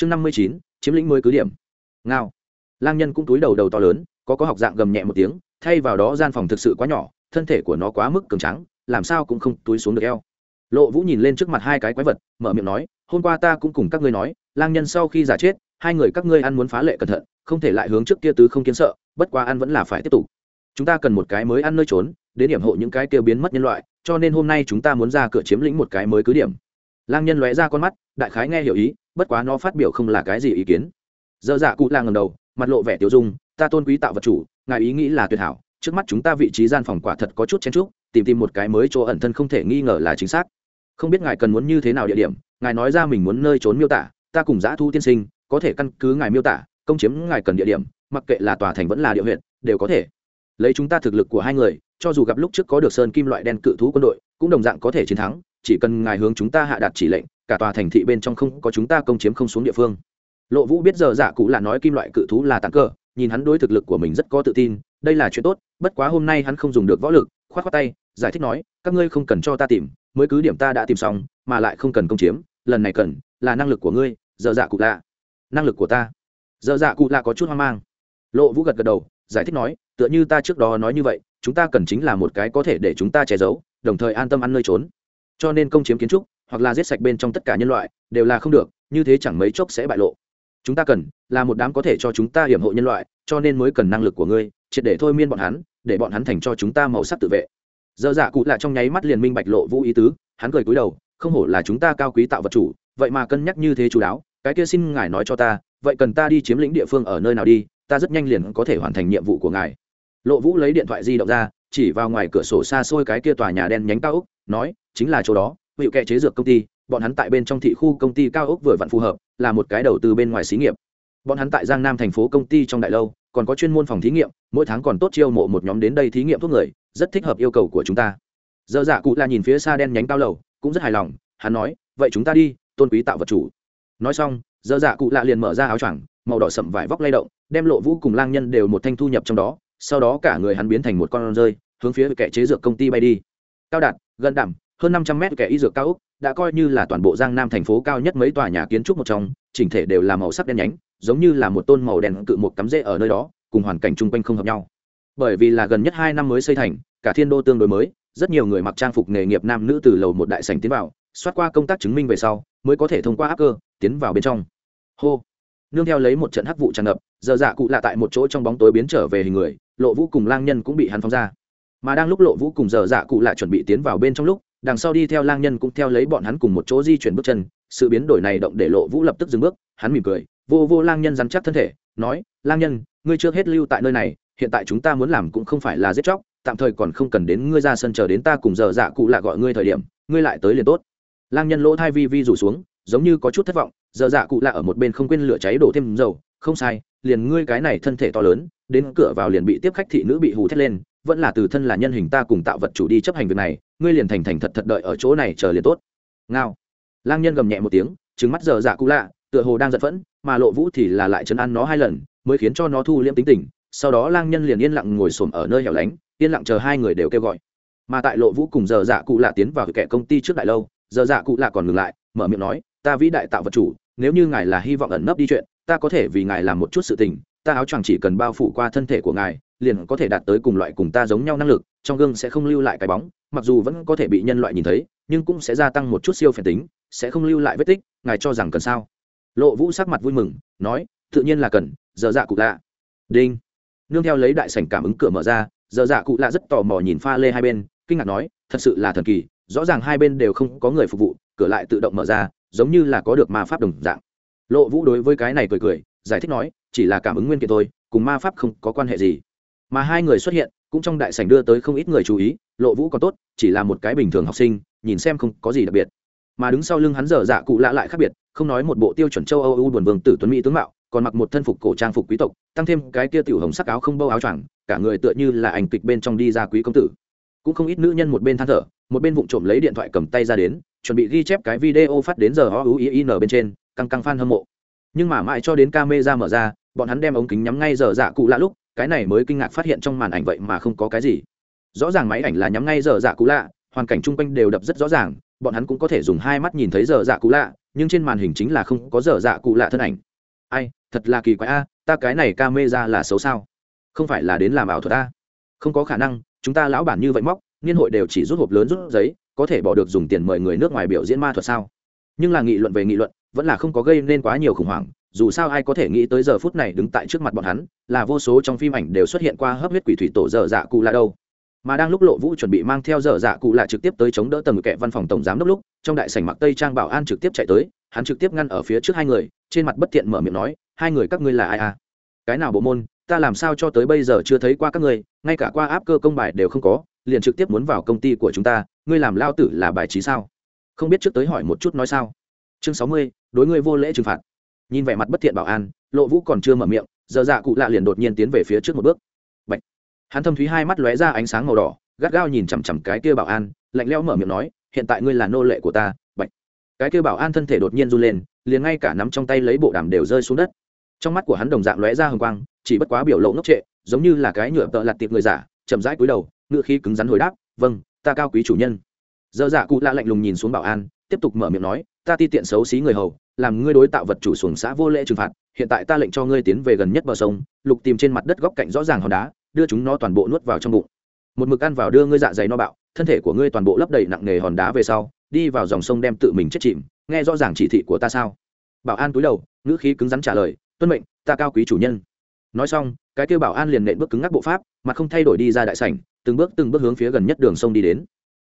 chương năm mươi chín, chiếm lĩnh mới cứ điểm. Ngao. Lang nhân cũng túi đầu đầu to lớn, có có học dạng gầm nhẹ một tiếng, thay vào đó gian phòng thực sự quá nhỏ, thân thể của nó quá mức cường trắng làm sao cũng không túi xuống được eo. Lộ vũ nhìn lên trước mặt hai cái quái vật, mở miệng nói, hôm qua ta cũng cùng các ngươi nói, lang nhân sau khi giả chết, hai người các ngươi ăn muốn phá lệ cẩn thận, không thể lại hướng trước kia tứ không kiến sợ, bất quá ăn vẫn là phải tiếp tục. Chúng ta cần một cái mới ăn nơi trốn, đến điểm hộ những cái kia biến mất nhân loại, cho nên hôm nay chúng ta muốn ra cửa chiếm lĩnh một cái mới cứ điểm. Lang nhân lóe ra con mắt, đại khái nghe hiểu ý bất quá nó phát biểu không là cái gì ý kiến. Dơ dạ cụ lang ngầm đầu, mặt lộ vẻ tiêu dung, ta tôn quý tạo vật chủ, ngài ý nghĩ là tuyệt hảo, trước mắt chúng ta vị trí gian phòng quả thật có chút chen trúc tìm tìm một cái mới chỗ ẩn thân không thể nghi ngờ là chính xác. Không biết ngài cần muốn như thế nào địa điểm, ngài nói ra mình muốn nơi trốn miêu tả, ta cùng giã thu tiên sinh, có thể căn cứ ngài miêu tả, công chiếm ngài cần địa điểm, mặc kệ là tòa thành vẫn là địa huyện, đều có thể. Lấy chúng ta thực lực của hai người, cho dù gặp lúc trước có được sơn kim loại đen cự thú quân đội, cũng đồng dạng có thể chiến thắng, chỉ cần ngài hướng chúng ta hạ đạt chỉ lệnh cả tòa thành thị bên trong không có chúng ta công chiếm không xuống địa phương. Lộ vũ biết giờ dạ cụ là nói kim loại cự thú là tặng cờ, nhìn hắn đối thực lực của mình rất có tự tin đây là chuyện tốt bất quá hôm nay hắn không dùng được võ lực k h o á t khoác tay giải thích nói các ngươi không cần cho ta tìm mới cứ điểm ta đã tìm xong mà lại không cần công chiếm lần này cần là năng lực của ngươi giờ dạ cụ lạ năng lực của ta. Giờ dạ cụ lạ có chút hoang mang. Lộ vũ gật gật đầu giải thích nói tựa như ta trước đó nói như vậy chúng ta cần chính là một cái có thể để chúng ta che giấu đồng thời an tâm ăn nơi trốn. Cho nên công chiếm kiến trúc hoặc là giết sạch bên trong tất cả nhân loại, đều là không được, như thế chẳng mấy chốc sẽ bại lộ. Chúng ta cần là một đám có thể cho chúng ta hiểm hộ nhân loại, cho nên mới cần năng lực của ngươi, triệt để thôi miên bọn hắn, để bọn hắn thành cho chúng ta màu sắc tự vệ. Dơ dạ cụ lạ trong nháy mắt liền minh bạch lộ vũ ý tứ, hắn cười cúi đầu, không hổ là chúng ta cao quý tạo vật chủ, vậy mà cân nhắc như thế chú đáo, cái kia xin ngài nói cho ta, vậy cần ta đi chiếm lĩnh địa phương ở nơi nào đi, ta rất nhanh liền có thể hoàn thành nhiệm vụ của ngài. Lộ vũ lấy điện thoại di động ra, chỉ vào ngoài cửa sổ xa xôi cái kia tòa nhà đen nhánh cao úc nói, chính là chỗ đó hiệu kệ chế dược công ty, bọn hắn tại bên trong thị khu công ty cao ốc vừa vặn phù hợp, là một cái đầu tư bên ngoài xí nghiệp. Bọn hắn tại giang nam thành phố công ty trong đại lâu, còn có chuyên môn phòng thí nghiệm, mỗi tháng còn tốt chiêu mộ một nhóm đến đây thí nghiệm thuốc người, rất thích hợp yêu cầu của chúng ta. Dơ dạ cụ là nhìn phía xa đen nhánh cao lầu, cũng rất hài lòng, hắn nói, vậy chúng ta đi, tôn quý tạo vật chủ. Nói xong dơ dạ cụ lạ liền mở ra áo choàng, màu đỏ sậm vải vóc lay động, đem lộ vũ cùng lang nhân đều một thanh thu nhập trong đó, sau đó cả người hắn biến thành một con rơi, hướng phía kẻ chế dược công ty bay đi. Cao đạt, gần đảm hơn năm trăm mét kẻ y dược cao ốc đã coi như là toàn bộ giang nam thành phố cao nhất mấy tòa nhà kiến trúc một trong, chỉnh thể đều là màu sắc đen nhánh, giống như là một tôn màu đen cự một cắm rễ ở nơi đó, cùng hoàn cảnh chung quanh không hợp nhau. Bởi vì là gần nhất hai năm mới xây thành, cả thiên đô tương đối mới, rất nhiều người mặc trang phục nghề nghiệp nam nữ từ lầu một đại sảnh tiến vào xoát qua công tác chứng minh về sau, mới có thể thông qua áp cơ, tiến vào bên trong. Hô. Nương theo lấy một trận hắc vụ tràn ngập, giờ dạ cụ lạ tại một chỗ trong bóng tối biến trở về hình người, lộ vũ cùng lang nhân cũng bị hắn phóng ra. Mà đang lúc lộ vũ cùng giờ dạ cụ lạ chuẩn bị tiến vào bên trong lúc đằng sau đi theo lang nhân cũng theo lấy bọn hắn cùng một chỗ di chuyển bước chân, sự biến đổi này động để lộ vũ lập tức dừng bước, hắn mỉm cười, vô vô lang nhân dắn chắc thân thể, nói, lang nhân, ngươi chưa hết lưu tại nơi này, hiện tại chúng ta muốn làm cũng không phải là giết chóc, tạm thời còn không cần đến ngươi ra sân chờ đến ta cùng giờ dạ cụ lạ gọi ngươi thời điểm, ngươi lại tới liền tốt. Lang nhân lỗ thai vi vi rủ xuống, giống như có chút thất vọng, giờ dạ cụ lạ ở một bên không quên lửa cháy đổ thêm dầu, không sai liền ngươi cái này thân thể to lớn, đến cửa vào liền bị tiếp khách thị nữ bị hù thét lên, vẫn là từ thân là nhân hình ta cùng tạo vật chủ đi chấp hành việc này, ngươi liền thành thành thật thật đợi ở chỗ này chờ liền tốt. Ngao. Lang nhân gầm nhẹ một tiếng trứng mắt giờ dạ cũ lạ, tựa hồ đang giận phẫn, mà lộ vũ thì là lại chấn ăn nó hai lần, mới khiến cho nó thu liễm tính tình. Sau đó lang nhân liền yên lặng ngồi xổm ở nơi hẻo lánh, yên lặng chờ hai người đều kêu gọi. Mà tại lộ vũ cùng giờ dạ cụ lạ tiến vào kẻ công ty trước đại lâu, giờ dạ cụ lạ còn ngừng lại, mở miệng nói, ta vĩ đại tạo vật chủ, nếu như ngài là hy vọng ẩn nấp đi chuyện ta có thể vì ngài làm một chút sự tình, ta áo choàng chỉ cần bao phủ qua thân thể của ngài, liền có thể đạt tới cùng loại cùng ta giống nhau năng lực, trong gương sẽ không lưu lại cái bóng, mặc dù vẫn có thể bị nhân loại nhìn thấy, nhưng cũng sẽ gia tăng một chút siêu phản tính, sẽ không lưu lại vết tích, ngài cho rằng cần sao? Lộ vũ sắc mặt vui mừng, nói, tự nhiên là cần, giờ dạ cụ lạ. Đinh. Nương theo lấy đại sảnh cảm ứng cửa mở ra, giờ dạ cụ lạ rất tò mò nhìn pha lê hai bên, kinh ngạc nói, thật sự là thần kỳ, rõ ràng hai bên đều không có người phục vụ, cửa lại tự động mở ra, giống như là có được ma pháp đồng dạng lộ vũ đối với cái này cười cười, giải thích nói, chỉ là cảm ứng nguyên kiện thôi, cùng ma pháp không có quan hệ gì. Mà hai người xuất hiện, cũng trong đại sảnh đưa tới không ít người chú ý, lộ vũ còn tốt, chỉ là một cái bình thường học sinh, nhìn xem không có gì đặc biệt. Mà đứng sau lưng hắn dở dạ cụ lạ lại khác biệt, không nói một bộ tiêu chuẩn châu âu u buồn vương tử tuấn mỹ tướng mạo, còn mặc một thân phục cổ trang phục quý tộc, tăng thêm cái kia tiểu hồng sắc áo không bâu áo choàng, cả người tựa như là ảnh kịch bên trong đi ra quý công tử. Cũng không ít nữ nhân một bên than thở, một bên vụng trộm lấy điện thoại cầm tay ra đến, chuẩn bị ghi chép cái video phát đến giờ o u i n bên trên căng căng fan hâm mộ. Nhưng mà mãi cho đến camera mở ra, bọn hắn đem ống kính nhắm ngay giờ dạ cụ lạ lúc, cái này mới kinh ngạc phát hiện trong màn ảnh vậy mà không có cái gì. Rõ ràng máy ảnh là nhắm ngay giờ dạ cụ lạ, hoàn cảnh chung quanh đều đập rất rõ ràng, bọn hắn cũng có thể dùng hai mắt nhìn thấy giờ dạ cụ lạ, nhưng trên màn hình chính là không có giờ dạ cụ lạ thân ảnh. Ai, thật là kỳ quái a, ta cái này ca mê ra là xấu sao? Không phải là đến làm ảo thuật a? Không có khả năng, chúng ta lão bản như vậy móc, niên hội đều chỉ rút hộp lớn rút giấy, có thể bỏ được dùng tiền mời người nước ngoài biểu diễn ma thuật sao? Nhưng là nghị luận về nghị luận vẫn là không có gây nên quá nhiều khủng hoảng, dù sao ai có thể nghĩ tới giờ phút này đứng tại trước mặt bọn hắn, là vô số trong phim ảnh đều xuất hiện qua hấp huyết quỷ thủy tổ dở dạ cụ là đâu. Mà đang lúc lộ vũ chuẩn bị mang theo dở dạ cụ là trực tiếp tới chống đỡ tầng kệ văn phòng tổng giám đốc lúc, trong đại sảnh mặc tây trang bảo an trực tiếp chạy tới, hắn trực tiếp ngăn ở phía trước hai người, trên mặt bất thiện mở miệng nói, hai người các ngươi là ai à? Cái nào bộ môn, ta làm sao cho tới bây giờ chưa thấy qua các ngươi, ngay cả qua áp cơ công bài đều không có, liền trực tiếp muốn vào công ty của chúng ta, ngươi làm lao tử là bài trí sao? Không biết trước tới hỏi một chút nói sao. Chương sáu mươi, đối ngươi vô lễ trừng phạt. Nhìn vẻ mặt bất thiện bảo an, lộ vũ còn chưa mở miệng, giờ dạ cụ lạ liền đột nhiên tiến về phía trước một bước. Bạch. hắn thâm thúy hai mắt lóe ra ánh sáng màu đỏ, gắt gao nhìn chằm chằm cái kia bảo an, lạnh lẽo mở miệng nói, hiện tại ngươi là nô lệ của ta. Bạch. cái kia bảo an thân thể đột nhiên run lên, liền ngay cả nắm trong tay lấy bộ đàm đều rơi xuống đất. Trong mắt của hắn đồng dạng lóe ra hồng quang, chỉ bất quá biểu lộ ngốc trệ, giống như là cái nhựa tợ lặt tiệp người giả, chậm rãi cúi đầu, ngựa khí cứng rắn hồi đáp vâng ta cao quý chủ nhân dơ dạ cụ lạ lạnh lùng nhìn xuống bảo an, tiếp tục mở miệng nói, ta ti tiện xấu xí người hầu, làm ngươi đối tạo vật chủ xuồng xã vô lễ trừng phạt, hiện tại ta lệnh cho ngươi tiến về gần nhất bờ sông, lục tìm trên mặt đất góc cạnh rõ ràng hòn đá, đưa chúng nó toàn bộ nuốt vào trong bụng. Một mực ăn vào đưa ngươi dạ dày no bạo, thân thể của ngươi toàn bộ lấp đầy nặng nề hòn đá về sau, đi vào dòng sông đem tự mình chết chìm, nghe rõ ràng chỉ thị của ta sao? Bảo an túi đầu, ngữ khí cứng rắn trả lời, tuân mệnh, ta cao quý chủ nhân. Nói xong, cái kêu bảo an liền nện bước cứng ngắc bộ pháp mà không thay đổi đi ra đại sảnh, từng bước từng bước hướng phía gần nhất đường sông đi đến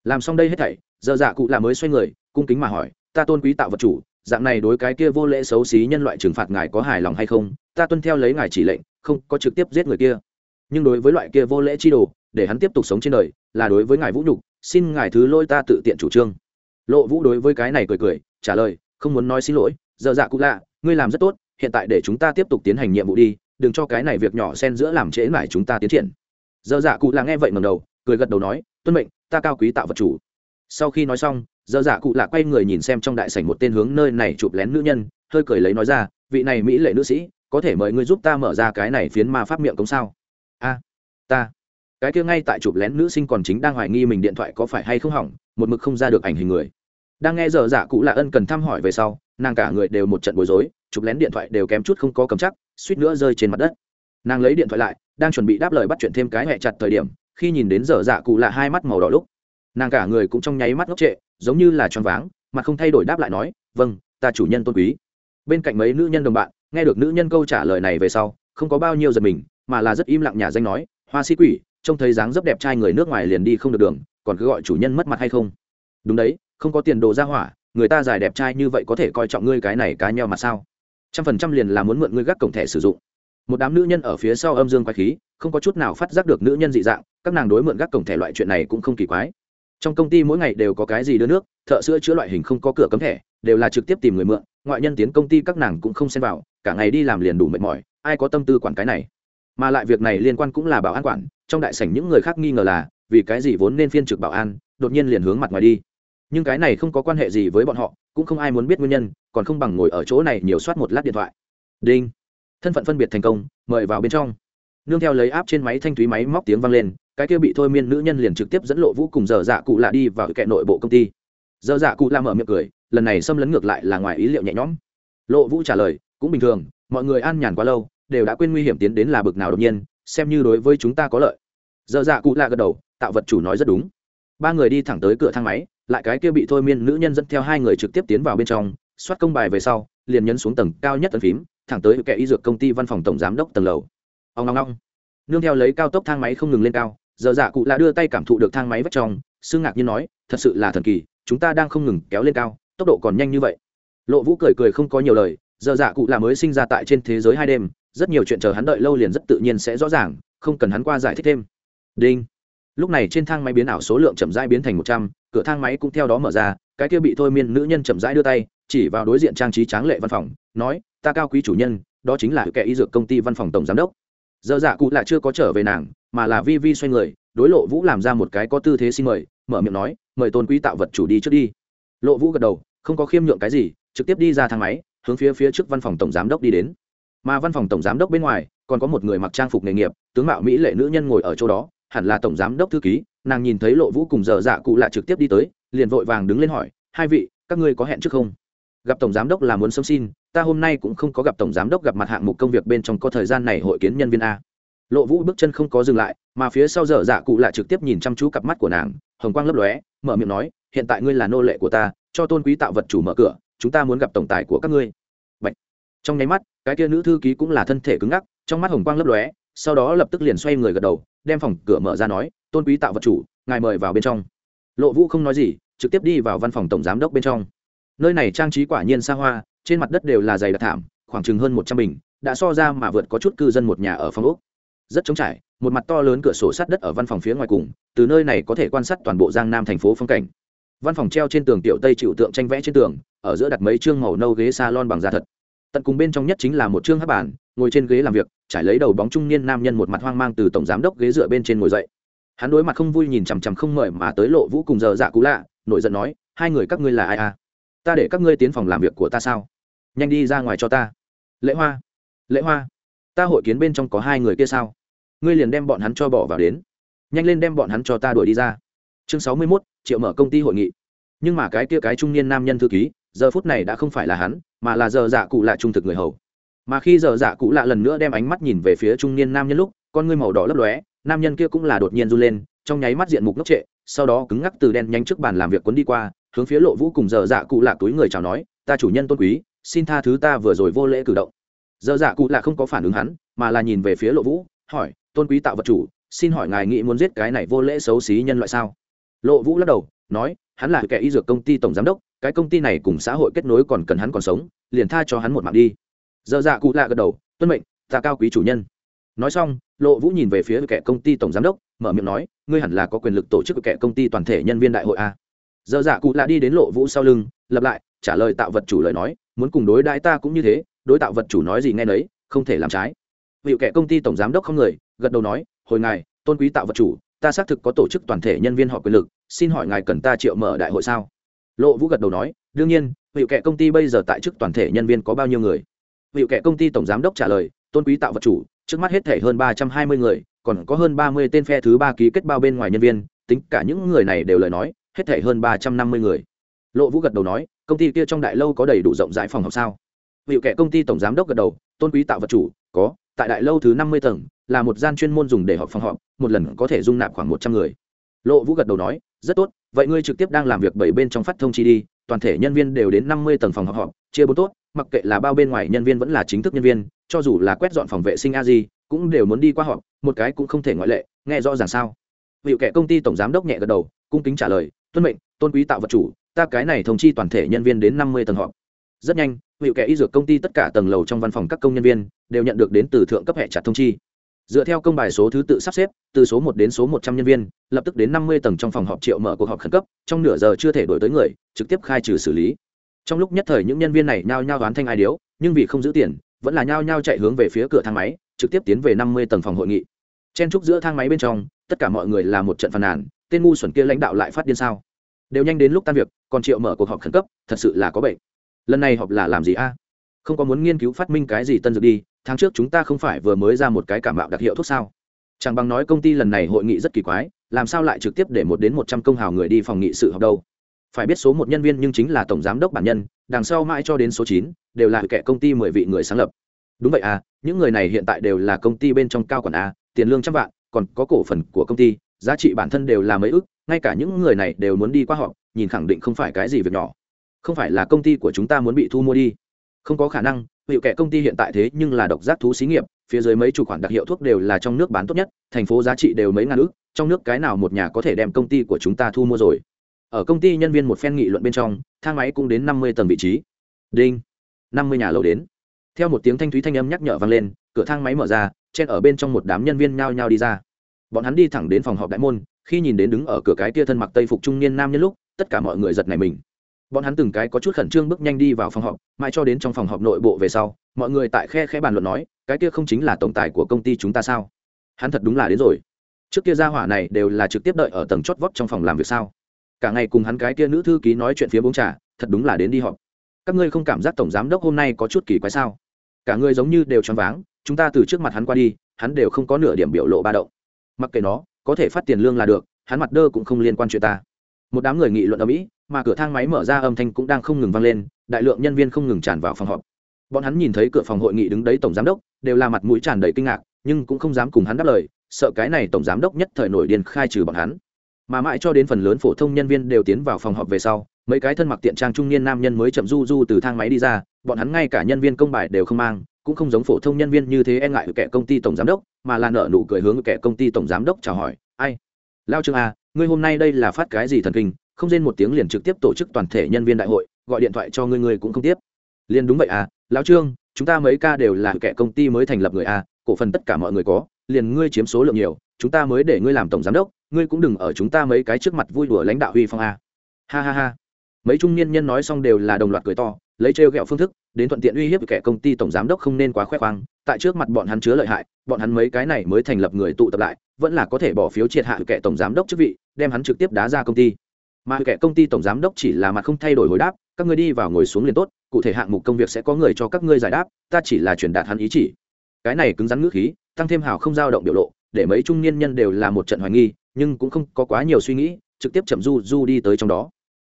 làm xong đây hết thảy, giờ dạ cụ là mới xoay người, cung kính mà hỏi, ta tôn quý tạo vật chủ, dạng này đối cái kia vô lễ xấu xí nhân loại trừng phạt ngài có hài lòng hay không? Ta tuân theo lấy ngài chỉ lệnh, không có trực tiếp giết người kia. Nhưng đối với loại kia vô lễ chi đồ, để hắn tiếp tục sống trên đời, là đối với ngài vũ nhục, xin ngài thứ lôi ta tự tiện chủ trương. Lộ vũ đối với cái này cười cười, trả lời, không muốn nói xin lỗi, giờ dạ cụ lạ, ngươi làm rất tốt, hiện tại để chúng ta tiếp tục tiến hành nhiệm vụ đi, đừng cho cái này việc nhỏ xen giữa làm trễ mải chúng ta tiến triển. Giờ dạ cụ là nghe vậy ngầm đầu, cười gật đầu nói, tuân mệnh ta cao quý tạo vật chủ. Sau khi nói xong, dơ dạ cụ lạ quay người nhìn xem trong đại sảnh một tên hướng nơi này chụp lén nữ nhân, hơi cười lấy nói ra, vị này mỹ lệ nữ sĩ, có thể mời ngươi giúp ta mở ra cái này phiến ma pháp miệng cống sao? A, ta. Cái kia ngay tại chụp lén nữ sinh còn chính đang hoài nghi mình điện thoại có phải hay không hỏng, một mực không ra được ảnh hình người. Đang nghe dơ dạ cụ lạ ân cần thăm hỏi về sau, nàng cả người đều một trận bối rối, chụp lén điện thoại đều kém chút không có cầm chắc, suýt nữa rơi trên mặt đất. Nàng lấy điện thoại lại, đang chuẩn bị đáp lời bắt chuyện thêm cái hẹ chặt thời điểm khi nhìn đến dở dạ cụ lạ hai mắt màu đỏ lúc, nàng cả người cũng trong nháy mắt ngốc trệ, giống như là choáng váng, mà không thay đổi đáp lại nói vâng ta chủ nhân tôn quý. Bên cạnh mấy nữ nhân đồng bạn, nghe được nữ nhân câu trả lời này về sau, không có bao nhiêu giật mình, mà là rất im lặng nhà danh nói, hoa sĩ quỷ, trông thấy dáng dấp đẹp trai người nước ngoài liền đi không được đường, còn cứ gọi chủ nhân mất mặt hay không? Đúng đấy, không có tiền đồ ra hỏa, người ta dài đẹp trai như vậy có thể coi trọng ngươi cái này cá nheo mà sao? Trăm phần trăm liền là muốn mượn ngươi gác cổng thẻ sử dụng một đám nữ nhân ở phía sau âm dương quái khí, không có chút nào phát giác được nữ nhân dị dạng, các nàng đối mượn gác cổng thẻ loại chuyện này cũng không kỳ quái. Trong công ty mỗi ngày đều có cái gì đưa nước, thợ sữa chữa loại hình không có cửa cấm thẻ, đều là trực tiếp tìm người mượn, ngoại nhân tiến công ty các nàng cũng không xen vào, cả ngày đi làm liền đủ mệt mỏi, ai có tâm tư quản cái này. Mà lại việc này liên quan cũng là bảo an quản, trong đại sảnh những người khác nghi ngờ là, vì cái gì vốn nên phiên trực bảo an, đột nhiên liền hướng mặt ngoài đi. Nhưng cái này không có quan hệ gì với bọn họ, cũng không ai muốn biết nguyên nhân, còn không bằng ngồi ở chỗ này nhiều soát một lát điện thoại. Đinh thân phận phân biệt thành công, mời vào bên trong. Nương theo lấy áp trên máy thanh thúy máy móc tiếng vang lên, cái kia bị thôi miên nữ nhân liền trực tiếp dẫn lộ vũ cùng dở dạ cụ lạ đi vào kệ nội bộ công ty. Dở dạ cụ lạ mở miệng cười, lần này xâm lấn ngược lại là ngoài ý liệu nhẹ nhõm. Lộ vũ trả lời, cũng bình thường, mọi người an nhàn quá lâu, đều đã quên nguy hiểm tiến đến là bực nào đột nhiên, xem như đối với chúng ta có lợi. Dở dạ cụ lạ gật đầu, tạo vật chủ nói rất đúng. Ba người đi thẳng tới cửa thang máy, lại cái kia bị thôi miên nữ nhân dẫn theo hai người trực tiếp tiến vào bên trong, soát công bài về sau, liền nhấn xuống tầng cao nhất tầng phím thẳng tới kẻ y dược công ty văn phòng tổng giám đốc tầng lầu. Ông long long nương theo lấy cao tốc thang máy không ngừng lên cao, giờ dạ cụ là đưa tay cảm thụ được thang máy vách trong, xương ngạc nhiên nói, thật sự là thần kỳ, chúng ta đang không ngừng kéo lên cao, tốc độ còn nhanh như vậy. Lộ vũ cười cười không có nhiều lời, giờ dạ cụ là mới sinh ra tại trên thế giới hai đêm, rất nhiều chuyện chờ hắn đợi lâu liền rất tự nhiên sẽ rõ ràng, không cần hắn qua giải thích thêm. Đinh. Lúc này trên thang máy biến ảo số lượng chậm rãi biến thành một trăm, cửa thang máy cũng theo đó mở ra, cái kia bị thôi miên nữ nhân chậm rãi đưa tay, chỉ vào đối diện trang trí tráng lệ văn phòng, nói ta cao quý chủ nhân, đó chính là kẻ y dược công ty văn phòng tổng giám đốc. Giờ dạ cụ lại chưa có trở về nàng, mà là vi vi xoay người, đối lộ vũ làm ra một cái có tư thế xin mời, mở miệng nói, mời tôn quý tạo vật chủ đi trước đi. Lộ vũ gật đầu, không có khiêm nhượng cái gì, trực tiếp đi ra thang máy, hướng phía phía trước văn phòng tổng giám đốc đi đến. Mà văn phòng tổng giám đốc bên ngoài, còn có một người mặc trang phục nghề nghiệp, tướng mạo mỹ lệ nữ nhân ngồi ở chỗ đó, hẳn là tổng giám đốc thư ký, nàng nhìn thấy lộ vũ cùng dở dạ cụ lạ trực tiếp đi tới, liền vội vàng đứng lên hỏi, hai vị, các ngươi có hẹn trước không? Gặp tổng giám đốc là muốn sớm xin ta hôm nay cũng không có gặp tổng giám đốc gặp mặt hạng mục công việc bên trong có thời gian này hội kiến nhân viên a. Lộ vũ bước chân không có dừng lại, mà phía sau dở dạ cụ lại trực tiếp nhìn chăm chú cặp mắt của nàng, hồng quang lấp lóe, mở miệng nói, hiện tại ngươi là nô lệ của ta, cho tôn quý tạo vật chủ mở cửa, chúng ta muốn gặp tổng tài của các ngươi. Bạch. trong nháy mắt, cái kia nữ thư ký cũng là thân thể cứng ngắc, trong mắt hồng quang lấp lóe, sau đó lập tức liền xoay người gật đầu, đem phòng cửa mở ra nói, tôn quý tạo vật chủ, ngài mời vào bên trong. Lộ vũ không nói gì, trực tiếp đi vào văn phòng tổng giám đốc bên trong. Nơi này trang trí quả nhiên xa hoa trên mặt đất đều là dày đặc thảm, khoảng chừng hơn một trăm bình, đã so ra mà vượt có chút cư dân một nhà ở phòng úc rất trống trải, một mặt to lớn cửa sổ sắt đất ở văn phòng phía ngoài cùng, từ nơi này có thể quan sát toàn bộ giang nam thành phố phong cảnh. Văn phòng treo trên tường tiểu tây chịu tượng tranh vẽ trên tường, ở giữa đặt mấy chương màu nâu ghế salon bằng da thật. Tận cùng bên trong nhất chính là một chương hát bàn, ngồi trên ghế làm việc, trải lấy đầu bóng trung niên nam nhân một mặt hoang mang từ tổng giám đốc ghế dựa bên trên ngồi dậy. Hắn đối mặt không vui nhìn chằm chằm không mời mà tới lộ vũ cùng giờ dạ cú lạ, nổi giận nói, hai người các ngươi là ai à? Ta để các ngươi tiến phòng làm việc của ta sao? Nhanh đi ra ngoài cho ta. Lễ hoa lễ hoa, ta hội kiến bên trong có hai người kia sao? Ngươi liền đem bọn hắn cho bỏ vào đến. Nhanh lên đem bọn hắn cho ta đuổi đi ra. Chương sáu mươi mốt, triệu mở công ty hội nghị. Nhưng mà cái kia cái trung niên nam nhân thư ký, giờ phút này đã không phải là hắn, mà là giờ dạ cụ lạ trung thực người hầu. Mà khi giờ dạ cụ lạ lần nữa đem ánh mắt nhìn về phía trung niên nam nhân lúc, con ngươi màu đỏ lấp lóe, nam nhân kia cũng là đột nhiên run lên, trong nháy mắt diện mục ngốc trệ, sau đó cứng ngắc từ đen nhanh trước bàn làm việc cuốn đi qua, hướng phía lộ vũ cùng giờ dạ cụ lạ túi người chào nói, ta chủ nhân tôn quý xin tha thứ ta vừa rồi vô lễ cử động. Giờ dạ cụ là không có phản ứng hắn, mà là nhìn về phía lộ vũ, hỏi, tôn quý tạo vật chủ, xin hỏi ngài nghĩ muốn giết cái này vô lễ xấu xí nhân loại sao? Lộ vũ lắc đầu, nói, hắn là kẻ y dược công ty tổng giám đốc, cái công ty này cùng xã hội kết nối còn cần hắn còn sống, liền tha cho hắn một mạng đi. Giờ dạ cụ lạ gật đầu, tuân mệnh, ta cao quý chủ nhân. Nói xong, lộ vũ nhìn về phía kẻ công ty tổng giám đốc, mở miệng nói, ngươi hẳn là có quyền lực tổ chức kẻ công ty toàn thể nhân viên đại hội a giờ dạ cụ lạ đi đến lộ vũ sau lưng lập lại trả lời tạo vật chủ lời nói, muốn cùng đối đãi ta cũng như thế, đối tạo vật chủ nói gì nghe nấy, không thể làm trái. Vị kẻ công ty tổng giám đốc không người, gật đầu nói, hồi ngài, tôn quý tạo vật chủ, ta xác thực có tổ chức toàn thể nhân viên họ quyền lực, xin hỏi ngài cần ta triệu mở đại hội sao? Lộ vũ gật đầu nói, đương nhiên vị kẻ công ty bây giờ tại chức toàn thể nhân viên có bao nhiêu người? Vị kẻ công ty tổng giám đốc trả lời, tôn quý tạo vật chủ, trước mắt hết thể hơn ba trăm hai mươi người, còn có hơn ba mươi tên phe thứ ba ký kết bao bên ngoài nhân viên, tính cả những người này đều lời nói, hết thể hơn ba trăm năm mươi người. Lộ vũ gật đầu nói công ty kia trong đại lâu có đầy đủ rộng rãi phòng học sao? Vị kẻ công ty tổng giám đốc gật đầu, tôn quý tạo vật chủ, có, tại đại lâu thứ năm mươi tầng, là một gian chuyên môn dùng để họp phòng họp, một lần có thể dung nạp khoảng một trăm người. Lộ vũ gật đầu nói, rất tốt, vậy ngươi trực tiếp đang làm việc bảy bên trong phát thông chi đi, toàn thể nhân viên đều đến năm mươi tầng phòng họp họp, chia bốn tốt, mặc kệ là bao bên ngoài nhân viên vẫn là chính thức nhân viên, cho dù là quét dọn phòng vệ sinh a gì cũng đều muốn đi qua họp, một cái cũng không thể ngoại lệ, nghe rõ ràng sao? Vị kẻ công ty tổng giám đốc nhẹ gật đầu, cung kính trả lời, tuân mệnh, tôn quý tạo vật chủ ta cái này thông chi toàn thể nhân viên đến năm mươi tầng họp. Rất nhanh hiệu kẻ y dược công ty tất cả tầng lầu trong văn phòng các công nhân viên đều nhận được đến từ thượng cấp hệ chặt thông chi. Dựa theo công bài số thứ tự sắp xếp, từ số một đến số một trăm nhân viên, lập tức đến năm mươi tầng trong phòng họp triệu mở cuộc họp khẩn cấp, trong nửa giờ chưa thể đổi tới người, trực tiếp khai trừ xử lý. Trong lúc nhất thời những nhân viên này nhao nhao đoán thanh ai điếu, nhưng vì không giữ tiền, vẫn là nhao nhao chạy hướng về phía cửa thang máy, trực tiếp tiến về năm mươi tầng phòng hội nghị. Chen trúc giữa thang máy bên trong, tất cả mọi người là một trận phàn nàn, tên ngu xuẩn kia lãnh đạo lại phát điên sao? Đều nhanh đến lúc tan việc, còn triệu mở cuộc họp khẩn cấp, thật sự là có bệnh. Lần này họp là làm gì a? À? Không có muốn nghiên cứu phát minh cái gì tân dược đi, tháng trước chúng ta không phải vừa mới ra một cái cảm bạo đặc hiệu thuốc sao? Chẳng bằng nói công ty lần này hội nghị rất kỳ quái, làm sao lại trực tiếp để một đến một trăm công hào người đi phòng nghị sự họp đâu? Phải biết số một nhân viên nhưng chính là tổng giám đốc bản nhân, đằng sau mãi cho đến số chín, đều là kẻ công ty mười vị người sáng lập. Đúng vậy à những người này hiện tại đều là công ty bên trong cao quản a, tiền lương trăm vạn, còn có cổ phần của công ty giá trị bản thân đều là mấy ức, ngay cả những người này đều muốn đi qua họ nhìn khẳng định không phải cái gì việc nhỏ. Không phải là công ty của chúng ta muốn bị thu mua đi. Không có khả năng, hiệu kệ công ty hiện tại thế nhưng là độc giác thú xí nghiệp, phía dưới mấy chủ khoản đặc hiệu thuốc đều là trong nước bán tốt nhất, thành phố giá trị đều mấy ngàn ước trong nước cái nào một nhà có thể đem công ty của chúng ta thu mua rồi. Ở công ty nhân viên một phen nghị luận bên trong, thang máy cũng đến năm mươi tầng vị trí. Đinh. năm mươi nhà lầu đến. Theo một tiếng thanh thúy thanh âm nhắc nhở vang lên, cửa thang máy mở ra, chen ở bên trong một đám nhân viên nhao nhao đi ra bọn hắn đi thẳng đến phòng họp đại môn, khi nhìn đến đứng ở cửa cái kia thân mặc tây phục trung niên nam nhân lúc, tất cả mọi người giật nảy mình. Bọn hắn từng cái có chút khẩn trương bước nhanh đi vào phòng họp, mãi cho đến trong phòng họp nội bộ về sau, mọi người tại khe khe bàn luận nói, cái kia không chính là tổng tài của công ty chúng ta sao? Hắn thật đúng là đến rồi. Trước kia gia hỏa này đều là trực tiếp đợi ở tầng chót vót trong phòng làm việc sao? Cả ngày cùng hắn cái kia nữ thư ký nói chuyện phía bóng trà, thật đúng là đến đi họp. Các ngươi không cảm giác tổng giám đốc hôm nay có chút kỳ quái sao? Cả người giống như đều choáng váng, chúng ta từ trước mặt hắn qua đi, hắn đều không có nửa điểm biểu lộ ba động mặc kệ nó, có thể phát tiền lương là được, hắn mặt đơ cũng không liên quan chuyện ta. Một đám người nghị luận ở mỹ, mà cửa thang máy mở ra âm thanh cũng đang không ngừng vang lên, đại lượng nhân viên không ngừng tràn vào phòng họp. Bọn hắn nhìn thấy cửa phòng hội nghị đứng đấy tổng giám đốc, đều là mặt mũi tràn đầy kinh ngạc, nhưng cũng không dám cùng hắn đáp lời, sợ cái này tổng giám đốc nhất thời nổi điên khai trừ bọn hắn. Mà mãi cho đến phần lớn phổ thông nhân viên đều tiến vào phòng họp về sau, mấy cái thân mặc tiện trang trung niên nam nhân mới chậm du du từ thang máy đi ra, bọn hắn ngay cả nhân viên công bài đều không mang cũng không giống phổ thông nhân viên như thế e ngại kẻ công ty tổng giám đốc, mà là nợ nụ cười hướng kẻ công ty tổng giám đốc chào hỏi, ai? Lao trương a ngươi hôm nay đây là phát cái gì thần kinh? Không rên một tiếng liền trực tiếp tổ chức toàn thể nhân viên đại hội, gọi điện thoại cho ngươi ngươi cũng không tiếp. Liền đúng vậy à lão trương, chúng ta mấy ca đều là kẻ công ty mới thành lập người a cổ phần tất cả mọi người có, liền ngươi chiếm số lượng nhiều, chúng ta mới để ngươi làm tổng giám đốc, ngươi cũng đừng ở chúng ta mấy cái trước mặt vui đùa lãnh đạo huy phong a ha ha ha. Mấy trung niên nhân nói xong đều là đồng loạt cười to, lấy trêu ghẹo phương thức đến thuận tiện uy hiếp kẻ công ty tổng giám đốc không nên quá khoe khoang, tại trước mặt bọn hắn chứa lợi hại, bọn hắn mấy cái này mới thành lập người tụ tập lại, vẫn là có thể bỏ phiếu triệt hạ kẻ tổng giám đốc chức vị, đem hắn trực tiếp đá ra công ty. Mà kẻ công ty tổng giám đốc chỉ là mặt không thay đổi hồi đáp, các ngươi đi vào ngồi xuống liền tốt, cụ thể hạng mục công việc sẽ có người cho các ngươi giải đáp, ta chỉ là truyền đạt hắn ý chỉ. Cái này cứng rắn ngữ khí, tăng thêm hào không dao động biểu lộ, để mấy trung niên nhân đều là một trận hoài nghi, nhưng cũng không có quá nhiều suy nghĩ, trực tiếp chậm du du đi tới trong đó.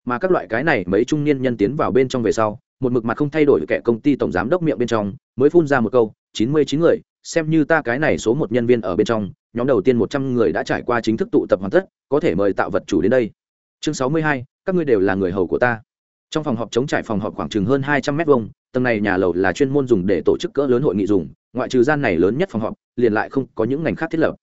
Mà các loại cái này mấy trung niên nhân tiến vào bên trong về sau một mực mặt không thay đổi kẻ công ty tổng giám đốc miệng bên trong, mới phun ra một câu, chín mươi chín người, xem như ta cái này số một nhân viên ở bên trong, nhóm đầu tiên một trăm người đã trải qua chính thức tụ tập hoàn tất, có thể mời tạo vật chủ đến đây. Chương sáu mươi hai, các ngươi đều là người hầu của ta. Trong phòng họp chống trải phòng họp khoảng chừng hơn hai trăm mét vuông, tầng này nhà lầu là chuyên môn dùng để tổ chức cỡ lớn hội nghị dùng, ngoại trừ gian này lớn nhất phòng họp, liền lại không có những ngành khác thiết lập.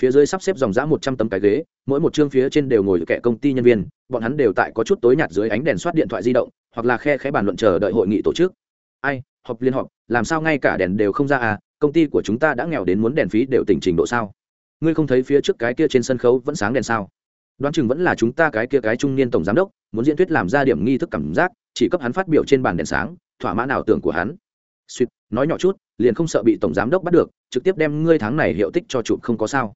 Phía dưới sắp xếp dòng dã một trăm tấm cái ghế mỗi một chương phía trên đều ngồi kẻ công ty nhân viên, bọn hắn đều tại có chút tối nhạt dưới ánh đèn soát điện thoại di động, hoặc là khe khẽ bàn luận chờ đợi hội nghị tổ chức. Ai, họp liên họp, làm sao ngay cả đèn đều không ra à? Công ty của chúng ta đã nghèo đến muốn đèn phí đều tỉnh trình độ sao? Ngươi không thấy phía trước cái kia trên sân khấu vẫn sáng đèn sao? Đoán chừng vẫn là chúng ta cái kia cái trung niên tổng giám đốc, muốn diễn thuyết làm ra điểm nghi thức cảm giác, chỉ cấp hắn phát biểu trên bàn đèn sáng, thỏa mãn ảo tưởng của hắn. Suýt, nói nhỏ chút, liền không sợ bị tổng giám đốc bắt được, trực tiếp đem ngươi tháng này hiệu tích cho chụp không có sao.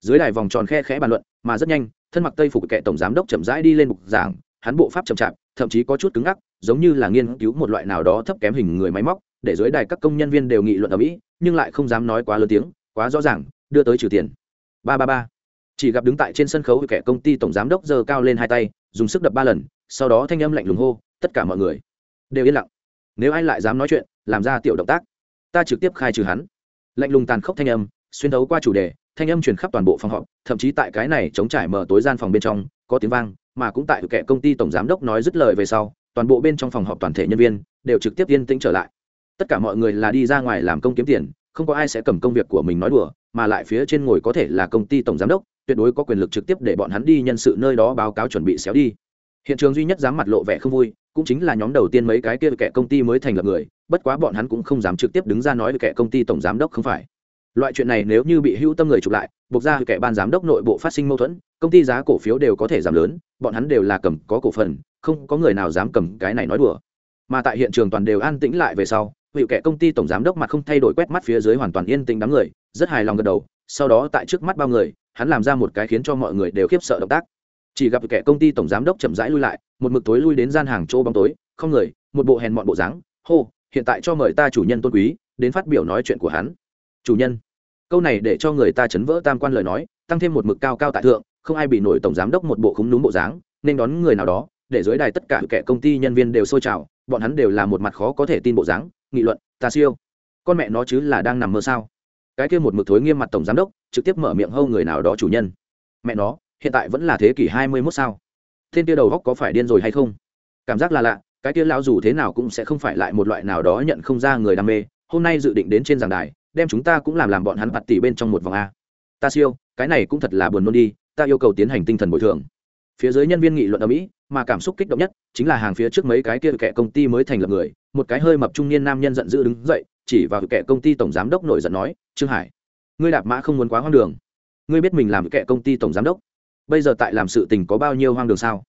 Dưới đài vòng tròn khe khẽ bàn luận mà rất nhanh, thân mặc tây phục kệ tổng giám đốc chậm rãi đi lên bục giảng, hắn bộ pháp chậm chạp, thậm chí có chút cứng ngắc, giống như là nghiên cứu một loại nào đó thấp kém hình người máy móc, để dưới đài các công nhân viên đều nghị luận ở mỹ, nhưng lại không dám nói quá lớn tiếng, quá rõ ràng, đưa tới trừ tiền. Ba ba ba. Chỉ gặp đứng tại trên sân khấu kẻ công ty tổng giám đốc giơ cao lên hai tay, dùng sức đập ba lần, sau đó thanh âm lạnh lùng hô, tất cả mọi người, đều yên lặng. Nếu ai lại dám nói chuyện, làm ra tiểu động tác, ta trực tiếp khai trừ hắn. Lạnh lùng tàn khốc thanh âm, xuyên thấu qua chủ đề thanh âm truyền khắp toàn bộ phòng họp, thậm chí tại cái này chống trải mở tối gian phòng bên trong, có tiếng vang, mà cũng tại kẻ công ty tổng giám đốc nói dứt lời về sau, toàn bộ bên trong phòng họp toàn thể nhân viên đều trực tiếp yên tĩnh trở lại. Tất cả mọi người là đi ra ngoài làm công kiếm tiền, không có ai sẽ cầm công việc của mình nói đùa, mà lại phía trên ngồi có thể là công ty tổng giám đốc, tuyệt đối có quyền lực trực tiếp để bọn hắn đi nhân sự nơi đó báo cáo chuẩn bị xéo đi. Hiện trường duy nhất dám mặt lộ vẻ không vui, cũng chính là nhóm đầu tiên mấy cái kia kẻ công ty mới thành lập người, bất quá bọn hắn cũng không dám trực tiếp đứng ra nói với kẻ công ty tổng giám đốc không phải loại chuyện này nếu như bị hữu tâm người chụp lại, buộc ra kẻ ban giám đốc nội bộ phát sinh mâu thuẫn, công ty giá cổ phiếu đều có thể giảm lớn, bọn hắn đều là cầm có cổ phần, không có người nào dám cầm cái này nói đùa. Mà tại hiện trường toàn đều an tĩnh lại về sau hiệu kẻ công ty tổng giám đốc mặt không thay đổi quét mắt phía dưới hoàn toàn yên tĩnh đám người, rất hài lòng gật đầu, sau đó tại trước mắt bao người, hắn làm ra một cái khiến cho mọi người đều khiếp sợ động tác. Chỉ gặp kẻ công ty tổng giám đốc chậm rãi lui lại, một mực tối lui đến gian hàng chỗ bóng tối, không người, một bộ hèn mọn bộ dáng, hô, hiện tại cho mời ta chủ nhân tôn quý, đến phát biểu nói chuyện của hắn chủ nhân, câu này để cho người ta chấn vỡ tam quan lời nói, tăng thêm một mực cao cao tại thượng, không ai bị nổi tổng giám đốc một bộ khúng núm bộ dáng, nên đón người nào đó, để dưới đài tất cả kẻ công ty nhân viên đều sôi trào, bọn hắn đều là một mặt khó có thể tin bộ dáng, nghị luận, ta siêu, con mẹ nó chứ là đang nằm mơ sao? Cái kia một mực thối nghiêm mặt tổng giám đốc, trực tiếp mở miệng hâu người nào đó, chủ nhân, mẹ nó, hiện tại vẫn là thế kỷ hai mươi mốt sao? Thiên kia đầu góc có phải điên rồi hay không? Cảm giác là lạ, cái kia lão dù thế nào cũng sẽ không phải lại một loại nào đó nhận không ra người đam mê, hôm nay dự định đến trên giảng đài đem chúng ta cũng làm làm bọn hắn bạt tỷ bên trong một vòng a. Ta siêu, cái này cũng thật là buồn nôn đi, ta yêu cầu tiến hành tinh thần bồi thường. Phía dưới nhân viên nghị luận ở mỹ, mà cảm xúc kích động nhất chính là hàng phía trước mấy cái kia kẻ công ty mới thành lập người, một cái hơi mập trung niên nam nhân giận dữ đứng dậy, chỉ vào kẻ công ty tổng giám đốc nổi giận nói, trương hải, ngươi đạp mã không muốn quá hoang đường. Ngươi biết mình làm kẻ công ty tổng giám đốc, bây giờ tại làm sự tình có bao nhiêu hoang đường sao?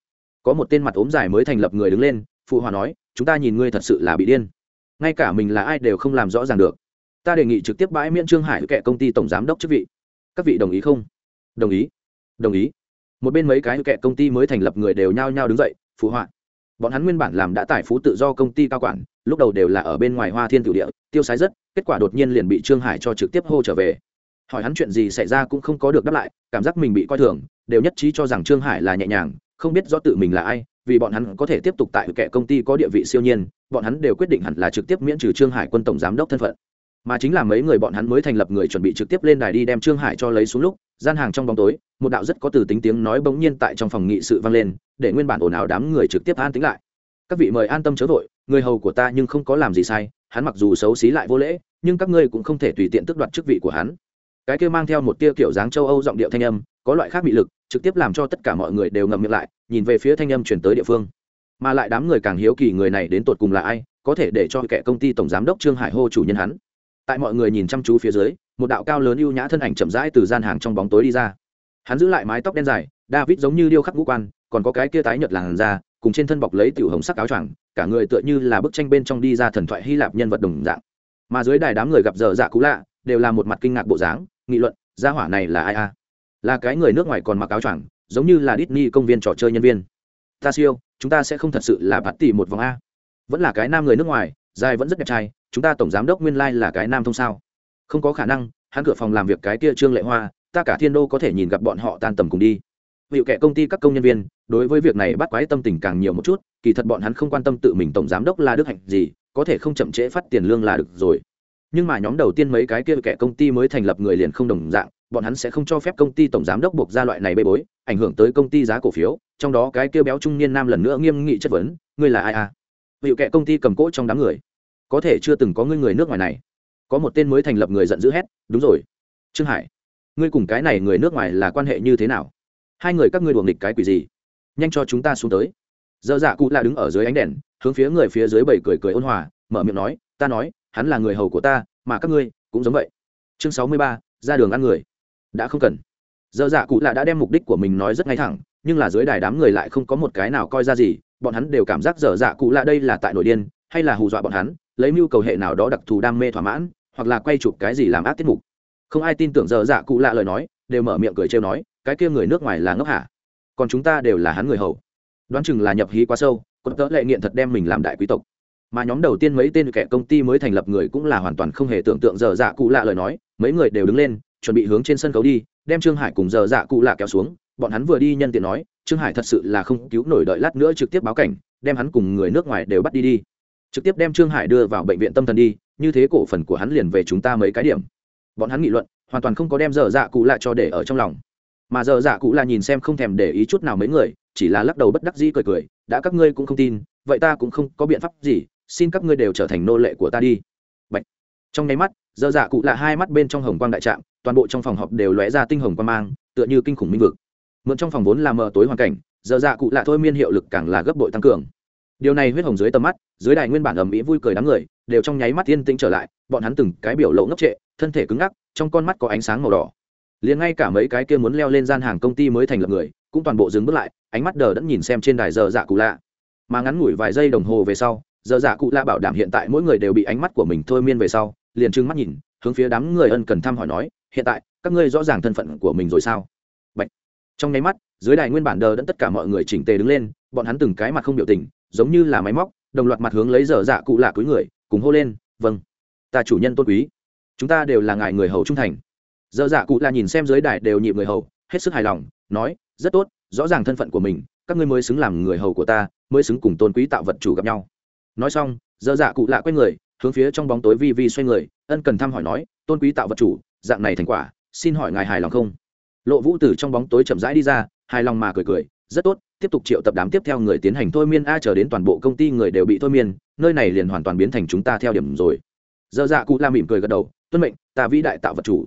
Có một tên mặt ốm dài mới thành lập người đứng lên, phụ hòa nói, chúng ta nhìn ngươi thật sự là bị điên. Ngay cả mình là ai đều không làm rõ ràng được ta đề nghị trực tiếp bãi miễn trương hải kệ công ty tổng giám đốc chức vị. Các vị đồng ý không? Đồng ý. Đồng ý. Một bên mấy cái kệ công ty mới thành lập người đều nhao nhao đứng dậy, phụ họa. Bọn hắn nguyên bản làm đã tài phú tự do công ty cao quản, lúc đầu đều là ở bên ngoài hoa thiên tử địa, tiêu sái rất, kết quả đột nhiên liền bị trương hải cho trực tiếp hô trở về. Hỏi hắn chuyện gì xảy ra cũng không có được đáp lại, cảm giác mình bị coi thường, đều nhất trí cho rằng trương hải là nhẹ nhàng, không biết do tự mình là ai, vì bọn hắn có thể tiếp tục tại kệ công ty có địa vị siêu nhiên, bọn hắn đều quyết định hẳn là trực tiếp miễn trừ trương hải quân tổng giám đốc thân phận mà chính là mấy người bọn hắn mới thành lập người chuẩn bị trực tiếp lên đài đi đem trương hải cho lấy xuống lúc, gian hàng trong bóng tối, một đạo rất có từ tính tiếng nói bỗng nhiên tại trong phòng nghị sự vang lên, để nguyên bản ồn ào đám người trực tiếp an tính lại. Các vị mời an tâm chớ vội, người hầu của ta nhưng không có làm gì sai, hắn mặc dù xấu xí lại vô lễ, nhưng các ngươi cũng không thể tùy tiện tước đoạt chức vị của hắn. Cái kia mang theo một tia kiểu dáng châu âu giọng điệu thanh âm, có loại khác bị lực, trực tiếp làm cho tất cả mọi người đều ngậm miệng lại, nhìn về phía thanh âm chuyển tới địa phương. Mà lại đám người càng hiếu kỳ người này đến tột cùng là ai, có thể để cho kẻ công ty tổng giám đốc trương hải hô chủ nhân hắn tại mọi người nhìn chăm chú phía dưới, một đạo cao lớn ưu nhã thân ảnh chậm rãi từ gian hàng trong bóng tối đi ra. Hắn giữ lại mái tóc đen dài, david giống như điêu khắc ngũ quan, còn có cái kia tái nhợt làn da, cùng trên thân bọc lấy tiểu hồng sắc áo choàng, cả người tựa như là bức tranh bên trong đi ra thần thoại hy lạp nhân vật đồng dạng. Mà dưới đài đám người gặp dở dạ cũ lạ, đều là một mặt kinh ngạc bộ dáng, nghị luận, gia hỏa này là ai a? Là cái người nước ngoài còn mặc áo choàng, giống như là Disney công viên trò chơi nhân viên. Ta siêu, chúng ta sẽ không thật sự là bắt tỉ một vòng a. Vẫn là cái nam người nước ngoài, dài vẫn rất đẹp trai chúng ta tổng giám đốc nguyên lai là cái nam thông sao? Không có khả năng, hắn cửa phòng làm việc cái kia trương lệ hoa, ta cả thiên đô có thể nhìn gặp bọn họ tan tầm cùng đi. Hiệu kẻ công ty các công nhân viên, đối với việc này bắt quái tâm tình càng nhiều một chút, kỳ thật bọn hắn không quan tâm tự mình tổng giám đốc là đức hạnh gì, có thể không chậm trễ phát tiền lương là được rồi. Nhưng mà nhóm đầu tiên mấy cái kia kẻ công ty mới thành lập người liền không đồng dạng, bọn hắn sẽ không cho phép công ty tổng giám đốc buộc ra loại này bê bối, ảnh hưởng tới công ty giá cổ phiếu, trong đó cái kia béo trung niên nam lần nữa nghiêm nghị chất vấn, ngươi là ai à? Hiệu kẻ công ty cầm cỗ trong đám người có thể chưa từng có ngươi người nước ngoài này. Có một tên mới thành lập người giận dữ hét, đúng rồi, trương hải, ngươi cùng cái này người nước ngoài là quan hệ như thế nào? Hai người các ngươi đuồng nghịch cái quỷ gì? Nhanh cho chúng ta xuống tới. Dơ dạ cụ là đứng ở dưới ánh đèn, hướng phía người phía dưới bảy cười cười ôn hòa, mở miệng nói, ta nói, hắn là người hầu của ta, mà các ngươi cũng giống vậy. Chương sáu mươi ba, ra đường ăn người. Đã không cần. Dơ dạ cụ là đã đem mục đích của mình nói rất ngay thẳng, nhưng là dưới đài đám người lại không có một cái nào coi ra gì, bọn hắn đều cảm giác dở dạ cụ là đây là tại nội điên, hay là hù dọa bọn hắn lấy mưu cầu hệ nào đó đặc thù đam mê thỏa mãn, hoặc là quay chụp cái gì làm ác tiết mục. Không ai tin tưởng dở dạ cụ lạ lời nói, đều mở miệng cười trêu nói, cái kia người nước ngoài là ngốc hả? Còn chúng ta đều là hắn người hầu. Đoán chừng là nhập hí quá sâu còn tớ lệ nghiện thật đem mình làm đại quý tộc. Mà nhóm đầu tiên mấy tên kẻ công ty mới thành lập người cũng là hoàn toàn không hề tưởng tượng dở dạ cụ lạ lời nói, mấy người đều đứng lên, chuẩn bị hướng trên sân khấu đi, đem trương hải cùng dở dạ cụ lạ kéo xuống. Bọn hắn vừa đi nhân tiện nói, trương hải thật sự là không cứu nổi đợi lát nữa trực tiếp báo cảnh, đem hắn cùng người nước ngoài đều bắt đi đi trực tiếp đem trương hải đưa vào bệnh viện tâm thần đi, như thế cổ phần của hắn liền về chúng ta mấy cái điểm. Bọn hắn nghị luận, hoàn toàn không có đem dở dạ cụ lạ cho để ở trong lòng. Mà dở dạ cụ là nhìn xem không thèm để ý chút nào mấy người, chỉ là lắc đầu bất đắc dĩ cười cười, đã các ngươi cũng không tin, vậy ta cũng không có biện pháp gì, xin các ngươi đều trở thành nô lệ của ta đi. Bạch. trong nháy mắt dở dạ cụ lạ hai mắt bên trong hồng quang đại trạm, toàn bộ trong phòng họp đều lóe ra tinh hồng quang mang, tựa như kinh khủng minh vực. Mượn trong phòng vốn là mờ tối hoàn cảnh dở dạ cụ lạ thôi miên hiệu lực càng là gấp bội tăng cường điều này huyết hồng dưới tầm mắt, dưới đài nguyên bản ầm ĩ vui cười đám người, đều trong nháy mắt yên tĩnh trở lại, bọn hắn từng cái biểu lộ ngốc trệ, thân thể cứng ngắc, trong con mắt có ánh sáng màu đỏ. Liền ngay cả mấy cái kia muốn leo lên gian hàng công ty mới thành lập người, cũng toàn bộ dừng bước lại, ánh mắt đờ đẫn nhìn xem trên đài giờ dạ cụ lạ. Mà ngắn ngủi vài giây đồng hồ về sau, giờ dạ cụ lạ bảo đảm hiện tại mỗi người đều bị ánh mắt của mình thôi miên về sau, liền trừng mắt nhìn, hướng phía đám người ân cần thăm hỏi nói, hiện tại, các ngươi rõ ràng thân phận của mình rồi sao? Bạch. trong nháy mắt, dưới đài nguyên bản đờ đẫn tất cả mọi người chỉnh tề đứng lên, bọn hắn từng cái mặt không biểu tình giống như là máy móc, đồng loạt mặt hướng lấy dở dạ cụ lạ cúi người, cùng hô lên vâng ta chủ nhân tôn quý, chúng ta đều là ngài người hầu trung thành. Dở dạ cụ là nhìn xem dưới đài đều nhịp người hầu, hết sức hài lòng, nói, rất tốt, rõ ràng thân phận của mình, các ngươi mới xứng làm người hầu của ta, mới xứng cùng tôn quý tạo vật chủ gặp nhau. Nói xong, dở dạ cụ lạ quay người, hướng phía trong bóng tối vi vi xoay người, ân cần thăm hỏi nói, tôn quý tạo vật chủ, dạng này thành quả, xin hỏi ngài hài lòng không? Lộ vũ từ trong bóng tối chậm rãi đi ra, hài lòng mà cười cười, rất tốt tiếp tục triệu tập đám tiếp theo người tiến hành thôi miên, a, chờ đến toàn bộ công ty người đều bị thôi miên, nơi này liền hoàn toàn biến thành chúng ta theo điểm rồi. Dơ dạ cụ la mỉm cười gật đầu, tuân mệnh, ta vĩ đại tạo vật chủ.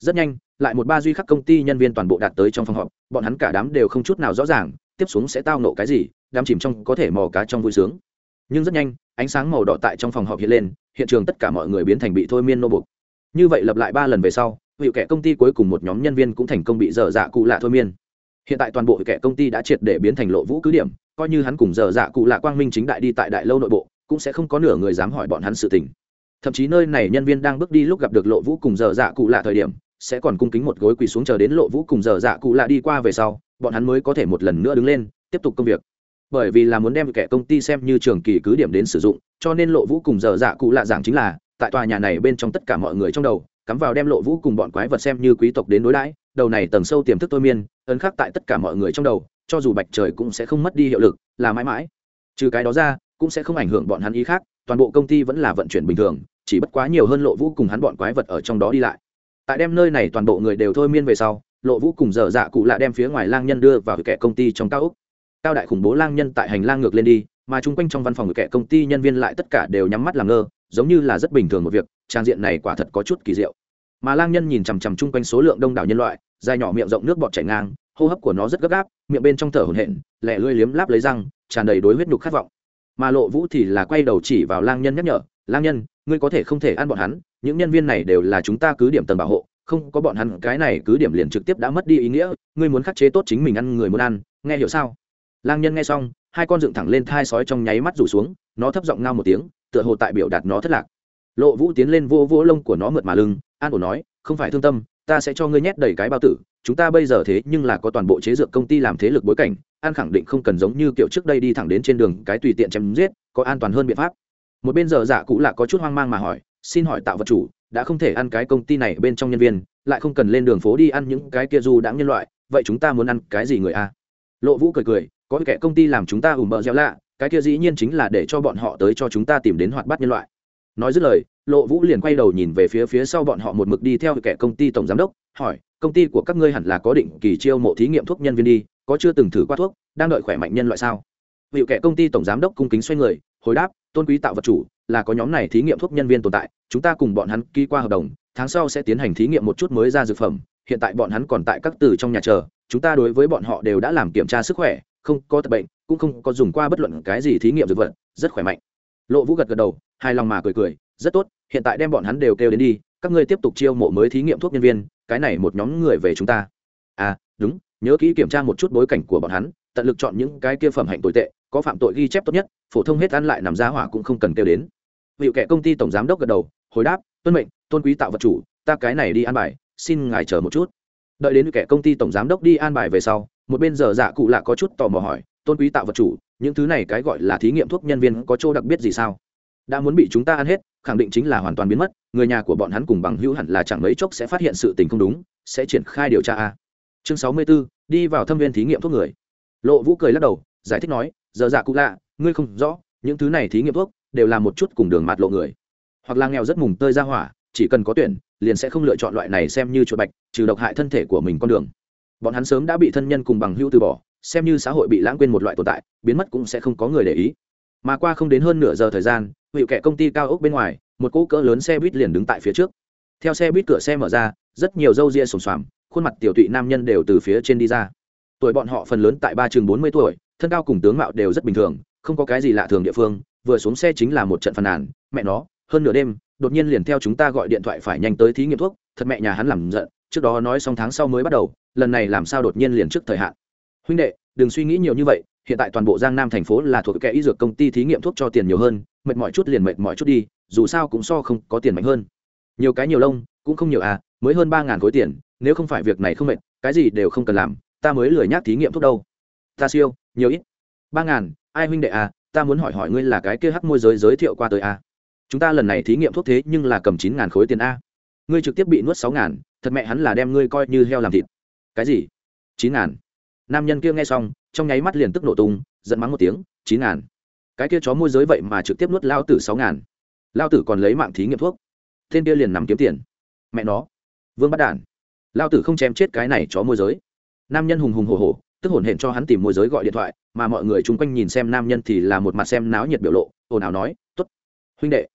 Rất nhanh, lại một ba duy khắc công ty nhân viên toàn bộ đạt tới trong phòng họp, bọn hắn cả đám đều không chút nào rõ ràng, tiếp xuống sẽ tao nộ cái gì, đám chìm trong có thể mò cá trong vui sướng. Nhưng rất nhanh, ánh sáng màu đỏ tại trong phòng họp hiện lên, hiện trường tất cả mọi người biến thành bị thôi miên nô bục như vậy lặp lại ba lần về sau, hiệu kẻ công ty cuối cùng một nhóm nhân viên cũng thành công bị dở dạ cụ lạ thôi miên hiện tại toàn bộ kẻ công ty đã triệt để biến thành lộ vũ cứ điểm, coi như hắn cùng dở dạ cụ lạ quang minh chính đại đi tại đại lâu nội bộ, cũng sẽ không có nửa người dám hỏi bọn hắn sự tình. Thậm chí nơi này nhân viên đang bước đi lúc gặp được lộ vũ cùng dở dạ cụ lạ thời điểm, sẽ còn cung kính một gối quỳ xuống chờ đến lộ vũ cùng dở dạ cụ lạ đi qua về sau, bọn hắn mới có thể một lần nữa đứng lên, tiếp tục công việc. Bởi vì là muốn đem kẻ công ty xem như trường kỳ cứ điểm đến sử dụng, cho nên lộ vũ cùng dở dạ cụ lạ giảng chính là, tại tòa nhà này bên trong tất cả mọi người trong đầu, cắm vào đem lộ vũ cùng bọn quái vật xem như quý tộc đến đối đãi đầu này tầng sâu tiềm thức thôi miên, ấn khắc tại tất cả mọi người trong đầu, cho dù bạch trời cũng sẽ không mất đi hiệu lực, là mãi mãi. Trừ cái đó ra, cũng sẽ không ảnh hưởng bọn hắn ý khác, toàn bộ công ty vẫn là vận chuyển bình thường, chỉ bất quá nhiều hơn lộ vũ cùng hắn bọn quái vật ở trong đó đi lại. Tại đem nơi này toàn bộ người đều thôi miên về sau, lộ vũ cùng dở dạ cụ lạ đem phía ngoài lang nhân đưa vào kẻ công ty trong cao úc cao đại khủng bố lang nhân tại hành lang ngược lên đi, mà chung quanh trong văn phòng kẻ công ty nhân viên lại tất cả đều nhắm mắt làm ngơ, giống như là rất bình thường một việc, trang diện này quả thật có chút kỳ diệu mà lang nhân nhìn chằm chằm chung quanh số lượng đông đảo nhân loại, dài nhỏ miệng rộng nước bọt chảy ngang, hô hấp của nó rất gấp gáp, miệng bên trong thở hổn hển lẹ lưỡi liếm láp lấy răng, tràn đầy đối huyết nhục khát vọng. Mà lộ vũ thì là quay đầu chỉ vào lang nhân nhắc nhở, lang nhân, ngươi có thể không thể ăn bọn hắn, những nhân viên này đều là chúng ta cứ điểm tầng bảo hộ, không có bọn hắn, cái này cứ điểm liền trực tiếp đã mất đi ý nghĩa, ngươi muốn khắc chế tốt chính mình ăn người muốn ăn, nghe hiểu sao? Lang nhân nghe xong, hai con dựng thẳng lên thai sói trong nháy mắt rủ xuống, nó thấp giọng ngao một tiếng, tựa hồ tại biểu đạt nó thất lạc. Lộ vũ tiến lên vô vô lông của nó mượt mà lưng an ổn nói, không phải thương tâm, ta sẽ cho ngươi nhét đầy cái bao tử, chúng ta bây giờ thế nhưng là có toàn bộ chế dược công ty làm thế lực bối cảnh, an khẳng định không cần giống như kiểu trước đây đi thẳng đến trên đường cái tùy tiện chém giết, có an toàn hơn biện pháp. Một bên giờ giả cũ là có chút hoang mang mà hỏi, xin hỏi tạo vật chủ, đã không thể ăn cái công ty này bên trong nhân viên, lại không cần lên đường phố đi ăn những cái kia du đãng nhân loại, vậy chúng ta muốn ăn cái gì người a? Lộ vũ cười cười, có kẻ công ty làm chúng ta ủ mờ gieo lạ, cái kia dĩ nhiên chính là để cho bọn họ tới cho chúng ta tìm đến hoạt bát nhân loại nói dứt lời, lộ vũ liền quay đầu nhìn về phía phía sau bọn họ một mực đi theo kẻ công ty tổng giám đốc, hỏi, công ty của các ngươi hẳn là có định kỳ chiêu mộ thí nghiệm thuốc nhân viên đi, có chưa từng thử qua thuốc, đang đợi khỏe mạnh nhân loại sao? Vị kẻ công ty tổng giám đốc cung kính xoay người, hồi đáp, tôn quý tạo vật chủ, là có nhóm này thí nghiệm thuốc nhân viên tồn tại, chúng ta cùng bọn hắn ký qua hợp đồng, tháng sau sẽ tiến hành thí nghiệm một chút mới ra dược phẩm, hiện tại bọn hắn còn tại các từ trong nhà chờ, chúng ta đối với bọn họ đều đã làm kiểm tra sức khỏe, không có tập bệnh, cũng không có dùng qua bất luận cái gì thí nghiệm dược vật, rất khỏe mạnh lộ vũ gật gật đầu, hài lòng mà cười cười, rất tốt, hiện tại đem bọn hắn đều kêu đến đi, các ngươi tiếp tục chiêu mộ mới thí nghiệm thuốc nhân viên, cái này một nhóm người về chúng ta. À đúng, nhớ kỹ kiểm tra một chút bối cảnh của bọn hắn, tận lực chọn những cái kia phẩm hạnh tồi tệ, có phạm tội ghi chép tốt nhất, phổ thông hết ăn lại nằm ra hỏa cũng không cần kêu đến. Vị kẻ công ty tổng giám đốc gật đầu, hồi đáp, tuân mệnh, tôn quý tạo vật chủ, ta cái này đi an bài, xin ngài chờ một chút. Đợi đến kẻ công ty tổng giám đốc đi an bài về sau, một bên giờ dạ cụ lạ có chút tò mò hỏi, tôn quý tạo vật chủ những thứ này cái gọi là thí nghiệm thuốc nhân viên có chỗ đặc biệt gì sao? Đã muốn bị chúng ta ăn hết khẳng định chính là hoàn toàn biến mất người nhà của bọn hắn cùng bằng hữu hẳn là chẳng mấy chốc sẽ phát hiện sự tình không đúng sẽ triển khai điều tra a. Chương sáu mươi 64, đi vào thâm viên thí nghiệm thuốc người. Lộ vũ cười lắc đầu giải thích nói giờ dạ cụ lạ ngươi không rõ những thứ này thí nghiệm thuốc đều là một chút cùng đường mạt lộ người. Hoặc là nghèo rất mùng tơi ra hỏa chỉ cần có tuyển liền sẽ không lựa chọn loại này xem như chuột bạch trừ độc hại thân thể của mình con đường. Bọn hắn sớm đã bị thân nhân cùng bằng hữu từ bỏ xem như xã hội bị lãng quên một loại tồn tại, biến mất cũng sẽ không có người để ý. Mà qua không đến hơn nửa giờ thời gian hiệu kẻ công ty cao ốc bên ngoài, một cỗ cỡ lớn xe buýt liền đứng tại phía trước. Theo xe buýt cửa xe mở ra, rất nhiều râu ria sồm xoàm, khuôn mặt tiểu tụy nam nhân đều từ phía trên đi ra. Tuổi bọn họ phần lớn tại ba chừng bốn mươi tuổi, thân cao cùng tướng mạo đều rất bình thường, không có cái gì lạ thường địa phương, vừa xuống xe chính là một trận phàn nàn, mẹ nó, hơn nửa đêm, đột nhiên liền theo chúng ta gọi điện thoại phải nhanh tới thí nghiệm thuốc, thật mẹ nhà hắn làm giận, trước đó nói xong tháng sau mới bắt đầu, lần này làm sao đột nhiên liền trước thời hạn? Huynh đệ, đừng suy nghĩ nhiều như vậy, hiện tại toàn bộ giang nam thành phố là thuộc kẻ y dược công ty thí nghiệm thuốc cho tiền nhiều hơn, mệt mỏi chút liền mệt mỏi chút đi, dù sao cũng so không có tiền mạnh hơn. Nhiều cái nhiều lông, cũng không nhiều à mới hơn ba ngàn khối tiền, nếu không phải việc này không mệt, cái gì đều không cần làm, ta mới lười nhác thí nghiệm thuốc đâu. Ta siêu, nhiều ít. Ba ngàn, ai huynh đệ à ta muốn hỏi hỏi ngươi là cái kia hắc môi giới giới thiệu qua tới à. Chúng ta lần này thí nghiệm thuốc thế nhưng là cầm chín ngàn khối tiền a. Ngươi trực tiếp bị nuốt sáu ngàn, thật mẹ hắn là đem ngươi coi như heo làm thịt. Cái gì? Chín ngàn nam nhân kia nghe xong, trong nháy mắt liền tức nổ tung, giận mắng một tiếng, chín ngàn. Cái kia chó môi giới vậy mà trực tiếp nuốt lao tử sáu ngàn. Lao tử còn lấy mạng thí nghiệm thuốc. Tên kia liền nằm kiếm tiền. Mẹ nó. Vương bắt đản. Lao tử không chém chết cái này chó môi giới. Nam nhân hùng hùng hổ hổ, tức hổn hển cho hắn tìm môi giới gọi điện thoại, mà mọi người chung quanh nhìn xem nam nhân thì là một mặt xem náo nhiệt biểu lộ, ồn ào nói t ố t huynh đệ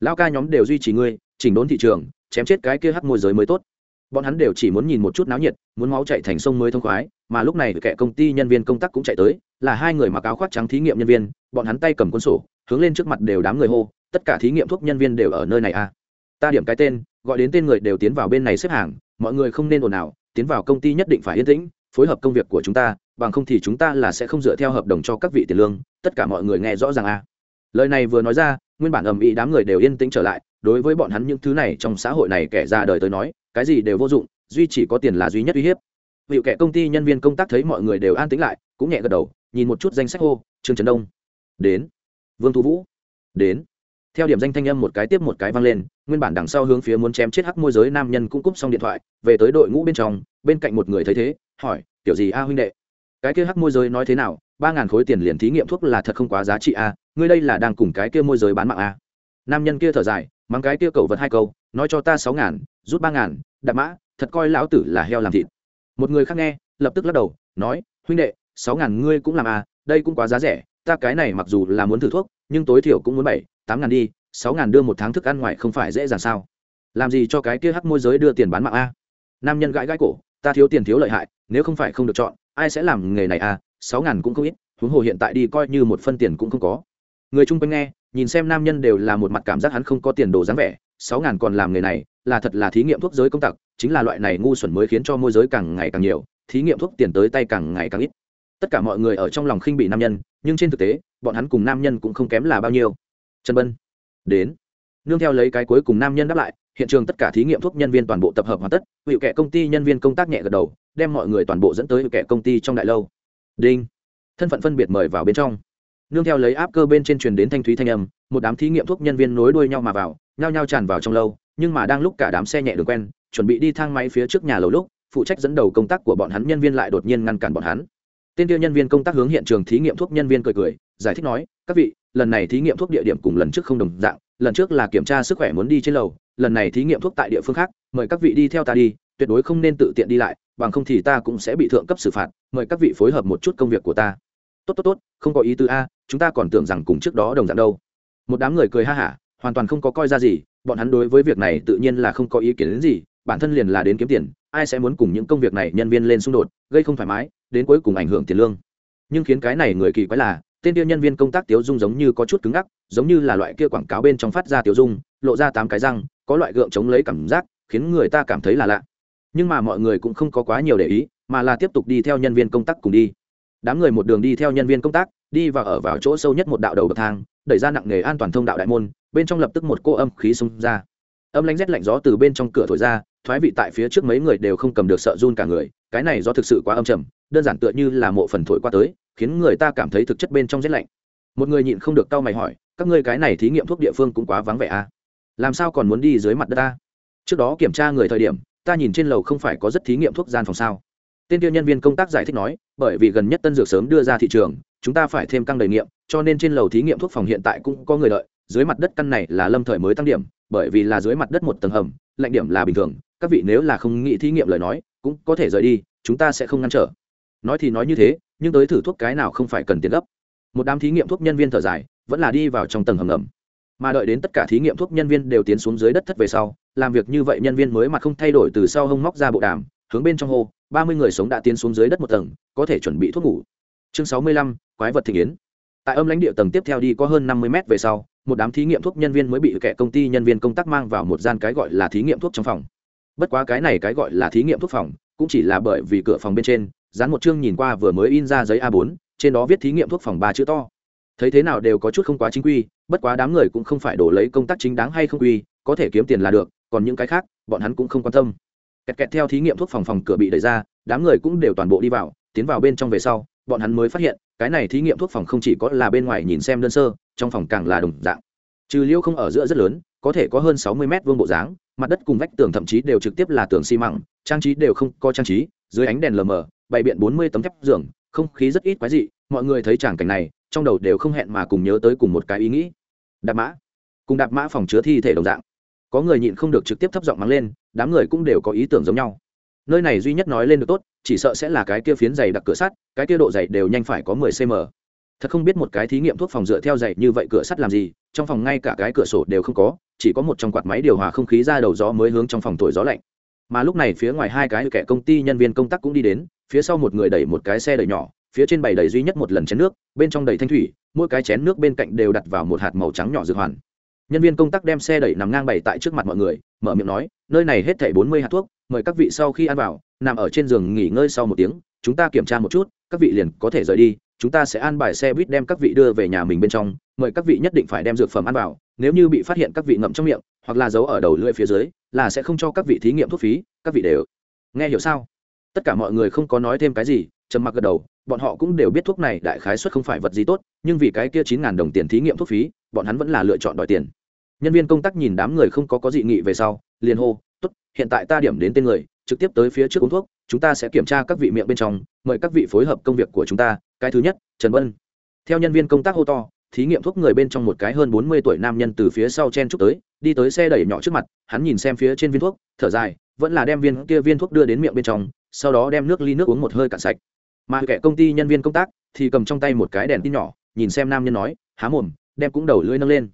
lao ca nhóm đều duy trì ngươi, chỉnh đốn thị trường, chém chết cái kia hắc môi giới mới tốt bọn hắn đều chỉ muốn nhìn một chút náo nhiệt, muốn máu chạy thành sông mới thông khoái, mà lúc này kẻ công ty nhân viên công tác cũng chạy tới, là hai người mặc áo khoác trắng thí nghiệm nhân viên, bọn hắn tay cầm cuốn sổ, hướng lên trước mặt đều đám người hô, tất cả thí nghiệm thuốc nhân viên đều ở nơi này à? Ta điểm cái tên, gọi đến tên người đều tiến vào bên này xếp hàng, mọi người không nên ồn ào, tiến vào công ty nhất định phải yên tĩnh, phối hợp công việc của chúng ta, bằng không thì chúng ta là sẽ không dựa theo hợp đồng cho các vị tiền lương, tất cả mọi người nghe rõ ràng à? Lời này vừa nói ra, nguyên bản ầm ĩ đám người đều yên tĩnh trở lại, đối với bọn hắn những thứ này trong xã hội này kẻ ra đời tới nói cái gì đều vô dụng, duy chỉ có tiền là duy nhất uy hiếp. Hiệu kẻ công ty nhân viên công tác thấy mọi người đều an tĩnh lại, cũng nhẹ gật đầu, nhìn một chút danh sách hô, trương trấn đông. Đến. Vương thu vũ. Đến. Theo điểm danh thanh âm một cái tiếp một cái vang lên, nguyên bản đằng sau hướng phía muốn chém chết hắc môi giới nam nhân cũng cúp xong điện thoại, về tới đội ngũ bên trong, bên cạnh một người thấy thế, hỏi, kiểu gì a huynh đệ? Cái kia hắc môi giới nói thế nào? Ba ngàn khối tiền liền thí nghiệm thuốc là thật không quá giá trị a, ngươi đây là đang cùng cái kia môi giới bán mạng a? Nam nhân kia thở dài, mắng cái kia cầu vật hai câu, nói cho ta sáu ngàn, rút ba ngàn đạp mã, thật coi lão tử là heo làm thịt. Một người khác nghe, lập tức lắc đầu, nói, huynh đệ, sáu ngàn ngươi cũng làm à đây cũng quá giá rẻ, ta cái này mặc dù là muốn thử thuốc, nhưng tối thiểu cũng muốn bảy, tám ngàn đi, sáu ngàn đưa một tháng thức ăn ngoài không phải dễ dàng sao? Làm gì cho cái kia hắc môi giới đưa tiền bán mạng a? Nam nhân gãi gãi cổ, ta thiếu tiền thiếu lợi hại, nếu không phải không được chọn, ai sẽ làm nghề này à sáu ngàn cũng không ít, huống hồ hiện tại đi coi như một phân tiền cũng không có. Người chung quanh nghe, nhìn xem nam nhân đều là một mặt cảm giác hắn không có tiền đồ dáng vẻ sáu ngàn còn làm nghề này, là thật là thí nghiệm thuốc giới công tặc, chính là loại này ngu xuẩn mới khiến cho môi giới càng ngày càng nhiều, thí nghiệm thuốc tiền tới tay càng ngày càng ít. Tất cả mọi người ở trong lòng khinh bị nam nhân, nhưng trên thực tế, bọn hắn cùng nam nhân cũng không kém là bao nhiêu. Trần bân, đến. Nương theo lấy cái cuối cùng nam nhân đáp lại, hiện trường tất cả thí nghiệm thuốc nhân viên toàn bộ tập hợp hoàn tất hiệu kệ công ty nhân viên công tác nhẹ gật đầu, đem mọi người toàn bộ dẫn tới hiệu kệ công ty trong đại lâu. Đinh. Thân phận phân biệt mời vào bên trong. Nương theo lấy áp cơ bên trên truyền đến thanh thúy thanh âm, một đám thí nghiệm thuốc nhân viên nối đuôi nhau mà vào nhao nhao tràn vào trong lâu, nhưng mà đang lúc cả đám xe nhẹ đường quen, chuẩn bị đi thang máy phía trước nhà lầu lúc, phụ trách dẫn đầu công tác của bọn hắn nhân viên lại đột nhiên ngăn cản bọn hắn. Tên tiêu nhân viên công tác hướng hiện trường thí nghiệm thuốc nhân viên cười cười, giải thích nói, các vị, lần này thí nghiệm thuốc địa điểm cùng lần trước không đồng dạng, lần trước là kiểm tra sức khỏe muốn đi trên lầu, lần này thí nghiệm thuốc tại địa phương khác, mời các vị đi theo ta đi, tuyệt đối không nên tự tiện đi lại, bằng không thì ta cũng sẽ bị thượng cấp xử phạt, mời các vị phối hợp một chút công việc của ta. Tốt tốt tốt, không có ý tứ a, chúng ta còn tưởng rằng cùng trước đó đồng dạng đâu. Một đám người cười ha hả hoàn toàn không có coi ra gì, bọn hắn đối với việc này tự nhiên là không có ý kiến đến gì, bản thân liền là đến kiếm tiền, ai sẽ muốn cùng những công việc này nhân viên lên xung đột, gây không thoải mái, đến cuối cùng ảnh hưởng tiền lương. Nhưng khiến cái này người kỳ quái là, tên tiêu nhân viên công tác tiếu dung giống như có chút cứng ngắc, giống như là loại kia quảng cáo bên trong phát ra tiếu dung, lộ ra tám cái răng, có loại gượng chống lấy cảm giác, khiến người ta cảm thấy là lạ. Nhưng mà mọi người cũng không có quá nhiều để ý, mà là tiếp tục đi theo nhân viên công tác cùng đi. Đám người một đường đi theo nhân viên công tác, đi và ở vào chỗ sâu nhất một đạo đầu bậc thang đẩy ra nặng nề an toàn thông đạo đại môn, bên trong lập tức một cô âm khí xông ra. Âm lánh rét lạnh gió từ bên trong cửa thổi ra, thoái vị tại phía trước mấy người đều không cầm được sợ run cả người, cái này do thực sự quá âm trầm, đơn giản tựa như là mộ phần thổi qua tới, khiến người ta cảm thấy thực chất bên trong rét lạnh. Một người nhịn không được cau mày hỏi, các ngươi cái này thí nghiệm thuốc địa phương cũng quá vắng vẻ à? Làm sao còn muốn đi dưới mặt đất ta? Trước đó kiểm tra người thời điểm, ta nhìn trên lầu không phải có rất thí nghiệm thuốc gian phòng sao? Tên tiêu nhân viên công tác giải thích nói, bởi vì gần nhất tân dược sớm đưa ra thị trường, chúng ta phải thêm căng đầy nghiệm cho nên trên lầu thí nghiệm thuốc phòng hiện tại cũng có người lợi dưới mặt đất căn này là lâm thời mới tăng điểm, bởi vì là dưới mặt đất một tầng hầm, lạnh điểm là bình thường, các vị nếu là không nghĩ thí nghiệm lời nói, cũng có thể rời đi, chúng ta sẽ không ngăn trở. Nói thì nói như thế, nhưng tới thử thuốc cái nào không phải cần tiền gấp. Một đám thí nghiệm thuốc nhân viên thở dài, vẫn là đi vào trong tầng hầm ngầm. Mà đợi đến tất cả thí nghiệm thuốc nhân viên đều tiến xuống dưới đất thất về sau, làm việc như vậy nhân viên mới mà không thay đổi từ sau hông móc ra bộ đàm, hướng bên trong hô, ba mươi người sống đã tiến xuống dưới đất một tầng, có thể chuẩn bị thuốc ngủ. Chương sáu mươi lăm, quái vật thị kiến tại âm lãnh địa tầng tiếp theo đi có hơn năm mươi mét về sau, một đám thí nghiệm thuốc nhân viên mới bị kẻ công ty nhân viên công tác mang vào một gian cái gọi là thí nghiệm thuốc trong phòng. Bất quá cái này cái gọi là thí nghiệm thuốc phòng, cũng chỉ là bởi vì cửa phòng bên trên, dán một chương nhìn qua vừa mới in ra giấy a 4 trên đó viết thí nghiệm thuốc phòng ba chữ to. Thấy thế nào đều có chút không quá chính quy, bất quá đám người cũng không phải đổ lấy công tác chính đáng hay không quy, có thể kiếm tiền là được, còn những cái khác, bọn hắn cũng không quan tâm. Kẹt kẹt theo thí nghiệm thuốc phòng phòng cửa bị đẩy ra, đám người cũng đều toàn bộ đi vào, tiến vào bên trong về sau bọn hắn mới phát hiện, cái này thí nghiệm thuốc phòng không chỉ có là bên ngoài nhìn xem đơn sơ, trong phòng càng là đồng dạng. Trừ liêu không ở giữa rất lớn, có thể có hơn sáu mươi mét vuông bộ dáng, mặt đất cùng vách tường thậm chí đều trực tiếp là tường xi măng, trang trí đều không có trang trí, dưới ánh đèn lờ mờ, bày biện bốn mươi tấm thép giường, không khí rất ít quái dị, mọi người thấy tràng cảnh này, trong đầu đều không hẹn mà cùng nhớ tới cùng một cái ý nghĩ. Đạp mã. Cùng đạp mã phòng chứa thi thể đồng dạng. Có người nhịn không được trực tiếp thấp giọng mắng lên, đám người cũng đều có ý tưởng giống nhau nơi này duy nhất nói lên được tốt, chỉ sợ sẽ là cái kia phiến dày đặc cửa sắt, cái kia độ dày đều nhanh phải có mười cm thật không biết một cái thí nghiệm thuốc phòng dựa theo dày như vậy cửa sắt làm gì, trong phòng ngay cả cái cửa sổ đều không có, chỉ có một trong quạt máy điều hòa không khí ra đầu gió mới hướng trong phòng thổi gió lạnh. Mà lúc này phía ngoài hai cái kẻ công ty nhân viên công tác cũng đi đến, phía sau một người đẩy một cái xe đẩy nhỏ, phía trên bày đầy duy nhất một lần chén nước, bên trong đầy thanh thủy, mỗi cái chén nước bên cạnh đều đặt vào một hạt màu trắng nhỏ dược hoàn nhân viên công tác đem xe đẩy nằm ngang bày tại trước mặt mọi người, mở miệng nói, nơi này hết thảy bốn mươi hạt thuốc, mời các vị sau khi ăn vào, nằm ở trên giường nghỉ ngơi sau một tiếng, chúng ta kiểm tra một chút, các vị liền có thể rời đi, chúng ta sẽ an bài xe buýt đem các vị đưa về nhà mình bên trong, mời các vị nhất định phải đem dược phẩm ăn vào, nếu như bị phát hiện các vị ngậm trong miệng, hoặc là giấu ở đầu lưỡi phía dưới, là sẽ không cho các vị thí nghiệm thuốc phí, các vị đều nghe hiểu sao? Tất cả mọi người không có nói thêm cái gì, trầm mặc gật đầu, bọn họ cũng đều biết thuốc này đại khái suất không phải vật gì tốt, nhưng vì cái kia chín ngàn đồng tiền thí nghiệm thuốc phí, bọn hắn vẫn là lựa chọn đòi tiền nhân viên công tác nhìn đám người không có có dị nghị về sau, liền hô, tốt, hiện tại ta điểm đến tên người, trực tiếp tới phía trước uống thuốc, chúng ta sẽ kiểm tra các vị miệng bên trong, mời các vị phối hợp công việc của chúng ta. Cái thứ nhất, trần vân. Theo nhân viên công tác hô to, thí nghiệm thuốc người bên trong một cái hơn bốn mươi tuổi nam nhân từ phía sau chen chúc tới, đi tới xe đẩy nhỏ trước mặt, hắn nhìn xem phía trên viên thuốc, thở dài, vẫn là đem viên kia viên thuốc đưa đến miệng bên trong, sau đó đem nước ly nước uống một hơi cạn sạch. Mà kẻ công ty nhân viên công tác thì cầm trong tay một cái đèn tin nhỏ, nhìn xem nam nhân nói, há mồm, đem cũng đầu lưỡi nâng lên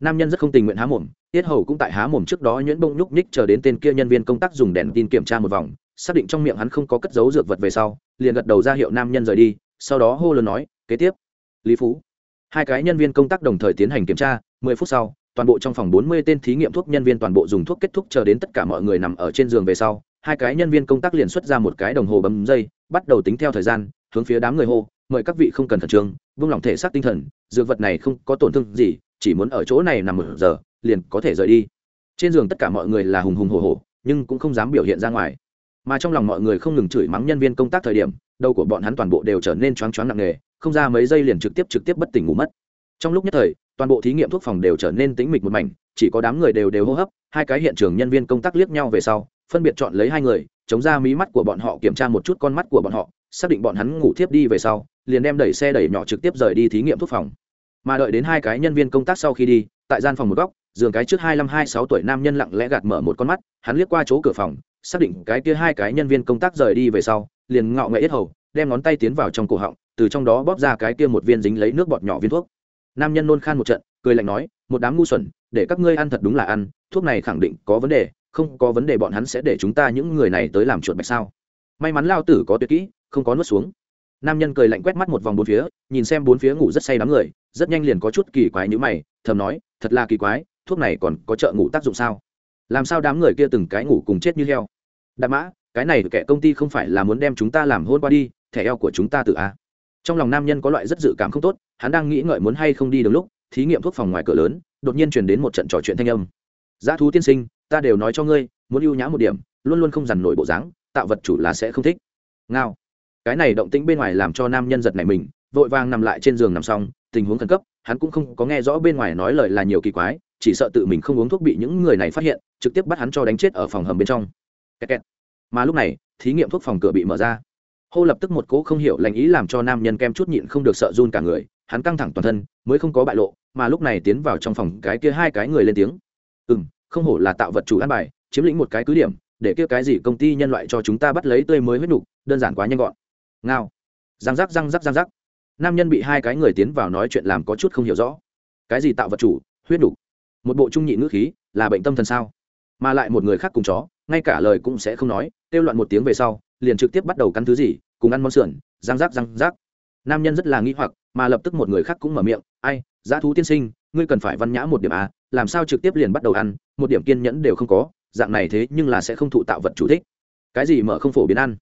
nam nhân rất không tình nguyện há mồm, tiết hầu cũng tại há mồm trước đó nhuyễn bông nhúc nhích chờ đến tên kia nhân viên công tác dùng đèn tin kiểm tra một vòng, xác định trong miệng hắn không có cất dấu dược vật về sau, liền gật đầu ra hiệu nam nhân rời đi, sau đó hô lớn nói, kế tiếp, lý phú. Hai cái nhân viên công tác đồng thời tiến hành kiểm tra, mười phút sau, toàn bộ trong phòng bốn mươi tên thí nghiệm thuốc nhân viên toàn bộ dùng thuốc kết thúc chờ đến tất cả mọi người nằm ở trên giường về sau, hai cái nhân viên công tác liền xuất ra một cái đồng hồ bấm dây, bắt đầu tính theo thời gian, hướng phía đám người hô, mời các vị không cần khẩn trương, vung lòng thể xác tinh thần, dược vật này không có tổn thương gì chỉ muốn ở chỗ này nằm một giờ, liền có thể rời đi. Trên giường tất cả mọi người là hùng hùng hồ hồ nhưng cũng không dám biểu hiện ra ngoài. Mà trong lòng mọi người không ngừng chửi mắng nhân viên công tác thời điểm, đầu của bọn hắn toàn bộ đều trở nên choáng choáng nặng nề, không ra mấy giây liền trực tiếp trực tiếp bất tỉnh ngủ mất. Trong lúc nhất thời, toàn bộ thí nghiệm thuốc phòng đều trở nên tĩnh mịch một mảnh, chỉ có đám người đều đều hô hấp, hai cái hiện trường nhân viên công tác liếc nhau về sau, phân biệt chọn lấy hai người, chống ra mí mắt của bọn họ, kiểm tra một chút con mắt của bọn họ, xác định bọn hắn ngủ thiếp đi về sau, liền đem đẩy xe đẩy nhỏ trực tiếp rời đi thí nghiệm thuốc phòng mà đợi đến hai cái nhân viên công tác sau khi đi, tại gian phòng một góc, giường cái trước hai năm hai sáu tuổi nam nhân lặng lẽ gạt mở một con mắt, hắn liếc qua chỗ cửa phòng, xác định cái kia hai cái nhân viên công tác rời đi về sau, liền ngạo nghệ ít hầu, đem ngón tay tiến vào trong cổ họng, từ trong đó bóp ra cái kia một viên dính lấy nước bọt nhỏ viên thuốc. Nam nhân nôn khan một trận, cười lạnh nói, một đám ngu xuẩn, để các ngươi ăn thật đúng là ăn, thuốc này khẳng định có vấn đề, không có vấn đề bọn hắn sẽ để chúng ta những người này tới làm chuột bạch sao. May mắn lao tử có tuyệt kỹ, không có nuốt xuống nam nhân cười lạnh quét mắt một vòng bốn phía, nhìn xem bốn phía ngủ rất say đám người, rất nhanh liền có chút kỳ quái như mày, thầm nói, thật là kỳ quái, thuốc này còn có trợ ngủ tác dụng sao? Làm sao đám người kia từng cái ngủ cùng chết như heo? Đạp mã, cái này kẻ công ty không phải là muốn đem chúng ta làm hôn qua đi, thẻ eo của chúng ta tự a. Trong lòng nam nhân có loại rất dự cảm không tốt, hắn đang nghĩ ngợi muốn hay không đi được lúc, thí nghiệm thuốc phòng ngoài cửa lớn, đột nhiên truyền đến một trận trò chuyện thanh âm. Giá thú tiên sinh, ta đều nói cho ngươi, muốn ưu nhã một điểm, luôn luôn không dằn nổi bộ dáng, tạo vật chủ là sẽ không thích. Ngao cái này động tĩnh bên ngoài làm cho nam nhân giật này mình, vội vàng nằm lại trên giường nằm xong, tình huống khẩn cấp, hắn cũng không có nghe rõ bên ngoài nói lời là nhiều kỳ quái, chỉ sợ tự mình không uống thuốc bị những người này phát hiện, trực tiếp bắt hắn cho đánh chết ở phòng hầm bên trong. Kẹt kẹt. mà lúc này, thí nghiệm thuốc phòng cửa bị mở ra. Hô lập tức một cỗ không hiểu lành ý làm cho nam nhân kem chút nhịn không được sợ run cả người, hắn căng thẳng toàn thân, mới không có bại lộ, mà lúc này tiến vào trong phòng cái kia hai cái người lên tiếng. Ừ m không hổ là tạo vật chủ ăn bài, chiếm lĩnh một cái cứ điểm, để kia cái gì công ty nhân loại cho chúng ta bắt lấy tươi mới huyết nục đơn giản quá nhanh gọn ngao. Răng rắc răng rắc răng rắc. Nam nhân bị hai cái người tiến vào nói chuyện làm có chút không hiểu rõ. Cái gì tạo vật chủ? Huyết đủ một bộ trung nhị ngữ khí, là bệnh tâm thần sao? Mà lại một người khác cùng chó, ngay cả lời cũng sẽ không nói, kêu loạn một tiếng về sau, liền trực tiếp bắt đầu cắn thứ gì, cùng ăn món sườn, răng rác răng rác nam nhân rất là nghi hoặc, mà lập tức một người khác cũng mở miệng, ai, giá thú tiên sinh, ngươi cần phải văn nhã một điểm à làm sao trực tiếp liền bắt đầu ăn, một điểm kiên nhẫn đều không có, dạng này thế nhưng là sẽ không thụ tạo vật chủ thích. Cái gì mở không phổ biến ăn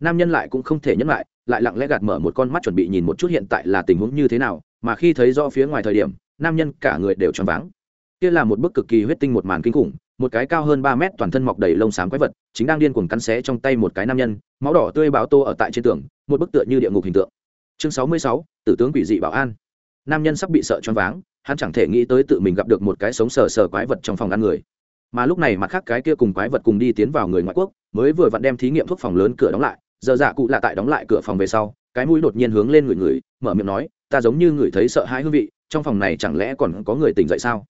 nam nhân lại cũng không thể nhẫn lại lại lặng lẽ gạt mở một con mắt chuẩn bị nhìn một chút hiện tại là tình huống như thế nào, mà khi thấy do phía ngoài thời điểm, nam nhân cả người đều choáng váng. Kia là một bức cực kỳ huyết tinh một màn kinh khủng, một cái cao hơn ba mét toàn thân mọc đầy lông xám quái vật, chính đang điên cuồng cắn xé trong tay một cái nam nhân, máu đỏ tươi báo tô ở tại trên tường, một bức tựa như địa ngục hình tượng. Chương sáu mươi sáu, tử tướng quỷ dị bảo an. Nam nhân sắp bị sợ choáng váng, hắn chẳng thể nghĩ tới tự mình gặp được một cái sống sờ sờ quái vật trong phòng ăn người. Mà lúc này mặt khác cái kia cùng quái vật cùng đi tiến vào người ngoại quốc, mới vừa vặn đem thí nghiệm thuốc phòng lớn cửa đóng lại giờ dạ cụ lạ tại đóng lại cửa phòng về sau, cái mũi đột nhiên hướng lên người người, mở miệng nói, ta giống như người thấy sợ hãi hương vị, trong phòng này chẳng lẽ còn có người tỉnh dậy sao?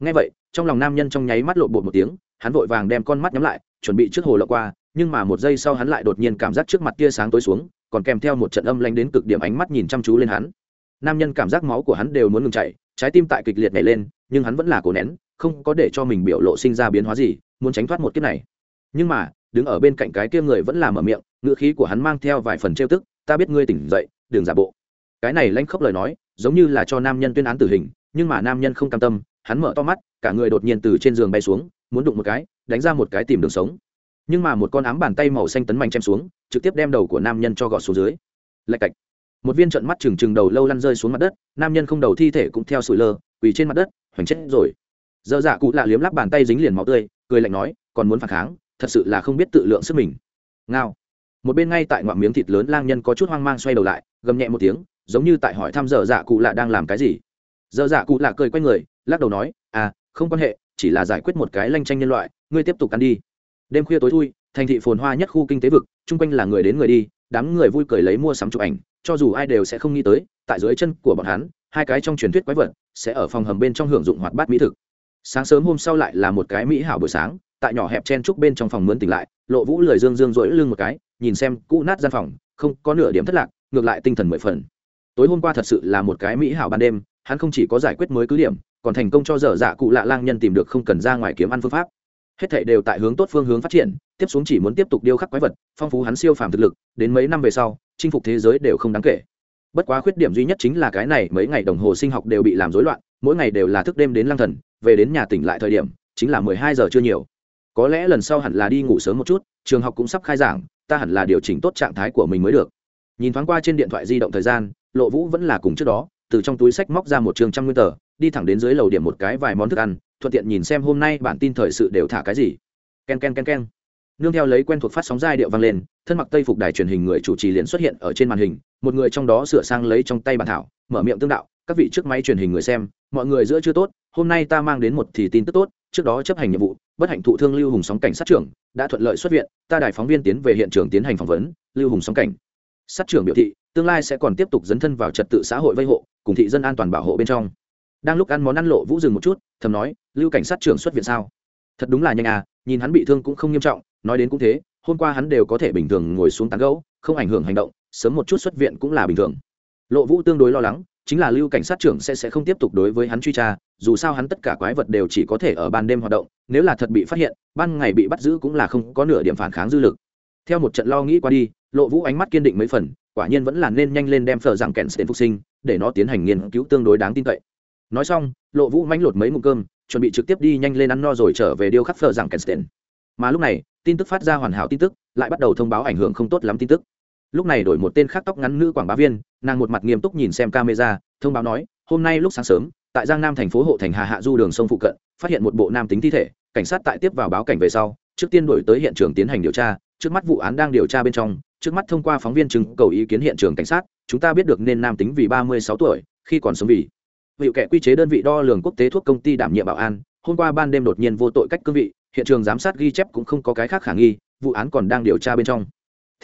Nghe vậy, trong lòng nam nhân trong nháy mắt lộn bột một tiếng, hắn vội vàng đem con mắt nhắm lại, chuẩn bị trước hồ lọc qua, nhưng mà một giây sau hắn lại đột nhiên cảm giác trước mặt tia sáng tối xuống, còn kèm theo một trận âm lanh đến cực điểm ánh mắt nhìn chăm chú lên hắn. Nam nhân cảm giác máu của hắn đều muốn ngừng chạy trái tim tại kịch liệt nhảy lên, nhưng hắn vẫn là cố nén, không có để cho mình biểu lộ sinh ra biến hóa gì, muốn tránh thoát một kiếp này. Nhưng mà, đứng ở bên cạnh cái kia người vẫn là mở miệng ngữ khí của hắn mang theo vài phần trêu tức, ta biết ngươi tỉnh dậy, đừng giả bộ. Cái này lanh khóc lời nói, giống như là cho nam nhân tuyên án tử hình, nhưng mà nam nhân không cam tâm, hắn mở to mắt, cả người đột nhiên từ trên giường bay xuống, muốn đụng một cái, đánh ra một cái tìm đường sống. Nhưng mà một con ám bàn tay màu xanh tấn mạnh chém xuống, trực tiếp đem đầu của nam nhân cho gọt xuống dưới. Lạch cạch. Một viên trận mắt trừng trừng đầu lâu lăn rơi xuống mặt đất, nam nhân không đầu thi thể cũng theo sủi lơ, quỳ trên mặt đất, hoành chết rồi. Dơ dạ cụ lạ liếm lắp bàn tay dính liền máu tươi, cười lạnh nói, còn muốn phản kháng, thật sự là không biết tự lượng sức mình. Ngao một bên ngay tại ngoạm miếng thịt lớn lang nhân có chút hoang mang xoay đầu lại, gầm nhẹ một tiếng, giống như tại hỏi thăm dở dạ cụ lạ đang làm cái gì. Dở dạ cụ lạ cười quay người, lắc đầu nói à không quan hệ, chỉ là giải quyết một cái lanh tranh nhân loại, ngươi tiếp tục ăn đi. Đêm khuya tối thui, thành thị phồn hoa nhất khu kinh tế vực, chung quanh là người đến người đi, đám người vui cười lấy mua sắm chụp ảnh, cho dù ai đều sẽ không nghĩ tới, tại dưới chân của bọn hắn, hai cái trong truyền thuyết quái vật sẽ ở phòng hầm bên trong hưởng dụng hoạt bát mỹ thực. Sáng sớm hôm sau lại là một cái mỹ hảo buổi sáng tại nhỏ hẹp chen trúc bên trong phòng mướn tỉnh lại, lộ vũ lười dương dương rỗi lưng một cái, nhìn xem cũ nát gian phòng, không có nửa điểm thất lạc, ngược lại tinh thần mười phần. Tối hôm qua thật sự là một cái mỹ hảo ban đêm, hắn không chỉ có giải quyết mới cứ điểm, còn thành công cho dở dạ cụ lạ lang nhân tìm được không cần ra ngoài kiếm ăn phương pháp. Hết thảy đều tại hướng tốt phương hướng phát triển, tiếp xuống chỉ muốn tiếp tục điêu khắc quái vật, phong phú hắn siêu phàm thực lực, đến mấy năm về sau, chinh phục thế giới đều không đáng kể. Bất quá khuyết điểm duy nhất chính là cái này, mấy ngày đồng hồ sinh học đều bị làm rối loạn, mỗi ngày đều là thức đêm đến lang thần, về đến nhà tỉnh lại thời điểm, chính là mười hai giờ chưa nhiều có lẽ lần sau hẳn là đi ngủ sớm một chút, trường học cũng sắp khai giảng, ta hẳn là điều chỉnh tốt trạng thái của mình mới được. Nhìn thoáng qua trên điện thoại di động thời gian, lộ vũ vẫn là cùng trước đó, từ trong túi sách móc ra một trường trăm nguyên tờ, đi thẳng đến dưới lầu điểm một cái vài món thức ăn, thuận tiện nhìn xem hôm nay bản tin thời sự đều thả cái gì. K e n k e n k e n k e n nương theo lấy quen thuộc phát sóng giai điệu vang lên, thân mặc tây phục đài truyền hình người chủ trì liền xuất hiện ở trên màn hình, một người trong đó sửa sang lấy trong tay bản thảo, mở miệng tương đạo, các vị trước máy truyền hình người xem, mọi người giữa chưa tốt, hôm nay ta mang đến một thì tin tức tốt trước đó chấp hành nhiệm vụ, bất hạnh thụ thương lưu hùng sóng cảnh sát trưởng, đã thuận lợi xuất viện, ta đài phóng viên tiến về hiện trường tiến hành phỏng vấn, lưu hùng sóng cảnh sát trưởng biểu thị, tương lai sẽ còn tiếp tục dấn thân vào trật tự xã hội vây hộ, cùng thị dân an toàn bảo hộ bên trong. Đang lúc ăn món ăn lộ vũ dừng một chút, thầm nói, lưu cảnh sát trưởng xuất viện sao? Thật đúng là nhanh à nhìn hắn bị thương cũng không nghiêm trọng, nói đến cũng thế, hôm qua hắn đều có thể bình thường ngồi xuống tán gấu không ảnh hưởng hành động, sớm một chút xuất viện cũng là bình thường. Lộ vũ tương đối lo lắng chính là lưu cảnh sát trưởng sẽ sẽ không tiếp tục đối với hắn truy tra, dù sao hắn tất cả quái vật đều chỉ có thể ở ban đêm hoạt động, nếu là thật bị phát hiện, ban ngày bị bắt giữ cũng là không có nửa điểm phản kháng dư lực. Theo một trận lo nghĩ qua đi, lộ vũ ánh mắt kiên định mấy phần, quả nhiên vẫn là nên nhanh lên đem phở rằng kèn sến phục sinh, để nó tiến hành nghiên cứu tương đối đáng tin cậy. Nói xong, lộ vũ mánh lột mấy mụ cơm, chuẩn bị trực tiếp đi nhanh lên ăn no rồi trở về điêu khắc phở rằng kèn sến mà lúc này, tin tức phát ra hoàn hảo tin tức, lại bắt đầu thông báo ảnh hưởng không tốt lắm tin tức lúc này đổi một tên khác tóc ngắn nữ quảng bá viên, nàng một mặt nghiêm túc nhìn xem camera, thông báo nói, hôm nay lúc sáng sớm, tại giang nam thành phố hộ thành hà hạ du đường sông phụ cận, phát hiện một bộ nam tính thi thể, cảnh sát tại tiếp vào báo cảnh về sau, trước tiên đổi tới hiện trường tiến hành điều tra, trước mắt vụ án đang điều tra bên trong, trước mắt thông qua phóng viên chứng cầu ý kiến hiện trường cảnh sát, chúng ta biết được nên nam tính vì ba mươi sáu tuổi, khi còn sống vì hiệu kệ quy chế đơn vị đo lường quốc tế thuốc công ty đảm nhiệm bảo an, hôm qua ban đêm đột nhiên vô tội cách cương vị, hiện trường giám sát ghi chép cũng không có cái khác khả nghi, vụ án còn đang điều tra bên trong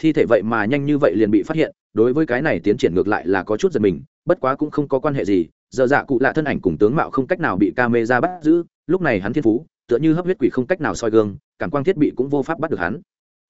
thi thể vậy mà nhanh như vậy liền bị phát hiện, đối với cái này tiến triển ngược lại là có chút giật mình, bất quá cũng không có quan hệ gì, giờ dạ cụ lạ thân ảnh cùng tướng mạo không cách nào bị ca mê ra bắt giữ, lúc này hắn thiên phú, tựa như hấp huyết quỷ không cách nào soi gương, cảm quang thiết bị cũng vô pháp bắt được hắn.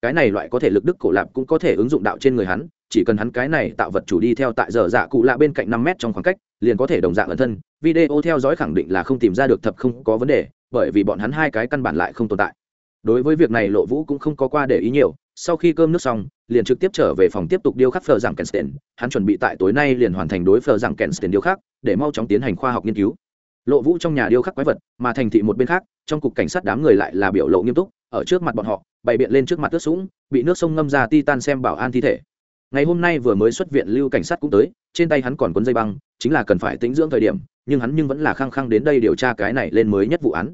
Cái này loại có thể lực đức cổ lạp cũng có thể ứng dụng đạo trên người hắn, chỉ cần hắn cái này tạo vật chủ đi theo tại giờ dạ cụ lạ bên cạnh năm mét trong khoảng cách, liền có thể đồng dạng ẩn thân. Video theo dõi khẳng định là không tìm ra được thập không có vấn đề, bởi vì bọn hắn hai cái căn bản lại không tồn tại. Đối với việc này lộ vũ cũng không có qua để ý nhiều, sau khi cơm nước xong liền trực tiếp trở về phòng tiếp tục điêu khắc phờ rằng kensten hắn chuẩn bị tại tối nay liền hoàn thành đối phờ rằng kensten điêu khắc, để mau chóng tiến hành khoa học nghiên cứu. Lộ vũ trong nhà điêu khắc quái vật, mà thành thị một bên khác, trong cục cảnh sát đám người lại là biểu lộ nghiêm túc, ở trước mặt bọn họ, bày biện lên trước mặt tước sũng, bị nước sông ngâm ra ti tan xem bảo an thi thể. Ngày hôm nay vừa mới xuất viện lưu cảnh sát cũng tới, trên tay hắn còn cuốn dây băng, chính là cần phải tính dưỡng thời điểm, nhưng hắn nhưng vẫn là khăng khăng đến đây điều tra cái này lên mới nhất vụ án.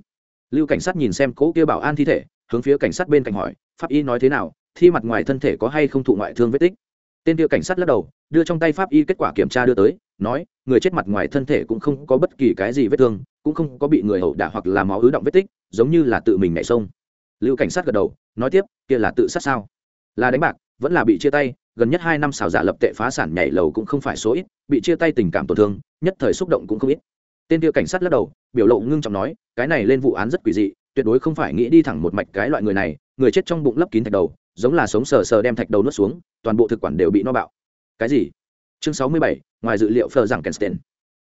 Lưu cảnh sát nhìn xem cố kia bảo an thi thể, hướng phía cảnh sát bên cạnh hỏi, pháp y nói thế nào? Thi mặt ngoài thân thể có hay không thụ ngoại thương vết tích. Tên kia cảnh sát lắc đầu, đưa trong tay pháp y kết quả kiểm tra đưa tới, nói, người chết mặt ngoài thân thể cũng không có bất kỳ cái gì vết thương, cũng không có bị người hậu đả hoặc là máu ứ động vết tích, giống như là tự mình nhảy sông. Lưu cảnh sát gật đầu, nói tiếp, kia là tự sát sao? Là đánh bạc, vẫn là bị chia tay, gần nhất hai năm xào giả lập tệ phá sản nhảy lầu cũng không phải số ít, bị chia tay tình cảm tổn thương, nhất thời xúc động cũng không ít. Tên kia cảnh sát lắc đầu, biểu lộ ngưng trọng nói, cái này lên vụ án rất quỷ dị, tuyệt đối không phải nghĩ đi thẳng một mạch cái loại người này, người chết trong bụng lấp kín thạch đầu giống là sống sờ sờ đem thạch đầu nuốt xuống, toàn bộ thực quản đều bị no bạo. Cái gì? Chương sáu mươi bảy, ngoài dự liệu phờ rằng kenstein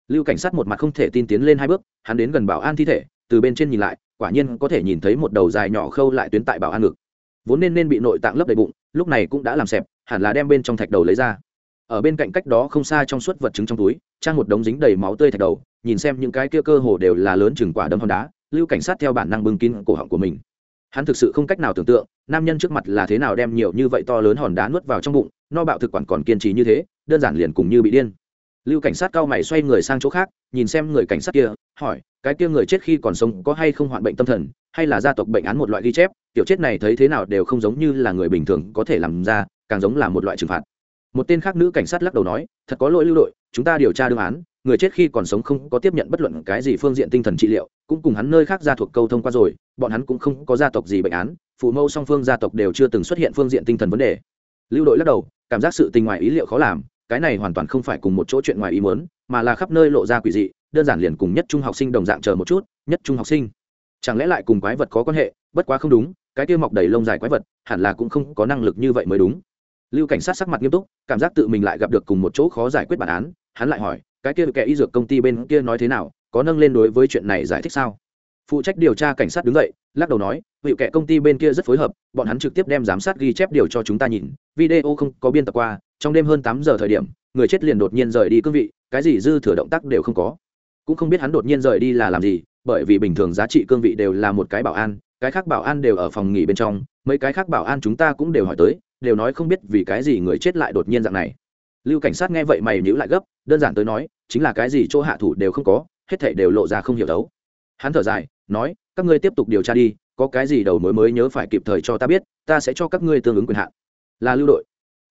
lưu cảnh sát một mặt không thể tin tiến lên hai bước, hắn đến gần bảo an thi thể, từ bên trên nhìn lại, quả nhiên có thể nhìn thấy một đầu dài nhỏ khâu lại tuyến tại bảo an ngực. Vốn nên nên bị nội tạng lấp đầy bụng, lúc này cũng đã làm xẹp, hẳn là đem bên trong thạch đầu lấy ra. Ở bên cạnh cách đó không xa trong suốt vật chứng trong túi, trang một đống dính đầy máu tươi thạch đầu, nhìn xem những cái kia cơ hồ đều là lớn chừng quả đấm hòn đá, lưu cảnh sát theo bản năng bưng kín cổ họng của mình. Hắn thực sự không cách nào tưởng tượng nam nhân trước mặt là thế nào đem nhiều như vậy to lớn hòn đá nuốt vào trong bụng, no bạo thực quản còn kiên trì như thế, đơn giản liền cùng như bị điên. Lưu cảnh sát cao mày xoay người sang chỗ khác, nhìn xem người cảnh sát kia, hỏi, cái kia người chết khi còn sống có hay không hoạn bệnh tâm thần, hay là gia tộc bệnh án một loại ghi chép? Tiểu chết này thấy thế nào đều không giống như là người bình thường có thể làm ra, càng giống là một loại trừng phạt. Một tên khác nữ cảnh sát lắc đầu nói, thật có lỗi lưu đội, chúng ta điều tra đương án, người chết khi còn sống không có tiếp nhận bất luận cái gì phương diện tinh thần trị liệu, cũng cùng hắn nơi khác gia thuộc câu thông qua rồi, bọn hắn cũng không có gia tộc gì bệnh án phụ mẫu song phương gia tộc đều chưa từng xuất hiện phương diện tinh thần vấn đề. Lưu đội lắc đầu, cảm giác sự tình ngoài ý liệu khó làm, cái này hoàn toàn không phải cùng một chỗ chuyện ngoài ý muốn, mà là khắp nơi lộ ra quỷ dị, đơn giản liền cùng nhất trung học sinh đồng dạng chờ một chút, nhất trung học sinh. Chẳng lẽ lại cùng quái vật có quan hệ? Bất quá không đúng, cái kia mọc đầy lông dài quái vật, hẳn là cũng không có năng lực như vậy mới đúng. Lưu cảnh sát sắc mặt nghiêm túc, cảm giác tự mình lại gặp được cùng một chỗ khó giải quyết bản án, hắn lại hỏi, cái kia kẻ y dược công ty bên kia nói thế nào, có nâng lên đối với chuyện này giải thích sao? Phụ trách điều tra cảnh sát đứng dậy lắc đầu nói, vị kệ công ty bên kia rất phối hợp, bọn hắn trực tiếp đem giám sát ghi chép điều cho chúng ta nhìn. Video không có biên tập qua, trong đêm hơn tám giờ thời điểm, người chết liền đột nhiên rời đi cương vị, cái gì dư thừa động tác đều không có. Cũng không biết hắn đột nhiên rời đi là làm gì, bởi vì bình thường giá trị cương vị đều là một cái bảo an, cái khác bảo an đều ở phòng nghỉ bên trong, mấy cái khác bảo an chúng ta cũng đều hỏi tới, đều nói không biết vì cái gì người chết lại đột nhiên dạng này. Lưu cảnh sát nghe vậy mày nhữ lại gấp, đơn giản tới nói, chính là cái gì chỗ hạ thủ đều không có, hết thảy đều lộ ra không hiểu đấu. Hắn thở dài, nói các ngươi tiếp tục điều tra đi, có cái gì đầu mối mới nhớ phải kịp thời cho ta biết, ta sẽ cho các ngươi tương ứng quyền hạn. Là lưu đội.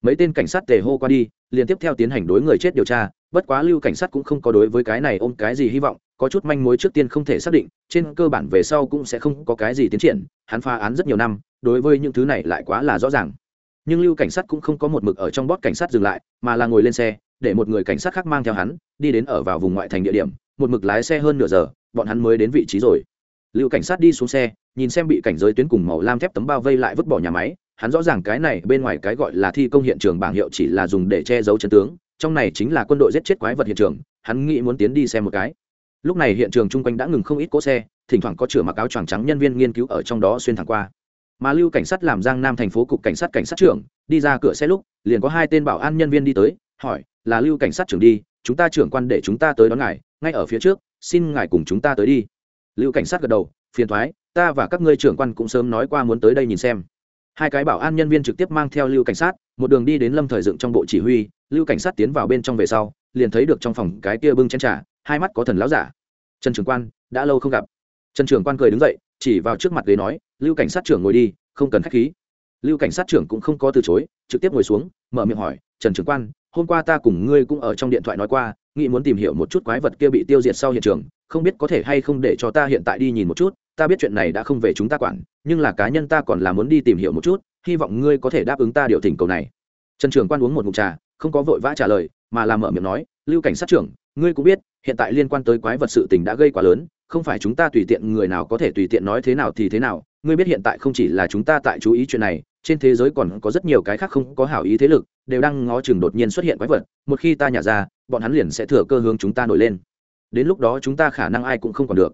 Mấy tên cảnh sát tề hô qua đi, liền tiếp theo tiến hành đối người chết điều tra, bất quá lưu cảnh sát cũng không có đối với cái này ôm cái gì hy vọng, có chút manh mối trước tiên không thể xác định, trên cơ bản về sau cũng sẽ không có cái gì tiến triển, hắn phá án rất nhiều năm, đối với những thứ này lại quá là rõ ràng. Nhưng lưu cảnh sát cũng không có một mực ở trong bót cảnh sát dừng lại, mà là ngồi lên xe, để một người cảnh sát khác mang theo hắn, đi đến ở vào vùng ngoại thành địa điểm, một mực lái xe hơn nửa giờ, bọn hắn mới đến vị trí rồi lưu cảnh sát đi xuống xe, nhìn xem bị cảnh giới tuyến cùng màu lam thép tấm bao vây lại vứt bỏ nhà máy, hắn rõ ràng cái này bên ngoài cái gọi là thi công hiện trường bảng hiệu chỉ là dùng để che giấu chân tướng, trong này chính là quân đội giết chết quái vật hiện trường, hắn nghĩ muốn tiến đi xem một cái. Lúc này hiện trường chung quanh đã ngừng không ít cỗ xe, thỉnh thoảng có chửa mặc áo choàng trắng nhân viên nghiên cứu ở trong đó xuyên thẳng qua. Mà lưu cảnh sát làm giang nam thành phố cục cảnh sát cảnh sát trưởng, đi ra cửa xe lúc, liền có hai tên bảo an nhân viên đi tới, hỏi, là lưu cảnh sát trưởng đi, chúng ta trưởng quan để chúng ta tới đón ngài, ngay ở phía trước, xin ngài cùng chúng ta tới đi lưu cảnh sát gật đầu, phiền thoái, ta và các ngươi trưởng quan cũng sớm nói qua muốn tới đây nhìn xem. Hai cái bảo an nhân viên trực tiếp mang theo lưu cảnh sát, một đường đi đến lâm thời dựng trong bộ chỉ huy, lưu cảnh sát tiến vào bên trong về sau, liền thấy được trong phòng cái kia bưng chén trà, hai mắt có thần láo giả. Trần trưởng quan, đã lâu không gặp. Trần trưởng quan cười đứng dậy, chỉ vào trước mặt ghế nói, lưu cảnh sát trưởng ngồi đi, không cần k h á c h khí. Lưu cảnh sát trưởng cũng không có từ chối, trực tiếp ngồi xuống, mở miệng hỏi, trần trưởng quan, hôm qua ta cùng ngươi cũng ở trong điện thoại nói qua, nghĩ muốn tìm hiểu một chút quái vật kia bị tiêu diệt sau hiện trường không biết có thể hay không để cho ta hiện tại đi nhìn một chút, ta biết chuyện này đã không về chúng ta quản, nhưng là cá nhân ta còn là muốn đi tìm hiểu một chút, hy vọng ngươi có thể đáp ứng ta điều thỉnh cầu này. Trần trưởng quan uống một ngụm trà, không có vội vã trả lời, mà làm mở miệng nói, lưu cảnh sát trưởng, ngươi cũng biết, hiện tại liên quan tới quái vật sự tình đã gây quá lớn, không phải chúng ta tùy tiện người nào có thể tùy tiện nói thế nào thì thế nào, ngươi biết hiện tại không chỉ là chúng ta tại chú ý chuyện này, trên thế giới còn có rất nhiều cái khác không có hảo ý thế lực, đều đang ngó chừng đột nhiên xuất hiện quái vật, một khi ta nhả ra, bọn hắn liền sẽ thừa cơ hướng chúng ta nổi lên đến lúc đó chúng ta khả năng ai cũng không còn được.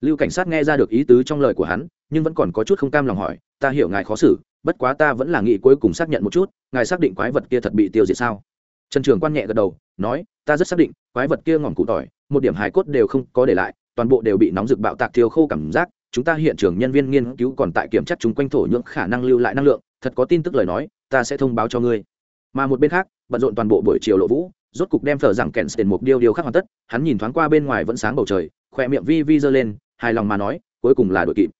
Lưu cảnh sát nghe ra được ý tứ trong lời của hắn, nhưng vẫn còn có chút không cam lòng hỏi, ta hiểu ngài khó xử, bất quá ta vẫn là nghĩ cuối cùng xác nhận một chút, ngài xác định quái vật kia thật bị tiêu diệt sao? Trần trường quan nhẹ gật đầu, nói, ta rất xác định, quái vật kia ngỏm cụ tỏi, một điểm hài cốt đều không có để lại, toàn bộ đều bị nóng rực bạo tạc thiêu khô cảm giác, chúng ta hiện trường nhân viên nghiên cứu còn tại kiểm tra chúng quanh thổ nhưỡng khả năng lưu lại năng lượng, thật có tin tức lời nói, ta sẽ thông báo cho ngươi. Mà một bên khác, bận rộn toàn bộ buổi chiều lộ vũ rốt cục đem phở rằng kèn tiền mục điêu điêu khắc hoàn tất, hắn nhìn thoáng qua bên ngoài vẫn sáng bầu trời khỏe miệng vi vi giơ lên, hài lòng mà nói, cuối cùng là đội kịp.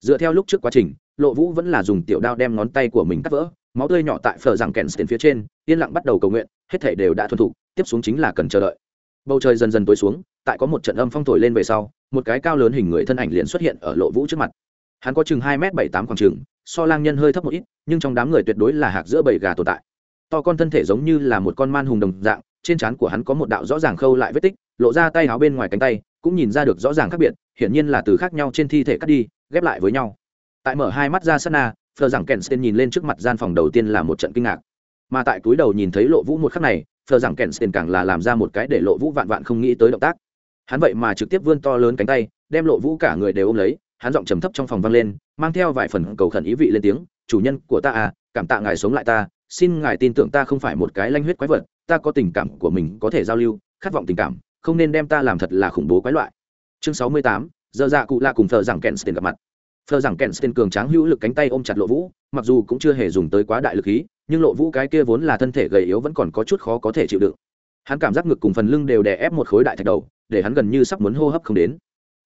Dựa theo lúc trước quá trình, lộ vũ vẫn là dùng tiểu đao đem ngón tay của mình cắt vỡ, máu tươi nhỏ tại phở rằng kèn tiền phía trên, yên lặng bắt đầu cầu nguyện, hết thể đều đã thuần thục, tiếp xuống chính là cần chờ đợi. Bầu trời dần dần tối xuống, tại có một trận âm phong thổi lên về sau, một cái cao lớn hình người thân ảnh liền xuất hiện ở lộ vũ trước mặt. Hắn có chừng hai m bảy tám khoảng chừng, so lang nhân hơi thấp một ít, nhưng trong đám người tuyệt đối là hạc giữa bầy gà tồn tại. To con thân thể giống như là một con man hùng đồng dạng trên trán của hắn có một đạo rõ ràng khâu lại vết tích, lộ ra tay áo bên ngoài cánh tay, cũng nhìn ra được rõ ràng khác biệt, hiển nhiên là từ khác nhau trên thi thể cắt đi, ghép lại với nhau. Tại mở hai mắt ra sát na phờ rằng kensten nhìn lên trước mặt gian phòng đầu tiên là một trận kinh ngạc. Mà tại túi đầu nhìn thấy lộ vũ một khắc này phờ rằng kensten càng là làm ra một cái để lộ vũ vạn vạn không nghĩ tới động tác. Hắn vậy mà trực tiếp vươn to lớn cánh tay, đem lộ vũ cả người đều ôm lấy, hắn giọng trầm thấp trong phòng vang lên, mang theo vài phần cầu khẩn ý vị lên tiếng, chủ nhân của ta à cảm tạ ngài sống lại ta, xin ngài tin tưởng ta không phải một cái lanh huyết quái vật ta có tình cảm của mình có thể giao lưu, khát vọng tình cảm, không nên đem ta làm thật là khủng bố quái loại. Chương sáu mươi tám, giờ dạ cụ la cùng thờ rằng kèn tiền gặp mặt. Thờ rằng kèn tiền cường tráng hữu lực cánh tay ôm chặt lộ vũ, mặc dù cũng chưa hề dùng tới quá đại lực khí, nhưng lộ vũ cái kia vốn là thân thể gầy yếu vẫn còn có chút khó có thể chịu đựng. Hắn cảm giác ngực cùng phần lưng đều đè ép một khối đại thạch đầu, để hắn gần như sắp muốn hô hấp không đến.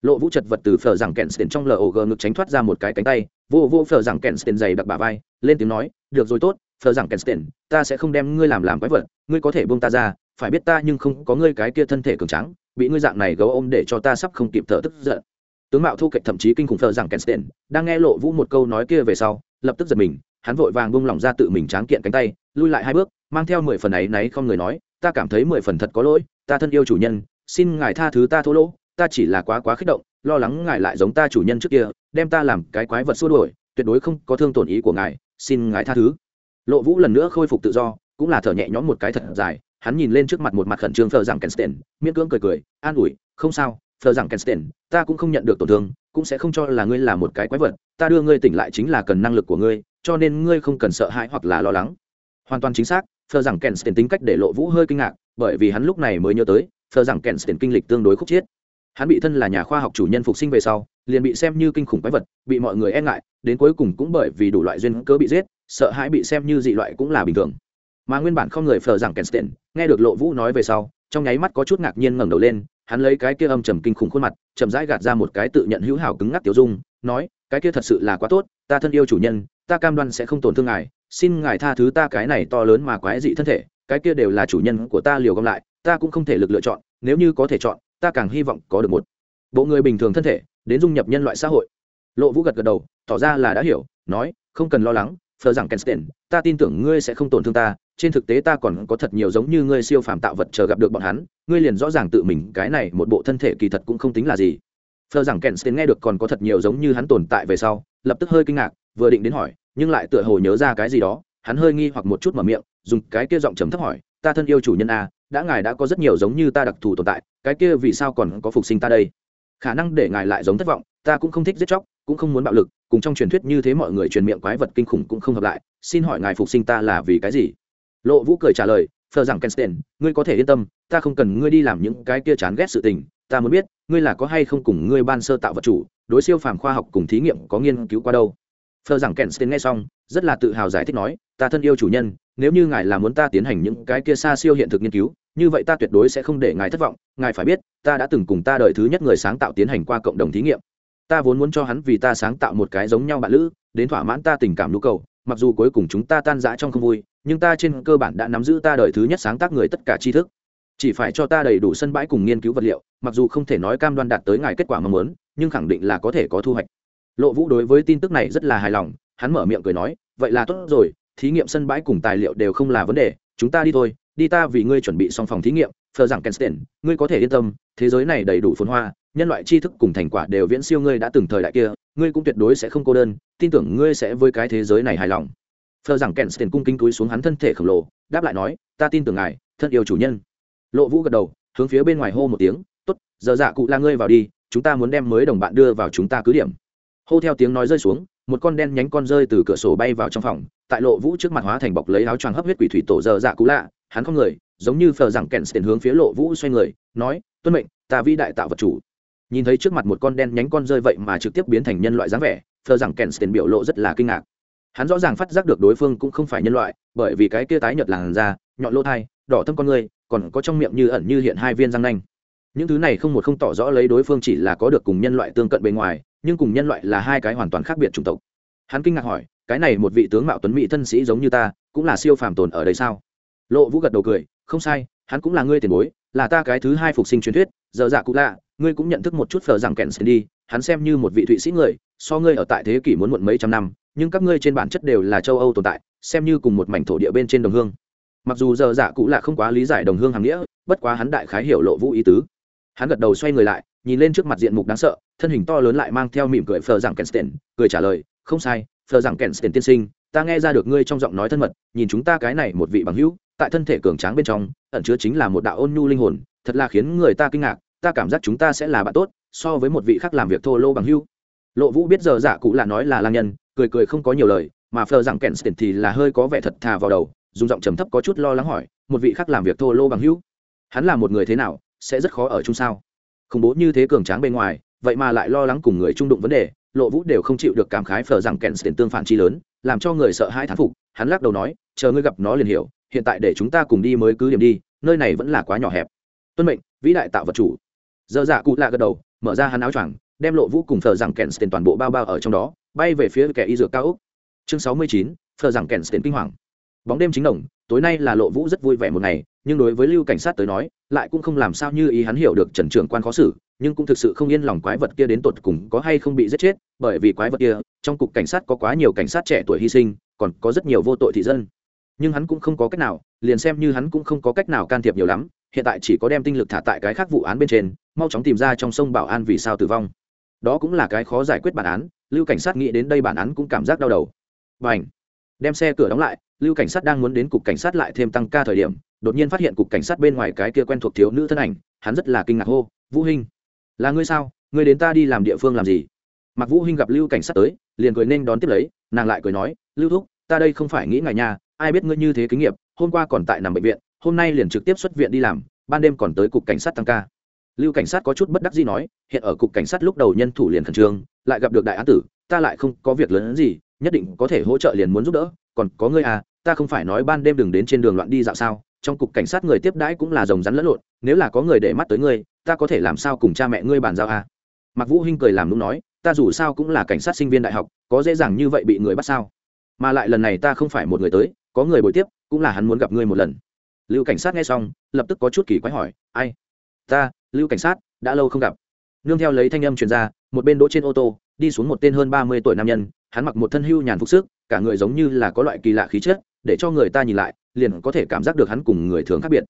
Lộ vũ chật vật từ phở rằng kèn tiền trong log ngực tránh thoát ra một cái cánh tay, vô vô phở rằng kèn tiền dày đặc bà vai, lên tiếng nói, được rồi, tốt thờ rằng kensten ta sẽ không đem ngươi làm làm quái vật, ngươi có thể buông ta ra, phải biết ta nhưng không có ngươi cái kia thân thể cường trắng bị ngươi dạng này gấu ôm để cho ta sắp không kịp thở tức giận. Tướng mạo thu kệch thậm chí kinh khủng thờ rằng kensten đang nghe lộ vũ một câu nói kia về sau, lập tức giật mình, hắn vội vàng buông lỏng ra tự mình tráng kiện cánh tay, lui lại hai bước, mang theo mười phần ấy náy không người nói, ta cảm thấy mười phần thật có lỗi, ta thân yêu chủ nhân, xin ngài tha thứ ta thô lỗ, ta chỉ là quá quá kích động, lo lắng ngài lại giống ta chủ nhân trước kia, đem ta làm cái quái vật xua đuổi, tuyệt đối không có thương tổn ý của ngài, xin ngài tha thứ lộ vũ lần nữa khôi phục tự do, cũng là thở nhẹ nhõm một cái thật dài, hắn nhìn lên trước mặt một mặt khẩn trương thờ rằng kensten miễn cưỡng cười cười, an ủi, không sao thờ rằng kensten ta cũng không nhận được tổn thương, cũng sẽ không cho là ngươi là một cái quái vật, ta đưa ngươi tỉnh lại chính là cần năng lực của ngươi, cho nên ngươi không cần sợ hãi hoặc là lo lắng. Hoàn toàn chính xác thờ rằng kensten tính cách để lộ vũ hơi kinh ngạc, bởi vì hắn lúc này mới nhớ tới thờ rằng kensten kinh lịch tương đối khúc chiết. Hắn bị thân là nhà khoa học chủ nhân phục sinh về sau, liền bị xem như kinh khủng quái vật, bị mọi người e ngại, đến cuối cùng cũng bởi vì đủ loại duyên cớ bị giết sợ hãi bị xem như dị loại cũng là bình thường. Mà nguyên bản không người phờ rằng kensten nghe được lộ vũ nói về sau, trong nháy mắt có chút ngạc nhiên ngẩng đầu lên, hắn lấy cái kia âm trầm kinh khủng khuôn mặt, chậm rãi gạt ra một cái tự nhận hữu hảo cứng ngắc tiểu dung, nói, cái kia thật sự là quá tốt, ta thân yêu chủ nhân, ta cam đoan sẽ không tổn thương ngài, xin ngài tha thứ ta cái này to lớn mà quái dị thân thể, cái kia đều là chủ nhân của ta liều gom lại, ta cũng không thể lực lựa chọn, nếu như có thể chọn, ta càng hy vọng có được một bộ người bình thường thân thể, đến dung nhập nhân loại xã hội. Lộ vũ gật gật đầu, tỏ ra là đã hiểu, nói, không cần lo lắng phờ rằng kensten ta tin tưởng ngươi sẽ không tổn thương ta, trên thực tế ta còn có thật nhiều giống như ngươi siêu phàm tạo vật chờ gặp được bọn hắn, ngươi liền rõ ràng tự mình, cái này một bộ thân thể kỳ thật cũng không tính là gì. Phờ rằng kensten nghe được còn có thật nhiều giống như hắn tồn tại về sau, lập tức hơi kinh ngạc, vừa định đến hỏi, nhưng lại tựa hồ nhớ ra cái gì đó, hắn hơi nghi hoặc một chút mở miệng, dùng cái kia giọng trầm thấp hỏi, ta thân yêu chủ nhân a đã ngài đã có rất nhiều giống như ta đặc thù tồn tại, cái kia vì sao còn có phục sinh ta đây? Khả năng để ngài lại giống thất vọng, ta cũng không thích giết chóc cũng không muốn bạo lực, cùng trong truyền thuyết như thế mọi người truyền miệng quái vật kinh khủng cũng không hợp lại, xin hỏi ngài phục sinh ta là vì cái gì? Lộ vũ cười trả lời phờ rằng kensten ngươi có thể yên tâm, ta không cần ngươi đi làm những cái kia chán ghét sự tình, ta muốn biết, ngươi là có hay không cùng ngươi ban sơ tạo vật chủ, đối siêu phàm khoa học cùng thí nghiệm có nghiên cứu qua đâu? Phờ rằng kensten nghe xong, rất là tự hào giải thích nói, ta thân yêu chủ nhân, nếu như ngài là muốn ta tiến hành những cái kia xa siêu hiện thực nghiên cứu, như vậy ta tuyệt đối sẽ không để ngài thất vọng. Ngài phải biết, ta đã từng cùng ta đợi thứ nhất người sáng tạo tiến hành qua cộng đồng thí nghiệm ta vốn muốn cho hắn vì ta sáng tạo một cái giống nhau bạn lữ, đến thỏa mãn ta tình cảm nhu cầu, mặc dù cuối cùng chúng ta tan rã trong không vui, nhưng ta trên cơ bản đã nắm giữ ta đời thứ nhất sáng tác người tất cả tri thức. Chỉ phải cho ta đầy đủ sân bãi cùng nghiên cứu vật liệu, mặc dù không thể nói cam đoan đạt tới ngài kết quả mong muốn, nhưng khẳng định là có thể có thu hoạch. Lộ vũ đối với tin tức này rất là hài lòng, hắn mở miệng cười nói, vậy là tốt rồi, thí nghiệm sân bãi cùng tài liệu đều không là vấn đề, chúng ta đi thôi đi ta vì ngươi chuẩn bị xong phòng thí nghiệm, phờ rằng kensten ngươi có thể yên tâm, thế giới này đầy đủ phồn hoa, nhân loại tri thức cùng thành quả đều viễn siêu ngươi đã từng thời đại kia, ngươi cũng tuyệt đối sẽ không cô đơn, tin tưởng ngươi sẽ với cái thế giới này hài lòng. Phờ rằng kensten cung kính túi xuống hắn thân thể khổng lồ, đáp lại nói, ta tin tưởng ngài, thân yêu chủ nhân. Lộ vũ gật đầu, hướng phía bên ngoài hô một tiếng, tốt, giờ dạ cụ la ngươi vào đi, chúng ta muốn đem mới đồng bạn đưa vào chúng ta cứ điểm. Hô theo tiếng nói rơi xuống, một con đen nhánh con rơi từ cửa sổ bay vào trong phòng, tại lộ vũ trước mặt hóa thành bọc lấy áo choàng hấp huyết quỷ thủy tổ giờ dạ cụ lạ hắn không người, giống như phờ rằng kèn tiền hướng phía lộ vũ xoay người, nói, tuân mệnh, ta vĩ đại tạo vật chủ. Nhìn thấy trước mặt một con đen nhánh con rơi vậy mà trực tiếp biến thành nhân loại dáng vẻ phờ rằng kèn tiền biểu lộ rất là kinh ngạc. Hắn rõ ràng phát giác được đối phương cũng không phải nhân loại, bởi vì cái kia tái nhợt làn da, nhọn lỗ thai, đỏ thâm con người, còn có trong miệng như ẩn như hiện hai viên răng nanh. Những thứ này không một không tỏ rõ lấy đối phương chỉ là có được cùng nhân loại tương cận bề ngoài, nhưng cùng nhân loại là hai cái hoàn toàn khác biệt chủng tộc. Hắn kinh ngạc hỏi, cái này một vị tướng mạo tuấn mỹ thân sĩ giống như ta, cũng là siêu phàm tồn ở đây sao? Lộ vũ gật đầu cười, không sai, hắn cũng là ngươi tiền bối, là ta cái thứ hai phục sinh truyền thuyết, giờ dạ cụ lạ, ngươi cũng nhận thức một chút phở rằng kèn sen đi, hắn xem như một vị thụy sĩ người, so ngươi ở tại thế kỷ muốn muộn mấy trăm năm, nhưng các ngươi trên bản chất đều là châu âu tồn tại, xem như cùng một mảnh thổ địa bên trên đồng hương. Mặc dù giờ dạ cụ lạ không quá lý giải đồng hương hàng nghĩa, bất quá hắn đại khái hiểu lộ vũ ý tứ. Hắn gật đầu xoay người lại, nhìn lên trước mặt diện mục đáng sợ, thân hình to lớn lại mang theo mỉm cười phờ rằng kensten cười trả lời, không sai phờ rằng kensten tiên sinh, ta nghe ra được ngươi trong giọng nói thân mật, nhìn chúng ta cái này một vị bằng hữu tại thân thể cường tráng bên trong, ẩn chứa chính là một đạo ôn nhu linh hồn, thật là khiến người ta kinh ngạc, ta cảm giác chúng ta sẽ là bạn tốt, so với một vị khác làm việc thô lô bằng Hưu. lộ vũ biết giờ giả cụ là nói là lang nhân, cười cười không có nhiều lời, mà phờ rằng kensten thì là hơi có vẻ thật thà vào đầu, dùng giọng trầm thấp có chút lo lắng hỏi, một vị khác làm việc thô lô bằng hữu hắn là một người thế nào, sẽ rất khó ở chung sao khủng bố như thế cường tráng bên ngoài, vậy mà lại lo lắng cùng người trung đụng vấn đề, lộ vũ đều không chịu được cảm khái phờ rằng kèn tiền tương phản chi lớn, làm cho người sợ hãi thán phục, hắn lắc đầu nói, chờ ngươi gặp nó liền hiểu hiện tại để chúng ta cùng đi mới cứ điểm đi, nơi này vẫn là quá nhỏ hẹp. Tuân mệnh, vĩ đại tạo vật chủ. Dơ dạ cụ lạ gật đầu, mở ra hắn áo choàng, đem lộ vũ cùng thờ rằng kèn tiền toàn bộ bao bao ở trong đó, bay về phía kẻ y dược cao úc chương sáu mươi chín thờ rằng kèn tiền kinh hoàng. Bóng đêm chính đồng, tối nay là lộ vũ rất vui vẻ một ngày, nhưng đối với lưu cảnh sát tới nói, lại cũng không làm sao như ý hắn hiểu được trần trưởng quan khó xử, nhưng cũng thực sự không yên lòng quái vật kia đến tột cùng có hay không bị giết chết, bởi vì quái vật kia, trong cục cảnh sát có quá nhiều cảnh sát trẻ tuổi hy sinh, còn có rất nhiều vô tội thị dân nhưng hắn cũng không có cách nào, liền xem như hắn cũng không có cách nào can thiệp nhiều lắm, hiện tại chỉ có đem tinh lực thả tại cái khác vụ án bên trên, mau chóng tìm ra trong sông bảo an vì sao tử vong. Đó cũng là cái khó giải quyết bản án, lưu cảnh sát nghĩ đến đây bản án cũng cảm giác đau đầu. Và ảnh đem xe cửa đóng lại, lưu cảnh sát đang muốn đến cục cảnh sát lại thêm tăng ca thời điểm, đột nhiên phát hiện cục cảnh sát bên ngoài cái kia quen thuộc thiếu nữ thân ảnh, hắn rất là kinh ngạc hô, vũ hinh, là ngươi sao? Ngươi đến ta đi làm địa phương làm gì? Mặc vũ hinh gặp lưu cảnh sát tới, liền cười nên đón tiếp lấy, nàng lại cười nói, lưu thúc ta đây không phải nghĩ ngài nhà ai biết ngươi như thế kinh nghiệm hôm qua còn tại nằm bệnh viện, hôm nay liền trực tiếp xuất viện đi làm, ban đêm còn tới cục cảnh sát tăng ca. Lưu cảnh sát có chút bất đắc gì nói, hiện ở cục cảnh sát lúc đầu nhân thủ liền khẩn trương, lại gặp được đại án tử, ta lại không có việc lớn hơn gì, nhất định có thể hỗ trợ liền muốn giúp đỡ, còn có ngươi à ta không phải nói ban đêm đừng đến trên đường loạn đi dạo sao, trong cục cảnh sát người tiếp đãi cũng là rồng rắn lẫn lộn, nếu là có người để mắt tới ngươi, ta có thể làm sao cùng cha mẹ ngươi bàn giao à? Mặc vũ hinh cười làm đúng nói, ta dù sao cũng là cảnh sát sinh viên đại học, có dễ dàng như vậy bị người bắt sao? Mà lại lần này ta không phải một người tới, có người bồi tiếp, cũng là hắn muốn gặp ngươi một lần. Lưu cảnh sát nghe xong, lập tức có chút kỳ quái hỏi, ai? Ta, lưu cảnh sát, đã lâu không gặp. Nương theo lấy thanh âm truyền ra, một bên đỗ trên ô tô, đi xuống một tên hơn ba mươi tuổi nam nhân, hắn mặc một thân hưu nhàn phục sức, cả người giống như là có loại kỳ lạ khí chất, để cho người ta nhìn lại, liền có thể cảm giác được hắn cùng người thường khác biệt.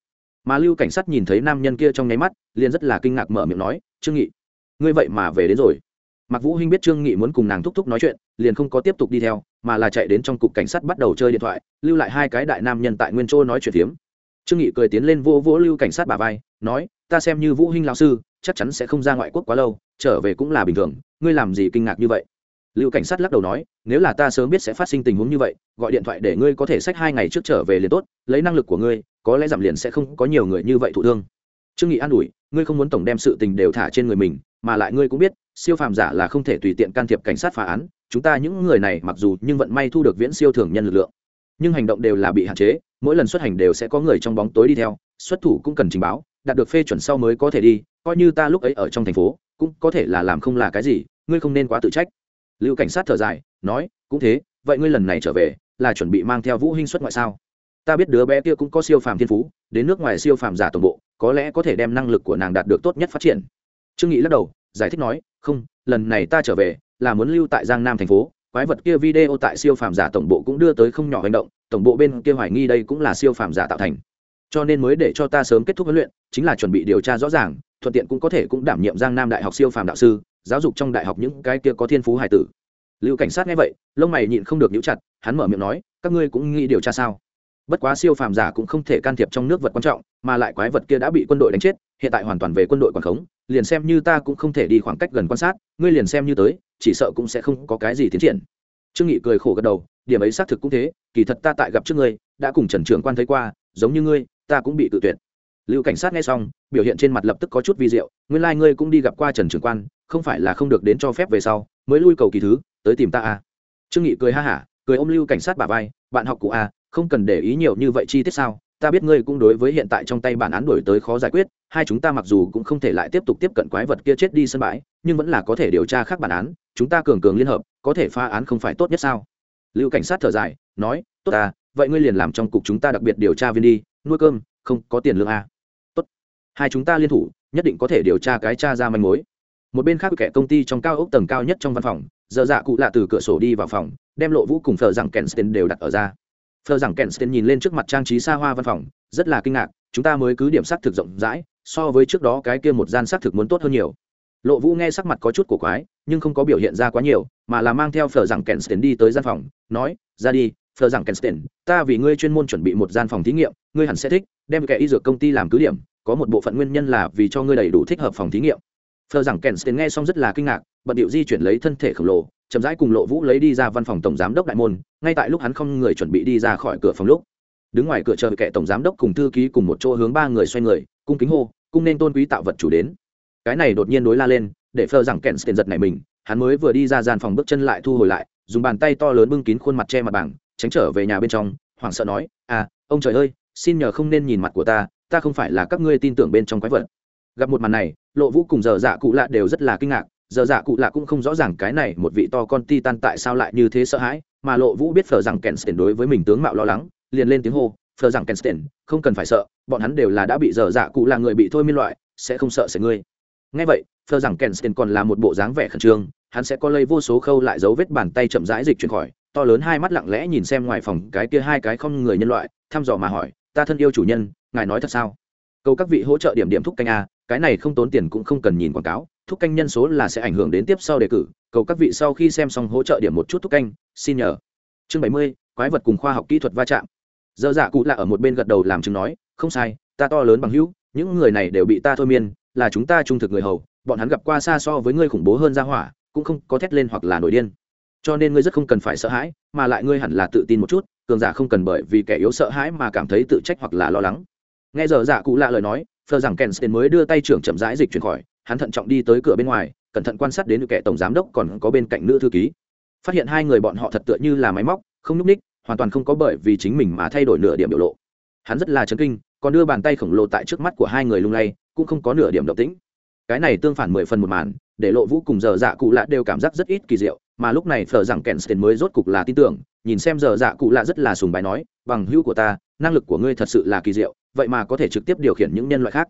Mà lưu cảnh sát nhìn thấy nam nhân kia trong nháy mắt, liền rất là kinh ngạc mở miệng nói, trương nghị, ngươi vậy mà về đến rồi. Mặc vũ hinh biết trương nghị muốn cùng nàng thúc thúc nói chuyện, liền không có tiếp tục đi theo mà là chạy đến trong cục cảnh sát bắt đầu chơi điện thoại, lưu lại hai cái đại nam nhân tại nguyên chỗ nói chuyện phiếm. Trương nghị cười tiến lên vô vỗ lưu cảnh sát bà vai, nói, ta xem như vũ hinh lão sư, chắc chắn sẽ không ra ngoại quốc quá lâu, trở về cũng là bình thường, ngươi làm gì kinh ngạc như vậy? Lưu cảnh sát lắc đầu nói, nếu là ta sớm biết sẽ phát sinh tình huống như vậy, gọi điện thoại để ngươi có thể sách hai ngày trước trở về liền tốt, lấy năng lực của ngươi, có lẽ giảm liền sẽ không có nhiều người như vậy thụ thương. Trương nghị an ủi, ngươi không muốn tổng đem sự tình đều thả trên người mình, mà lại ngươi cũng biết siêu phàm giả là không thể tùy tiện can thiệp cảnh sát phá án, chúng ta những người này mặc dù nhưng vận may thu được viễn siêu thường nhân lực lượng, nhưng hành động đều là bị hạn chế, mỗi lần xuất hành đều sẽ có người trong bóng tối đi theo, xuất thủ cũng cần trình báo, đạt được phê chuẩn sau mới có thể đi, coi như ta lúc ấy ở trong thành phố, cũng có thể là làm không là cái gì, ngươi không nên quá tự trách. Lưu cảnh sát thở dài, nói, cũng thế, vậy ngươi lần này trở về, là chuẩn bị mang theo vũ hinh xuất ngoại sao? Ta biết đứa bé kia cũng có siêu phàm thiên phú, đến nước ngoài siêu phàm giả tổng bộ, có lẽ có thể đem năng lực của nàng đạt được tốt nhất phát triển. Trương nghị lắc đầu giải thích nói, không, lần này ta trở về là muốn lưu tại giang nam thành phố, quái vật kia video tại siêu phàm giả tổng bộ cũng đưa tới không nhỏ hành động, tổng bộ bên kia hoài nghi đây cũng là siêu phàm giả tạo thành. Cho nên mới để cho ta sớm kết thúc huấn luyện, chính là chuẩn bị điều tra rõ ràng, thuận tiện cũng có thể cũng đảm nhiệm giang nam đại học siêu phàm đạo sư, giáo dục trong đại học những cái kia có thiên phú hải tử. Lưu cảnh sát nghe vậy, lông mày nhịn không được nhíu chặt, hắn mở miệng nói, các ngươi cũng nghĩ điều tra sao? Bất quá siêu phàm giả cũng không thể can thiệp trong nước vật quan trọng, mà lại quái vật kia đã bị quân đội đánh chết, hiện tại hoàn toàn về quân đội quản khống, liền xem như ta cũng không thể đi khoảng cách gần quan sát, ngươi liền xem như tới, chỉ sợ cũng sẽ không có cái gì tiến triển. Trương nghị cười khổ gật đầu, điểm ấy xác thực cũng thế, kỳ thật ta tại gặp trước ngươi, đã cùng trần trưởng quan thấy qua, giống như ngươi, ta cũng bị tự tuyệt. Lưu cảnh sát nghe xong, biểu hiện trên mặt lập tức có chút vi diệu, nguyên lai like ngươi cũng đi gặp qua trần trưởng quan, không phải là không được đến cho phép về sau, mới lui cầu kỳ thứ, tới tìm ta à. Trương nghị cười ha hả, cười ôm lưu cảnh sát bà vai, bạn học cụ à không cần để ý nhiều như vậy chi tiết sao? Ta biết ngươi cũng đối với hiện tại trong tay bản án đổi tới khó giải quyết, hai chúng ta mặc dù cũng không thể lại tiếp tục tiếp cận quái vật kia chết đi sân bãi, nhưng vẫn là có thể điều tra khác bản án, chúng ta cường cường liên hợp, có thể pha án không phải tốt nhất sao? Lưu cảnh sát thở dài, nói, tốt ta, vậy ngươi liền làm trong cục chúng ta đặc biệt điều tra viên đi, nuôi cơm, không có tiền lương à. tốt, hai chúng ta liên thủ, nhất định có thể điều tra cái cha ra manh mối. Một bên khác kẻ công ty trong cao ốc tầng cao nhất trong văn phòng, giờ dạ cụ lạ từ cửa sổ đi vào phòng, đem lộ vũ cùng thờ rằng kèn đều đặt ở ra phờ rằng kensten nhìn lên trước mặt trang trí xa hoa văn phòng, rất là kinh ngạc, chúng ta mới cứ điểm xác thực rộng rãi, so với trước đó cái kia một gian xác thực muốn tốt hơn nhiều. Lộ vũ nghe sắc mặt có chút cổ quái, nhưng không có biểu hiện ra quá nhiều, mà là mang theo phờ rằng kensten đi tới gian phòng, nói, ra đi, phờ rằng kensten ta vì ngươi chuyên môn chuẩn bị một gian phòng thí nghiệm, ngươi hẳn sẽ thích, đem kẻ y dược công ty làm cứ điểm, có một bộ phận nguyên nhân là vì cho ngươi đầy đủ thích hợp phòng thí nghiệm. Phờ rằng kensten nghe xong rất là kinh ngạc, bận điệu di chuyển lấy thân thể khổng lồ chậm rãi cùng lộ vũ lấy đi ra văn phòng tổng giám đốc đại môn, ngay tại lúc hắn không người chuẩn bị đi ra khỏi cửa phòng lúc. Đứng ngoài cửa chờ kẻ tổng giám đốc cùng thư ký cùng một chỗ hướng ba người xoay người, cung kính hô, cung nên tôn quý tạo vật chủ đến. Cái này đột nhiên đối la lên, để phờ rằng kèn giật này mình, hắn mới vừa đi ra gian phòng bước chân lại thu hồi lại, dùng bàn tay to lớn bưng kín khuôn mặt che mặt bảng tránh trở về nhà bên trong, hoảng sợ nói à ông trời ơi, xin nhờ không nên nhìn mặt của ta ta không phải là các ngươi tin tưởng bên trong quái vật. Gặp một màn này, lộ vũ cùng giờ dạ cụ lạ đều rất là kinh ngạc giờ dạ cụ lạ cũng không rõ ràng cái này một vị to con ti tan tại sao lại như thế sợ hãi, mà lộ vũ biết phờ rằng kensten đối với mình tướng mạo lo lắng, liền lên tiếng hô phờ rằng kensten không cần phải sợ, bọn hắn đều là đã bị giờ dạ cụ là người bị thôi miên loại, sẽ không sợ sẽ ngươi. Ngay vậy phờ rằng kensten còn là một bộ dáng vẻ khẩn trương, hắn sẽ có lây vô số khâu lại dấu vết bàn tay chậm rãi dịch chuyển khỏi, to lớn hai mắt lặng lẽ nhìn xem ngoài phòng cái kia hai cái không người nhân loại, thăm dò mà hỏi, ta thân yêu chủ nhân, ngài nói thật sao? Cầu các vị hỗ trợ điểm điểm thúc canh a, cái này không tốn tiền cũng không cần nhìn quảng cáo thúc canh nhân số là sẽ ảnh hưởng đến tiếp sau đề cử. Cầu các vị sau khi xem xong hỗ trợ điểm một chút thúc canh, xin nhờ. Chương bảy mươi, quái vật cùng khoa học kỹ thuật va chạm. Dơ dạ cụ lạ ở một bên gật đầu làm chứng nói, không sai, ta to lớn bằng hữu, những người này đều bị ta thôi miên, là chúng ta trung thực người hầu, bọn hắn gặp qua xa so với ngươi khủng bố hơn ra hỏa, cũng không có thét lên hoặc là nổi điên. Cho nên ngươi rất không cần phải sợ hãi, mà lại ngươi hẳn là tự tin một chút, cường giả không cần bởi vì kẻ yếu sợ hãi mà cảm thấy tự trách hoặc là lo lắng. Nghe giờ dạ cụ lạ lời nói phờ rằng kensten mới đưa tay trưởng chậm rãi dịch chuyển khỏi hắn thận trọng đi tới cửa bên ngoài, cẩn thận quan sát đến kẻ tổng giám đốc còn có bên cạnh nữ thư ký. Phát hiện hai người bọn họ thật tựa như là máy móc, không nhúc ních hoàn toàn không có bởi vì chính mình mà thay đổi nửa điểm biểu lộ. Hắn rất là chấn kinh, còn đưa bàn tay khổng lồ tại trước mắt của hai người lung lay, cũng không có nửa điểm động tĩnh. Cái này tương phản mười phần một màn, để lộ vũ cùng giờ dạ cụ lạ đều cảm giác rất ít kỳ diệu, mà lúc này phở rằng kensten mới rốt cục là tin tưởng, nhìn xem giờ dạ cụ lạ rất là sùng bài nói, bằng hữu của ta, năng lực của ngươi thật sự là kỳ diệu, vậy mà có thể trực tiếp điều khiển những nhân loại khác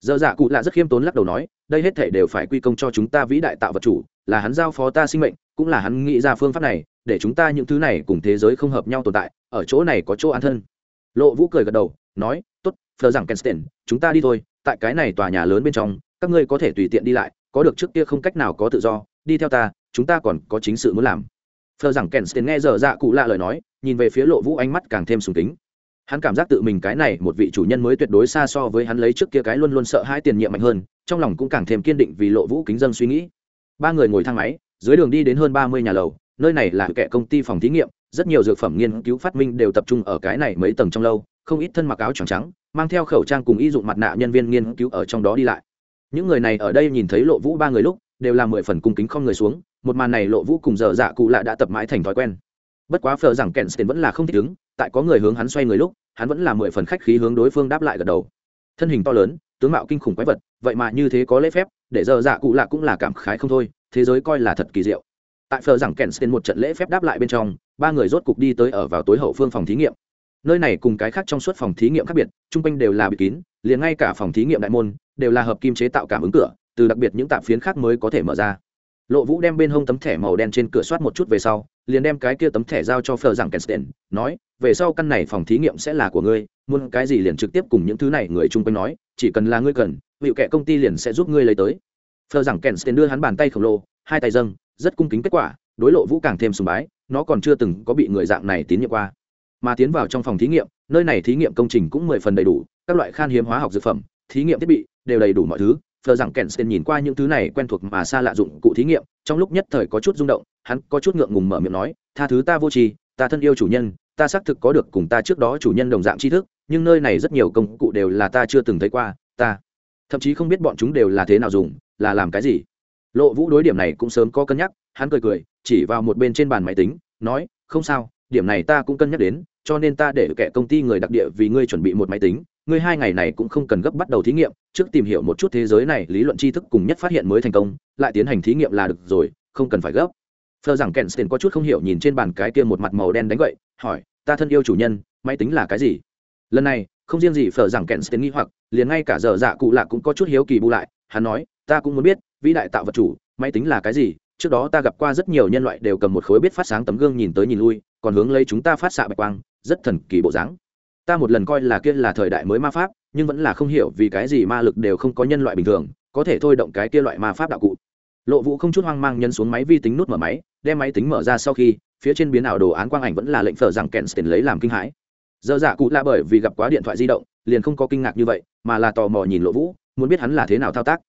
giờ dạ cụ lạ rất khiêm tốn lắc đầu nói đây hết thể đều phải quy công cho chúng ta vĩ đại tạo vật chủ là hắn giao phó ta sinh mệnh cũng là hắn nghĩ ra phương pháp này để chúng ta những thứ này cùng thế giới không hợp nhau tồn tại ở chỗ này có chỗ an thân. Lộ vũ cười gật đầu nói tốt phờ rằng Kenstein, chúng ta đi thôi tại cái này tòa nhà lớn bên trong các ngươi có thể tùy tiện đi lại có được trước kia không cách nào có tự do đi theo ta chúng ta còn có chính sự muốn làm. Phờ rằng Kenstein nghe giờ dạ cụ lạ lời nói nhìn về phía lộ vũ ánh mắt càng thêm sùng kính hắn cảm giác tự mình cái này một vị chủ nhân mới tuyệt đối xa so với hắn lấy trước kia cái luôn luôn sợ hai tiền nhiệm mạnh hơn, trong lòng cũng càng thêm kiên định vì lộ vũ kính dân suy nghĩ. Ba người ngồi thang máy, dưới đường đi đến hơn ba mươi nhà lầu, nơi này là kẻ công ty phòng thí nghiệm, rất nhiều dược phẩm nghiên cứu phát minh đều tập trung ở cái này mấy tầng trong lâu, không ít thân mặc áo trắng trắng, mang theo khẩu trang cùng y dụng mặt nạ nhân viên nghiên cứu ở trong đó đi lại. Những người này ở đây nhìn thấy lộ vũ ba người lúc, đều là mười phần cung kính không người xuống, một màn này lộ vũ cùng dở dạ cụ lạ đã tập mãi thành thói quen bất quá phờ rằng kèn vẫn là không thích ứng tại có người hướng hắn xoay người lúc, hắn vẫn là mười phần khách khí hướng đối phương đáp lại gật đầu. Thân hình to lớn, tướng mạo kinh khủng quái vật, vậy mà như thế có lễ phép, để giờ dạ cụ lạ cũng là cảm khái không thôi, thế giới coi là thật kỳ diệu. Tại phờ rằng kèn một trận lễ phép đáp lại bên trong, ba người rốt cục đi tới ở vào tối hậu phương phòng thí nghiệm. Nơi này cùng cái khác trong suốt phòng thí nghiệm khác biệt, chung quanh đều là bịt kín, liền ngay cả phòng thí nghiệm đại môn, đều là hợp kim chế tạo cảm ứng cửa, từ đặc biệt những tạm phiến khác mới có thể mở ra lộ vũ đem bên hông tấm thẻ màu đen trên cửa soát một chút về sau, liền đem cái kia tấm thẻ giao cho phờ rằng kensten nói, về sau căn này phòng thí nghiệm sẽ là của ngươi, muốn cái gì liền trực tiếp cùng những thứ này người chung quanh nói, chỉ cần là ngươi cần hiệu kệ công ty liền sẽ giúp ngươi lấy tới. Phờ rằng kensten đưa hắn bàn tay khổng lồ, hai tay dâng, rất cung kính kết quả, đối lộ vũ càng thêm sùng bái, nó còn chưa từng có bị người dạng này tín nhiệm qua. Mà tiến vào trong phòng thí nghiệm, nơi này thí nghiệm công trình cũng mười phần đầy đủ, các loại khan hiếm hóa học dược phẩm, thí nghiệm thiết bị đều đầy đủ mọi thứ phờ rằng kensten nhìn qua những thứ này quen thuộc mà xa lạ dụng cụ thí nghiệm, trong lúc nhất thời có chút rung động, hắn có chút ngượng ngùng mở miệng nói, tha thứ ta vô tri, ta thân yêu chủ nhân, ta xác thực có được cùng ta trước đó chủ nhân đồng dạng tri thức, nhưng nơi này rất nhiều công cụ đều là ta chưa từng thấy qua, ta thậm chí không biết bọn chúng đều là thế nào dùng, là làm cái gì. Lộ vũ đối điểm này cũng sớm có cân nhắc, hắn cười cười, chỉ vào một bên trên bàn máy tính, nói, không sao, điểm này ta cũng cân nhắc đến, cho nên ta để kẻ công ty người đặc địa vì ngươi chuẩn bị một máy tính ngươi hai ngày này cũng không cần gấp bắt đầu thí nghiệm, trước tìm hiểu một chút thế giới này, lý luận tri thức cùng nhất phát hiện mới thành công, lại tiến hành thí nghiệm là được rồi, không cần phải gấp. Phờ rằng kensten có chút không hiểu nhìn trên bàn cái kia một mặt màu đen đánh gậy, hỏi, ta thân yêu chủ nhân, máy tính là cái gì? Lần này, không riêng gì phờ rằng kensten nghi hoặc, liền ngay cả giờ dạ cụ lạ cũng có chút hiếu kỳ bù lại, hắn nói, ta cũng muốn biết, vĩ đại tạo vật chủ, máy tính là cái gì? Trước đó ta gặp qua rất nhiều nhân loại đều cầm một khối biết phát sáng tấm gương nhìn tới nhìn lui, còn hướng lấy chúng ta phát xạ bạch quang, rất thần kỳ bộ dáng ta một lần coi là kia là thời đại mới ma pháp, nhưng vẫn là không hiểu vì cái gì ma lực đều không có nhân loại bình thường, có thể thôi động cái kia loại ma pháp đạo cụ. Lộ vũ không chút hoang mang nhân xuống máy vi tính nút mở máy, đem máy tính mở ra sau khi, phía trên biến ảo đồ án quang ảnh vẫn là lệnh phở rằng kèn tiền lấy làm kinh hãi. Dơ dạ cụ là bởi vì gặp quá điện thoại di động, liền không có kinh ngạc như vậy, mà là tò mò nhìn lộ vũ, muốn biết hắn là thế nào thao tác.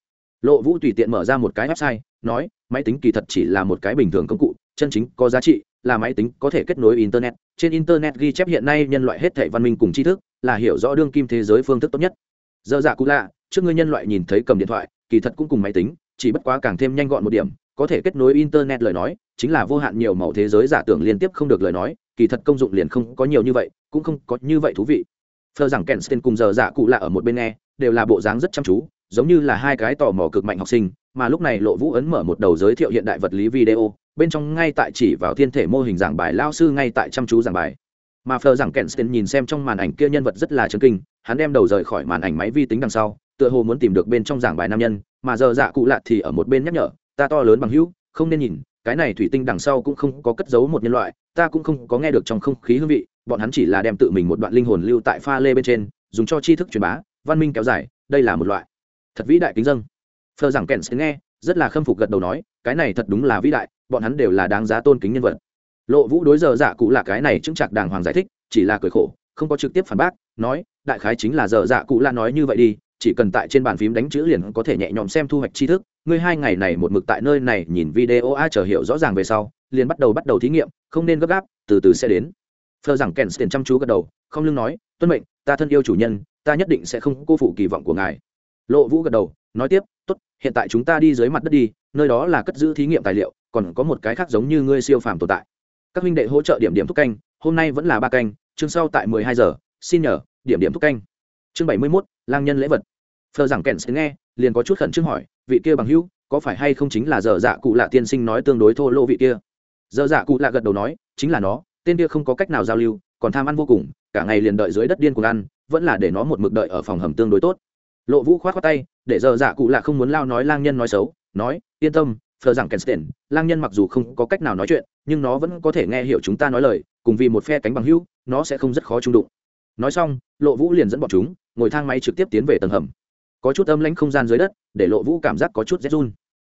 Lộ vũ tùy tiện mở ra một cái website nói, máy tính kỳ thật chỉ là một cái bình thường công cụ, chân chính có giá trị là máy tính có thể kết nối internet. Trên internet ghi chép hiện nay nhân loại hết thể văn minh cùng tri thức, là hiểu rõ đương kim thế giới phương thức tốt nhất. Dơ dạ cụ lạ, trước ngươi nhân loại nhìn thấy cầm điện thoại, kỳ thật cũng cùng máy tính, chỉ bất quá càng thêm nhanh gọn một điểm, có thể kết nối internet lời nói, chính là vô hạn nhiều mẫu thế giới giả tưởng liên tiếp không được lời nói, kỳ thật công dụng liền không có nhiều như vậy, cũng không có như vậy thú vị. Phờ rằng kensten cùng giờ dạ cụ lạ ở một bên nghe, đều là bộ dáng rất chăm chú, giống như là hai cái tò mò cực mạnh học sinh mà lúc này lộ vũ ấn mở một đầu giới thiệu hiện đại vật lý video, bên trong ngay tại chỉ vào thiên thể mô hình giảng bài lao sư ngay tại chăm chú giảng bài. Mà phờ giảng kensten nhìn xem trong màn ảnh kia nhân vật rất là chấn kinh, hắn đem đầu rời khỏi màn ảnh máy vi tính đằng sau, tựa hồ muốn tìm được bên trong giảng bài nam nhân, mà giờ dạ cụ lạ thì ở một bên nhắc nhở, ta to lớn bằng hữu, không nên nhìn, cái này thủy tinh đằng sau cũng không có cất giấu một nhân loại, ta cũng không có nghe được trong không khí hương vị, bọn hắn chỉ là đem tự mình một đoạn linh hồn lưu tại pha lê bên trên, dùng cho tri thức truyền bá, văn minh kéo dài, đây là một loại thật vĩ đại kính dân phờ rằng kèn nghe, rất là khâm phục gật đầu nói, cái này thật đúng là vĩ đại, bọn hắn đều là đáng giá tôn kính nhân vật. Lộ vũ đối giờ dạ cụ là cái này chứng chặt đàng hoàng giải thích, chỉ là cười khổ, không có trực tiếp phản bác, nói, đại khái chính là giờ dạ cụ là nói như vậy đi, chỉ cần tại trên bàn phím đánh chữ liền có thể nhẹ nhõm xem thu hoạch tri thức, ngươi hai ngày này một mực tại nơi này nhìn video a chờ hiểu rõ ràng về sau, liền bắt đầu bắt đầu thí nghiệm, không nên gấp gáp, từ từ sẽ đến. Phờ rằng kèn tiền chăm chú gật đầu, không lưng nói, tuân mệnh, ta thân yêu chủ nhân, ta nhất định sẽ không cô phụ kỳ vọng của ngài. Lộ vũ gật đầu, nói tiếp tốt, hiện tại chúng ta đi dưới mặt đất đi, nơi đó là cất giữ thí nghiệm tài liệu, còn có một cái khác giống như ngươi siêu phàm tồn tại. Các huynh đệ hỗ trợ điểm điểm thúc canh, hôm nay vẫn là ba canh, chương sau tại mười hai giờ, xin nhờ, điểm điểm thúc canh. Chương bảy mươi mốt, lang nhân lễ vật. Phờ rằng kèn sẽ nghe, liền có chút khẩn trương hỏi, vị kia bằng hữu, có phải hay không chính là giờ dạ cụ lạ tiên sinh nói tương đối thô lỗ vị kia? Giờ dạ cụ lạ gật đầu nói, chính là nó, tên kia không có cách nào giao lưu, còn tham ăn vô cùng, cả ngày liền đợi dưới đất điên cùng ăn, vẫn là để nó một mực đợi ở phòng hầm tương đối tốt. Lộ vũ khoát khoát tay để giờ dạ cụ lạ không muốn lao nói lang nhân nói xấu, nói, yên tâm phờ rằng kenstein lang nhân mặc dù không có cách nào nói chuyện, nhưng nó vẫn có thể nghe hiểu chúng ta nói lời, cùng vì một phe cánh bằng hữu, nó sẽ không rất khó trung đụng. Nói xong, lộ vũ liền dẫn bọn chúng, ngồi thang máy trực tiếp tiến về tầng hầm. Có chút âm lãnh không gian dưới đất, để lộ vũ cảm giác có chút rét run.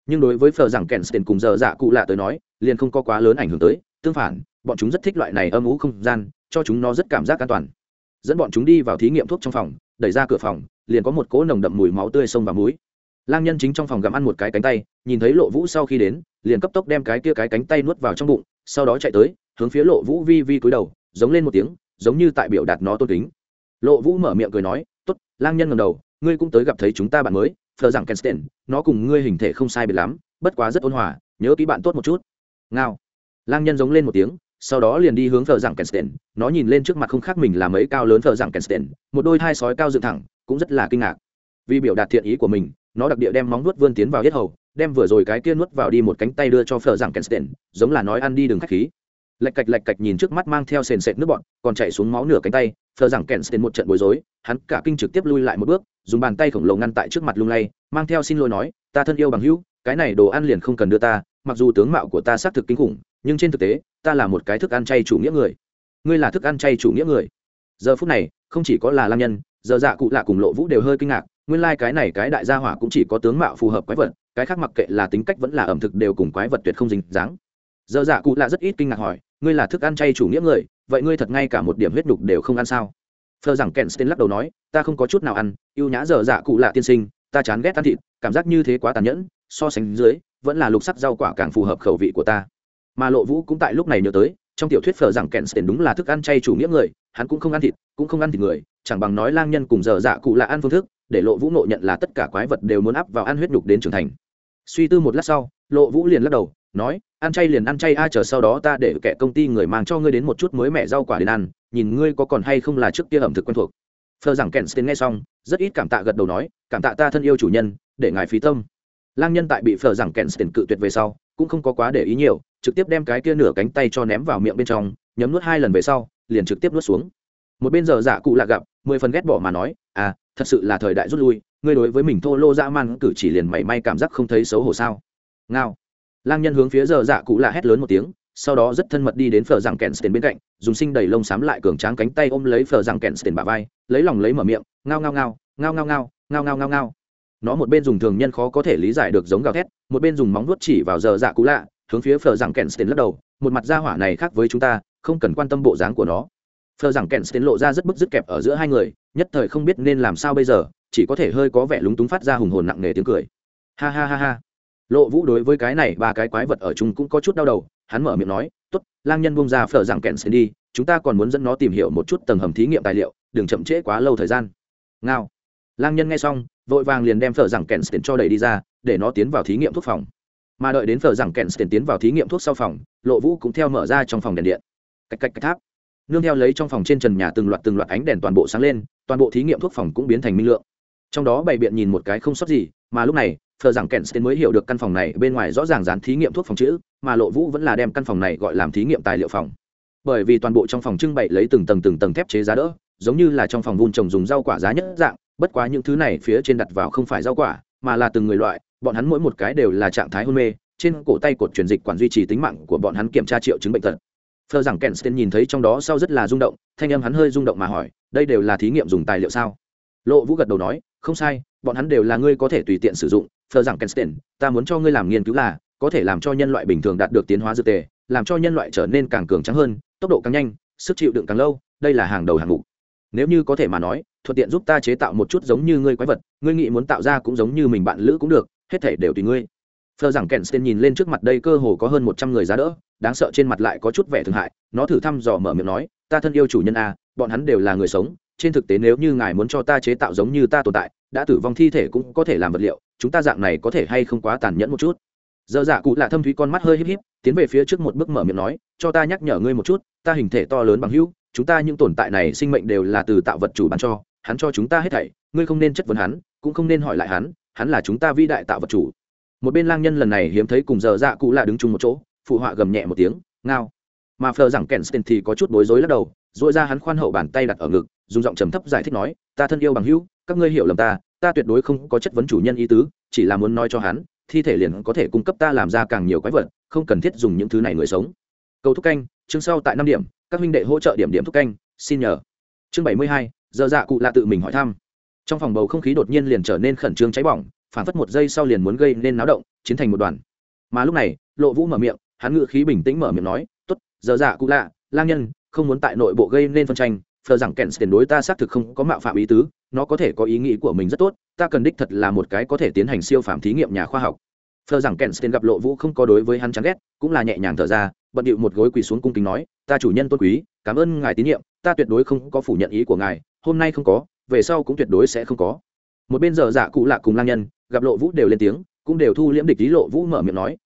Nhưng đối với phờ rằng kenstein cùng giờ dạ cụ lạ tới nói, liền không có quá lớn ảnh hưởng tới, tương phản, bọn chúng rất thích loại này âm ú không gian, cho chúng nó rất cảm giác an toàn. Dẫn bọn chúng đi vào thí nghiệm thuốc trong phòng, đẩy ra cửa phòng liền có một cỗ nồng đậm mùi máu tươi sông và muối lang nhân chính trong phòng gặm ăn một cái cánh tay, nhìn thấy lộ vũ sau khi đến, liền cấp tốc đem cái kia cái cánh tay nuốt vào trong bụng, sau đó chạy tới, hướng phía lộ vũ vi vi cúi đầu, giống lên một tiếng, giống như tại biểu đạt nó tôn kính. Lộ vũ mở miệng cười nói, tốt, lang nhân ngầm đầu, ngươi cũng tới gặp thấy chúng ta bạn mới, phở rằng kensten nó cùng ngươi hình thể không sai biệt lắm, bất quá rất ôn hòa, nhớ ký bạn tốt một chút. Ngao. Lang nhân giống lên một tiếng, sau đó liền đi hướng phở rằng kensten nó nhìn lên trước mặt không khác mình là mấy cao lớn phở rằng kensten một đôi thai sói cao dựng thẳng cũng rất là kinh ngạc. Vì biểu đạt thiện ý của mình, nó đặc địa đem móng nuốt vươn tiến vào yết hầu, đem vừa rồi cái kia nuốt vào đi một cánh tay đưa cho phờ rằng kensten giống là nói ăn đi đừng khách khí. Lạch cạch lạch cạch nhìn trước mắt mang theo sền sệt nước bọn, còn chạy xuống máu nửa cánh tay phờ rằng kensten một trận bối rối, hắn cả kinh trực tiếp lui lại một bước, dùng bàn tay khổng lồ ngăn tại trước mặt lung lay, mang theo xin lỗi nói, ta thân yêu bằng hữu, cái này đồ ăn liền không cần đưa ta, mặc dù tướng mạo của ta xác thực kinh khủng, nhưng trên thực tế, ta là một cái thức ăn chay chủ nghĩa người. Ngươi là thức ăn chay chủ nghĩa người? Giờ phút này, không chỉ có là lam nhân giờ dạ cụ lạ cùng lộ vũ đều hơi kinh ngạc, nguyên lai、like、cái này cái đại gia hỏa cũng chỉ có tướng mạo phù hợp quái vật, cái khác mặc kệ là tính cách vẫn là ẩm thực đều cùng quái vật tuyệt không dính dáng. Giờ dạ cụ lạ rất ít kinh ngạc hỏi, ngươi là thức ăn chay chủ nghĩa người, vậy ngươi thật ngay cả một điểm huyết đục đều không ăn sao? Phờ rằng kèn sten lắc đầu nói, ta không có chút nào ăn ưu nhã giờ dạ cụ lạ tiên sinh, ta chán ghét ăn thịt, cảm giác như thế quá tàn nhẫn, so sánh dưới, vẫn là lục sắc rau quả càng phù hợp khẩu vị của ta. Mà lộ vũ cũng tại lúc này nhớ tới, trong tiểu thuyết phở rằng kèn sten đúng là thức ăn chay chủ nghĩa người, hắn cũng không ăn thịt, cũng không ăn thịt người chẳng bằng nói lang nhân cùng giờ dạ cụ là ăn phương thức, để lộ vũ nộ nhận là tất cả quái vật đều muốn áp vào ăn huyết nhục đến trưởng thành. Suy tư một lát sau, lộ vũ liền lắc đầu, nói, ăn chay liền ăn chay, a, chờ sau đó ta để kẻ công ty người mang cho ngươi đến một chút mới mẹ rau quả đến ăn, nhìn ngươi có còn hay không là trước kia ẩm thực quen thuộc. Phờ rằng kèn sten nghe xong, rất ít cảm tạ gật đầu nói, cảm tạ ta thân yêu chủ nhân, để ngài phí tâm. Lang nhân tại bị phờ rằng kèn sten cự tuyệt về sau, cũng không có quá để ý nhiều, trực tiếp đem cái kia nửa cánh tay cho ném vào miệng bên trong, nhấm nuốt hai lần về sau, liền trực tiếp nuốt xuống. Một bên giờ giả cụ lạ gặp mười phần ghét bỏ mà nói à thật sự là thời đại rút lui, ngươi đối với mình thô lô dã man cử chỉ liền mảy may cảm giác không thấy xấu hổ sao? Ngao. Lang nhân hướng phía giờ dạ cụ lạ hét lớn một tiếng, sau đó rất thân mật đi đến phở rằng kèn tiền bên cạnh, dùng sinh đầy lông xám lại cường tráng cánh tay ôm lấy phở rằng kèn tiền bà vai, lấy lòng lấy mở miệng, ngao ngao ngao ngao ngao ngao ngao ngao ngao ngao. Nó một bên dùng thường nhân khó có thể lý giải được giống gào thét, một bên dùng móng vuốt chỉ vào giờ dạ cũ lạ, hướng phía phở rằng kèn tiền lắc đầu, một mặt da hỏa này khác với chúng ta, không cần quan tâm bộ dáng của nó thờ rằng kèn tiến lộ ra rất bức dứt kẹp ở giữa hai người, nhất thời không biết nên làm sao bây giờ, chỉ có thể hơi có vẻ lúng túng phát ra hùng hồn nặng nề tiếng cười. Ha ha ha ha. Lộ vũ đối với cái này ba cái quái vật ở chung cũng có chút đau đầu, hắn mở miệng nói t ố t lang nhân bông ra phở rằng kèn tiến đi, chúng ta còn muốn dẫn nó tìm hiểu một chút tầng hầm thí nghiệm tài liệu, đừng chậm trễ quá lâu thời gian. Ngao. Lang nhân nghe xong, vội vàng liền đem phở rằng kèn tiến cho đẩy đi ra, để nó tiến vào thí nghiệm thuốc phòng. Mà đợi đến phở rằng kèn sẽ tiến vào thí nghiệm thuốc sau phòng, lộ vũ cũng theo mở ra trong phòng đèn điện. Cách cách cách tháp nương theo lấy trong phòng trên trần nhà từng loạt từng loạt ánh đèn toàn bộ sáng lên, toàn bộ thí nghiệm thuốc phòng cũng biến thành minh lượng. Trong đó bày biện nhìn một cái không sót gì, mà lúc này, phờ rằng kèn mới hiểu được căn phòng này bên ngoài rõ ràng dán thí nghiệm thuốc phòng chữ, mà lộ vũ vẫn là đem căn phòng này gọi làm thí nghiệm tài liệu phòng. Bởi vì toàn bộ trong phòng trưng bày lấy từng tầng từng tầng thép chế giá đỡ, giống như là trong phòng vun trồng dùng rau quả giá nhất dạng, bất quá những thứ này phía trên đặt vào không phải rau quả, mà là từng người loại, bọn hắn mỗi một cái đều là trạng thái hôn mê, trên cổ tay cột truyền dịch quản duy trì tính mạng của bọn hắn kiểm tra triệu chứng bệnh tật phờ rằng kensten nhìn thấy trong đó sau rất là rung động, thanh âm hắn hơi rung động mà hỏi, đây đều là thí nghiệm dùng tài liệu sao? Lộ vũ gật đầu nói, không sai, bọn hắn đều là ngươi có thể tùy tiện sử dụng, phờ rằng kensten ta muốn cho ngươi làm nghiên cứu là, có thể làm cho nhân loại bình thường đạt được tiến hóa dược tề, làm cho nhân loại trở nên càng cường tráng hơn, tốc độ càng nhanh, sức chịu đựng càng lâu, đây là hàng đầu hàng ngũ nếu như có thể mà nói, thuận tiện giúp ta chế tạo một chút giống như ngươi quái vật, ngươi nghĩ muốn tạo ra cũng giống như mình bạn lữ cũng được, hết thể đều tùy ngươi. Phờ rằng kensten nhìn lên trước mặt đây cơ hồ có hơn một trăm người giá đỡ đáng sợ trên mặt lại có chút vẻ thương hại, nó thử thăm dò mở miệng nói, ta thân yêu chủ nhân a, bọn hắn đều là người sống, trên thực tế nếu như ngài muốn cho ta chế tạo giống như ta tồn tại, đã tử vong thi thể cũng có thể làm vật liệu, chúng ta dạng này có thể hay không quá tàn nhẫn một chút? Dơ dạ cụ lạ thâm thúy con mắt hơi híp híp, tiến về phía trước một bước mở miệng nói, cho ta nhắc nhở ngươi một chút, ta hình thể to lớn bằng hữu, chúng ta những tồn tại này sinh mệnh đều là từ tạo vật chủ bán cho, hắn cho chúng ta hết thảy, ngươi không nên chất vấn hắn, cũng không nên hỏi lại hắn hắn là chúng ta vĩ đại tạo vật chủ. Một bên lang nhân lần này hiếm thấy cùng Dơ dạ cụ lạ đứng chung một chỗ phụ họa gầm nhẹ một tiếng, ngao. Mà phờ rằng kèn thì có chút bối rối lắc đầu dội ra hắn khoan hậu bàn tay đặt ở ngực, dùng giọng trầm thấp giải thích nói, ta thân yêu bằng hữu, các ngươi hiểu lầm ta ta tuyệt đối không có chất vấn chủ nhân ý tứ, chỉ là muốn nói cho hắn, thi thể liền có thể cung cấp ta làm ra càng nhiều quái vật, không cần thiết dùng những thứ này người sống. Cầu thúc canh, chương sau tại năm điểm, các huynh đệ hỗ trợ điểm điểm thúc canh, xin nhờ. Chương bảy mươi hai, giờ dạ cụ là tự mình hỏi thăm. Trong phòng bầu không khí đột nhiên liền trở nên khẩn trương cháy bỏng, phản phất một giây sau liền muốn gây nên náo động, chiến thành một đoàn. Mà lúc này, lộ vũ mở miệng hắn ngự khí bình tĩnh mở miệng nói, tốt, giờ dạ cụ lạ, lang nhân, không muốn tại nội bộ gây nên phân tranh, phờ rằng kèn tiền đối ta xác thực không có mạo phạm ý tứ, nó có thể có ý nghĩ của mình rất tốt, ta cần đích thật là một cái có thể tiến hành siêu phạm thí nghiệm nhà khoa học. Phờ rằng kèn tiền gặp lộ vũ không có đối với hắn chán ghét, cũng là nhẹ nhàng thở ra, bận điệu một gối quỳ xuống cung kính nói, ta chủ nhân tôn quý, cảm ơn ngài tín nhiệm, ta tuyệt đối không có phủ nhận ý của ngài, hôm nay không có, về sau cũng tuyệt đối sẽ không có. Một bên giờ dạ cụ lạ cùng lang nhân, gặp lộ vũ đều lên tiếng, cũng đều thu liễm địch lý lộ vũ mở miệng nói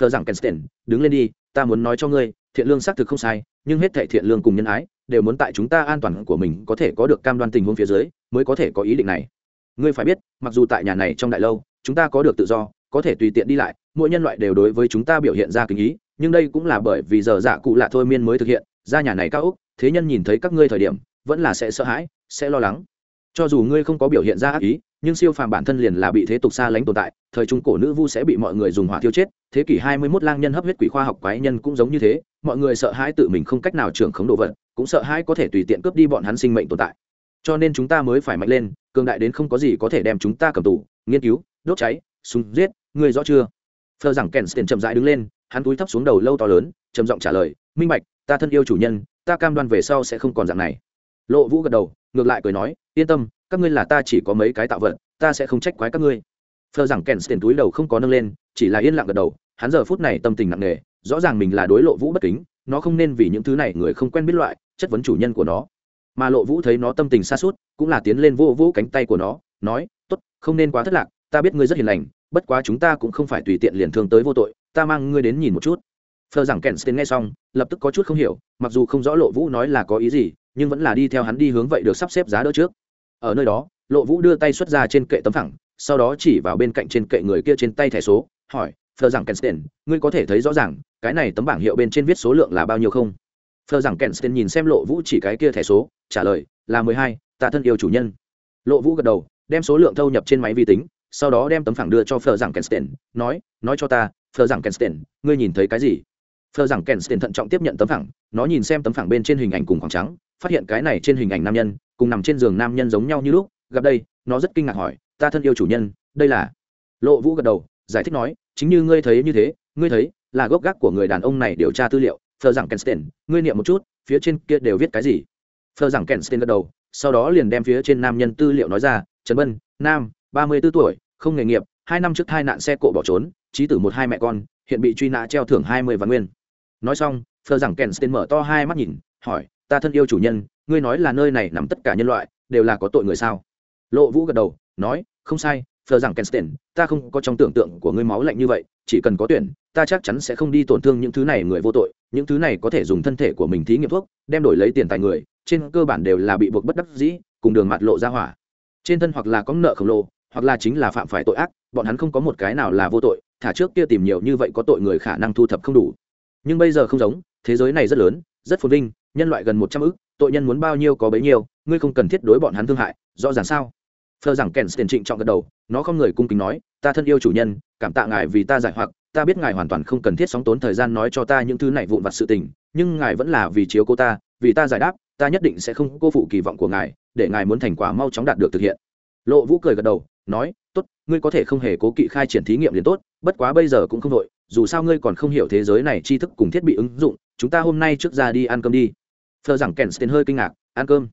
phờ rằng kensten đứng lên đi, ta muốn nói cho ngươi, thiện lương xác thực không sai, nhưng hết thệ thiện lương cùng nhân ái, đều muốn tại chúng ta an toàn của mình có thể có được cam đoan tình huống phía dưới, mới có thể có ý định này. Ngươi phải biết, mặc dù tại nhà này trong đại lâu, chúng ta có được tự do, có thể tùy tiện đi lại, mỗi nhân loại đều đối với chúng ta biểu hiện ra kính ý, nhưng đây cũng là bởi vì giờ dạ cụ lạ thôi miên mới thực hiện, ra nhà này cao úc thế nhân nhìn thấy các ngươi thời điểm, vẫn là sẽ sợ hãi, sẽ lo lắng. Cho dù ngươi không có biểu hiện ra ác ý nhưng siêu phàm bản thân liền là bị thế tục xa lánh tồn tại, thời trung cổ nữ vu sẽ bị mọi người dùng hỏa thiêu chết, thế kỷ hai mươi 21 lang nhân hấp huyết quỷ khoa học quái nhân cũng giống như thế, mọi người sợ hãi tự mình không cách nào trưởng khống đồ vật, cũng sợ hãi có thể tùy tiện cướp đi bọn hắn sinh mệnh tồn tại. Cho nên chúng ta mới phải mạnh lên, cường đại đến không có gì có thể đem chúng ta cầm tù, nghiên cứu, đốt cháy, súng giết người rõ chưa? Phờ rằng kèn tiền chậm rãi đứng lên, hắn túi thấp xuống đầu lâu to lớn, trầm giọng trả lời, minh bạch, ta thân yêu chủ nhân, ta cam đoan về sau sẽ không còn dạng này. Lộ vũ gật đầu, ngược lại cười nói, yên tâm các ngươi là ta chỉ có mấy cái tạo vật, ta sẽ không trách quái các ngươi. Phờ rằng kèn tiền túi đầu không có nâng lên, chỉ là yên lặng gật đầu, hắn giờ phút này tâm tình nặng nề, rõ ràng mình là đối lộ vũ bất kính, nó không nên vì những thứ này người không quen biết loại, chất vấn chủ nhân của nó. Mà lộ vũ thấy nó tâm tình xa suốt, cũng là tiến lên vô vô cánh tay của nó, nói, tốt, không nên quá thất lạc, ta biết ngươi rất hiền lành, bất quá chúng ta cũng không phải tùy tiện liền thương tới vô tội, ta mang ngươi đến nhìn một chút. Phờ rằng kèn nghe xong, lập tức có chút không hiểu, mặc dù không rõ lộ vũ nói là có ý gì, nhưng vẫn là đi theo hắn đi hướng vậy được sắp xếp giá đỡ trước ở nơi đó, lộ vũ đưa tay xuất ra trên kệ tấm thẳng sau đó chỉ vào bên cạnh trên kệ người kia trên tay thẻ số, hỏi, phờ rằng kensten ngươi có thể thấy rõ ràng, cái này tấm bảng hiệu bên trên viết số lượng là bao nhiêu không? Phờ rằng kensten nhìn xem lộ vũ chỉ cái kia thẻ số, trả lời, là mười hai tạ thân yêu chủ nhân. Lộ vũ gật đầu, đem số lượng thâu nhập trên máy vi tính, sau đó đem tấm phẳng đưa cho phờ rằng kensten nói nói cho ta, phờ rằng kensten ngươi nhìn thấy cái gì? Phờ rằng kensten thận trọng tiếp nhận tấm phẳng, nó nhìn xem tấm phẳng bên trên hình ảnh cùng khoảng trắng phát hiện cái này trên hình ảnh nam nhân, cùng nằm trên giường nam nhân giống nhau như lúc, gặp đây, nó rất kinh ngạc hỏi, ta thân yêu chủ nhân, đây là? Lộ vũ gật đầu, giải thích nói, chính như ngươi thấy như thế, ngươi thấy, là gốc gác của người đàn ông này điều tra tư liệu thờ rằng kensten ngươi niệm một chút, phía trên kia đều viết cái gì? Thờ rằng kensten gật đầu, sau đó liền đem phía trên nam nhân tư liệu nói ra, trần bân, nam, ba mươi b ố tuổi, không nghề nghiệp, hai năm trước hai nạn xe cộ bỏ trốn trí tử một hai mẹ con, hiện bị truy nã treo thưởng hai mươi vạn nguyên. Nói xong thờ rằng kensten mở to hai mắt nhìn, hỏi ta thân yêu chủ nhân, ngươi nói là nơi này nằm tất cả nhân loại, đều là có tội người sao? Lộ vũ gật đầu, nói, không sai phờ rằng kensten ta không có trong tưởng tượng của ngươi máu lạnh như vậy, chỉ cần có tuyển, ta chắc chắn sẽ không đi tổn thương những thứ này người vô tội, những thứ này có thể dùng thân thể của mình thí nghiệm thuốc, đem đổi lấy tiền tài người, trên cơ bản đều là bị buộc bất đắc dĩ, cùng đường mặt lộ ra hỏa. Trên thân hoặc là có nợ khổng lồ, hoặc là chính là phạm phải tội ác, bọn hắn không có một cái nào là vô tội, thả trước kia tìm nhiều như vậy có tội người khả năng thu thập không đủ. Nhưng bây giờ không giống, thế giới này rất lớn rất phồn vinh, nhân loại gần một trăm ức, tội nhân muốn bao nhiêu có bấy nhiêu, ngươi không cần thiết đối bọn hắn thương hại, rõ ràng sao? Phờ rằng kèn tiền trịnh trọng gật đầu, nó không người cung kính nói, ta thân yêu chủ nhân, cảm tạ ngài vì ta giải hoặc, ta biết ngài hoàn toàn không cần thiết sóng tốn thời gian nói cho ta những thứ này vụn vặt sự tình, nhưng ngài vẫn là vì chiếu cô ta, vì ta giải đáp, ta nhất định sẽ không cô phụ kỳ vọng của ngài, để ngài muốn thành quả mau chóng đạt được thực hiện. Lộ vũ cười gật đầu, nói, tốt, ngươi có thể không hề cố kỵ khai triển thí nghiệm liền tốt, bất quá bây giờ cũng không đội dù sao ngươi còn không hiểu thế giới này tri thức cùng thiết bị ứng dụng chúng ta hôm nay trước ra đi ăn cơm đi. Phờ rằng kèn sten hơi kinh ngạc, ăn cơm.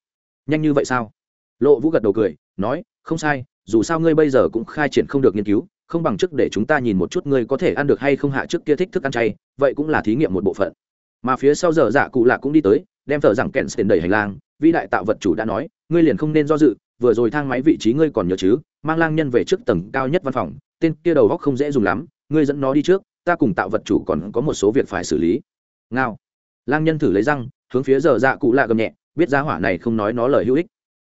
Nhanh như vậy sao? Lộ vũ gật đầu cười, nói, không sai, dù sao ngươi bây giờ cũng khai triển không được nghiên cứu, không bằng trước để chúng ta nhìn một chút ngươi có thể ăn được hay không hạ trước kia thích thức ăn chay, vậy cũng là thí nghiệm một bộ phận. Mà phía sau giờ dạ cụ lạ cũng đi tới, đem thợ rằng kèn tiền đẩy hành lang, vĩ đại tạo vật chủ đã nói, ngươi liền không nên do dự, vừa rồi thang máy vị trí ngươi còn nhớ chứ, mang lang nhân về trước tầng cao nhất văn phòng, tên kia đầu góc không dễ dùng lắm, ngươi dẫn nó đi trước, ta cùng tạo vật chủ còn có một số việc phải xử lý ngao. Lang nhân thử lấy răng, hướng phía giờ dạ cụ lạ gầm nhẹ, biết giá hỏa này không nói nó lời hữu ích.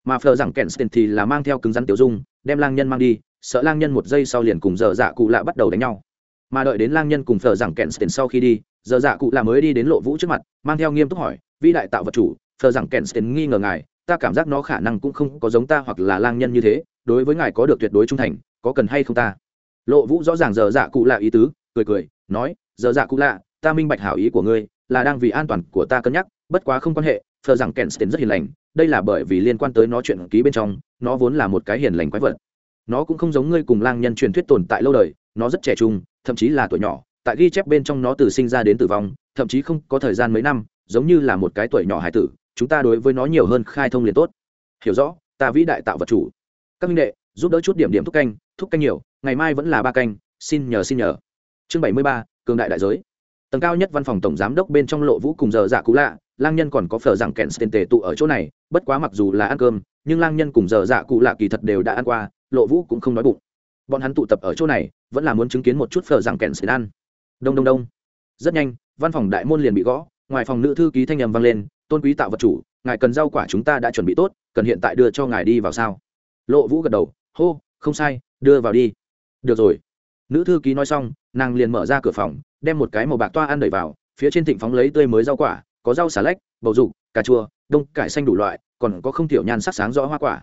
Mà phờ rằng kèn sten thì là mang theo cứng rắn tiểu dung, đem lang nhân mang đi, sợ lang nhân một giây sau liền cùng giờ dạ cụ lạ bắt đầu đánh nhau. Mà đợi đến lang nhân cùng phờ rằng kèn sten sau khi đi, giờ dạ cụ lạ mới đi đến lộ vũ trước mặt, mang theo nghiêm túc hỏi, vĩ đại tạo vật chủ phờ rằng kèn sten nghi ngờ ngài, ta cảm giác nó khả năng cũng không có giống ta hoặc là lang nhân như thế, đối với ngài có được tuyệt đối trung thành, có cần hay không ta? Lộ vũ rõ ràng giờ dạ cụ lạ ý tứ, cười cười, nói, giờ dạ cụ lạ ta minh bạch hảo ý của ngươi, là đang vì an toàn của ta cân nhắc, bất quá không quan hệ thờ rằng kensten rất hiền lành, đây là bởi vì liên quan tới nó chuyện ký bên trong, nó vốn là một cái hiền lành quái vật. Nó cũng không giống ngươi cùng lang nhân truyền thuyết tồn tại lâu đời, nó rất trẻ trung, thậm chí là tuổi nhỏ, tại ghi chép bên trong nó từ sinh ra đến tử vong, thậm chí không có thời gian mấy năm, giống như là một cái tuổi nhỏ hải tử, chúng ta đối với nó nhiều hơn khai thông liền tốt. Hiểu rõ, ta vĩ đại tạo vật chủ. Các minh đệ, giúp đỡ chút điểm điểm thúc canh thúc canh nhiều, ngày mai vẫn là ba canh, xin nhờ xin nhờ. Chương bảy mươi ba, cường đại đại giới tầng cao nhất văn phòng tổng giám đốc bên trong lộ vũ cùng giờ dạ cũ lạ, lang nhân còn có phở rằng kèn tên tề tụ ở chỗ này, bất quá mặc dù là ăn cơm, nhưng lang nhân cùng giờ dạ cụ lạ kỳ thật đều đã ăn qua, lộ vũ cũng không nói bụng. Bọn hắn tụ tập ở chỗ này, vẫn là muốn chứng kiến một chút phở rằng kèn tên ăn. Đông đông đông. Rất nhanh, văn phòng đại môn liền bị gõ, ngoài phòng nữ thư ký thanh nhầm vang lên, tôn quý tạo vật chủ, ngài cần rau quả chúng ta đã chuẩn bị tốt, cần hiện tại đưa cho ngài đi vào sao? Lộ vũ gật đầu, hô, không sai, đưa vào đi. Được rồi. Nữ thư ký nói xong, nàng liền mở ra cửa phòng đem một cái màu bạc toa ăn đẩy vào, phía trên thịnh phóng lấy tươi mới rau quả, có rau xà lách, bầu dục, cà chua, đông, cải xanh đủ loại, còn có không thiểu nhan sắc sáng rõ hoa quả.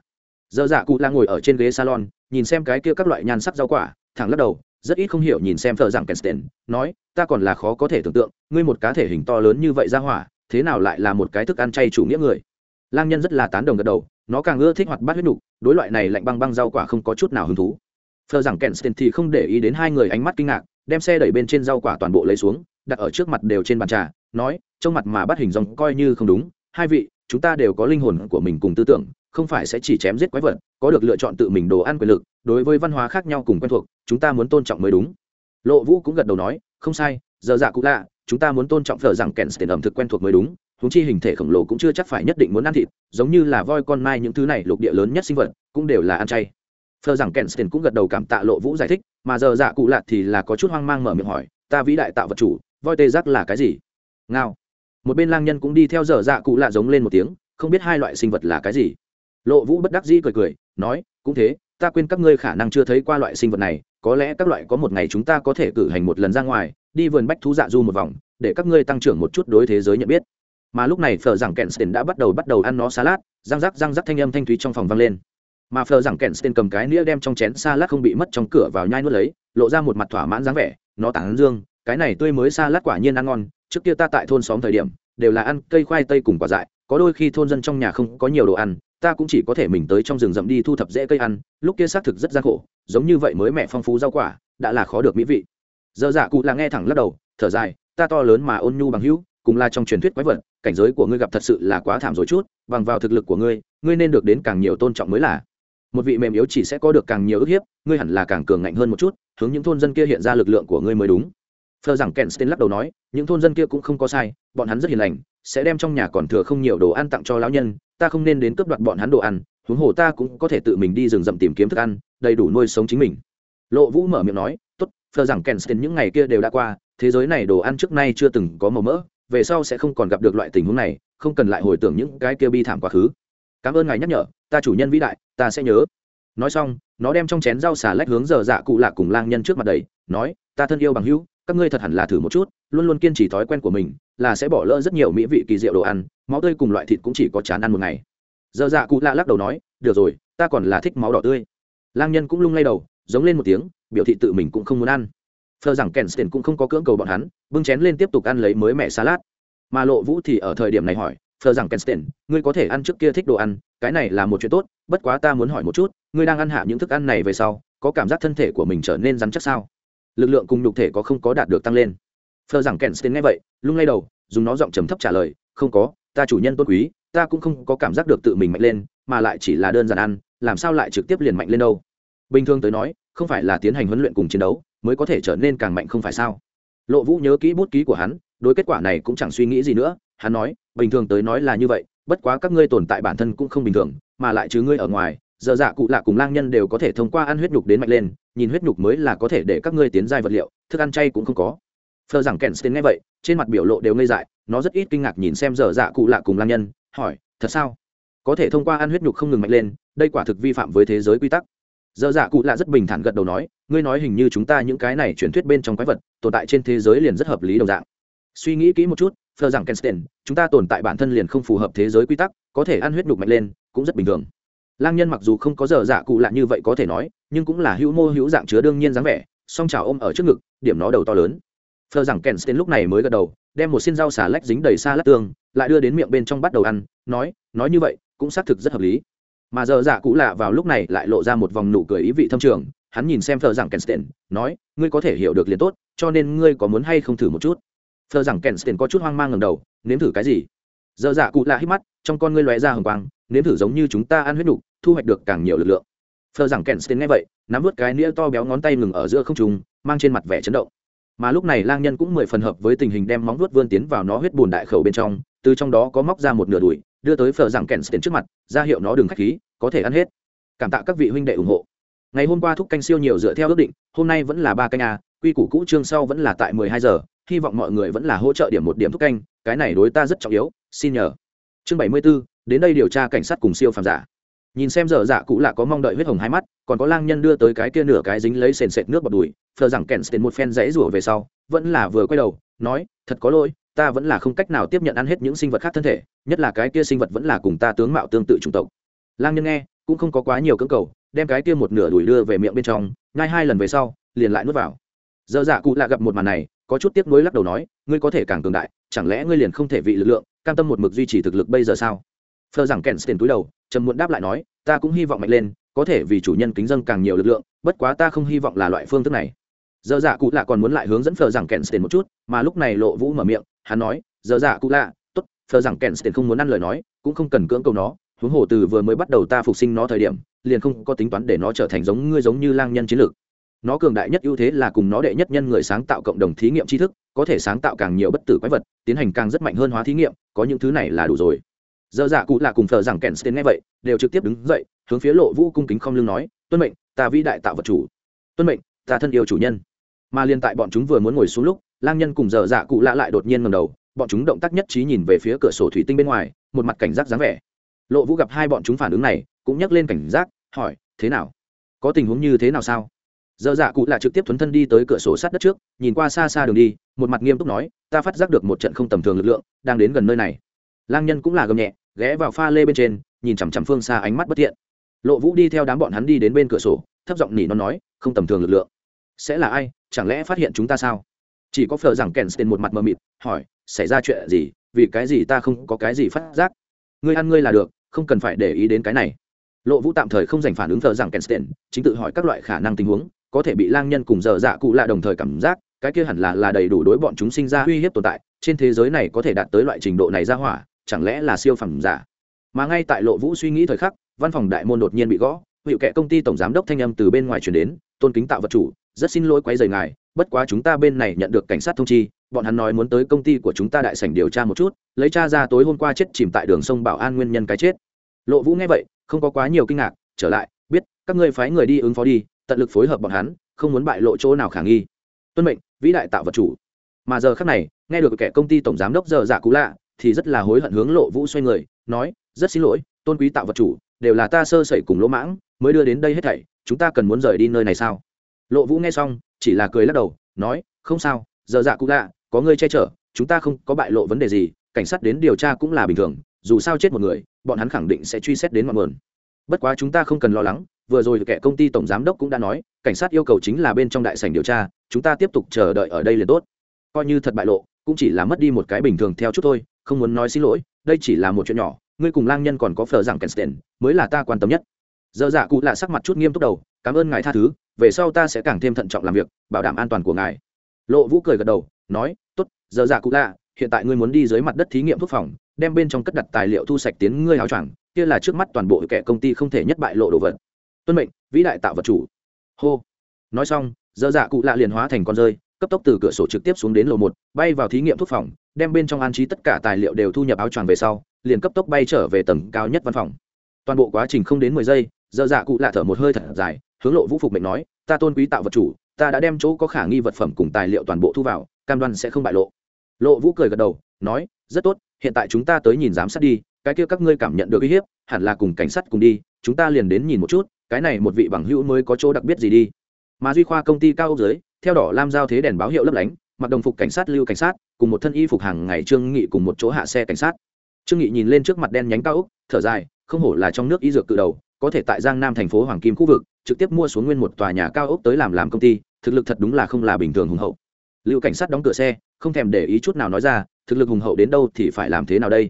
Dơ dạ cụ la ngồi ở trên ghế salon, nhìn xem cái kia các loại nhan sắc rau quả, thẳng lắc đầu, rất ít không hiểu nhìn xem thợ rằng kensten nói, ta còn là khó có thể tưởng tượng, ngươi một cá thể hình to lớn như vậy ra hỏa, thế nào lại là một cái thức ăn chay chủ nghĩa người? Lang nhân rất là tán đồng gật đầu, nó càng ưa thích hoạt bát huyết nục, đối loại này lạnh băng băng rau quả không có chút nào hứng thú. Thợ rằng kensten thì không để ý đến hai người ánh mắt kinh ngạc đem xe đẩy bên trên rau quả toàn bộ lấy xuống, đặt ở trước mặt đều trên bàn trà, nói trong mặt mà bắt hình dòng coi như không đúng, hai vị, chúng ta đều có linh hồn của mình cùng tư tưởng, không phải sẽ chỉ chém giết quái vật, có được lựa chọn tự mình đồ ăn quyền lực, đối với văn hóa khác nhau cùng quen thuộc, chúng ta muốn tôn trọng mới đúng. Lộ vũ cũng gật đầu nói, không sai, giờ dạ cũng lạ, chúng ta muốn tôn trọng phở rằng kèn tiền ẩm thực quen thuộc mới đúng húng chi hình thể khổng lồ cũng chưa chắc phải nhất định muốn ăn thịt, giống như là voi con mai những thứ này lục địa lớn nhất sinh vật, cũng đều là ăn chay. Phờ rằng kèn cũng gật đầu cảm tạ lộ vũ giải thích, mà giờ dạ cụ lạ thì là có chút hoang mang mở miệng hỏi, ta vĩ đại tạo vật chủ, voi tê giác là cái gì? Ngao. Một bên lang nhân cũng đi theo giờ dạ cụ lạ giống lên một tiếng, không biết hai loại sinh vật là cái gì. Lộ vũ bất đắc dĩ cười cười, nói, cũng thế, ta quên các ngươi khả năng chưa thấy qua loại sinh vật này, có lẽ các loại có một ngày chúng ta có thể cử hành một lần ra ngoài, đi vườn bách thú dạ du một vòng, để các ngươi tăng trưởng một chút đối thế giới nhận biết. Mà lúc này phờ rằng kèn đã bắt đầu bắt đầu ăn nó salad, răng rắc răng rắc thanh âm thanh thúy trong phòng vang lên mà phờ rằng kèn sten cầm cái nĩa đem trong chén salad không bị mất trong cửa vào nhai nuốt lấy, lộ ra một mặt thỏa mãn dáng vẻ, nó tản dương, cái này tươi mới salad quả nhiên ăn ngon, trước kia ta tại thôn xóm thời điểm, đều là ăn cây khoai tây cùng quả dại, có đôi khi thôn dân trong nhà không có nhiều đồ ăn, ta cũng chỉ có thể mình tới trong rừng rậm đi thu thập rễ cây ăn, lúc kia xác thực rất gian khổ, giống như vậy mới mẹ phong phú rau quả, đã là khó được mỹ vị. Dơ dạ cụ là nghe thẳng lắc đầu, thở dài, ta to lớn mà ôn nhu bằng hữu, cùng là trong truyền thuyết quái vật, cảnh giới của ngươi gặp thật sự là quá thảm rồi chút, bằng vào thực lực của ngươi ngươi nên được đến càng nhiều tôn trọng mới là một vị mềm yếu chỉ sẽ có được càng nhiều ức hiếp, ngươi hẳn là càng cường ngạnh hơn một chút, hướng những thôn dân kia hiện ra lực lượng của ngươi mới đúng. Phờ rằng kèn sten lắc đầu nói, những thôn dân kia cũng không có sai, bọn hắn rất hiền lành, sẽ đem trong nhà còn thừa không nhiều đồ ăn tặng cho lão nhân, ta không nên đến cướp đoạt bọn hắn đồ ăn, huống hồ ta cũng có thể tự mình đi rừng rậm tìm kiếm thức ăn, đầy đủ nuôi sống chính mình. Lộ vũ mở miệng nói, tốt, phờ rằng kèn sten những ngày kia đều đã qua, thế giới này đồ ăn trước nay chưa từng có màu mỡ, về sau sẽ không còn gặp được loại tình huống này, không cần lại hồi tưởng những cái kia bi thảm quá khứ cảm ơn ngài nhắc nhở, ta chủ nhân vĩ đại, ta sẽ nhớ. Nói xong, nó đem trong chén rau xà lách hướng giờ dạ cụ lạ cùng lang nhân trước mặt đầy, nói, ta thân yêu bằng hữu, các ngươi thật hẳn là thử một chút, luôn luôn kiên trì thói quen của mình, là sẽ bỏ lỡ rất nhiều mỹ vị kỳ diệu đồ ăn, máu tươi cùng loại thịt cũng chỉ có chán ăn một ngày. Giờ dạ cụ lạ lắc đầu nói, được rồi, ta còn là thích máu đỏ tươi. Lang nhân cũng lung lay đầu, giống lên một tiếng, biểu thị tự mình cũng không muốn ăn. Phờ rằng kensten cũng không có cưỡng cầu bọn hắn, bưng chén lên tiếp tục ăn lấy mới mẹ salad. Mà lộ vũ thì ở thời điểm này hỏi thờ rằng kensten ngươi có thể ăn trước kia thích đồ ăn, cái này là một chuyện tốt, bất quá ta muốn hỏi một chút, ngươi đang ăn hạ những thức ăn này về sau, có cảm giác thân thể của mình trở nên rắn chắc sao? Lực lượng cùng nhục thể có không có đạt được tăng lên. Thờ rằng kensten nghe vậy, lung lay đầu, dùng nó giọng trầm thấp trả lời, không có, ta chủ nhân tôn quý, ta cũng không có cảm giác được tự mình mạnh lên, mà lại chỉ là đơn giản ăn, làm sao lại trực tiếp liền mạnh lên đâu? Bình thường tới nói, không phải là tiến hành huấn luyện cùng chiến đấu, mới có thể trở nên càng mạnh không phải sao? Lộ vũ nhớ kỹ bút ký của hắn, đối kết quả này cũng chẳng suy nghĩ gì nữa, hắn nói bình thường tới nói là như vậy, bất quá các ngươi tồn tại bản thân cũng không bình thường, mà lại chứ ngươi ở ngoài, giờ dạ cụ lạ cùng lang nhân đều có thể thông qua ăn huyết nhục đến mạnh lên, nhìn huyết nhục mới là có thể để các ngươi tiến giai vật liệu, thức ăn chay cũng không có. Phờ rằng kèn nghe vậy, trên mặt biểu lộ đều ngây dại, nó rất ít kinh ngạc nhìn xem giờ dạ cụ lạ cùng lang nhân, hỏi, thật sao? Có thể thông qua ăn huyết nhục không ngừng mạnh lên, đây quả thực vi phạm với thế giới quy tắc. Giờ dạ cụ lạ rất bình thản gật đầu nói, ngươi nói hình như chúng ta những cái này truyền thuyết bên trong quái vật, tồn tại trên thế giới liền rất hợp lý đồng dạng. Suy nghĩ kỹ một chút phờ rằng kenstein, chúng ta tồn tại bản thân liền không phù hợp thế giới quy tắc, có thể ăn huyết nhục mạnh lên, cũng rất bình thường. Lang nhân mặc dù không có giờ dạ cụ lạ như vậy có thể nói, nhưng cũng là hữu mô hữu dạng chứa đương nhiên dáng vẻ, song trào ôm ở trước ngực, điểm nó đầu to lớn. Phờ rằng kenstein lúc này mới gật đầu, đem một xin rau xà lách dính đầy xa lát tương, lại đưa đến miệng bên trong bắt đầu ăn, nói nói như vậy, cũng xác thực rất hợp lý. Mà giờ dạ cụ lạ vào lúc này lại lộ ra một vòng nụ cười ý vị thâm trường, hắn nhìn xem phờ rằng kensten nói, ngươi có thể hiểu được liền tốt, cho nên ngươi có muốn hay không thử một chút? Thờ rằng tiền có chút hoang mang ngầm đầu, nếm thử cái gì? Giờ dạ cụ lạ hít mắt, trong con ngươi lóe ra hồng quang, nếm thử giống như chúng ta ăn huyết nục thu hoạch được càng nhiều lực lượng. Thờ rằng tiền nghe vậy, nắm vớt cái nĩa to béo ngón tay ngừng ở giữa không trùng mang trên mặt vẻ chấn động. Mà lúc này lang nhân cũng mười phần hợp với tình hình đem móng vuốt vươn tiến vào nó huyết bùn đại khẩu bên trong, từ trong đó có móc ra một nửa đùi đưa tới phở rằng kèn tiền trước mặt, ra hiệu nó đừng khách khí, có thể ăn hết. Cảm tạ các vị huynh đệ ủng hộ. Ngày hôm qua thúc canh siêu nhiều dựa theo ước định, hôm nay vẫn là ba canh a, quy củ cũ chương sau vẫn là tại mười hai giờ hy vọng mọi người vẫn là hỗ trợ điểm một điểm thúc canh cái này đối ta rất trọng yếu xin nhờ. Chương bảy mươi 74, đến đây điều tra cảnh sát cùng siêu phàm giả. Nhìn xem giờ dạ cũ lạ có mong đợi huyết hồng hai mắt còn có lang nhân đưa tới cái kia nửa cái dính lấy sền sệt nước bọt đùi phờ rằng kèn tiền một phen dãy rủa về sau vẫn là vừa quay đầu nói thật có lỗi ta vẫn là không cách nào tiếp nhận ăn hết những sinh vật khác thân thể nhất là cái kia sinh vật vẫn là cùng ta tướng mạo tương tự chủng tộc. Lang nhân nghe cũng không có quá nhiều cưỡng cầu đem cái kia một nửa đùi đưa về miệng bên trong ngay hai lần về sau liền lại nuốt vào. Giờ dạ cụ lạ gặp một màn này có chút tiếc nuối lắc đầu nói, ngươi có thể càng cường đại, chẳng lẽ ngươi liền không thể vị lực lượng, cam tâm một mực duy trì thực lực bây giờ sao? Phờ rằng kèn tiền túi đầu, trầm muộn đáp lại nói, ta cũng hy vọng mạnh lên, có thể vì chủ nhân kính dân càng nhiều lực lượng, bất quá ta không hy vọng là loại phương thức này. Dơ dạ cụ lạ còn muốn lại hướng dẫn phờ rằng kèn tiền một chút, mà lúc này lộ vũ mở miệng, hắn nói dơ dạ cụ lạ, tốt, phờ rằng kèn tiền không muốn ăn lời nói, cũng không cần cưỡng cầu nó, huống hồ từ vừa mới bắt đầu ta phục sinh nó thời điểm, liền không có tính toán để nó trở thành giống ngươi giống như lang nhân chiến lược nó cường đại nhất ưu thế là cùng nó đệ nhất nhân người sáng tạo cộng đồng thí nghiệm tri thức, có thể sáng tạo càng nhiều bất tử quái vật, tiến hành càng rất mạnh hơn hóa thí nghiệm, có những thứ này là đủ rồi. Dơ dạ cụ lạ cùng thờ rằng kèn tên nghe vậy, đều trực tiếp đứng dậy, hướng phía lộ vũ cung kính không lưng nói, tuân mệnh, ta vĩ đại tạo vật chủ. Tuân mệnh, ta thân yêu chủ nhân. Mà liên tại bọn chúng vừa muốn ngồi xuống lúc, lang nhân cùng dơ dạ cụ lạ lại đột nhiên ngầm đầu, bọn chúng động tác nhất trí nhìn về phía cửa sổ thủy tinh bên ngoài, một mặt cảnh giác dáng vẻ. Lộ vũ gặp hai bọn chúng phản ứng này, cũng nhắc lên cảnh giác, hỏi, thế nào? Có tình huống như thế nào sao? Dở dạ cụ là trực tiếp thuấn thân đi tới cửa sổ sát đất trước, nhìn qua xa xa đường đi, một mặt nghiêm túc nói, ta phát giác được một trận không tầm thường lực lượng đang đến gần nơi này. Lang nhân cũng là gầm nhẹ, ghé vào pha lê bên trên, nhìn chằm chằm phương xa ánh mắt bất thiện. Lộ vũ đi theo đám bọn hắn đi đến bên cửa sổ, thấp giọng nỉ nó nói, không tầm thường lực lượng. Sẽ là ai? Chẳng lẽ phát hiện chúng ta sao? Chỉ có phờ rằng kèn tên một mặt mờ mịt, hỏi, xảy ra chuyện gì? Vì cái gì ta không có cái gì phát giác? Ngươi ăn ngươi là được, không cần phải để ý đến cái này. Lộ vũ tạm thời không dành phản ứng thờ rằng kenstein chính tự hỏi các loại khả năng tình huống có thể bị lang nhân cùng dở dạ cụ lạ đồng thời cảm giác, cái kia hẳn là là đầy đủ đối bọn chúng sinh ra uy hiếp tồn tại, trên thế giới này có thể đạt tới loại trình độ này ra hỏa, chẳng lẽ là siêu phẩm giả? Mà ngay tại lộ vũ suy nghĩ thời khắc, văn phòng đại môn đột nhiên bị gõ, hiệu kệ công ty tổng giám đốc thanh âm từ bên ngoài chuyển đến, tôn kính tạo vật chủ, rất xin lỗi quấy rầy ngài, bất quá chúng ta bên này nhận được cảnh sát thông chi, bọn hắn nói muốn tới công ty của chúng ta đại sảnh điều tra một chút, lấy cha ra tối hôm qua chết chìm tại đường sông bảo an nguyên nhân cái chết. Lộ vũ nghe vậy, không có quá nhiều kinh ngạc, trở lại, biết, các ngươi phái người đi ứng phó đi tận lực phối hợp bọn hắn, không muốn bại lộ chỗ nào khả nghi. Tuân mệnh, vĩ đại tạo vật chủ. Mà giờ khác này, nghe được kẻ công ty tổng giám đốc giờ giả cú lạ, thì rất là hối hận hướng lộ vũ xoay người, nói, rất xin lỗi, tôn quý tạo vật chủ, đều là ta sơ sẩy cùng lỗ mãng, mới đưa đến đây hết thảy, chúng ta cần muốn rời đi nơi này sao? Lộ vũ nghe xong, chỉ là cười lắc đầu, nói, không sao, giờ dạ cú lạ, có ngươi che chở, chúng ta không có bại lộ vấn đề gì, cảnh sát đến điều tra cũng là bình thường, dù sao chết một người, bọn hắn khẳng định sẽ truy xét đến mọi nguồn. Bất quá chúng ta không cần lo lắng vừa rồi kẻ công ty tổng giám đốc cũng đã nói, cảnh sát yêu cầu chính là bên trong đại sảnh điều tra, chúng ta tiếp tục chờ đợi ở đây liền tốt. Coi như thật bại lộ, cũng chỉ là mất đi một cái bình thường theo chút thôi, không muốn nói xin lỗi, đây chỉ là một chuyện nhỏ, ngươi cùng lang nhân còn có phờ rằng kensten mới là ta quan tâm nhất. Dơ dạ cụ lạ sắc mặt chút nghiêm túc đầu, cảm ơn ngài tha thứ, về sau ta sẽ càng thêm thận trọng làm việc, bảo đảm an toàn của ngài. Lộ vũ cười gật đầu, nói t ố t dơ dạ cụ lạ, hiện tại ngươi muốn đi dưới mặt đất thí nghiệm thuốc phòng, đem bên trong cất đặt tài liệu thu sạch tiến ngươi áo choàng, kia là trước mắt toàn bộ kẻ công ty không thể nhất bại lộ đồ vật tuân mệnh, vĩ đại tạo vật chủ. Hô. Nói xong, dơ dạ cụ lạ liền hóa thành con rơi, cấp tốc từ cửa sổ trực tiếp xuống đến lầu một, bay vào thí nghiệm thuốc phòng, đem bên trong an trí tất cả tài liệu đều thu nhập áo choàng về sau, liền cấp tốc bay trở về tầng cao nhất văn phòng. Toàn bộ quá trình không đến mười giây, dơ dạ cụ lạ thở một hơi thật dài, hướng lộ vũ phục mệnh nói, ta tôn quý tạo vật chủ, ta đã đem chỗ có khả nghi vật phẩm cùng tài liệu toàn bộ thu vào, cam đoan sẽ không bại lộ. Lộ vũ cười gật đầu, nói, rất tốt, hiện tại chúng ta tới nhìn giám sát đi, cái kia các ngươi cảm nhận được uy hiếp, hẳn là cùng cảnh sát cùng đi, chúng ta liền đến nhìn một chút cái này một vị bằng hữu mới có chỗ đặc biệt gì đi. Mà duy khoa công ty cao ốc dưới theo đỏ lam giao thế đèn báo hiệu lấp lánh, mặc đồng phục cảnh sát lưu cảnh sát, cùng một thân y phục hàng ngày trương nghị cùng một chỗ hạ xe cảnh sát. Trương nghị nhìn lên trước mặt đen nhánh cao ốc, thở dài, không hổ là trong nước y dược cự đầu, có thể tại giang nam thành phố hoàng kim khu vực, trực tiếp mua xuống nguyên một tòa nhà cao ốc tới làm làm công ty, thực lực thật đúng là không là bình thường hùng hậu. Lưu cảnh sát đóng cửa xe, không thèm để ý chút nào nói ra, thực lực hùng hậu đến đâu thì phải làm thế nào đây?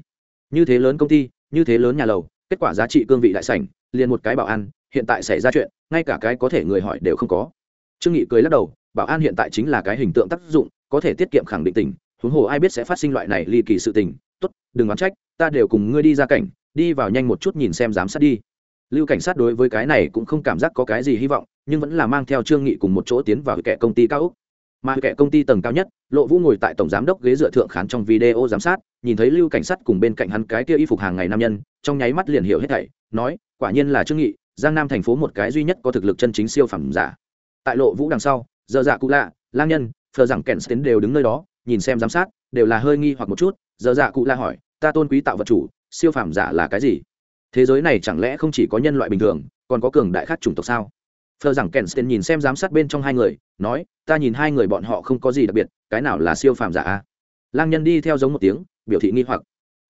Như thế lớn công ty, như thế lớn nhà lầu, kết quả giá trị cương vị đại sảnh, liền một cái bảo an hiện tại xảy ra chuyện, ngay cả cái có thể người hỏi đều không có. Trương nghị cười lắc đầu, bảo an hiện tại chính là cái hình tượng tác dụng, có thể tiết kiệm khẳng định tình, huống hồ ai biết sẽ phát sinh loại này ly kỳ sự tình. Tốt, đừng oán trách, ta đều cùng ngươi đi ra cảnh, đi vào nhanh một chút nhìn xem giám sát đi. Lưu cảnh sát đối với cái này cũng không cảm giác có cái gì hy vọng, nhưng vẫn là mang theo trương nghị cùng một chỗ tiến vào kẻ công ty cao úc. Mà kẻ công ty tầng cao nhất, lộ vũ ngồi tại tổng giám đốc ghế dựa thượng khán trong video giám sát, nhìn thấy lưu cảnh sát cùng bên cạnh hắn cái kia y phục hàng ngày nam nhân, trong nháy mắt liền hiểu hết thảy, nói, quả nhiên là trương nghị giang nam thành phố một cái duy nhất có thực lực chân chính siêu phẩm giả. Tại lộ vũ đằng sau, giờ dạ cụ lạ, lang nhân, phờ rằng kèn tiến đều đứng nơi đó, nhìn xem giám sát, đều là hơi nghi hoặc một chút. Giờ dạ cụ lạ hỏi, ta tôn quý tạo vật chủ, siêu phẩm giả là cái gì? Thế giới này chẳng lẽ không chỉ có nhân loại bình thường, còn có cường đại khác chủng tộc sao? Phờ rằng kensten nhìn xem giám sát bên trong hai người, nói, ta nhìn hai người bọn họ không có gì đặc biệt, cái nào là siêu phàm giả a? Lang nhân đi theo giống một tiếng, biểu thị nghi hoặc.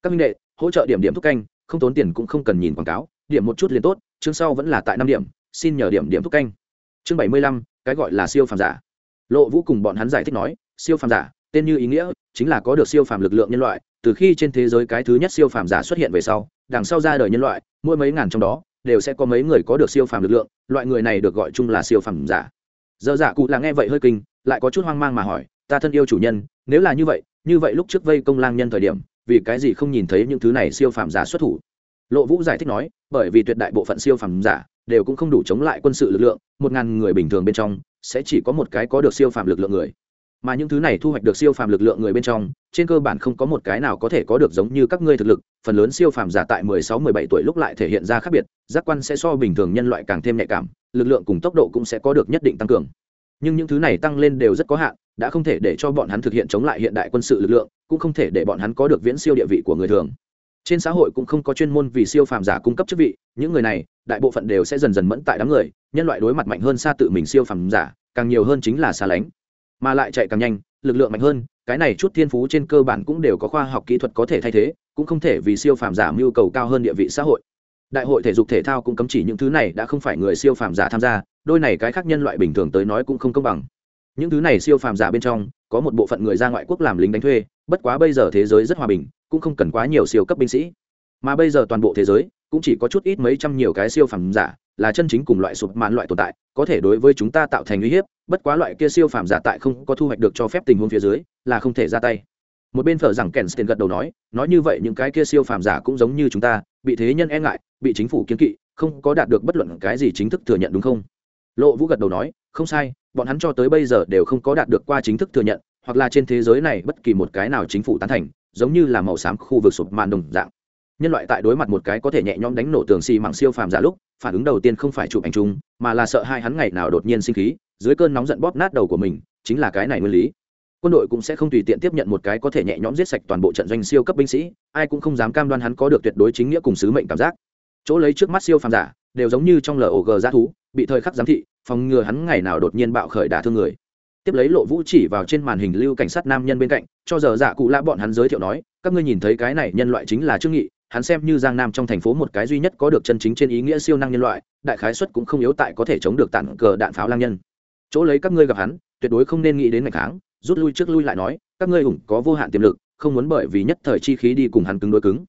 Các minh đệ, hỗ trợ điểm điểm thúc canh, không tốn tiền cũng không cần nhìn quảng cáo, điểm một chút liền tốt chương sau vẫn là tại năm điểm, xin nhờ điểm điểm thúc canh. Chương bảy mươi lăm, cái gọi là siêu phàm giả. Lộ vũ cùng bọn hắn giải thích nói, siêu phàm giả, tên như ý nghĩa, chính là có được siêu phàm lực lượng nhân loại, từ khi trên thế giới cái thứ nhất siêu phàm giả xuất hiện về sau, đằng sau ra đời nhân loại, mỗi mấy ngàn trong đó, đều sẽ có mấy người có được siêu phàm lực lượng, loại người này được gọi chung là siêu phàm giả. Giờ giả cụ là nghe vậy hơi kinh, lại có chút hoang mang mà hỏi, ta thân yêu chủ nhân, nếu là như vậy như vậy lúc trước vây công lang nhân thời điểm, vì cái gì không nhìn thấy những thứ này siêu phàm giả xuất thủ? Lộ vũ giải thích nói, bởi vì tuyệt đại bộ phận siêu phàm giả đều cũng không đủ chống lại quân sự lực lượng, một ngàn người bình thường bên trong sẽ chỉ có một cái có được siêu phàm lực lượng người. Mà những thứ này thu hoạch được siêu phàm lực lượng người bên trong, trên cơ bản không có một cái nào có thể có được giống như các ngươi thực lực, phần lớn siêu phàm giả tại 16-17 tuổi lúc lại thể hiện ra khác biệt, giác quan sẽ so bình thường nhân loại càng thêm nhạy cảm, lực lượng cùng tốc độ cũng sẽ có được nhất định tăng cường. Nhưng những thứ này tăng lên đều rất có hạn, đã không thể để cho bọn hắn thực hiện chống lại hiện đại quân sự lực lượng, cũng không thể để bọn hắn có được viễn siêu địa vị của người thường trên xã hội cũng không có chuyên môn vì siêu phàm giả cung cấp chức vị, những người này, đại bộ phận đều sẽ dần dần mẫn tại đám người, nhân loại đối mặt mạnh hơn xa tự mình siêu phàm giả, càng nhiều hơn chính là xa lánh. Mà lại chạy càng nhanh, lực lượng mạnh hơn, cái này chút thiên phú trên cơ bản cũng đều có khoa học kỹ thuật có thể thay thế, cũng không thể vì siêu phàm giả mưu cầu cao hơn địa vị xã hội. Đại hội thể dục thể thao cũng cấm chỉ những thứ này đã không phải người siêu phàm giả tham gia, đôi này cái khác nhân loại bình thường tới nói cũng không công bằng. Những thứ này siêu phàm giả bên trong, có một bộ phận người ra ngoại quốc làm lính đánh thuê, bất quá bây giờ thế giới rất hòa bình cũng không cần quá nhiều siêu cấp binh sĩ. Mà bây giờ toàn bộ thế giới cũng chỉ có chút ít mấy trăm nhiều cái siêu phẩm giả là chân chính cùng loại sụp mạn loại tồn tại, có thể đối với chúng ta tạo thành uy hiếp, bất quá loại kia siêu phàm giả tại không có thu hoạch được cho phép tình huống phía dưới là không thể ra tay. Một bên phở rằng kèn gật đầu nói nói như vậy những cái kia siêu phàm giả cũng giống như chúng ta, bị thế nhân e ngại, bị chính phủ kiến kỵ, không có đạt được bất luận cái gì chính thức thừa nhận đúng không? Lộ vũ gật đầu nói, không sai, bọn hắn cho tới bây giờ đều không có đạt được qua chính thức thừa nhận, hoặc là trên thế giới này bất kỳ một cái nào chính phủ tán thành giống như là màu xám khu vực sụp màn đồng dạng. Nhân loại tại đối mặt một cái có thể nhẹ nhõm đánh nổ tường xì mảng siêu phàm giả lúc, phản ứng đầu tiên không phải chụp ảnh chung, mà là sợ hai hắn ngày nào đột nhiên sinh khí, dưới cơn nóng giận bóp nát đầu của mình, chính là cái này nguyên lý. Quân đội cũng sẽ không tùy tiện tiếp nhận một cái có thể nhẹ nhõm giết sạch toàn bộ trận doanh siêu cấp binh sĩ, ai cũng không dám cam đoan hắn có được tuyệt đối chính nghĩa cùng sứ mệnh cảm giác. Chỗ lấy trước mắt siêu phàm giả, đều giống như trong log giá thú, bị thời khắc giám thị, phòng ngừa hắn ngày nào đột nhiên bạo khởi đả thương người tiếp lấy lộ vũ chỉ vào trên màn hình lưu cảnh sát nam nhân bên cạnh, cho giờ dạ cụ lạ bọn hắn giới thiệu nói, các ngươi nhìn thấy cái này nhân loại chính là trương nghị, hắn xem như giang nam trong thành phố một cái duy nhất có được chân chính trên ý nghĩa siêu năng nhân loại, đại khái suất cũng không yếu tại có thể chống được tản cờ đạn pháo lang nhân. Chỗ lấy các ngươi gặp hắn, tuyệt đối không nên nghĩ đến ngày kháng rút lui trước lui lại nói, các ngươi hùng có vô hạn tiềm lực, không muốn bởi vì nhất thời chi khí đi cùng hắn cứng đối cứng.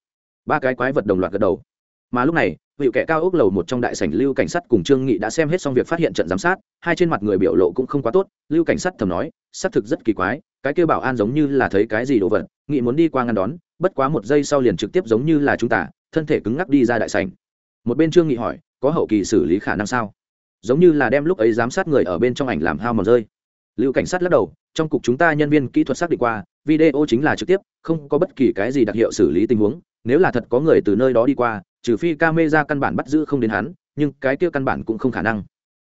Ba cái quái vật đồng loạt gật đầu mà lúc này, vị kẻ cao ốc lầu một trong đại sảnh lưu cảnh sát cùng trương nghị đã xem hết xong việc phát hiện trận giám sát, hai trên mặt người biểu lộ cũng không quá tốt. Lưu cảnh sát thầm nói, xác thực rất kỳ quái, cái kêu bảo an giống như là thấy cái gì đồ vật, nghị muốn đi qua ngăn đón, bất quá một giây sau liền trực tiếp giống như là chúng ta, thân thể cứng ngắc đi ra đại sảnh. Một bên trương nghị hỏi, có hậu kỳ xử lý khả năng sao? Giống như là đem lúc ấy giám sát người ở bên trong ảnh làm hao mòn rơi. Lưu cảnh sát lắc đầu, trong cục chúng ta nhân viên kỹ thuật xác định qua, video chính là trực tiếp, không có bất kỳ cái gì đặc hiệu xử lý tình huống, nếu là thật có người từ nơi đó đi qua trừ phi camera căn bản bắt giữ không đến hắn, nhưng cái kia căn bản cũng không khả năng.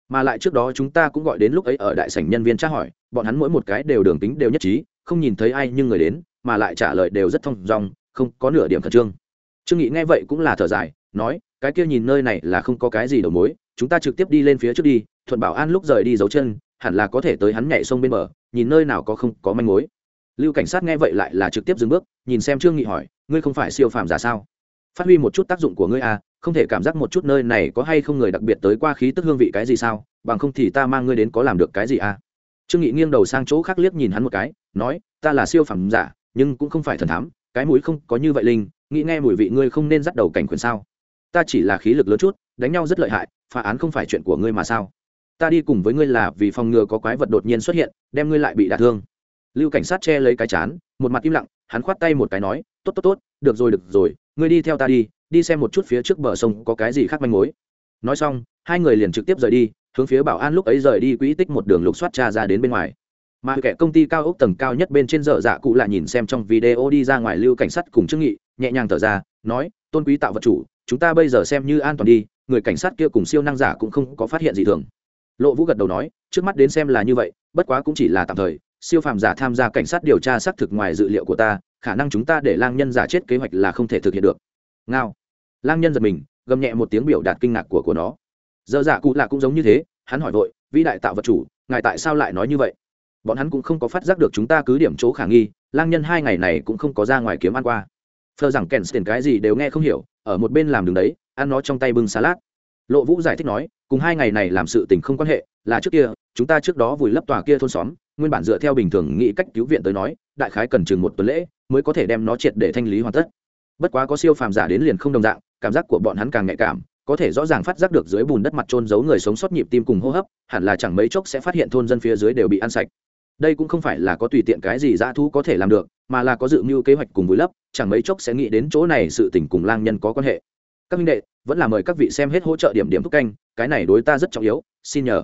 Mà lại trước đó chúng ta cũng gọi đến lúc ấy ở đại sảnh nhân viên tra hỏi, bọn hắn mỗi một cái đều đường tính đều nhất trí, không nhìn thấy ai nhưng người đến, mà lại trả lời đều rất thông dong, không có nửa điểm khẩn trương. Trương nghị nghe vậy cũng là thở dài, nói, cái kia nhìn nơi này là không có cái gì đầu mối, chúng ta trực tiếp đi lên phía trước đi, thuận bảo an lúc rời đi dấu chân, hẳn là có thể tới hắn nhảy sông bên bờ, nhìn nơi nào có không có manh mối. Lưu cảnh sát nghe vậy lại là trực tiếp dừng bước, nhìn xem trương nghị hỏi, ngươi không phải siêu phàm giả sao? Phát huy một chút tác dụng của ngươi à không thể cảm giác một chút nơi này có hay không người đặc biệt tới qua khí tức hương vị cái gì sao, bằng không thì ta mang ngươi đến có làm được cái gì à? Trương nghị nghiêng đầu sang chỗ khác liếc nhìn hắn một cái, nói, ta là siêu phẩm giả, nhưng cũng không phải thần thám, cái mũi không có như vậy linh, nghĩ nghe mùi vị ngươi không nên dắt đầu cảnh quyền sao? Ta chỉ là khí lực lớn chút, đánh nhau rất lợi hại, phá án không phải chuyện của ngươi mà sao? Ta đi cùng với ngươi là vì phòng ngừa có quái vật đột nhiên xuất hiện, đem ngươi lại bị đả thương. Lưu cảnh sát che lấy cái chán, một mặt im lặng, hắn khoát tay một cái nói tốt tốt tốt, được rồi được rồi, ngươi đi theo ta đi đi xem một chút phía trước bờ sông có cái gì khác manh mối. Nói xong, hai người liền trực tiếp rời đi, hướng phía bảo an lúc ấy rời đi quỹ tích một đường lục soát cha ra đến bên ngoài. Mà kẻ công ty cao ốc tầng cao nhất bên trên dở dạ cụ lại nhìn xem trong video đi ra ngoài lưu cảnh sát cùng chức nghị, nhẹ nhàng thở ra, nói, tôn quý tạo vật chủ, chúng ta bây giờ xem như an toàn đi, người cảnh sát kia cùng siêu năng giả cũng không có phát hiện gì thường. Lộ vũ gật đầu nói, trước mắt đến xem là như vậy, bất quá cũng chỉ là tạm thời, siêu phàm giả tham gia cảnh sát điều tra xác thực ngoài dự liệu của ta khả năng chúng ta để lang nhân giả chết kế hoạch là không thể thực hiện được. Ngao. Lang nhân giật mình, gầm nhẹ một tiếng biểu đạt kinh ngạc của của nó. Dơ dạ cụ lạ cũng giống như thế, hắn hỏi vội, vĩ đại tạo vật chủ, ngài tại sao lại nói như vậy? Bọn hắn cũng không có phát giác được chúng ta cứ điểm chỗ khả nghi, lang nhân hai ngày này cũng không có ra ngoài kiếm ăn qua. Phờ rằng kèn tiền cái gì đều nghe không hiểu, ở một bên làm đường đấy, ăn nó trong tay bưng salad. Lộ vũ giải thích nói, cùng hai ngày này làm sự tình không quan hệ, là trước kia, chúng ta trước đó vùi lấp tòa kia thôn xóm, nguyên bản dựa theo bình thường nghĩ cách cứu viện tới nói, đại khái cần chừng một tuần lễ mới có thể đem nó triệt để thanh lý hoàn tất. Bất quá có siêu phàm giả đến liền không đồng dạng, cảm giác của bọn hắn càng nhạy cảm, có thể rõ ràng phát giác được dưới bùn đất mặt trôn giấu người sống sót nhịp tim cùng hô hấp, hẳn là chẳng mấy chốc sẽ phát hiện thôn dân phía dưới đều bị ăn sạch. Đây cũng không phải là có tùy tiện cái gì dã thú có thể làm được, mà là có dự mưu kế hoạch cùng vùi lấp, chẳng mấy chốc sẽ nghĩ đến chỗ này sự tình cùng lang nhân có quan hệ. Các minh đệ, vẫn là mời các vị xem hết hỗ trợ điểm điểm thúc canh, cái này đối ta rất trọng yếu, xin nhờ.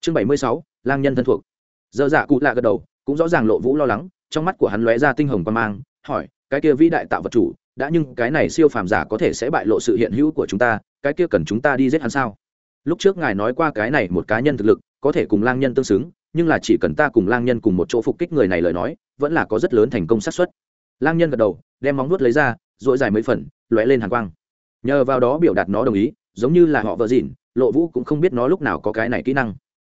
Chương bảy mươi sáu, lang nhân thân thuộc. Dơ dạ cụ lạ gật đầu, cũng rõ ràng lộ vũ lo lắng trong mắt của hắn lóe ra tinh hồng quan mang, hỏi, cái kia vĩ đại tạo vật chủ, đã nhưng cái này siêu phàm giả có thể sẽ bại lộ sự hiện hữu của chúng ta, cái kia cần chúng ta đi giết hắn sao? Lúc trước ngài nói qua cái này một cá nhân thực lực, có thể cùng lang nhân tương xứng, nhưng là chỉ cần ta cùng lang nhân cùng một chỗ phục kích người này lời nói, vẫn là có rất lớn thành công xác suất. Lang nhân gật đầu, đem móng nuốt lấy ra dội dài mấy phần, lóe lên hàng quang. Nhờ vào đó biểu đạt nó đồng ý, giống như là họ vợ dịn, lộ vũ cũng không biết nó lúc nào có cái này kỹ năng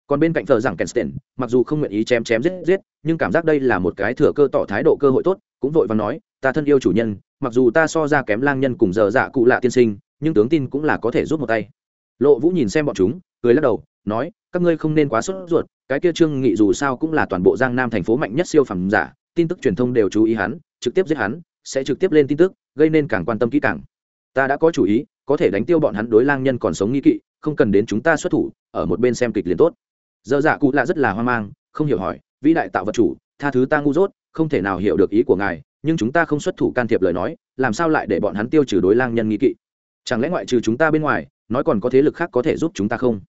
còn bên cạnh thờ rằng kensten mặc dù không nguyện ý chém chém giết giết, nhưng cảm giác đây là một cái thừa cơ tỏ thái độ cơ hội tốt, cũng vội và nói, ta thân yêu chủ nhân, mặc dù ta so ra kém lang nhân cùng giờ dạ cụ lạ tiên sinh, nhưng tướng tin cũng là có thể giúp một tay. Lộ vũ nhìn xem bọn chúng, cười lắc đầu, nói, các ngươi không nên quá sốt ruột, cái kia trương nghị dù sao cũng là toàn bộ giang nam thành phố mạnh nhất siêu phẩm giả, tin tức truyền thông đều chú ý hắn, trực tiếp giết hắn, sẽ trực tiếp lên tin tức, gây nên càng quan tâm kỹ càng. Ta đã có chủ ý, có thể đánh tiêu bọn hắn đối lang nhân còn sống nghi kỵ, không cần đến chúng ta xuất thủ, ở một bên xem kịch liền tốt dơ dạ cụ lạ rất là hoang mang, không hiểu hỏi, vĩ đại tạo vật chủ, tha thứ ta ngu dốt, không thể nào hiểu được ý của ngài, nhưng chúng ta không xuất thủ can thiệp lời nói, làm sao lại để bọn hắn tiêu trừ đối lang nhân nghi kỵ? Chẳng lẽ ngoại trừ chúng ta bên ngoài, nói còn có thế lực khác có thể giúp chúng ta không?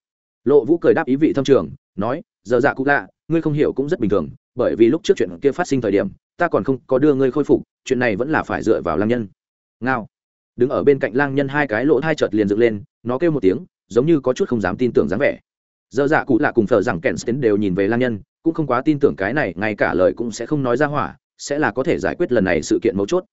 Lộ vũ cười đáp ý vị thâm trường, nói giờ dạ cụ lạ, ngươi không hiểu cũng rất bình thường, bởi vì lúc trước chuyện kia phát sinh thời điểm, ta còn không có đưa ngươi khôi phục, chuyện này vẫn là phải dựa vào lang nhân. Ngao. Đứng ở bên cạnh lang nhân hai cái lỗ hai chợt liền dựng lên, nó kêu một tiếng, giống như có chút không dám tin tưởng dáng vẻ dơ dạ cụ lạ cùng thờ rằng kèn tiến đều nhìn về lang nhân, cũng không quá tin tưởng cái này, ngay cả lời cũng sẽ không nói ra hỏa, sẽ là có thể giải quyết lần này sự kiện mấu chốt.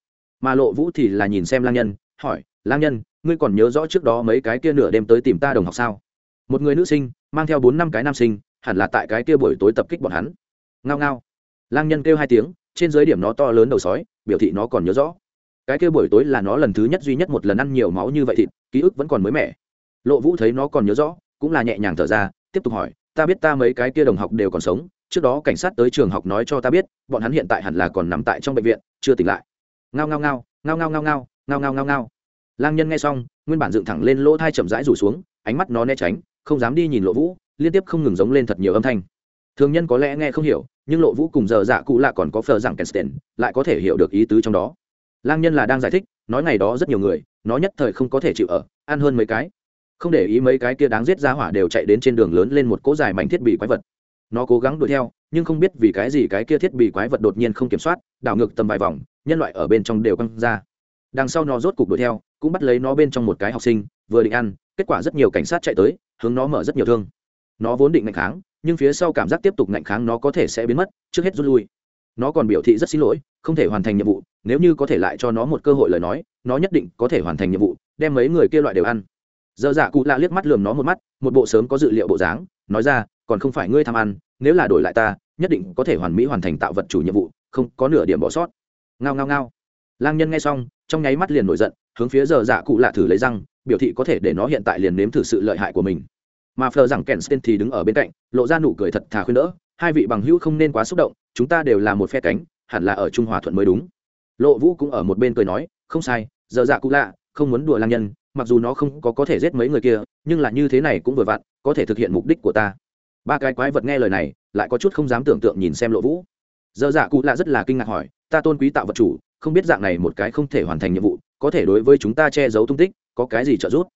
Mà lộ vũ thì là nhìn xem lang nhân, hỏi, lang nhân, ngươi còn nhớ rõ trước đó mấy cái kia nửa đêm tới tìm ta đồng học sao? Một người nữ sinh, mang theo bốn năm cái nam sinh, hẳn là tại cái kia buổi tối tập kích bọn hắn. Ngao ngao. Lang nhân kêu hai tiếng, trên dưới điểm nó to lớn đầu sói, biểu thị nó còn nhớ rõ. Cái kia buổi tối là nó lần thứ nhất duy nhất một lần ăn nhiều máu như vậy thịt, ký ức vẫn còn mới mẻ. Lộ vũ thấy nó còn nhớ rõ, cũng là nhẹ nhàng thở ra tiếp tục hỏi, ta biết ta mấy cái kia đồng học đều còn sống, trước đó cảnh sát tới trường học nói cho ta biết, bọn hắn hiện tại hẳn là còn nằm tại trong bệnh viện, chưa tỉnh lại. Ngao ngao ngao ngao ngao ngao ngao ngao ngao ngao ngao. Lang nhân nghe xong, nguyên bản dựng thẳng lên lỗ thai chậm rãi rủ xuống, ánh mắt nó né tránh, không dám đi nhìn lộ vũ, liên tiếp không ngừng giống lên thật nhiều âm thanh. Thường nhân có lẽ nghe không hiểu, nhưng lộ vũ cùng giờ dạ cụ lạ còn có phờ rằng kensten lại có thể hiểu được ý tứ trong đó. Lang nhân là đang giải thích, nói ngày đó rất nhiều người, nó nhất thời không có thể chịu ở, ăn hơn mấy cái không để ý mấy cái kia đáng giết ra hỏa đều chạy đến trên đường lớn lên một cỗ dài mảnh thiết bị quái vật. Nó cố gắng đuổi theo, nhưng không biết vì cái gì cái kia thiết bị quái vật đột nhiên không kiểm soát, đảo ngược tầm vài vòng, nhân loại ở bên trong đều căng ra. Đằng sau nó rốt cục đuổi theo, cũng bắt lấy nó bên trong một cái học sinh, vừa định ăn, kết quả rất nhiều cảnh sát chạy tới, hướng nó mở rất nhiều thương. Nó vốn định ngạnh kháng, nhưng phía sau cảm giác tiếp tục ngạnh kháng nó có thể sẽ biến mất, trước hết rút lui. Nó còn biểu thị rất xin lỗi, không thể hoàn thành nhiệm vụ, nếu như có thể lại cho nó một cơ hội lời nói, nó nhất định có thể hoàn thành nhiệm vụ, đem mấy người kia loại đều ăn dơ dạ cụ lạ liếc mắt lườm nó một mắt, một bộ sớm có dự liệu bộ dáng, nói ra, còn không phải ngươi tham ăn, nếu là đổi lại ta, nhất định có thể hoàn mỹ hoàn thành tạo vật chủ nhiệm vụ, không có nửa điểm bỏ sót. Ngao ngao ngao. Lang nhân nghe xong, trong nháy mắt liền nổi giận, hướng phía giờ dạ cụ lạ thử lấy răng, biểu thị có thể để nó hiện tại liền nếm thử sự lợi hại của mình. Mà phờ rằng kèn sten thì đứng ở bên cạnh, lộ ra nụ cười thật thà khuyên đỡ, hai vị bằng hữu không nên quá xúc động, chúng ta đều là một phe cánh, hẳn là ở trung hòa thuận mới đúng. Lộ vũ cũng ở một bên cười nói, không sai giờ dạ cụ lạ, không muốn đùa lang nhân mặc dù nó không có có thể giết mấy người kia, nhưng là như thế này cũng vừa vặn, có thể thực hiện mục đích của ta. Ba cái quái vật nghe lời này, lại có chút không dám tưởng tượng nhìn xem lộ vũ. Dơ dạ cụ lạ rất là kinh ngạc hỏi, ta tôn quý tạo vật chủ, không biết dạng này một cái không thể hoàn thành nhiệm vụ, có thể đối với chúng ta che giấu tung tích, có cái gì trợ giúp?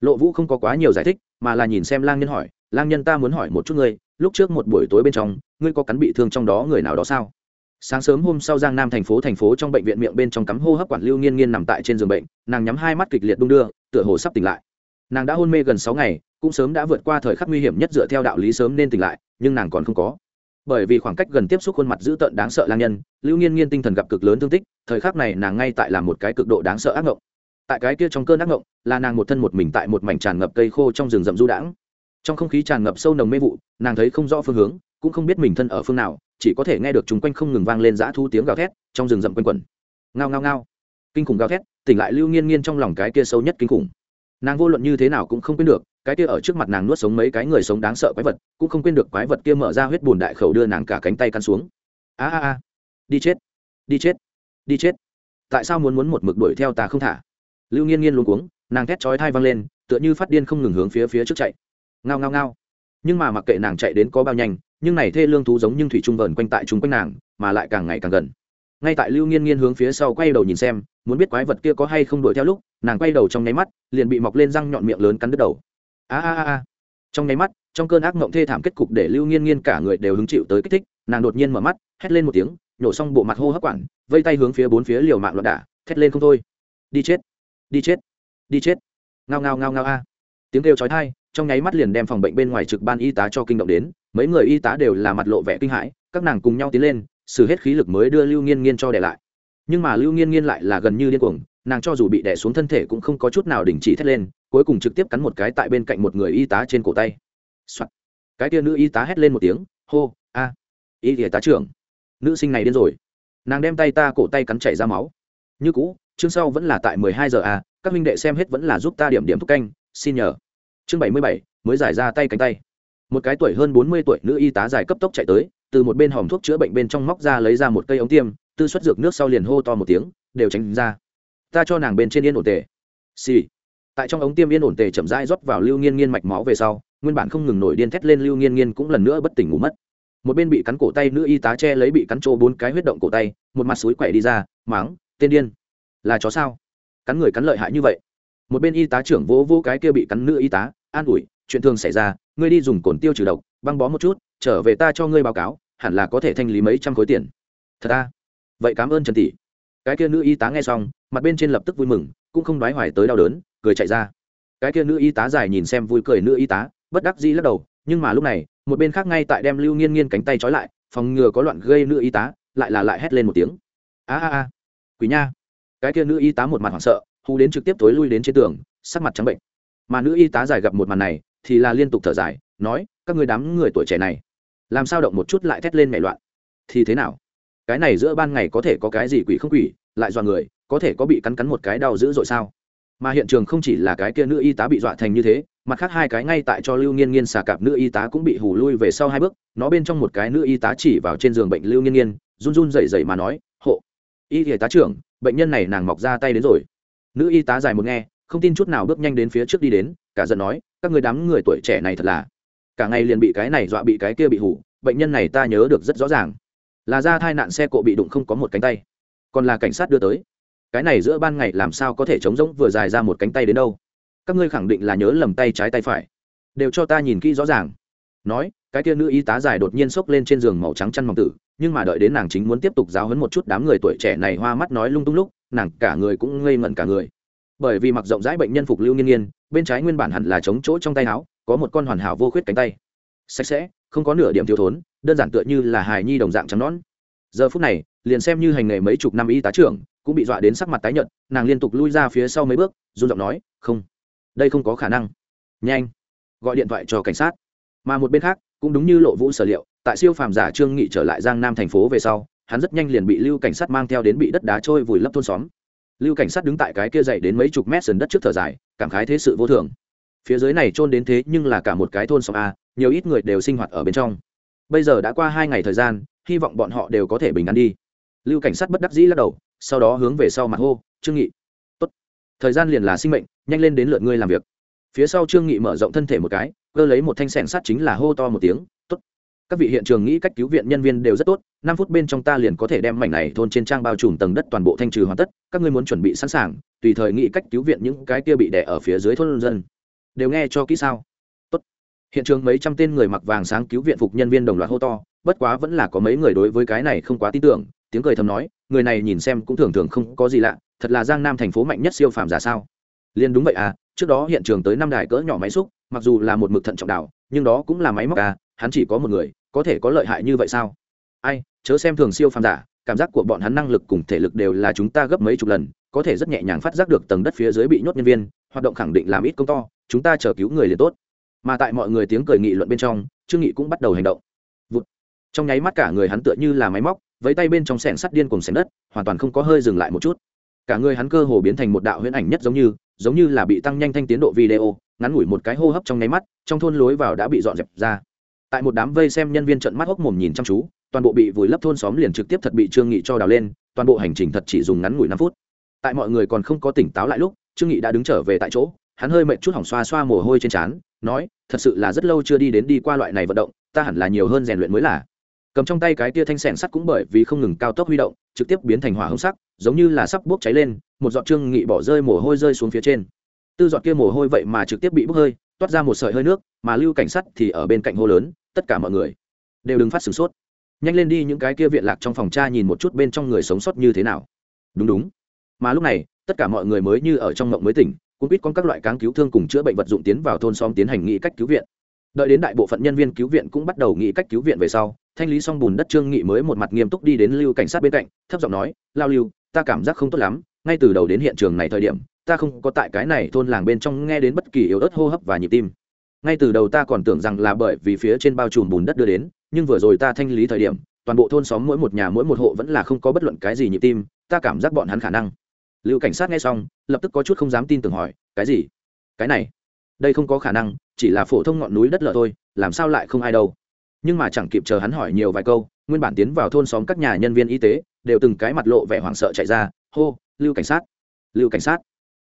Lộ vũ không có quá nhiều giải thích, mà là nhìn xem lang nhân hỏi, lang nhân, ta muốn hỏi một chút ngươi, lúc trước một buổi tối bên trong, ngươi có cắn bị thương trong đó người nào đó sao? Sáng sớm hôm sau giang nam thành phố thành phố trong bệnh viện miệng bên trong cắm hô hấp quản lưu nghiên nghiên nằm tại trên giường bệnh, nàng nhắm hai mắt kịch liệt đung đưa, tựa hồ sắp tỉnh lại. Nàng đã hôn mê gần sáu ngày, cũng sớm đã vượt qua thời khắc nguy hiểm nhất dựa theo đạo lý sớm nên tỉnh lại, nhưng nàng còn không có. Bởi vì khoảng cách gần tiếp xúc khuôn mặt dữ tợn đáng sợ lang nhân, lưu nghiên nghiên tinh thần gặp cực lớn thương tích, thời khắc này nàng ngay tại là một cái cực độ đáng sợ ác ngộng. Tại cái kia trong cơn ác ngộng, là nàng một thân một mình tại một mảnh tràn ngập cây khô trong rừng rậm du đãng. Trong không khí tràn ngập sâu nồng mê vụ, nàng thấy không rõ phương hướng, cũng không biết mình thân ở phương nào chỉ có thể nghe được chúng quanh không ngừng vang lên dã thu tiếng gào thét, trong rừng rậm quanh quẩn. Ngao ngao ngao. Kinh khủng gào thét, tỉnh lại lưu nghiên nghiên trong lòng cái kia sâu nhất kinh khủng. Nàng vô luận như thế nào cũng không quên được, cái kia ở trước mặt nàng nuốt sống mấy cái người sống đáng sợ quái vật, cũng không quên được quái vật kia mở ra huyết bùn đại khẩu đưa nàng cả cánh tay căn xuống. A a a. Đi chết. Đi chết. Đi chết. Tại sao muốn muốn một mực đuổi theo ta không thả? Lưu nghiên nghiên luôn cuống, nàng thét chói thai văng lên, tựa như phát điên không ngừng hướng phía phía trước chạy. Ngao ngao ngao. Nhưng mà mặc kệ nàng chạy đến có bao nhanh nhưng này thê lương thú giống như thủy trung vờn quanh tại chúng quanh nàng, mà lại càng ngày càng gần. Ngay tại lưu nghiên nghiên hướng phía sau quay đầu nhìn xem, muốn biết quái vật kia có hay không đuổi theo lúc, nàng quay đầu trong nháy mắt, liền bị mọc lên răng nhọn miệng lớn cắn đứt đầu. A a a. Trong nháy mắt, trong cơn ác mộng thê thảm kết cục để lưu nghiên nghiên cả người đều hứng chịu tới kích thích, nàng đột nhiên mở mắt, hét lên một tiếng, nhổ xong bộ mặt hô hấp quản, vây tay hướng phía bốn phía liều mạng loạn đả, thét lên không thôi. Đi chết đi chết đi chết. Ngao ngao ngao ngao a. Tiếng kêu chói tai, trong nháy mắt liền đem phòng bệnh bên ngoài trực ban y tá cho kinh động đến mấy người y tá đều là mặt lộ vẻ kinh hãi, các nàng cùng nhau tiến lên xử hết khí lực mới đưa lưu nghiên nghiên cho đẻ lại. Nhưng mà lưu nghiên nghiên lại là gần như điên cuồng, nàng cho dù bị đẻ xuống thân thể cũng không có chút nào đình chỉ thét lên, cuối cùng trực tiếp cắn một cái tại bên cạnh một người y tá trên cổ tay、Soạn. cái tia nữ y tá hét lên một tiếng, hô, a, y y tá trưởng, nữ sinh này điên rồi. Nàng đem tay ta cổ tay cắn chảy ra máu. Như cũ, chương sau vẫn là tại mười hai giờ a các minh đệ xem hết vẫn là giúp ta điểm điểm thúc canh, xin nhờ. Chương bảy mươi bảy, mới giải ra tay cánh tay một cái tuổi hơn bốn mươi tuổi nữ y tá dài cấp tốc chạy tới, từ một bên hòm thuốc chữa bệnh bên trong móc ra lấy ra một cây ống tiêm, tư xuất dược nước sau liền hô to một tiếng, đều tránh ra. Ta cho nàng bên trên yên ổn tề. Xì、sì. tại trong ống tiêm yên ổn tề chậm rãi rót vào lưu nghiên nghiên mạch máu về sau, nguyên bản không ngừng nổi điên thét lên lưu nghiên nghiên cũng lần nữa bất tỉnh ngủ mất. Một bên bị cắn cổ tay nữ y tá che lấy bị cắn trô bốn cái huyết động cổ tay, một mặt suối quậy đi ra, máng, tên điên. Là chó sao? Cắn người cắn lợi hại như vậy. Một bên y tá trưởng vỗ vỗ cái kia bị cắn nữ y tá, an ủi, chuyện thường xảy ra ngươi đi dùng cồn tiêu trừ độc, băng bó một chút, trở về ta cho ngươi báo cáo, hẳn là có thể thanh lý mấy trăm khối tiền. Thật ta vậy cảm ơn trần tỷ. Cái kia nữ y tá nghe xong, mặt bên trên lập tức vui mừng, cũng không đoái hoài tới đau đớn, cười chạy ra. Cái kia nữ y tá dài nhìn xem vui cười nữ y tá, bất đắc dĩ lắc đầu, nhưng mà lúc này, một bên khác ngay tại đem lưu nghiên nghiên cánh tay trói lại, phòng ngừa có loạn gây nữ y tá, lại là lại hét lên một tiếng. A a a, quỷ nha. Cái kia nữ y tá một mặt hoảng sợ hù đến trực tiếp tối lui đến trên tường, sắc mặt trắng bệnh. Mà nữ y tá dài gặp một màn này thì là liên tục thở dài, nói, các người đám người tuổi trẻ này, làm sao động một chút lại thét lên mẹ loạn? Thì thế nào? Cái này giữa ban ngày có thể có cái gì quỷ không quỷ, lại dọa người, có thể có bị cắn cắn một cái đau dữ dội sao? Mà hiện trường không chỉ là cái kia nữ y tá bị dọa thành như thế, mặt khác hai cái ngay tại cho lưu nghiên nghiên xà cạp nữ y tá cũng bị hù lui về sau hai bước, nó bên trong một cái nữ y tá chỉ vào trên giường bệnh lưu nghiên nghiên, run run rẩy rẩy mà nói, hộ, y y tá trưởng, bệnh nhân này nàng mọc ra tay đến rồi. Nữ y tá dài một nghe, không tin chút nào bước nhanh đến phía trước đi đến cả giận nói, các người đám người tuổi trẻ này thật là, cả ngày liền bị cái này dọa bị cái kia bị hủ, bệnh nhân này ta nhớ được rất rõ ràng. Là ra thai nạn xe cộ bị đụng không có một cánh tay, còn là cảnh sát đưa tới. Cái này giữa ban ngày làm sao có thể chống rỗng vừa dài ra một cánh tay đến đâu? Các ngươi khẳng định là nhớ lầm tay trái tay phải, đều cho ta nhìn kỹ rõ ràng. Nói, cái kia nữ y tá dài đột nhiên xốc lên trên giường màu trắng chăn mỏng tử, nhưng mà đợi đến nàng chính muốn tiếp tục giáo hấn một chút đám người tuổi trẻ này hoa mắt nói lung tung lúc, nàng cả người cũng ngây ngẩn cả người bởi vì mặc rộng rãi bệnh nhân phục lưu nghiên nghiên bên trái nguyên bản hẳn là chống chỗ trong tay áo, có một con hoàn hảo vô khuyết cánh tay. Sạch sẽ, không có nửa điểm thiếu thốn, đơn giản tựa như là hài nhi đồng dạng trắng nón giờ phút này, liền xem như hành nghề mấy chục năm y tá trưởng, cũng bị dọa đến sắc mặt tái nhợt, nàng liên tục lui ra phía sau mấy bước, run giọng nói, không, đây không có khả năng. Nhanh, gọi điện thoại cho cảnh sát. Mà một bên khác, cũng đúng như lộ vũ sở liệu, tại siêu phàm giả trương nghị trở lại giang nam thành phố về sau, hắn rất nhanh liền bị lưu cảnh sát mang theo đến bị đất đá trôi vùi lấp thôn xóm lưu cảnh sát đứng tại cái kia dậy đến mấy chục mét sườn đất trước thở dài, cảm khái thế sự vô thường. Phía dưới này trôn đến thế nhưng là cả một cái thôn xóm a, nhiều ít người đều sinh hoạt ở bên trong. Bây giờ đã qua hai ngày thời gian, hy vọng bọn họ đều có thể bình an đi. Lưu cảnh sát bất đắc dĩ lắc đầu, sau đó hướng về sau mặt hô, trương nghị. Tốt. thời gian liền là sinh mệnh, nhanh lên đến lượt ngươi làm việc. Phía sau trương nghị mở rộng thân thể một cái, cơ lấy một thanh sẻn sắt chính là hô to một tiếng các vị hiện trường nghĩ cách cứu viện nhân viên đều rất tốt, năm phút bên trong ta liền có thể đem mảnh này thôn trên trang bao trùm tầng đất toàn bộ thanh trừ hoàn tất, các ngươi muốn chuẩn bị sẵn sàng, tùy thời nghĩ cách cứu viện những cái kia bị đè ở phía dưới thôn dân. Đều nghe cho kỹ sao? Tốt. Hiện trường mấy trăm tên người mặc vàng sáng cứu viện phục nhân viên đồng loạt hô to, bất quá vẫn là có mấy người đối với cái này không quá tin tưởng, tiếng cười thầm nói, người này nhìn xem cũng thường thường không có gì lạ, thật là giang nam thành phố mạnh nhất siêu phàm giả sao? Liên đúng vậy à trước đó hiện trường tới năm đài cỡ nhỏ máy xúc, mặc dù là một mực thận trọng đảo nhưng đó cũng là máy móc à hắn chỉ có một người, có thể có lợi hại như vậy sao? Ai, chớ xem thường siêu phàm giả, cảm giác của bọn hắn năng lực cùng thể lực đều là chúng ta gấp mấy chục lần, có thể rất nhẹ nhàng phát giác được tầng đất phía dưới bị nhốt nhân viên, hoạt động khẳng định làm ít công to, chúng ta chờ cứu người liền tốt. Mà tại mọi người tiếng cười nghị luận bên trong, trương nghị cũng bắt đầu hành động. Vụt. trong nháy mắt cả người hắn tựa như là máy móc, với tay bên trong sẻng sắt điên cùng sẻng đất, hoàn toàn không có hơi dừng lại một chút. Cả người hắn cơ hồ biến thành một đạo huyễn ảnh nhất giống như giống như là bị tăng nhanh thanh tiến độ video, ngắn ngủi một cái hô hấp trong nháy mắt, trong thôn lối vào đã bị dọn dẹp ra tại một đám vây xem nhân viên trận mắt hốc mồm nhìn chăm chú, toàn bộ bị vùi lấp thôn xóm liền trực tiếp thật bị trương nghị cho đào lên, toàn bộ hành trình thật chỉ dùng ngắn ngủi năm phút. Tại mọi người còn không có tỉnh táo lại lúc, trương nghị đã đứng trở về tại chỗ, hắn hơi mệt chút hỏng xoa xoa mồ hôi trên trán, nói, thật sự là rất lâu chưa đi đến đi qua loại này vận động, ta hẳn là nhiều hơn rèn luyện mới là. Cầm trong tay cái tia thanh sẻn sắt cũng bởi vì không ngừng cao tốc huy động, trực tiếp biến thành hỏa hông sắc, giống như là sắp bốc cháy lên, một giọt trương nghị bỏ rơi mồ hôi rơi xuống phía trên. Tư giọt kia mồ hôi vậy mà trực tiếp bị bốc hơi toát ra một sợi hơi nước, mà lưu cảnh sát thì ở bên cạnh hô lớn, tất cả mọi người, đều đừng phát sửng sốt. Nhanh lên đi những cái kia viện lạc trong phòng cha nhìn một chút bên trong người sống sót như thế nào. Đúng đúng. Mà lúc này, tất cả mọi người mới như ở trong mộng mới tỉnh, cũng biết con các loại cáng cứu thương cùng chữa bệnh vật dụng tiến vào thôn xóm tiến hành nghị cách cứu viện. Đợi đến đại bộ phận nhân viên cứu viện cũng bắt đầu nghị cách cứu viện về sau, thanh lý xong bùn đất trương nghị mới một mặt nghiêm túc đi đến lưu cảnh sát bên cạnh, thấp giọng nói, lao lưu, ta cảm giác không tốt lắm, ngay từ đầu đến hiện trường này thời điểm ta không có tại cái này thôn làng bên trong nghe đến bất kỳ yếu ớt hô hấp và nhịp tim. Ngay từ đầu ta còn tưởng rằng là bởi vì phía trên bao trùm bùn đất đưa đến, nhưng vừa rồi ta thanh lý thời điểm, toàn bộ thôn xóm mỗi một nhà mỗi một hộ vẫn là không có bất luận cái gì nhịp tim, ta cảm giác bọn hắn khả năng. Lưu cảnh sát nghe xong, lập tức có chút không dám tin tưởng hỏi, cái gì? Cái này? Đây không có khả năng, chỉ là phổ thông ngọn núi đất lở thôi, làm sao lại không ai đâu? Nhưng mà chẳng kịp chờ hắn hỏi nhiều vài câu, nguyên bản tiến vào thôn xóm các nhà nhân viên y tế, đều từng cái mặt lộ vẻ hoảng sợ chạy ra, hô, lưu cảnh sát! Lưu cảnh sát!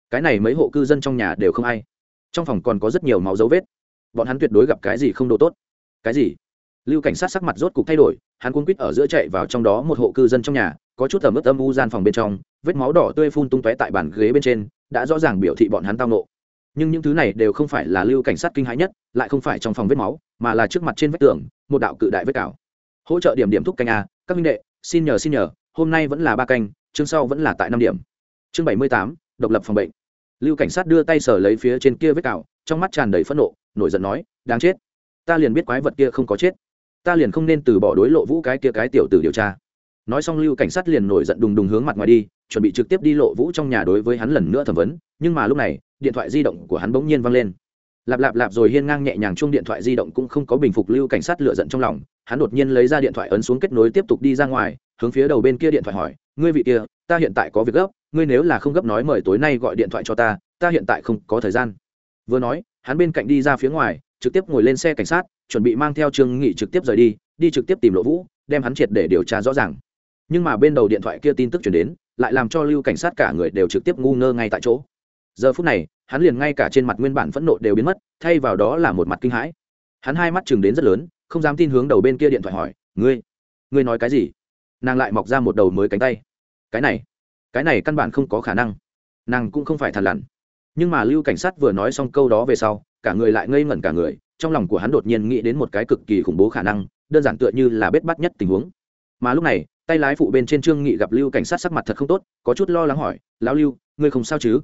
Cái này mấy hộ cư dân trong nhà đều không ai. Trong phòng còn có rất nhiều máu dấu vết. Bọn hắn tuyệt đối gặp cái gì không đồ tốt. Cái gì? Lưu cảnh sát sắc mặt rốt cục thay đổi, hắn cuốn quýt ở giữa chạy vào trong đó một hộ cư dân trong nhà, có chút thở ướt âm u gian phòng bên trong, vết máu đỏ tươi phun tung tóe tại bàn ghế bên trên, đã rõ ràng biểu thị bọn hắn tao nộ nhưng những thứ này đều không phải là lưu cảnh sát kinh hãi nhất, lại không phải trong phòng vết máu, mà là trước mặt trên vách tường, một đạo cự đại vết cào. Hỗ trợ điểm điểm thúc canh a, các minh đệ, xin nhờ xin nhờ, hôm nay vẫn là ba canh, chương sau vẫn là tại năm điểm. Chương bảy mươi tám, độc lập phòng bệnh lưu cảnh sát đưa tay sờ lấy phía trên kia vết cào, trong mắt tràn đầy phẫn nộ, nổi giận nói, đáng chết! Ta liền biết quái vật kia không có chết. Ta liền không nên từ bỏ đối lộ vũ cái kia cái tiểu tử điều tra. Nói xong lưu cảnh sát liền nổi giận đùng đùng hướng mặt ngoài đi, chuẩn bị trực tiếp đi lộ vũ trong nhà đối với hắn lần nữa thẩm vấn, nhưng mà lúc này, điện thoại di động của hắn bỗng nhiên văng lên. Lạp lạp lạp rồi hiên ngang nhẹ nhàng chung điện thoại di động cũng không có bình phục lưu cảnh sát lựa giận trong lòng, hắn đột nhiên lấy ra điện thoại ấn xuống kết nối tiếp tục đi ra ngoài, hướng phía đầu bên kia điện thoại hỏi, ngươi vị kia, ta hiện tại có việc gấp ngươi nếu là không gấp nói mời tối nay gọi điện thoại cho ta ta hiện tại không có thời gian. Vừa nói, hắn bên cạnh đi ra phía ngoài, trực tiếp ngồi lên xe cảnh sát, chuẩn bị mang theo trương nghị trực tiếp rời đi đi trực tiếp tìm lộ vũ, đem hắn triệt để điều tra rõ ràng. Nhưng mà bên đầu điện thoại kia tin tức chuyển đến, lại làm cho lưu cảnh sát cả người đều trực tiếp ngu ngơ ngay tại chỗ. Giờ phút này, hắn liền ngay cả trên mặt nguyên bản phẫn nộ đều biến mất, thay vào đó là một mặt kinh hãi. Hắn hai mắt chừng đến rất lớn, không dám tin hướng đầu bên kia điện thoại hỏi, ngươi ngươi nói cái gì? Nàng lại mọc ra một đầu mới cánh tay. Cái này cái này căn bản không có khả năng. Nàng cũng không phải thằn lằn. Nhưng mà lưu cảnh sát vừa nói xong câu đó về sau, cả người lại ngây ngẩn cả người, trong lòng của hắn đột nhiên nghĩ đến một cái cực kỳ khủng bố khả năng, đơn giản tựa như là bết bắt nhất tình huống. Mà lúc này, tay lái phụ bên trên trương nghị gặp lưu cảnh sát sắc mặt thật không tốt, có chút lo lắng hỏi, lão lưu, ngươi không sao chứ?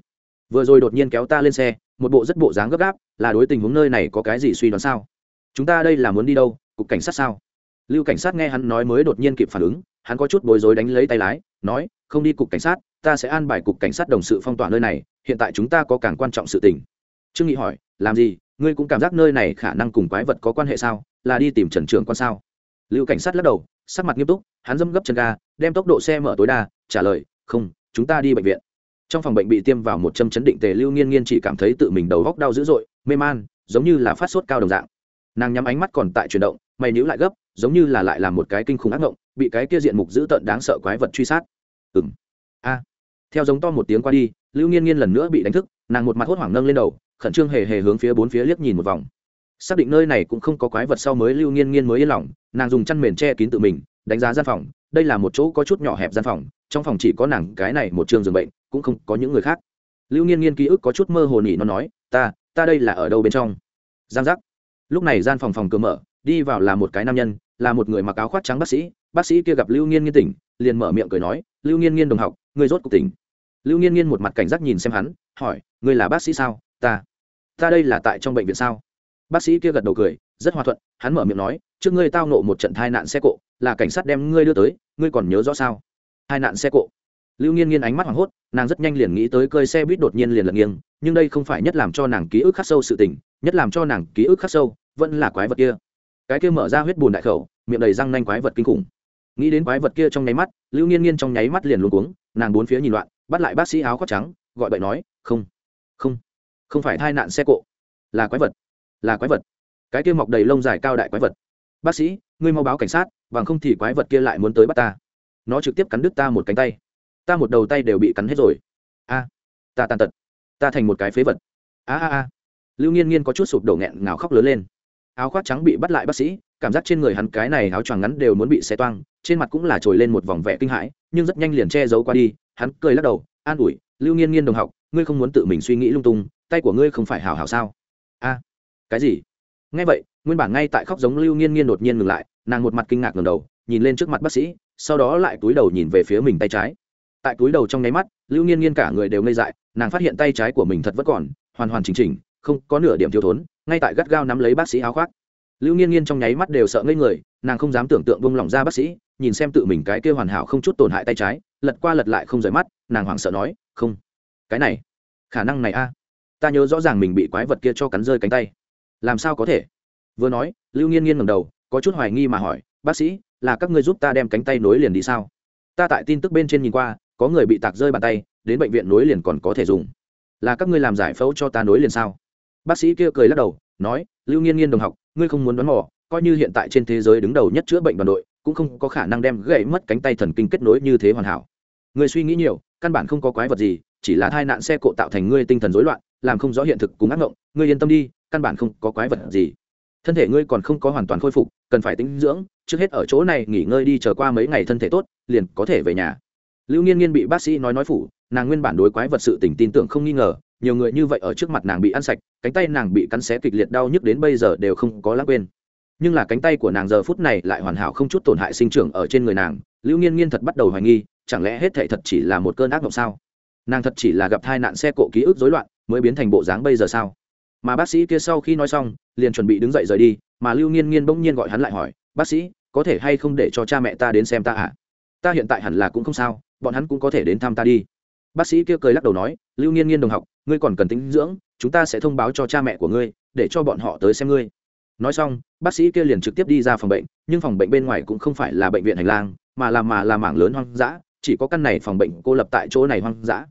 Vừa rồi đột nhiên kéo ta lên xe, một bộ rất bộ dáng gấp gáp, là đối tình huống nơi này có cái gì suy đoán sao? Chúng ta đây là muốn đi đâu, cục cảnh sát sao? Lưu cảnh sát nghe hắn nói mới đột nhiên kịp phản ứng, hắn có chút bối rối đánh lấy tay lái nói, không đi cục cảnh sát, ta sẽ an bài cục cảnh sát đồng sự phong tỏa nơi này, hiện tại chúng ta có càng quan trọng sự tình. Trương nghị hỏi, làm gì? Ngươi cũng cảm giác nơi này khả năng cùng quái vật có quan hệ sao? Là đi tìm trần trưởng quan sao? Lưu cảnh sát lắc đầu, sắc mặt nghiêm túc, hắn dâm gấp chân ga, đem tốc độ xe mở tối đa, trả lời, không, chúng ta đi bệnh viện. Trong phòng bệnh bị tiêm vào một châm chấn định tề lưu nghiên nghiên chỉ cảm thấy tự mình đầu góc đau dữ dội, mê man, giống như là phát sốt cao đồng dạng. Nàng nhắm ánh mắt còn tại chuyển động, mày nhíu lại gấp, giống như là lại làm một cái kinh khủng ác ngộng bị cái kia diện mục dữ tợn đáng sợ quái vật truy sát. Ừng a. Theo giống to một tiếng qua đi, lưu nghiên nghiên lần nữa bị đánh thức, nàng một mặt hốt hoảng nâng lên đầu, khẩn trương hề hề hướng phía bốn phía liếc nhìn một vòng. Xác định nơi này cũng không có quái vật sau mới lưu nghiên nghiên mới yên lòng, nàng dùng chăn mền che kín tự mình, đánh giá gian phòng, đây là một chỗ có chút nhỏ hẹp gian phòng, trong phòng chỉ có nàng cái này một trường giường bệnh, cũng không có những người khác. Lưu nghiên nghiên ký ức có chút mơ hồ nhỉ nó nói, ta ta đây là ở đâu bên trong? Giang giác. Lúc này gian phòng phòng cửa mở, đi vào là một cái nam nhân, là một người mặc áo khoác trắng bác sĩ bác sĩ kia gặp lưu nghiên nghiên tỉnh, liền mở miệng cười nói, lưu nghiên nghiên đồng học, ngươi rốt cuộc tỉnh. Lưu nghiên nghiên một mặt cảnh giác nhìn xem hắn, hỏi, ngươi là bác sĩ sao? Ta ta đây là tại trong bệnh viện sao? Bác sĩ kia gật đầu cười, rất hòa thuận, hắn mở miệng nói, trước ngươi tao nộ một trận tai nạn xe cộ, là cảnh sát đem ngươi đưa tới, ngươi còn nhớ rõ sao? Hai nạn xe cộ? Lưu nghiên nghiên ánh mắt hoảng hốt, nàng rất nhanh liền nghĩ tới cơi xe buýt đột nhiên liền lật nghiêng, nhưng đây không phải nhất làm cho nàng ký ức khắc sâu sự tình, nhất làm cho nàng ký ức khắc sâu, vẫn là quái vật kia. Cái kia mở ra huyết bùn đại khẩu, miệng đầy răng nanh quái vật kinh khủng nghĩ đến quái vật kia trong nháy mắt, lưu nghiên nghiên trong nháy mắt liền luôn cuống, nàng bốn phía nhìn loạn, bắt lại bác sĩ áo khoác trắng, gọi bậy nói, không không không phải tai nạn xe cộ. Là quái vật, là quái vật. Cái kia mọc đầy lông dài cao đại quái vật. Bác sĩ, ngươi mau báo cảnh sát, bằng không thì quái vật kia lại muốn tới bắt ta. Nó trực tiếp cắn đứt ta một cánh tay. Ta một đầu tay đều bị cắn hết rồi. A, ta tàn tật. Ta thành một cái phế vật. A a a. Lưu nghiên nghiên có chút sụp đổ nghẹn ngào khóc lớn lên. Áo khoác trắng bị bắt lại bác sĩ cảm giác trên người hắn cái này áo choàng ngắn đều muốn bị xé toang, trên mặt cũng là trồi lên một vòng vẻ kinh hãi, nhưng rất nhanh liền che giấu qua đi, hắn cười lắc đầu, an ủi, lưu nghiên nghiên đồng học, ngươi không muốn tự mình suy nghĩ lung tung, tay của ngươi không phải hảo hảo sao? A, cái gì? Ngay vậy, nguyên bản ngay tại khóc giống lưu nghiên nghiên đột nhiên ngừng lại, nàng một mặt kinh ngạc ngầm đầu, nhìn lên trước mặt bác sĩ, sau đó lại túi đầu nhìn về phía mình tay trái. Tại túi đầu trong nháy mắt, lưu nghiên nghiên cả người đều ngây dại, nàng phát hiện tay trái của mình thật vẫn còn, hoàn hoàn chỉnh chỉnh, không có nửa điểm thiếu thốn, ngay tại gắt gao nắm lấy bác sĩ áo khoác lưu nghiên nghiên trong nháy mắt đều sợ ngây người, nàng không dám tưởng tượng bông lỏng ra bác sĩ, nhìn xem tự mình cái kia hoàn hảo không chút tổn hại tay trái, lật qua lật lại không rời mắt, nàng hoảng sợ nói, không, cái này, khả năng này a, ta nhớ rõ ràng mình bị quái vật kia cho cắn rơi cánh tay. Làm sao có thể? Vừa nói, lưu nghiên nghiên ngầm đầu, có chút hoài nghi mà hỏi, bác sĩ, là các ngươi giúp ta đem cánh tay nối liền đi sao? Ta tại tin tức bên trên nhìn qua, có người bị tạc rơi bàn tay, đến bệnh viện nối liền còn có thể dùng. Là các ngươi làm giải phẫu cho ta nối liền sao? Bác sĩ kia cười lắc đầu, nói, lưu nghiên nghiên đồng học ngươi không muốn đoán mò, coi như hiện tại trên thế giới đứng đầu nhất chữa bệnh đoàn đội, cũng không có khả năng đem gãy mất cánh tay thần kinh kết nối như thế hoàn hảo. Người suy nghĩ nhiều, căn bản không có quái vật gì, chỉ là tai nạn xe cộ tạo thành ngươi tinh thần rối loạn, làm không rõ hiện thực cùng ác mộng ngươi yên tâm đi, căn bản không có quái vật gì. Thân thể ngươi còn không có hoàn toàn khôi phục, cần phải tính dưỡng, trước hết ở chỗ này nghỉ ngơi đi chờ qua mấy ngày thân thể tốt, liền có thể về nhà. Lưu nghiên nghiên bị bác sĩ nói nói phủ, nàng nguyên bản đối quái vật sự tỉnh tin tưởng không nghi ngờ nhiều người như vậy ở trước mặt nàng bị ăn sạch, cánh tay nàng bị cắn xé kịch liệt đau nhức đến bây giờ đều không có lãng quên. Nhưng là cánh tay của nàng giờ phút này lại hoàn hảo không chút tổn hại sinh trưởng ở trên người nàng, lưu nghiên nghiên thật bắt đầu hoài nghi, chẳng lẽ hết thệ thật chỉ là một cơn ác mộng sao? Nàng thật chỉ là gặp tai nạn xe cộ ký ức rối loạn, mới biến thành bộ dáng bây giờ sao? Mà bác sĩ kia sau khi nói xong, liền chuẩn bị đứng dậy rời đi, mà lưu nghiên nghiên bỗng nhiên gọi hắn lại hỏi, bác sĩ, có thể hay không để cho cha mẹ ta đến xem ta à ta hiện tại hẳn là cũng không sao, bọn hắn cũng có thể đến thăm ta đi. Bác sĩ kia cười lắc đầu nói, lưu nghiên nghiên đồng học ngươi còn cần tính dưỡng, chúng ta sẽ thông báo cho cha mẹ của ngươi, để cho bọn họ tới xem ngươi. Nói xong, bác sĩ kia liền trực tiếp đi ra phòng bệnh, nhưng phòng bệnh bên ngoài cũng không phải là bệnh viện hành lang, mà là mà là mảng lớn hoang dã, chỉ có căn này phòng bệnh cô lập tại chỗ này hoang dã.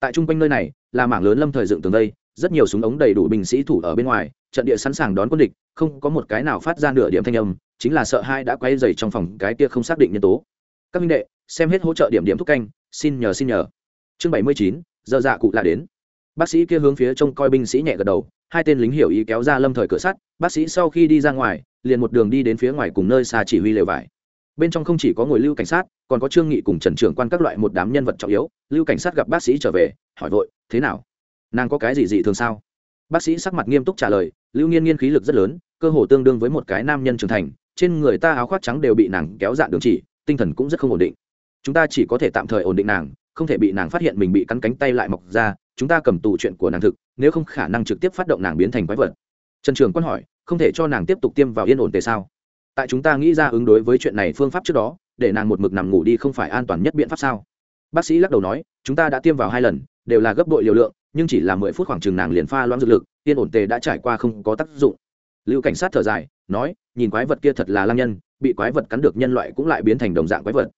Tại trung quanh nơi này, là mảng lớn lâm thời dựng tường đây, rất nhiều súng ống đầy đủ binh sĩ thủ ở bên ngoài, trận địa sẵn sàng đón quân địch, không có một cái nào phát ra nửa điểm thanh âm, chính là sợ hai đã quay dày trong phòng cái kia không xác định nhân tố. Các minh đệ, xem hết hỗ trợ điểm điểm thúc canh, xin nhờ xin nhờ. Chương bảy mươi chín, giờ dạ cụ là đến bác sĩ kia hướng phía trông coi binh sĩ nhẹ gật đầu, hai tên lính hiểu ý kéo ra lâm thời cửa sắt, bác sĩ sau khi đi ra ngoài, liền một đường đi đến phía ngoài cùng nơi xa chỉ huy lều vải. Bên trong không chỉ có ngồi lưu cảnh sát, còn có trương nghị cùng trần trưởng quan các loại một đám nhân vật trọng yếu. Lưu cảnh sát gặp bác sĩ trở về, hỏi vội, thế nào? Nàng có cái gì dị thường sao? Bác sĩ sắc mặt nghiêm túc trả lời, lưu nghiên nghiên khí lực rất lớn, cơ hồ tương đương với một cái nam nhân trưởng thành, trên người ta áo khoác trắng đều bị nàng kéo dạn đường chỉ, tinh thần cũng rất không ổn định. Chúng ta chỉ có thể tạm thời ổn định nàng, không thể bị nàng phát hiện mình bị cắn cánh tay lại mọc ra chúng ta cầm tù chuyện của nàng thực, nếu không khả năng trực tiếp phát động nàng biến thành quái vật. Trần trường quân hỏi, không thể cho nàng tiếp tục tiêm vào yên ổn tề sao? Tại chúng ta nghĩ ra ứng đối với chuyện này phương pháp trước đó, để nàng một mực nằm ngủ đi không phải an toàn nhất biện pháp sao? Bác sĩ lắc đầu nói, chúng ta đã tiêm vào hai lần, đều là gấp đội liều lượng, nhưng chỉ là mười phút khoảng chừng nàng liền pha loãng dược lực, yên ổn tề đã trải qua không có tác dụng. Lưu cảnh sát thở dài, nói, nhìn quái vật kia thật là lang nhân, bị quái vật cắn được nhân loại cũng lại biến thành đồng dạng quái vật.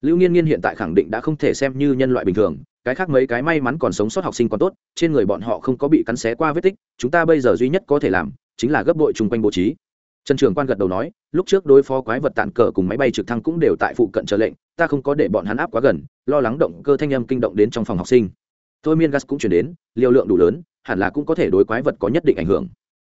Lưu nghiên nghiên hiện tại khẳng định đã không thể xem như nhân loại bình thường cái khác mấy cái may mắn còn sống sót học sinh còn tốt, trên người bọn họ không có bị cắn xé qua vết tích, chúng ta bây giờ duy nhất có thể làm, chính là gấp đội chung quanh bố trí. Trần trường quan gật đầu nói, lúc trước đối phó quái vật tàn cờ cùng máy bay trực thăng cũng đều tại phụ cận chờ lệnh, ta không có để bọn hắn áp quá gần, lo lắng động cơ thanh âm kinh động đến trong phòng học sinh. Thôi miên gas cũng chuyển đến, liều lượng đủ lớn, hẳn là cũng có thể đối quái vật có nhất định ảnh hưởng.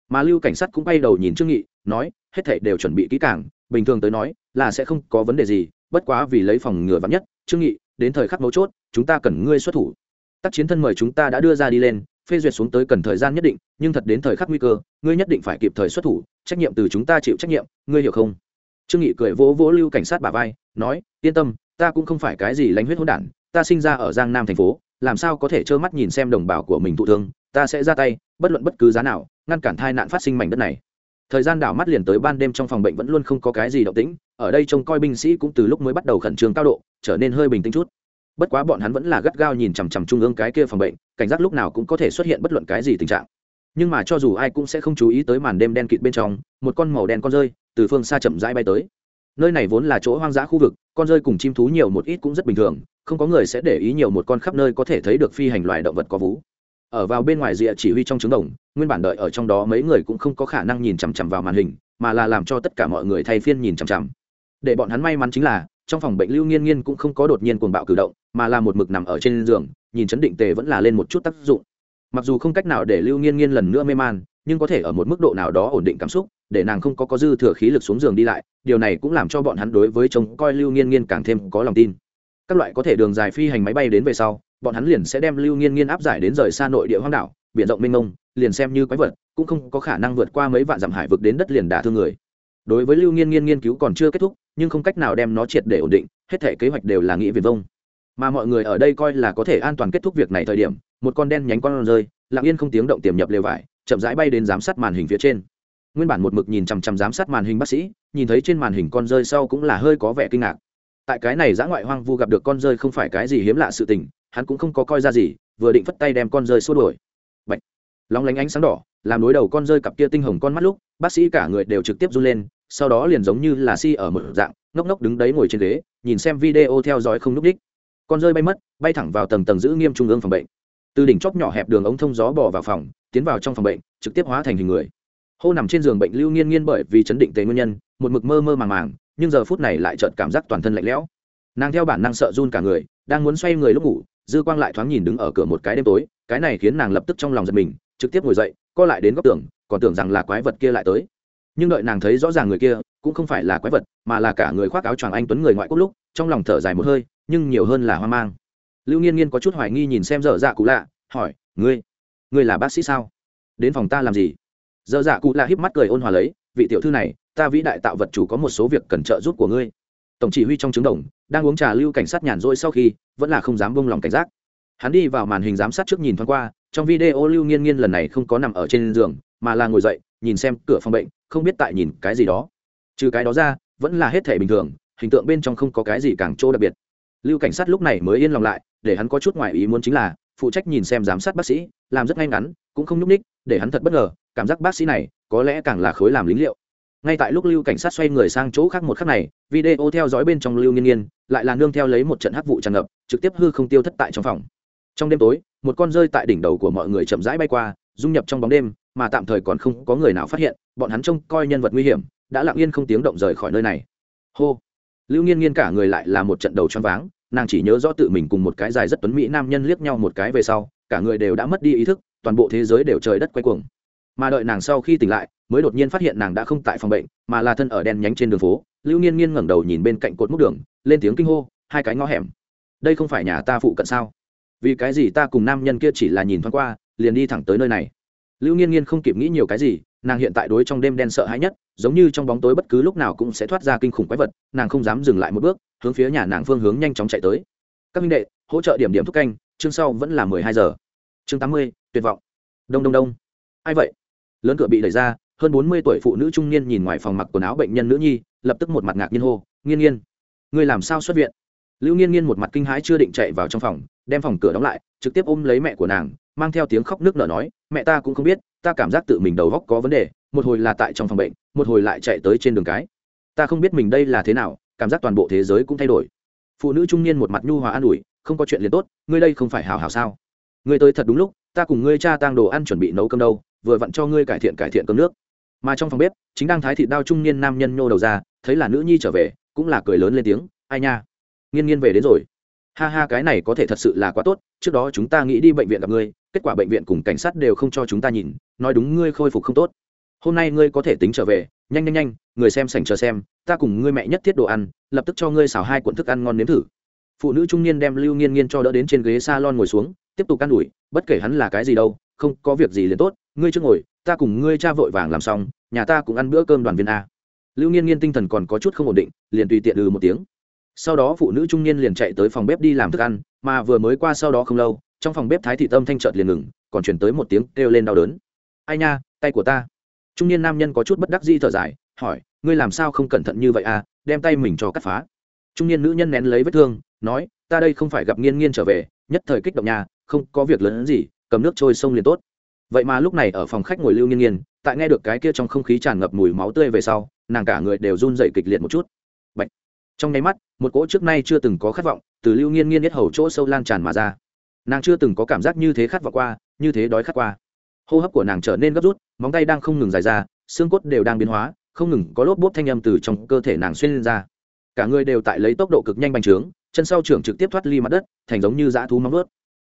Mà lưu cảnh sát cũng bay đầu nhìn trương nghị, nói, hết thảy đều chuẩn bị kỹ càng, bình thường tới nói, là sẽ không có vấn đề gì, bất quá vì lấy phòng ngừa vắng nhất, trương nghị đến thời khắc mấu chốt, chúng ta cần ngươi xuất thủ. Tác chiến thân mời chúng ta đã đưa ra đi lên, phê duyệt xuống tới cần thời gian nhất định, nhưng thật đến thời khắc nguy cơ, ngươi nhất định phải kịp thời xuất thủ, trách nhiệm từ chúng ta chịu trách nhiệm, ngươi hiểu không? Trương nghị cười vỗ vỗ lưu cảnh sát bà vai, nói, yên tâm, ta cũng không phải cái gì lánh huyết hỗn đản, ta sinh ra ở giang nam thành phố, làm sao có thể trơ mắt nhìn xem đồng bào của mình thụ thương, ta sẽ ra tay, bất luận bất cứ giá nào, ngăn cản tai nạn phát sinh mảnh đất này thời gian đảo mắt liền tới ban đêm trong phòng bệnh vẫn luôn không có cái gì động tĩnh, ở đây trông coi binh sĩ cũng từ lúc mới bắt đầu khẩn trương cao độ, trở nên hơi bình tĩnh chút. Bất quá bọn hắn vẫn là gắt gao nhìn chằm chằm trung ương cái kia phòng bệnh, cảnh giác lúc nào cũng có thể xuất hiện bất luận cái gì tình trạng. Nhưng mà cho dù ai cũng sẽ không chú ý tới màn đêm đen kịt bên trong, một con màu đen con rơi từ phương xa chậm rãi bay tới. Nơi này vốn là chỗ hoang dã khu vực, con rơi cùng chim thú nhiều một ít cũng rất bình thường, không có người sẽ để ý nhiều một con khắp nơi có thể thấy được phi hành loài động vật có vú ở vào bên ngoài rìa chỉ huy trong trứng đồng, nguyên bản đợi ở trong đó mấy người cũng không có khả năng nhìn chằm chằm vào màn hình, mà là làm cho tất cả mọi người thay phiên nhìn chằm chằm. Để bọn hắn may mắn chính là, trong phòng bệnh lưu nghiên nghiên cũng không có đột nhiên cuồng bạo cử động, mà là một mực nằm ở trên giường, nhìn chấn định tề vẫn là lên một chút tác dụng. Mặc dù không cách nào để lưu nghiên nghiên lần nữa mê man, nhưng có thể ở một mức độ nào đó ổn định cảm xúc, để nàng không có có dư thừa khí lực xuống giường đi lại, điều này cũng làm cho bọn hắn đối với trông coi lưu nghiên nghiên càng thêm có lòng tin. Các loại có thể đường dài phi hành máy bay đến về sau bọn hắn liền sẽ đem lưu nghiên nghiên áp giải đến rời xa nội địa hoang đảo, biển rộng mênh mông, liền xem như quái vật, cũng không có khả năng vượt qua mấy vạn dặm hải vực đến đất liền đả thương người. Đối với lưu nghiên nghiên nghiên cứu còn chưa kết thúc, nhưng không cách nào đem nó triệt để ổn định, hết thể kế hoạch đều là nghĩ viền vông. Mà mọi người ở đây coi là có thể an toàn kết thúc việc này thời điểm, một con đen nhánh con rơi, lặng yên không tiếng động tiềm nhập lều vải, chậm rãi bay đến giám sát màn hình phía trên. Nguyên bản một mực nhìn chằm chằm giám sát màn hình bác sĩ, nhìn thấy trên màn hình con rơi sau cũng là hơi có vẻ kinh ngạc. Tại cái này giã ngoại hoang vu gặp được con rơi không phải cái gì hiếm lạ sự tình hắn cũng không có coi ra gì, vừa định phất tay đem con rơi xua đuổi. Bạch. lóng lánh ánh sáng đỏ, làm đối đầu con rơi cặp kia tinh hồng con mắt lúc, bác sĩ cả người đều trực tiếp run lên, sau đó liền giống như là si ở một dạng, ngốc ngốc đứng đấy ngồi trên ghế, nhìn xem video theo dõi không n ú c đích. Con rơi bay mất, bay thẳng vào tầng tầng giữ nghiêm trung ương phòng bệnh. Từ đỉnh chóp nhỏ hẹp đường ống thông gió bỏ vào phòng, tiến vào trong phòng bệnh, trực tiếp hóa thành hình người. Hô nằm trên giường bệnh lưu nghiên nghiên bởi vì chấn định tế nguyên nhân, một mực mơ mơ màng màng, nhưng giờ phút này lại chợt cảm giác toàn thân lạnh lẽo. Nàng theo bản năng sợ run cả người, đang muốn xoay người lúc ngủ dư quang lại thoáng nhìn đứng ở cửa một cái đêm tối, cái này khiến nàng lập tức trong lòng giật mình, trực tiếp ngồi dậy, co lại đến góc tường, còn tưởng rằng là quái vật kia lại tới. Nhưng đợi nàng thấy rõ ràng người kia, cũng không phải là quái vật, mà là cả người khoác áo choàng anh tuấn người ngoại quốc lúc, trong lòng thở dài một hơi, nhưng nhiều hơn là hoang mang. Lưu nghiên nghiên có chút hoài nghi nhìn xem dở dạ cụ lạ, hỏi, ngươi ngươi là bác sĩ sao? Đến phòng ta làm gì? Dở dạ cụ lạ híp mắt cười ôn hòa lấy, vị tiểu thư này, ta vĩ đại tạo vật chủ có một số việc cần trợ giúp của ngươi tổng chỉ huy trong trứng đồng, đang uống trà lưu cảnh sát nhàn rỗi sau khi, vẫn là không dám bông lòng cảnh giác. Hắn đi vào màn hình giám sát trước nhìn thoáng qua, trong video lưu nghiên nghiên lần này không có nằm ở trên giường, mà là ngồi dậy, nhìn xem cửa phòng bệnh, không biết tại nhìn cái gì đó. Trừ cái đó ra, vẫn là hết thể bình thường, hình tượng bên trong không có cái gì càng chỗ đặc biệt. Lưu cảnh sát lúc này mới yên lòng lại, để hắn có chút ngoài ý muốn chính là, phụ trách nhìn xem giám sát bác sĩ, làm rất ngay ngắn, cũng không nhúc ních để hắn thật bất ngờ, cảm giác bác sĩ này có lẽ càng là khối làm lính liệu ngay tại lúc lưu cảnh sát xoay người sang chỗ khác một khắc này, video theo dõi bên trong lưu nghiên nghiên lại là nương theo lấy một trận hắc vụ tràn ngập, trực tiếp hư không tiêu thất tại trong phòng. Trong đêm tối, một con rơi tại đỉnh đầu của mọi người chậm rãi bay qua, dung nhập trong bóng đêm, mà tạm thời còn không có người nào phát hiện, bọn hắn trông coi nhân vật nguy hiểm, đã lặng yên không tiếng động rời khỏi nơi này. Hô! Lưu nghiên nghiên cả người lại là một trận đầu choáng váng, nàng chỉ nhớ rõ tự mình cùng một cái dài rất tuấn mỹ nam nhân liếc nhau một cái về sau, cả người đều đã mất đi ý thức, toàn bộ thế giới đều trời đất quay cuồng mà đợi nàng sau khi tỉnh lại, mới đột nhiên phát hiện nàng đã không tại phòng bệnh, mà là thân ở đen nhánh trên đường phố, lưu nghiên nghiên ngẩng đầu nhìn bên cạnh cột múc đường, lên tiếng kinh hô, hai cái ngõ hẻm. Đây không phải nhà ta phụ cận sao? Vì cái gì ta cùng nam nhân kia chỉ là nhìn thoáng qua, liền đi thẳng tới nơi này? Lưu nghiên nghiên không kịp nghĩ nhiều cái gì, nàng hiện tại đối trong đêm đen sợ hãi nhất, giống như trong bóng tối bất cứ lúc nào cũng sẽ thoát ra kinh khủng quái vật, nàng không dám dừng lại một bước, hướng phía nhà nàng phương hướng nhanh chóng chạy tới. Các minh đệ, hỗ trợ điểm điểm thúc canh, chương sau vẫn là mười hai giờ. Chương tám mươi, tuyệt vọng. Đông đông đông. Ai vậy? Lớn cửa bị đẩy ra, hơn bốn mươi tuổi phụ nữ trung niên nhìn ngoài phòng mặc quần áo bệnh nhân nữ nhi, lập tức một mặt ngạc nhiên hô, nghiên nghiên, ngươi làm sao xuất viện? Lưu nghiên nghiên một mặt kinh hãi chưa định chạy vào trong phòng, đem phòng cửa đóng lại, trực tiếp ôm lấy mẹ của nàng, mang theo tiếng khóc nước nở nói, mẹ ta cũng không biết, ta cảm giác tự mình đầu góc có vấn đề, một hồi là tại trong phòng bệnh, một hồi lại chạy tới trên đường cái. Ta không biết mình đây là thế nào, cảm giác toàn bộ thế giới cũng thay đổi. Phụ nữ trung niên một mặt nhu hòa an ủi, không có chuyện liền tốt, ngươi đây không phải hào hào sao? Ngươi tới thật đúng lúc, ta cùng ngươi cha tang đồ ăn chuẩn bị nấu cơm đâu vừa vặn cho ngươi cải thiện cải thiện cơm nước. Mà trong phòng bếp, chính đang thái thị đao trung niên nam nhân nhô đầu ra, thấy là nữ nhi trở về, cũng là cười lớn lên tiếng, ai nha, nghiên nghiên về đến rồi. Ha ha, cái này có thể thật sự là quá tốt, trước đó chúng ta nghĩ đi bệnh viện gặp ngươi, kết quả bệnh viện cùng cảnh sát đều không cho chúng ta nhìn, nói đúng ngươi khôi phục không tốt. Hôm nay ngươi có thể tính trở về, nhanh nhanh nhanh, người xem sảnh chờ xem, ta cùng ngươi mẹ nhất thiết đồ ăn, lập tức cho ngươi xào hai cuộn thức ăn ngon nếm thử. Phụ nữ trung niên đem lưu nghiên nghiên cho đỡ đến trên ghế s a lon ngồi xuống, tiếp tục can đuổi bất kể hắn là cái gì đâu, không có việc gì liền tốt ngươi chưa ngồi, ta cùng ngươi cha vội vàng làm xong, nhà ta cũng ăn bữa cơm đoàn viên a. Lưu nghiên nghiên tinh thần còn có chút không ổn định, liền tùy tiện ừ một tiếng. Sau đó phụ nữ trung niên liền chạy tới phòng bếp đi làm thức ăn, mà vừa mới qua sau đó không lâu, trong phòng bếp thái thị tâm thanh trợt liền ngừng, còn chuyển tới một tiếng kêu lên đau đớn. Ai nha, tay của ta. Trung niên nam nhân có chút bất đắc di thở dài, hỏi, ngươi làm sao không cẩn thận như vậy à đem tay mình cho cắt phá. Trung niên nữ nhân nén lấy vết thương, nói, ta đây không phải gặp nghiên nghiên trở về, nhất thời kích động nhà không có việc lớn hơn gì, cầm nước trôi sông liền tốt vậy mà lúc này ở phòng khách ngồi lưu nghiên nghiên, tại nghe được cái kia trong không khí tràn ngập mùi máu tươi về sau, nàng cả người đều run dậy kịch liệt một chút. Bạch. trong nháy mắt, một cỗ trước nay chưa từng có khát vọng từ lưu nghiên nghiên nhất hầu chỗ sâu lan tràn mà ra. Nàng chưa từng có cảm giác như thế khát vọng qua, như thế đói khát qua. Hô hấp của nàng trở nên gấp rút, móng tay đang không ngừng dài ra, xương cốt đều đang biến hóa, không ngừng có lốp bốp thanh âm từ trong cơ thể nàng xuyên lên ra. Cả người đều tại lấy tốc độ cực nhanh bành trướng, chân sau trưởng trực tiếp thoát ly mặt đất, thành giống như dã thú móng vớt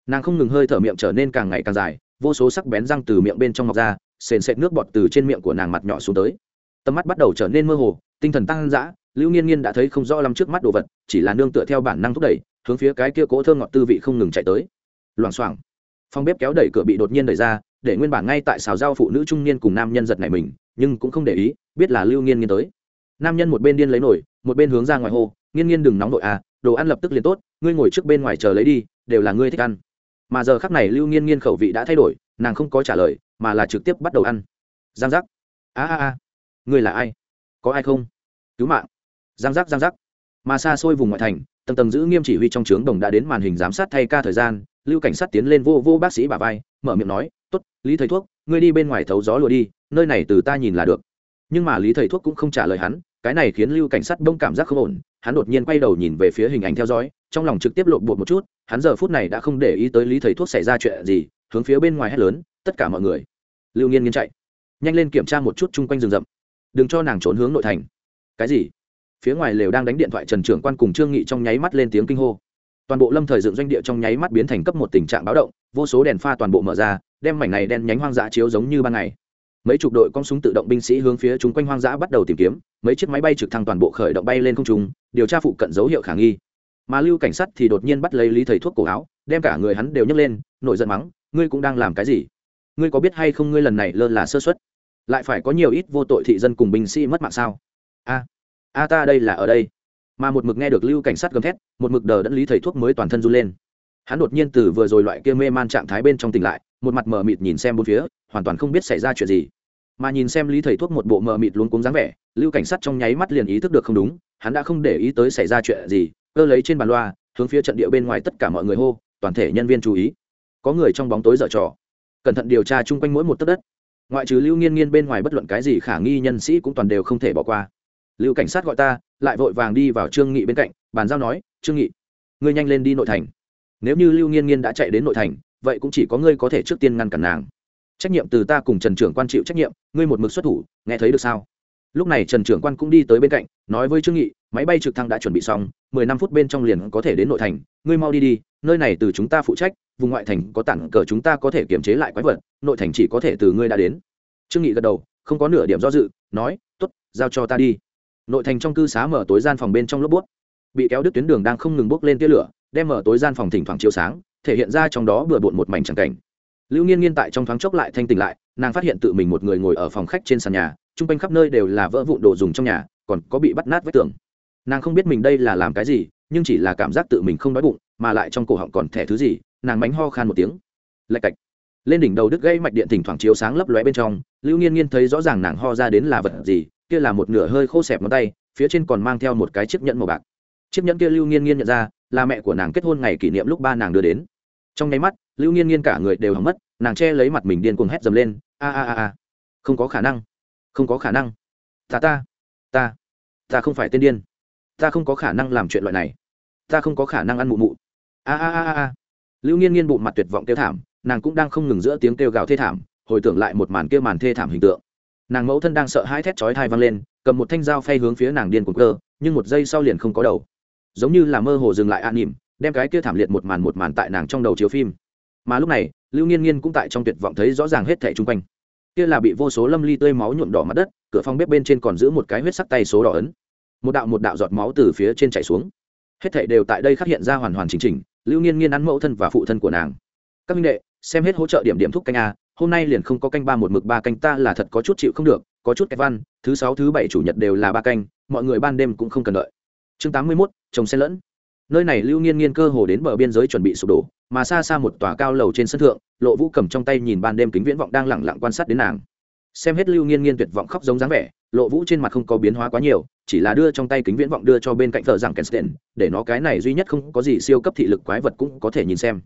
nàng không ngừng hơi thở miệng trở nên càng ngày càng dài vô số sắc bén răng từ miệng bên trong ngọc ra, sền sệt nước bọt từ trên miệng của nàng mặt nhỏ xuống tới. Tầm mắt bắt đầu trở nên mơ hồ, tinh thần tăng dã, lưu nghiên nghiên đã thấy không rõ lắm trước mắt đồ vật, chỉ là nương tựa theo bản năng thúc đẩy, hướng phía cái kia cỗ thơm ngọt tư vị không ngừng chạy tới. Loảng xoảng. Phòng bếp kéo đẩy cửa bị đột nhiên đẩy ra, để nguyên bản ngay tại xào rau phụ nữ trung niên cùng nam nhân giật này mình, nhưng cũng không để ý, biết là lưu nghiên nghiên tới. Nam nhân một bên điên lấy nổi một bên hướng ra ngoài hồ nghiên nghiên đừng nóng nội à đồ ăn lập tức liền tốt, ngươi ngồi trước bên ngoài chờ lấy đi, đều là ngươi thích ăn mà giờ khắc này lưu nghiên nghiên khẩu vị đã thay đổi, nàng không có trả lời, mà là trực tiếp bắt đầu ăn. Giang giác. A a a. Người là ai? Có ai không? Cứu mạng. Giang giác giang giác. Mà xa xôi vùng ngoại thành, tầng tầng giữ nghiêm chỉ huy trong trướng đồng đã đến màn hình giám sát thay ca thời gian, lưu cảnh sát tiến lên vô vô bác sĩ bà vai, mở miệng nói, tốt, lý thầy thuốc, ngươi đi bên ngoài thấu gió lùa đi, nơi này từ ta nhìn là được. Nhưng mà lý thầy thuốc cũng không trả lời hắn, cái này khiến lưu cảnh sát đông cảm giác không ổn, hắn đột nhiên quay đầu nhìn về phía hình ảnh theo dõi trong lòng trực tiếp lộn bột một chút, hắn giờ phút này đã không để ý tới lý thầy thuốc xảy ra chuyện gì, hướng phía bên ngoài hét lớn, tất cả mọi người, lưu nghiên nghiên chạy. Nhanh lên kiểm tra một chút chung quanh rừng rậm. Đừng cho nàng trốn hướng nội thành. Cái gì? Phía ngoài lều đang đánh điện thoại trần trưởng quan cùng trương nghị trong nháy mắt lên tiếng kinh hô. Toàn bộ lâm thời dựng doanh địa trong nháy mắt biến thành cấp một tình trạng báo động, vô số đèn pha toàn bộ mở ra, đem mảnh này đen nhánh hoang dã chiếu giống như ban ngày. Mấy chục đội con súng tự động binh sĩ hướng phía chúng quanh hoang dã bắt đầu tìm kiếm, mấy chiếc máy bay trực thăng toàn bộ khởi động bay lên không trung, điều tra phụ cận dấu hiệu khả nghi mà lưu cảnh sát thì đột nhiên bắt lấy lý thầy thuốc cổ áo, đem cả người hắn đều nhấc lên, nổi giận mắng, ngươi cũng đang làm cái gì? Ngươi có biết hay không ngươi lần này lơ là sơ xuất lại phải có nhiều ít vô tội thị dân cùng binh sĩ mất mạng sao? A a ta đây là ở đây. Mà một mực nghe được lưu cảnh sát gầm thét, một mực đờ đẫn lý thầy thuốc mới toàn thân run lên. Hắn đột nhiên từ vừa rồi loại kia mê man trạng thái bên trong tỉnh lại, một mặt mờ mịt nhìn xem bốn phía, hoàn toàn không biết xảy ra chuyện gì. Mà nhìn xem lý thầy thuốc một bộ mờ mịt luống cuống dáng vẻ, lưu cảnh sát trong nháy mắt liền ý thức được không đúng, hắn đã không để ý tới xảy ra chuyện gì cơ lấy trên bàn loa, hướng phía trận địa bên ngoài tất cả mọi người hô, toàn thể nhân viên chú ý. Có người trong bóng tối dở trò. Cẩn thận điều tra chung quanh mỗi một tấc đất. Ngoại trừ lưu nghiên nghiên bên ngoài bất luận cái gì khả nghi nhân sĩ cũng toàn đều không thể bỏ qua. Lưu cảnh sát gọi ta, lại vội vàng đi vào trương nghị bên cạnh, bàn giao nói, trương nghị, ngươi nhanh lên đi nội thành. Nếu như lưu nghiên nghiên đã chạy đến nội thành, vậy cũng chỉ có ngươi có thể trước tiên ngăn cản nàng. Trách nhiệm từ ta cùng trần trưởng quan chịu trách nhiệm, ngươi một mực xuất thủ, nghe thấy được sao? Lúc này trần trưởng quan cũng đi tới bên cạnh, nói với trương nghị, máy bay trực thăng đã chuẩn bị xong mười năm phút bên trong liền có thể đến nội thành, ngươi mau đi đi, nơi này từ chúng ta phụ trách, vùng ngoại thành có tặng cờ chúng ta có thể kiểm chế lại quái vật, nội thành chỉ có thể từ ngươi đã đến. Trương nghị gật đầu, không có nửa điểm do dự, nói, tốt, giao cho ta đi. Nội thành trong cư xá mở tối gian phòng bên trong lớp bút. Bị kéo đứt tuyến đường đang không ngừng bốc lên tia lửa, đem mở tối gian phòng thỉnh thoảng chiếu sáng, thể hiện ra trong đó vừa bộn một mảnh tràng cảnh. Lưu nghiên nghiên tại trong thoáng chốc lại thanh tỉnh lại, nàng phát hiện tự mình một người ngồi ở phòng khách trên sàn nhà, chung quanh khắp nơi đều là vỡ vụn đồ dùng trong nhà, còn có bị bắt nát vách tường nàng không biết mình đây là làm cái gì, nhưng chỉ là cảm giác tự mình không đói bụng, mà lại trong cổ họng còn thẻ thứ gì, nàng bánh ho khan một tiếng. Lạch cạch. Lên đỉnh đầu đứt gây mạch điện thỉnh thoảng chiếu sáng lấp lóe bên trong, lưu nghiên nghiên thấy rõ ràng nàng ho ra đến là vật gì, kia là một nửa hơi khô xẹp ngón tay, phía trên còn mang theo một cái chiếc nhẫn màu bạc. Chiếc nhẫn kia lưu nghiên nghiên nhận ra, là mẹ của nàng kết hôn ngày kỷ niệm lúc ba nàng đưa đến. Trong nháy mắt, lưu nghiên nghiên cả người đều hỏng mất, nàng che lấy mặt mình điên cuồng hét dầm lên, a a a a. Không có khả năng. Không có khả năng. Ta ta ta ta không phải tên điên ta không có khả năng làm chuyện loại này. Ta không có khả năng ăn mụ mụ. A a a a lưu nghiên nghiên bụng mặt tuyệt vọng kêu thảm, nàng cũng đang không ngừng giữa tiếng kêu gào thê thảm, hồi tưởng lại một màn kêu màn thê thảm hình tượng. Nàng mẫu thân đang sợ hai thét chói thai văng lên, cầm một thanh dao phay hướng phía nàng điên cuồng cơ, nhưng một giây sau liền không có đầu. Giống như là mơ hồ dừng lại an nỉm, đem cái kia thảm liệt một màn một màn tại nàng trong đầu chiếu phim. Mà lúc này, lưu nghiên nghiên cũng tại trong tuyệt vọng thấy rõ ràng hết thẻ chung quanh. Kia là bị vô số lâm ly tươi máu nhuộm đỏ mặt đất, cửa phòng bếp bên trên còn giữ một cái huyết sắc tay số đỏ ấn một đạo một đạo giọt máu từ phía trên chảy xuống. Hết thảy đều tại đây khắc hiện ra hoàn hoàn chính chỉnh lưu nghiên nghiên ăn mẫu thân và phụ thân của nàng. Các minh đệ xem hết hỗ trợ điểm điểm thúc canh a hôm nay liền không có canh ba một mực ba canh ta là thật có chút chịu không được có chút cái văn thứ sáu thứ bảy chủ nhật đều là ba canh mọi người ban đêm cũng không cần đợi. Chương tám mươi 81, trồng sen lẫn. Nơi này lưu nghiên nghiên cơ hồ đến bờ biên giới chuẩn bị sụp đổ mà xa xa một tòa cao lầu trên sân thượng lộ vũ cầm trong tay nhìn ban đêm kính viễn vọng đang lẳng lặng quan sát đến nàng. Xem hết lưu nghiên nghiên tuyệt vọng khóc giống dáng vẻ lộ vũ trên mặt không có biến hóa quá nhiều, chỉ là đưa trong tay kính viễn vọng đưa cho bên cạnh thợ rằng kensten để nó cái này duy nhất không có gì siêu cấp thị lực quái vật cũng có thể nhìn xem.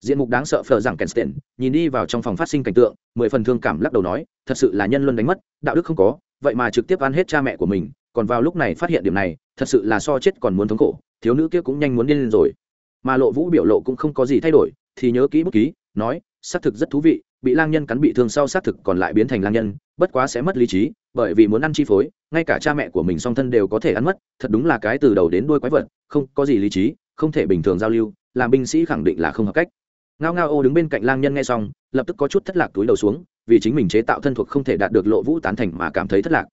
Diện mục đáng sợ phờ rằng kensten nhìn đi vào trong phòng phát sinh cảnh tượng, mười phần thương cảm lắc đầu nói, thật sự là nhân luân đánh mất, đạo đức không có, vậy mà trực tiếp ăn hết cha mẹ của mình, còn vào lúc này phát hiện điểm này, thật sự là so chết còn muốn thống khổ, thiếu nữ kia cũng nhanh muốn điên lên rồi. Mà lộ vũ biểu lộ cũng không có gì thay đổi, thì nhớ kỹ bút ký, nói, xác thực rất thú vị bị lang nhân cắn bị thương sau xác thực còn lại biến thành lang nhân, bất quá sẽ mất lý trí, bởi vì muốn ăn chi phối, ngay cả cha mẹ của mình song thân đều có thể ăn mất, thật đúng là cái từ đầu đến đuôi quái vật, không có gì lý trí, không thể bình thường giao lưu, làm binh sĩ khẳng định là không hợp cách. Ngao ngao ô đứng bên cạnh lang nhân nghe xong, lập tức có chút thất lạc túi đầu xuống, vì chính mình chế tạo thân thuộc không thể đạt được lộ vũ tán thành mà cảm thấy thất lạc.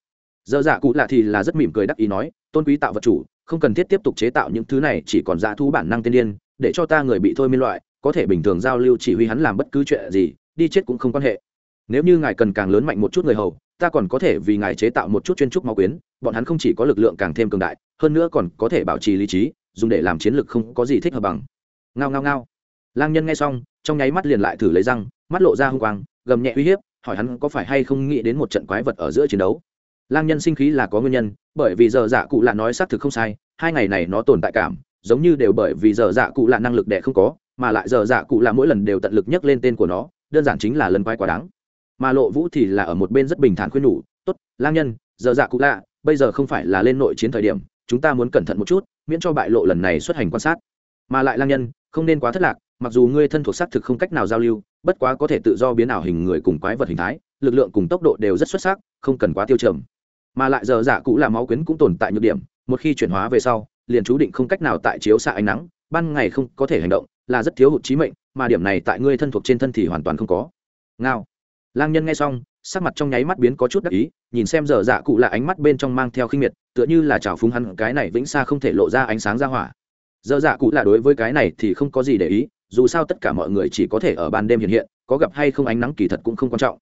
Dơ dạ cụ lạ thì là rất mỉm cười đắc ý nói, tôn quý tạo vật chủ, không cần thiết tiếp tục chế tạo những thứ này, chỉ còn dạ dã thu bản năng tiên điên, để cho ta người bị thôi miên loại, có thể bình thường giao lưu chỉ huy hắn làm bất cứ chuyện gì đi chết cũng không quan hệ. Nếu như ngài cần càng lớn mạnh một chút người hầu, ta còn có thể vì ngài chế tạo một chút chuyên trúc máu quyến, bọn hắn không chỉ có lực lượng càng thêm cường đại, hơn nữa còn có thể bảo trì lý trí, dùng để làm chiến lược không có gì thích hợp bằng. Ngao ngao ngao. Lang nhân nghe xong, trong nháy mắt liền lại thử lấy răng, mắt lộ ra hung quang, gầm nhẹ uy hiếp, hỏi hắn có phải hay không nghĩ đến một trận quái vật ở giữa chiến đấu. Lang nhân sinh khí là có nguyên nhân, bởi vì giờ dạ cụ lạ nói xác thực không sai, hai ngày này nó tồn tại cảm, giống như đều bởi vì giờ dạ cụ lạ năng lực đẻ không có, mà lại giờ dạ cụ lạ mỗi lần đều tận lực nhắc lên tên của nó đơn giản chính là lần quay quá đáng. Mà lộ vũ thì là ở một bên rất bình thản khuyên nhủ, tốt, lang nhân, giờ dạ cụ lạ, bây giờ không phải là lên nội chiến thời điểm, chúng ta muốn cẩn thận một chút, miễn cho bại lộ lần này xuất hành quan sát. Mà lại lang nhân, không nên quá thất lạc, mặc dù ngươi thân thuộc xác thực không cách nào giao lưu, bất quá có thể tự do biến ảo hình người cùng quái vật hình thái, lực lượng cùng tốc độ đều rất xuất sắc, không cần quá tiêu trầm. Mà lại giờ giả cũ là máu quyến cũng tồn tại nhược điểm, một khi chuyển hóa về sau, liền chú định không cách nào tại chiếu xạ ánh nắng, ban ngày không có thể hành động, là rất thiếu hụt trí mệnh mà điểm này tại ngươi thân thuộc trên thân thì hoàn toàn không có. Ngao. Lang nhân nghe xong, sắc mặt trong nháy mắt biến có chút đắc ý, nhìn xem giờ dạ cụ là ánh mắt bên trong mang theo khinh miệt, tựa như là trào phúng hắn, cái này vĩnh xa không thể lộ ra ánh sáng ra hỏa. Giờ dạ cụ là đối với cái này thì không có gì để ý, dù sao tất cả mọi người chỉ có thể ở ban đêm hiện hiện, có gặp hay không ánh nắng kỳ thật cũng không quan trọng.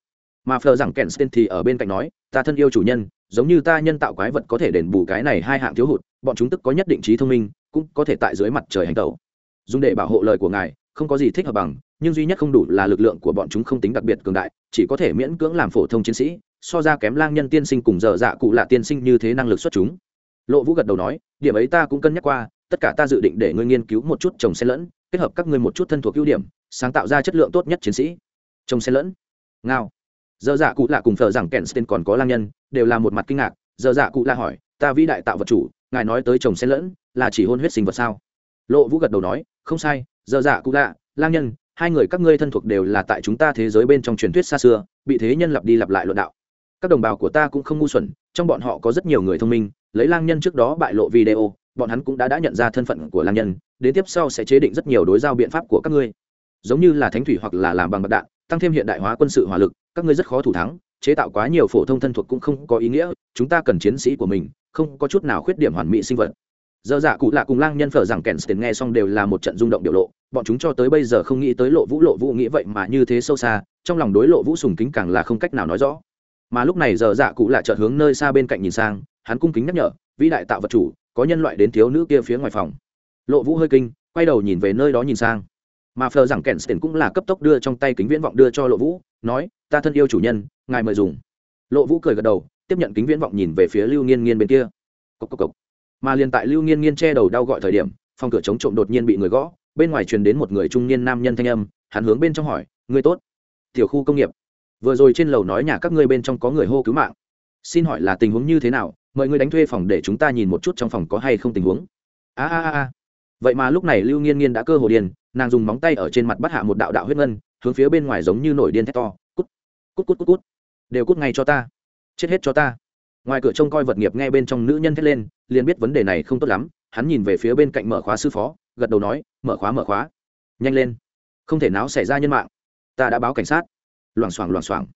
Mà phờ rằng kèn thì ở bên cạnh nói, ta thân yêu chủ nhân, giống như ta nhân tạo quái vật có thể đền bù cái này hai hạng thiếu hụt, bọn chúng tức có nhất định trí thông minh, cũng có thể tại dưới mặt trời hành tẩu. Dùng để bảo hộ lời của ngài không có gì thích hợp bằng, nhưng duy nhất không đủ là lực lượng của bọn chúng không tính đặc biệt cường đại, chỉ có thể miễn cưỡng làm phổ thông chiến sĩ, so ra kém lang nhân tiên sinh cùng dở dạ cụ lạ tiên sinh như thế năng lực xuất chúng. Lộ vũ gật đầu nói, điểm ấy ta cũng cân nhắc qua, tất cả ta dự định để ngươi nghiên cứu một chút trồng xen lẫn, kết hợp các ngươi một chút thân thuộc ưu điểm, sáng tạo ra chất lượng tốt nhất chiến sĩ. Trồng xen lẫn. Ngao. Dở dạ cụ lạ cùng thờ rằng kèn còn có lang nhân, đều là một mặt kinh ngạc. Dở dạ cụ lạ hỏi, ta vĩ đại tạo vật chủ, ngài nói tới chồng xen lẫn là chỉ hôn huyết sinh vật sao? Lộ vũ gật đầu nói, không sai dơ dạ cụ lạ, lang nhân, hai người các ngươi thân thuộc đều là tại chúng ta thế giới bên trong truyền thuyết xa xưa, bị thế nhân lặp đi lặp lại luận đạo. Các đồng bào của ta cũng không ngu xuẩn, trong bọn họ có rất nhiều người thông minh, lấy lang nhân trước đó bại lộ video, bọn hắn cũng đã đã nhận ra thân phận của lang nhân, đến tiếp sau sẽ chế định rất nhiều đối giao biện pháp của các ngươi. Giống như là thánh thủy hoặc là làm bằng bạc đạn, tăng thêm hiện đại hóa quân sự hỏa lực, các ngươi rất khó thủ thắng, chế tạo quá nhiều phổ thông thân thuộc cũng không có ý nghĩa, chúng ta cần chiến sĩ của mình, không có chút nào khuyết điểm hoàn mỹ sinh vật giờ dạ cụ lạ cùng lang nhân phở rằng kèn tiền nghe xong đều là một trận rung động biểu lộ. Bọn chúng cho tới bây giờ không nghĩ tới lộ vũ lộ vũ nghĩ vậy mà như thế sâu xa, trong lòng đối lộ vũ sùng kính càng là không cách nào nói rõ. Mà lúc này giờ dạ cụ lạ chợt hướng nơi xa bên cạnh nhìn sang, hắn cung kính nhắc nhở, vĩ đại tạo vật chủ, có nhân loại đến thiếu nữ kia phía ngoài phòng. Lộ vũ hơi kinh, quay đầu nhìn về nơi đó nhìn sang. Mà phờ rằng kèn tiền cũng là cấp tốc đưa trong tay kính viễn vọng đưa cho lộ vũ, nói, ta thân yêu chủ nhân, ngài mời dùng. Lộ vũ cười gật đầu, tiếp nhận kính viễn vọng nhìn về phía lưu nghiên nghiên bên kia. Cốc cốc cốc mà liền tại lưu nghiên nghiên che đầu đau gọi thời điểm, phòng cửa chống trộm đột nhiên bị người gõ, bên ngoài truyền đến một người trung niên nam nhân thanh âm, hắn hướng bên trong hỏi người tốt? Tiểu khu công nghiệp. Vừa rồi trên lầu nói nhà các ngươi bên trong có người hô cứu mạng. Xin hỏi là tình huống như thế nào? Mời ngươi đánh thuê phòng để chúng ta nhìn một chút trong phòng có hay không tình huống. A a a vậy mà lúc này lưu nghiên nghiên đã cơ hồ điền nàng dùng móng tay ở trên mặt bắt hạ một đạo đạo huyết ngân, hướng phía bên ngoài giống như nổi điên thét to, cút cút cút cút cút, đều cút ngay cho ta. Chết hết cho ta. Ngoài cửa trông coi vật nghiệp nghe bên trong nữ nhân thét lên liền biết vấn đề này không tốt lắm, hắn nhìn về phía bên cạnh mở khóa sư phó, gật đầu nói, mở khóa mở khóa. Nhanh lên. Không thể nào xảy ra nhân mạng. Ta đã báo cảnh sát. Loảng xoảng loảng xoảng.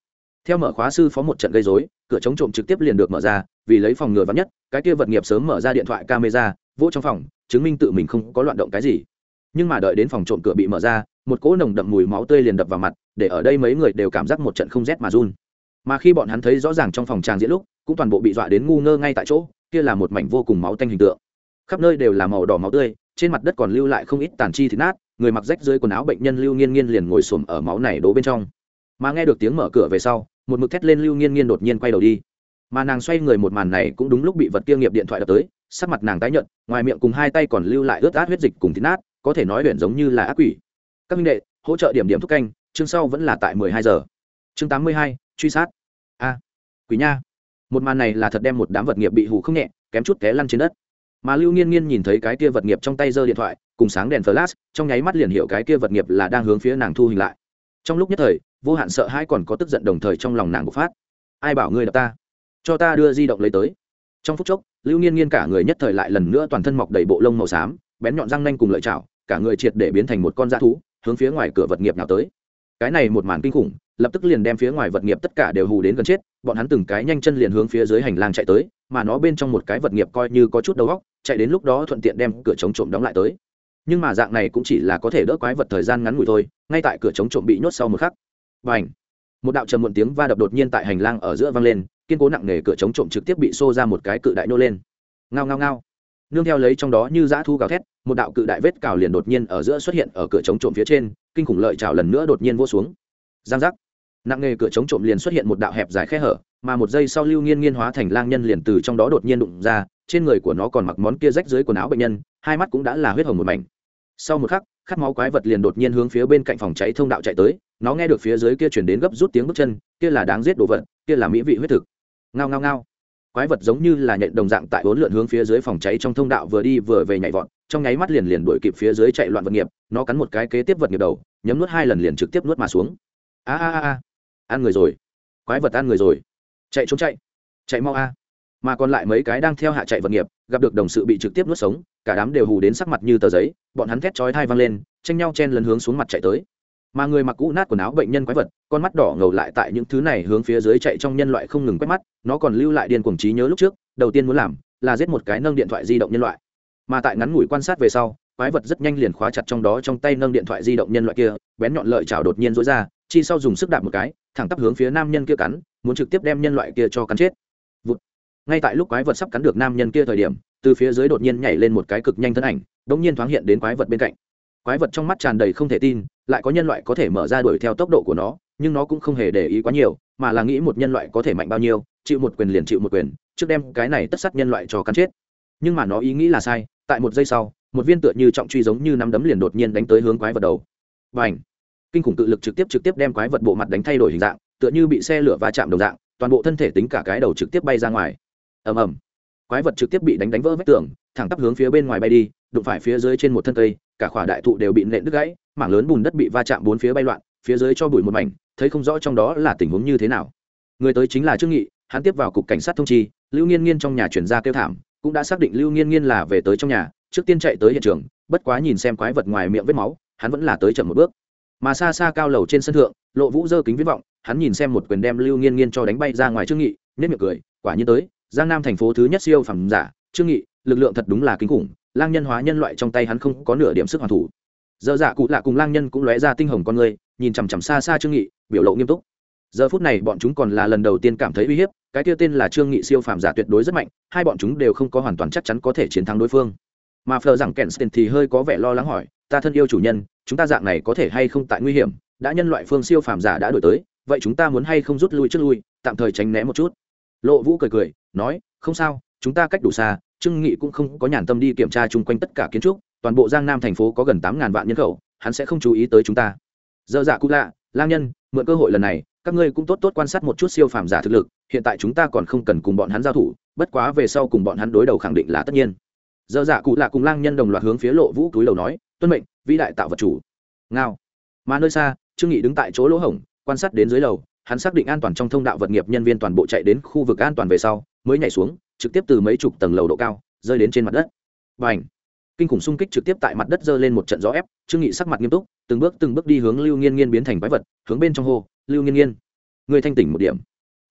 Theo mở khóa sư phó một trận gây dối cửa chống trộm trực tiếp liền được mở ra, vì lấy phòng ngừa vắn nhất, cái kia vật nghiệp sớm mở ra điện thoại camera vỗ trong phòng, chứng minh tự mình không có loạn động cái gì. Nhưng mà đợi đến phòng trộm cửa bị mở ra, một cỗ nồng đậm mùi máu tươi liền đập vào mặt, để ở đây mấy người đều cảm giác một trận không rét mà run. Mà khi bọn hắn thấy rõ ràng trong phòng tràng diễn lúc, cũng toàn bộ bị dọa đến ngu ngơ ngay tại chỗ kia là một mảnh vô cùng máu tanh hình tượng. Khắp nơi đều là màu đỏ máu tươi, trên mặt đất còn lưu lại không ít tàn chi thịt nát, người mặc rách dưới quần áo bệnh nhân lưu nghiên nghiên liền ngồi xổm ở máu này đổ bên trong. Mà nghe được tiếng mở cửa về sau, một mực thét lên lưu nghiên nghiên đột nhiên quay đầu đi. Mà nàng xoay người một màn này cũng đúng lúc bị vật kia nghiệp điện thoại đập tới, sắc mặt nàng tái nhợt, ngoài miệng cùng hai tay còn lưu lại ướt át huyết dịch cùng thịt nát, có thể nói luyện giống như là ác quỷ. Các minh đệ, hỗ trợ điểm điểm thúc canh, chương sau vẫn là tại mười hai giờ. Chương tám mươi hai, truy sát. A, quỷ nha một màn này là thật đem một đám vật nghiệp bị hủ không nhẹ, kém chút té lăn trên đất. Mà lưu nghiên nghiên nhìn thấy cái kia vật nghiệp trong tay giơ điện thoại, cùng sáng đèn flash, trong nháy mắt liền hiểu cái kia vật nghiệp là đang hướng phía nàng thu hình lại. Trong lúc nhất thời, vô hạn sợ hãi còn có tức giận đồng thời trong lòng nàng bộc phát. Ai bảo ngươi đập ta? Cho ta đưa di động lấy tới. Trong phút chốc, lưu nghiên nghiên cả người nhất thời lại lần nữa toàn thân mọc đầy bộ lông màu xám, bén nhọn răng nanh cùng lợi chảo, cả người triệt để biến thành một con dã thú, hướng phía ngoài cửa vật nghiệp nào tới. Cái này một màn kinh khủng lập tức liền đem phía ngoài vật nghiệp tất cả đều hù đến gần chết, bọn hắn từng cái nhanh chân liền hướng phía dưới hành lang chạy tới, mà nó bên trong một cái vật nghiệp coi như có chút đầu góc chạy đến lúc đó thuận tiện đem cửa chống trộm đóng lại tới. Nhưng mà dạng này cũng chỉ là có thể đỡ quái vật thời gian ngắn ngủi thôi, ngay tại cửa chống trộm bị nhốt sau một khắc. Và ảnh một đạo trầm muộn tiếng va đập đột nhiên tại hành lang ở giữa vang lên, kiên cố nặng nề cửa chống trộm trực tiếp bị xô ra một cái cự đại nô lên. Ngao ngao ngao! Nương theo lấy trong đó như dã thu gào thét, một đạo cự đại vết cào liền đột nhiên ở giữa xuất hiện ở cửa chống trộm phía trên, kinh khủng lợi trào lần nữa đột nhiên vô xuống. Giang giác! Nặng nghề cửa chống trộm liền xuất hiện một đạo hẹp dài khe hở, mà một giây sau lưu nghiên nghiên hóa thành lang nhân liền từ trong đó đột nhiên đụng ra, trên người của nó còn mặc món kia rách dưới quần áo bệnh nhân, hai mắt cũng đã là huyết hồng một mảnh. Sau một khắc, khát máu quái vật liền đột nhiên hướng phía bên cạnh phòng cháy thông đạo chạy tới, nó nghe được phía dưới kia chuyển đến gấp rút tiếng bước chân, kia là đáng giết đồ vật, kia là mỹ vị huyết thực. Ngao ngao ngao. Quái vật giống như là nhện đồng dạng tại bốn lượn hướng phía dưới phòng cháy trong thông đạo vừa đi vừa về nhảy vọt, trong nháy mắt liền liền đuổi kịp phía dưới chạy loạn vật nghiệp, nó cắn một cái kế tiếp vật nghiệp đầu, nhấm nuốt hai lần liền trực tiếp nuốt mà xuống. A a a ăn người rồi. Quái vật ăn người rồi. Chạy trốn chạy. Chạy mau a. Mà còn lại mấy cái đang theo hạ chạy vật nghiệp, gặp được đồng sự bị trực tiếp nuốt sống, cả đám đều hù đến sắc mặt như tờ giấy, bọn hắn thét chói thai văng lên, tranh nhau chen lần hướng xuống mặt chạy tới. Mà người mặc cũ nát quần áo bệnh nhân quái vật, con mắt đỏ ngầu lại tại những thứ này hướng phía dưới chạy trong nhân loại không ngừng quét mắt, nó còn lưu lại điên cuồng trí nhớ lúc trước, đầu tiên muốn làm là giết một cái nâng điện thoại di động nhân loại. Mà tại ngắn ngủi quan sát về sau, quái vật rất nhanh liền khóa chặt trong đó trong tay nâng điện thoại di động nhân loại kia, bén nhọn lợi chảo đột nhiên rối ra, chi sau dùng sức đạp một cái thẳng tắp hướng phía nam nhân kia cắn, muốn trực tiếp đem nhân loại kia cho cắn chết. Vụt. ngay tại lúc quái vật sắp cắn được nam nhân kia thời điểm, từ phía dưới đột nhiên nhảy lên một cái cực nhanh thân ảnh đ ỗ n g nhiên thoáng hiện đến quái vật bên cạnh. Quái vật trong mắt tràn đầy không thể tin, lại có nhân loại có thể mở ra đuổi theo tốc độ của nó, nhưng nó cũng không hề để ý quá nhiều, mà là nghĩ một nhân loại có thể mạnh bao nhiêu, chịu một quyền liền chịu một quyền, trước đem cái này tất sát nhân loại cho cắn chết. Nhưng mà nó ý nghĩ là sai, tại một giây sau, một viên tựa như trọng truy giống như nắm đấm liền đột nhiên đánh tới hướng quái vật đầu. Và ảnh kinh khủng cự lực trực tiếp trực tiếp đem quái vật bộ mặt đánh thay đổi hình dạng, tựa như bị xe lửa va chạm đồng dạng, toàn bộ thân thể tính cả cái đầu trực tiếp bay ra ngoài. Ầm ầm. Quái vật trực tiếp bị đánh đánh vỡ vách tường, thẳng tắp hướng phía bên ngoài bay đi, đụng phải phía dưới trên một thân cây, cả khỏa đại thụ đều bị nện đứt gãy, mảng lớn bùn đất bị va chạm bốn phía bay loạn, phía dưới cho bụi một mảnh, thấy không rõ trong đó là tình huống như thế nào. Người tới chính là trương nghị, hắn tiếp vào cục cảnh sát thông chi, lưu nghiên nghiên trong nhà chuyển ra kêu thảm, cũng đã xác định lưu nghiên nghiên là về tới trong nhà, trước tiên chạy tới hiện trường, bất quá nhìn xem quái vật ngoài miệng vết máu, hắn vẫn là tới chậm một bước mà xa xa cao lầu trên sân thượng, lộ vũ dơ kính viết vọng, hắn nhìn xem một quyền đem lưu nghiên nghiên cho đánh bay ra ngoài trương nghị nên miệng cười, quả nhiên tới, giang nam thành phố thứ nhất siêu phẩm giả, trương nghị, lực lượng thật đúng là kinh khủng, lang nhân hóa nhân loại trong tay hắn không có nửa điểm sức hoàn thủ. Giờ dạ cụ lạ cùng lang nhân cũng lóe ra tinh hồng con người, nhìn chằm chằm xa xa trương nghị, biểu lộ nghiêm túc. Giờ phút này bọn chúng còn là lần đầu tiên cảm thấy uy hiếp, cái kia tên là trương nghị siêu phàm giả tuyệt đối rất mạnh, hai bọn chúng đều không có hoàn toàn chắc chắn có thể chiến thắng đối phương mà phờ rằng kensten thì hơi có vẻ lo lắng hỏi, ta thân yêu chủ nhân, chúng ta dạng này có thể hay không tại nguy hiểm? Đã nhân loại phương siêu phàm giả đã đổi tới, vậy chúng ta muốn hay không rút lui trước lui, tạm thời tránh né một chút? Lộ vũ cười cười, nói, không sao, chúng ta cách đủ xa, trương nghị cũng không có nhàn tâm đi kiểm tra chung quanh tất cả kiến trúc, toàn bộ giang nam thành phố có gần tám ngàn vạn nhân khẩu, hắn sẽ không chú ý tới chúng ta. Dơ dạ cũ lạ, lang nhân, mượn cơ hội lần này, các ngươi cũng tốt tốt quan sát một chút siêu phàm giả thực lực, hiện tại chúng ta còn không cần cùng bọn hắn giao thủ, bất quá về sau cùng bọn hắn đối đầu khẳng định là tất nhiên dơ dạ cụ lạ cùng lang nhân đồng loạt hướng phía lộ vũ túi đầu nói, tuân mệnh, vĩ đại tạo vật chủ. Ngao. Mà nơi xa, trương nghị đứng tại chỗ lỗ hổng, quan sát đến dưới lầu, hắn xác định an toàn trong thông đạo vật nghiệp nhân viên toàn bộ chạy đến khu vực an toàn về sau, mới nhảy xuống, trực tiếp từ mấy chục tầng lầu độ cao, rơi đến trên mặt đất. Và ảnh kinh khủng xung kích trực tiếp tại mặt đất rơi lên một trận gió ép, trương nghị sắc mặt nghiêm túc, từng bước từng bước đi hướng lưu nghiên nghiên biến thành quái vật, hướng bên trong hồ lưu nghiên nghiên ngươi thanh tỉnh một điểm.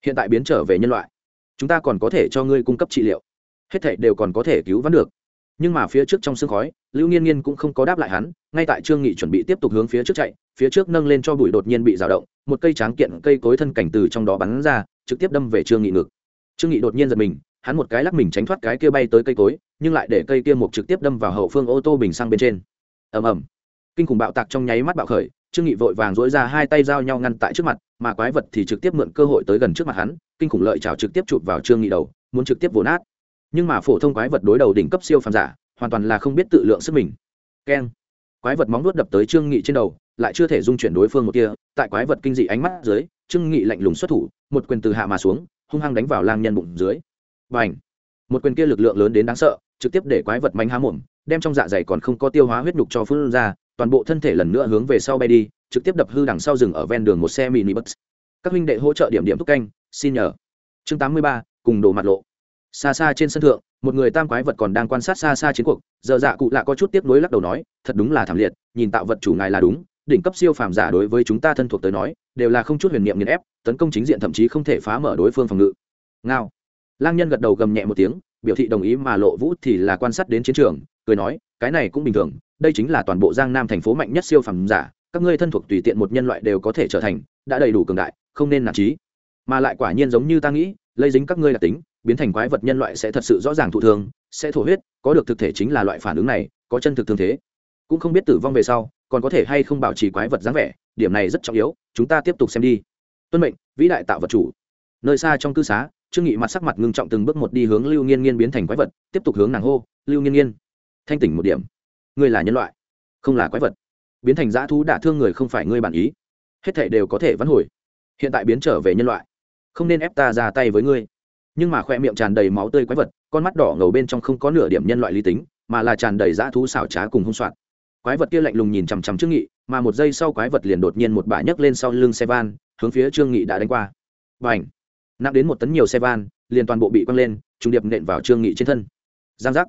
Hiện tại biến trở về nhân loại. Chúng ta còn có thể cho ngươi cung cấp trị liệu. Hết thảy đều còn có thể cứu vãn được nhưng mà phía trước trong sương khói, lưu nghiên nghiên cũng không có đáp lại hắn, ngay tại trương nghị chuẩn bị tiếp tục hướng phía trước chạy, phía trước nâng lên cho bụi đột nhiên bị rào động, một cây tráng kiện cây cối thân cảnh từ trong đó bắn ra, trực tiếp đâm về trương nghị ngực. Trương nghị đột nhiên giật mình, hắn một cái lắc mình tránh thoát cái kia bay tới cây cối, nhưng lại để cây kia một trực tiếp đâm vào hậu phương ô tô bình xăng bên trên. Ầm ầm. Kinh khủng bạo tạc trong nháy mắt bạo khởi, trương nghị vội vàng dỗi ra hai tay giao nhau ngăn tại trước mặt, mà quái vật thì trực tiếp mượn cơ hội tới gần trước mặt hắn, kinh khủng lợi chảo trực tiếp chụp vào trương nghị đầu, muốn trực tiếp vồ nát nhưng mà phổ thông quái vật đối đầu đỉnh cấp siêu phàm giả hoàn toàn là không biết tự lượng sức mình. Keng. Quái vật móng nuốt đập tới trương nghị trên đầu lại chưa thể dung chuyển đối phương một kia tại quái vật kinh dị ánh mắt dưới trương nghị lạnh lùng xuất thủ một quyền từ hạ mà xuống hung hăng đánh vào lang nhân bụng dưới. Bành. Một quyền kia lực lượng lớn đến đáng sợ trực tiếp để quái vật mánh há mồm đem trong dạ dày còn không có tiêu hóa huyết nhục cho phương ra toàn bộ thân thể lần nữa hướng về sau bay đi trực tiếp đập hư đằng sau rừng ở ven đường một xe mini bus. Các huynh đệ hỗ trợ điểm điểm thúc canh xin nhờ. Chương 83, cùng đồ mặt lộ xa xa trên sân thượng, một người tam quái vật còn đang quan sát xa xa chiến cuộc, giờ dạ cụ lạ có chút tiếp nối lắc đầu nói, thật đúng là thảm liệt, nhìn tạo vật chủ ngài là đúng, đỉnh cấp siêu phàm giả đối với chúng ta thân thuộc tới nói, đều là không chút huyền niệm nghiền ép, tấn công chính diện thậm chí không thể phá mở đối phương phòng ngự. Ngao. Lang nhân gật đầu gầm nhẹ một tiếng, biểu thị đồng ý mà lộ vũ thì là quan sát đến chiến trường, cười nói, cái này cũng bình thường, đây chính là toàn bộ giang nam thành phố mạnh nhất siêu phàm giả, các ngươi thân thuộc tùy tiện một nhân loại đều có thể trở thành, đã đầy đủ cường đại, không nên nản trí mà lại quả nhiên giống như ta nghĩ lây dính các ngươi là tính biến thành quái vật nhân loại sẽ thật sự rõ ràng thụ thương, sẽ thổ huyết, có được thực thể chính là loại phản ứng này, có chân thực thương thế. Cũng không biết tử vong về sau, còn có thể hay không bảo trì quái vật dáng vẻ, điểm này rất trọng yếu, chúng ta tiếp tục xem đi. Tuân mệnh, vĩ đại tạo vật chủ. Nơi xa trong cư xá, trương nghị mặt sắc mặt ngưng trọng từng bước một đi hướng lưu nghiên nghiên biến thành quái vật, tiếp tục hướng nàng hô, lưu nghiên nghiên. Thanh tỉnh một điểm. Ngươi là nhân loại, không là quái vật. Biến thành dã thú đả thương người không phải ngươi bản ý. Hết thảy đều có thể vãn hồi. Hiện tại biến trở về nhân loại. Không nên ép ta ra tay với ngươi nhưng mà khoe miệng tràn đầy máu tươi quái vật, con mắt đỏ ngầu bên trong không có nửa điểm nhân loại lý tính, mà là tràn đầy dã thú xảo trá cùng hung soạn. Quái vật kia lạnh lùng nhìn chằm chằm trương nghị, mà một giây sau quái vật liền đột nhiên một bả nhấc lên sau lưng xe van, hướng phía trương nghị đã đánh qua. Bành! Nặng đến một tấn nhiều xe van, liền toàn bộ bị quăng lên, trùng điệp nện vào trương nghị trên thân. Giang giác!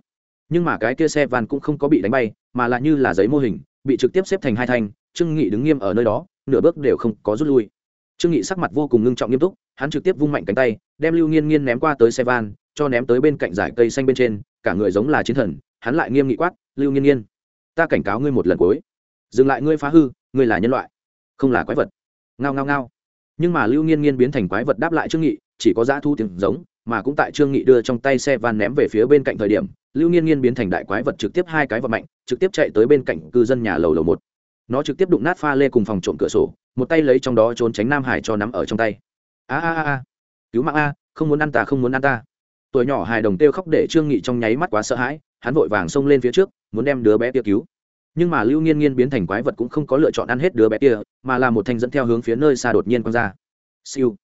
Nhưng mà cái kia xe van cũng không có bị đánh bay, mà lại như là giấy mô hình, bị trực tiếp xếp thành hai thanh, trương nghị đứng nghiêm ở nơi đó, nửa bước đều không có rút lui. Trương nghị sắc mặt vô cùng ngưng trọng nghiêm túc hắn trực tiếp vung mạnh cánh tay, đem lưu nghiên nghiên ném qua tới xe van, cho ném tới bên cạnh dải cây xanh bên trên, cả người giống là chiến thần, hắn lại nghiêm nghị quát, lưu nghiên nghiên, ta cảnh cáo ngươi một lần cuối. Dừng lại ngươi phá hư, ngươi là nhân loại, không là quái vật. Ngao ngao ngao. Nhưng mà lưu nghiên nghiên biến thành quái vật đáp lại trương nghị, chỉ có dã thu tiếng giống, mà cũng tại trương nghị đưa trong tay xe van ném về phía bên cạnh thời điểm, lưu nghiên nghiên biến thành đại quái vật trực tiếp hai cái vật mạnh, trực tiếp chạy tới bên cạnh cư dân nhà lầu lầu một. Nó trực tiếp đụng nát pha lê cùng phòng trộm cửa sổ, một tay lấy trong đó trốn tránh nam hải cho nắm ở trong tay a a a cứu mạng a, không muốn ăn ta, không muốn ăn ta. Tuổi nhỏ hài đồng kêu khóc để trương nghị trong nháy mắt quá sợ hãi, hắn vội vàng xông lên phía trước, muốn đem đứa bé kia cứu. Nhưng mà lưu nghiên nghiên biến thành quái vật cũng không có lựa chọn ăn hết đứa bé kia, mà là một thanh dẫn theo hướng phía nơi xa đột nhiên quăng ra. Siêu.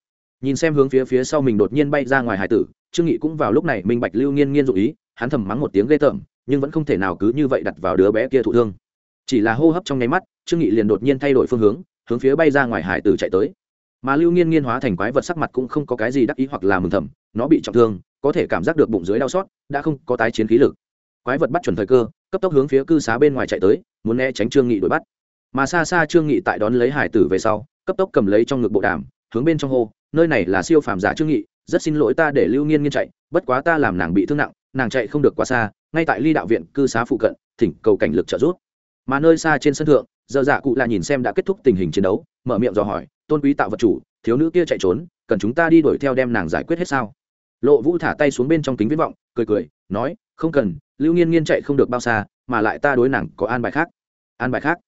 Nhìn xem hướng phía phía sau mình đột nhiên bay ra ngoài hải tử, trương nghị cũng vào lúc này minh bạch lưu nghiên nghiên dụ ý, hắn thầm mắng một tiếng ghê tởm, nhưng vẫn không thể nào cứ như vậy đặt vào đứa bé kia thụ thương. Chỉ là hô hấp trong nháy mắt, trương nghị liền đột nhiên thay đổi phương hướng hướng phía bay ra ngoài hải tử chạy tới mà lưu nghiên nghiên hóa thành quái vật sắc mặt cũng không có cái gì đắc ý hoặc là mừng thầm, nó bị trọng thương, có thể cảm giác được bụng dưới đau xót, đã không có tái chiến khí lực. Quái vật bắt chuẩn thời cơ, cấp tốc hướng phía cư xá bên ngoài chạy tới, muốn né tránh trương nghị đuổi bắt. Mà xa xa trương nghị tại đón lấy hải tử về sau, cấp tốc cầm lấy trong ngực bộ đàm, hướng bên trong hô, nơi này là siêu phàm giả trương nghị, rất xin lỗi ta để lưu nghiên nghiên chạy, bất quá ta làm nàng bị thương nặng, nàng chạy không được quá xa, ngay tại ly đạo viện cư xá phụ cận, thỉnh cầu cảnh lực trợ giúp mà nơi xa trên sân thượng, giờ dạ cụ là nhìn xem đã kết thúc tình hình chiến đấu, mở miệng dò hỏi, tôn quý tạo vật chủ, thiếu nữ kia chạy trốn, cần chúng ta đi đuổi theo đem nàng giải quyết hết sao? Lộ vũ thả tay xuống bên trong kính viễn vọng, cười cười, nói, không cần, lưu nghiên nghiên chạy không được bao xa, mà lại ta đối nàng có an bài khác. An bài khác?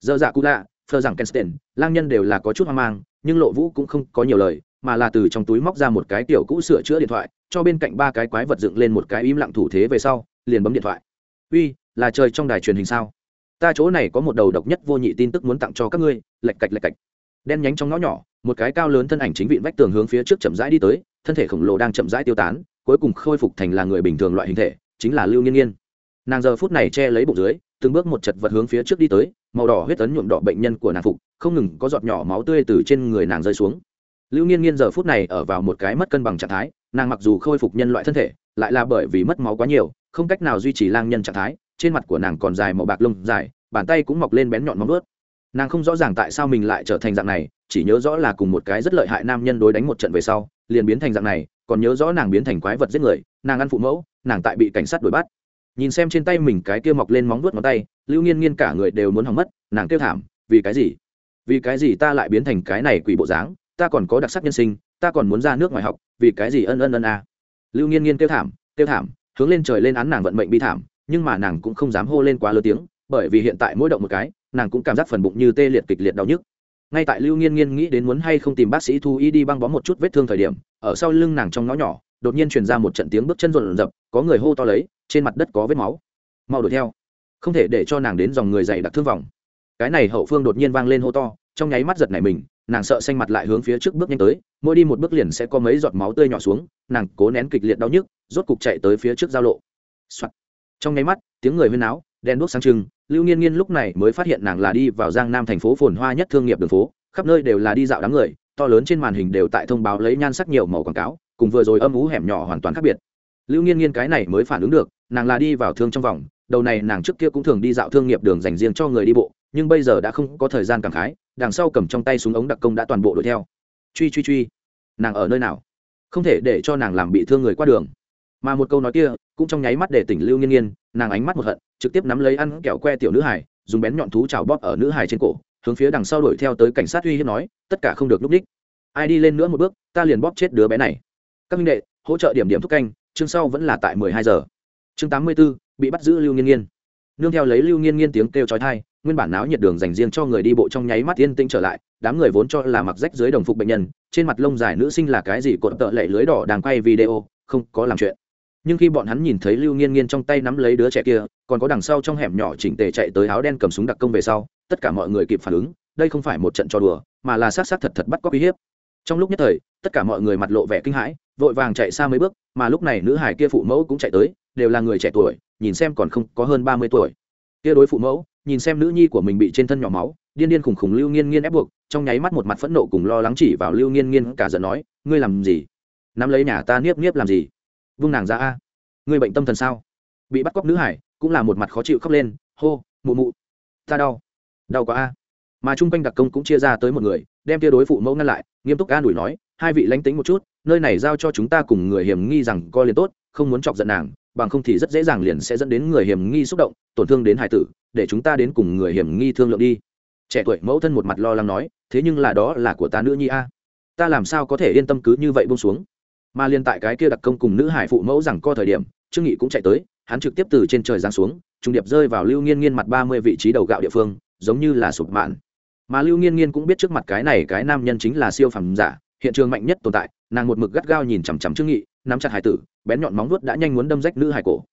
Giờ dạ cụ lạ phờ rằng kensten lang nhân đều là có chút hoang mang, nhưng lộ vũ cũng không có nhiều lời, mà là từ trong túi móc ra một cái tiểu cũ sửa chữa điện thoại, cho bên cạnh ba cái quái vật dựng lên một cái im lặng thủ thế về sau, liền bấm điện thoại. Uy, là trời trong đài truyền hình sao? Ta chỗ này có một đầu độc nhất vô nhị tin tức muốn tặng cho các ngươi, lạch cạch lạch cạch. Đen nhánh trong ngõ nhỏ, một cái cao lớn thân ảnh chính vịn vách tường hướng phía trước chậm rãi đi tới, thân thể khổng lồ đang chậm rãi tiêu tán, cuối cùng khôi phục thành là người bình thường loại hình thể, chính là lưu nghiên nghiên. Nàng giờ phút này che lấy bụng dưới, từng bước một chật vật hướng phía trước đi tới, màu đỏ huyết ấn nhuộm đỏ bệnh nhân của nàng phục, không ngừng có giọt nhỏ máu tươi từ trên người nàng rơi xuống. Lưu nghiên nghiên giờ phút này ở vào một cái mất cân bằng trạng thái, nàng mặc dù khôi phục nhân loại thân thể, lại là bởi vì mất máu quá nhiều, không cách nào duy trì lang nhân trạng thái trên mặt của nàng còn dài màu bạc lông dài, bàn tay cũng mọc lên bén nhọn móng ướt nàng không rõ ràng tại sao mình lại trở thành dạng này, chỉ nhớ rõ là cùng một cái rất lợi hại nam nhân đối đánh một trận về sau, liền biến thành dạng này, còn nhớ rõ nàng biến thành quái vật giết người, nàng ăn phụ mẫu, nàng tại bị cảnh sát đuổi bắt. Nhìn xem trên tay mình cái kia mọc lên móng vuốt ngón tay, lưu nghiên nghiên cả người đều muốn hỏng mất, nàng kêu thảm, vì cái gì? Vì cái gì ta lại biến thành cái này quỷ bộ dáng? Ta còn có đặc sắc nhân sinh, ta còn muốn ra nước ngoài học, vì cái gì ân ân ân a? À. lưu nghiên nghiên kêu thảm kêu thảm, hướng lên trời lên án nàng vận mệnh bi thảm nhưng mà nàng cũng không dám hô lên quá lớn tiếng, bởi vì hiện tại mỗi động một cái, nàng cũng cảm giác phần bụng như tê liệt kịch liệt đau nhức. Ngay tại lưu nghiên nghiên nghĩ đến muốn hay không tìm bác sĩ thu y đi băng bó một chút vết thương thời điểm, ở sau lưng nàng trong ngõ nhỏ, đột nhiên truyền ra một trận tiếng bước chân rộn rập, có người hô to lấy, trên mặt đất có vết máu. Mau đuổi theo. Không thể để cho nàng đến dòng người dày đặc thương vòng. Cái này hậu phương đột nhiên vang lên hô to, trong nháy mắt giật nảy mình, nàng sợ xanh mặt lại hướng phía trước bước nhanh tới, mỗi đi một bước liền sẽ có mấy giọt máu tươi nhỏ xuống, nàng cố nén kịch liệt đau nhức, rốt cục chạy tới phía trước giao lộ、Soạn trong nháy mắt, tiếng người huyên náo, đèn đuốc sáng trưng, lưu nghiên nghiên lúc này mới phát hiện nàng là đi vào giang nam thành phố phồn hoa nhất thương nghiệp đường phố, khắp nơi đều là đi dạo đám người, to lớn trên màn hình đều tại thông báo lấy nhan sắc nhiều màu quảng cáo, cùng vừa rồi âm ú hẻm nhỏ hoàn toàn khác biệt. Lưu nghiên nghiên cái này mới phản ứng được, nàng là đi vào thương trong vòng, đầu này nàng trước kia cũng thường đi dạo thương nghiệp đường dành riêng cho người đi bộ, nhưng bây giờ đã không có thời gian cảm khái, đằng sau cầm trong tay súng ống đặc công đã toàn bộ đuổi theo. Truy truy truy. Nàng ở nơi nào? Không thể để cho nàng làm bị thương người qua đường mà một câu nói kia cũng trong nháy mắt để tỉnh lưu nghiên nghiên nàng ánh mắt một hận trực tiếp nắm lấy ăn kẹo que tiểu nữ hải dùng bén nhọn thú chảo bóp ở nữ hải trên cổ hướng phía đằng sau đuổi theo tới cảnh sát uy hiếp nói tất cả không được núp đích. Ai đi lên nữa một bước ta liền bóp chết đứa bé này. Các minh đệ hỗ trợ điểm điểm thúc canh chương sau vẫn là tại mười hai giờ. Chương tám mươi b ố bị bắt giữ lưu nghiên nghiên. Nương theo lấy lưu nghiên nghiên tiếng kêu chói tai, nguyên bản náo nhiệt đường dành riêng cho người đi bộ trong nháy mắt yên tĩnh trở lại đám người vốn cho là mặc rách dưới đồng phục bệnh nhân trên mặt lông dài nữ sinh là cái gì cột tợ lệ lưới đỏ đang quay video không có làm chuyện nhưng khi bọn hắn nhìn thấy lưu nghiên nghiên trong tay nắm lấy đứa trẻ kia, còn có đằng sau trong hẻm nhỏ chỉnh tề chạy tới áo đen cầm súng đặc công về sau, tất cả mọi người kịp phản ứng, đây không phải một trận trò đùa, mà là sát sát thật thật bắt cóc uy hiếp. Trong lúc nhất thời, tất cả mọi người mặt lộ vẻ kinh hãi, vội vàng chạy xa mấy bước, mà lúc này nữ hải kia phụ mẫu cũng chạy tới, đều là người trẻ tuổi, nhìn xem còn không có hơn ba mươi tuổi. Kia đối phụ mẫu, nhìn xem nữ nhi của mình bị trên thân nhỏ máu, điên điên khủng khủng lưu nghiên nghiên ép buộc, trong nháy mắt một mặt phẫn nộ cùng lo lắng chỉ vào lưu nghiên nghiên cả giận nói, ngươi làm gì? Nắm lấy nhà ta niếp niếp làm gì? Vung nàng ra a. Ngươi bệnh tâm thần sao? Bị bắt cóc nữ hải, cũng là một mặt khó chịu khóc lên, hô, mụ mụ. Ta đau. Đau quá a. Mà chung quanh đặc công cũng chia ra tới một người, đem tia đối phụ mẫu ngăn lại, nghiêm túc an ủi nói, hai vị lánh tính một chút, nơi này giao cho chúng ta cùng người hiểm nghi rằng coi liền tốt, không muốn chọc giận nàng, bằng không thì rất dễ dàng liền sẽ dẫn đến người hiểm nghi xúc động, tổn thương đến hải tử, để chúng ta đến cùng người hiểm nghi thương lượng đi. Trẻ tuổi mẫu thân một mặt lo lắng nói, thế nhưng là đó là của ta nữ nhi a. Ta làm sao có thể yên tâm cứ như vậy buông xuống? Mà liên tại cái kia đặc công cùng nữ hải phụ mẫu rằng co thời điểm, trương nghị cũng chạy tới, hắn trực tiếp từ trên trời giáng xuống, trung điệp rơi vào lưu nghiên nghiên mặt ba mươi vị trí đầu gạo địa phương, giống như là sụp mạn. Mà lưu nghiên nghiên cũng biết trước mặt cái này cái nam nhân chính là siêu phẩm giả, hiện trường mạnh nhất tồn tại, nàng một mực gắt gao nhìn chằm chằm trương nghị, nắm chặt hải tử, bén nhọn móng vuốt đã nhanh muốn đâm rách nữ hải cổ.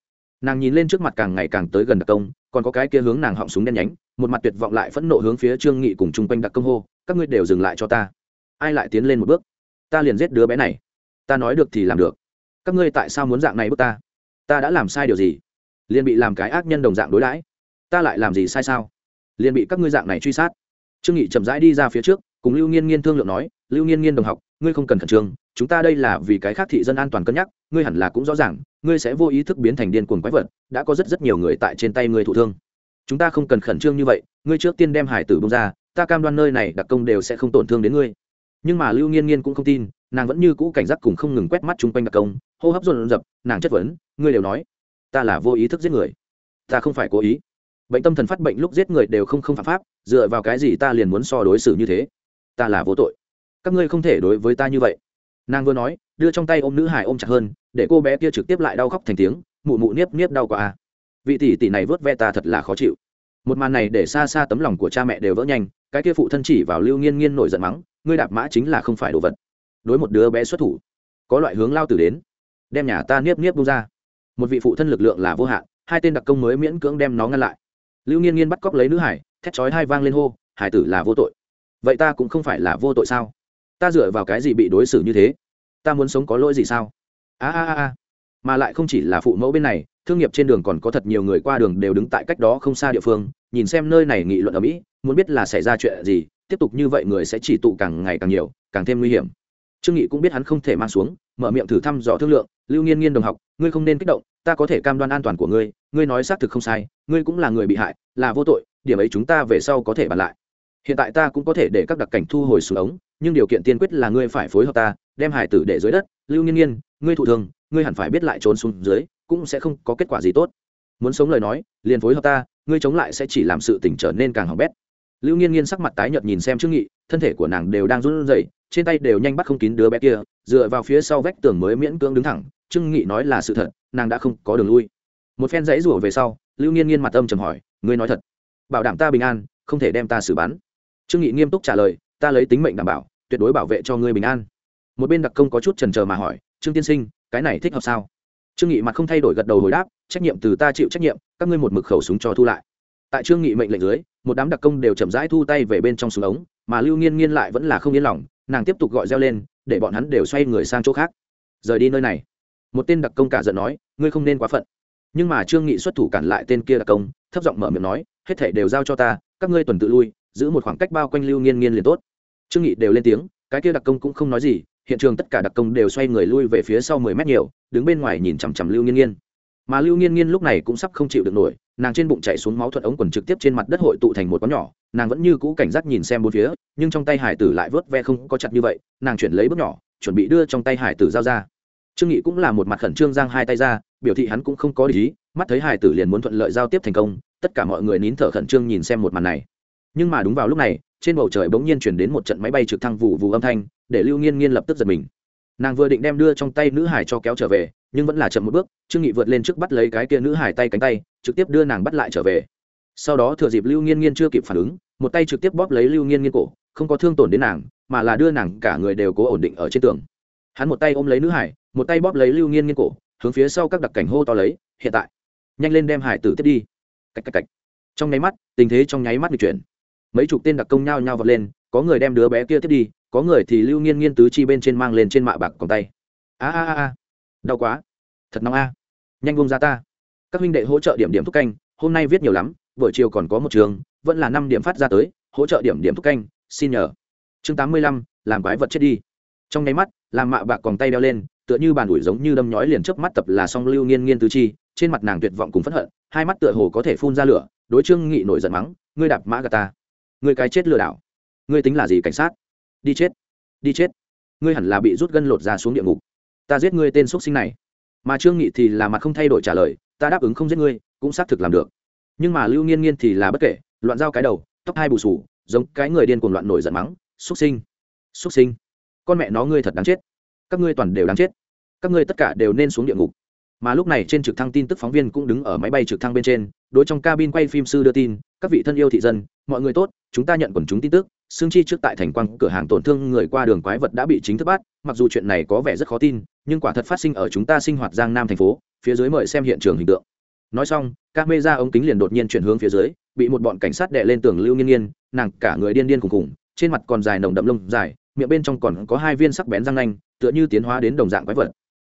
Nàng nhìn lên trước mặt càng ngày càng tới gần đặc công, còn có cái kia hướng nàng họng súng đen nhánh, một mặt tuyệt vọng lại phẫn nộ hướng phía trương nghị cùng chung quanh đặc công hô, các ngươi đều dừng lại cho ta. Ai lại tiến lên một bước? Ta liền giết đứa bé này ta nói được thì làm được. Các ngươi tại sao muốn dạng này bức ta? Ta đã làm sai điều gì? Liền bị làm cái ác nhân đồng dạng đối đãi. Ta lại làm gì sai sao? Liền bị các ngươi dạng này truy sát. Trương nghị chậm rãi đi ra phía trước, cùng lưu nghiên nghiên thương lượng nói, lưu nghiên nghiên đồng học, ngươi không cần khẩn trương, chúng ta đây là vì cái khác thị dân an toàn cân nhắc, ngươi hẳn là cũng rõ ràng, ngươi sẽ vô ý thức biến thành điên cuồng quái vật, đã có rất rất nhiều người tại trên tay ngươi thụ thương. Chúng ta không cần khẩn trương như vậy, ngươi trước tiên đem hải tử bông ra, ta cam đoan nơi này đặc công đều sẽ không tổn thương đến ngươi. Nhưng mà lưu nghiên nghiên cũng không tin nàng vẫn như cũ cảnh giác cùng không ngừng quét mắt chung quanh đặc công, hô hấp dồn dập nàng chất vấn, ngươi đều nói, ta là vô ý thức giết người. Ta không phải cố ý. Bệnh tâm thần phát bệnh lúc giết người đều không không phạm pháp, dựa vào cái gì ta liền muốn so đối xử như thế? Ta là vô tội. Các ngươi không thể đối với ta như vậy. Nàng vừa nói, đưa trong tay ôm nữ hải ôm chặt hơn, để cô bé kia trực tiếp lại đau khóc thành tiếng, mụ mụ niếp niếp đau quá à. vị tỷ tỷ này vớt ve ta thật là khó chịu. Một màn này để xa xa tấm lòng của cha mẹ đều vỡ nhanh, cái kia phụ thân chỉ vào lưu nghiên nghiên nổi giận mắng, ngươi đạp mã chính là không phải đồ vật đối một đứa bé xuất thủ. Có loại hướng lao tử đến, đem nhà ta niếp niếp bung ra. Một vị phụ thân lực lượng là vô hạn, hai tên đặc công mới miễn cưỡng đem nó ngăn lại. Lưu nghiên nghiên bắt cóc lấy nữ hải, thét chói hai vang lên hô, hải tử là vô tội. Vậy ta cũng không phải là vô tội sao? Ta dựa vào cái gì bị đối xử như thế? Ta muốn sống có lỗi gì sao? A a a. Mà lại không chỉ là phụ mẫu bên này, thương nghiệp trên đường còn có thật nhiều người qua đường đều đứng tại cách đó không xa địa phương, nhìn xem nơi này nghị luận ở mỹ, muốn biết là xảy ra chuyện gì, tiếp tục như vậy người sẽ chỉ tụ càng ngày càng nhiều, càng thêm nguy hiểm trương nghị cũng biết hắn không thể mang xuống, mở miệng thử thăm dò thương lượng, lưu nghiên nghiên đồng học, ngươi không nên kích động, ta có thể cam đoan an toàn của ngươi ngươi nói xác thực không sai, ngươi cũng là người bị hại, là vô tội, điểm ấy chúng ta về sau có thể bàn lại. Hiện tại ta cũng có thể để các đặc cảnh thu hồi xuống ống, nhưng điều kiện tiên quyết là ngươi phải phối hợp ta, đem hải tử để dưới đất. Lưu nghiên nghiên, ngươi thụ thường, ngươi hẳn phải biết lại trốn xuống dưới, cũng sẽ không có kết quả gì tốt. Muốn sống lời nói, liền phối hợp ta, ngươi chống lại sẽ chỉ làm sự tình trở nên càng hỏng bét lưu nghiên nghiên sắc mặt tái nhợt nhìn xem trương nghị, thân thể của nàng đều đang run rẩy, trên tay đều nhanh bắt không kín đứa bé kia, dựa vào phía sau vách tường mới miễn cưỡng đứng thẳng. Trương nghị nói là sự thật, nàng đã không có đường lui. Một phen dãy rủa về sau, lưu nghiên nghiên mặt âm trầm hỏi, ngươi nói thật, bảo đảm ta bình an, không thể đem ta xử bắn? Trương nghị nghiêm túc trả lời, ta lấy tính mệnh đảm bảo, tuyệt đối bảo vệ cho ngươi bình an. Một bên đặc công có chút chần chờ mà hỏi, trương tiên sinh, cái này thích hợp sao? Trương nghị mặt không thay đổi gật đầu hồi đáp, trách nhiệm từ ta chịu trách nhiệm, các ngươi một mực khẩu súng cho thu lại. Tại trương nghị mệnh lệnh dưới một đám đặc công đều chậm rãi thu tay về bên trong súng ống, mà lưu nghiên nghiên lại vẫn là không yên lòng, nàng tiếp tục gọi reo lên, để bọn hắn đều xoay người sang chỗ khác. Rời đi nơi này. Một tên đặc công cả giận nói, ngươi không nên quá phận. Nhưng mà trương nghị xuất thủ cản lại tên kia đặc công, thấp giọng mở miệng nói, hết thảy đều giao cho ta, các ngươi tuần tự lui, giữ một khoảng cách bao quanh lưu nghiên nghiên liền tốt. Trương nghị đều lên tiếng, cái kia đặc công cũng không nói gì, hiện trường tất cả đặc công đều xoay người lui về phía sau mười mét nhiều, đứng bên ngoài nhìn chằm chằm lưu nghiên nghiên mà lưu nghiên nghiên lúc này cũng sắp không chịu được nổi, nàng trên bụng chạy xuống máu thuận ống quần trực tiếp trên mặt đất hội tụ thành một con nhỏ, nàng vẫn như cũ cảnh giác nhìn xem bốn phía, nhưng trong tay hải tử lại vớt ve không có chặt như vậy, nàng chuyển lấy bước nhỏ, chuẩn bị đưa trong tay hải tử giao ra. Trương nghị cũng là một mặt khẩn trương giang hai tay ra, biểu thị hắn cũng không có ý, mắt thấy hải tử liền muốn thuận lợi giao tiếp thành công, tất cả mọi người nín thở khẩn trương nhìn xem một màn này. Nhưng mà đúng vào lúc này, trên bầu trời bỗng nhiên chuyển đến một trận máy bay trực thăng vụ vụ âm thanh, để lưu nghiên nghiên lập tức giật mình nàng vừa định đem đưa trong tay nữ hải cho kéo trở về, nhưng vẫn là chậm một bước, trương nghị vượt lên trước bắt lấy cái kia nữ hải tay cánh tay, trực tiếp đưa nàng bắt lại trở về. Sau đó thừa dịp lưu nghiên nghiên chưa kịp phản ứng, một tay trực tiếp bóp lấy lưu nghiên nghiên cổ, không có thương tổn đến nàng, mà là đưa nàng cả người đều cố ổn định ở trên tường. Hắn một tay ôm lấy nữ hải, một tay bóp lấy lưu nghiên nghiên cổ, hướng phía sau các đặc cảnh hô to lấy, hiện tại, nhanh lên đem hải tử tiếp đi. Cách cách cách trong nháy mắt, tình thế trong nháy mắt bị chuyển. Mấy chục tên đặc công nhao nhao vọt lên, có người đem đứa bé kia tiếp đi có người thì lưu nghiên nghiên tứ chi bên trên mang lên trên mạ bạc còn tay. A a a đau quá. Thật nóng a. Nhanh bông ra ta. Các huynh đệ hỗ trợ điểm điểm thúc canh, hôm nay viết nhiều lắm, buổi chiều còn có một trường, vẫn là năm điểm phát ra tới, hỗ trợ điểm điểm thúc canh, xin nhờ. Chương tám mươi lăm, làm quái vật chết đi. Trong nháy mắt, làm mạ bạc còn tay đeo lên, tựa như bàn ủi giống như đâm nhói liền trước mắt tập là song lưu nghiên nghiên tứ chi, trên mặt nàng tuyệt vọng cùng phẫn hận, hai mắt tựa hồ có thể phun ra lửa, đối trương nghị nổi giận mắng, ngươi đạp mã gà ta. Ngươi cái chết lừa đảo. Ngươi tính là gì cảnh sát? Đi chết. Đi chết. Ngươi hẳn là bị rút gân lột ra xuống địa ngục. Ta giết ngươi tên x sinh này. Mà trương nghị thì là mặt không thay đổi trả lời, ta đáp ứng không giết ngươi, cũng xác thực làm được. Nhưng mà lưu nghiên nghiên thì là bất kể, loạn dao cái đầu, tóc hai bù sù giống cái người điên cuồng loạn nổi giận mắng xuất sinh! Xuất sinh! Con mẹ nó ngươi thật đáng chết. Các ngươi toàn đều đáng chết. Các ngươi tất cả đều nên xuống địa ngục. Mà lúc này trên trực thăng tin tức phóng viên cũng đứng ở máy bay trực thăng bên trên, đối trong cabin quay phim sư đưa tin, các vị thân yêu thị dân, mọi người tốt, chúng ta nhận quần chúng tin tức xương chi trước tại thành quang cửa hàng tổn thương người qua đường quái vật đã bị chính thức bắt, mặc dù chuyện này có vẻ rất khó tin, nhưng quả thật phát sinh ở chúng ta sinh hoạt giang nam thành phố, phía dưới mời xem hiện trường hình tượng. Nói xong các mê ra ống kính liền đột nhiên chuyển hướng phía dưới, bị một bọn cảnh sát đệ lên tường lưu nghiên nghiên, nàng cả người điên điên khùng khùng, trên mặt còn dài nồng đậm lông dài, miệng bên trong còn có hai viên sắc bén răng nanh, tựa như tiến hóa đến đồng dạng quái vật.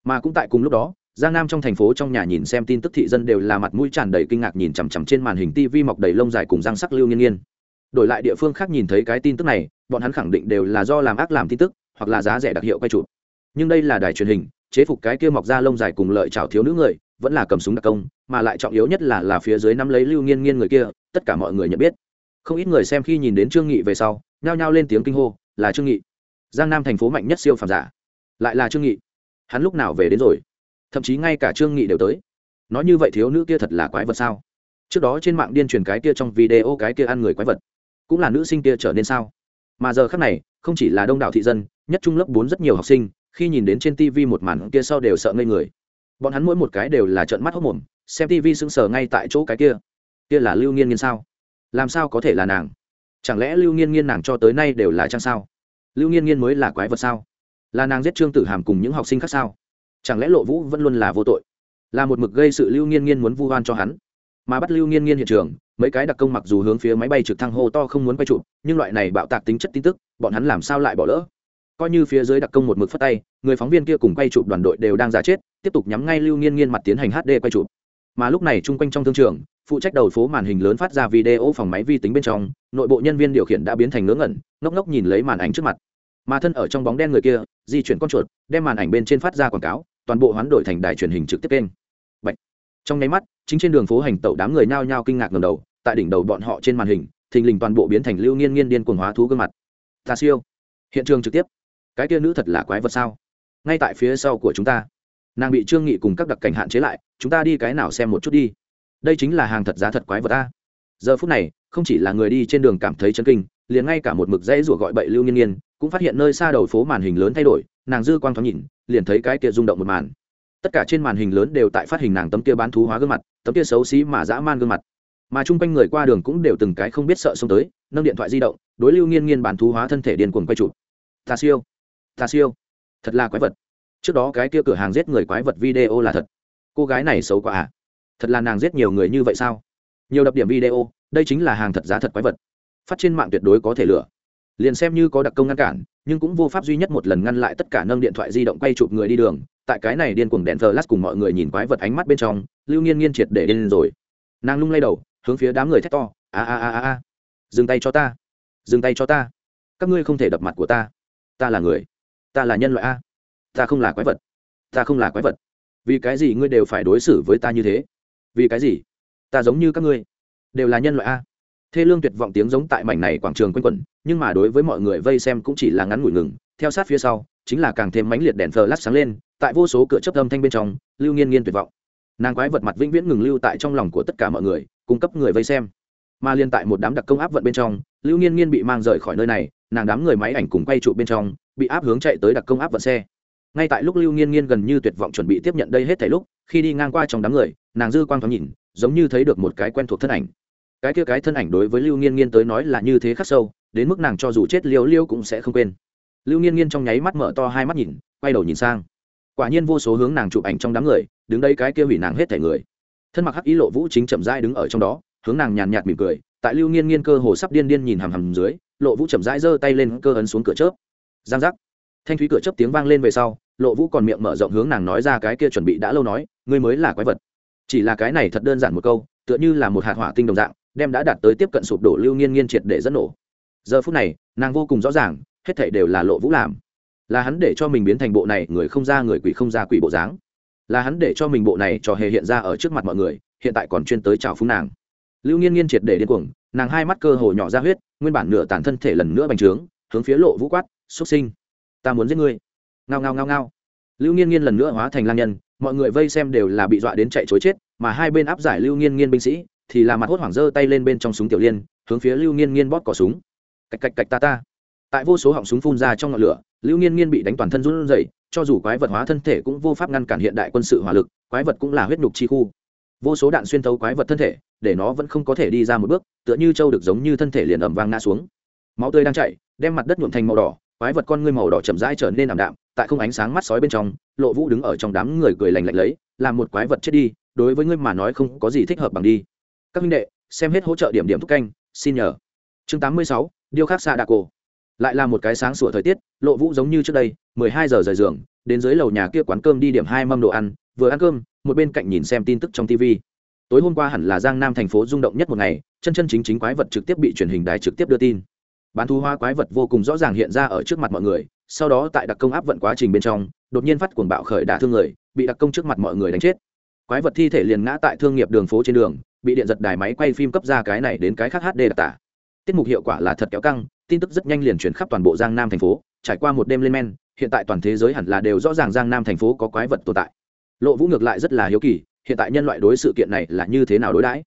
Mà cũng tại cùng lúc đó, giang nam trong thành phố trong nhà nhìn xem tin tức thị dân đều là mặt mũi tràn đầy kinh ngạc nhìn chằm chằm trên màn hình tv mọc đầy lông dài cùng răng sắc lưu nghiên nghiên đổi lại địa phương khác nhìn thấy cái tin tức này, bọn hắn khẳng định đều là do làm ác làm tin tức, hoặc là giá rẻ đặc hiệu quay chụp. Nhưng đây là đài truyền hình, chế phục cái kia mọc ra lông dài cùng lợi chảo thiếu nữ người, vẫn là cầm súng đặc công, mà lại trọng yếu nhất là là phía dưới nắm lấy lưu nghiên nghiên người kia, tất cả mọi người nhận biết. Không ít người xem khi nhìn đến trương nghị về sau, nhao nhao lên tiếng kinh hô, là trương nghị. Giang nam thành phố mạnh nhất siêu phàm giả. Lại là trương nghị. Hắn lúc nào về đến rồi? Thậm chí ngay cả trương nghị đều tới. Nói như vậy thiếu nữ kia thật là quái vật sao? Trước đó trên mạng điên truyền cái kia trong video cái kia ăn người quái vật cũng là nữ sinh kia trở nên sao? Mà giờ khắc này, không chỉ là đông đảo thị dân, nhất trung lớp bốn rất nhiều học sinh, khi nhìn đến trên tv một màn kia sau đều sợ ngây người. Bọn hắn mỗi một cái đều là trợn mắt hốc mồm, xem tv sững sờ ngay tại chỗ cái kia. Kia là lưu nghiên nghiên sao? Làm sao có thể là nàng? Chẳng lẽ lưu nghiên nghiên nàng cho tới nay đều là trang sao? Lưu nghiên nghiên mới là quái vật sao? Là nàng giết trương tử hàm cùng những học sinh khác sao? Chẳng lẽ lộ vũ vẫn luôn là vô tội? Là một mực gây sự lưu nghiên nghiên muốn vu oan cho hắn? Mà bắt lưu nghiên nghiên hiện trường, mấy cái đặc công mặc dù hướng phía máy bay trực thăng hô to không muốn quay chụp nhưng loại này bạo tạc tính chất tin tức, bọn hắn làm sao lại bỏ lỡ? Coi như phía dưới đặc công một mực phất tay, người phóng viên kia cùng quay chụp đoàn đội đều đang giả chết, tiếp tục nhắm ngay lưu nghiên nghiên mặt tiến hành hd quay chụp mà lúc này chung quanh trong thương trường, phụ trách đầu phố màn hình lớn phát ra video phòng máy vi tính bên trong, nội bộ nhân viên điều khiển đã biến thành ngớ ngẩn, ngốc ngốc nhìn lấy màn ảnh trước mặt. Mà thân ở trong bóng đen người kia, di chuyển con chuột, đem màn ảnh bên trên phát ra quảng cáo, toàn bộ hoán đổi thành đài truyền hình trực tiếp kênh. Bạch. trong nháy mắt chính trên đường phố hành tẩu đám người nhao nhao kinh ngạc ngầm đầu, tại đỉnh đầu bọn họ trên màn hình, thình lình toàn bộ biến thành lưu nghiên nghiên điên cuồng hóa thú gương mặt. Ta siêu. Hiện trường trực tiếp. Cái kia nữ thật là quái vật sao? Ngay tại phía sau của chúng ta. Nàng bị trương nghị cùng các đặc cảnh hạn chế lại, chúng ta đi cái nào xem một chút đi. Đây chính là hàng thật giá thật quái vật ta giờ phút này, không chỉ là người đi trên đường cảm thấy chấn kinh, liền ngay cả một mực dãy rủa gọi bậy lưu nhiên nhiên cũng phát hiện nơi xa đầu phố màn hình lớn thay đổi, nàng dư quang thoáng nhìn, liền thấy cái kia rung động một màn tất cả trên màn hình lớn đều tại phát hình nàng tấm kia bán thú hóa gương mặt, tấm kia xấu xí mà dã man gương mặt. Mà chung quanh người qua đường cũng đều từng cái không biết sợ xông tới, nâng điện thoại di động, đối lưu nghiên nghiên bán thú hóa thân thể điên cuồng quay chụp. Ta siêu ta siêu. Thật là quái vật. Trước đó cái kia cửa hàng giết người quái vật video là thật. Cô gái này xấu quá à. Thật là nàng giết nhiều người như vậy sao? Nhiều đập điểm video, đây chính là hàng thật giá thật quái vật. Phát trên mạng tuyệt đối có thể lửa liền xem như có đặc công ngăn cản, nhưng cũng vô pháp duy nhất một lần ngăn lại tất cả nâng điện thoại di động quay chụp người đi đường tại cái này điên cuồng đèn flash cùng mọi người nhìn quái vật ánh mắt bên trong, lưu nghiên nghiên triệt để điên rồi. Nàng lung lay đầu, hướng phía đám người thét to, a a a a a, dừng tay cho ta, dừng tay cho ta. Các ngươi không thể đập mặt của ta. Ta là người. Ta là nhân loại a. Ta không là quái vật. Ta không là quái vật. Vì cái gì ngươi đều phải đối xử với ta như thế? Vì cái gì? Ta giống như các ngươi, đều là nhân loại a. Thê lương tuyệt vọng tiếng giống tại mảnh này quảng trường quanh quẩn, nhưng mà đối với mọi người vây xem cũng chỉ là ngắn ngủi ngừng theo sát phía sau, chính là càng thêm mãnh liệt đèn phờ lát sáng lên, tại vô số cửa chấp âm thanh bên trong, lưu nghiên nghiên tuyệt vọng. Nàng quái vật mặt vĩnh viễn ngừng lưu tại trong lòng của tất cả mọi người, cung cấp người vây xem. Mà liên tại một đám đặc công áp vận bên trong, lưu nghiên nghiên bị mang rời khỏi nơi này, nàng đám người máy ảnh cùng quay trụ bên trong, bị áp hướng chạy tới đặc công áp vận xe. Ngay tại lúc lưu nghiên nghiên gần như tuyệt vọng chuẩn bị tiếp nhận đây hết thảy lúc, khi đi ngang qua trong đám người, nàng dư quang thoáng nhìn, giống như thấy được một cái quen thuộc thân ảnh. Cái kia cái thân ảnh đối với lưu nghiên nghiên tới nói là như thế khắc sâu, đến mức nàng cho dù chết liêu liêu cũng sẽ không quên lưu nghiên nghiên trong nháy mắt mở to hai mắt nhìn, quay đầu nhìn sang. Quả nhiên vô số hướng nàng chụp ảnh trong đám người, đứng đây cái kia hủy nàng hết thể người. Thân mặc hắc ý lộ vũ chính chậm rãi đứng ở trong đó, hướng nàng nhàn nhạt mỉm cười, tại lưu nghiên nghiên cơ hồ sắp điên điên nhìn hằm hằm dưới, lộ vũ chậm rãi giơ tay lên cơ ấn xuống cửa chớp. Giang giác. Thanh thúy cửa chớp tiếng vang lên về sau, lộ vũ còn miệng mở rộng hướng nàng nói ra cái kia chuẩn bị đã lâu nói, ngươi mới là quái vật. Chỉ là cái này thật đơn giản một câu, tựa như là một hạt hỏa tinh đồng dạng, đem đã đạt tới tiếp cận sụp đổ lưu nghiên nghiên triệt để dẫn nổ. Giờ phút này, nàng vô cùng rõ ràng hết thảy đều là lộ vũ làm. Là hắn để cho mình biến thành bộ này, người không ra người quỷ không ra quỷ bộ dáng. Là hắn để cho mình bộ này trò hề hiện ra ở trước mặt mọi người, hiện tại còn chuyên tới chào phúng nàng. Lưu nghiên nghiên triệt để điên cuồng, nàng hai mắt cơ hồ nhỏ ra huyết, nguyên bản nửa tàn thân thể lần nữa bành trướng, hướng phía lộ vũ quát, xuất sinh, ta muốn giết ngươi. Ngao ngao ngao ngao. Lưu nghiên nghiên lần nữa hóa thành lang nhân, mọi người vây xem đều là bị dọa đến chạy chối chết, mà hai bên áp giải lưu nghiên nghiên binh sĩ, thì là mặt hốt hoảng giơ tay lên bên trong súng tiểu liên, hướng phía lưu nghiên nghiên bóp cỏ súng. Cạch cạch cạch ta ta tại vô số họng súng phun ra trong ngọn lửa, lưu nghiên nghiên bị đánh toàn thân run rẩy, cho dù quái vật hóa thân thể cũng vô pháp ngăn cản hiện đại quân sự hỏa lực, quái vật cũng là huyết nhục chi khu. Vô số đạn xuyên thấu quái vật thân thể, để nó vẫn không có thể đi ra một bước, tựa như trâu được giống như thân thể liền ẩm vang ngã xuống. Máu tươi đang chảy, đem mặt đất nhuộm thành màu đỏ, quái vật con ngươi màu đỏ chậm rãi trở nên ảm đạm, tại không ánh sáng mắt sói bên trong, lộ vũ đứng ở trong đám người cười lành lạnh lấy, làm một quái vật chết đi, đối với ngươi mà nói không có gì thích hợp bằng đi. Các minh đệ, xem hết hỗ trợ điểm điểm thúc canh, xin nhờ. Chương tám mươi sáu, điêu khắc xa đà cổ lại là một cái sáng sủa thời tiết, lộ vũ giống như trước đây, mười hai giờ rời giường, đến dưới lầu nhà kia quán cơm đi điểm hai mâm đồ ăn, vừa ăn cơm, một bên cạnh nhìn xem tin tức trong tv tối hôm qua hẳn là giang nam thành phố rung động nhất một ngày, chân chân chính chính quái vật trực tiếp bị truyền hình đài trực tiếp đưa tin. Bán thú hoa quái vật vô cùng rõ ràng hiện ra ở trước mặt mọi người, sau đó tại đặc công áp vận quá trình bên trong, đột nhiên phát cuồng bạo khởi đả thương người, bị đặc công trước mặt mọi người đánh chết. Quái vật thi thể liền ngã tại thương nghiệp đường phố trên đường, bị điện giật đài máy quay phim cấp ra cái này đến cái khác hd đặc tả. Tiết mục hiệu quả là thật kéo căng tin tức rất nhanh liền chuyển khắp toàn bộ giang nam thành phố, trải qua một đêm lên men, hiện tại toàn thế giới hẳn là đều rõ ràng giang nam thành phố có quái vật tồn tại. Lộ vũ ngược lại rất là hiếu kỳ, hiện tại nhân loại đối sự kiện này là như thế nào đối đãi?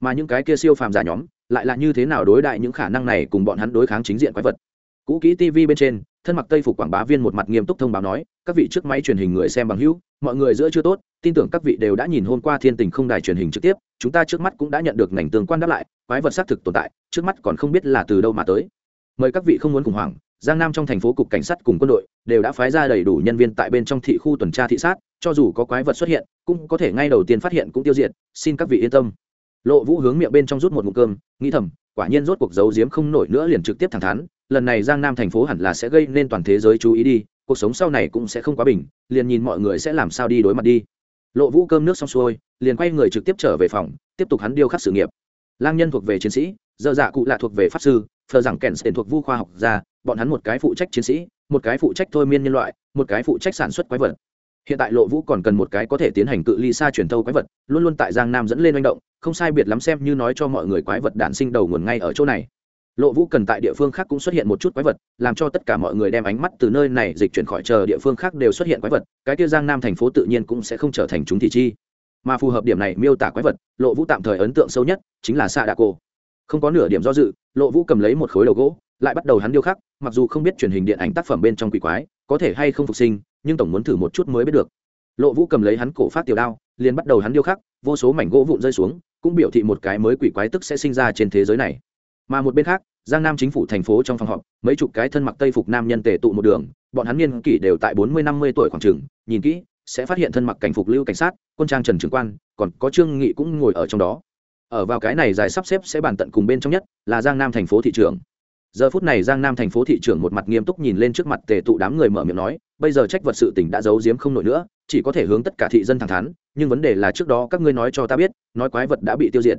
Mà những cái kia siêu phàm giả nhóm, lại là như thế nào đối đại những khả năng này cùng bọn hắn đối kháng chính diện quái vật? Cũ kỹ tv bên trên, thân mặc tây phục quảng bá viên một mặt nghiêm túc thông báo nói, các vị trước máy truyền hình người xem bằng hữu, mọi người giữa chưa tốt, tin tưởng các vị đều đã nhìn hôm qua thiên tình không đài truyền hình trực tiếp, chúng ta trước mắt cũng đã nhận được ngành tương quan đáp lại, quái vật xác thực tồn tại, trước mắt còn không biết là từ đâu mà tới mời các vị không muốn khủng hoảng, giang nam trong thành phố cục cảnh sát cùng quân đội đều đã phái ra đầy đủ nhân viên tại bên trong thị khu tuần tra thị sát, cho dù có quái vật xuất hiện, cũng có thể ngay đầu tiên phát hiện cũng tiêu diệt, xin các vị yên tâm. Lộ vũ hướng miệng bên trong rút một ngụm cơm, nghĩ thầm, quả nhiên rốt cuộc giấu giếm không nổi nữa liền trực tiếp thẳng thắn, lần này giang nam thành phố hẳn là sẽ gây nên toàn thế giới chú ý đi, cuộc sống sau này cũng sẽ không quá bình, liền nhìn mọi người sẽ làm sao đi đối mặt đi. Lộ vũ cơm nước xong xuôi, liền quay người trực tiếp trở về phòng, tiếp tục hắn điêu khắc sự nghiệp. Lang nhân thuộc về chiến sĩ, dơ dạ cụ lạ thuộc về pháp sư phờ rằng kèn tiền thuộc vu khoa học gia, bọn hắn một cái phụ trách chiến sĩ, một cái phụ trách thôi miên nhân loại, một cái phụ trách sản xuất quái vật. Hiện tại lộ vũ còn cần một cái có thể tiến hành cự ly xa truyền thâu quái vật, luôn luôn tại giang nam dẫn lên manh động, không sai biệt lắm xem như nói cho mọi người quái vật đản sinh đầu nguồn ngay ở chỗ này. Lộ vũ cần tại địa phương khác cũng xuất hiện một chút quái vật, làm cho tất cả mọi người đem ánh mắt từ nơi này dịch chuyển khỏi chờ địa phương khác đều xuất hiện quái vật, cái kia giang nam thành phố tự nhiên cũng sẽ không trở thành chúng thị chi. Mà phù hợp điểm này miêu tả quái vật, lộ vũ tạm thời ấn tượng sâu nhất chính là xạ đạ cô không có nửa điểm do dự, lộ vũ cầm lấy một khối đầu gỗ, lại bắt đầu hắn điêu khắc, mặc dù không biết truyền hình điện ảnh tác phẩm bên trong quỷ quái, có thể hay không phục sinh, nhưng tổng muốn thử một chút mới biết được. Lộ vũ cầm lấy hắn cổ phát tiểu đao, liền bắt đầu hắn điêu khắc, vô số mảnh gỗ vụn rơi xuống, cũng biểu thị một cái mới quỷ quái tức sẽ sinh ra trên thế giới này. Mà một bên khác, giang nam chính phủ thành phố trong phòng họp, mấy chục cái thân mặc tây phục nam nhân tề tụ một đường, bọn hắn niên kỷ đều tại bốn mươi, năm mươi tuổi khoảng trường nhìn kỹ, sẽ phát hiện thân mặc cảnh phục lưu cảnh sát, quân trang trần trường quan, còn có trương nghị cũng ngồi ở trong đó ở vào cái này giải sắp xếp sẽ bàn tận cùng bên trong nhất, là giang nam thành phố thị trường giờ phút này giang nam thành phố thị trưởng một mặt nghiêm túc nhìn lên trước mặt tề tụ đám người mở miệng nói, bây giờ trách vật sự tỉnh đã giấu giếm không nổi nữa, chỉ có thể hướng tất cả thị dân thẳng thắn, nhưng vấn đề là trước đó các ngươi nói cho ta biết, nói quái vật đã bị tiêu diệt.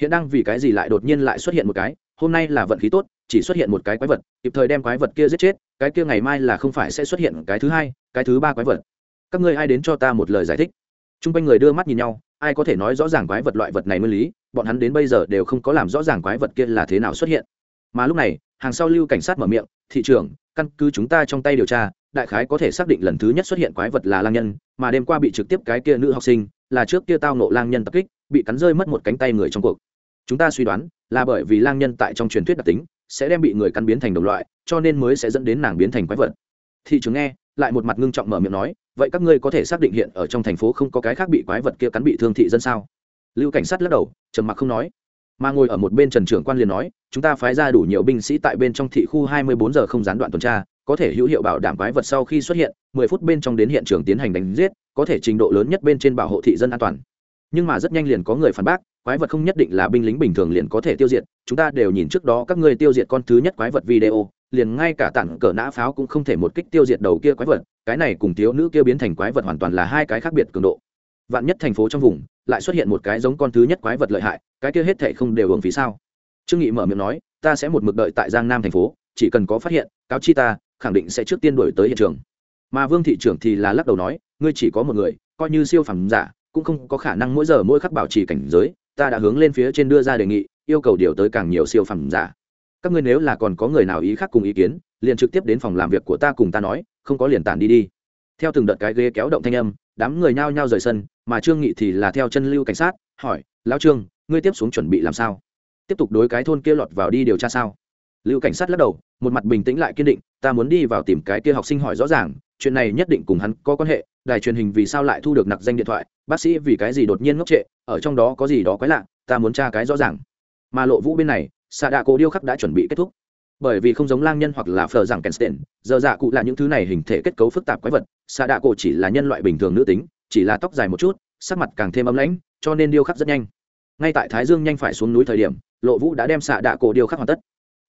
Hiện đang vì cái gì lại đột nhiên lại xuất hiện một cái, hôm nay là vận khí tốt, chỉ xuất hiện một cái quái vật, kịp thời đem quái vật kia giết chết, cái kia ngày mai là không phải sẽ xuất hiện cái thứ hai, cái thứ ba quái vật. Các ngươi ai đến cho ta một lời giải thích? T r u n g quanh người đưa mắt nhìn nhau, ai có thể nói rõ ràng quái vật loại vật này nguyên lý? Bọn hắn đến bây giờ đều không có làm rõ ràng quái vật kia là thế nào xuất hiện. Mà lúc này, hàng sau lưu cảnh sát mở miệng, thị trường căn cứ chúng ta trong tay điều tra, đại khái có thể xác định lần thứ nhất xuất hiện quái vật là lang nhân, mà đêm qua bị trực tiếp cái kia nữ học sinh, là trước kia tao nộ lang nhân tập kích, bị cắn rơi mất một cánh tay người trong cuộc. Chúng ta suy đoán, là bởi vì lang nhân tại trong truyền thuyết đặc tính, sẽ đem bị người cắn biến thành đồng loại, cho nên mới sẽ dẫn đến nàng biến thành quái vật. Thị trường nghe, lại một mặt ngưng trọng mở miệng nói, vậy các ngươi có thể xác định hiện ở trong thành phố không có cái khác bị quái vật kia cắn bị thương thị dân sao? Lưu cảnh sát lắc đầu, trầm mặc không nói. Mà ngồi ở một bên trần trưởng quan liền nói, chúng ta phái ra đủ nhiều binh sĩ tại bên trong thị khu 24 giờ không gián đoạn tuần tra, có thể hữu hiệu bảo đảm quái vật sau khi xuất hiện 10 phút bên trong đến hiện trường tiến hành đánh giết, có thể trình độ lớn nhất bên trên bảo hộ thị dân an toàn. Nhưng mà rất nhanh liền có người phản bác, quái vật không nhất định là binh lính bình thường liền có thể tiêu diệt, chúng ta đều nhìn trước đó các ngươi tiêu diệt con thứ nhất quái vật video, liền ngay cả tặng cỡ nã pháo cũng không thể một kích tiêu diệt đầu kia quái vật, cái này cùng thiếu nữ kia biến thành quái vật hoàn toàn là hai cái khác biệt cường độ. Vạn nhất thành phố trong vùng lại xuất hiện một cái giống con thứ nhất quái vật lợi hại, cái kia hết thệ không đều hưởng phí sao? Trương nghị mở miệng nói, ta sẽ một mực đợi tại giang nam thành phố, chỉ cần có phát hiện, cáo chi ta, khẳng định sẽ trước tiên đổi tới hiện trường. Mà vương thị trưởng thì là lắc đầu nói, ngươi chỉ có một người, coi như siêu phẩm giả, cũng không có khả năng mỗi giờ mỗi khắc bảo trì cảnh giới, ta đã hướng lên phía trên đưa ra đề nghị, yêu cầu điều tới càng nhiều siêu phẩm giả. Các ngươi nếu là còn có người nào ý khác cùng ý kiến, liền trực tiếp đến phòng làm việc của ta cùng ta nói, không có liền tản đi đi. Theo từng đợt cái ghế kéo động thanh âm đám người nhao nhao rời sân, mà trương nghị thì là theo chân lưu cảnh sát, hỏi, lão trương, ngươi tiếp xuống chuẩn bị làm sao? Tiếp tục đối cái thôn kia lọt vào đi điều tra sao? Lưu cảnh sát lắc đầu, một mặt bình tĩnh lại kiên định, ta muốn đi vào tìm cái kia học sinh hỏi rõ ràng, chuyện này nhất định cùng hắn có quan hệ, đài truyền hình vì sao lại thu được nặc danh điện thoại, bác sĩ vì cái gì đột nhiên ngốc trệ, ở trong đó có gì đó quái lạ, ta muốn tra cái rõ ràng. Mà lộ vũ bên này xạ đạ cổ điêu khắc đã chuẩn bị kết thúc bởi vì không giống lang nhân hoặc là phờ rằng kensten giờ dạ cụ là những thứ này hình thể kết cấu phức tạp quái vật xạ đạ cổ chỉ là nhân loại bình thường nữ tính, chỉ là tóc dài một chút, sắc mặt càng thêm ấm lãnh, cho nên điêu khắc rất nhanh. Ngay tại thái dương nhanh phải xuống núi thời điểm, lộ vũ đã đem xạ đạ cổ điêu khắc hoàn tất.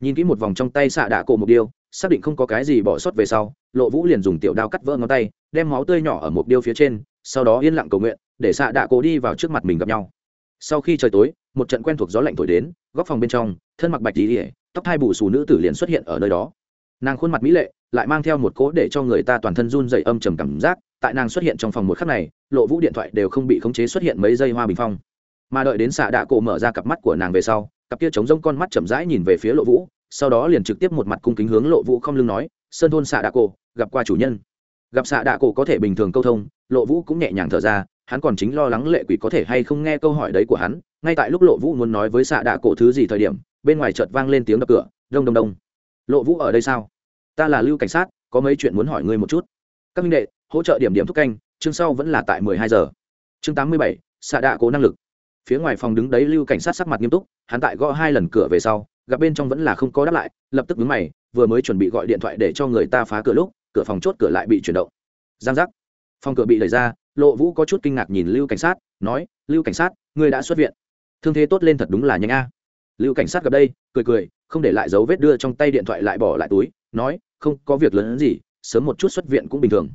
Nhìn kỹ một vòng trong tay xạ đạ cổ một điêu, xác định không có cái gì bỏ sót về sau, lộ vũ liền dùng tiểu đao cắt vỡ ngón tay, đem máu tươi nhỏ ở một điêu phía trên, sau đó yên lặng cầu nguyện, để xạ đạ cổ đi vào trước mặt mình gặp nhau. Sau khi trời tối, một trận quen thuộc gió lạnh thổi đến, góc phòng bên trong, thân mặc bạch tỉ tóc hai bù xù nữ tử liền xuất hiện ở nơi đó. Nàng khuôn mặt mỹ lệ, lại mang theo một cố để cho người ta toàn thân run dày âm trầm cảm giác, tại nàng xuất hiện trong phòng một khắc này, lộ vũ điện thoại đều không bị khống chế xuất hiện mấy giây hoa bình phong. Mà đợi đến xạ đạ cổ mở ra cặp mắt của nàng về sau, cặp kia trống rông con mắt chậm rãi nhìn về phía lộ vũ, sau đó liền trực tiếp một mặt cung kính hướng lộ vũ không lưng nói, sơn thôn xạ đạ cổ, gặp qua chủ nhân. Gặp xạ đạ cổ có thể bình thường câu thông, lộ vũ cũng nhẹ nhàng thở ra, hắn còn chính lo lắng lệ quỷ có thể hay không nghe câu hỏi đấy của hắn, ngay tại lúc lộ vũ muốn nói với xạ đạ cổ thứ gì thời điểm bên ngoài chợt vang lên tiếng đập cửa, đông đông đông. Lộ vũ ở đây sao? Ta là lưu cảnh sát, có mấy chuyện muốn hỏi ngươi một chút. Các minh đệ, hỗ trợ điểm điểm thúc canh, chương sau vẫn là tại mười hai giờ. Chương tám mươi bảy, xạ đạ cố năng lực. Phía ngoài phòng đứng đấy lưu cảnh sát sắc mặt nghiêm túc, hắn tại gõ hai lần cửa về sau, gặp bên trong vẫn là không có đáp lại, lập tức vướng mày, vừa mới chuẩn bị gọi điện thoại để cho người ta phá cửa lúc, cửa phòng chốt cửa lại bị chuyển động. Giang giác. Phòng cửa bị đẩy ra, lộ vũ có chút kinh ngạc nhìn lưu cảnh sát, nói, lưu cảnh sát, ngươi đã xuất viện. Thương thế tốt lên thật đúng là nhanh a lưu cảnh sát gặp đây, cười cười, không để lại dấu vết đưa trong tay điện thoại lại bỏ lại túi, nói, không có việc lớn gì, sớm một chút xuất viện cũng bình thường.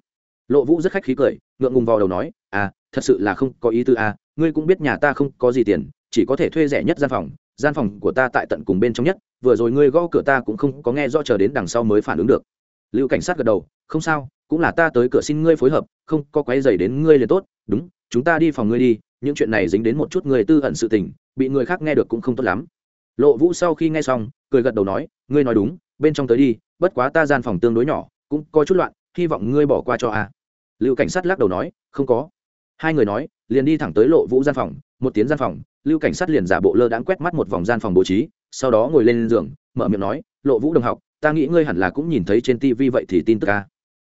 Lộ vũ rất khách khí cười, ngượng ngùng vào đầu nói à thật sự là không có ý tư à ngươi cũng biết nhà ta không có gì tiền, chỉ có thể thuê rẻ nhất gian phòng gian phòng của ta tại tận cùng bên trong nhất, vừa rồi ngươi gõ cửa ta cũng không có nghe rõ chờ đến đằng sau mới phản ứng được. Lưu cảnh sát gật đầu, không sao, cũng là ta tới cửa xin ngươi phối hợp, không có quấy dày đến ngươi liền tốt, đúng, chúng ta đi phòng ngươi đi, những chuyện này dính đến một chút người tư ẩn sự tình, bị người khác nghe được cũng không tốt lắm lộ vũ sau khi nghe xong, cười gật đầu nói, ngươi nói đúng, bên trong tới đi, bất quá ta gian phòng tương đối nhỏ, cũng có chút loạn, hy vọng ngươi bỏ qua cho a. Lưu cảnh sát lắc đầu nói, không có. Hai người nói, liền đi thẳng tới lộ vũ gian phòng, một tiếng gian phòng, lưu cảnh sát liền giả bộ lơ đãng quét mắt một vòng gian phòng bố trí, sau đó ngồi lên giường, mở miệng nói, lộ vũ đồng học, ta nghĩ ngươi hẳn là cũng nhìn thấy trên tv vậy thì tin tức a.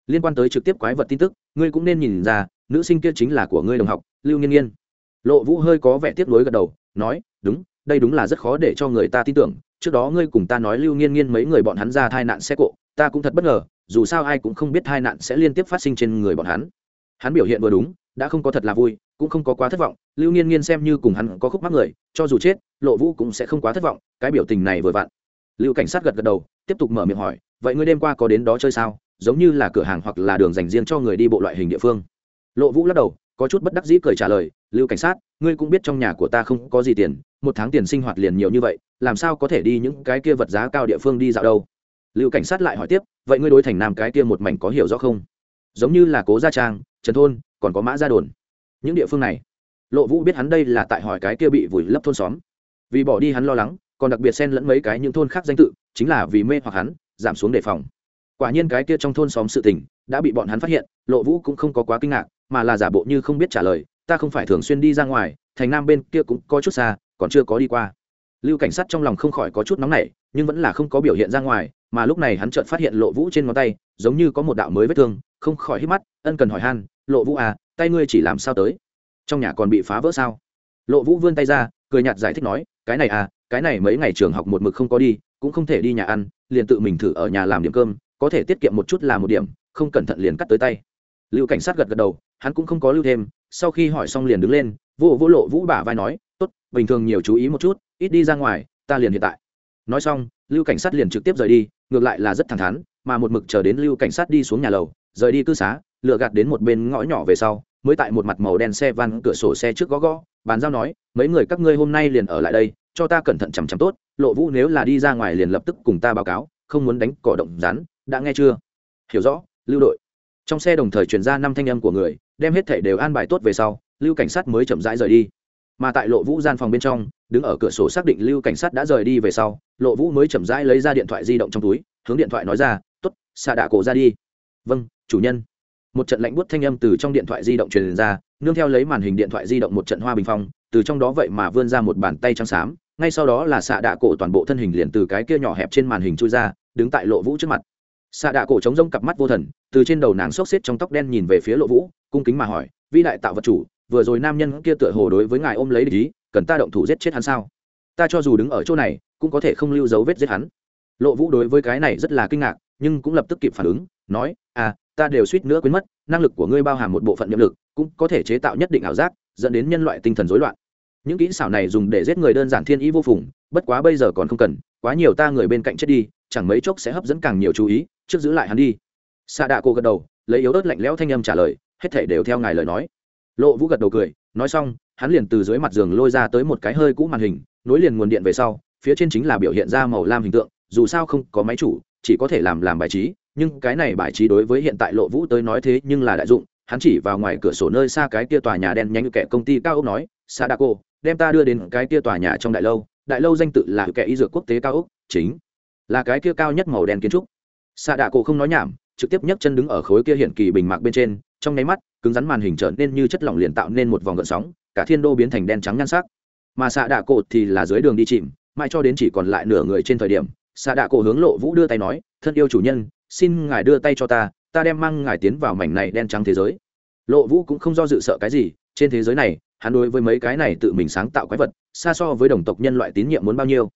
liên quan tới trực tiếp quái vật tin tức, ngươi cũng nên nhìn ra, nữ sinh kia chính là của ngươi đồng học, lưu nghiên nghiên. Lộ vũ hơi có vẻ tiếc nuối gật đầu, nói, đúng đây đúng là rất khó để cho người ta tin tưởng, trước đó ngươi cùng ta nói lưu nghiên nghiên mấy người bọn hắn ra tai nạn xe cộ, ta cũng thật bất ngờ, dù sao ai cũng không biết tai nạn sẽ liên tiếp phát sinh trên người bọn hắn. Hắn biểu hiện vừa đúng, đã không có thật là vui, cũng không có quá thất vọng, lưu nghiên nghiên xem như cùng hắn có khúc mắc người, cho dù chết, lộ vũ cũng sẽ không quá thất vọng, cái biểu tình này vừa vặn. Lưu cảnh sát gật gật đầu, tiếp tục mở miệng hỏi, vậy ngươi đêm qua có đến đó chơi sao? Giống như là cửa hàng hoặc là đường dành riêng cho người đi bộ loại hình địa phương? Lộ vũ lắc đầu, có chút bất đắc dĩ cười trả lời lưu cảnh sát, ngươi cũng biết trong nhà của ta không có gì tiền, một tháng tiền sinh hoạt liền nhiều như vậy, làm sao có thể đi những cái kia vật giá cao địa phương đi dạo đâu? Lưu cảnh sát lại hỏi tiếp, vậy ngươi đối thành nam cái kia một mảnh có hiểu rõ không? Giống như là cố gia trang, trần thôn, còn có mã gia đồn. Những địa phương này, lộ vũ biết hắn đây là tại hỏi cái kia bị vùi lấp thôn xóm. Vì bỏ đi hắn lo lắng, còn đặc biệt xen lẫn mấy cái những thôn khác danh tự, chính là vì mê hoặc hắn, giảm xuống đề phòng. Quả nhiên cái kia trong thôn xóm sự tình, đã bị bọn hắn phát hiện, lộ vũ cũng không có quá kinh ngạc, mà là giả bộ như không biết trả lời ta không phải thường xuyên đi ra ngoài, thành nam bên kia cũng có chút xa, còn chưa có đi qua. Lưu cảnh sát trong lòng không khỏi có chút nóng nảy, nhưng vẫn là không có biểu hiện ra ngoài, mà lúc này hắn chợt phát hiện lộ vũ trên ngón tay, giống như có một đạo mới vết thương, không khỏi hít mắt, ân cần hỏi han, lộ vũ à tay ngươi chỉ làm sao tới? Trong nhà còn bị phá vỡ sao? Lộ vũ vươn tay ra, cười nhạt giải thích nói, cái này à cái này mấy ngày trường học một mực không có đi, cũng không thể đi nhà ăn, liền tự mình thử ở nhà làm điểm cơm, có thể tiết kiệm một chút là một điểm, không cẩn thận liền cắt tới tay. Lưu cảnh sát gật gật đầu hắn cũng không có lưu thêm, sau khi hỏi xong liền đứng lên, vô vô lộ vũ bả vai nói, tốt, bình thường nhiều chú ý một chút, ít đi ra ngoài, ta liền hiện tại. Nói xong, lưu cảnh sát liền trực tiếp rời đi, ngược lại là rất thẳng thắn, mà một mực chờ đến lưu cảnh sát đi xuống nhà lầu, rời đi cư xá, lựa gạt đến một bên ngõ nhỏ về sau, mới tại một mặt màu đen xe van cửa sổ xe trước gõ gõ, bàn giao nói, mấy người các ngươi hôm nay liền ở lại đây, cho ta cẩn thận chằm chằm tốt, lộ vũ nếu là đi ra ngoài liền lập tức cùng ta báo cáo, không muốn đánh cỏ động rắn, đã nghe chưa? Hiểu rõ, lưu đội trong xe đồng thời truyền ra năm thanh âm của người, đem hết thảy đều an bài tốt về sau, lưu cảnh sát mới chậm rãi rời đi. Mà tại lộ vũ gian phòng bên trong, đứng ở cửa sổ xác định lưu cảnh sát đã rời đi về sau, lộ vũ mới chậm rãi lấy ra điện thoại di động trong túi, hướng điện thoại nói ra t ố t xạ đạ cổ ra đi. Vâng chủ nhân. Một trận lạnh buốt thanh âm từ trong điện thoại di động truyền ra, nương theo lấy màn hình điện thoại di động một trận hoa bình phong, từ trong đó vậy mà vươn ra một bàn tay trắng xám, ngay sau đó là xạ đạ cổ toàn bộ thân hình liền từ cái kia nhỏ hẹp trên màn hình chui ra, đứng tại lộ vũ trước mặt xạ đạ cổ chống rông cặp mắt vô thần, từ trên đầu nàng xốc xếp trong tóc đen nhìn về phía lộ vũ, cung kính mà hỏi, vĩ đại tạo vật chủ, vừa rồi nam nhân kia tựa hồ đối với ngài ôm lấy lý cần ta động thủ giết chết hắn sao? Ta cho dù đứng ở chỗ này, cũng có thể không lưu dấu vết giết hắn. Lộ vũ đối với cái này rất là kinh ngạc, nhưng cũng lập tức kịp phản ứng, nói à ta đều suýt nữa quên mất, năng lực của ngươi bao hàm một bộ phận nhiệm lực, cũng có thể chế tạo nhất định ảo giác, dẫn đến nhân loại tinh thần rối loạn. Những kỹ xảo này dùng để giết người đơn giản thiên ý vô phùng, bất quá bây giờ còn không cần, quá nhiều ta người bên cạnh chết đi, chẳng mấy chốc sẽ hấp dẫn càng nhiều chú ý trước giữ lại hắn đi. Xạ đạ cô gật đầu, lấy yếu ớt lạnh lẽo thanh âm trả lời, hết thể đều theo ngài lời nói. Lộ vũ gật đầu cười, nói xong, hắn liền từ dưới mặt giường lôi ra tới một cái hơi cũ màn hình, nối liền nguồn điện về sau, phía trên chính là biểu hiện ra màu lam hình tượng, dù sao không có máy chủ, chỉ có thể làm làm bài trí, nhưng cái này bài trí đối với hiện tại lộ vũ tới nói thế nhưng là đại dụng, hắn chỉ vào ngoài cửa sổ nơi xa cái kia tòa nhà đen nhánh kẻ công ty cao ốc nói sadako đem ta đưa đến cái kia tòa nhà trong đại lâu đại lâu danh tự là kẻ y dược quốc tế cao ốc, chính là cái kia cao nhất màu đen kiến trúc sadako không nói nhảm, trực tiếp nhấc chân đứng ở khối kia hiện kỳ bình mạc bên trên, trong nháy mắt, cứng rắn màn hình trở nên như chất lỏng liền tạo nên một vòng gợn sóng, cả thiên đô biến thành đen trắng nhan sắc. Mà xạ đạ cổ thì là dưới đường đi chìm, mãi cho đến chỉ còn lại nửa người trên thời điểm xạ đạ cổ hướng lộ vũ đưa tay nói, thân yêu chủ nhân, xin ngài đưa tay cho ta ta đem mang ngài tiến vào mảnh này đen trắng thế giới. Lộ vũ cũng không do dự sợ cái gì, trên thế giới này, hắn đối với mấy cái này tự mình sáng tạo quái vật, xa so với đồng tộc nhân loại tín nhiệm muốn bao nhiêu.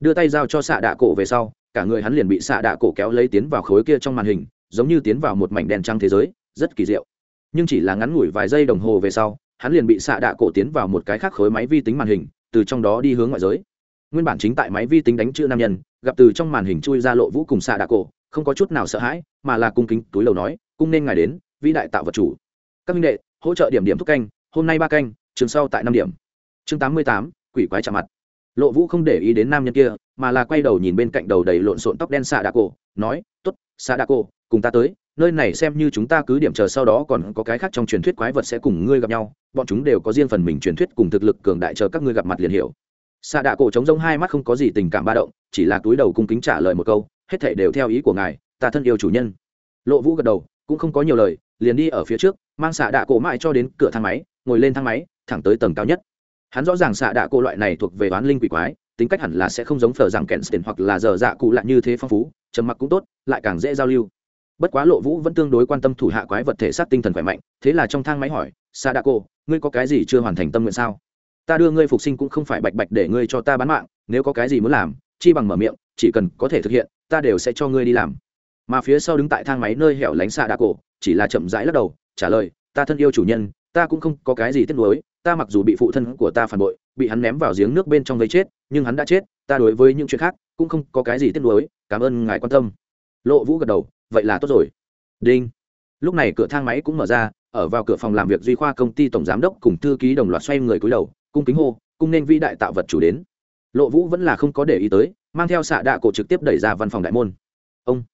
Đưa tay giao cho xạ đạ cổ về sau cả người hắn liền bị xạ đạ cổ kéo lấy tiến vào khối kia trong màn hình, giống như tiến vào một mảnh đèn trăng thế giới, rất kỳ diệu. Nhưng chỉ là ngắn ngủi vài giây đồng hồ về sau, hắn liền bị xạ đạ cổ tiến vào một cái khác khối máy vi tính màn hình, từ trong đó đi hướng ngoại giới. Nguyên bản chính tại máy vi tính đánh chữ nam nhân, gặp từ trong màn hình chui ra lộ vũ cùng xạ đạ cổ, không có chút nào sợ hãi, mà là cung kính túi lầu nói, cung nên ngài đến, vĩ đại tạo vật chủ. Các minh đệ, hỗ trợ điểm điểm thúc canh, hôm nay ba canh, trường sau tại năm điểm. Chương tám mươi tám, quỷ quái chạm mặt lộ vũ không để ý đến nam nhân kia, mà là quay đầu nhìn bên cạnh đầu đầy lộn xộn tóc đen xạ đạ cổ nói t ố t xạ đạ cổ cùng ta tới, nơi này xem như chúng ta cứ điểm chờ sau đó còn có cái khác trong truyền thuyết quái vật sẽ cùng ngươi gặp nhau, bọn chúng đều có riêng phần mình truyền thuyết cùng thực lực cường đại chờ các ngươi gặp mặt liền hiểu. Xạ đạ cổ trống rông hai mắt không có gì tình cảm ba động, chỉ là túi đầu cung kính trả lời một câu, hết thể đều theo ý của ngài, ta thân yêu chủ nhân. Lộ vũ gật đầu, cũng không có nhiều lời, liền đi ở phía trước, mang xạ đạ cổ mãi cho đến cửa thang máy, ngồi lên thang máy, thẳng tới tầng cao nhất hắn rõ ràng xạ đạ cổ loại này thuộc về oán linh quỷ quái, tính cách hẳn là sẽ không giống phở rằng kèn tiền hoặc là giờ dạ cụ lại như thế phong phú, trầm mặc cũng tốt, lại càng dễ giao lưu. Bất quá lộ vũ vẫn tương đối quan tâm thủ hạ quái vật thể xác tinh thần khỏe mạnh, thế là trong thang máy hỏi, xạ đạ cô, ngươi có cái gì chưa hoàn thành tâm nguyện sao? Ta đưa ngươi phục sinh cũng không phải bạch bạch để ngươi cho ta bán mạng, nếu có cái gì muốn làm, chi bằng mở miệng, chỉ cần có thể thực hiện, ta đều sẽ cho ngươi đi làm. Mà phía sau đứng tại thang máy nơi hẻo lánh xạ đạ cổ chỉ là chậm rãi lắc đầu, trả lời, ta thân yêu chủ nhân ta cũng không có cái gì tiếc nuối, ta mặc dù bị phụ thân của ta phản bội, bị hắn ném vào giếng nước bên trong gây chết, nhưng hắn đã chết, ta đối với những chuyện khác cũng không có cái gì tiếc nuối, cảm ơn ngài quan tâm. Lộ vũ gật đầu, vậy là tốt rồi. Đinh. Lúc này cửa thang máy cũng mở ra, ở vào cửa phòng làm việc duy khoa công ty tổng giám đốc cùng thư ký đồng loạt xoay người cúi đầu, cung kính hô, cung nên vĩ đại tạo vật chủ đến. Lộ vũ vẫn là không có để ý tới, mang theo xạ đạ cổ trực tiếp đẩy ra văn phòng đại môn. Ông.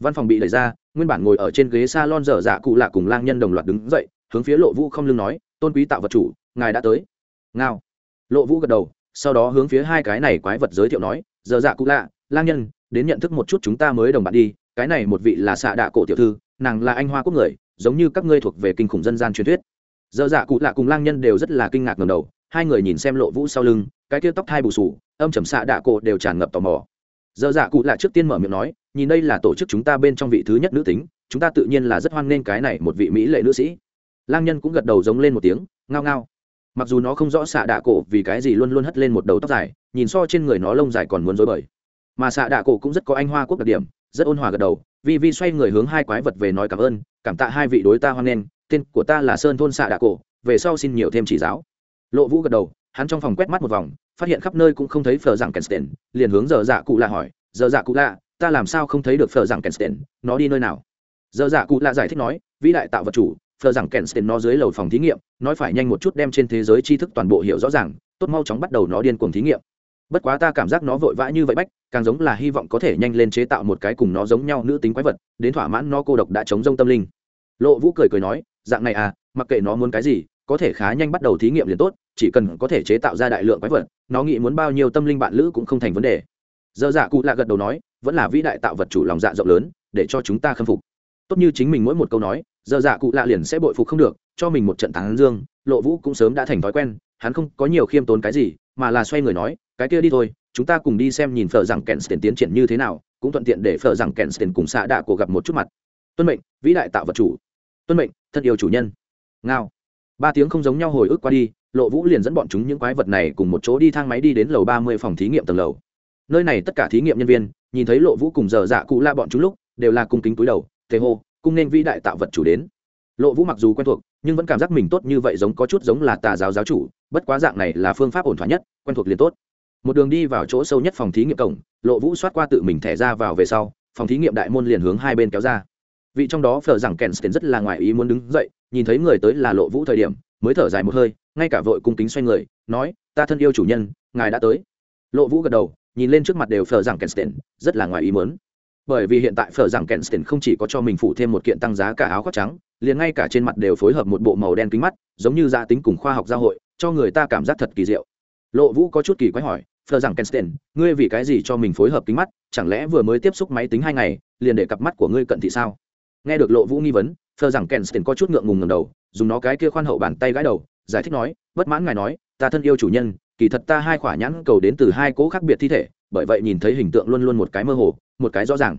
Văn phòng bị đẩy ra, nguyên bản ngồi ở trên ghế s a lon dở dạ cụ lạ cùng lang nhân đồng loạt đứng dậy hướng phía lộ vũ không lưng nói, tôn quý tạo vật chủ, ngài đã tới. Ngao. Lộ vũ gật đầu, sau đó hướng phía hai cái này quái vật giới thiệu nói, giờ dạ cụ lạ, lang nhân, đến nhận thức một chút chúng ta mới đồng bạn đi, cái này một vị là xạ đạ cổ tiểu thư, nàng là anh hoa quốc người, giống như các ngươi thuộc về kinh khủng dân gian truyền thuyết. Giờ dạ cụ lạ cùng lang nhân đều rất là kinh ngạc ngầm đầu, hai người nhìn xem lộ vũ sau lưng, cái kia tóc thai bù sù âm trầm xạ đạ cổ đều tràn ngập tò mò. Giờ dạ cụ lạ trước tiên mở miệng nói, nhìn đây là tổ chức chúng ta bên trong vị thứ nhất nữ tính, chúng ta tự nhiên là rất hoan nghênh cái này một vị mỹ lệ nữ sĩ lang nhân cũng gật đầu giống lên một tiếng, ngao ngao. Mặc dù nó không rõ xạ đạ cổ vì cái gì luôn luôn hất lên một đầu tóc dài, nhìn so trên người nó lông dài còn muốn dối bời. Mà xạ đạ cổ cũng rất có anh hoa quốc đặc điểm, rất ôn hòa gật đầu vi vi xoay người hướng hai quái vật về nói cảm ơn, cảm tạ hai vị đối ta hoan nghênh, tên của ta là sơn thôn xạ đạ cổ, về sau xin nhiều thêm chỉ giáo. Lộ vũ gật đầu, hắn trong phòng quét mắt một vòng, phát hiện khắp nơi cũng không thấy phờ rằng kensten liền hướng giờ dạ cụ lạ hỏi, giờ dạ cụ lạ, ta làm sao không thấy được phờ rằng kensten nó đi nơi nào? Giờ dạ cụ lạ giải thích nói, vĩ đại tạo vật chủ phờ rằng kensten nó dưới lầu phòng thí nghiệm, nói phải nhanh một chút đem trên thế giới tri thức toàn bộ hiểu rõ ràng, tốt mau chóng bắt đầu nó điên cuồng thí nghiệm. Bất quá ta cảm giác nó vội vã như vậy bách, càng giống là hy vọng có thể nhanh lên chế tạo một cái cùng nó giống nhau nữ tính quái vật, đến thỏa mãn nó cô độc đã chống rông tâm linh. Lộ vũ cười cười nói, dạng này à mặc kệ nó muốn cái gì, có thể khá nhanh bắt đầu thí nghiệm liền tốt, chỉ cần có thể chế tạo ra đại lượng quái vật, nó nghĩ muốn bao nhiêu tâm linh bạn lữ cũng không thành vấn đề. Dơ dạ cụ lạ gật đầu nói, vẫn là vĩ đại tạo vật chủ lòng dạ rộng lớn, để cho chúng ta khâm phục. Tốt như chính mình mỗi một câu nói giờ dạ cụ lạ liền sẽ bội phục không được, cho mình một trận thắng dương, lộ vũ cũng sớm đã thành thói quen, hắn không có nhiều khiêm tốn cái gì, mà là xoay người nói, cái kia đi thôi, chúng ta cùng đi xem nhìn phở rằng kèn tiền tiến triển như thế nào, cũng thuận tiện để phở rằng kèn tiền cùng xã đạ cổ gặp một chút mặt. Tuân mệnh, vĩ đại tạo vật chủ. Tuân mệnh thân yêu chủ nhân. Ngao. Ba tiếng không giống nhau hồi ức qua đi, lộ vũ liền dẫn bọn chúng những quái vật này cùng một chỗ đi thang máy đi đến lầu ba mươi phòng thí nghiệm tầng lầu. Nơi này tất cả thí nghiệm nhân viên, nhìn thấy lộ vũ cùng giờ dạ cụ la bọn chúng lúc, đều là cung kính túi đầu thế hô cung nên vĩ đại tạo vật chủ đến. Lộ vũ mặc dù quen thuộc, nhưng vẫn cảm giác mình tốt như vậy giống có chút giống là tà giáo giáo chủ, bất quá dạng này là phương pháp ổn thỏa nhất, quen thuộc liền tốt. Một đường đi vào chỗ sâu nhất phòng thí nghiệm cổng, lộ vũ xoát qua tự mình thẻ ra vào về sau, phòng thí nghiệm đại môn liền hướng hai bên kéo ra. Vị trong đó phờ rằng kèn sten rất là ngoài ý muốn đứng dậy, nhìn thấy người tới là lộ vũ thời điểm, mới thở dài một hơi, ngay cả vội cung kính xoay người, nói, ta thân yêu chủ nhân, ngài đã tới. Lộ vũ gật đầu, nhìn lên trước mặt đều phờ rằng kèn sten rất là ngoài ý muốn bởi vì hiện tại phở rằng Kensten không chỉ có cho mình phủ thêm một kiện tăng giá cả áo khoác trắng, liền ngay cả trên mặt đều phối hợp một bộ màu đen kính mắt, giống như gia tính cùng khoa học giao hội, cho người ta cảm giác thật kỳ diệu. Lộ Vũ có chút kỳ quái hỏi, phở rằng Kensten, ngươi vì cái gì cho mình phối hợp kính mắt, chẳng lẽ vừa mới tiếp xúc máy tính hai ngày, liền để cặp mắt của ngươi cận thị sao? Nghe được Lộ Vũ nghi vấn, phở rằng Kensten có chút ngượng ngùng ngẩng đầu, dùng nó cái kia khoan hậu bàn tay gãi đầu, giải thích nói, bất mãn ngài nói, ta thân yêu chủ nhân, kỳ thật ta hai khỏa nhãn cầu đến từ hai cố khác biệt thi thể, bởi vậy nhìn thấy hình tượng luôn luôn một cái mơ hồ, một cái rõ ràng.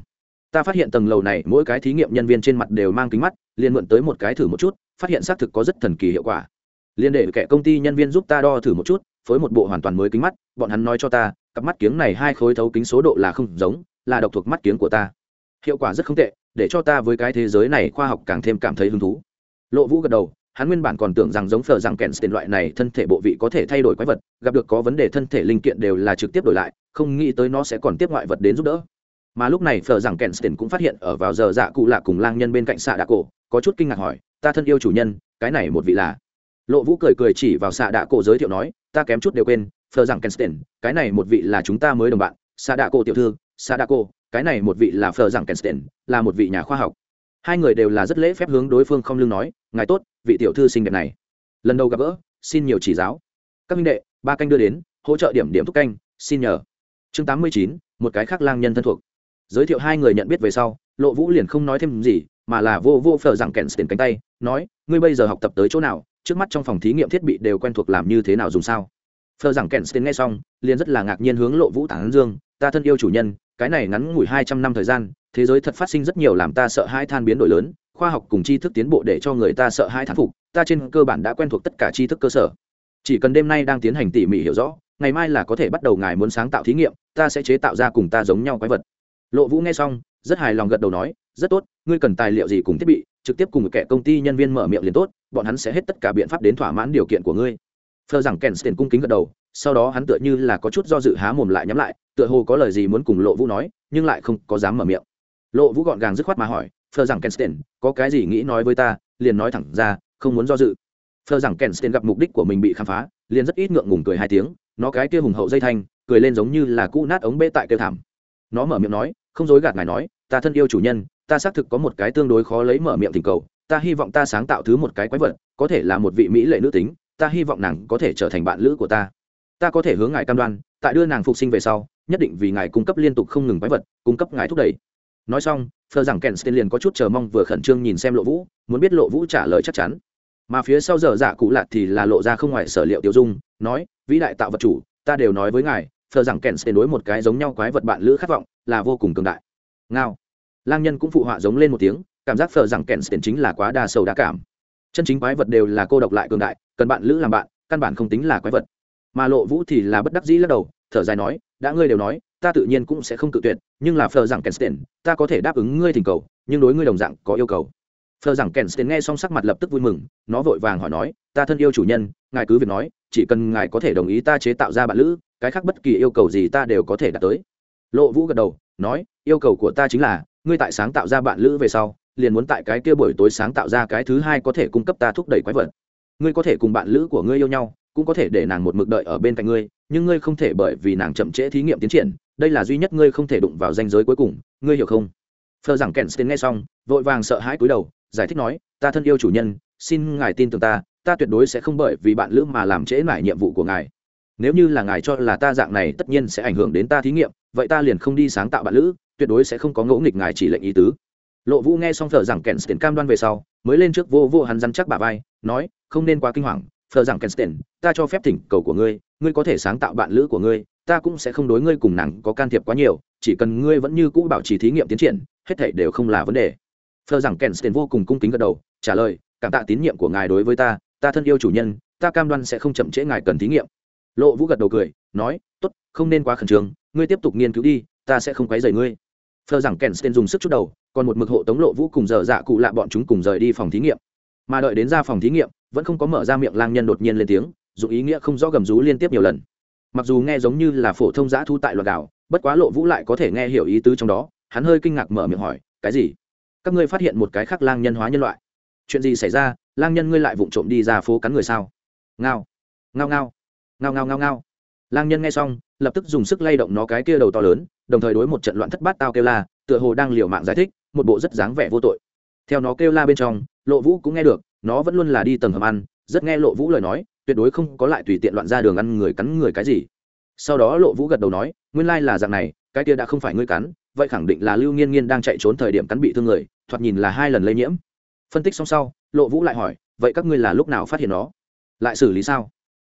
Ta phát hiện tầng lầu này, mỗi cái thí nghiệm nhân viên trên mặt đều mang kính mắt, liền mượn tới một cái thử một chút, phát hiện xác thực có rất thần kỳ hiệu quả. Liền để kẻ công ty nhân viên giúp ta đo thử một chút, phối một bộ hoàn toàn mới kính mắt, bọn hắn nói cho ta, cặp mắt kiếng này hai khối thấu kính số độ là không giống, là độc thuộc mắt kiếng của ta. Hiệu quả rất không tệ, để cho ta với cái thế giới này khoa học càng thêm cảm thấy hứng thú. Lộ vũ gật đầu, hắn nguyên bản còn tưởng rằng giống phờ rằng kèn tiền loại này thân thể bộ vị có thể thay đổi quái vật, gặp được có vấn đề thân thể linh kiện đều là trực tiếp đổi lại, không nghĩ tới nó sẽ còn tiếp ngoại vật đến giúp đỡ mà lúc này phờ rằng kensten cũng phát hiện ở vào giờ dạ cụ lạ cùng lang nhân bên cạnh xạ đạ cổ, có chút kinh ngạc hỏi, ta thân yêu chủ nhân, cái này một vị là? Lộ vũ cười cười chỉ vào xạ đạ cổ giới thiệu nói, ta kém chút đều quên phờ rằng kensten cái này một vị là chúng ta mới đồng bạn xạ đạ cổ tiểu thư xạ đạ cổ, cái này một vị là phờ rằng kensten là một vị nhà khoa học. Hai người đều là rất lễ phép hướng đối phương không lương nói, ngài tốt, vị tiểu thư xinh đẹp này. Lần đầu gặp gỡ, xin nhiều chỉ giáo. Các minh đệ, ba canh đưa đến, hỗ trợ điểm điểm thúc canh, xin nhờ. Chương tám mươi chín, một cái khác lang nhân thân thuộc giới thiệu hai người nhận biết về sau, lộ vũ liền không nói thêm gì, mà là vô vô phờ rằng kèn tiền cánh tay, nói, ngươi bây giờ học tập tới chỗ nào? Trước mắt trong phòng thí nghiệm thiết bị đều quen thuộc làm như thế nào dùng sao? Phờ rằng kèn tiền nghe xong, liền rất là ngạc nhiên hướng lộ vũ tản dương, ta thân yêu chủ nhân, cái này ngắn ngủi hai trăm năm thời gian, thế giới thật phát sinh rất nhiều làm ta sợ hai than biến đổi lớn, khoa học cùng tri thức tiến bộ để cho người ta sợ hai thán phục, ta trên cơ bản đã quen thuộc tất cả tri thức cơ sở. Chỉ cần đêm nay đang tiến hành tỉ mỉ hiểu rõ, ngày mai là có thể bắt đầu ngài muốn sáng tạo thí nghiệm, ta sẽ chế tạo ra cùng ta giống nhau quái vật lộ vũ nghe xong, rất hài lòng gật đầu nói, rất tốt, ngươi cần tài liệu gì cùng thiết bị, trực tiếp cùng một kẻ công ty nhân viên mở miệng liền tốt, bọn hắn sẽ hết tất cả biện pháp đến thỏa mãn điều kiện của ngươi. Phờ rằng kensten cung kính gật đầu, sau đó hắn tựa như là có chút do dự há mồm lại nhắm lại, tựa hồ có lời gì muốn cùng lộ vũ nói, nhưng lại không có dám mở miệng. Lộ vũ gọn gàng dứt khoát mà hỏi, phờ rằng kensten có cái gì nghĩ nói với ta? Liền nói thẳng ra, không muốn do dự. Phờ rằng kensten gặp mục đích của mình bị khám phá, liền rất ít ngượng ngùng cười hai tiếng, nó cái kia hùng hậu dây thanh, cười lên giống như là cũ nát ống bê tại kêu thảm nó mở miệng nói, không dối gạt ngài nói, ta thân yêu chủ nhân, ta xác thực có một cái tương đối khó lấy mở miệng thỉnh cầu, ta hy vọng ta sáng tạo thứ một cái quái vật, có thể là một vị mỹ lệ nữ tính, ta hy vọng nàng có thể trở thành bạn lữ của ta. Ta có thể hướng ngài cam đoan, tại đưa nàng phục sinh về sau, nhất định vì ngài cung cấp liên tục không ngừng quái vật, cung cấp ngài thúc đẩy. Nói xong phờ rằng kèn sten liền có chút chờ mong vừa khẩn trương nhìn xem lộ vũ, muốn biết lộ vũ trả lời chắc chắn. Mà phía sau giờ dạ cụ lạ thì là lộ ra không ngoài sở liệu tiêu dung, nói, vĩ đại tạo vật chủ, ta đều nói với ngài thờ rằng kèn sẽ đối một cái giống nhau quái vật bạn lữ khát vọng, là vô cùng cường đại. Ngao. Lang nhân cũng phụ họa giống lên một tiếng, cảm giác thờ rằng kèn sẽ chính là quá đa sầu đa cảm. Chân chính quái vật đều là cô độc lại cường đại, cần bạn lữ làm bạn, căn bản không tính là quái vật. Mà lộ vũ thì là bất đắc dĩ lắc đầu, thở dài nói, đã ngươi đều nói, ta tự nhiên cũng sẽ không cự tuyệt, nhưng là phờ rằng kensten ta có thể đáp ứng ngươi thỉnh cầu, nhưng đối ngươi đồng dạng có yêu cầu. Phờ rằng kensten nghe xong sắc mặt lập tức vui mừng, nó vội vàng hỏi nói, ta thân yêu chủ nhân, ngài cứ việc nói chỉ cần ngài có thể đồng ý ta chế tạo ra bạn lữ, cái khác bất kỳ yêu cầu gì ta đều có thể đạt tới. Lộ vũ gật đầu, nói, yêu cầu của ta chính là, ngươi tại sáng tạo ra bạn lữ về sau, liền muốn tại cái kia buổi tối sáng tạo ra cái thứ hai có thể cung cấp ta thúc đẩy quái vật. Ngươi có thể cùng bạn lữ của ngươi yêu nhau, cũng có thể để nàng một mực đợi ở bên cạnh ngươi, nhưng ngươi không thể bởi vì nàng chậm trễ thí nghiệm tiến triển, đây là duy nhất ngươi không thể đụng vào danh giới cuối cùng, ngươi hiểu không? Phờ rằng kèn nghe xong, vội vàng sợ hãi cúi đầu, giải thích nói, ta thân yêu chủ nhân, xin ngài tin tưởng ta ta tuyệt đối sẽ không bởi vì bạn lữ mà làm trễ mải nhiệm vụ của ngài. Nếu như là ngài cho là ta dạng này tất nhiên sẽ ảnh hưởng đến ta thí nghiệm, vậy ta liền không đi sáng tạo bạn lữ, tuyệt đối sẽ không có ngẫu nghịch ngài chỉ lệnh ý tứ. Lộ vũ nghe xong thờ rằng kèn tiền cam đoan về sau, mới lên trước vô vô hắn dăn chắc bà vai, nói, không nên quá kinh hoàng thờ rằng kèn tiền ta cho phép thỉnh cầu của ngươi ngươi có thể sáng tạo bạn lữ của ngươi, ta cũng sẽ không đối ngươi cùng nàng có can thiệp quá nhiều, chỉ cần ngươi vẫn như cũ bảo trì thí nghiệm tiến triển, hết thảy đều không là vấn đề. Thờ rằng kèn tiền vô cùng cung kính gật đầu, trả lời, cảm tạ tín nhiệm của ngài đối với ta ta thân yêu chủ nhân, ta cam đoan sẽ không chậm trễ ngài cần thí nghiệm. Lộ vũ gật đầu cười, nói, tốt, không nên quá khẩn trương, ngươi tiếp tục nghiên cứu đi, ta sẽ không quấy rầy ngươi. Phờ rằng kèn sten dùng sức chút đầu, còn một mực hộ tống lộ vũ cùng dở dạ cụ lạ bọn chúng cùng rời đi phòng thí nghiệm. Mà đợi đến ra phòng thí nghiệm, vẫn không có mở ra miệng lang nhân đột nhiên lên tiếng, dù ý nghĩa không rõ gầm rú liên tiếp nhiều lần. Mặc dù nghe giống như là phổ thông giã thu tại loạt đảo, bất quá lộ vũ lại có thể nghe hiểu ý tứ trong đó, hắn hơi kinh ngạc mở miệng hỏi, cái gì? Các ngươi phát hiện một cái khác lang nhân hóa nhân loại? Chuyện gì xảy ra, lang nhân ngươi lại vụng trộm đi ra phố cắn người sao? Ngao ngao ngao ngao ngao ngao ngao. Lang nhân nghe xong, lập tức dùng sức lay động nó cái kia đầu to lớn, đồng thời đối một trận loạn thất bát tao kêu la, tựa hồ đang liều mạng giải thích, một bộ rất dáng vẻ vô tội. Theo nó kêu la bên trong, lộ vũ cũng nghe được, nó vẫn luôn là đi tầng hầm ăn, rất nghe lộ vũ lời nói, tuyệt đối không có lại tùy tiện loạn ra đường ăn người cắn người cái gì. Sau đó lộ vũ gật đầu nói, nguyên lai là dạng này, cái kia đã không phải ngươi cắn, vậy khẳng định là lưu nghiên nghiên đang chạy trốn thời điểm cắn bị thương người, thoạt nhìn là hai lần lây nhiễm phân tích xong sau, lộ vũ lại hỏi, vậy các ngươi là lúc nào phát hiện nó? Lại xử lý sao?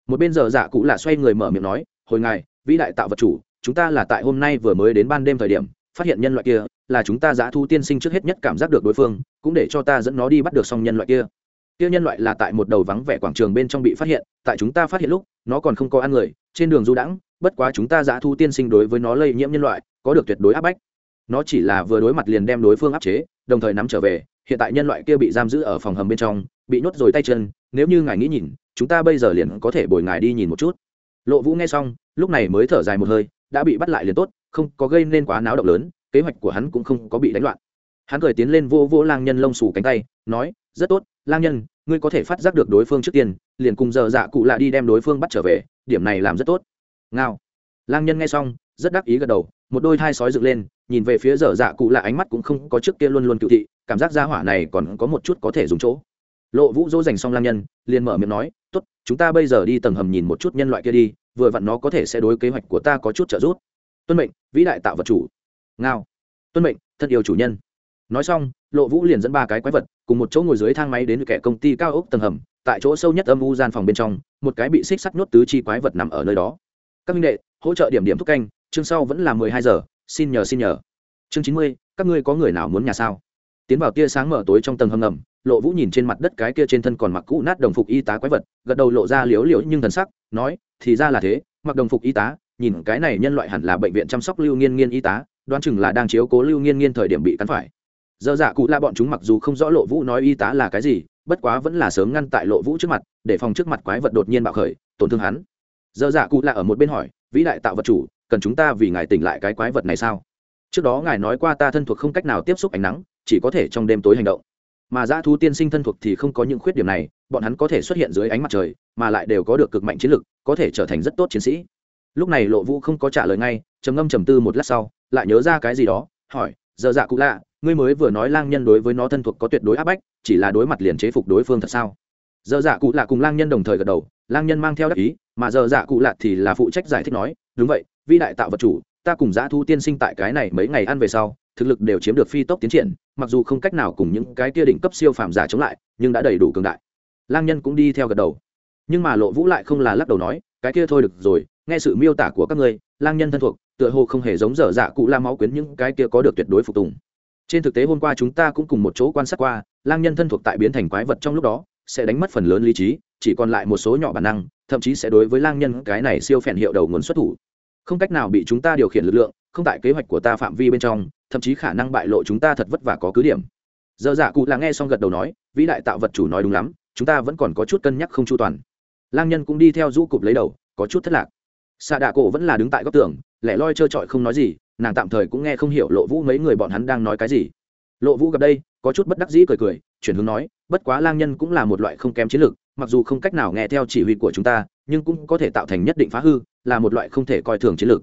Một bên giờ dạ cụ là xoay người mở miệng nói, hồi ngài, vĩ đại tạo vật chủ, chúng ta là tại hôm nay vừa mới đến ban đêm thời điểm, phát hiện nhân loại kia, là chúng ta giã thu tiên sinh trước hết nhất cảm giác được đối phương, cũng để cho ta dẫn nó đi bắt được xong nhân loại kia. Kia nhân loại là tại một đầu vắng vẻ quảng trường bên trong bị phát hiện, tại chúng ta phát hiện lúc, nó còn không có ăn người, trên đường du đãng, bất quá chúng ta giã thu tiên sinh đối với nó lây nhiễm nhân loại, có được tuyệt đối áp bách. Nó chỉ là vừa đối mặt liền đem đối phương áp chế, đồng thời nắm trở về hiện tại nhân loại kia bị giam giữ ở phòng hầm bên trong, bị nhốt rồi tay chân, nếu như ngài nghĩ nhìn, chúng ta bây giờ liền có thể bồi ngài đi nhìn một chút. Lộ vũ nghe xong, lúc này mới thở dài một hơi, đã bị bắt lại liền tốt, không có gây nên quá náo động lớn, kế hoạch của hắn cũng không có bị đánh loạn. Hắn cười tiến lên vô vô lang nhân lông xù cánh tay, nói, rất tốt, lang nhân, ngươi có thể phát giác được đối phương trước tiên, liền cùng giờ dạ cụ lạ đi đem đối phương bắt trở về, điểm này làm rất tốt. Ngao. Lang nhân nghe xong, rất đắc ý gật đầu, một đôi thai sói dựng lên, nhìn về phía giờ dạ cụ lạ ánh mắt cũng không có trước kia luôn luôn cựu thị cảm giác gia hỏa này còn có một chút có thể dùng chỗ. Lộ vũ dỗ dành xong lang nhân, liền mở miệng nói, tốt, chúng ta bây giờ đi tầng hầm nhìn một chút nhân loại kia đi, vừa vặn nó có thể sẽ đối kế hoạch của ta có chút trợ giúp. Tuân mệnh, vĩ đại tạo vật chủ. Ngao. Tuân mệnh, thân yêu chủ nhân. Nói xong, lộ vũ liền dẫn ba cái quái vật cùng một chỗ ngồi dưới thang máy đến kẻ công ty cao ốc tầng hầm, tại chỗ sâu nhất âm u gian phòng bên trong, một cái bị xích sắt nhốt tứ chi quái vật nằm ở nơi đó. Các minh đệ, hỗ trợ điểm điểm thúc canh, chương sau vẫn là mười hai giờ, xin nhờ xin nhờ. Chương chín mươi, các ngươi có người nào muốn nhà sao? Tiến vào tia sáng mở tối trong tầng hầm ngầm, lộ vũ nhìn trên mặt đất cái kia trên thân còn mặc cũ nát đồng phục y tá quái vật, gật đầu lộ ra liếu liếu nhưng thần sắc, nói, thì ra là thế, mặc đồng phục y tá, nhìn cái này nhân loại hẳn là bệnh viện chăm sóc lưu nghiên nghiên y tá, đoán chừng là đang chiếu cố lưu nghiên nghiên thời điểm bị cắn phải. Dơ dạ cụ la bọn chúng mặc dù không rõ lộ vũ nói y tá là cái gì, bất quá vẫn là sớm ngăn tại lộ vũ trước mặt, để phòng trước mặt quái vật đột nhiên bạo khởi, tổn thương hắn. Dơ dạ cụ la ở một bên hỏi, vĩ đại tạo vật chủ, cần chúng ta vì ngài tỉnh lại cái quái vật này sao? Trước đó ngài nói qua ta thân thuộc không cách nào tiếp xúc ánh nắng chỉ có thể trong đêm tối hành động. Mà dã thú tiên sinh thân thuộc thì không có những khuyết điểm này, bọn hắn có thể xuất hiện dưới ánh mặt trời, mà lại đều có được cực mạnh chiến lực, có thể trở thành rất tốt chiến sĩ. Lúc này lộ vũ không có trả lời ngay, trầm ngâm trầm tư một lát sau, lại nhớ ra cái gì đó, hỏi, giờ dạ cụ lạ, ngươi mới vừa nói lang nhân đối với nó thân thuộc có tuyệt đối áp bách, chỉ là đối mặt liền chế phục đối phương thật sao? Giờ dạ cụ lạ cùng lang nhân đồng thời gật đầu, lang nhân mang theo đắc ý, mà giờ dạ cụ lạ thì là phụ trách giải thích nói, đúng vậy, vĩ đại tạo vật chủ, ta cùng dã thu tiên sinh tại cái này mấy ngày ăn về sau thực lực đều chiếm được phi tốc tiến triển, mặc dù không cách nào cùng những cái kia đỉnh cấp siêu phàm giả chống lại, nhưng đã đầy đủ cường đại. Lang nhân cũng đi theo gật đầu. Nhưng mà lộ vũ lại không là lắc đầu nói, cái kia thôi được rồi, nghe sự miêu tả của các ngươi, lang nhân thân thuộc, tựa hồ không hề giống dở dạ cụ la máu quyến những cái kia có được tuyệt đối phục tùng. Trên thực tế hôm qua chúng ta cũng cùng một chỗ quan sát qua, lang nhân thân thuộc tại biến thành quái vật trong lúc đó, sẽ đánh mất phần lớn lý trí, chỉ còn lại một số nhỏ bản năng, thậm chí sẽ đối với lang nhân cái này siêu phèn hiệu đầu nguồn xuất thủ. Không cách nào bị chúng ta điều khiển lực lượng, không tại kế hoạch của ta phạm vi bên trong thậm chí khả năng bại lộ chúng ta thật vất vả có cứ điểm. Giờ dạ cụ là nghe xong gật đầu nói, vĩ đại tạo vật chủ nói đúng lắm, chúng ta vẫn còn có chút cân nhắc không chu toàn. Lang nhân cũng đi theo rũ cụp lấy đầu, có chút thất lạc. Xạ đạ cổ vẫn là đứng tại góc tường, lẻ loi trơ trọi không nói gì, nàng tạm thời cũng nghe không hiểu lộ vũ mấy người bọn hắn đang nói cái gì. Lộ vũ gặp đây, có chút bất đắc dĩ cười cười, chuyển hướng nói, bất quá lang nhân cũng là một loại không kém chiến lược, mặc dù không cách nào nghe theo chỉ huy của chúng ta, nhưng cũng có thể tạo thành nhất định phá hư, là một loại không thể coi thường chiến lược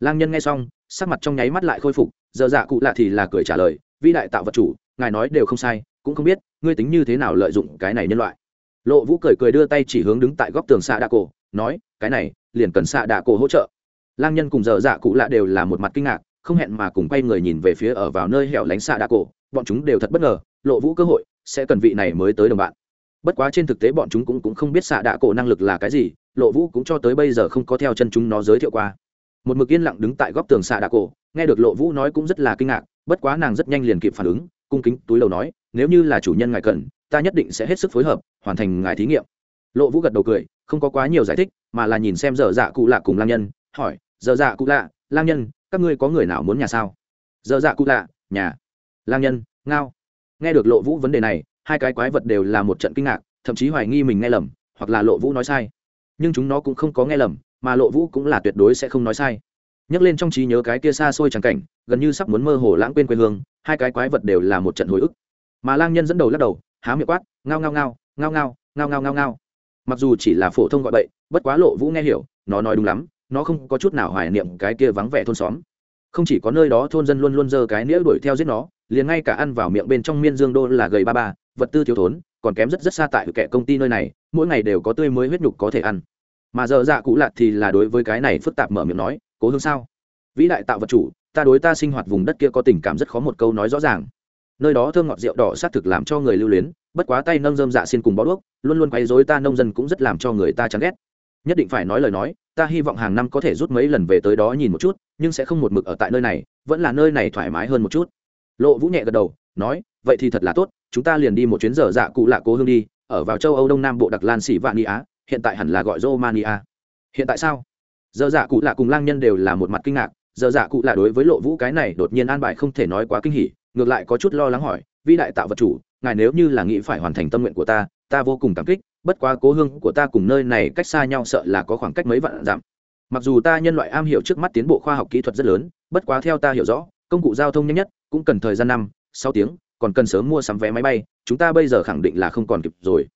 lang nhân nghe xong sắc mặt trong nháy mắt lại khôi phục giờ dạ cụ lạ thì là cười trả lời vĩ đại tạo vật chủ ngài nói đều không sai cũng không biết ngươi tính như thế nào lợi dụng cái này nhân loại. Lộ vũ cười cười đưa tay chỉ hướng đứng tại góc tường xạ đạ cổ nói cái này liền cần xạ đạ cổ hỗ trợ. Lang nhân cùng giờ dạ cụ lạ đều là một mặt kinh ngạc không hẹn mà cùng quay người nhìn về phía ở vào nơi hẻo lánh xạ đạ cổ bọn chúng đều thật bất ngờ lộ vũ cơ hội sẽ cần vị này mới tới đồng bạn. Bất quá trên thực tế bọn chúng cũng, cũng không biết xạ đạ cổ năng lực là cái gì lộ vũ cũng cho tới bây giờ không có theo chân chúng nó giới thiệu qua một mực yên lặng đứng tại góc tường xạ đạ cổ, nghe được lộ vũ nói cũng rất là kinh ngạc, bất quá nàng rất nhanh liền kịp phản ứng, cung kính túi đầu nói, nếu như là chủ nhân ngài cần, ta nhất định sẽ hết sức phối hợp, hoàn thành ngài thí nghiệm. Lộ vũ gật đầu cười, không có quá nhiều giải thích, mà là nhìn xem dở dạ cụ lạ cùng lang nhân, hỏi dở dạ cụ lạ, lang nhân, các ngươi có người nào muốn nhà sao? Dở dạ cụ lạ, nhà. Lang nhân, ngao. Nghe được lộ vũ vấn đề này, hai cái quái vật đều là một trận kinh ngạc, thậm chí hoài nghi mình nghe lầm, hoặc là lộ vũ nói sai. Nhưng chúng nó cũng không có nghe lầm mà lộ vũ cũng là tuyệt đối sẽ không nói sai. Nhắc lên trong trí nhớ cái kia xa xôi trắng cảnh, gần như sắp muốn mơ hồ lãng quên quê hương, hai cái quái vật đều là một trận hồi ức. Mà lang nhân dẫn đầu lắc đầu, há miệng quát, ngao ngao ngao ngao ngao ngao ngao ngao ngao. Mặc dù chỉ là phổ thông gọi bậy, bất quá lộ vũ nghe hiểu, nó nói đúng lắm, nó không có chút nào hoài niệm cái kia vắng vẻ thôn xóm. Không chỉ có nơi đó thôn dân luôn luôn giơ cái nĩa đuổi theo giết nó, liền ngay cả ăn vào miệng bên trong miên dương đô là gầy ba ba, vật tư thiếu thốn, còn kém rất rất xa tại kẻ công ty nơi này, mỗi ngày đều có tươi mới huyết nhục có thể ăn mà giờ dạ cũ lạt thì là đối với cái này phức tạp mở miệng nói, cố hương sao? Vĩ đại tạo vật chủ, ta đối ta sinh hoạt vùng đất kia có tình cảm rất khó một câu nói rõ ràng. Nơi đó thơm ngọt rượu đỏ xác thực làm cho người lưu luyến, bất quá tay nâng dơm dạ xin cùng bó đuốc, luôn luôn quay dối ta nông dân cũng rất làm cho người ta chán ghét. Nhất định phải nói lời nói, ta hy vọng hàng năm có thể rút mấy lần về tới đó nhìn một chút, nhưng sẽ không một mực ở tại nơi này, vẫn là nơi này thoải mái hơn một chút. Lộ vũ nhẹ gật đầu, nói, vậy thì thật là tốt, chúng ta liền đi một chuyến dở dạ cụ lạ cố hương đi, ở vào châu âu đông nam bộ đặc lan sĩ vạn đi á hiện tại hẳn là gọi romania. Hiện tại sao? Giờ dạ cụ lạ cùng lang nhân đều là một mặt kinh ngạc. Giờ dạ cụ lạ đối với lộ vũ cái này đột nhiên an bài không thể nói quá kinh hỉ, ngược lại có chút lo lắng hỏi, vĩ đại tạo vật chủ, ngài nếu như là nghĩ phải hoàn thành tâm nguyện của ta ta vô cùng cảm kích, bất quá cố hương của ta cùng nơi này cách xa nhau sợ là có khoảng cách mấy vạn dặm. Mặc dù ta nhân loại am hiểu trước mắt tiến bộ khoa học kỹ thuật rất lớn, bất quá theo ta hiểu rõ, công cụ giao thông nhanh nhất, cũng cần thời gian năm, sáu tiếng, còn cần sớm mua sắm vé máy bay, chúng ta bây giờ khẳng định là không còn kịp rồi.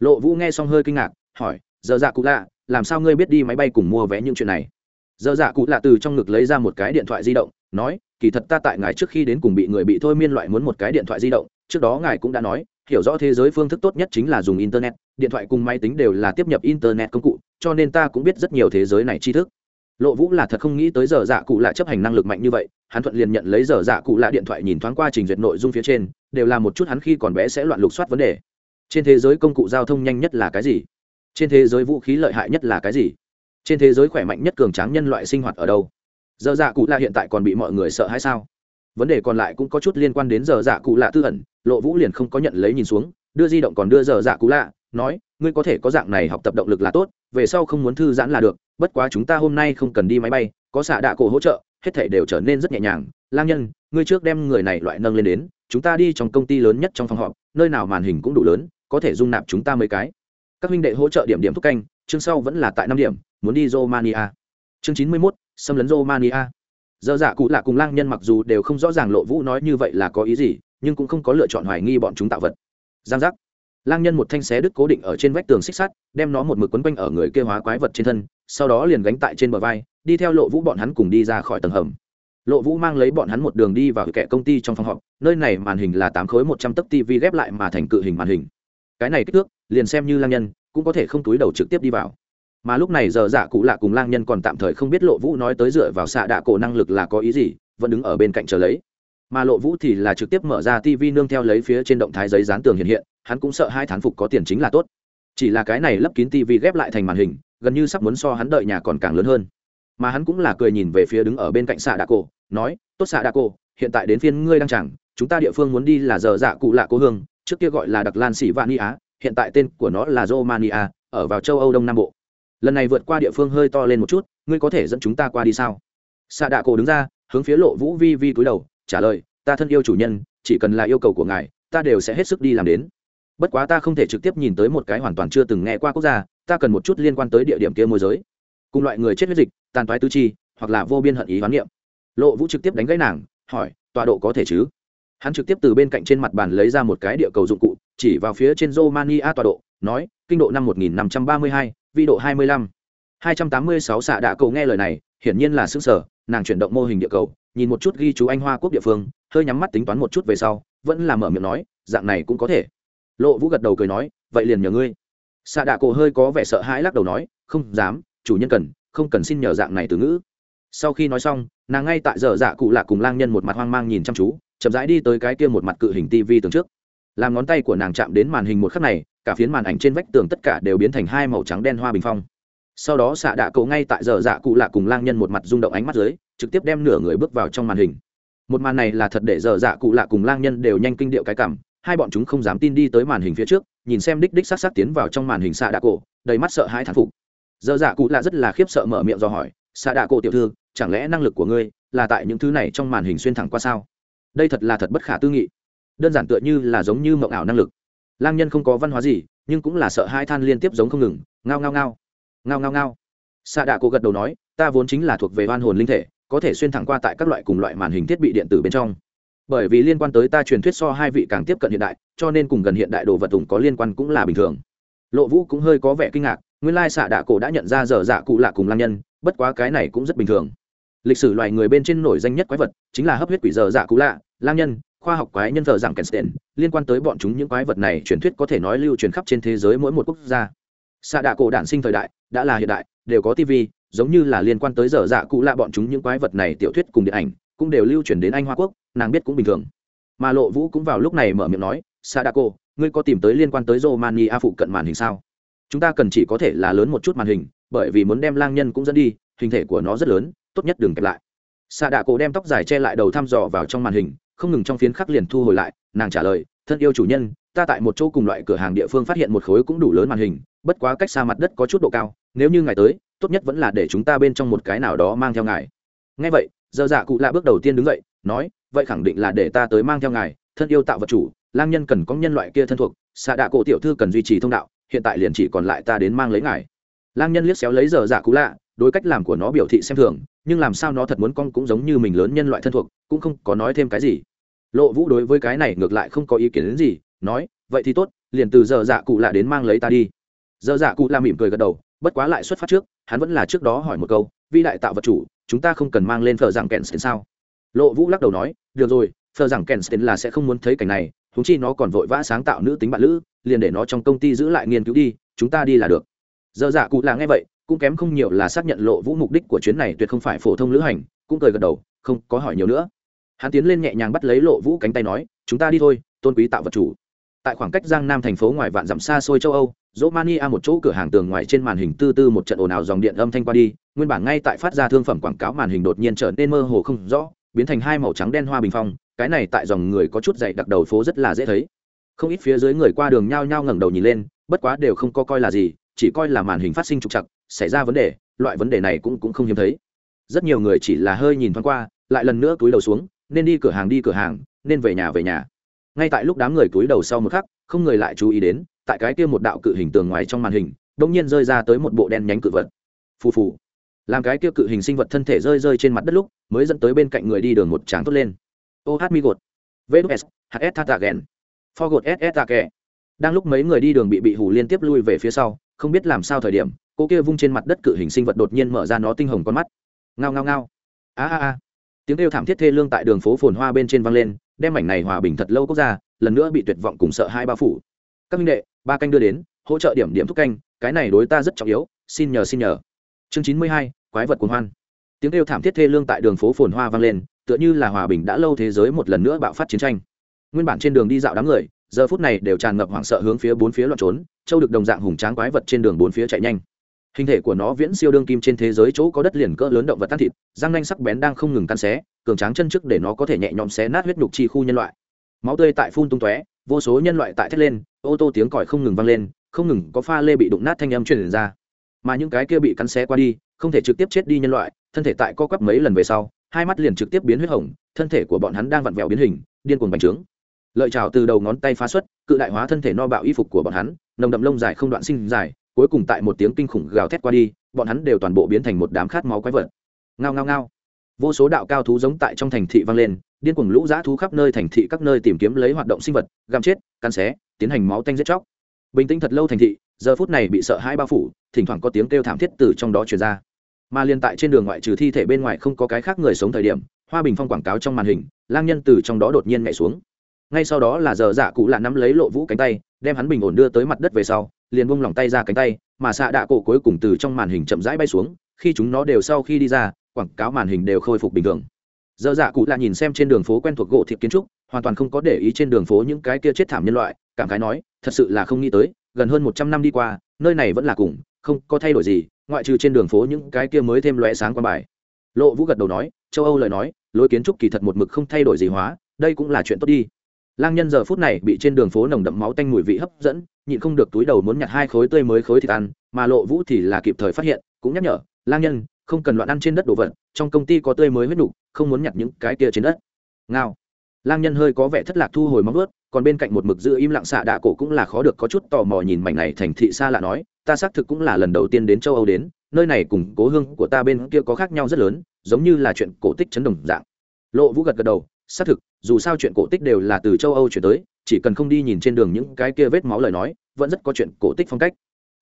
Lộ vũ nghe xong hơi kinh ngạc hỏi giờ dạ cụ lạ, làm sao ngươi biết đi máy bay cùng mua vé những chuyện này? Giờ dạ cụ lạ từ trong ngực lấy ra một cái điện thoại di động, nói, kỳ thật ta tại ngài trước khi đến cùng bị người bị thôi miên loại muốn một cái điện thoại di động, trước đó ngài cũng đã nói, hiểu rõ thế giới phương thức tốt nhất chính là dùng internet, điện thoại cùng máy tính đều là tiếp nhập internet công cụ, cho nên ta cũng biết rất nhiều thế giới này tri thức. Lộ vũ là thật không nghĩ tới giờ dạ cụ lạ chấp hành năng lực mạnh như vậy, hắn thuận liền nhận lấy giờ dạ cụ lạ điện thoại nhìn thoáng qua trình duyệt nội dung phía trên, đều là một chút hắn khi còn bé sẽ loạn lục soát vấn đề. Trên thế giới công cụ giao thông nhanh nhất là cái gì? Trên thế giới vũ khí lợi hại nhất là cái gì? Trên thế giới khỏe mạnh nhất cường tráng nhân loại sinh hoạt ở đâu? Giờ dạ cụ lạ hiện tại còn bị mọi người sợ hay sao? Vấn đề còn lại cũng có chút liên quan đến giờ dạ cụ lạ tư ẩn, lộ vũ liền không có nhận lấy nhìn xuống, đưa di động còn đưa giờ dạ cụ lạ, nói, ngươi có thể có dạng này học tập động lực là tốt, về sau không muốn thư giãn là được, bất quá chúng ta hôm nay không cần đi máy bay, có xạ đạ cổ hỗ trợ, hết thể đều trở nên rất nhẹ nhàng. Lang nhân, ngươi trước đem người này loại nâng lên đến, chúng ta đi trong công ty lớn nhất trong phòng họp, nơi nào màn hình cũng đủ lớn, có thể dung nạp chúng ta mấy cái các huynh đệ hỗ trợ điểm điểm thúc canh, chương sau vẫn là tại năm điểm, muốn đi romania. Chương chín mươi mốt, xâm lấn romania. Dơ dạ cụ lạ cùng lang nhân mặc dù đều không rõ ràng lộ vũ nói như vậy là có ý gì, nhưng cũng không có lựa chọn hoài nghi bọn chúng tạo vật. Giang giác. Lang nhân một thanh xé đứt cố định ở trên vách tường xích sắt, đem nó một mực quấn quanh ở người kêu hóa quái vật trên thân, sau đó liền gánh tại trên bờ vai, đi theo lộ vũ bọn hắn cùng đi ra khỏi tầng hầm. Lộ vũ mang lấy bọn hắn một đường đi vào kẻ công ty trong phòng họp, nơi này màn hình là tám khối một trăm tấc tv ghép lại mà thành cự hình màn hình. Cái này kích thước liền xem như lang nhân, cũng có thể không túi đầu trực tiếp đi vào. Mà lúc này giờ dạ cụ lạ cùng lang nhân còn tạm thời không biết lộ vũ nói tới dựa vào xạ đạ cổ năng lực là có ý gì, vẫn đứng ở bên cạnh chờ lấy. Mà lộ vũ thì là trực tiếp mở ra tv nương theo lấy phía trên động thái giấy dán tường hiện hiện, hắn cũng sợ hai thán phục có tiền chính là tốt. Chỉ là cái này lấp kín tv ghép lại thành màn hình, gần như sắp muốn so hắn đợi nhà còn càng lớn hơn. Mà hắn cũng là cười nhìn về phía đứng ở bên cạnh xạ đạ cổ, nói, tốt xạ đạ cổ, hiện tại đến phiên ngươi đang chẳng chúng ta địa phương muốn đi là giờ dạ cụ lạ cố hương, trước kia gọi là đặc lan sĩ vạn ni á hiện tại tên của nó là romania, ở vào châu âu đông nam bộ. Lần này vượt qua địa phương hơi to lên một chút, ngươi có thể dẫn chúng ta qua đi sao? Xạ đạ cổ đứng ra, hướng phía lộ vũ vi vi cúi đầu, trả lời, ta thân yêu chủ nhân, chỉ cần là yêu cầu của ngài, ta đều sẽ hết sức đi làm đến. Bất quá ta không thể trực tiếp nhìn tới một cái hoàn toàn chưa từng nghe qua quốc gia, ta cần một chút liên quan tới địa điểm kia môi giới. Cùng loại người chết huyết dịch, tàn toái tư chi, hoặc là vô biên hận ý hoán niệm. Lộ vũ trực tiếp đánh gãy nàng, hỏi, tọa độ có thể chứ? Hắn trực tiếp từ bên cạnh trên mặt bàn lấy ra một cái địa cầu dụng cụ chỉ vào phía trên romania tọa độ, nói, kinh độ năm một nghìn năm trăm ba mươi hai vi độ hai mươi lăm. hai trăm tám mươi sáu xạ đạ cầu nghe lời này, hiển nhiên là sững sở nàng chuyển động mô hình địa cầu, nhìn một chút ghi chú anh hoa quốc địa phương, hơi nhắm mắt tính toán một chút về sau, vẫn là mở miệng nói, dạng này cũng có thể. Lộ vũ gật đầu cười nói, vậy liền nhờ ngươi. Xạ đạ cổ hơi có vẻ sợ hãi lắc đầu nói, không dám, chủ nhân cần, không cần xin nhờ dạng này từ ngữ. Sau khi nói xong, nàng ngay tại giờ dạ cụ lạ cùng lang nhân một mặt hoang mang nhìn chăm chú, chậm rãi đi tới cái kia một mặt cự hình tivi tường trước làm ngón tay của nàng chạm đến màn hình một khắc này, cả phiến màn ảnh trên vách tường tất cả đều biến thành hai màu trắng đen hoa bình phong. Sau đó xạ đạ cậu ngay tại giờ dạ cụ lạ cùng lang nhân một mặt rung động ánh mắt dưới, trực tiếp đem nửa người bước vào trong màn hình. Một màn này là thật để giờ dạ cụ lạ cùng lang nhân đều nhanh kinh điệu cái cảm, hai bọn chúng không dám tin đi tới màn hình phía trước, nhìn xem đích đích s á t s á t tiến vào trong màn hình xạ đạ cổ đầy mắt sợ hãi thán phục. Giờ dạ cụ lạ rất là khiếp sợ mở miệng do hỏi, xạ đạ cổ tiểu thư, chẳng lẽ năng lực của ngươi là tại những thứ này trong màn hình xuyên thẳng qua sao? Đây thật là thật bất khả tư nghị đơn giản tựa như là giống như mộng ảo năng lực. Lang nhân không có văn hóa gì, nhưng cũng là sợ hai than liên tiếp giống không ngừng, ngao ngao ngao. Ngao ngao ngao. Xạ đạ cô gật đầu nói, ta vốn chính là thuộc về hoan hồn linh thể, có thể xuyên thẳng qua tại các loại cùng loại màn hình thiết bị điện tử bên trong. Bởi vì liên quan tới ta truyền thuyết so hai vị càng tiếp cận hiện đại, cho nên cùng gần hiện đại đồ vật tùng có liên quan cũng là bình thường. Lộ vũ cũng hơi có vẻ kinh ngạc, nguyên lai xạ đạ cổ đã nhận ra dở dạ cụ lạ cùng lang nhân, bất quá cái này cũng rất bình thường. Lịch sử loài người bên trên nổi danh nhất quái vật chính là hấp huyết quỷ dở dạ cụ lạ, lang nhân khoa học quái nhân thờ rằng kenstein liên quan tới bọn chúng những quái vật này truyền thuyết có thể nói lưu truyền khắp trên thế giới mỗi một quốc gia. Xạ đạ cổ đản sinh thời đại, đã là hiện đại, đều có tv giống như là liên quan tới dở dạ cụ lạ bọn chúng những quái vật này tiểu thuyết cùng điện ảnh, cũng đều lưu truyền đến anh hoa quốc, nàng biết cũng bình thường. Mà lộ vũ cũng vào lúc này mở miệng nói sadako ngươi có tìm tới liên quan tới romani a phụ cận màn hình sao? Chúng ta cần chỉ có thể là lớn một chút màn hình, bởi vì muốn đem lang nhân cũng dẫn đi, hình thể của nó rất lớn, tốt nhất đừng kẹp lại. Sadako đem tóc dài che lại đầu thăm dò vào trong màn hình không ngừng trong phiến khắc liền thu hồi lại, nàng trả lời, thân yêu chủ nhân, ta tại một chỗ cùng loại cửa hàng địa phương phát hiện một khối cũng đủ lớn màn hình, bất quá cách xa mặt đất có chút độ cao, nếu như ngài tới, tốt nhất vẫn là để chúng ta bên trong một cái nào đó mang theo ngài. Ngay vậy giờ dạ cụ lạ bước đầu tiên đứng dậy, nói, vậy khẳng định là để ta tới mang theo ngài, thân yêu tạo vật chủ, lang nhân cần có nhân loại kia thân thuộc xạ đạ cổ tiểu thư cần duy trì thông đạo, hiện tại liền chỉ còn lại ta đến mang lấy ngài. Lang nhân liếc xéo lấy giờ dạ cụ lạ, đối cách làm của nó biểu thị xem thường nhưng làm sao nó thật muốn con cũng giống như mình lớn nhân loại thân thuộc, cũng không có nói thêm cái gì. Lộ vũ đối với cái này ngược lại không có ý kiến đến gì, nói, vậy thì tốt, liền từ giờ dạ cụ lạ đến mang lấy ta đi. Giờ dạ cụ lạ mỉm cười gật đầu, bất quá lại xuất phát trước, hắn vẫn là trước đó hỏi một câu vi đại tạo vật chủ, chúng ta không cần mang lên phở rằng kèn sten sao? Lộ vũ lắc đầu nói, được rồi phở rằng kèn sten là sẽ không muốn thấy cảnh này thúng chi nó còn vội vã sáng tạo nữ tính bạn lữ, liền để nó trong công ty giữ lại nghiên cứu đi, chúng ta đi là được. Giờ dạ cụ là nghe vậy cũng kém không nhiều là xác nhận lộ vũ mục đích của chuyến này tuyệt không phải phổ thông lữ hành, cũng cười gật đầu, không có hỏi nhiều nữa. Hắn tiến lên nhẹ nhàng bắt lấy lộ vũ cánh tay nói, chúng ta đi thôi, tôn quý tạo vật chủ. Tại khoảng cách giang nam thành phố ngoài vạn dặm xa xôi châu âu dỗ a một chỗ cửa hàng tường ngoài trên màn hình tư tư một trận ồn ào dòng điện âm thanh qua đi, nguyên bản ngay tại phát ra thương phẩm quảng cáo màn hình đột nhiên trở nên mơ hồ không rõ, biến thành hai màu trắng đen hoa bình phong, cái này tại dòng người có chút dày đặc đầu phố rất là dễ thấy. Không ít phía dưới người qua đường nhao nhao ngẩng đầu nhìn lên, bất quá đều không có coi là gì, chỉ coi là màn hình phát sinh trục chặt xảy ra vấn đề, loại vấn đề này cũng cũng không hiếm thấy. Rất nhiều người chỉ là hơi nhìn thoáng qua, lại lần nữa túi đầu xuống, nên đi cửa hàng đi cửa hàng, nên về nhà về nhà. Ngay tại lúc đám người túi đầu sau một khắc, không người lại chú ý đến, tại cái kia một đạo cự hình tường ngoài trong màn hình đông nhiên rơi ra tới một bộ đen nhánh cự vật. Phù phù. Làm cái kia cự hình sinh vật thân thể rơi rơi trên mặt đất lúc, mới dẫn tới bên cạnh người đi đường một tráng tốt lên. Ô hát mi gột. Vs hs thata ghen for gột ss tạ kè đang lúc mấy người đi đường bị bị hủ liên tiếp lui về phía sau, không biết làm sao thời điểm cô kia vung trên mặt đất cự hình sinh vật đột nhiên mở ra nó tinh hồng con mắt. Ngao ngao ngao. A a a. Tiếng kêu thảm thiết thê lương tại đường phố phồn hoa bên trên vang lên, đem mảnh này hòa bình thật lâu quốc gia, lần nữa bị tuyệt vọng cùng sợ hai bao phủ. Các minh đệ, ba canh đưa đến, hỗ trợ điểm điểm thúc canh, cái này đối ta rất trọng yếu, xin nhờ xin nhờ. Chương chín mươi hai, quái vật cuồng hoan. Tiếng kêu thảm thiết thê lương tại đường phố phồn hoa vang lên, tựa như là hòa bình đã lâu thế giới một lần nữa bạo phát chiến tranh. Nguyên bản trên đường đi dạo đám người, giờ phút này đều tràn ngập hoảng sợ hướng phía bốn phía loạn trốn, châu được đồng dạng hùng tráng quái vật trên đường bốn phía chạy nhanh hình thể của nó viễn siêu đương kim trên thế giới chỗ có đất liền cỡ lớn động vật tan thịt, răng nanh sắc bén đang không ngừng tan xé, cường tráng chân trước để nó có thể nhẹ nhõm xé nát huyết nhục chi khu nhân loại. Máu tươi tại phun tung tóe, vô số nhân loại tại thét lên, ô tô tiếng còi không ngừng vang lên, không ngừng có pha lê bị đụng nát thanh âm truyền ra. Mà những cái kia bị cắn xé qua đi, không thể trực tiếp chết đi nhân loại, thân thể tại co quắp mấy lần về sau, hai mắt liền trực tiếp biến huyết hồng, thân thể của bọn hắn đang vặn vẹo biến hình, điên cuồng bành trướng. Lợi trào từ đầu ngón tay phá xuất, cự đại hóa thân thể no bạo y phục của bọn hắn, nồng đậm lông dài không đoạn sinh dài cuối cùng tại một tiếng kinh khủng gào thét qua đi, bọn hắn đều toàn bộ biến thành một đám khát máu quái vật. Ngao ngao ngao. Vô số đạo cao thú giống tại trong thành thị vang lên, điên cuồng lũ dã thú khắp nơi thành thị các nơi tìm kiếm lấy hoạt động sinh vật, gặm chết, cắn xé, tiến hành máu tanh giết chóc. Bình tĩnh thật lâu thành thị, giờ phút này bị sợ hãi bao phủ, thỉnh thoảng có tiếng kêu thảm thiết từ trong đó truyền ra. Mà liên tại trên đường ngoại trừ thi thể bên ngoài không có cái khác người sống thời điểm, hoa bình phong quảng cáo trong màn hình, lang nhân từ trong đó đột nhiên nhảy xuống. Ngay sau đó là giờ dạ cụ lạ nắm lấy lộ vũ cánh tay, đem hắn bình ổn đưa tới mặt đất về sau liền bung lỏng tay ra cánh tay, mà xạ đạ cổ cuối cùng từ trong màn hình chậm rãi bay xuống, khi chúng nó đều sau khi đi ra, quảng cáo màn hình đều khôi phục bình thường. Giờ dạ cụ lạ nhìn xem trên đường phố quen thuộc gỗ thiệp kiến trúc, hoàn toàn không có để ý trên đường phố những cái kia chết thảm nhân loại, cảm khái nói, thật sự là không nghĩ tới, gần hơn một trăm năm đi qua, nơi này vẫn là cùng, không có thay đổi gì, ngoại trừ trên đường phố những cái kia mới thêm lóe sáng qua bài. Lộ vũ gật đầu nói, châu âu lời nói, lối kiến trúc kỳ thật một mực không thay đổi gì hóa, đây cũng là chuyện tốt đi lang nhân giờ phút này bị trên đường phố nồng đậm máu tanh mùi vị hấp dẫn nhịn không được túi đầu muốn nhặt hai khối tươi mới khối thịt ăn mà lộ vũ thì là kịp thời phát hiện cũng nhắc nhở lang nhân không cần loạn ăn trên đất đồ vật trong công ty có tươi mới huyết đủ, không muốn nhặt những cái kia trên đất. Ngao. Lang nhân hơi có vẻ thất lạc thu hồi móng ướt còn bên cạnh một mực giữ im lặng xạ đạ cổ cũng là khó được có chút tò mò nhìn mảnh này thành thị xa lạ nói ta xác thực cũng là lần đầu tiên đến châu âu đến nơi này cùng cố hương của ta bên kia có khác nhau rất lớn giống như là chuyện cổ tích chấn động dạng. Lộ vũ gật gật đầu xác thực dù sao chuyện cổ tích đều là từ châu âu chuyển tới, chỉ cần không đi nhìn trên đường những cái kia vết máu lời nói, vẫn rất có chuyện cổ tích phong cách.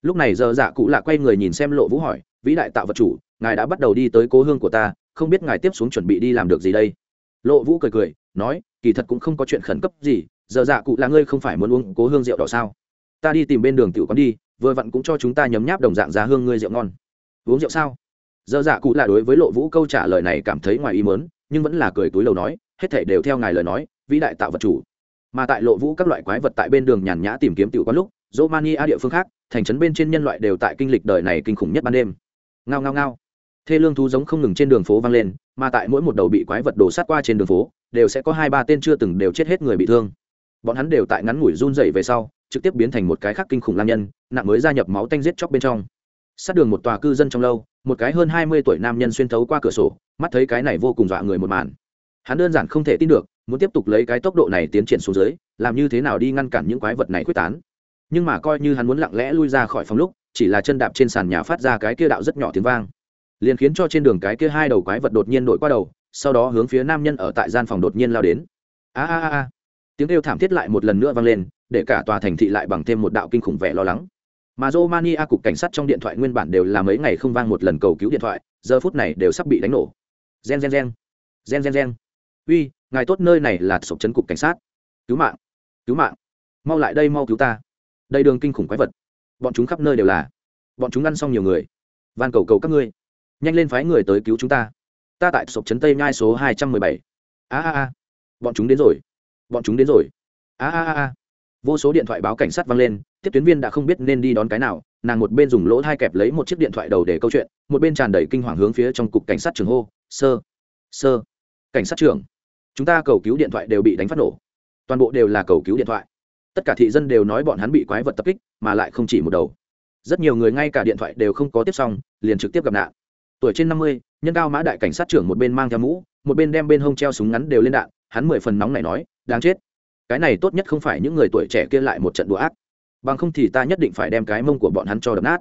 Lúc này giờ dạ cụ lạ quay người nhìn xem lộ vũ hỏi, vĩ đại tạo vật chủ, ngài đã bắt đầu đi tới cố hương của ta, không biết ngài tiếp xuống chuẩn bị đi làm được gì đây? Lộ vũ cười cười, nói, kỳ thật cũng không có chuyện khẩn cấp gì, giờ dạ cụ là ngươi không phải muốn uống cố hương rượu đỏ sao? Ta đi tìm bên đường tiểu quán đi, vừa vặn cũng cho chúng ta nhấm nháp đồng dạng giá hương ngươi rượu ngon. Uống rượu sao? Giờ dạ cụ là đối với lộ vũ câu trả lời này cảm thấy ngoài ý mớn nhưng vẫn là cười túi lầu nói hết thể đều theo ngài lời nói, vĩ đại tạo vật chủ. Mà tại lộ vũ các loại quái vật tại bên đường nhàn nhã tìm kiếm tiểu quán lúc, romania địa phương khác, thành trấn bên trên nhân loại đều tại kinh lịch đời này kinh khủng nhất ban đêm. Ngao ngao ngao. Thê lương thú giống không ngừng trên đường phố vang lên, mà tại mỗi một đầu bị quái vật đổ sát qua trên đường phố, đều sẽ có hai ba tên chưa từng đều chết hết người bị thương. Bọn hắn đều tại ngắn ngủi run dậy về sau, trực tiếp biến thành một cái khác kinh khủng lam nhân, nặng mới gia nhập máu tanh giết chóc bên trong. Sát đường một tòa cư dân trong lâu, một cái hơn hai mươi tuổi nam nhân xuyên thấu qua cửa sổ, mắt thấy cái này vô cùng dọa người một màn hắn đơn giản không thể tin được, muốn tiếp tục lấy cái tốc độ này tiến triển xuống dưới, làm như thế nào đi ngăn cản những quái vật này quyết tán. Nhưng mà coi như hắn muốn lặng lẽ lui ra khỏi phòng lúc, chỉ là chân đạp trên sàn nhà phát ra cái kia đạo rất nhỏ tiếng vang. Liền khiến cho trên đường cái kia hai đầu quái vật đột nhiên đổi qua đầu, sau đó hướng phía nam nhân ở tại gian phòng đột nhiên lao đến. A a a. Tiếng kêu thảm thiết lại một lần nữa vang lên, để cả tòa thành thị lại bằng thêm một đạo kinh khủng vẻ lo lắng. Mà romania cục cảnh sát trong điện thoại nguyên bản đều là mấy ngày không vang một lần cầu cứu điện thoại, giờ phút này đều sắp bị đánh nổ. Gen gen gen. Gen gen gen uy, ngài tốt nơi này là sộc chấn cục cảnh sát. Cứu mạng cứu mạng. Mau lại đây mau cứu ta. Đây đường kinh khủng quái vật. Bọn chúng khắp nơi đều là. Bọn chúng ăn xong nhiều người. Van cầu cầu các ngươi. Nhanh lên phái người tới cứu chúng ta. Ta tại sộc trấn tây nhai số hai trăm mười bảy. A a a. Bọn chúng đến rồi. Bọn chúng đến rồi. A a a. Vô số điện thoại báo cảnh sát vang lên, tiếp tuyến viên đã không biết nên đi đón cái nào, nàng một bên dùng lỗ thai kẹp lấy một chiếc điện thoại đầu để câu chuyện, một bên tràn đầy kinh hoàng hướng phía trong cục cảnh sát trường hô, sơ sơ. Cảnh sát trưởng chúng ta cầu cứu điện thoại đều bị đánh phát nổ. Toàn bộ đều là cầu cứu điện thoại. Tất cả thị dân đều nói bọn hắn bị quái vật tập kích, mà lại không chỉ một đầu. Rất nhiều người ngay cả điện thoại đều không có tiếp xong, liền trực tiếp gặp nạn. Tuổi trên năm mươi, nhân cao mã đại cảnh sát trưởng một bên mang theo mũ, một bên đem bên hông treo súng ngắn đều lên đạn, hắn mười phần nóng này nói, đáng chết. Cái này tốt nhất không phải những người tuổi trẻ kia lại một trận đùa ác. Bằng không thì ta nhất định phải đem cái mông của bọn hắn cho đập nát.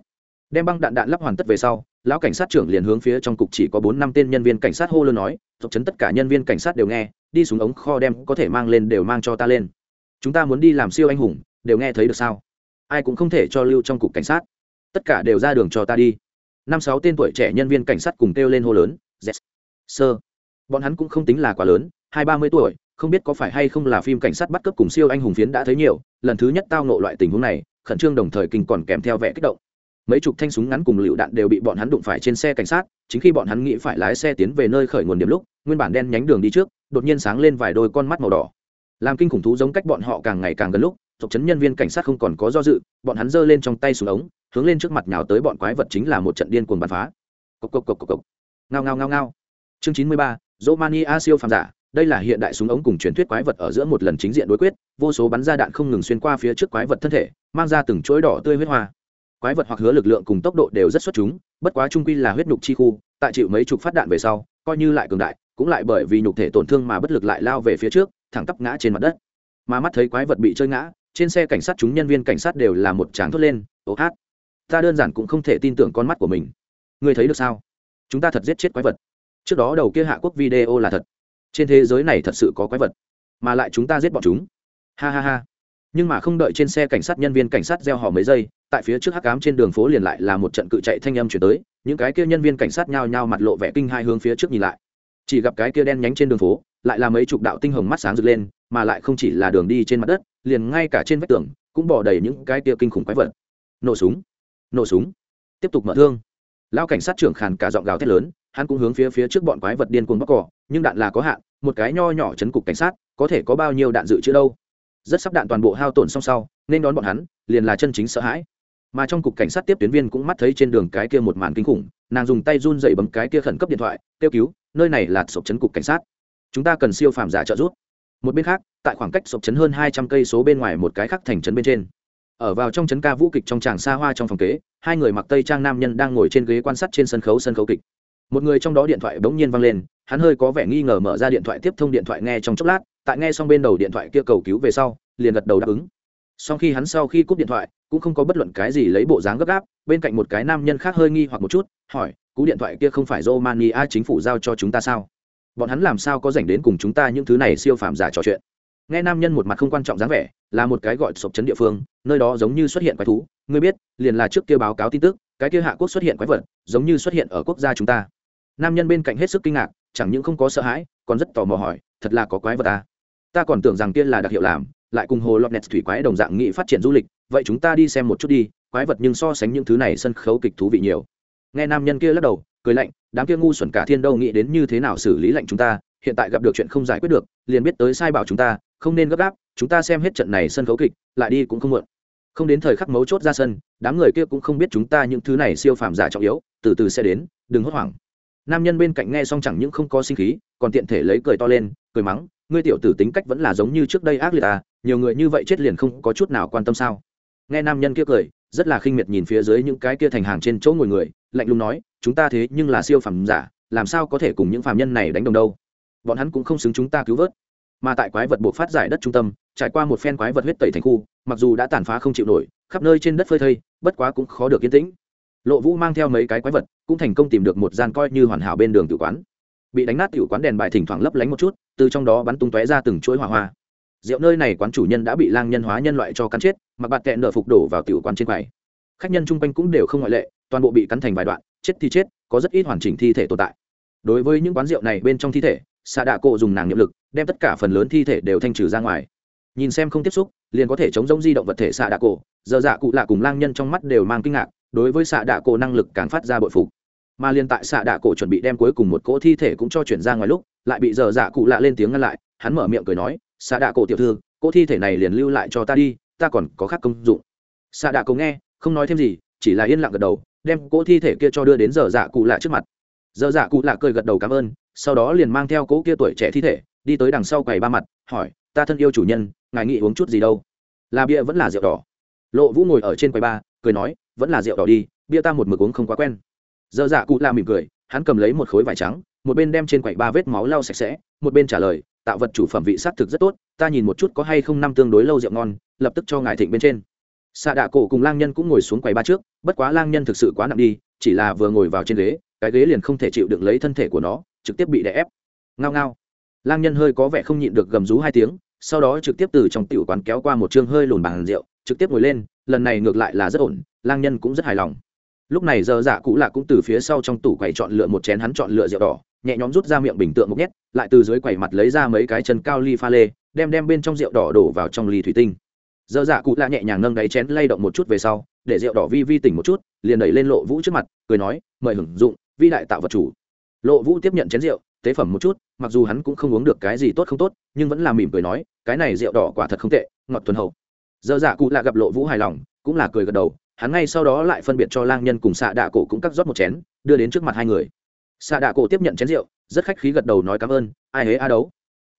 Đem băng đạn đạn lắp hoàn tất về sau, lão cảnh sát trưởng liền hướng phía trong cục chỉ có bốn năm tên nhân viên cảnh sát hô lớn nói thuộc chấn tất cả nhân viên cảnh sát đều nghe đi xuống ống kho đem có thể mang lên đều mang cho ta lên. Chúng ta muốn đi làm siêu anh hùng, đều nghe thấy được sao? Ai cũng không thể cho lưu trong cục cảnh sát. Tất cả đều ra đường cho ta đi. Năm sáu tên tuổi trẻ nhân viên cảnh sát cùng kêu lên hô lớn, yes. sơ bọn hắn cũng không tính là quá lớn, hai ba mươi tuổi, không biết có phải hay không là phim cảnh sát bắt cướp cùng siêu anh hùng phiến đã thấy nhiều, lần thứ nhất tao nộ loại tình huống này, khẩn trương đồng thời kinh còn kèm theo vẻ kích động. Mấy chục thanh súng ngắn cùng lựu đạn đều bị bọn hắn đụng phải trên xe cảnh sát, chính khi bọn hắn nghĩ phải lái xe tiến về nơi khởi nguồn điểm lúc, nguyên bản đen nhánh đường đi trước đột nhiên sáng lên vài đôi con mắt màu đỏ. Làm kinh khủng thú giống cách bọn họ càng ngày càng gần lúc, tộc chấn nhân viên cảnh sát không còn có do dự, bọn hắn giơ lên trong tay súng ống, hướng lên trước mặt nhào tới bọn quái vật chính là một trận điên cuồng bắn phá. Cộc cộc cộc cộc cộc. Ngao ngao ngao ngao. Chương chín mươi ba, romania siêu phàm giả, đây là hiện đại súng ống cùng truyền thuyết quái vật ở giữa một lần chính diện đối quyết, vô số bắn ra đạn không ngừng xuyên qua phía trước quái vật thân thể, mang ra từng chuỗi đỏ tươi huyết hoa. Quái vật hoặc hứa lực lượng cùng tốc độ đều rất xuất chúng, bất quá trung quy là huyết nhục chi khu, tại chịu mấy chục phát đạn về sau, coi như lại cường đại cũng lại bởi vì nhục thể tổn thương mà bất lực lại lao về phía trước, thẳng tắp ngã trên mặt đất. Mà mắt thấy quái vật bị chơi ngã, trên xe cảnh sát chúng nhân viên cảnh sát đều là một tràng thốt lên ố hát, ta đơn giản cũng không thể tin tưởng con mắt của mình. Ngươi thấy được sao? Chúng ta thật giết chết quái vật. Trước đó đầu kia hạ quốc video là thật. Trên thế giới này thật sự có quái vật, mà lại chúng ta giết bọn chúng. Ha ha ha. Nhưng mà không đợi trên xe cảnh sát nhân viên cảnh sát gieo họ mấy giây, tại phía trước hắc cám trên đường phố liền lại là một trận cự chạy thanh âm chuyển tới, những cái kia nhân viên cảnh sát nhao nhao mặt lộ vẻ kinh hai hướng phía trước nhìn lại chỉ gặp cái kia đen nhánh trên đường phố, lại là mấy chục đạo tinh hồng mắt sáng rực lên, mà lại không chỉ là đường đi trên mặt đất, liền ngay cả trên vách tường, cũng bỏ đầy những cái kia kinh khủng quái vật. Nổ súng nổ súng. Tiếp tục mở thương. Lao cảnh sát trưởng khàn cả giọng gào thét lớn, hắn cũng hướng phía phía trước bọn quái vật điên cuồng bóc cỏ, nhưng đạn là có hạn, một cái nho nhỏ chấn cục cảnh sát, có thể có bao nhiêu đạn dự trữ đâu? Rất sắp đạn toàn bộ hao tổn xong sau, nên đón bọn hắn, liền là chân chính sợ hãi. Mà trong cục cảnh sát tiếp tuyến viên cũng mắt thấy trên đường cái kia một màn kinh khủng, nàng dùng tay run dậy bấm cái kia khẩn cấp điện thoại, kêu cứu nơi này là sộp chấn cục cảnh sát. Chúng ta cần siêu phàm giả trợ giúp. Một bên khác, tại khoảng cách sộp chấn hơn hai trăm cây số bên ngoài một cái khác thành trấn bên trên. Ở vào trong trấn ca vũ kịch trong tràng xa hoa trong phòng kế, hai người mặc tây trang nam nhân đang ngồi trên ghế quan sát trên sân khấu sân khấu kịch. Một người trong đó điện thoại bỗng nhiên văng lên, hắn hơi có vẻ nghi ngờ mở ra điện thoại tiếp thông điện thoại nghe trong chốc lát, tại nghe xong bên đầu điện thoại kia cầu cứu về sau, liền gật đầu đáp ứng. Sau khi hắn sau khi cúp điện thoại, cũng không có bất luận cái gì lấy bộ dáng gấp gáp, bên cạnh một cái nam nhân khác hơi nghi hoặc một chút, hỏi cú điện thoại kia không phải romania chính phủ giao cho chúng ta sao? Bọn hắn làm sao có dành đến cùng chúng ta những thứ này siêu phàm giả trò chuyện? Nghe nam nhân một mặt không quan trọng dáng vẻ, là một cái gọi sộp chấn địa phương, nơi đó giống như xuất hiện quái thú. Ngươi biết, liền là trước kia báo cáo tin tức, cái kia hạ quốc xuất hiện quái vật, giống như xuất hiện ở quốc gia chúng ta. Nam nhân bên cạnh hết sức kinh ngạc, chẳng những không có sợ hãi, còn rất tò mò hỏi, thật là có quái vật à? ta còn tưởng rằng kia là đặc hiệu làm, lại cùng hồ lọt nẹt thủy quái đồng dạng nghị phát triển du lịch, vậy chúng ta đi xem một chút đi, quái vật nhưng so sánh những thứ này sân khấu kịch thú vị nhiều nghe nam nhân kia lắc đầu, cười lạnh, đám kia ngu xuẩn cả thiên đâu nghĩ đến như thế nào xử lý lạnh chúng ta, hiện tại gặp được chuyện không giải quyết được, liền biết tới sai bảo chúng ta, không nên gấp gáp, chúng ta xem hết trận này sân khấu kịch, lại đi cũng không muộn. Không đến thời khắc mấu chốt ra sân, đám người kia cũng không biết chúng ta những thứ này siêu phàm giả trọng yếu, từ từ sẽ đến, đừng hốt hoảng. Nam nhân bên cạnh nghe xong chẳng những không có sinh khí, còn tiện thể lấy cười to lên, cười mắng, ngươi tiểu tử tính cách vẫn là giống như trước đây ác liệt à nhiều người như vậy chết liền không có chút nào quan tâm sao? Nghe nam nhân kia cười, rất là khinh miệt nhìn phía dưới những cái kia thành hàng trên chỗ ngồi người lạnh lùng nói, chúng ta thế nhưng là siêu phẩm giả, làm sao có thể cùng những phàm nhân này đánh đồng đâu? Bọn hắn cũng không xứng chúng ta cứu vớt. Mà tại quái vật buộc phát giải đất trung tâm, trải qua một phen quái vật huyết tẩy thành khu, mặc dù đã tàn phá không chịu nổi, khắp nơi trên đất phơi thây, bất quá cũng khó được yên tĩnh. Lộ vũ mang theo mấy cái quái vật, cũng thành công tìm được một gian coi như hoàn hảo bên đường tự quán. Bị đánh nát tiểu quán đèn bài thỉnh thoảng lấp lánh một chút, từ trong đó bắn tung tóe ra từng chuỗi hỏa hoa. Rượu nơi này quán chủ nhân đã bị lang nhân hóa nhân loại cho cắn chết, mặc bạt kẹn nợ phục đổ vào tiểu quán trên quầy khách nhân chung quanh cũng đều không ngoại lệ, toàn bộ bị cắn thành vài đoạn, chết thì chết, có rất ít hoàn chỉnh thi thể tồn tại. Đối với những quán rượu này bên trong thi thể xạ đạ cộ dùng nàng nhiệm lực, đem tất cả phần lớn thi thể đều thanh trừ ra ngoài. Nhìn xem không tiếp xúc, liền có thể chống giống di động vật thể xạ đạ cổ giờ dạ cụ lạ cùng lang nhân trong mắt đều mang kinh ngạc, đối với xạ đạ cổ năng lực càng phát ra bội phục. Mà liền tại xạ đạ cổ chuẩn bị đem cuối cùng một cỗ thi thể cũng cho chuyển ra ngoài lúc, lại bị giờ dạ cụ lạ lên tiếng ngăn lại, hắn mở miệng cười nói xạ đạ cổ tiểu thư, cỗ thi thể này liền lưu lại cho ta đi, ta còn có khác công dụng. Xạ đạ cổ nghe không nói thêm gì, chỉ là yên lặng gật đầu, đem cỗ thi thể kia cho đưa đến giờ dạ cụ lạ trước mặt. Giờ dạ cụ lạ cười gật đầu cảm ơn, sau đó liền mang theo cỗ kia tuổi trẻ thi thể, đi tới đằng sau quầy ba mặt, hỏi, ta thân yêu chủ nhân, ngài nghĩ uống chút gì đâu? Là bia vẫn là rượu đỏ. Lộ vũ ngồi ở trên quầy ba, cười nói, vẫn là rượu đỏ đi, bia ta một mực uống không quá quen. Giờ dạ cụ lạ mỉm cười, hắn cầm lấy một khối vải trắng, một bên đem trên quầy ba vết máu lau sạch sẽ, một bên trả lời, tạo vật chủ phẩm vị s á t thực rất tốt, ta nhìn một chút có hay không năm tương đối lâu rượu ngon, lập tức cho ngài thịnh bên trên xạ đạ cổ cùng lang nhân cũng ngồi xuống quầy ba trước, bất quá lang nhân thực sự quá nặng đi, chỉ là vừa ngồi vào trên ghế, cái ghế liền không thể chịu đựng lấy thân thể của nó, trực tiếp bị đè ép. Ngao ngao. Lang nhân hơi có vẻ không nhịn được gầm rú hai tiếng, sau đó trực tiếp từ trong tiểu quán kéo qua một chương hơi lùn bàn rượu, trực tiếp ngồi lên, lần này ngược lại là rất ổn, lang nhân cũng rất hài lòng. Lúc này giờ dạ cũ lạ cũng từ phía sau trong tủ quầy chọn lựa một chén hắn chọn lựa rượu đỏ, nhẹ nhõm rút ra miệng bình tượng một nhét, lại từ dưới quầy mặt lấy ra mấy cái chân cao ly pha lê, đem đem bên trong rượu đỏ đổ vào trong ly thủy tinh dơ dạ cụ lạ nhẹ nhàng nâng đáy chén lay động một chút về sau, để rượu đỏ vi vi tỉnh một chút, liền đẩy lên lộ vũ trước mặt, cười nói, mời hưởng dụng, vi đại tạo vật chủ. Lộ vũ tiếp nhận chén rượu, tế phẩm một chút, mặc dù hắn cũng không uống được cái gì tốt không tốt, nhưng vẫn là mỉm cười nói, cái này rượu đỏ quả thật không tệ, ngọt thuần hậu. Dơ dạ cụ lạ gặp lộ vũ hài lòng, cũng là cười gật đầu, hắn ngay sau đó lại phân biệt cho lang nhân cùng xạ đạ cổ cũng cắt rót một chén, đưa đến trước mặt hai người. Xạ đạ cổ tiếp nhận chén rượu, rất khách khí gật đầu nói cảm ơn, ai hế a đấu.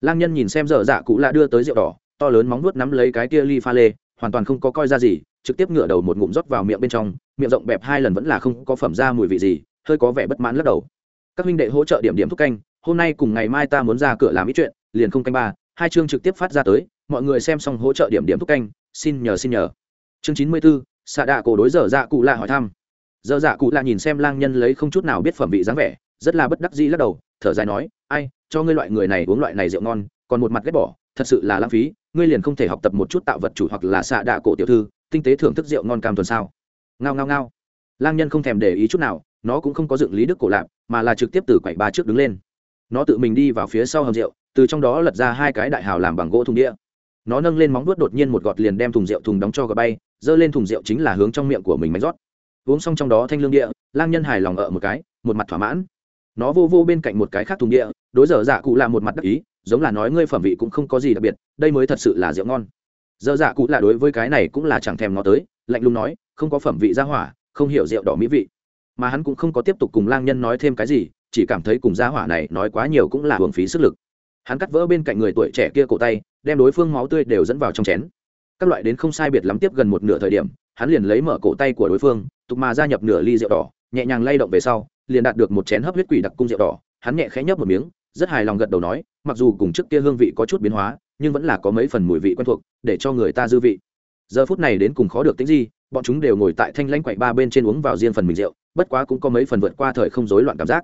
Lang nhân nhìn xem dở dạ cụ lạ đưa tới rượu đỏ to lớn móng nuốt nắm lấy cái kia ly pha lê, hoàn toàn không có coi ra gì, trực tiếp ngửa đầu một ngụm rót vào miệng bên trong, miệng rộng bẹp hai lần vẫn là không có phẩm ra mùi vị gì, hơi có vẻ bất mãn lắc đầu. Các huynh đệ hỗ trợ điểm điểm thúc canh, hôm nay cùng ngày mai ta muốn ra cửa làm ít chuyện, liền không canh ba, hai chương trực tiếp phát ra tới, mọi người xem xong hỗ trợ điểm điểm thúc canh, xin nhờ xin nhờ. Chương chín mươi b ố xạ đạ cổ đối dở dạ cụ lạ hỏi thăm. Dở dạ cụ lạ nhìn xem lang nhân lấy không chút nào biết phẩm vị dáng vẻ, rất là bất đắc dĩ lắc đầu, thở dài nói, ai, cho ngươi loại người này uống loại này rượu ngon, còn một mặt ghét bỏ, thật sự là lãng phí ngươi liền không thể học tập một chút tạo vật chủ hoặc là xạ đạ cổ tiểu thư, tinh tế thưởng thức rượu ngon cam tuần sao? Ngao ngao ngao. Lang nhân không thèm để ý chút nào, nó cũng không có dựng lý đức cổ lạp, mà là trực tiếp từ quậy ba trước đứng lên. Nó tự mình đi vào phía sau hầm rượu, từ trong đó lật ra hai cái đại hào làm bằng gỗ thùng đĩa. Nó nâng lên móng vuốt đột nhiên một gọt liền đem thùng rượu thùng đóng cho gà bay, giơ lên thùng rượu chính là hướng trong miệng của mình máy rót. Uống xong trong đó thanh lương địa lang nhân hài lòng ở một cái, một mặt thỏa mãn. Nó vô vô bên cạnh một cái khác thùng địa đối giờ dạ cụ là một mặt đắc ý giống là nói ngươi phẩm vị cũng không có gì đặc biệt, đây mới thật sự là rượu ngon. Dơ dạ cụ là đối với cái này cũng là chẳng thèm nó tới, lạnh lùng nói, không có phẩm vị ra hỏa, không hiểu rượu đỏ mỹ vị. Mà hắn cũng không có tiếp tục cùng lang nhân nói thêm cái gì, chỉ cảm thấy cùng gia hỏa này nói quá nhiều cũng là hưởng phí sức lực. Hắn cắt vỡ bên cạnh người tuổi trẻ kia cổ tay, đem đối phương máu tươi đều dẫn vào trong chén. Các loại đến không sai biệt lắm tiếp gần một nửa thời điểm, hắn liền lấy mở cổ tay của đối phương, tục mà gia nhập nửa ly rượu đỏ, nhẹ nhàng lay động về sau, liền đạt được một chén hấp huyết quỷ đặc cung rượu đỏ. Hắn nhẹ khẽ nhấp một miếng rất hài lòng gật đầu nói, mặc dù cùng trước kia hương vị có chút biến hóa, nhưng vẫn là có mấy phần mùi vị quen thuộc, để cho người ta dư vị. Giờ phút này đến cùng khó được tính gì, bọn chúng đều ngồi tại thanh lãnh quậy ba bên trên uống vào riêng phần mình rượu, bất quá cũng có mấy phần vượt qua thời không rối loạn cảm giác.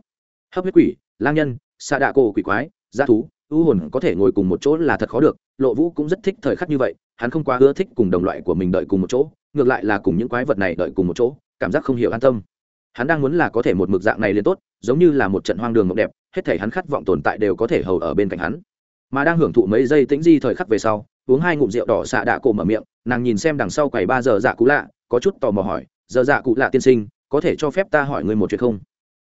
Hấp huyết quỷ, lang nhân xa đạ cổ quỷ quái giá thú, u hồn có thể ngồi cùng một chỗ là thật khó được, lộ vũ cũng rất thích thời khắc như vậy, hắn không quá ưa thích cùng đồng loại của mình đợi cùng một chỗ, ngược lại là cùng những quái vật này đợi cùng một chỗ, cảm giác không hiểu an tâm. Hắn đang muốn là có thể một mực dạng này liền tốt, giống như là một trận hoang đường ngọc đẹp hết thể hắn khát vọng tồn tại đều có thể hầu ở bên cạnh hắn. Mà đang hưởng thụ mấy giây tĩnh di thời khắc về sau, uống hai ngụm rượu đỏ xạ đạ cổ mở miệng, nàng nhìn xem đằng sau quầy ba giờ dạ cụ lạ, có chút tò mò hỏi, giờ dạ cụ lạ tiên sinh, có thể cho phép ta hỏi ngươi một chuyện không?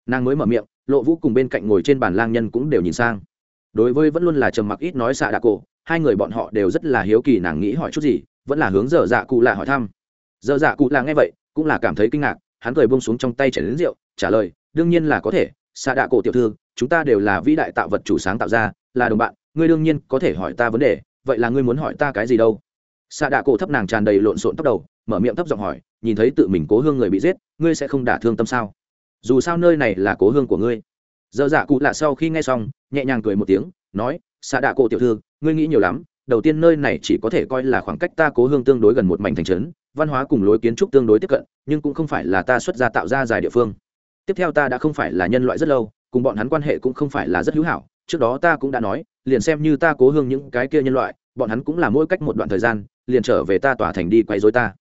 Nàng mới mở miệng, lộ vũ cùng bên cạnh ngồi trên bàn lang nhân cũng đều nhìn sang. Đối với vẫn luôn là trầm mặc ít nói xạ đạ cổ, hai người bọn họ đều rất là hiếu kỳ nàng nghĩ hỏi chút gì, vẫn là hướng giờ dạ cụ lạ hỏi thăm. Giờ dạ cụ lạ nghe vậy, cũng là cảm thấy kinh ngạc, hắn cười buông xuống trong tay chảy đến rượu, trả lời, đương nhiên là có thể, xạ đạ cổ tiểu thư chúng ta đều là vĩ đại tạo vật chủ sáng tạo ra, là đồng bạn, ngươi đương nhiên có thể hỏi ta vấn đề, vậy là ngươi muốn hỏi ta cái gì đâu? Xạ đạ cổ thấp nàng tràn đầy lộn xộn tóc đầu, mở miệng thấp giọng hỏi, nhìn thấy tự mình cố hương người bị giết, ngươi sẽ không đả thương tâm sao? Dù sao nơi này là cố hương của ngươi. Dơ dạ cụ lạ sau khi nghe xong, nhẹ nhàng cười một tiếng, nói xạ đạ cổ tiểu thư, ngươi nghĩ nhiều lắm, đầu tiên nơi này chỉ có thể coi là khoảng cách ta cố hương tương đối gần một mảnh thành trấn, văn hóa cùng lối kiến trúc tương đối tiếp cận, nhưng cũng không phải là ta xuất gia tạo ra dài địa phương. Tiếp theo ta đã không phải là nhân loại rất lâu cùng bọn hắn quan hệ cũng không phải là rất hữu hảo, trước đó ta cũng đã nói, liền xem như ta cố hương những cái kia nhân loại, bọn hắn cũng là mỗi cách một đoạn thời gian, liền trở về ta tỏa thành đi quay dối ta.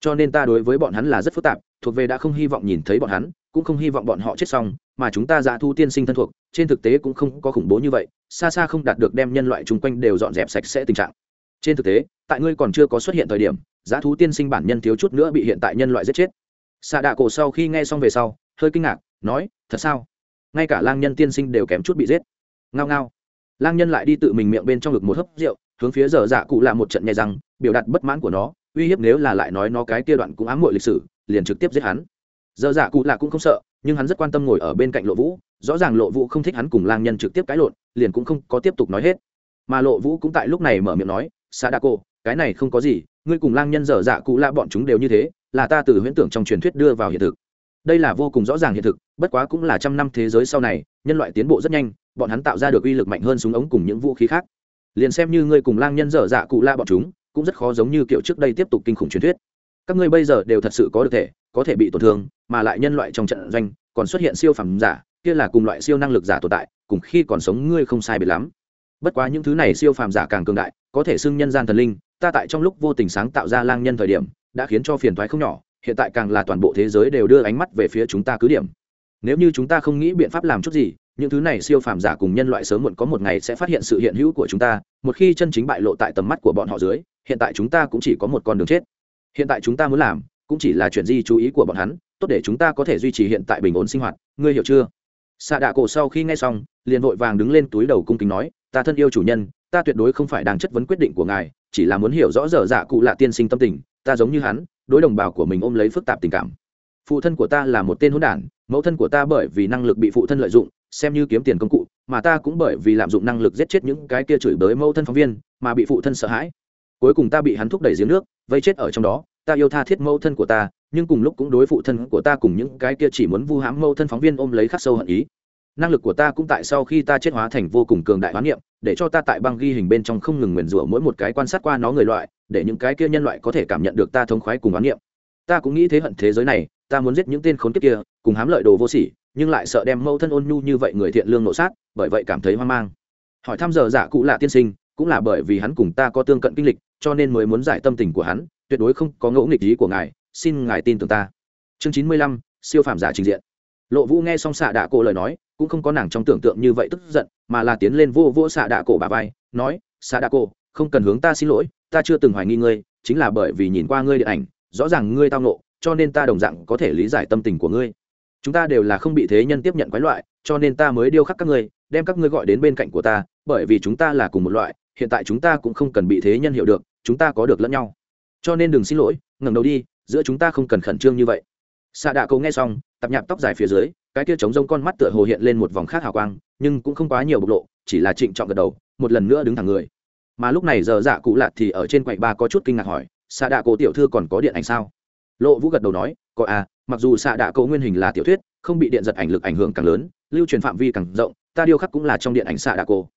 Cho nên ta đối với bọn hắn là rất phức tạp, thuộc về đã không hy vọng nhìn thấy bọn hắn, cũng không hy vọng bọn họ chết xong, mà chúng ta dạ thu tiên sinh thân thuộc, trên thực tế cũng không có khủng bố như vậy, xa xa không đạt được đem nhân loại chung quanh đều dọn dẹp sạch sẽ tình trạng. Trên thực tế, tại ngươi còn chưa có xuất hiện thời điểm dạ giá thú tiên sinh bản nhân thiếu chút nữa bị hiện tại nhân loại giết chết. Xạ đạ cổ sau khi nghe xong về sau, hơi kinh ngạc, nói, thật sao? Ngay cả lang nhân tiên sinh đều kém chút bị giết. Ngao ngao. Lang nhân lại đi tự mình miệng bên trong ngực một hớp rượu, hướng phía giờ dạ cụ là một trận nhẹ răng biểu đạt bất mãn của nó, uy hiếp nếu là lại nói nó cái kia đoạn cũng ám muội lịch sử, liền trực tiếp giết hắn. Giờ dạ cụ là cũng không sợ, nhưng hắn rất quan tâm ngồi ở bên cạnh lộ vũ, rõ ràng lộ vũ không thích hắn cùng lang nhân trực tiếp cãi lộn, liền cũng không có tiếp tục nói hết. Mà lộ vũ cũng tại lúc này mở miệng nói xa đa cô cái này không có gì, ngươi cùng lang nhân dở dạ cụ lạ bọn chúng đều như thế, là ta từ huyễn tưởng trong truyền thuyết đưa vào hiện thực. Đây là vô cùng rõ ràng hiện thực bất quá cũng là trăm năm thế giới sau này, nhân loại tiến bộ rất nhanh, bọn hắn tạo ra được uy lực mạnh hơn súng ống cùng những vũ khí khác. Liền xem như ngươi cùng lang nhân dở dạ cụ la bọn chúng, cũng rất khó giống như kiểu trước đây tiếp tục kinh khủng truyền thuyết. Các ngươi bây giờ đều thật sự có được thể, có thể bị tổn thương, mà lại nhân loại trong trận doanh, còn xuất hiện siêu phẩm giả, kia là cùng loại siêu năng lực giả tồn tại, cùng khi còn sống ngươi không sai biệt lắm. Bất quá những thứ này siêu phàm giả càng cường đại, có thể xưng nhân gian thần linh, ta tại trong lúc vô tình sáng tạo ra lang nhân thời điểm, đã khiến cho phiền thoái không nhỏ, hiện tại càng là toàn bộ thế giới đều đưa ánh mắt về phía chúng ta cứ điểm nếu như chúng ta không nghĩ biện pháp làm chút gì, những thứ này siêu phàm giả cùng nhân loại sớm muộn có một ngày sẽ phát hiện sự hiện hữu của chúng ta, một khi chân chính bại lộ tại tầm mắt của bọn họ dưới, hiện tại chúng ta cũng chỉ có một con đường chết. Hiện tại chúng ta muốn làm, cũng chỉ là chuyện di chú ý của bọn hắn, tốt để chúng ta có thể duy trì hiện tại bình ổn sinh hoạt, ngươi hiểu chưa? Xạ đạ cổ sau khi nghe xong, liền vội vàng đứng lên túi đầu cung kính nói, ta thân yêu chủ nhân, ta tuyệt đối không phải đang chất vấn quyết định của ngài, chỉ là muốn hiểu rõ dở dạ cụ lạ tiên sinh tâm tình, ta giống như hắn, đối đồng bào của mình ôm lấy phức tạp tình cảm phụ thân của ta là một tên hỗn đản, mẫu thân của ta bởi vì năng lực bị phụ thân lợi dụng, xem như kiếm tiền công cụ, mà ta cũng bởi vì lạm dụng năng lực giết chết những cái kia chửi bới mẫu thân phóng viên, mà bị phụ thân sợ hãi. Cuối cùng ta bị hắn thúc đẩy giếng nước, vây chết ở trong đó, ta yêu tha thiết mẫu thân của ta, nhưng cùng lúc cũng đối phụ thân của ta cùng những cái kia chỉ muốn vu hãm mẫu thân phóng viên ôm lấy khắc sâu hận ý. Năng lực của ta cũng tại sau khi ta chết hóa thành vô cùng cường đại hoán niệm, để cho ta tại băng ghi hình bên trong không ngừng nguyền rủa mỗi một cái quan sát qua nó người loại, để những cái kia nhân loại có thể cảm nhận được ta thống khoái cùng hoán niệm. Ta cũng nghĩ thế hận thế giới này ta muốn giết những tên khốn kiếp kia, cùng hám lợi đồ vô sỉ, nhưng lại sợ đem mâu thân ôn nhu như vậy người thiện lương nộ sát, bởi vậy cảm thấy hoang mang. Hỏi thăm giờ giả cụ lạ tiên sinh, cũng là bởi vì hắn cùng ta có tương cận kinh lịch, cho nên mới muốn giải tâm tình của hắn, tuyệt đối không có ngẫu nghịch ý của ngài, xin ngài tin tưởng ta. Chương chín mươi lăm, siêu phàm giả trình diện. Lộ vũ nghe xong xạ đạ cổ lời nói, cũng không có nàng trong tưởng tượng như vậy tức giận, mà là tiến lên vô vô xạ đạ cổ bà vai, nói, xạ đạ cổ, không cần hướng ta xin lỗi, ta chưa từng hoài nghi ngươi, chính là bởi vì nhìn qua ngươi điện ảnh, rõ ràng ngươi tao nộ cho nên ta đồng dạng có thể lý giải tâm tình của ngươi. Chúng ta đều là không bị thế nhân tiếp nhận quái loại, cho nên ta mới điêu khắc các ngươi, đem các ngươi gọi đến bên cạnh của ta, bởi vì chúng ta là cùng một loại, hiện tại chúng ta cũng không cần bị thế nhân hiểu được, chúng ta có được lẫn nhau. Cho nên đừng xin lỗi, ngẩng đầu đi, giữa chúng ta không cần khẩn trương như vậy. Xạ đạ cầu nghe xong, tập nhạp tóc dài phía dưới, cái kia trống rông con mắt tựa hồ hiện lên một vòng khác hào quang, nhưng cũng không quá nhiều bộc lộ, chỉ là trịnh trọng gật đầu, một lần nữa đứng thẳng người. Mà lúc này giờ dạ cụ lạ thì ở trên quầy ba có chút kinh ngạc hỏi xạ đạ cổ tiểu thư còn có điện ảnh sao? Lộ vũ gật đầu nói, có à mặc dù xạ đạ cầu nguyên hình là tiểu thuyết, không bị điện giật ảnh lực ảnh hưởng càng lớn, lưu truyền phạm vi càng rộng, ta điêu khắc cũng là trong điện ảnh xạ đạ cổ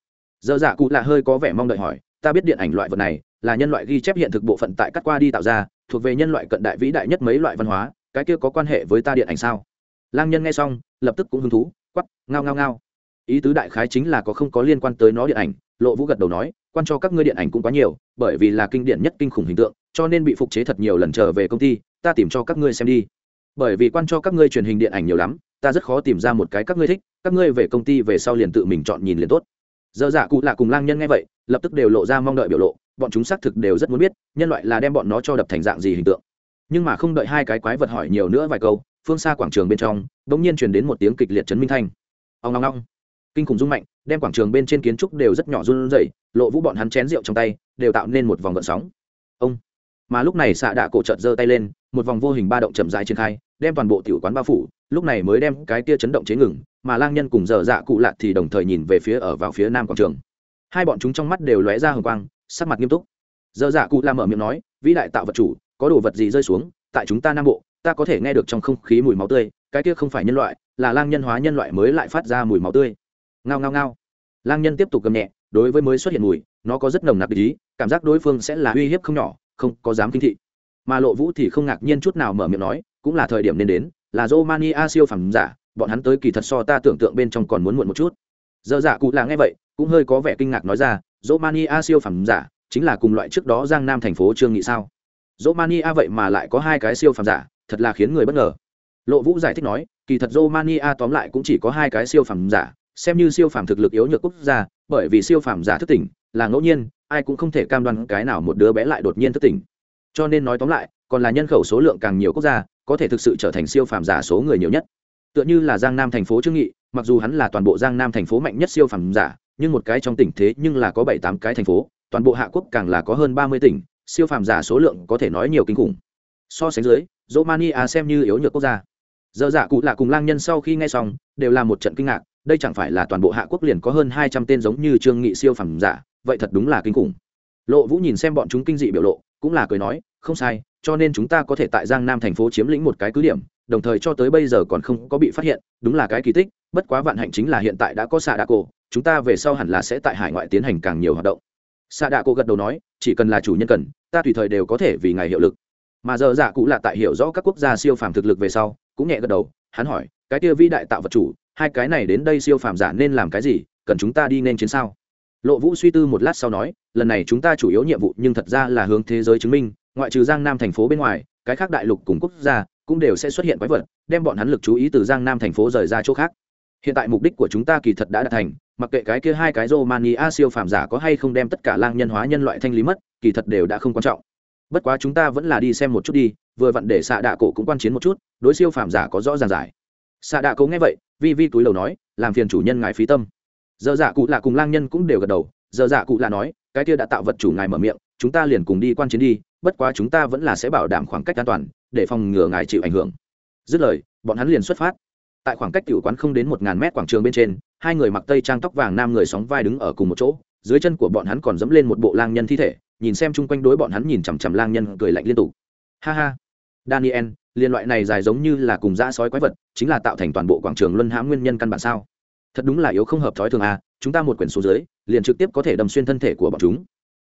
Dơ dạ cụ là hơi có vẻ mong đợi hỏi, ta biết điện ảnh loại vật này là nhân loại ghi chép hiện thực bộ phận tại cắt qua đi tạo ra, thuộc về nhân loại cận đại vĩ đại nhất mấy loại văn hóa, cái kia có quan hệ với ta điện ảnh sao? Lang nhân nghe xong, lập tức cũng hứng thú quắp ngao ngao ngao. Ý tứ đại khái chính là có không có liên quan tới nó điện ảnh, lộ vũ gật đầu nói quan cho các ngươi điện ảnh cũng quá nhiều, bởi vì là kinh điển nhất kinh khủng hình tượng, cho nên bị phục chế thật nhiều lần trở về công ty, ta tìm cho các ngươi xem đi. Bởi vì quan cho các ngươi truyền hình điện ảnh nhiều lắm, ta rất khó tìm ra một cái các ngươi thích, các ngươi về công ty về sau liền tự mình chọn nhìn liền tốt. Dơ dạ cụ lạ cùng lang nhân nghe vậy, lập tức đều lộ ra mong đợi biểu lộ, bọn chúng xác thực đều rất muốn biết, nhân loại là đem bọn nó cho đập thành dạng gì hình tượng. Nhưng mà không đợi hai cái quái vật hỏi nhiều nữa vài câu, phương xa quảng trường bên trong đ ỗ n g nhiên truyền đến một tiếng kịch liệt chấn minh thanh. Ông long long kinh khủng rung mạnh đem quảng trường bên trên kiến trúc đều rất nhỏ run rẩy, lộ vũ bọn hắn chén rượu trong tay, đều tạo nên một vòng gợn sóng. Ông! Mà lúc này xạ đạ cổ trợt giơ tay lên, một vòng vô hình ba động chậm rãi triển khai, đem toàn bộ tiểu quán bao phủ, lúc này mới đem cái tia chấn động chế ngừng, mà lang nhân cùng dở dạ cụ lạ thì đồng thời nhìn về phía ở vào phía nam quảng trường. Hai bọn chúng trong mắt đều lóe ra hồng quang, sắc mặt nghiêm túc. Dở dạ cụ la mở miệng nói, vĩ đại tạo vật chủ, có đồ vật gì rơi xuống? Tại chúng ta nam bộ, ta có thể nghe được trong không khí mùi máu tươi, cái kia không phải nhân loại, là lang nhân hóa nhân loại mới lại phát ra mùi máu tươi ngao ngao ngao. Lang nhân tiếp tục gầm nhẹ, đối với mới xuất hiện mùi, nó có rất nồng nặc ý, cảm giác đối phương sẽ là uy hiếp không nhỏ, không có dám kinh thị. Mà lộ vũ thì không ngạc nhiên chút nào mở miệng nói, cũng là thời điểm nên đến, là romania siêu phẩm giả, bọn hắn tới kỳ thật so ta tưởng tượng bên trong còn muốn muộn một chút. Dơ dạ cụ là nghe vậy, cũng hơi có vẻ kinh ngạc nói ra, romania siêu phẩm giả, chính là cùng loại trước đó giang nam thành phố trương nghị sao? Romania vậy mà lại có hai cái siêu phẩm giả, thật là khiến người bất ngờ. Lộ vũ giải thích nói, kỳ thật romania tóm lại cũng chỉ có hai cái siêu phẩm giả xem như siêu phẩm thực lực yếu nhược quốc gia, bởi vì siêu phẩm giả thức tỉnh là ngẫu nhiên, ai cũng không thể cam đoan cái nào một đứa bé lại đột nhiên thức tỉnh. Cho nên nói tóm lại, còn là nhân khẩu số lượng càng nhiều quốc gia, có thể thực sự trở thành siêu phàm giả số người nhiều nhất. Tựa như là giang nam thành phố trương nghị, mặc dù hắn là toàn bộ giang nam thành phố mạnh nhất siêu phàm giả, nhưng một cái trong tỉnh thế nhưng là có bảy tám cái thành phố, toàn bộ hạ quốc càng là có hơn ba mươi tỉnh, siêu phàm giả số lượng có thể nói nhiều kinh khủng. So sánh dưới, romania xem như yếu nhược quốc gia. Giờ giả cụ lạ cùng lang nhân sau khi nghe xong, đều là một trận kinh ngạc đây chẳng phải là toàn bộ hạ quốc liền có hơn hai trăm tên giống như trương nghị siêu phẩm giả, vậy thật đúng là kinh khủng. Lộ vũ nhìn xem bọn chúng kinh dị biểu lộ, cũng là cười nói, không sai, cho nên chúng ta có thể tại giang nam thành phố chiếm lĩnh một cái cứ điểm, đồng thời cho tới bây giờ còn không có bị phát hiện, đúng là cái kỳ tích, bất quá vạn hạnh chính là hiện tại đã có xạ đạ cổ chúng ta về sau hẳn là sẽ tại hải ngoại tiến hành càng nhiều hoạt động. Xạ đạ cổ gật đầu nói, chỉ cần là chủ nhân cần, ta tùy thời đều có thể vì ngài hiệu lực. Mà giờ dạ cụ là tại hiểu rõ các quốc gia siêu phàm thực lực về sau, cũng nhẹ gật đầu, hắn hỏi, cái kia vĩ đại tạo vật chủ hai cái này đến đây siêu phàm giả nên làm cái gì, cần chúng ta đi nên chiến sao? Lộ vũ suy tư một lát sau nói, lần này chúng ta chủ yếu nhiệm vụ nhưng thật ra là hướng thế giới chứng minh, ngoại trừ giang nam thành phố bên ngoài, cái khác đại lục cùng quốc gia cũng đều sẽ xuất hiện quái vật, đem bọn hắn lực chú ý từ giang nam thành phố rời ra chỗ khác. Hiện tại mục đích của chúng ta kỳ thật đã đạt thành, mặc kệ cái kia hai cái romania siêu phàm giả có hay không đem tất cả lang nhân hóa nhân loại thanh lý mất, kỳ thật đều đã không quan trọng. Bất quá chúng ta vẫn là đi xem một chút đi, vừa vặn để xạ đạ cổ cũng quan chiến một chút, đối siêu phàm giả có rõ ràng giải. Xạ đạ cổ nghe vậy vi vi túi đầu nói, làm phiền chủ nhân ngài phí tâm. Giờ dạ cụ lạ cùng lang nhân cũng đều gật đầu, giờ dạ cụ lạ nói, cái kia đã tạo vật chủ ngài mở miệng, chúng ta liền cùng đi quan chiến đi, bất quá chúng ta vẫn là sẽ bảo đảm khoảng cách an toàn, để phòng ngừa ngài chịu ảnh hưởng. Dứt lời, bọn hắn liền xuất phát. Tại khoảng cách tiểu quán không đến một ngàn mét quảng trường bên trên, hai người mặc tây trang tóc vàng nam người sóng vai đứng ở cùng một chỗ, dưới chân của bọn hắn còn dẫm lên một bộ lang nhân thi thể, nhìn xem chung quanh đối bọn hắn nhìn chằm chằm lang nhân cười lạnh liên tục. Ha ha daniel, liên loại này dài giống như là cùng dã sói quái vật, chính là tạo thành toàn bộ quảng trường luân hãm nguyên nhân căn bản sao? Thật đúng là yếu không hợp thói thường à chúng ta một quyển số dưới, liền trực tiếp có thể đâm xuyên thân thể của bọn chúng.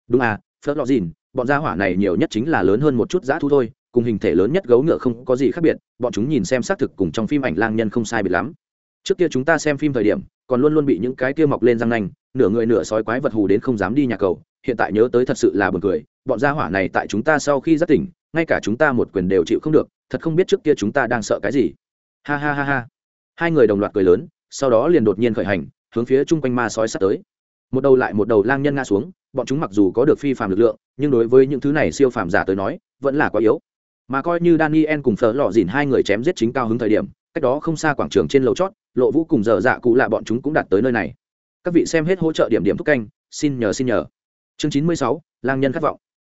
Đúng à phớt lọ dìn bọn gia hỏa này nhiều nhất chính là lớn hơn một chút dã thu thôi, cùng hình thể lớn nhất gấu ngựa không có gì khác biệt, bọn chúng nhìn xem xác thực cùng trong phim ảnh lang nhân không sai biệt lắm. Trước kia chúng ta xem phim thời điểm, còn luôn luôn bị những cái kia mọc lên răng nanh, nửa người nửa sói quái vật hù đến không dám đi nhà cầu, hiện tại nhớ tới thật sự là buồn cười, bọn gia hỏa này tại chúng ta sau khi giác tỉnh ngay cả chúng ta một quyền đều chịu không được, thật không biết trước kia chúng ta đang sợ cái gì. Ha ha ha ha. Hai người đồng loạt cười lớn, sau đó liền đột nhiên khởi hành, hướng phía chung quanh ma sói sắt tới. Một đầu lại một đầu lang nhân ngã xuống, bọn chúng mặc dù có được phi phàm lực lượng, nhưng đối với những thứ này siêu phàm giả tới nói, vẫn là quá yếu. Mà coi như daniel cùng phở lò dìn hai người chém giết chính cao hứng thời điểm, cách đó không xa quảng trường trên lầu chót, lộ vũ cùng dở dạ cụ lạ bọn chúng cũng đạt tới nơi này. Các vị xem hết hỗ trợ điểm điểm thúc canh, xin nhờ xin nhờ. Chương chín mươi sáu, lang nhân khát vọng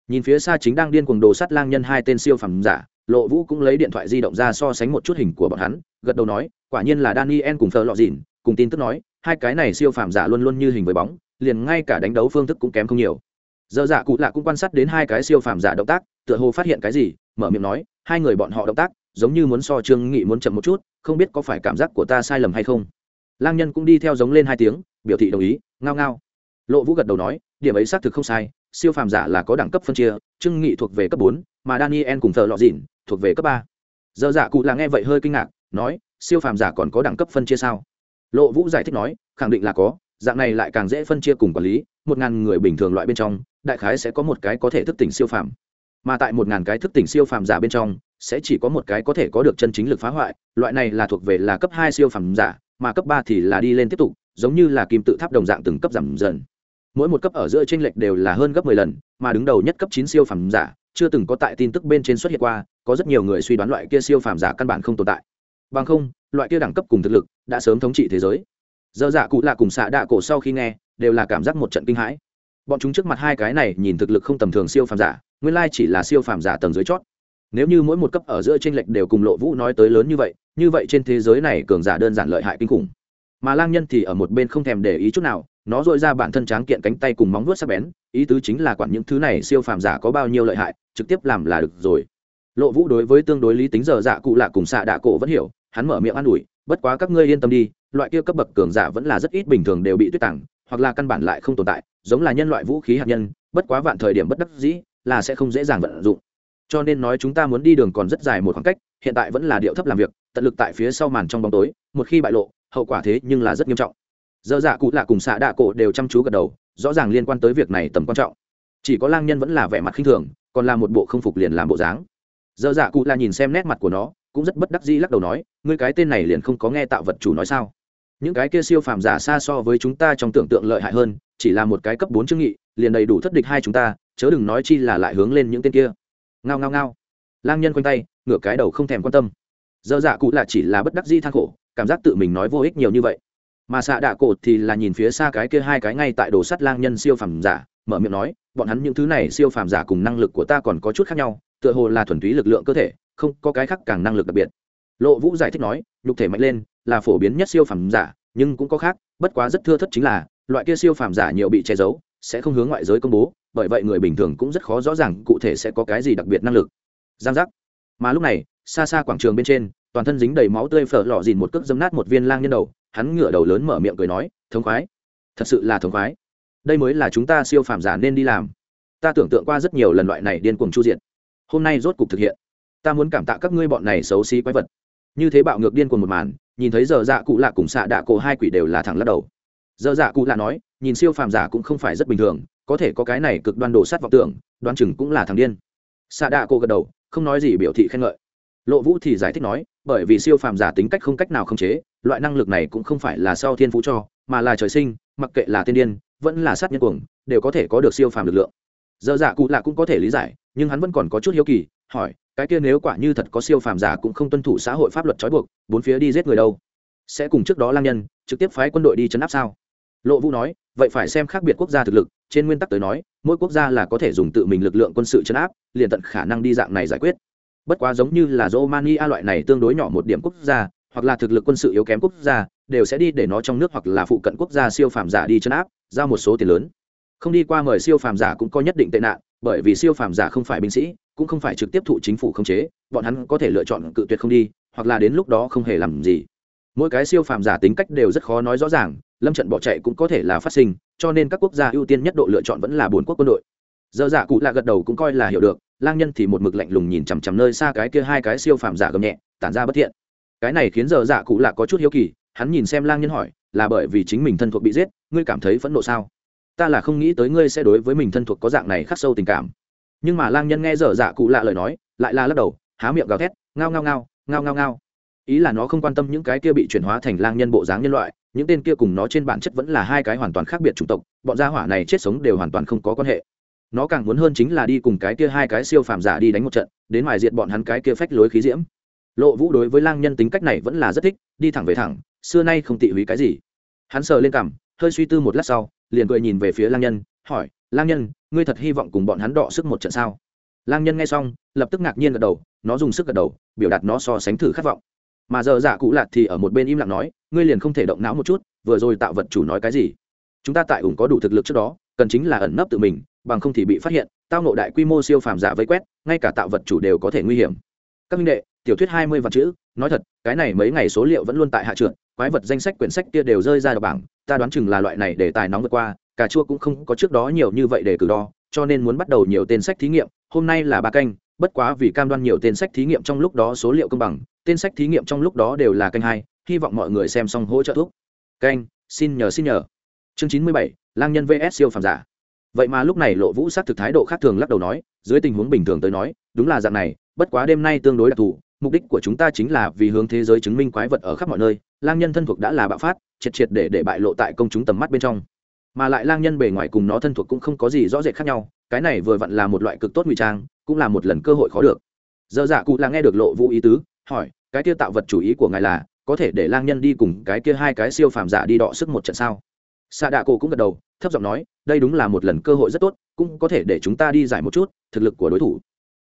nhìn phía xa chính đang điên cuồng đồ sắt lang nhân hai tên siêu phẩm giả, lộ vũ cũng lấy điện thoại di động ra so sánh một chút hình của bọn hắn, gật đầu nói, quả nhiên là daniel cùng thợ lọ dìn, cùng tin tức nói, hai cái này siêu phàm giả luôn luôn như hình với bóng, liền ngay cả đánh đấu phương thức cũng kém không nhiều. Giờ dạ cụ lạ cũng quan sát đến hai cái siêu phàm giả động tác, tựa hồ phát hiện cái gì, mở miệng nói, hai người bọn họ động tác, giống như muốn so trương nghị muốn chậm một chút, không biết có phải cảm giác của ta sai lầm hay không? Lang nhân cũng đi theo giống lên hai tiếng, biểu thị đồng ý, ngao ngao. Lộ vũ gật đầu nói, điểm ấy xác thực không sai siêu phàm giả là có đẳng cấp phân chia, trương nghị thuộc về cấp bốn, mà daniel cùng thợ lọ dịn thuộc về cấp ba. Giờ dạ cụ là nghe vậy hơi kinh ngạc, nói, siêu phàm giả còn có đẳng cấp phân chia sao? Lộ vũ giải thích nói, khẳng định là có, dạng này lại càng dễ phân chia cùng quản lý, một ngàn người bình thường loại bên trong, đại khái sẽ có một cái có thể thức tỉnh siêu phàm. Mà tại một ngàn cái thức tỉnh siêu phàm giả bên trong, sẽ chỉ có một cái có thể có được chân chính lực phá hoại, loại này là thuộc về là cấp hai siêu phàm giả, mà cấp ba thì là đi lên tiếp tục, giống như là kim tự tháp đồng dạng từng cấp giảm dần mỗi một cấp ở giữa tranh lệch đều là hơn gấp mười lần, mà đứng đầu nhất cấp chín siêu phàm giả, chưa từng có tại tin tức bên trên xuất hiện qua, có rất nhiều người suy đoán loại kia siêu phàm giả căn bản không tồn tại. Bằng không, loại kia đẳng cấp cùng thực lực đã sớm thống trị thế giới. Dơ dạ cụ lạ cùng xạ đạ cổ sau khi nghe, đều là cảm giác một trận kinh hãi. Bọn chúng trước mặt hai cái này nhìn thực lực không tầm thường siêu phàm giả, nguyên lai chỉ là siêu phàm giả tầng dưới chót. Nếu như mỗi một cấp ở giữa tranh lệch đều cùng lộ vũ nói tới lớn như vậy như vậy trên thế giới này cường giả đơn giản lợi hại kinh khủng. Mà lang nhân thì ở một bên không thèm để ý chút nào nó dội ra bản thân tráng kiện cánh tay cùng móng vuốt sắc bén, ý tứ chính là quản những thứ này siêu phàm giả có bao nhiêu lợi hại, trực tiếp làm là được rồi. Lộ vũ đối với tương đối lý tính giờ dạ cụ lạ cùng xạ đạ cổ vẫn hiểu, hắn mở miệng an ủi, bất quá các ngươi yên tâm đi, loại kia cấp bậc cường giả vẫn là rất ít bình thường đều bị tuyết tặng, hoặc là căn bản lại không tồn tại, giống là nhân loại vũ khí hạt nhân, bất quá vạn thời điểm bất đắc dĩ, là sẽ không dễ dàng vận dụng. Cho nên nói chúng ta muốn đi đường còn rất dài một khoảng cách, hiện tại vẫn là điệu thấp làm việc, tận lực tại phía sau màn trong bóng tối, một khi bại lộ, hậu quả thế nhưng là rất nghiêm trọng dơ dạ cụ lạ cùng xạ đạ cổ đều chăm chú gật đầu, rõ ràng liên quan tới việc này tầm quan trọng. Chỉ có lang nhân vẫn là vẻ mặt khinh thường, còn là một bộ không phục liền làm bộ dáng. Dơ dạ cụ lạ nhìn xem nét mặt của nó, cũng rất bất đắc dĩ lắc đầu nói, ngươi cái tên này liền không có nghe tạo vật chủ nói sao? Những cái kia siêu phàm giả xa so với chúng ta trong tưởng tượng lợi hại hơn, chỉ là một cái cấp bốn chương nghị, liền đầy đủ thất địch hai chúng ta, chớ đừng nói chi là lại hướng lên những tên kia. Ngao ngao ngao. Lang nhân quanh tay, ngửa cái đầu không thèm quan tâm. Dơ dạ cụ lạ chỉ là bất đắc dĩ than khổ, cảm giác tự mình nói vô ích nhiều như vậy mà xạ đạ cổ thì là nhìn phía xa cái kia hai cái ngay tại đồ sắt lang nhân siêu phàm giả, mở miệng nói, bọn hắn những thứ này siêu phàm giả cùng năng lực của ta còn có chút khác nhau, tựa hồ là thuần túy lực lượng cơ thể, không có cái khác càng năng lực đặc biệt. Lộ vũ giải thích nói, nhục thể mạnh lên là phổ biến nhất siêu phàm giả, nhưng cũng có khác, bất quá rất thưa thất chính là, loại kia siêu phàm giả nhiều bị che giấu, sẽ không hướng ngoại giới công bố, bởi vậy người bình thường cũng rất khó rõ ràng cụ thể sẽ có cái gì đặc biệt năng lực. Giang giác. Mà lúc này, xa xa quảng trường bên trên, toàn thân dính đầy máu tươi phở lọ dìn một cước dấm nát một viên lang nhân đầu hắn ngửa đầu lớn mở miệng cười nói, thống khoái, thật sự là thống khoái. Đây mới là chúng ta siêu phàm giả nên đi làm. Ta tưởng tượng qua rất nhiều lần loại này điên cuồng chu diện hôm nay rốt cục thực hiện. Ta muốn cảm tạ các ngươi bọn này xấu xí quái vật. Như thế bạo ngược điên cuồng một màn, nhìn thấy giờ dạ cụ lạ cùng xạ đạ cổ hai quỷ đều là thẳng lắc đầu. Giờ dạ cụ lạ nói, nhìn siêu phàm giả cũng không phải rất bình thường, có thể có cái này cực đoan đồ sát vọng tưởng, đoan chừng cũng là thằng điên. Xạ đạ cổ gật đầu, không nói gì biểu thị khen ngợi lộ vũ thì giải thích nói, bởi vì siêu phàm giả tính cách không cách nào khống chế, loại năng lực này cũng không phải là sau thiên phú cho, mà là trời sinh, mặc kệ là tiên điên, vẫn là sát nhân cuồng, đều có thể có được siêu phàm lực lượng. Giờ giả cụ lạ cũng có thể lý giải, nhưng hắn vẫn còn có chút hiếu kỳ, hỏi, cái kia nếu quả như thật có siêu phàm giả cũng không tuân thủ xã hội pháp luật trói buộc, bốn phía đi giết người đâu? Sẽ cùng trước đó lang nhân, trực tiếp phái quân đội đi chấn áp sao? Lộ vũ nói, vậy phải xem khác biệt quốc gia thực lực, trên nguyên tắc tới nói, mỗi quốc gia là có thể dùng tự mình lực lượng quân sự chấn áp, liền tận khả năng đi dạng này giải quyết bất quá giống như là romania loại này tương đối nhỏ một điểm quốc gia, hoặc là thực lực quân sự yếu kém quốc gia, đều sẽ đi để nó trong nước hoặc là phụ cận quốc gia siêu phàm giả đi chấn áp, giao một số tiền lớn. Không đi qua mời siêu phàm giả cũng có nhất định tệ nạn, bởi vì siêu phàm giả không phải binh sĩ, cũng không phải trực tiếp thụ chính phủ khống chế, bọn hắn có thể lựa chọn cự tuyệt không đi, hoặc là đến lúc đó không hề làm gì. Mỗi cái siêu phàm giả tính cách đều rất khó nói rõ ràng, lâm trận bỏ chạy cũng có thể là phát sinh, cho nên các quốc gia ưu tiên nhất độ lựa chọn vẫn là bốn quốc quân đội dơ dạ cụ lạ gật đầu cũng coi là hiểu được, lang nhân thì một mực lạnh lùng nhìn chằm chằm nơi xa cái kia hai cái siêu phàm giả gầm nhẹ, tản ra bất thiện. Cái này khiến dơ dạ cụ lạ có chút hiếu kỳ, hắn nhìn xem lang nhân hỏi, là bởi vì chính mình thân thuộc bị giết, ngươi cảm thấy phẫn nộ sao? Ta là không nghĩ tới ngươi sẽ đối với mình thân thuộc có dạng này khắc sâu tình cảm. Nhưng mà lang nhân nghe dở dạ cụ lạ lời nói, lại là lắc đầu, há miệng gào thét, ngao ngao ngao ngao ngao ngao. Ý là nó không quan tâm những cái kia bị chuyển hóa thành lang nhân bộ dáng nhân loại, những tên kia cùng nó trên bản chất vẫn là hai cái hoàn toàn khác biệt chủng tộc, bọn gia hỏa này chết sống đều hoàn toàn không có quan hệ nó càng muốn hơn chính là đi cùng cái kia hai cái siêu phàm giả đi đánh một trận, đến ngoài diệt bọn hắn cái kia phách lối khí diễm. Lộ vũ đối với lang nhân tính cách này vẫn là rất thích, đi thẳng về thẳng, xưa nay không tị húy cái gì. Hắn sờ lên cằm, hơi suy tư một lát sau, liền cười nhìn về phía lang nhân, hỏi, lang nhân, ngươi thật hy vọng cùng bọn hắn đọ sức một trận sao? Lang nhân nghe xong, lập tức ngạc nhiên gật đầu, nó dùng sức gật đầu, biểu đạt nó so sánh thử khát vọng. Mà giờ dạ cụ lạt thì ở một bên im lặng nói, ngươi liền không thể động não một chút, vừa rồi tạo vật chủ nói cái gì? Chúng ta tại ủng có đủ thực lực trước đó, cần chính là ẩn nấp tự mình bằng không thì bị phát hiện, tao nộ đại quy mô siêu phàm giả vây quét, ngay cả tạo vật chủ đều có thể nguy hiểm. Các minh đệ, tiểu thuyết hai mươi vạn chữ, nói thật, cái này mấy ngày số liệu vẫn luôn tại hạ trượt, quái vật danh sách quyển sách kia đều rơi ra đọc bảng, ta đoán chừng là loại này để tài nóng vượt qua, cà chua cũng không có trước đó nhiều như vậy để cử đo, cho nên muốn bắt đầu nhiều tên sách thí nghiệm, hôm nay là ba canh, bất quá vì cam đoan nhiều tên sách thí nghiệm trong lúc đó số liệu công bằng, tên sách thí nghiệm trong lúc đó đều là canh hai, hy vọng mọi người xem xong hỗ trợ thuốc. Canh, xin nhờ xin nhờ. Chương chín mươi bảy, lang nhân vs siêu phàm giả vậy mà lúc này lộ vũ s thực thái độ khác thường lắc đầu nói, dưới tình huống bình thường tới nói, đúng là dạng này, bất quá đêm nay tương đối đặc thù, mục đích của chúng ta chính là vì hướng thế giới chứng minh quái vật ở khắp mọi nơi, lang nhân thân thuộc đã là bạo phát, triệt triệt để để bại lộ tại công chúng tầm mắt bên trong. Mà lại lang nhân bề ngoài cùng nó thân thuộc cũng không có gì rõ rệt khác nhau, cái này vừa vặn là một loại cực tốt ngụy trang, cũng là một lần cơ hội khó được. Giờ dạ cụ là nghe được lộ vũ ý tứ, hỏi, cái kia tạo vật chủ ý của ngài là, có thể để lang nhân đi cùng cái kia hai cái siêu phàm giả đi đọ sức một trận sao? Xạ đạ cổ cũng gật đầu thấp giọng nói, đây đúng là một lần cơ hội rất tốt, cũng có thể để chúng ta đi giải một chút thực lực của đối thủ.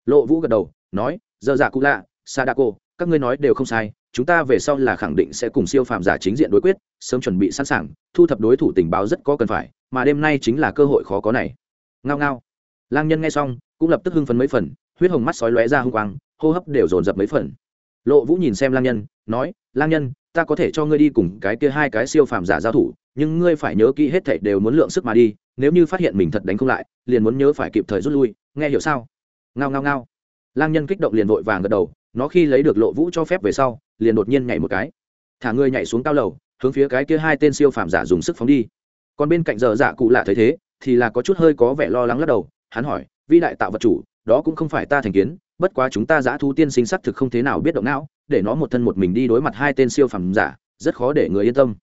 Lộ vũ gật đầu, nói, giờ dạ cụ lạ, sadako cổ các ngươi nói đều không sai, chúng ta về sau là khẳng định sẽ cùng siêu phàm giả chính diện đối quyết, sớm chuẩn bị sẵn sàng, thu thập đối thủ tình báo rất có cần phải, mà đêm nay chính là cơ hội khó có này. Ngao ngao. Lang nhân nghe xong, cũng lập tức hưng phấn mấy phần, huyết hồng mắt sói lóe ra hung quang, hô hấp đều dồn dập mấy phần. Lộ vũ nhìn xem lang nhân, nói, lang nhân, ta có thể cho ngươi đi cùng cái kia hai cái siêu phàm giả giao thủ nhưng ngươi phải nhớ kỹ hết thảy đều muốn lượng sức mà đi, nếu như phát hiện mình thật đánh không lại, liền muốn nhớ phải kịp thời rút lui, nghe hiểu sao? Ngao ngao ngao. Lang nhân kích động liền vội vàng gật đầu, nó khi lấy được lộ vũ cho phép về sau, liền đột nhiên nhảy một cái. Thả ngươi nhảy xuống cao lầu, hướng phía cái kia hai tên siêu phàm giả dùng sức phóng đi. Còn bên cạnh giờ dạ cụ lạ thấy thế, thì là có chút hơi có vẻ lo lắng lắc đầu, hắn hỏi, vĩ đại tạo vật chủ, đó cũng không phải ta thành kiến, bất quá chúng ta giã thu tiên sinh sắc thực không thế nào biết động não, để nó một thân một mình đi đối mặt hai tên siêu phàm giả, rất khó để người yên tâm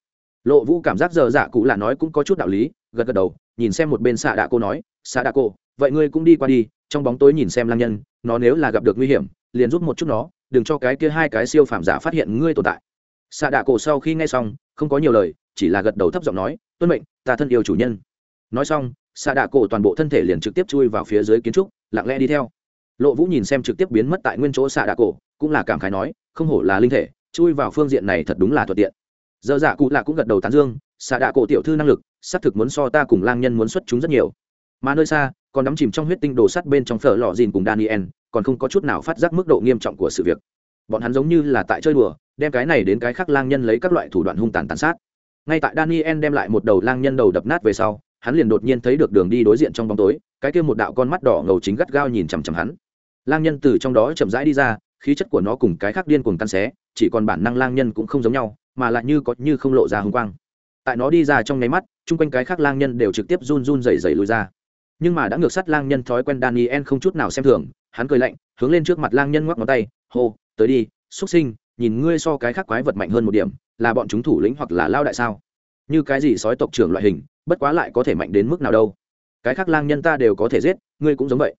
lộ vũ cảm giác giờ dạ cụ là nói cũng có chút đạo lý, gật gật đầu, nhìn xem một bên xạ đạ cô nói xạ đạ cô, vậy ngươi cũng đi qua đi, trong bóng tối nhìn xem lang nhân, nó nếu là gặp được nguy hiểm, liền giúp một chút nó, đừng cho cái kia hai cái siêu phàm giả phát hiện ngươi tồn tại. Xạ đạ cổ sau khi nghe xong, không có nhiều lời, chỉ là gật đầu thấp giọng nói, tuân mệnh, ta thân yêu chủ nhân. Nói xong xạ đạ cổ toàn bộ thân thể liền trực tiếp chui vào phía dưới kiến trúc, lặng lẽ đi theo. Lộ vũ nhìn xem trực tiếp biến mất tại nguyên chỗ xạ đạ cổ cũng là cảm khái nói, không hổ là linh thể, chui vào phương diện này thật đúng là thuận tiện giờ dạ cụ lạ cũng gật đầu tán dương, xạ đạ cổ tiểu thư năng lực, xác thực muốn so ta cùng lang nhân muốn xuất chúng rất nhiều. Mà nơi xa, còn đắm chìm trong huyết tinh đồ sắt bên trong phở lò dìn cùng daniel, còn không có chút nào phát giác mức độ nghiêm trọng của sự việc. Bọn hắn giống như là tại chơi đùa, đem cái này đến cái khác lang nhân lấy các loại thủ đoạn hung tàn tàn sát. Ngay tại daniel đem lại một đầu lang nhân đầu đập nát về sau, hắn liền đột nhiên thấy được đường đi đối diện trong bóng tối, cái kia một đạo con mắt đỏ ngầu chính gắt gao nhìn chằm chằm hắn. Lang nhân từ trong đó chậm rãi đi ra, khí chất của nó cùng cái khác điên cuồng căn xé, chỉ còn bản năng lang nhân cũng không giống nhau mà lại như có như không lộ ra hung quang. Tại nó đi ra trong nháy mắt, chung quanh cái khác lang nhân đều trực tiếp run run rẩy rẩy lùi ra. Nhưng mà đã ngược sát lang nhân thói quen daniel không chút nào xem thường, hắn cười lạnh, hướng lên trước mặt lang nhân ngoắc ngón tay, hô, tới đi xuất sinh, nhìn ngươi so cái khác quái vật mạnh hơn một điểm, là bọn chúng thủ lĩnh hoặc là lao đại sao? Như cái gì sói tộc trưởng loại hình, bất quá lại có thể mạnh đến mức nào đâu. Cái khác lang nhân ta đều có thể giết, ngươi cũng giống vậy.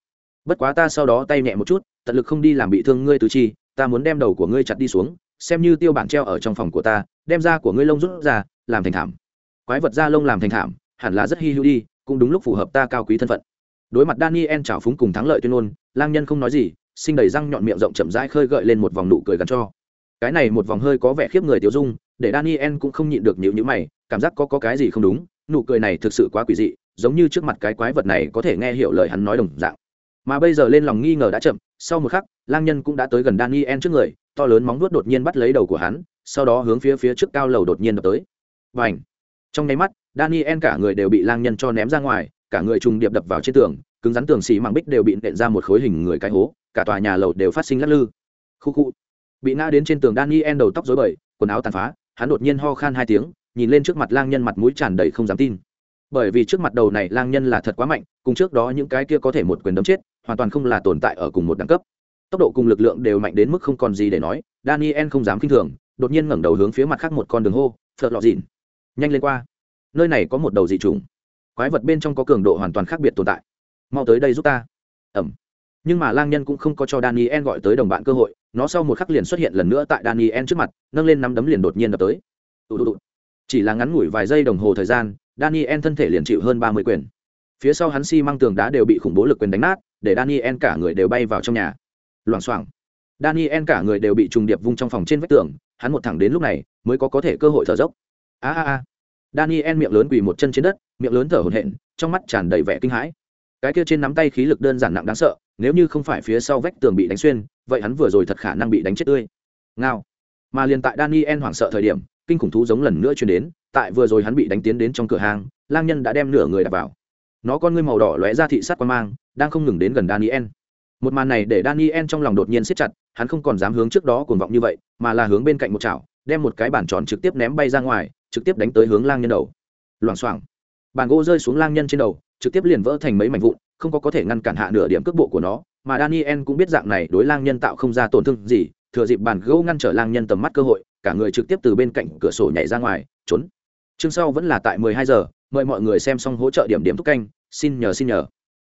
Bất quá ta sau đó tay nhẹ một chút, tận lực không đi làm bị thương ngươi tứ chi, ta muốn đem đầu của ngươi chặt đi xuống xem như tiêu bản treo ở trong phòng của ta đem da của ngươi lông rút ra làm thành thảm. Quái vật da lông làm thành thảm hẳn là rất hy hữu đi cũng đúng lúc phù hợp ta cao quý thân phận. Đối mặt daniel trào phúng cùng thắng lợi tuyên ngôn lang nhân không nói gì sinh đầy răng nhọn miệng rộng chậm rãi khơi gợi lên một vòng nụ cười gắn cho. Cái này một vòng hơi có vẻ khiếp người tiêu dung để daniel cũng không nhịn được nhịu nhữ mày cảm giác có, có cái gì không đúng nụ cười này thực sự quá quỷ dị giống như trước mặt cái quái vật này có thể nghe hiểu lời hắn nói đồng dạng. Mà bây giờ lên lòng nghi ngờ đã chậm sau một khắc lang nhân cũng đã tới gần daniel trước người to lớn móng vuốt đột nhiên bắt lấy đầu của hắn, sau đó hướng phía phía trước cao lầu đột nhiên đập tới. Và ảnh trong nháy mắt, daniel cả người đều bị lang nhân cho ném ra ngoài, cả người trùng điệp đập vào trên tường, cứng rắn tường xì mảng bích đều bị nện ra một khối hình người cái hố, cả tòa nhà lầu đều phát sinh lắc lư. Khu khu! Bị ngã đến trên tường daniel đầu tóc rối bời, quần áo tàn phá, hắn đột nhiên ho khan hai tiếng, nhìn lên trước mặt lang nhân mặt mũi tràn đầy không dám tin. Bởi vì trước mặt đầu này lang nhân là thật quá mạnh, cùng trước đó những cái kia có thể một quyền đấm chết, hoàn toàn không là tồn tại ở cùng một đẳng cấp tốc độ cùng lực lượng đều mạnh đến mức không còn gì để nói, daniel không dám k i n h thường, đột nhiên ngẩng đầu hướng phía mặt khác một con đường hô, phật lọt dìn nhanh lên qua. Nơi này có một đầu dị trùng quái vật bên trong có cường độ hoàn toàn khác biệt tồn tại. Mau tới đây giúp ta. Ẩm. Nhưng mà lang nhân cũng không có cho daniel gọi tới đồng bạn cơ hội, nó sau một khắc liền xuất hiện lần nữa tại daniel trước mặt, nâng lên nắm đấm liền đột nhiên đập tới. Chỉ là ngắn ngủi vài giây đồng hồ thời gian, daniel thân thể liền chịu hơn ba mươi quyền. Phía sau hắn xi、si、măng tường đá đều bị khủng bố lực quyền đánh nát, để daniel cả người đều bay vào trong nhà loảng xoảng. Daniel cả người đều bị trùng điệp vung trong phòng trên vách tường, hắn một thẳng đến lúc này mới có có thể cơ hội thở dốc. A a a. Daniel miệng lớn quỳ một chân trên đất, miệng lớn thở hổn hển, trong mắt tràn đầy vẻ kinh hãi. Cái kia trên nắm tay khí lực đơn giản nặng đáng sợ, nếu như không phải phía sau vách tường bị đánh xuyên, vậy hắn vừa rồi thật khả năng bị đánh chết tươi. Ngao. Mà liền tại daniel hoảng sợ thời điểm, kinh khủng thú giống lần nữa chuyển đến, tại vừa rồi hắn bị đánh tiến đến trong cửa hàng lang nhân đã đem nửa người đặt vào. Nó con ngươi màu đỏ lóe ra thị sát quan mang, đang không ngừng đến gần daniel một màn này để daniel trong lòng đột nhiên siết chặt hắn không còn dám hướng trước đó cuồng vọng như vậy mà là hướng bên cạnh một chảo đem một cái bản tròn trực tiếp ném bay ra ngoài trực tiếp đánh tới hướng lang nhân đầu. Loảng xoảng. Bàn gỗ rơi xuống lang nhân trên đầu trực tiếp liền vỡ thành mấy mảnh vụn không có có thể ngăn cản hạ nửa điểm cước bộ của nó mà daniel cũng biết dạng này đối lang nhân tạo không ra tổn thương gì thừa dịp bàn gỗ ngăn trở lang nhân tầm mắt cơ hội cả người trực tiếp từ bên cạnh cửa sổ nhảy ra ngoài trốn. Chương sau vẫn là tại 12 giờ mời mọi người xem xong hỗ trợ điểm điểm thúc canh xin nhờ xin nhờ.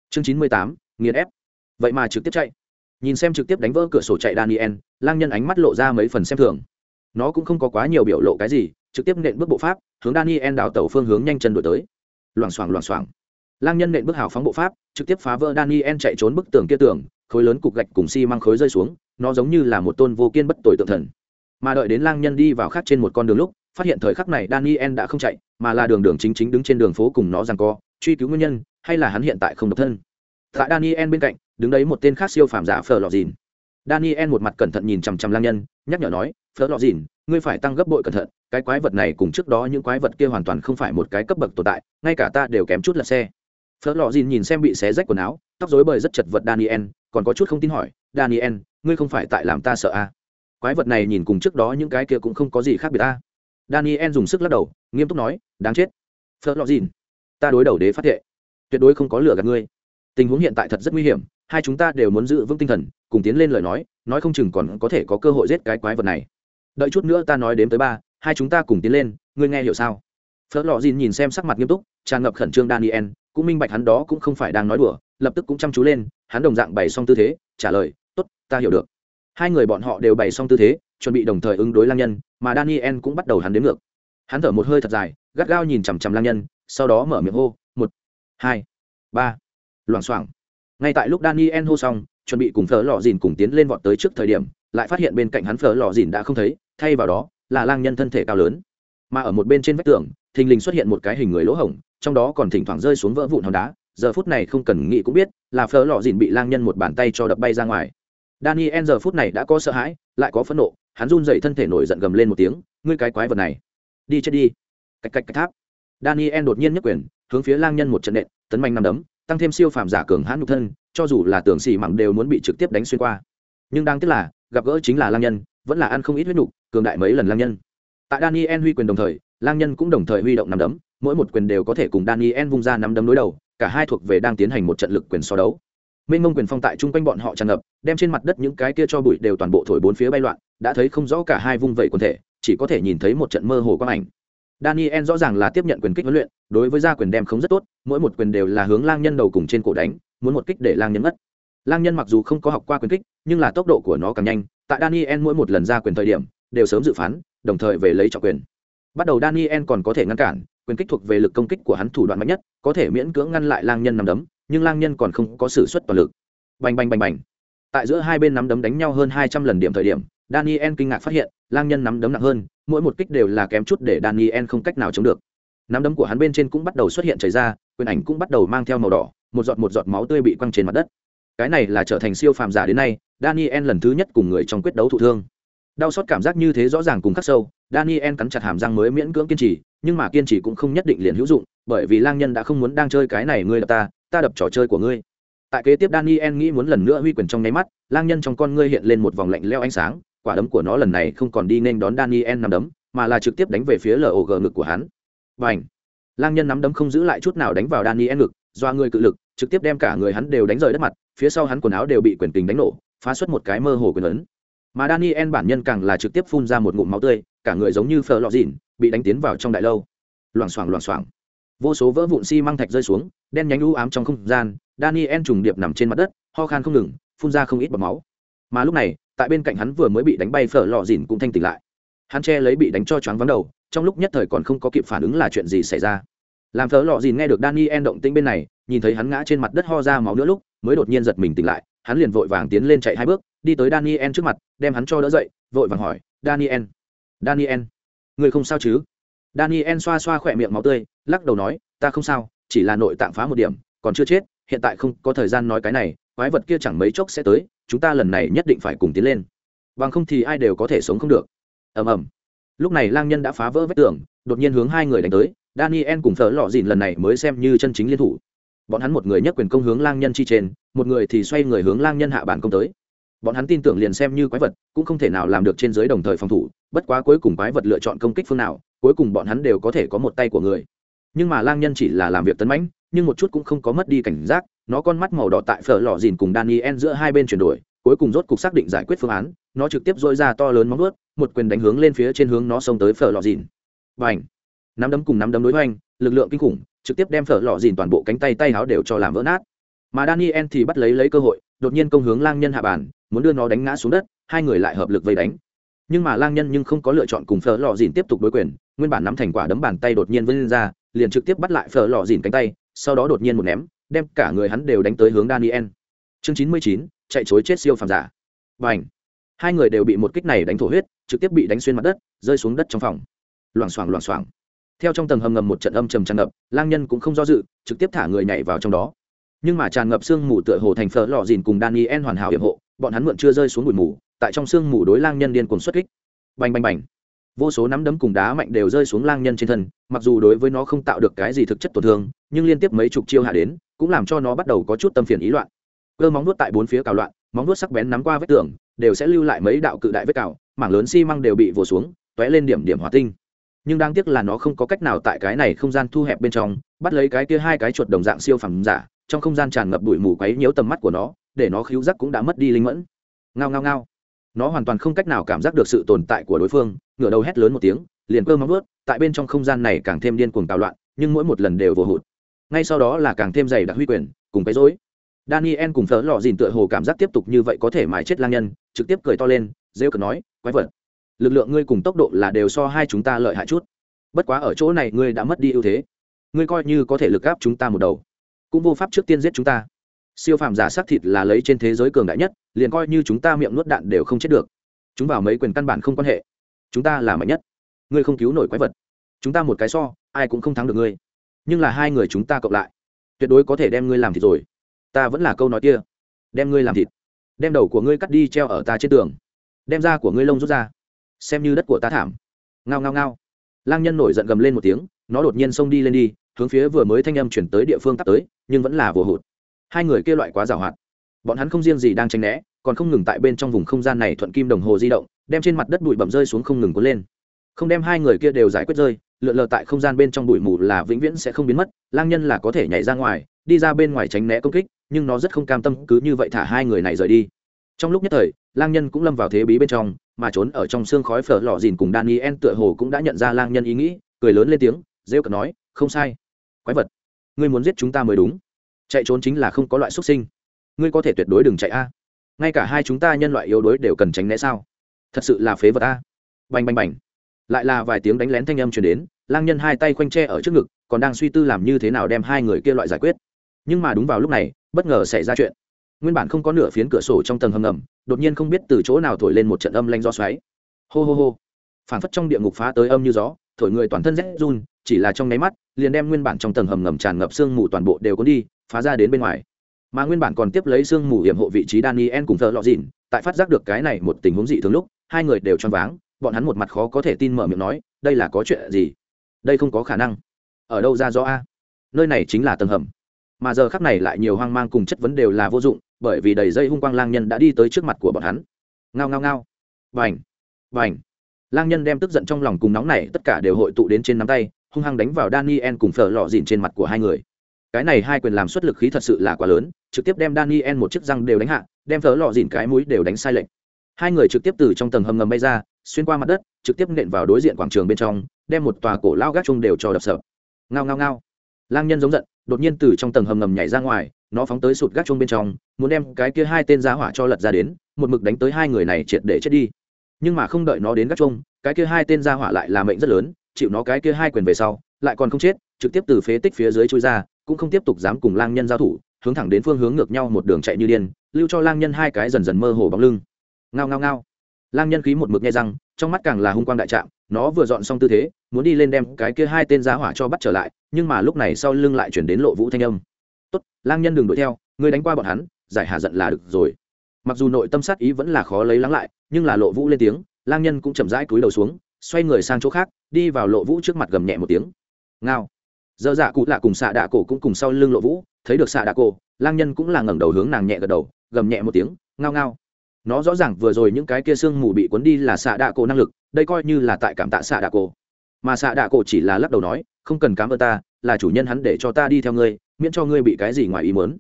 Chương 98, nghiền ép vậy mà trực tiếp chạy. Nhìn xem trực tiếp đánh vỡ cửa sổ chạy daniel, lang nhân ánh mắt lộ ra mấy phần xem thường. Nó cũng không có quá nhiều biểu lộ cái gì, trực tiếp nện bước bộ pháp, hướng daniel đào tẩu phương hướng nhanh chân đổi tới. Loảng xoảng loảng xoảng. Lang nhân nện bước hào phóng bộ pháp, trực tiếp phá vỡ daniel chạy trốn bức tường kia tường, khối lớn cục gạch cùng xi、si、măng khối rơi xuống, nó giống như là một tôn vô kiên bất tội tượng thần. Mà đợi đến lang nhân đi vào khác trên một con đường lúc, phát hiện thời khắc này daniel đã không chạy, mà là đường đường chính chính đứng trên đường phố cùng nó rằng co, truy cứu nguyên nhân, hay là hắn hiện tại không độc thân. Tại daniel bên cạnh đứng đấy một tên khác siêu phàm giả phở lọ dìn. Daniel một mặt cẩn thận nhìn chằm chằm lang nhân, nhắc nhở nói, phở lọ dìn, ngươi phải tăng gấp bội cẩn thận, cái quái vật này cùng trước đó những quái vật kia hoàn toàn không phải một cái cấp bậc tồn tại, ngay cả ta đều kém chút là xe. Phở lò dìn nhìn xem bị xé rách quần áo, tóc rối bời rất chật vật daniel, còn có chút không tin hỏi, daniel, ngươi không phải tại làm ta sợ à? quái vật này nhìn cùng trước đó những cái kia cũng không có gì khác biệt ta. Daniel dùng sức lắc đầu, nghiêm túc nói, đáng chết. Phở lò dìn, ta đối đầu đế phát thệ, tuyệt đối không có lửa gạt ngươi. Tình huống hiện tại thật rất nguy hiểm hai chúng ta đều muốn giữ vững tinh thần, cùng tiến lên lời nói nói không chừng còn có thể có cơ hội giết cái quái vật này. Đợi chút nữa ta nói đếm tới ba, hai chúng ta cùng tiến lên, ngươi nghe hiểu sao? Phớt lò dìn nhìn xem sắc mặt nghiêm túc, tràn ngập khẩn trương daniel, cũng minh bạch hắn đó cũng không phải đang nói đùa, lập tức cũng chăm chú lên, hắn đồng dạng bày xong tư thế, trả lời t ố t ta hiểu được. Hai người bọn họ đều bày xong tư thế, chuẩn bị đồng thời ứng đối lang nhân, mà daniel cũng bắt đầu hắn đến ngược. Hắn thở một hơi thật dài, gắt gao nhìn chằm chằm lang nhân, sau đó mở miệng hô, một, hai, ba. Loảng xoảng ngay tại lúc daniel hô xong, chuẩn bị cùng phở lò dìn cùng tiến lên vọt tới trước thời điểm, lại phát hiện bên cạnh hắn phở lò dìn đã không thấy, thay vào đó, là lang nhân thân thể cao lớn. Mà ở một bên trên vách tường, thình lình xuất hiện một cái hình người lỗ hổng, trong đó còn thỉnh thoảng rơi xuống vỡ vụn hòn đá. Giờ phút này không cần nghĩ cũng biết, là phở lò dìn bị lang nhân một bàn tay cho đập bay ra ngoài. Daniel giờ phút này đã có sợ hãi, lại có phẫn nộ, hắn run dậy thân thể nổi giận gầm lên một tiếng, ngươi cái quái vật này, đi chết đi. Cạch cạch cạch tháp. Daniel đột nhiên nhất quyền, hướng phía lang nhân một trận nện, tấn manh nằm đấm tăng thêm siêu phàm giả cường hãn nhục thân, cho dù là tường xì mẳng đều muốn bị trực tiếp đánh xuyên qua. Nhưng đáng tiếc là, gặp gỡ chính là lang nhân, vẫn là ăn không ít huyết nhục, cường đại mấy lần lang nhân. Tại daniel huy quyền đồng thời, lang nhân cũng đồng thời huy động nắm đấm, mỗi một quyền đều có thể cùng daniel vung ra nắm đấm đối đầu, cả hai thuộc về đang tiến hành một trận lực quyền so đấu. Mênh mông quyền phong tại chung quanh bọn họ tràn ngập, đem trên mặt đất những cái kia cho bụi đều toàn bộ thổi bốn phía bay loạn, đã thấy không rõ cả hai vung vẩy quần thể, chỉ có thể nhìn thấy một trận mơ hồ quang ảnh daniel rõ ràng là tiếp nhận quyền kích huấn luyện, đối với gia quyền đem không rất tốt, mỗi một quyền đều là hướng lang nhân đầu cùng trên cổ đánh, muốn một kích để lang nhân mất. Lang nhân mặc dù không có học qua quyền kích, nhưng là tốc độ của nó càng nhanh, tại daniel mỗi một lần ra quyền thời điểm, đều sớm dự phán, đồng thời về lấy trọng quyền. Bắt đầu daniel còn có thể ngăn cản, quyền kích thuộc về lực công kích của hắn thủ đoạn mạnh nhất, có thể miễn cưỡng ngăn lại lang nhân nằm đấm, nhưng lang nhân còn không có sự xuất toàn lực. Bành bành bành bành. Tại giữa hai bên nắm đấm đánh nhau hơn hai trăm lần điểm thời điểm, daniel kinh ngạc phát hiện, lang nhân nắm đấm nặng hơn mỗi một kích đều là kém chút để daniel không cách nào chống được. Nắm đấm của hắn bên trên cũng bắt đầu xuất hiện chảy ra, quyền ảnh cũng bắt đầu mang theo màu đỏ, một giọt một giọt máu tươi bị quăng trên mặt đất. Cái này là trở thành siêu phàm giả đến nay, daniel lần thứ nhất cùng người trong quyết đấu thụ thương. Đau sót cảm giác như thế rõ ràng cùng khắc sâu, daniel cắn chặt hàm răng mới miễn cưỡng kiên trì, nhưng mà kiên trì cũng không nhất định liền hữu dụng, bởi vì lang nhân đã không muốn đang chơi cái này ngươi đập ta ta đập trò chơi của ngươi. Tại kế tiếp daniel nghĩ muốn lần nữa huy quyền trong nháy mắt, lang nhân trong con ngươi hiện lên một vòng lạnh leo ánh sáng quả đấm của nó lần này không còn đi nên đón daniel nắm đấm mà là trực tiếp đánh về phía log ngực của hắn. Bành! lang nhân nắm đấm không giữ lại chút nào đánh vào daniel ngực doa người cự lực trực tiếp đem cả người hắn đều đánh rời đất mặt phía sau hắn quần áo đều bị quyền tình đánh nổ phá xuất một cái mơ hồ quyền ấn. Mà daniel bản nhân càng là trực tiếp phun ra một ngụm máu tươi cả người giống như phở lọ dịn, bị đánh tiến vào trong đại lâu. Loảng xoảng loảng xoảng. Vô số vỡ vụn xi măng thạch rơi xuống đen nhánh u ám trong không gian daniel trùng điệp nằm trên mặt đất ho khan không ngừng phun ra không ít bọt máu mà lúc này, tại bên cạnh hắn vừa mới bị đánh bay phở lọ dìn cũng thanh tỉnh lại. Hắn che lấy bị đánh cho choáng vắng đầu, trong lúc nhất thời còn không có kịp phản ứng là chuyện gì xảy ra. Làm phở lọ dìn nghe được daniel động tĩnh bên này, nhìn thấy hắn ngã trên mặt đất ho ra máu nữa lúc, mới đột nhiên giật mình tỉnh lại, hắn liền vội vàng tiến lên chạy hai bước, đi tới daniel trước mặt, đem hắn cho đỡ dậy, vội vàng hỏi, daniel daniel, người không sao chứ? Daniel xoa xoa khỏe miệng máu tươi, lắc đầu nói, ta không sao, chỉ là nội tạng phá một điểm, còn chưa chết, hiện tại không có thời gian nói cái này, quái vật kia chẳng mấy chốc sẽ tới chúng ta lần này nhất định phải cùng tiến lên. Bằng không thì ai đều có thể sống không được. Ầm ầm. Lúc này lang nhân đã phá vỡ vết tường, đột nhiên hướng hai người đánh tới, daniel cùng thợ lọ dìn lần này mới xem như chân chính liên thủ. Bọn hắn một người nhất quyền công hướng lang nhân chi trên, một người thì xoay người hướng lang nhân hạ bản công tới. Bọn hắn tin tưởng liền xem như quái vật, cũng không thể nào làm được trên giới đồng thời phòng thủ, bất quá cuối cùng quái vật lựa chọn công kích phương nào, cuối cùng bọn hắn đều có thể có một tay của người. Nhưng mà lang nhân chỉ là làm việc tấn mãnh, nhưng một chút cũng không có mất đi cảnh giác nó con mắt màu đỏ tại phở lò dìn cùng daniel giữa hai bên chuyển đổi, cuối cùng rốt cục xác định giải quyết phương án, nó trực tiếp dội ra to lớn móng ướt một quyền đánh hướng lên phía trên hướng nó xông tới phở lò dìn. Và ảnh nắm đấm cùng nắm đấm đối hoành, lực lượng kinh khủng, trực tiếp đem phở lò dìn toàn bộ cánh tay tay háo đều cho làm vỡ nát. Mà daniel thì bắt lấy lấy cơ hội, đột nhiên công hướng lang nhân hạ bàn, muốn đưa nó đánh ngã xuống đất, hai người lại hợp lực vây đánh. Nhưng mà lang nhân nhưng không có lựa chọn cùng phở lò dìn tiếp tục đối quyền, nguyên bản nắm thành quả đấm bàn tay đột nhiên vươn ra, liền trực tiếp bắt lại phở lò dìn cánh tay, sau đó đột nhiên một ném đem cả người hắn đều đánh tới hướng daniel. Chương chín mươi chín, chạy chối chết siêu phàm giả. Và ảnh hai người đều bị một kích này đánh thổ huyết, trực tiếp bị đánh xuyên mặt đất, rơi xuống đất trong phòng. Loảng xoảng loảng xoảng. Theo trong tầng hầm ngầm một trận âm trầm tràn ngập, lang nhân cũng không do dự, trực tiếp thả người nhảy vào trong đó. Nhưng mà tràn ngập sương mù tựa hồ thành phở lò dìn cùng daniel hoàn hảo yểm hộ, bọn hắn mượn chưa rơi xuống bụi mù, tại trong sương mù đối lang nhân điên cuồng xuất kích. Bành bành bành! Vô số nắm đấm cùng đá mạnh đều rơi xuống lang nhân trên thân, mặc dù đối với nó không tạo được cái gì thực chất tổn thương, nhưng liên tiếp mấy chục chiêu hạ đến, cũng làm cho nó bắt đầu có chút tâm phiền ý loạn. Cơ móng nuốt tại bốn phía cào loạn, móng nuốt sắc bén nắm qua vết tường, đều sẽ lưu lại mấy đạo cự đại vết cào, mảng lớn xi măng đều bị vồ xuống t lên điểm điểm hỏa tinh. Nhưng đáng tiếc là nó không có cách nào tại cái này không gian thu hẹp bên trong, bắt lấy cái kia hai cái chuột đồng dạng siêu phẩm giả, trong không gian tràn ngập bụi mù quấy nhiễu tầm mắt của nó, để nó khíu giác cũng đã mất đi linh mẫn. Ngao ngao ngao nó hoàn toàn không cách nào cảm giác được sự tồn tại của đối phương, ngửa đầu hét lớn một tiếng, liền cơ móng vớt tại bên trong không gian này càng thêm điên cuồng tạo loạn, nhưng mỗi một lần đều vô hụt. Ngay sau đó là càng thêm dày đặc huy quyền, cùng cái dối daniel cùng thớ lò dìn tựa hồ cảm giác tiếp tục như vậy có thể mãi chết lang nhân, trực tiếp cười to lên, rêu cờ nói, quái vật, lực lượng ngươi cùng tốc độ là đều so hai chúng ta lợi hại chút. Bất quá ở chỗ này ngươi đã mất đi ưu thế. Ngươi coi như có thể lực gáp chúng ta một đầu, cũng vô pháp trước tiên giết chúng ta siêu phàm giả xác thịt là lấy trên thế giới cường đại nhất, liền coi như chúng ta miệng nuốt đạn đều không chết được. Chúng vào mấy quyền căn bản không quan hệ. Chúng ta là mạnh nhất. Ngươi không cứu nổi quái vật. Chúng ta một cái so, ai cũng không thắng được ngươi. Nhưng là hai người chúng ta cộng lại. Tuyệt đối có thể đem ngươi làm thịt rồi. Ta vẫn là câu nói kia. Đem ngươi làm thịt. Đem đầu của ngươi cắt đi treo ở ta trên tường. Đem da của ngươi lông rút ra. Xem như đất của ta thảm. Ngao ngao ngao. Lang nhân nổi giận gầm lên một tiếng, nó đột nhiên xông đi lên đi, hướng phía vừa mới thanh âm chuyển tới địa phương tắt tới, nhưng vẫn là vừa hụt hai người kia loại quá giàu hoạt. Bọn hắn không riêng gì đang tranh né, còn không ngừng tại bên trong vùng không gian này thuận kim đồng hồ di động, đem trên mặt đất bụi bẩm rơi xuống không ngừng cuốn lên. Không đem hai người kia đều giải quyết rơi, lượn lờ tại không gian bên trong bụi mù là vĩnh viễn sẽ không biến mất, lang nhân là có thể nhảy ra ngoài, đi ra bên ngoài tránh né công kích, nhưng nó rất không cam tâm cứ như vậy thả hai người này rời đi. Trong lúc nhất thời, lang nhân cũng lâm vào thế bí bên trong, mà trốn ở trong xương khói phở lò dìn cùng daniel tựa hồ cũng đã nhận ra lang nhân ý nghĩ, cười lớn lên tiếng, rêu cợt nói, không sai. Quái vật, ngươi muốn giết chúng ta mới đúng chạy trốn chính là không có loại xuất sinh. Ngươi có thể tuyệt đối đừng chạy a. Ngay cả hai chúng ta nhân loại yếu đuối đều cần tránh né sao? Thật sự là phế vật a. Bành bành bành. Lại là vài tiếng đánh lén thanh âm truyền đến, lang nhân hai tay khoanh tre ở trước ngực, còn đang suy tư làm như thế nào đem hai người kia loại giải quyết. Nhưng mà đúng vào lúc này, bất ngờ xảy ra chuyện. Nguyên bản không có nửa phiến cửa sổ trong tầng hầm ngầm, đột nhiên không biết từ chỗ nào thổi lên một trận âm lanh do xoáy. Hô hô hô. Phản phất trong địa ngục phá tới âm như gió, thổi người toàn thân rét run, chỉ là trong nháy mắt, liền đem nguyên bản trong tầng hầm ngầm tràn ngập sương mù toàn bộ đều có đi phá ra đến bên ngoài. Mà nguyên bản còn tiếp lấy sương mù hiểm hộ vị trí daniel cùng thợ lọ dìn tại phát giác được cái này một tình huống dị thường lúc, hai người đều choáng váng, bọn hắn một mặt khó có thể tin mở miệng nói, đây là có chuyện gì? Đây không có khả năng. Ở đâu ra do a? Nơi này chính là tầng hầm. Mà giờ khắc này lại nhiều hoang mang cùng chất vấn đều là vô dụng, bởi vì đầy dây hung quang lang nhân đã đi tới trước mặt của bọn hắn. Ngao ngao ngao. Vành vành lang nhân đem tức giận trong lòng cùng nóng này tất cả đều hội tụ đến trên nắm tay, hung hăng đánh vào daniel cùng phở lọ dìn trên mặt của hai người cái này hai quyền làm xuất lực khí thật sự là quá lớn, trực tiếp đem daniel một chiếc răng đều đánh hạ, đem vỡ lọ dìn cái mũi đều đánh sai lệch. Hai người trực tiếp từ trong tầng hầm ngầm bay ra, xuyên qua mặt đất, trực tiếp nện vào đối diện quảng trường bên trong, đem một tòa cổ lao gác chung đều cho đập sợ. Ngao ngao ngao. Lang nhân giống giận, đột nhiên từ trong tầng hầm ngầm nhảy ra ngoài, nó phóng tới sụt gác chung bên trong, muốn đem cái kia hai tên giá hỏa cho lật ra đến, một mực đánh tới hai người này triệt để chết đi. Nhưng mà không đợi nó đến gác chung, cái kia hai tên giá hỏa lại là mệnh rất lớn, chịu nó cái kia hai quyền về sau, lại còn không chết, trực tiếp từ phế tích phía dưới chui ra cũng không tiếp tục dám cùng lang nhân giao thủ, hướng thẳng đến phương hướng ngược nhau một đường chạy như điên, lưu cho lang nhân hai cái dần dần mơ hồ bóng lưng. Ngao ngao ngao. Lang nhân khí một mực nghe răng, trong mắt càng là hung quang đại trạm, nó vừa dọn xong tư thế, muốn đi lên đem cái kia hai tên giá hỏa cho bắt trở lại, nhưng mà lúc này sau lưng lại chuyển đến lộ vũ thanh âm. Tốt, lang nhân đừng đuổi theo, ngươi đánh qua bọn hắn, giải hạ giận là được rồi. Mặc dù nội tâm sát ý vẫn là khó lấy lắng lại, nhưng là lộ vũ lên tiếng, lang nhân cũng chậm rãi cúi đầu xuống, xoay người sang chỗ khác, đi vào lộ vũ trước mặt gầm nhẹ một tiếng. Ngao dơ dạ cụ lạ cùng xạ đạ cổ cũng cùng sau lưng lộ vũ, thấy được xạ đạ cổ, lang nhân cũng là ngẩng đầu hướng nàng nhẹ gật đầu, gầm nhẹ một tiếng, ngao ngao. Nó rõ ràng vừa rồi những cái kia sương mù bị cuốn đi là xạ đạ cổ năng lực, đây coi như là tại cảm tạ xạ đạ cổ. Mà xạ đạ cổ chỉ là lắc đầu nói, không cần cảm ơn ta, là chủ nhân hắn để cho ta đi theo ngươi, miễn cho ngươi bị cái gì ngoài ý mớn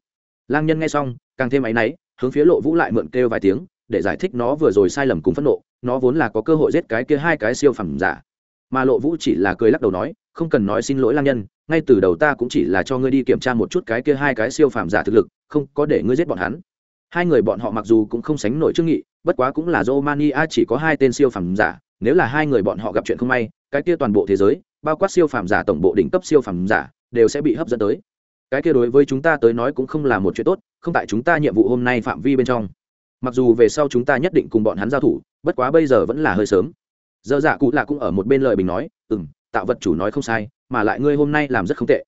lang nhân nghe xong, càng thêm áy náy, hướng phía lộ vũ lại mượn kêu vài tiếng, để giải thích nó vừa rồi sai lầm cùng phẫn nộ, nó vốn là có cơ hội giết cái kia hai cái siêu phẩm giả. Mà lộ vũ chỉ là cười lắc đầu nói, không cần nói xin lỗi lang nhân ngay từ đầu ta cũng chỉ là cho ngươi đi kiểm tra một chút cái kia hai cái siêu phàm giả thực lực, không có để ngươi giết bọn hắn. Hai người bọn họ mặc dù cũng không sánh nổi trước nghị, bất quá cũng là romania chỉ có hai tên siêu phàm giả, nếu là hai người bọn họ gặp chuyện không may, cái kia toàn bộ thế giới, bao quát siêu phàm giả tổng bộ đỉnh cấp siêu phàm giả, đều sẽ bị hấp dẫn tới. Cái kia đối với chúng ta tới nói cũng không là một chuyện tốt, không tại chúng ta nhiệm vụ hôm nay phạm vi bên trong. Mặc dù về sau chúng ta nhất định cùng bọn hắn giao thủ, bất quá bây giờ vẫn là hơi sớm. Dơ dạ cụ là cũng ở một bên lời bình nói ừ m tạo vật chủ nói không sai mà lại ngươi hôm nay làm rất không tệ.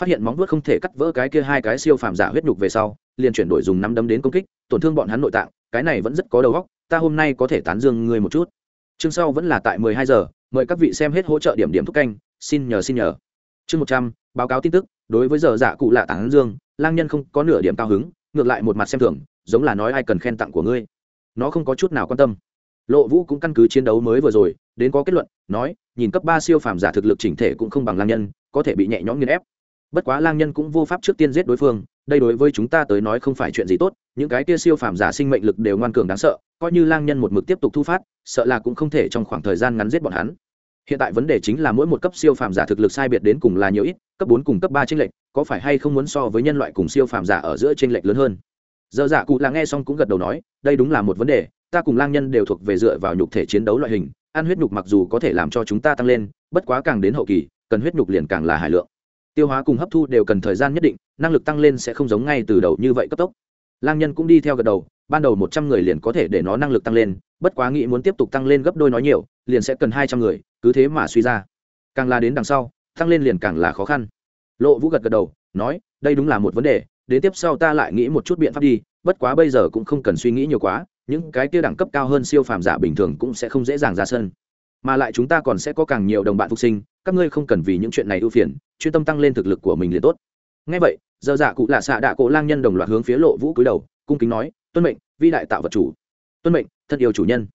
Phát hiện móng vuốt không thể cắt vỡ cái kia hai cái siêu phàm giả huyết nhục về sau, liền chuyển đổi dùng năm đấm đến công kích, tổn thương bọn hắn nội tạng, cái này vẫn rất có đầu óc, ta hôm nay có thể tán dương ngươi một chút. Chương sau vẫn là tại mười hai giờ, mời các vị xem hết hỗ trợ điểm điểm thúc canh, xin nhờ xin nhờ. Chương một trăm, báo cáo tin tức, đối với giờ giả cụ lạ tán dương, lang nhân không có nửa điểm cao hứng, ngược lại một mặt xem thường, giống là nói ai cần khen tặng của ngươi. Nó không có chút nào quan tâm lộ vũ cũng căn cứ chiến đấu mới vừa rồi, đến có kết luận, nói, nhìn cấp ba siêu phàm giả thực lực chỉnh thể cũng không bằng lang nhân, có thể bị nhẹ nhõm nghiên ép. Bất quá lang nhân cũng vô pháp trước tiên giết đối phương, đây đối với chúng ta tới nói không phải chuyện gì tốt, những cái kia siêu phàm giả sinh mệnh lực đều ngoan cường đáng sợ, coi như lang nhân một mực tiếp tục thu phát, sợ là cũng không thể trong khoảng thời gian ngắn giết bọn hắn. Hiện tại vấn đề chính là mỗi một cấp siêu phàm giả thực lực sai biệt đến cùng là nhiều ít, cấp bốn cùng cấp ba tranh lệch, có phải hay không muốn so với nhân loại cùng siêu phàm giả ở giữa tranh lệch lớn hơn? Giờ dạ cụ là nghe xong cũng gật đầu nói, đây đúng là một vấn đề ta cùng lang nhân đều thuộc về dựa vào nhục thể chiến đấu loại hình, ăn huyết nhục mặc dù có thể làm cho chúng ta tăng lên, bất quá càng đến hậu kỳ, cần huyết nhục liền càng là hải lượng. Tiêu hóa cùng hấp thu đều cần thời gian nhất định, năng lực tăng lên sẽ không giống ngay từ đầu như vậy cấp tốc. Lang nhân cũng đi theo gật đầu, ban đầu một trăm người liền có thể để nó năng lực tăng lên, bất quá nghĩ muốn tiếp tục tăng lên gấp đôi nói nhiều, liền sẽ cần hai trăm người, cứ thế mà suy ra. Càng là đến đằng sau, tăng lên liền càng là khó khăn. Lộ vũ gật gật đầu, nói, đây đúng là một vấn đề, đến tiếp sau ta lại nghĩ một chút biện pháp đi, bất quá bây giờ cũng không cần suy nghĩ nhiều quá những cái kia đẳng cấp cao hơn siêu phàm giả bình thường cũng sẽ không dễ dàng ra sân. Mà lại chúng ta còn sẽ có càng nhiều đồng bạn phục sinh, các ngươi không cần vì những chuyện này ưu phiền, chuyên tâm tăng lên thực lực của mình liền tốt. Ngay vậy, giờ giả cụ lạ xạ đạ cổ lang nhân đồng loạt hướng phía lộ vũ cúi đầu, cung kính nói, tuân mệnh, vi đại tạo vật chủ. Tuân mệnh, thân yêu chủ nhân.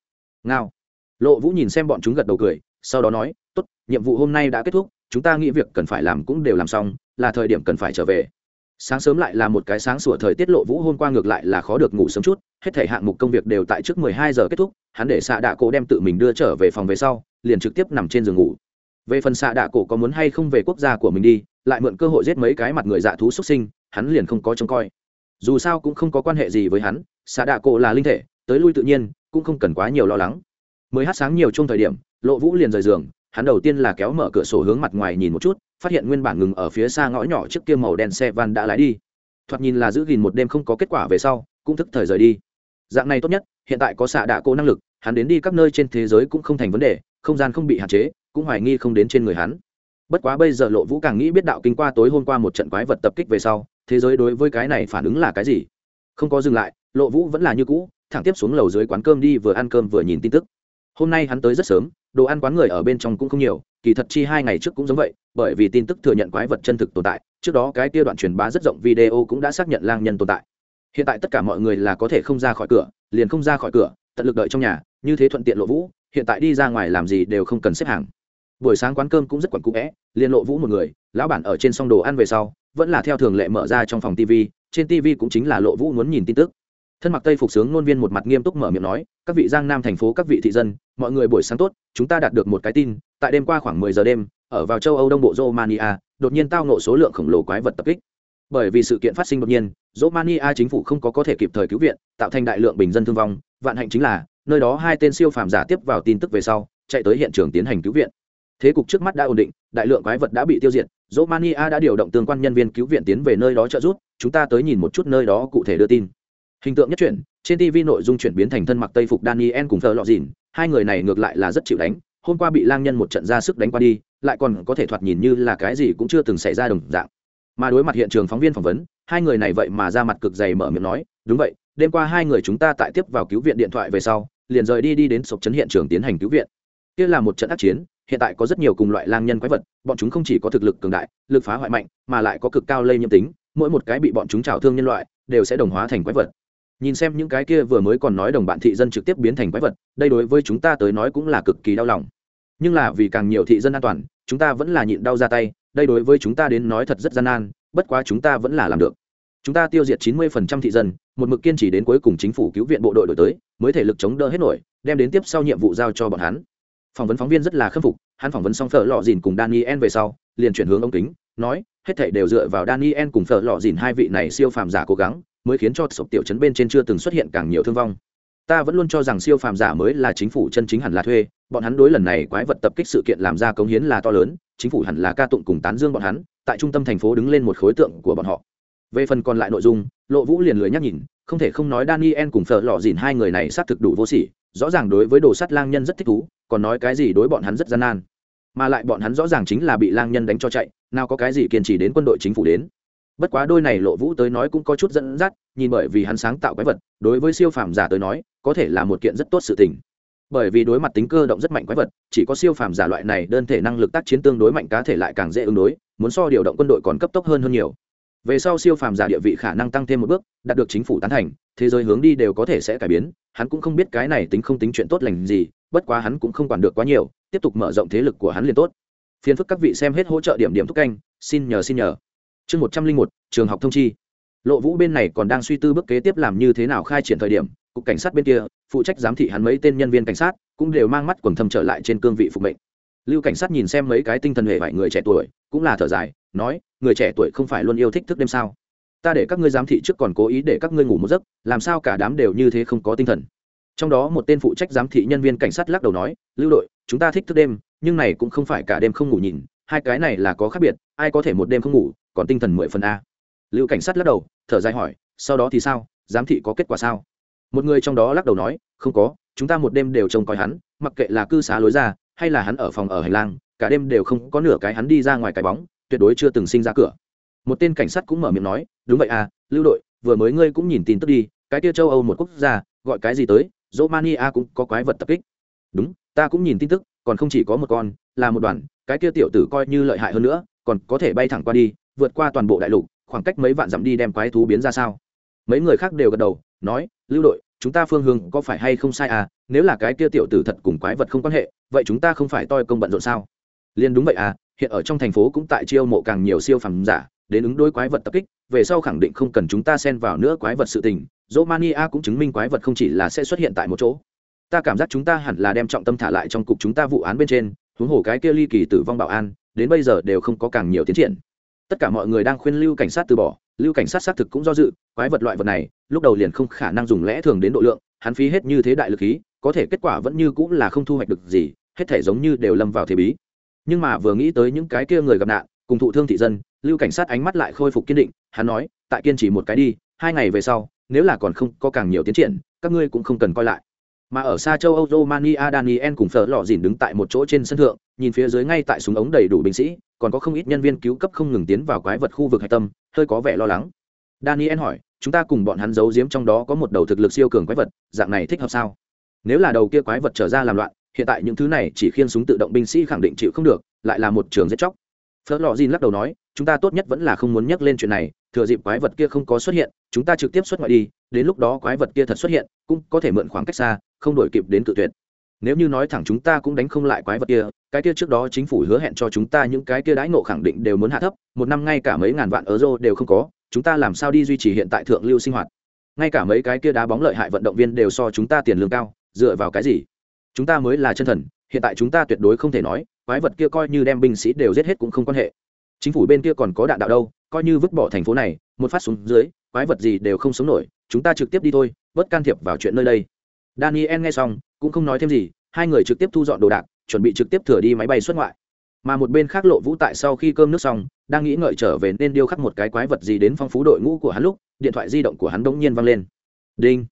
Ngao. Lộ vũ nhìn xem bọn chúng gật đầu cười, sau đó nói, tốt, nhiệm vụ hôm nay đã kết thúc, chúng ta nghĩ việc cần phải làm cũng đều làm xong, là thời điểm cần phải trở về sáng sớm lại là một cái sáng sủa thời tiết lộ vũ hôm qua ngược lại là khó được ngủ sớm chút, hết thể hạng mục công việc đều tại trước mười hai giờ kết thúc, hắn để xạ đạ cổ đem tự mình đưa trở về phòng về sau, liền trực tiếp nằm trên giường ngủ. Về phần xạ đạ cổ có muốn hay không về quốc gia của mình đi, lại mượn cơ hội giết mấy cái mặt người dạ thú xuất sinh, hắn liền không có trông coi. Dù sao cũng không có quan hệ gì với hắn xạ đạ cổ là linh thể, tới lui tự nhiên, cũng không cần quá nhiều lo lắng. mới hát sáng nhiều chung thời điểm, lộ vũ liền rời giường hắn đầu tiên là kéo mở cửa sổ hướng mặt ngoài nhìn một chút, phát hiện nguyên bản ngừng ở phía xa ngõ nhỏ trước kia màu đen xe van đã lái đi. Thoạt nhìn là giữ gìn một đêm không có kết quả về sau, cũng thức thời rời đi. Dạng này tốt nhất, hiện tại có xạ đạ cô năng lực, hắn đến đi các nơi trên thế giới cũng không thành vấn đề, không gian không bị hạn chế, cũng hoài nghi không đến trên người hắn. Bất quá bây giờ lộ vũ càng nghĩ biết đạo kinh qua tối hôm qua một trận quái vật tập kích về sau, thế giới đối với cái này phản ứng là cái gì? Không có dừng lại, lộ vũ vẫn là như cũ, thẳng tiếp xuống lầu dưới quán cơm đi vừa ăn cơm vừa nhìn tin tức hôm nay hắn tới rất sớm, đồ ăn quán người ở bên trong cũng không nhiều, kỳ thật chi hai ngày trước cũng giống vậy, bởi vì tin tức thừa nhận quái vật chân thực tồn tại, trước đó cái kia đoạn truyền bá rất rộng video cũng đã xác nhận lang nhân tồn tại. Hiện tại tất cả mọi người là có thể không ra khỏi cửa, liền không ra khỏi cửa, tận lực đợi trong nhà, như thế thuận tiện lộ vũ, hiện tại đi ra ngoài làm gì đều không cần xếp hàng. Buổi sáng quán cơm cũng rất quẩn cũ vẽ, liền lộ vũ một người, lão bản ở trên s đồ ăn về sau, vẫn là theo thường lệ mở ra trong phòng tv trên tv cũng chính là lộ vũ muốn nhìn tin tức thân mặc tây phục sướng ngôn viên một mặt nghiêm túc mở miệng nói, các vị giang nam thành phố các vị thị dân, mọi người buổi sáng tốt, chúng ta đạt được một cái tin, tại đêm qua khoảng mười giờ đêm, ở vào châu âu đông bộ romania, đột nhiên tao nộ số lượng khổng lồ quái vật tập kích. Bởi vì sự kiện phát sinh đột nhiên, romania chính phủ không có có thể kịp thời cứu viện, tạo thành đại lượng bình dân thương vong, vạn hạnh chính là, nơi đó hai tên siêu phàm giả tiếp vào tin tức về sau, chạy tới hiện trường tiến hành cứu viện. Thế cục trước mắt đã ổn định, đại lượng quái vật đã bị tiêu diệt, romania đã điều động tương quan nhân viên cứu viện tiến về nơi đó trợ giúp, chúng ta tới nhìn một chút nơi đó cụ thể đưa tin hình tượng nhất chuyển, trên tv nội dung chuyển biến thành thân mặc tây phục daniel cùng thờ lọ dìn hai người này ngược lại là rất chịu đánh. Hôm qua bị lang nhân một trận ra sức đánh qua đi, lại còn có thể thoạt nhìn như là cái gì cũng chưa từng xảy ra đồng dạng. Mà đối mặt hiện trường phóng viên phỏng vấn, hai người này vậy mà ra mặt cực dày mở miệng nói, đúng vậy, đêm qua hai người chúng ta tại tiếp vào cứu viện điện thoại về sau, liền rời đi đi đến sộc chấn hiện trường tiến hành cứu viện. Kia là một trận ác chiến, hiện tại có rất nhiều cùng loại lang nhân quái vật, bọn chúng không chỉ có thực lực cường đại, lực phá hoại mạnh, mà lại có cực cao lây nhiễm tính, mỗi một cái bị bọn chúng trào thương nhân loại, đều sẽ đồng hóa thành quái vật nhìn xem những cái kia vừa mới còn nói đồng bạn thị dân trực tiếp biến thành quái vật, đây đối với chúng ta tới nói cũng là cực kỳ đau lòng. Nhưng là vì càng nhiều thị dân an toàn, chúng ta vẫn là nhịn đau ra tay, đây đối với chúng ta đến nói thật rất gian nan, bất quá chúng ta vẫn là làm được. Chúng ta tiêu diệt 90% thị dân, một mực kiên trì đến cuối cùng chính phủ cứu viện bộ đội đổi tới, mới thể lực chống đỡ hết nổi, đem đến tiếp sau nhiệm vụ giao cho bọn hắn. Phỏng vấn phóng viên rất là khâm phục, hắn phỏng vấn xong phở lọ dìn cùng daniel về sau, liền chuyển hướng ông kính, nói, hết thảy đều dựa vào daniel cùng phở lọ dìn hai vị này siêu phàm giả cố gắng mới khiến cho sộp tiểu trấn bên trên chưa từng xuất hiện càng nhiều thương vong. Ta vẫn luôn cho rằng siêu phàm giả mới là chính phủ chân chính hẳn là thuê, bọn hắn đối lần này quái vật tập kích sự kiện làm ra cống hiến là to lớn, chính phủ hẳn là ca tụng cùng tán dương bọn hắn, tại trung tâm thành phố đứng lên một khối tượng của bọn họ. Về phần còn lại nội dung, lộ vũ liền lười nhắc nhìn, không thể không nói daniel cùng phở lò dìn hai người này xác thực đủ vô sỉ, rõ ràng đối với đồ sắt lang nhân rất thích thú, còn nói cái gì đối bọn hắn rất gian nan. Mà lại bọn hắn rõ ràng chính là bị lang nhân đánh cho chạy, nào có cái gì kiên trì đến quân đội chính phủ đến bất quá đôi này lộ vũ tới nói cũng có chút dẫn dắt, nhìn bởi vì hắn sáng tạo quái vật, đối với siêu phàm giả tới nói, có thể là một kiện rất tốt sự tình. Bởi vì đối mặt tính cơ động rất mạnh quái vật, chỉ có siêu phàm giả loại này đơn thể năng lực tác chiến tương đối mạnh cá thể lại càng dễ ứng đối, muốn so điều động quân đội còn cấp tốc hơn hơn nhiều. Về sau siêu phàm giả địa vị khả năng tăng thêm một bước, đạt được chính phủ tán thành, thế giới hướng đi đều có thể sẽ cải biến, hắn cũng không biết cái này tính không tính chuyện tốt lành gì, bất quá hắn cũng không quản được quá nhiều, tiếp tục mở rộng thế lực của hắn liền tốt. Phiền phức các vị xem hết hỗ trợ điểm điểm thúc canh, xin nhờ xin nhờ chương một trăm linh một, trường học thông chi. Lộ vũ bên này còn đang suy tư bước kế tiếp làm như thế nào khai triển thời điểm, cục cảnh sát bên kia, phụ trách giám thị hắn mấy tên nhân viên cảnh sát, cũng đều mang mắt quần thâm trở lại trên cương vị phục mệnh. Lưu cảnh sát nhìn xem mấy cái tinh thần hệ vải người trẻ tuổi, cũng là thở dài, nói, người trẻ tuổi không phải luôn yêu thích thức đêm sao? Ta để các ngươi giám thị trước còn cố ý để các ngươi ngủ một giấc, làm sao cả đám đều như thế không có tinh thần? Trong đó một tên phụ trách giám thị nhân viên cảnh sát lắc đầu nói, lưu đội, chúng ta thích thức đêm, nhưng này cũng không phải cả đêm không ngủ nhìn, hai cái này là có khác biệt, ai có thể một đêm không ngủ còn tinh thần mười phần a. Lưu cảnh sát lắc đầu, thở dài hỏi, sau đó thì sao? Giám thị có kết quả sao? Một người trong đó lắc đầu nói, không có, chúng ta một đêm đều trông coi hắn, mặc kệ là cư xá lối ra, hay là hắn ở phòng ở hành lang, cả đêm đều không có nửa cái hắn đi ra ngoài cái bóng, tuyệt đối chưa từng sinh ra cửa. Một tên cảnh sát cũng mở miệng nói, đúng vậy à lưu đội, vừa mới ngươi cũng nhìn tin tức đi, cái kia châu âu một quốc gia, gọi cái gì tới, romania cũng có quái vật tập kích. Đúng, ta cũng nhìn tin tức, còn không chỉ có một con, là một đoàn, cái kia tiểu tử coi như lợi hại hơn nữa, còn có thể bay thẳng qua đi vượt qua toàn bộ đại lục, khoảng cách mấy vạn dặm đi đem quái thú biến ra sao? Mấy người khác đều gật đầu, nói, lưu đội, chúng ta phương hướng có phải hay không sai à? Nếu là cái kia tiểu tử thật cùng quái vật không quan hệ, vậy chúng ta không phải toi công bận rộn sao? Liền đúng vậy à hiện ở trong thành phố cũng tại chiêu mộ càng nhiều siêu phẩm giả, đến ứng đối quái vật tập kích, về sau khẳng định không cần chúng ta xen vào nữa quái vật sự tình. Romania cũng chứng minh quái vật không chỉ là sẽ xuất hiện tại một chỗ. Ta cảm giác chúng ta hẳn là đem trọng tâm thả lại trong cục chúng ta vụ án bên trên, huống hồ cái kia ly kỳ tử vong bảo an, đến bây giờ đều không có càng nhiều tiến triển tất cả mọi người đang khuyên lưu cảnh sát từ bỏ. Lưu cảnh sát xác thực cũng do dự, quái vật loại vật này, lúc đầu liền không khả năng dùng lẽ thường đến độ lượng, hắn phí hết như thế đại lực khí, có thể kết quả vẫn như cũng là không thu hoạch được gì, hết thể giống như đều lâm vào thế bí. Nhưng mà vừa nghĩ tới những cái kia người gặp nạn, cùng thụ thương thị dân, lưu cảnh sát ánh mắt lại khôi phục kiên định, hắn nói, tại kiên trì một cái đi, hai ngày về sau, nếu là còn không có càng nhiều tiến triển, các ngươi cũng không cần coi lại. Mà ở xa châu âu, romania, daniel cùng phở lò dìn đứng tại một chỗ trên sân thượng nhìn phía dưới ngay tại súng ống đầy đủ binh sĩ, còn có không ít nhân viên cứu cấp không ngừng tiến vào quái vật khu vực hạch tâm, hơi có vẻ lo lắng. Daniel hỏi, chúng ta cùng bọn hắn giấu giếm trong đó có một đầu thực lực siêu cường quái vật, dạng này thích hợp sao? Nếu là đầu kia quái vật trở ra làm loạn, hiện tại những thứ này chỉ khiên súng tự động binh sĩ khẳng định chịu không được, lại là một trường giết chóc. Phớt lò gin lắc đầu nói, chúng ta tốt nhất vẫn là không muốn nhắc lên chuyện này, thừa dịp quái vật kia không có xuất hiện, chúng ta trực tiếp xuất ngoại đi, đến lúc đó quái vật kia thật xuất hiện, cũng có thể mượn khoảng cách xa, không đổi kịp đến cự tuyệt nếu như nói thẳng chúng ta cũng đánh không lại quái vật kia, cái kia trước đó chính phủ hứa hẹn cho chúng ta những cái kia đãi ngộ khẳng định đều muốn hạ thấp, một năm ngay cả mấy ngàn vạn euro đều không có, chúng ta làm sao đi duy trì hiện tại thượng lưu sinh hoạt? Ngay cả mấy cái kia đá bóng lợi hại vận động viên đều so chúng ta tiền lương cao, dựa vào cái gì? Chúng ta mới là chân thần, hiện tại chúng ta tuyệt đối không thể nói, quái vật kia coi như đem binh sĩ đều giết hết cũng không quan hệ. Chính phủ bên kia còn có đạn đạo đâu, coi như vứt bỏ thành phố này, một phát xuống dưới, quái vật gì đều không sống nổi, chúng ta trực tiếp đi thôi bớt can thiệp vào chuyện nơi đây. Daniel nghe xong cũng không nói thêm gì, hai người trực tiếp thu dọn đồ đạc, chuẩn bị trực tiếp thừa đi máy bay xuất ngoại. Mà một bên khác lộ vũ tại sau khi cơm nước xong, đang nghĩ ngợi trở về nên điêu khắc một cái quái vật gì đến phong phú đội ngũ của hắn lúc, điện thoại di động của hắn bỗng nhiên văng lên. Đinh.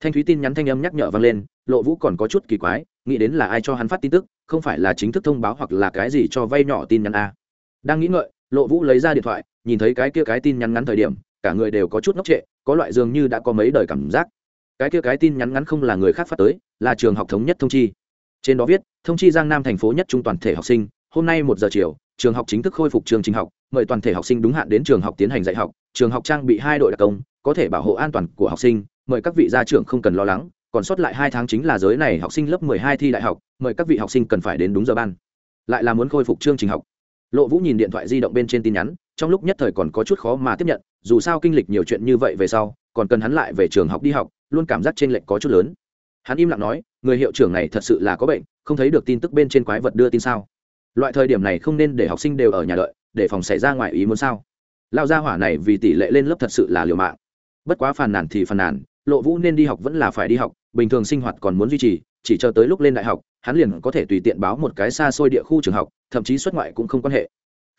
Thanh thúy tin nhắn thanh âm nhắc nhở vang lên, lộ vũ còn có chút kỳ quái, nghĩ đến là ai cho hắn phát tin tức, không phải là chính thức thông báo hoặc là cái gì cho vay nhỏ tin nhắn a. Đang nghĩ ngợi, lộ vũ lấy ra điện thoại, nhìn thấy cái kia cái tin nhắn ngắn thời điểm, cả người đều có chút ngốc trệ, có loại dường như đã có mấy đời cảm giác cái kia cái tin nhắn ngắn không là người khác phát tới, là trường học thống nhất thông chi. Trên đó viết, thông chi giang nam thành phố nhất trung toàn thể học sinh, hôm nay một giờ chiều, trường học chính thức khôi phục trường trình học, mời toàn thể học sinh đúng hạn đến trường học tiến hành dạy học, trường học trang bị hai đội đặc công, có thể bảo hộ an toàn của học sinh, mời các vị gia trưởng không cần lo lắng, còn sót lại hai tháng chính là giới này học sinh lớp mười hai thi đại học, mời các vị học sinh cần phải đến đúng giờ ban. Lại là muốn khôi phục chương trình học. Lộ vũ nhìn điện thoại di động bên trên tin nhắn, trong lúc nhất thời còn có chút khó mà tiếp nhận, dù sao kinh lịch nhiều chuyện như vậy về sau còn cần hắn lại về trường học đi học, luôn cảm giác t r ê n lệch có chút lớn. Hắn im lặng nói, người hiệu trưởng này thật sự là có bệnh, không thấy được tin tức bên trên quái vật đưa tin sao? Loại thời điểm này không nên để học sinh đều ở nhà đợi, để phòng xảy ra ngoài ý muốn sao? Lao ra hỏa này vì tỷ lệ lên lớp thật sự là liều mạng. Bất quá phàn nàn thì phàn nàn, lộ vũ nên đi học vẫn là phải đi học, bình thường sinh hoạt còn muốn duy trì, chỉ chờ tới lúc lên đại học, hắn liền có thể tùy tiện báo một cái xa xôi địa khu trường học, thậm chí xuất ngoại cũng không quan hệ.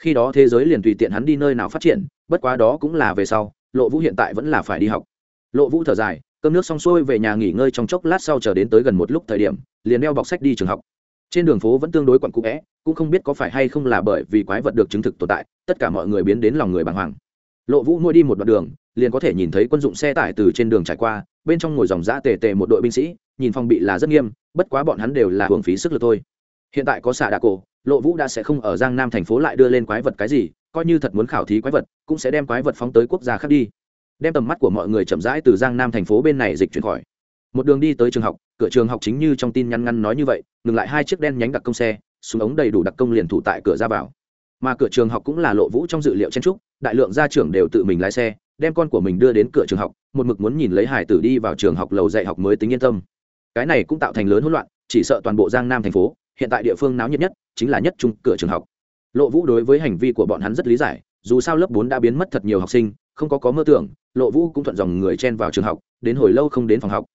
Khi đó thế giới liền tùy tiện hắn đi nơi nào phát triển, bất quá đó cũng là về sau lộ vũ hiện tại vẫn là phải đi học. Lộ vũ thở dài, cơm nước xong xuôi về nhà nghỉ ngơi trong chốc lát sau chờ đến tới gần một lúc thời điểm, liền đeo bọc sách đi trường học. Trên đường phố vẫn tương đối quặn cũ vẽ cũng không biết có phải hay không là bởi vì quái vật được chứng thực tồn tại, tất cả mọi người biến đến lòng người bàng hoàng. Lộ vũ nuôi đi một đoạn đường, liền có thể nhìn thấy quân dụng xe tải từ trên đường trải qua, bên trong ngồi dòng giã tề tề một đội binh sĩ, nhìn phong bị là rất nghiêm, bất quá bọn hắn đều là hưởng phí sức lực thôi. Hiện tại có xạ đạ cổ, lộ vũ đã sẽ không ở giang nam thành phố lại đưa lên quái vật cái gì coi như thật muốn khảo thí quái vật, cũng sẽ đem quái vật phóng tới quốc gia khác đi. Đem tầm mắt của mọi người chậm rãi từ giang nam thành phố bên này dịch chuyển khỏi. Một đường đi tới trường học, cửa trường học chính như trong tin nhăn ngăn nói như vậy, ngừng lại hai chiếc đen nhánh đặc công xe súng ống đầy đủ đặc công liền thủ tại cửa ra vào. Mà cửa trường học cũng là lộ vũ trong dự liệu chen trúc, đại lượng gia trưởng đều tự mình lái xe, đem con của mình đưa đến cửa trường học, một mực muốn nhìn lấy hải tử đi vào trường học lầu dạy học mới tính yên tâm. Cái này cũng tạo thành lớn hỗn loạn, chỉ sợ toàn bộ giang nam thành phố, hiện tại địa phương náo nhiệt nhất chính là nhất trung cửa trường học lộ vũ đối với hành vi của bọn hắn rất lý giải, dù sao lớp bốn đã biến mất thật nhiều học sinh, không có có mơ tưởng, lộ vũ cũng thuận dòng người chen vào trường học, đến hồi lâu không đến phòng học.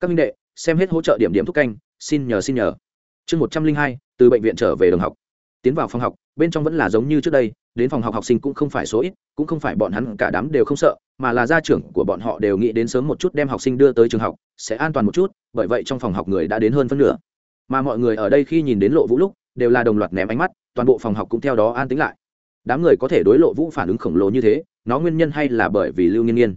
Các minh đệ, xem hết hỗ trợ điểm điểm thúc canh, xin nhờ xin nhờ. Chương một trăm linh hai, từ bệnh viện trở về đường học. Tiến vào phòng học, bên trong vẫn là giống như trước đây, đến phòng học học sinh cũng không phải số ít, cũng không phải bọn hắn cả đám đều không sợ, mà là gia trưởng của bọn họ đều nghĩ đến sớm một chút đem học sinh đưa tới trường học, sẽ an toàn một chút, bởi vậy trong phòng học người đã đến hơn phân nửa. Mà mọi người ở đây khi nhìn đến lộ vũ lúc, đều là đồng loạt ném ánh mắt toàn bộ phòng học cũng theo đó an tính lại. Đám người có thể đối lộ vũ phản ứng khổng lồ như thế, nó nguyên nhân hay là bởi vì lưu nghiên nghiên?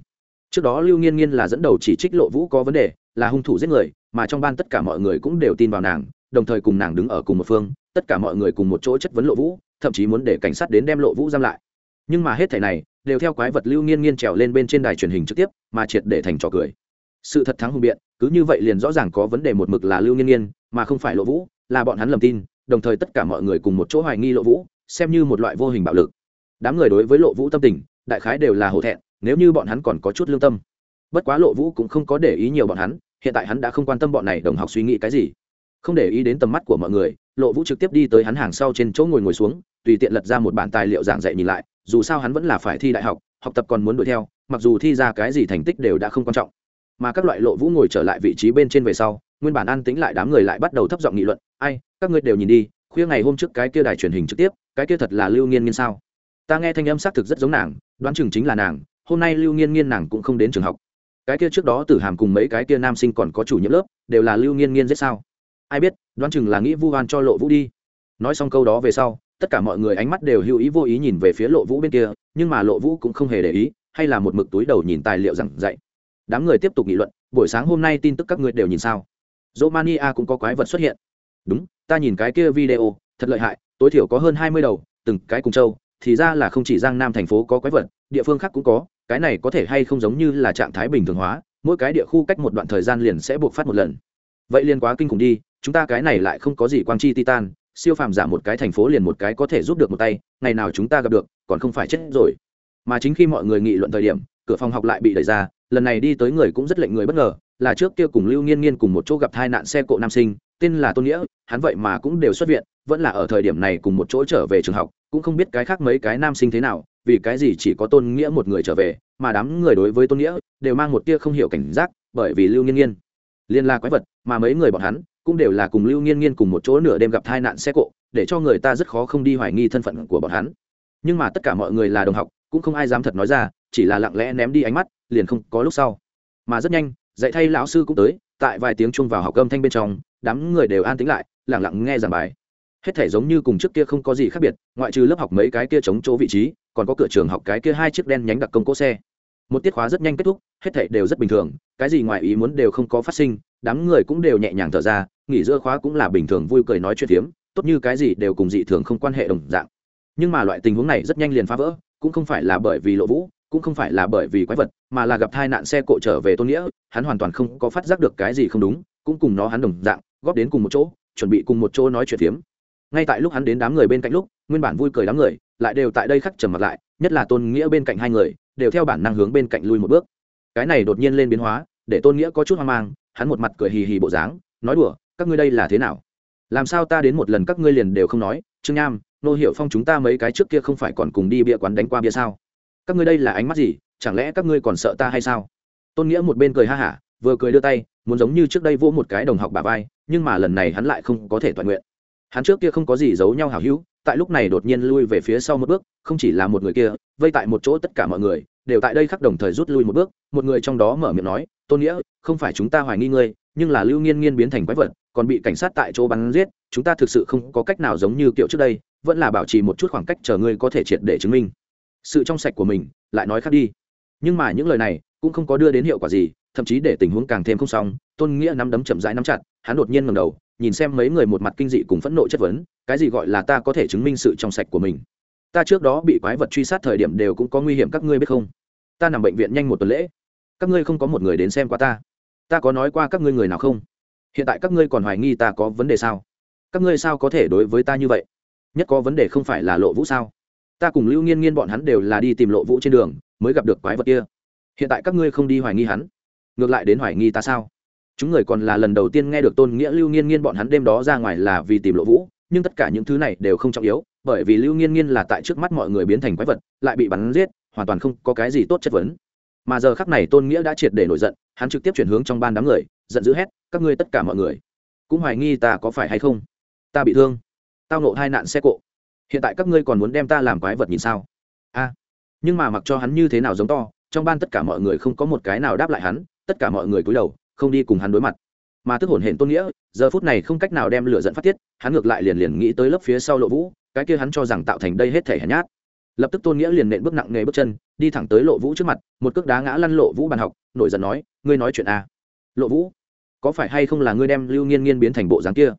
Trước đó lưu nghiên nghiên là dẫn đầu chỉ trích lộ vũ có vấn đề, là hung thủ giết người, mà trong ban tất cả mọi người cũng đều tin vào nàng, đồng thời cùng nàng đứng ở cùng một phương, tất cả mọi người cùng một chỗ chất vấn lộ vũ, thậm chí muốn để cảnh sát đến đem lộ vũ giam lại. Nhưng mà hết thể này, đều theo quái vật lưu nghiên nghiên trèo lên bên trên đài truyền hình trực tiếp, mà triệt để thành trò cười. Sự thật thắng hùng biện, cứ như vậy liền rõ ràng có vấn đề một mực là lưu nghiên nghiên, mà không phải lộ vũ, là bọn hắn lầm tin đồng thời tất cả mọi người cùng một chỗ hoài nghi lộ vũ, xem như một loại vô hình bạo lực. Đám người đối với lộ vũ tâm tình, đại khái đều là hổ thẹn, nếu như bọn hắn còn có chút lương tâm. Bất quá lộ vũ cũng không có để ý nhiều bọn hắn, hiện tại hắn đã không quan tâm bọn này đồng học suy nghĩ cái gì. Không để ý đến tầm mắt của mọi người, lộ vũ trực tiếp đi tới hắn hàng sau trên chỗ ngồi ngồi xuống, tùy tiện lật ra một bản tài liệu giảng dạy nhìn lại, dù sao hắn vẫn là phải thi đại học học tập còn muốn đuổi theo, mặc dù thi ra cái gì thành tích đều đã không quan trọng. Mà các loại lộ vũ ngồi trở lại vị trí bên trên về sau, nguyên bản an tĩnh lại đám người lại bắt đầu thấp giọng nghị luận ai, các ngươi đều nhìn đi, khuya ngày hôm trước cái kia đài truyền hình trực tiếp, cái kia thật là lưu nghiên nghiên sao? Ta nghe thanh âm xác thực rất giống nàng, đoán chừng chính là nàng, hôm nay lưu nghiên nghiên nàng cũng không đến trường học. Cái kia trước đó tử hàm cùng mấy cái kia nam sinh còn có chủ nhiệm lớp, đều là lưu nghiên nghiên giết sao? Ai biết, đoán chừng là nghĩ vu oan cho lộ vũ đi. Nói xong câu đó về sau, tất cả mọi người ánh mắt đều hữu ý vô ý nhìn về phía lộ vũ bên kia, nhưng mà lộ vũ cũng không hề để ý, hay là một mực túi đầu nhìn tài liệu giảng dạy. Đám người tiếp tục nghị luận, buổi sáng hôm nay tin tức các ngươi đều nhìn sao? Romania cũng có quái vật xuất hiện đúng, ta nhìn cái kia video, thật lợi hại, tối thiểu có hơn hai mươi đầu, từng cái cùng châu, thì ra là không chỉ giang nam thành phố có quái vật, địa phương khác cũng có, cái này có thể hay không giống như là trạng thái bình thường hóa, mỗi cái địa khu cách một đoạn thời gian liền sẽ buộc phát một lần. Vậy liền quá kinh khủng đi, chúng ta cái này lại không có gì quang chi titan, siêu phàm giả một cái thành phố liền một cái có thể giúp được một tay, ngày nào chúng ta gặp được, còn không phải chết rồi. Mà chính khi mọi người nghị luận thời điểm, cửa phòng học lại bị đẩy ra, lần này đi tới người cũng rất lệnh người bất ngờ, là trước kia cùng lưu nghiên nghiên cùng một chỗ gặp tai nạn xe cộ nam sinh tên là tôn nghĩa, hắn vậy mà cũng đều xuất viện, vẫn là ở thời điểm này cùng một chỗ trở về trường học, cũng không biết cái khác mấy cái nam sinh thế nào, vì cái gì chỉ có tôn nghĩa một người trở về, mà đám người đối với tôn nghĩa đều mang một tia không hiểu cảnh giác, bởi vì lưu nghiên nghiên liên la quái vật, mà mấy người bọn hắn cũng đều là cùng lưu nghiên nghiên cùng một chỗ nửa đêm gặp tai nạn xe cộ, để cho người ta rất khó không đi hoài nghi thân phận của bọn hắn. Nhưng mà tất cả mọi người là đồng học, cũng không ai dám thật nói ra, chỉ là lặng lẽ ném đi ánh mắt, liền không có lúc sau. Mà rất nhanh, dạy thay lão sư cũng tới, tại vài tiếng chung vào học âm thanh bên trong đám người đều an tĩnh lại lẳng lặng nghe giảng bài. Hết thể giống như cùng trước kia không có gì khác biệt, ngoại trừ lớp học mấy cái kia chống chỗ vị trí, còn có cửa trường học cái kia hai chiếc đen nhánh đặc công cỗ xe. Một tiết khóa rất nhanh kết thúc, hết thể đều rất bình thường, cái gì ngoài ý muốn đều không có phát sinh, đám người cũng đều nhẹ nhàng thở ra, nghỉ giữa khóa cũng là bình thường vui cười nói chuyện phiếm, tốt như cái gì đều cùng dị thường không quan hệ đồng dạng. Nhưng mà loại tình huống này rất nhanh liền phá vỡ, cũng không phải là bởi vì lộ vũ, cũng không phải là bởi vì quái vật, mà là gặp tai nạn xe cộ trở về tôn nghĩa, hắn hoàn toàn không có phát giác được cái gì không đúng cũng cùng nó hắn đồng dạng, góp đến cùng một chỗ, chuẩn bị cùng một chỗ nói chuyện phiếm. Ngay tại lúc hắn đến đám người bên cạnh lúc, nguyên bản vui cười đám người lại đều tại đây khắc trầm mặt lại, nhất là tôn nghĩa bên cạnh hai người, đều theo bản năng hướng bên cạnh lui một bước. Cái này đột nhiên lên biến hóa, để tôn nghĩa có chút hoang mang, hắn một mặt cười hì hì bộ dáng, nói đùa, các ngươi đây là thế nào? Làm sao ta đến một lần các ngươi liền đều không nói? Trương nham, nô hiệu phong chúng ta mấy cái trước kia không phải còn cùng đi bia quán đánh qua bia sao? Các ngươi đây là ánh mắt gì? Chẳng lẽ các ngươi còn sợ ta hay sao? Tôn nghĩa một bên cười ha hả vừa cười đưa tay, muốn giống như trước đây vỗ một cái đồng học bà vai, nhưng mà lần này hắn lại không có thể toàn nguyện. Hắn trước kia không có gì giấu nhau hào hữu, tại lúc này đột nhiên lui về phía sau một bước, không chỉ là một người kia, vây tại một chỗ tất cả mọi người, đều tại đây khắc đồng thời rút lui một bước, một người trong đó mở miệng nói, tôn nghĩa, không phải chúng ta hoài nghi ngươi, nhưng là lưu nghiên nghiên biến thành quái vật, còn bị cảnh sát tại chỗ bắn giết, chúng ta thực sự không có cách nào giống như kiểu trước đây, vẫn là bảo trì một chút khoảng cách chờ ngươi có thể triệt để chứng minh. Sự trong sạch của mình, lại nói khác đi. Nhưng mà những lời này cũng không có đưa đến hiệu quả gì thậm chí để tình huống càng thêm không xong, tôn nghĩa nắm đấm chậm rãi nắm chặt, hắn đột nhiên ngầm đầu, nhìn xem mấy người một mặt kinh dị cùng phẫn nộ chất vấn, cái gì gọi là ta có thể chứng minh sự trong sạch của mình? Ta trước đó bị quái vật truy sát thời điểm đều cũng có nguy hiểm, các ngươi biết không? Ta nằm bệnh viện nhanh một tuần lễ, các ngươi không có một người đến xem qua ta. Ta có nói qua các ngươi người nào không? Hiện tại các ngươi còn hoài nghi ta có vấn đề sao? Các ngươi sao có thể đối với ta như vậy? Nhất có vấn đề không phải là lộ vũ sao? Ta cùng lưu nghiên nghiên bọn hắn đều là đi tìm lộ vũ trên đường, mới gặp được quái vật kia. Hiện tại các ngươi không đi hoài nghi hắn ngược lại đến hoài nghi ta sao? Chúng người còn là lần đầu tiên nghe được tôn nghĩa, lưu nghiên nghiên bọn hắn đêm đó ra ngoài là vì tìm lộ vũ, nhưng tất cả những thứ này đều không trọng yếu, bởi vì lưu nghiên nghiên là tại trước mắt mọi người biến thành quái vật, lại bị bắn giết, hoàn toàn không có cái gì tốt chất vấn. Mà giờ khắc này tôn nghĩa đã triệt để nổi giận, hắn trực tiếp chuyển hướng trong ban đám người, giận dữ hét, các ngươi tất cả mọi người, cũng hoài nghi ta có phải hay không? Ta bị thương, tao nộ hai nạn xe cộ. Hiện tại các ngươi còn muốn đem ta làm quái vật nhìn sao? A. Nhưng mà mặc cho hắn như thế nào giống to, trong ban tất cả mọi người không có một cái nào đáp lại hắn tất cả mọi người cúi đầu không đi cùng hắn đối mặt. Mà tức hổn hển tôn nghĩa giờ phút này không cách nào đem lửa dẫn phát tiết hắn ngược lại liền liền nghĩ tới lớp phía sau lộ vũ cái kia hắn cho rằng tạo thành đây hết thể hèn nhát. Lập tức tôn nghĩa liền nện bước nặng nề bước chân đi thẳng tới lộ vũ trước mặt một cước đá ngã lăn lộ vũ bàn học nổi giận nói ngươi nói chuyện à, lộ vũ có phải hay không là ngươi đem lưu nghiên nghiên biến thành bộ dáng kia?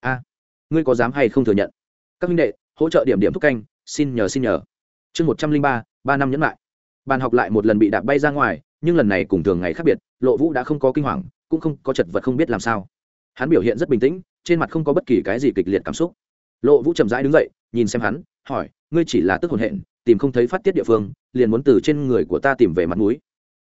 A ngươi có dám hay không thừa nhận? Các minh đệ hỗ trợ điểm điểm thúc canh xin nhờ xin nhờ. Chương một trăm linh ba ba năm nhẫn lại. Bàn học lại một lần bị đạp bay ra ngoài nhưng lần này cùng thường ngày khác biệt lộ vũ đã không có kinh hoàng, cũng không có chật vật không biết làm sao. Hắn biểu hiện rất bình tĩnh, trên mặt không có bất kỳ cái gì kịch liệt cảm xúc. Lộ vũ chậm rãi đứng dậy, nhìn xem hắn, hỏi, ngươi chỉ là tức hồn hện, tìm không thấy phát tiết địa phương, liền muốn từ trên người của ta tìm về mặt mũi.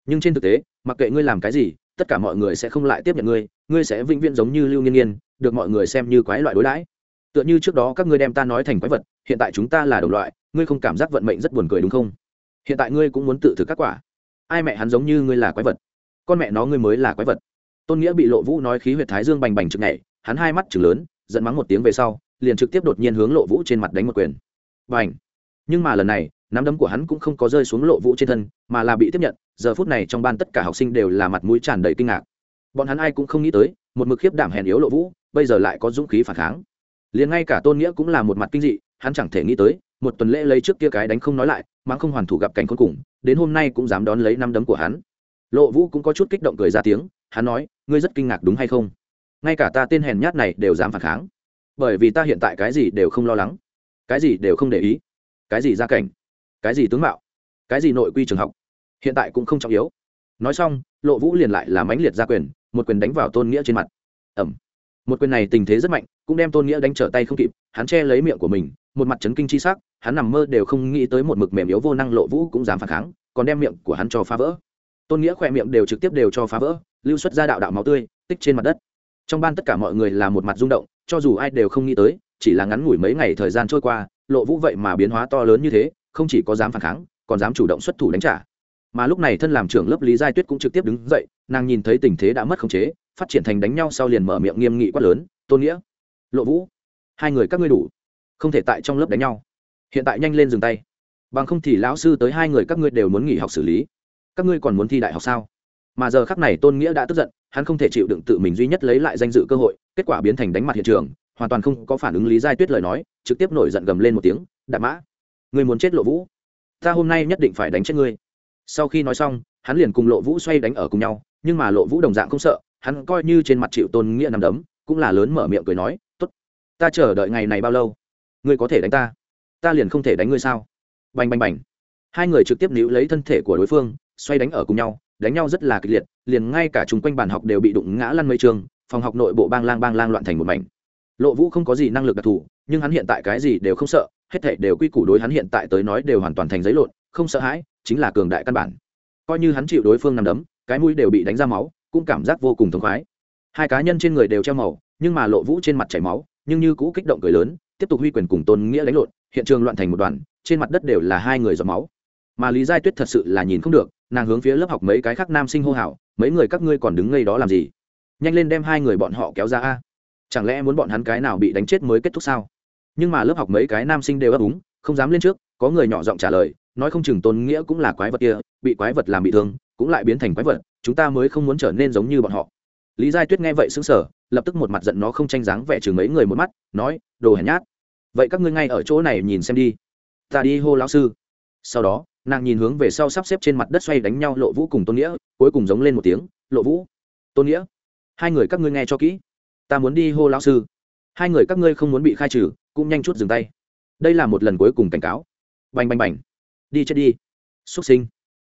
Nhưng trên thực tế, mặc kệ ngươi làm cái gì, tất cả mọi người sẽ không lại tiếp nhận ngươi ngươi sẽ vĩnh viễn giống như lưu nghiên nghiên, được mọi người xem như quái loại đối đãi. Tựa như trước đó các ngươi đem ta nói thành quái vật, hiện tại chúng ta là đồng loại, ngươi không cảm giác vận mệnh rất buồn cười đúng không? Hiện tại ngươi cũng muốn tự thực các quả. Ai mẹ hắn giống như ngươi là quái vật? Con mẹ nó ngươi mới là quái vật. Tôn nghĩa bị lộ vũ nói khí huyệt thái dương bành bành trực nhảy, hắn hai mắt chừng lớn, giận mắng một tiếng về sau, liền trực tiếp đột nhiên hướng lộ vũ trên mặt đánh một quyền. Bành! Nhưng mà lần này, nắm đấm của hắn cũng không có rơi xuống lộ vũ trên thân, mà là bị tiếp nhận, giờ phút này trong ban tất cả học sinh đều là mặt mũi tràn đầy kinh ngạc. Bọn hắn ai cũng không nghĩ tới, một mực khiếp đảm hèn yếu lộ vũ, bây giờ lại có dũng khí phản kháng. Liền ngay cả tôn nghĩa cũng là một mặt kinh dị, hắn chẳng thể nghĩ tới, một tuần lễ lấy trước kia cái đánh không nói lại, mắng không hoàn thủ gặp cảnh khốn cùng, đến hôm nay cũng dám đón lấy năm đấm của hắn lộ vũ cũng có chút kích động cười ra tiếng, hắn nói, ngươi rất kinh ngạc đúng hay không? Ngay cả ta tên hèn nhát này đều dám phản kháng. Bởi vì ta hiện tại cái gì đều không lo lắng, cái gì đều không để ý. Cái gì gia cảnh, cái gì tướng mạo, cái gì nội quy trường học, hiện tại cũng không trọng yếu. Nói xong, lộ vũ liền lại là mãnh liệt gia quyền, một quyền đánh vào tôn nghĩa trên mặt. Ẩm. Một quyền này tình thế rất mạnh, cũng đem tôn nghĩa đánh trở tay không kịp, hắn che lấy miệng của mình, một mặt chấn kinh chi sắc, hắn nằm mơ đều không nghĩ tới một mực mềm yếu vô năng lộ vũ cũng dám phản kháng, còn đem miệng của hắn cho phá vỡ tôn nghĩa khỏe miệng đều trực tiếp đều cho phá vỡ, lưu xuất ra đạo đạo máu tươi, tích trên mặt đất. Trong ban tất cả mọi người là một mặt rung động, cho dù ai đều không nghĩ tới, chỉ là ngắn ngủi mấy ngày thời gian trôi qua, lộ vũ vậy mà biến hóa to lớn như thế, không chỉ có dám phản kháng, còn dám chủ động xuất thủ đánh trả. Mà lúc này thân làm trưởng lớp lý giai tuyết cũng trực tiếp đứng dậy, nàng nhìn thấy tình thế đã mất khống chế, phát triển thành đánh nhau sau liền mở miệng nghiêm nghị quát lớn, tôn nghĩa, lộ vũ, hai người các ngươi đủ, không thể tại trong lớp đánh nhau. Hiện tại nhanh lên dừng tay. Bằng không thì lão sư tới hai người các ngươi đều muốn nghỉ học xử lý các ngươi còn muốn thi đại học sao? Mà giờ khắc này tôn nghĩa đã tức giận, hắn không thể chịu đựng tự mình duy nhất lấy lại danh dự cơ hội, kết quả biến thành đánh mặt hiện trường, hoàn toàn không có phản ứng lý giai tuyết lời nói, trực tiếp nổi giận gầm lên một tiếng đạp mã người muốn chết lộ vũ? Ta hôm nay nhất định phải đánh chết ngươi. Sau khi nói xong, hắn liền cùng lộ vũ xoay đánh ở cùng nhau, nhưng mà lộ vũ đồng dạng không sợ, hắn coi như trên mặt chịu tôn nghĩa nằm đấm, cũng là lớn mở miệng cười nói t ố t ta chờ đợi ngày này bao lâu? Ngươi có thể đánh ta ta liền không thể đánh ngươi sao? Bành bành bành. Hai người trực tiếp níu lấy thân thể của đối phương xoay đánh ở cùng nhau, đánh nhau rất là kịch liệt, liền ngay cả chung quanh bàn học đều bị đụng ngã lăn mây trường, phòng học nội bộ bang lang bang lang loạn thành một mảnh. Lộ vũ không có gì năng lực đặc thù, nhưng hắn hiện tại cái gì đều không sợ, hết thể đều quy củ đối hắn hiện tại tới nói đều hoàn toàn thành giấy lộn, không sợ hãi, chính là cường đại căn bản. Coi như hắn chịu đối phương nằm đấm, cái mũi đều bị đánh ra máu, cũng cảm giác vô cùng thống khoái. Hai cá nhân trên người đều treo màu, nhưng mà lộ vũ trên mặt chảy máu, nhưng như cũ kích động cười lớn, tiếp tục huy quyền cùng tôn nghĩa đánh lộn, hiện trường loạn thành một đoàn, trên mặt đất đều là hai người giọt máu mà lý giai tuyết thật sự là nhìn không được, nàng hướng phía lớp học mấy cái khác nam sinh hô hào, mấy người các ngươi còn đứng ngay đó làm gì? Nhanh lên đem hai người bọn họ kéo ra a. Chẳng lẽ muốn bọn hắn cái nào bị đánh chết mới kết thúc sao? Nhưng mà lớp học mấy cái nam sinh đều ấp úng, không dám lên trước, có người nhỏ giọng trả lời, nói không chừng tôn nghĩa cũng là quái vật kia, bị quái vật làm bị thương, cũng lại biến thành quái vật, chúng ta mới không muốn trở nên giống như bọn họ. Lý giai tuyết nghe vậy xứng sở lập tức một mặt giận nó không tranh dáng vẻ chừng mấy người một mắt, nói, đồ hèn nhát. Vậy các ngươi ngay ở chỗ này nhìn xem đi. Ta đi hô lão sư. Sau đó nàng nhìn hướng về sau sắp xếp trên mặt đất xoay đánh nhau, lộ vũ cùng tôn nghĩa, cuối cùng giống lên một tiếng, lộ vũ, tôn nghĩa, hai người các ngươi nghe cho kỹ, ta muốn đi hô lão sư. Hai người các ngươi không muốn bị khai trừ, cũng nhanh chút dừng tay. Đây là một lần cuối cùng cảnh cáo. Bành bành bành. Đi chết đi. Xuất sinh.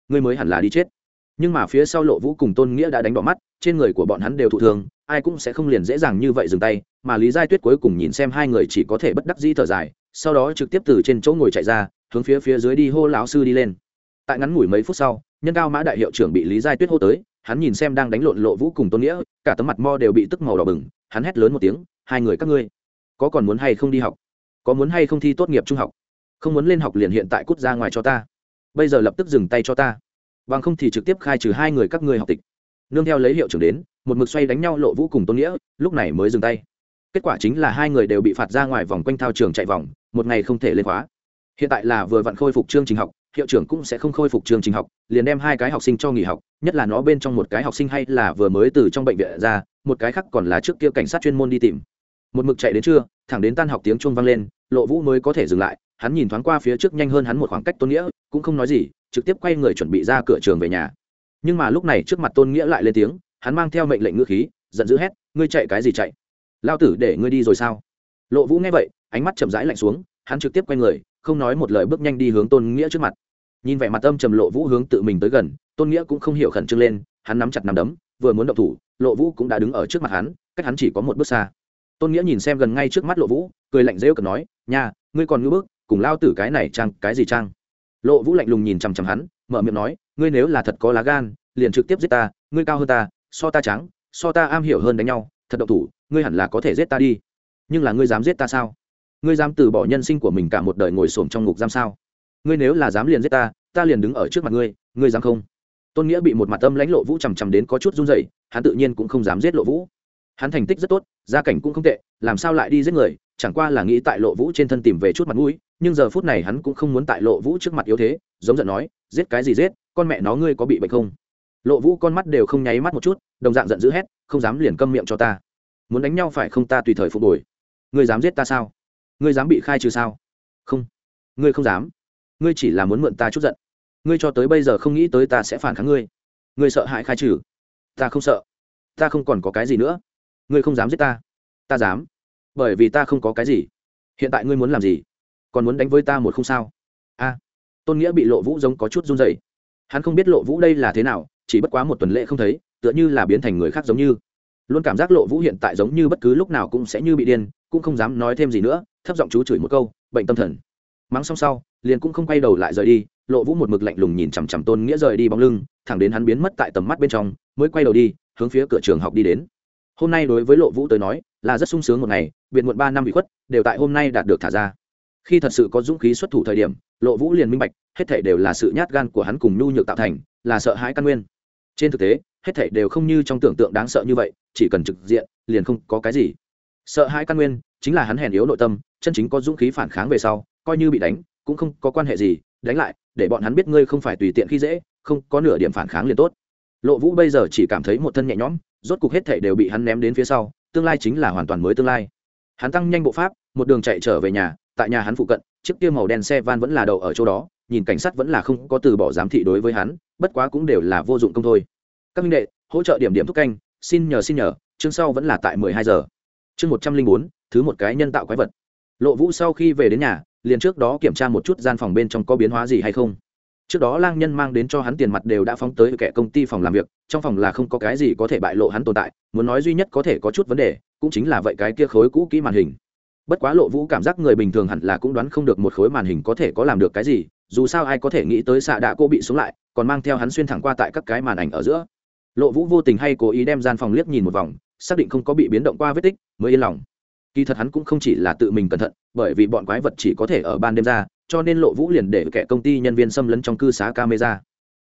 Ngươi mới hẳn là đi chết. Nhưng mà phía sau lộ vũ cùng tôn nghĩa đã đánh bỏ mắt, trên người của bọn hắn đều thụ thường ai cũng sẽ không liền dễ dàng như vậy dừng tay, mà lý giai tuyết cuối cùng nhìn xem hai người chỉ có thể bất đắc dĩ thở dài, sau đó trực tiếp từ trên chỗ ngồi chạy ra hướng phía phía dưới đi hô lão sư đi lên. Tại ngắn ngủi mấy phút sau, nhân cao mã đại hiệu trưởng bị lý giai tuyết hô tới, hắn nhìn xem đang đánh lộn lộ vũ cùng tôn nghĩa, cả tấm mặt mo đều bị tức màu đỏ bừng, hắn hét lớn một tiếng, hai người các ngươi, có còn muốn hay không đi học? Có muốn hay không thi tốt nghiệp trung học? Không muốn lên học liền hiện tại cút ra ngoài cho ta. Bây giờ lập tức dừng tay cho ta. Bằng không thì trực tiếp khai trừ hai người các ngươi học tịch. Nương theo lấy hiệu trưởng đến, một mực xoay đánh nhau lộ vũ cùng tôn nghĩa, lúc này mới dừng tay. Kết quả chính là hai người đều bị phạt ra ngoài vòng quanh thao trường chạy vòng, một ngày không thể lên khóa hiện tại là vừa vặn khôi phục chương trình học, hiệu trưởng cũng sẽ không khôi phục chương trình học, liền đem hai cái học sinh cho nghỉ học, nhất là nó bên trong một cái học sinh hay là vừa mới từ trong bệnh viện ra, một cái khác còn là trước kia cảnh sát chuyên môn đi tìm. Một mực chạy đến trưa, thẳng đến tan học tiếng chuông vang lên, lộ vũ mới có thể dừng lại, hắn nhìn thoáng qua phía trước nhanh hơn hắn một khoảng cách tôn nghĩa, cũng không nói gì, trực tiếp quay người chuẩn bị ra cửa trường về nhà. Nhưng mà lúc này trước mặt tôn nghĩa lại lên tiếng, hắn mang theo mệnh lệnh ngữ khí, giận dữ hét, ngươi chạy cái gì chạy? Lao tử để ngươi đi rồi sao? Lộ vũ nghe vậy, ánh mắt chậm rãi lạnh xuống, hắn trực tiếp quay người không nói một lời bước nhanh đi hướng tôn nghĩa trước mặt. Nhìn vẻ mặt âm trầm lộ vũ hướng tự mình tới gần, tôn nghĩa cũng không hiểu khẩn trương lên, hắn nắm chặt nắm đấm, vừa muốn động thủ, lộ vũ cũng đã đứng ở trước mặt hắn, cách hắn chỉ có một bước xa. Tôn nghĩa nhìn xem gần ngay trước mắt lộ vũ, cười lạnh rêu cần nói nhà ngươi còn ngưỡng bước, cùng lao tử cái này trang, cái gì trang? Lộ vũ lạnh lùng nhìn chằm chằm hắn, mở miệng nói, ngươi nếu là thật có lá gan, liền trực tiếp giết ta, ngươi cao hơn ta, so ta trắng, so ta am hiểu hơn đánh nhau, thật độc thủ, ngươi hẳn là có thể giết ta đi. Nhưng là ngươi dám giết ta sao? Ngươi dám từ bỏ nhân sinh của mình cả một đời ngồi xổm trong ngục giam sao? Ngươi nếu là dám liền giết ta ta liền đứng ở trước mặt ngươi ngươi dám không? Tôn nghĩa bị một mặt âm lãnh lộ vũ chằm chằm đến có chút run dậy hắn tự nhiên cũng không dám giết lộ vũ. Hắn thành tích rất tốt, gia cảnh cũng không tệ, làm sao lại đi giết người, chẳng qua là nghĩ tại lộ vũ trên thân tìm về chút mặt mũi, nhưng giờ phút này hắn cũng không muốn tại lộ vũ trước mặt yếu thế, giống giận nói, giết cái gì giết, con mẹ nó ngươi có bị bệnh không? Lộ vũ con mắt đều không nháy mắt một chút, đồng dạng giận dữ hét, không dám liền câm miệng cho ta. Muốn đánh nhau phải không ta tùy thời phục hồi. Ngươi dám giết ta sao? Ngươi dám bị khai trừ sao? Không. Ngươi không dám. Ngươi chỉ là muốn mượn ta chút giận. Ngươi cho tới bây giờ không nghĩ tới ta sẽ phản kháng ngươi. Ngươi sợ hãi khai trừ. Ta không sợ. Ta không còn có cái gì nữa. Ngươi không dám giết ta. Ta dám. Bởi vì ta không có cái gì. Hiện tại ngươi muốn làm gì? Còn muốn đánh với ta một không sao? A. Tôn nghĩa bị lộ vũ giống có chút run dày hắn không biết lộ vũ đây là thế nào, chỉ bất quá một tuần lễ không thấy, tựa như là biến thành người khác giống như. Luôn cảm giác lộ vũ hiện tại giống như bất cứ lúc nào cũng sẽ như bị điên, cũng không dám nói thêm gì nữa thấp giọng chú chửi một câu, bệnh tâm thần. Mắng xong sau, liền cũng không quay đầu lại rời đi, lộ vũ một mực lạnh lùng nhìn chằm chằm tôn nghĩa rời đi bóng lưng, thẳng đến hắn biến mất tại tầm mắt bên trong, mới quay đầu đi, hướng phía cửa trường học đi đến. Hôm nay đối với lộ vũ tới nói, là rất sung sướng một ngày, biệt muộn ba năm bị khuất, đều tại hôm nay đạt được thả ra. Khi thật sự có dũng khí xuất thủ thời điểm, lộ vũ liền minh bạch, hết thể đều là sự nhát gan của hắn cùng nhu nhược tạo thành, là sợ hãi căn nguyên. Trên thực tế, hết thể đều không như trong tưởng tượng đáng sợ như vậy, chỉ cần trực diện, liền không có cái gì. Sợ hãi căn nguyên chính là hắn hèn yếu nội tâm, chân chính có dũng khí phản kháng về sau, coi như bị đánh, cũng không có quan hệ gì, đánh lại, để bọn hắn biết ngươi không phải tùy tiện khi dễ, không có nửa điểm phản kháng liền tốt. Lộ vũ bây giờ chỉ cảm thấy một thân nhẹ nhõm, rốt cục hết thể đều bị hắn ném đến phía sau, tương lai chính là hoàn toàn mới tương lai. Hắn tăng nhanh bộ pháp, một đường chạy trở về nhà, tại nhà hắn phụ cận, chiếc kia màu đen xe van vẫn là đậu ở chỗ đó, nhìn cảnh sát vẫn là không có từ bỏ giám thị đối với hắn, bất quá cũng đều là vô dụng công thôi. Các minh đệ, hỗ trợ điểm điểm thúc canh, xin nhờ xin nhờ, chương sau vẫn là tại mười hai giờ. Chương một trăm linh bốn thứ một cái nhân tạo quái vật. Lộ vũ sau khi về đến nhà, liền trước đó kiểm tra một chút gian phòng bên trong có biến hóa gì hay không. Trước đó lang nhân mang đến cho hắn tiền mặt đều đã phóng tới kẻ công ty phòng làm việc, trong phòng là không có cái gì có thể bại lộ hắn tồn tại, muốn nói duy nhất có thể có chút vấn đề, cũng chính là vậy cái kia khối cũ kỹ màn hình. Bất quá lộ vũ cảm giác người bình thường hẳn là cũng đoán không được một khối màn hình có thể có làm được cái gì, dù sao ai có thể nghĩ tới xạ đạ cô bị xuống lại, còn mang theo hắn xuyên thẳng qua tại các cái màn ảnh ở giữa. Lộ vũ vô tình hay cố ý đem gian phòng liếc nhìn một vòng, xác định không có bị biến động qua vết tích, mới yên lòng kỳ thật hắn cũng không chỉ là tự mình cẩn thận, bởi vì bọn quái vật chỉ có thể ở ban đêm ra, cho nên lộ vũ liền để kẻ công ty nhân viên xâm lấn trong cư xá camera.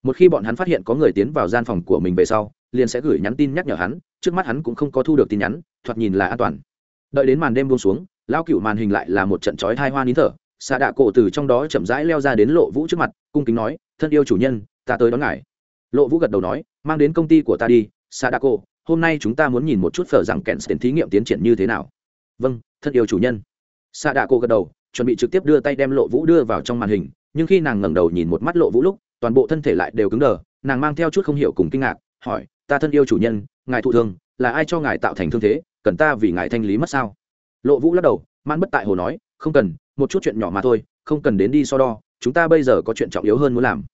Một khi bọn hắn phát hiện có người tiến vào gian phòng của mình về sau, liền sẽ gửi nhắn tin nhắc nhở hắn, trước mắt hắn cũng không có thu được tin nhắn, thoạt nhìn là an toàn. Đợi đến màn đêm buông xuống lao cựu màn hình lại là một trận chói hai hoa nín thở xạ đạ cổ từ trong đó chậm rãi leo ra đến lộ vũ trước mặt, cung kính nói, thân yêu chủ nhân, ta tới đón ngài. Lộ vũ gật đầu nói, mang đến công ty của ta đi xạ đạ cổ, hôm nay chúng ta muốn nhìn một chút phở rằng kèn tiền thí nghiệm tiến triển như thế nào vâng thân yêu chủ nhân. Xạ đạ cổ gật đầu, chuẩn bị trực tiếp đưa tay đem lộ vũ đưa vào trong màn hình, nhưng khi nàng ngẩng đầu nhìn một mắt lộ vũ lúc, toàn bộ thân thể lại đều cứng đờ, nàng mang theo chút không hiểu cùng kinh ngạc, hỏi, ta thân yêu chủ nhân, ngài thụ thương, là ai cho ngài tạo thành thương thế, cần ta vì ngài thanh lý mất sao? Lộ vũ lắc đầu man bất tại hồ nói, không cần, một chút chuyện nhỏ mà thôi, không cần đến đi so đo, chúng ta bây giờ có chuyện trọng yếu hơn muốn làm.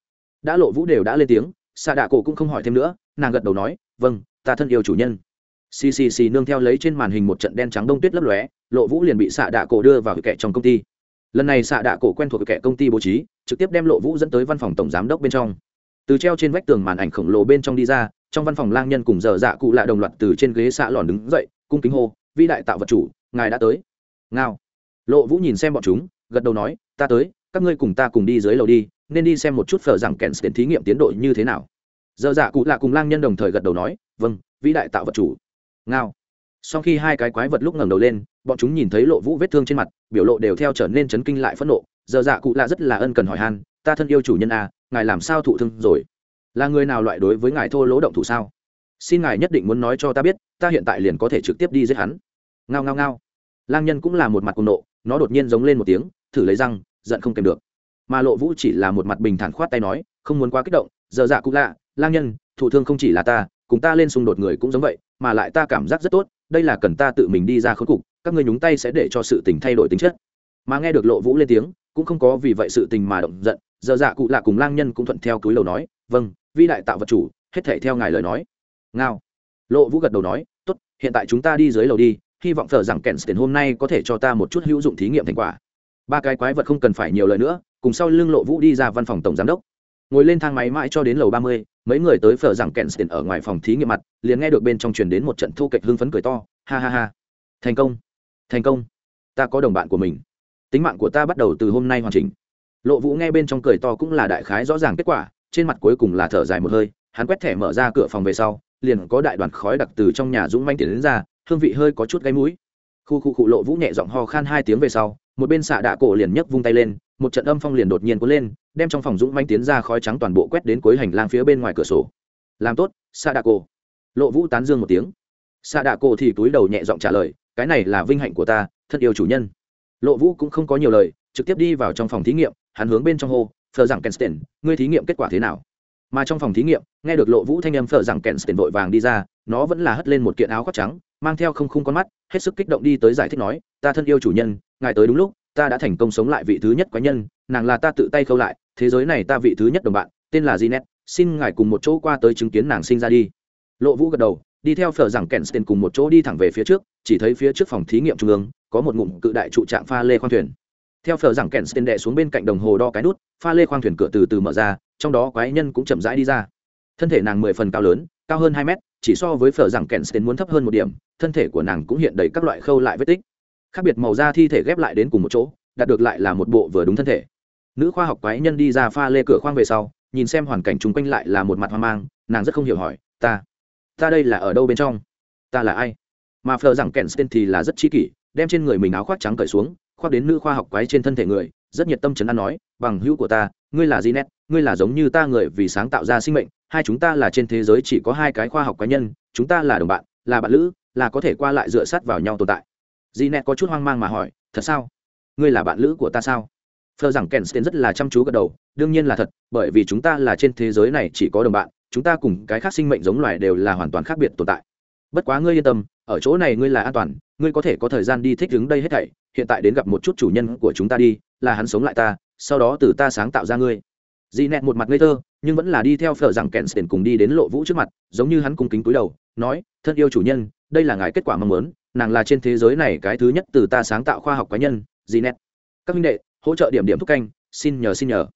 Đã lộ vũ đều đã lên tiếng xạ đạ cổ cũng không hỏi thêm nữa, nàng gật đầu nói vâng ta thân yêu chủ nhân ccc nương theo lấy trên màn hình một trận đen trắng đông tuyết lấp lóe, lộ vũ liền bị xạ đạ cổ đưa vào kẻ trong công ty. Lần này xạ đạ cổ quen thuộc kẻ công ty bố trí, trực tiếp đem lộ vũ dẫn tới văn phòng tổng giám đốc bên trong. Từ treo trên vách tường màn ảnh khổng lồ bên trong đi ra, trong văn phòng lang nhân cùng giờ dạ cụ lạ đồng loạt từ trên ghế xạ lòn đứng dậy, cung kính hô, vĩ đại tạo vật chủ, ngài đã tới. Ngao. Lộ vũ nhìn xem bọn chúng, gật đầu nói, ta tới, các ngươi cùng ta cùng đi dưới lầu đi, nên đi xem một chút phở rằng kèn tiền thí nghiệm tiến độ như thế nào. Giờ dạ cụ lạ cùng lang nhân đồng thời gật đầu nói vâng vĩ đại tạo vật chủ ngao. Sau khi hai cái quái vật lúc ngẩng đầu lên, bọn chúng nhìn thấy lộ vũ vết thương trên mặt, biểu lộ đều theo trở nên chấn kinh lại phẫn nộ. Giờ dạ cụ lạ rất là ân cần hỏi han, ta thân yêu chủ nhân à ngài làm sao thụ thương rồi? Là người nào loại đối với ngài thô lỗ động thủ sao? Xin ngài nhất định muốn nói cho ta biết, ta hiện tại liền có thể trực tiếp đi giết hắn. Ngao ngao ngao. Lang nhân cũng là một mặt cùng nộ, nó đột nhiên giống lên một tiếng, thử lấy răng, giận không kèm được. Mà lộ vũ chỉ là một mặt bình thản khoát tay nói, không muốn quá kích động, giờ dạ cụ lạ, lang nhân, thụ thương không chỉ là ta, cùng ta lên xung đột người cũng giống vậy mà lại ta cảm giác rất tốt, đây là cần ta tự mình đi ra khốn cục, các người nhúng tay sẽ để cho sự tình thay đổi tính chất. Mà nghe được lộ vũ lên tiếng, cũng không có vì vậy sự tình mà động giận, giờ dạ cụ lạ cùng lang nhân cũng thuận theo túi lầu nói vâng vi đại tạo vật chủ, hết thể theo ngài lời nói. Ngao. Lộ vũ gật đầu nói, tốt, hiện tại chúng ta đi dưới lầu đi, hy vọng thờ rằng kèn tiền hôm nay có thể cho ta một chút hữu dụng thí nghiệm thành quả. Ba cái quái vật không cần phải nhiều lời nữa, cùng sau lưng lộ vũ đi ra văn phòng tổng giám đốc ngồi lên thang máy mãi cho đến lầu ba mươi, mấy người tới phở rằng kèn tiền ở ngoài phòng thí nghiệm mặt, liền nghe được bên trong truyền đến một trận thu kịch hưng phấn cười to. Ha ha ha. Thành công. Thành công. Ta có đồng bạn của mình. Tính mạng của ta bắt đầu từ hôm nay hoàn chỉnh. Lộ vũ nghe bên trong cười to cũng là đại khái rõ ràng kết quả, trên mặt cuối cùng là thở dài một hơi, hắn quét thẻ mở ra cửa phòng về sau, liền có đại đoàn khói đặc từ trong nhà dũng manh tiến đến ra, hương vị hơi có chút gáy mũi. Khu khu cụ lộ vũ nhẹ giọng ho khan hai tiếng về sau, một bên xạ đạ cổ liền nhấc vung tay lên một trận âm phong liền đột nhiên cuốn lên, đem trong phòng dũng manh tiến ra khói trắng toàn bộ quét đến cuối hành lang phía bên ngoài cửa sổ. Làm tốt Sa đạ cổ lộ vũ tán dương một tiếng. Sa đạ cổ thì túi đầu nhẹ giọng trả lời, cái này là vinh hạnh của ta, thật yêu chủ nhân. Lộ vũ cũng không có nhiều lời, trực tiếp đi vào trong phòng thí nghiệm, hắn hướng bên trong hô phờ rằng kensten ngươi thí nghiệm kết quả thế nào? Mà trong phòng thí nghiệm, nghe được lộ vũ thanh âm phờ rằng kensten vội vàng đi ra, nó vẫn là hất lên một kiện áo khoác trắng, mang theo không khung con mắt, hết sức kích động đi tới giải thích nói, ta thân yêu chủ nhân, ngài tới đúng lúc ta đã thành công sống lại vị thứ nhất quái nhân nàng là ta tự tay khâu lại thế giới này ta vị thứ nhất đồng bạn tên là Jinet, xin ngài cùng một chỗ qua tới chứng kiến nàng sinh ra đi. Lộ vũ gật đầu đi theo phở rằng kèn sten cùng một chỗ đi thẳng về phía trước chỉ thấy phía trước phòng thí nghiệm trung ương có một ngụm cự đại trụ trạng pha lê khoang thuyền. Theo phở rằng kèn sten đệ xuống bên cạnh đồng hồ đo cái nút pha lê khoang thuyền cửa từ từ mở ra trong đó quái nhân cũng chậm rãi đi ra. Thân thể nàng mười phần cao lớn cao hơn hai mét chỉ so với phở rằng kèn sten muốn thấp hơn một điểm thân thể của nàng cũng hiện đầy các loại khâu lại vết tích khác biệt màu da thi thể ghép lại đến cùng một chỗ, đạt được lại là một bộ vừa đúng thân thể. Nữ khoa học quái nhân đi ra pha lê cửa khoang về sau, nhìn xem hoàn cảnh chung quanh lại là một mặt hoang mang, nàng rất không hiểu hỏi, ta ta đây là ở đâu bên trong? Ta là ai? Mà phờ rằng kèn sten thì là rất chi kỷ, đem trên người mình áo khoác trắng cởi xuống, khoác đến nữ khoa học quái trên thân thể người, rất nhiệt tâm chấn an nói, bằng hữu của ta, ngươi là gì nét ngươi là giống như ta người vì sáng tạo ra sinh mệnh, hai chúng ta là trên thế giới chỉ có hai cái khoa học quái nhân, chúng ta là đồng bạn, là bạn lữ, là có thể qua lại dựa sát vào nhau tồn tại dì nẹt có chút hoang mang mà hỏi, thật sao? Ngươi là bạn lữ của ta sao? Phờ rằng kensten rất là chăm chú gật đầu, đương nhiên là thật, bởi vì chúng ta là trên thế giới này chỉ có đồng bạn, chúng ta cùng cái khác sinh mệnh giống loài đều là hoàn toàn khác biệt tồn tại. Bất quá ngươi yên tâm, ở chỗ này ngươi là an toàn, ngươi có thể có thời gian đi thích ứng đây hết thảy, hiện tại đến gặp một chút chủ nhân của chúng ta đi, là hắn sống lại ta, sau đó từ ta sáng tạo ra ngươi. Dị nẹt một mặt ngây thơ, nhưng vẫn là đi theo phở rằng kèn sten cùng đi đến lộ vũ trước mặt, giống như hắn cung kính túi đầu, nói, thân yêu chủ nhân, đây là ngài kết quả mong muốn nàng là trên thế giới này cái thứ nhất từ ta sáng tạo khoa học cá nhân dị nét các minh đệ, hỗ trợ điểm điểm thúc canh, xin nhờ xin nhờ.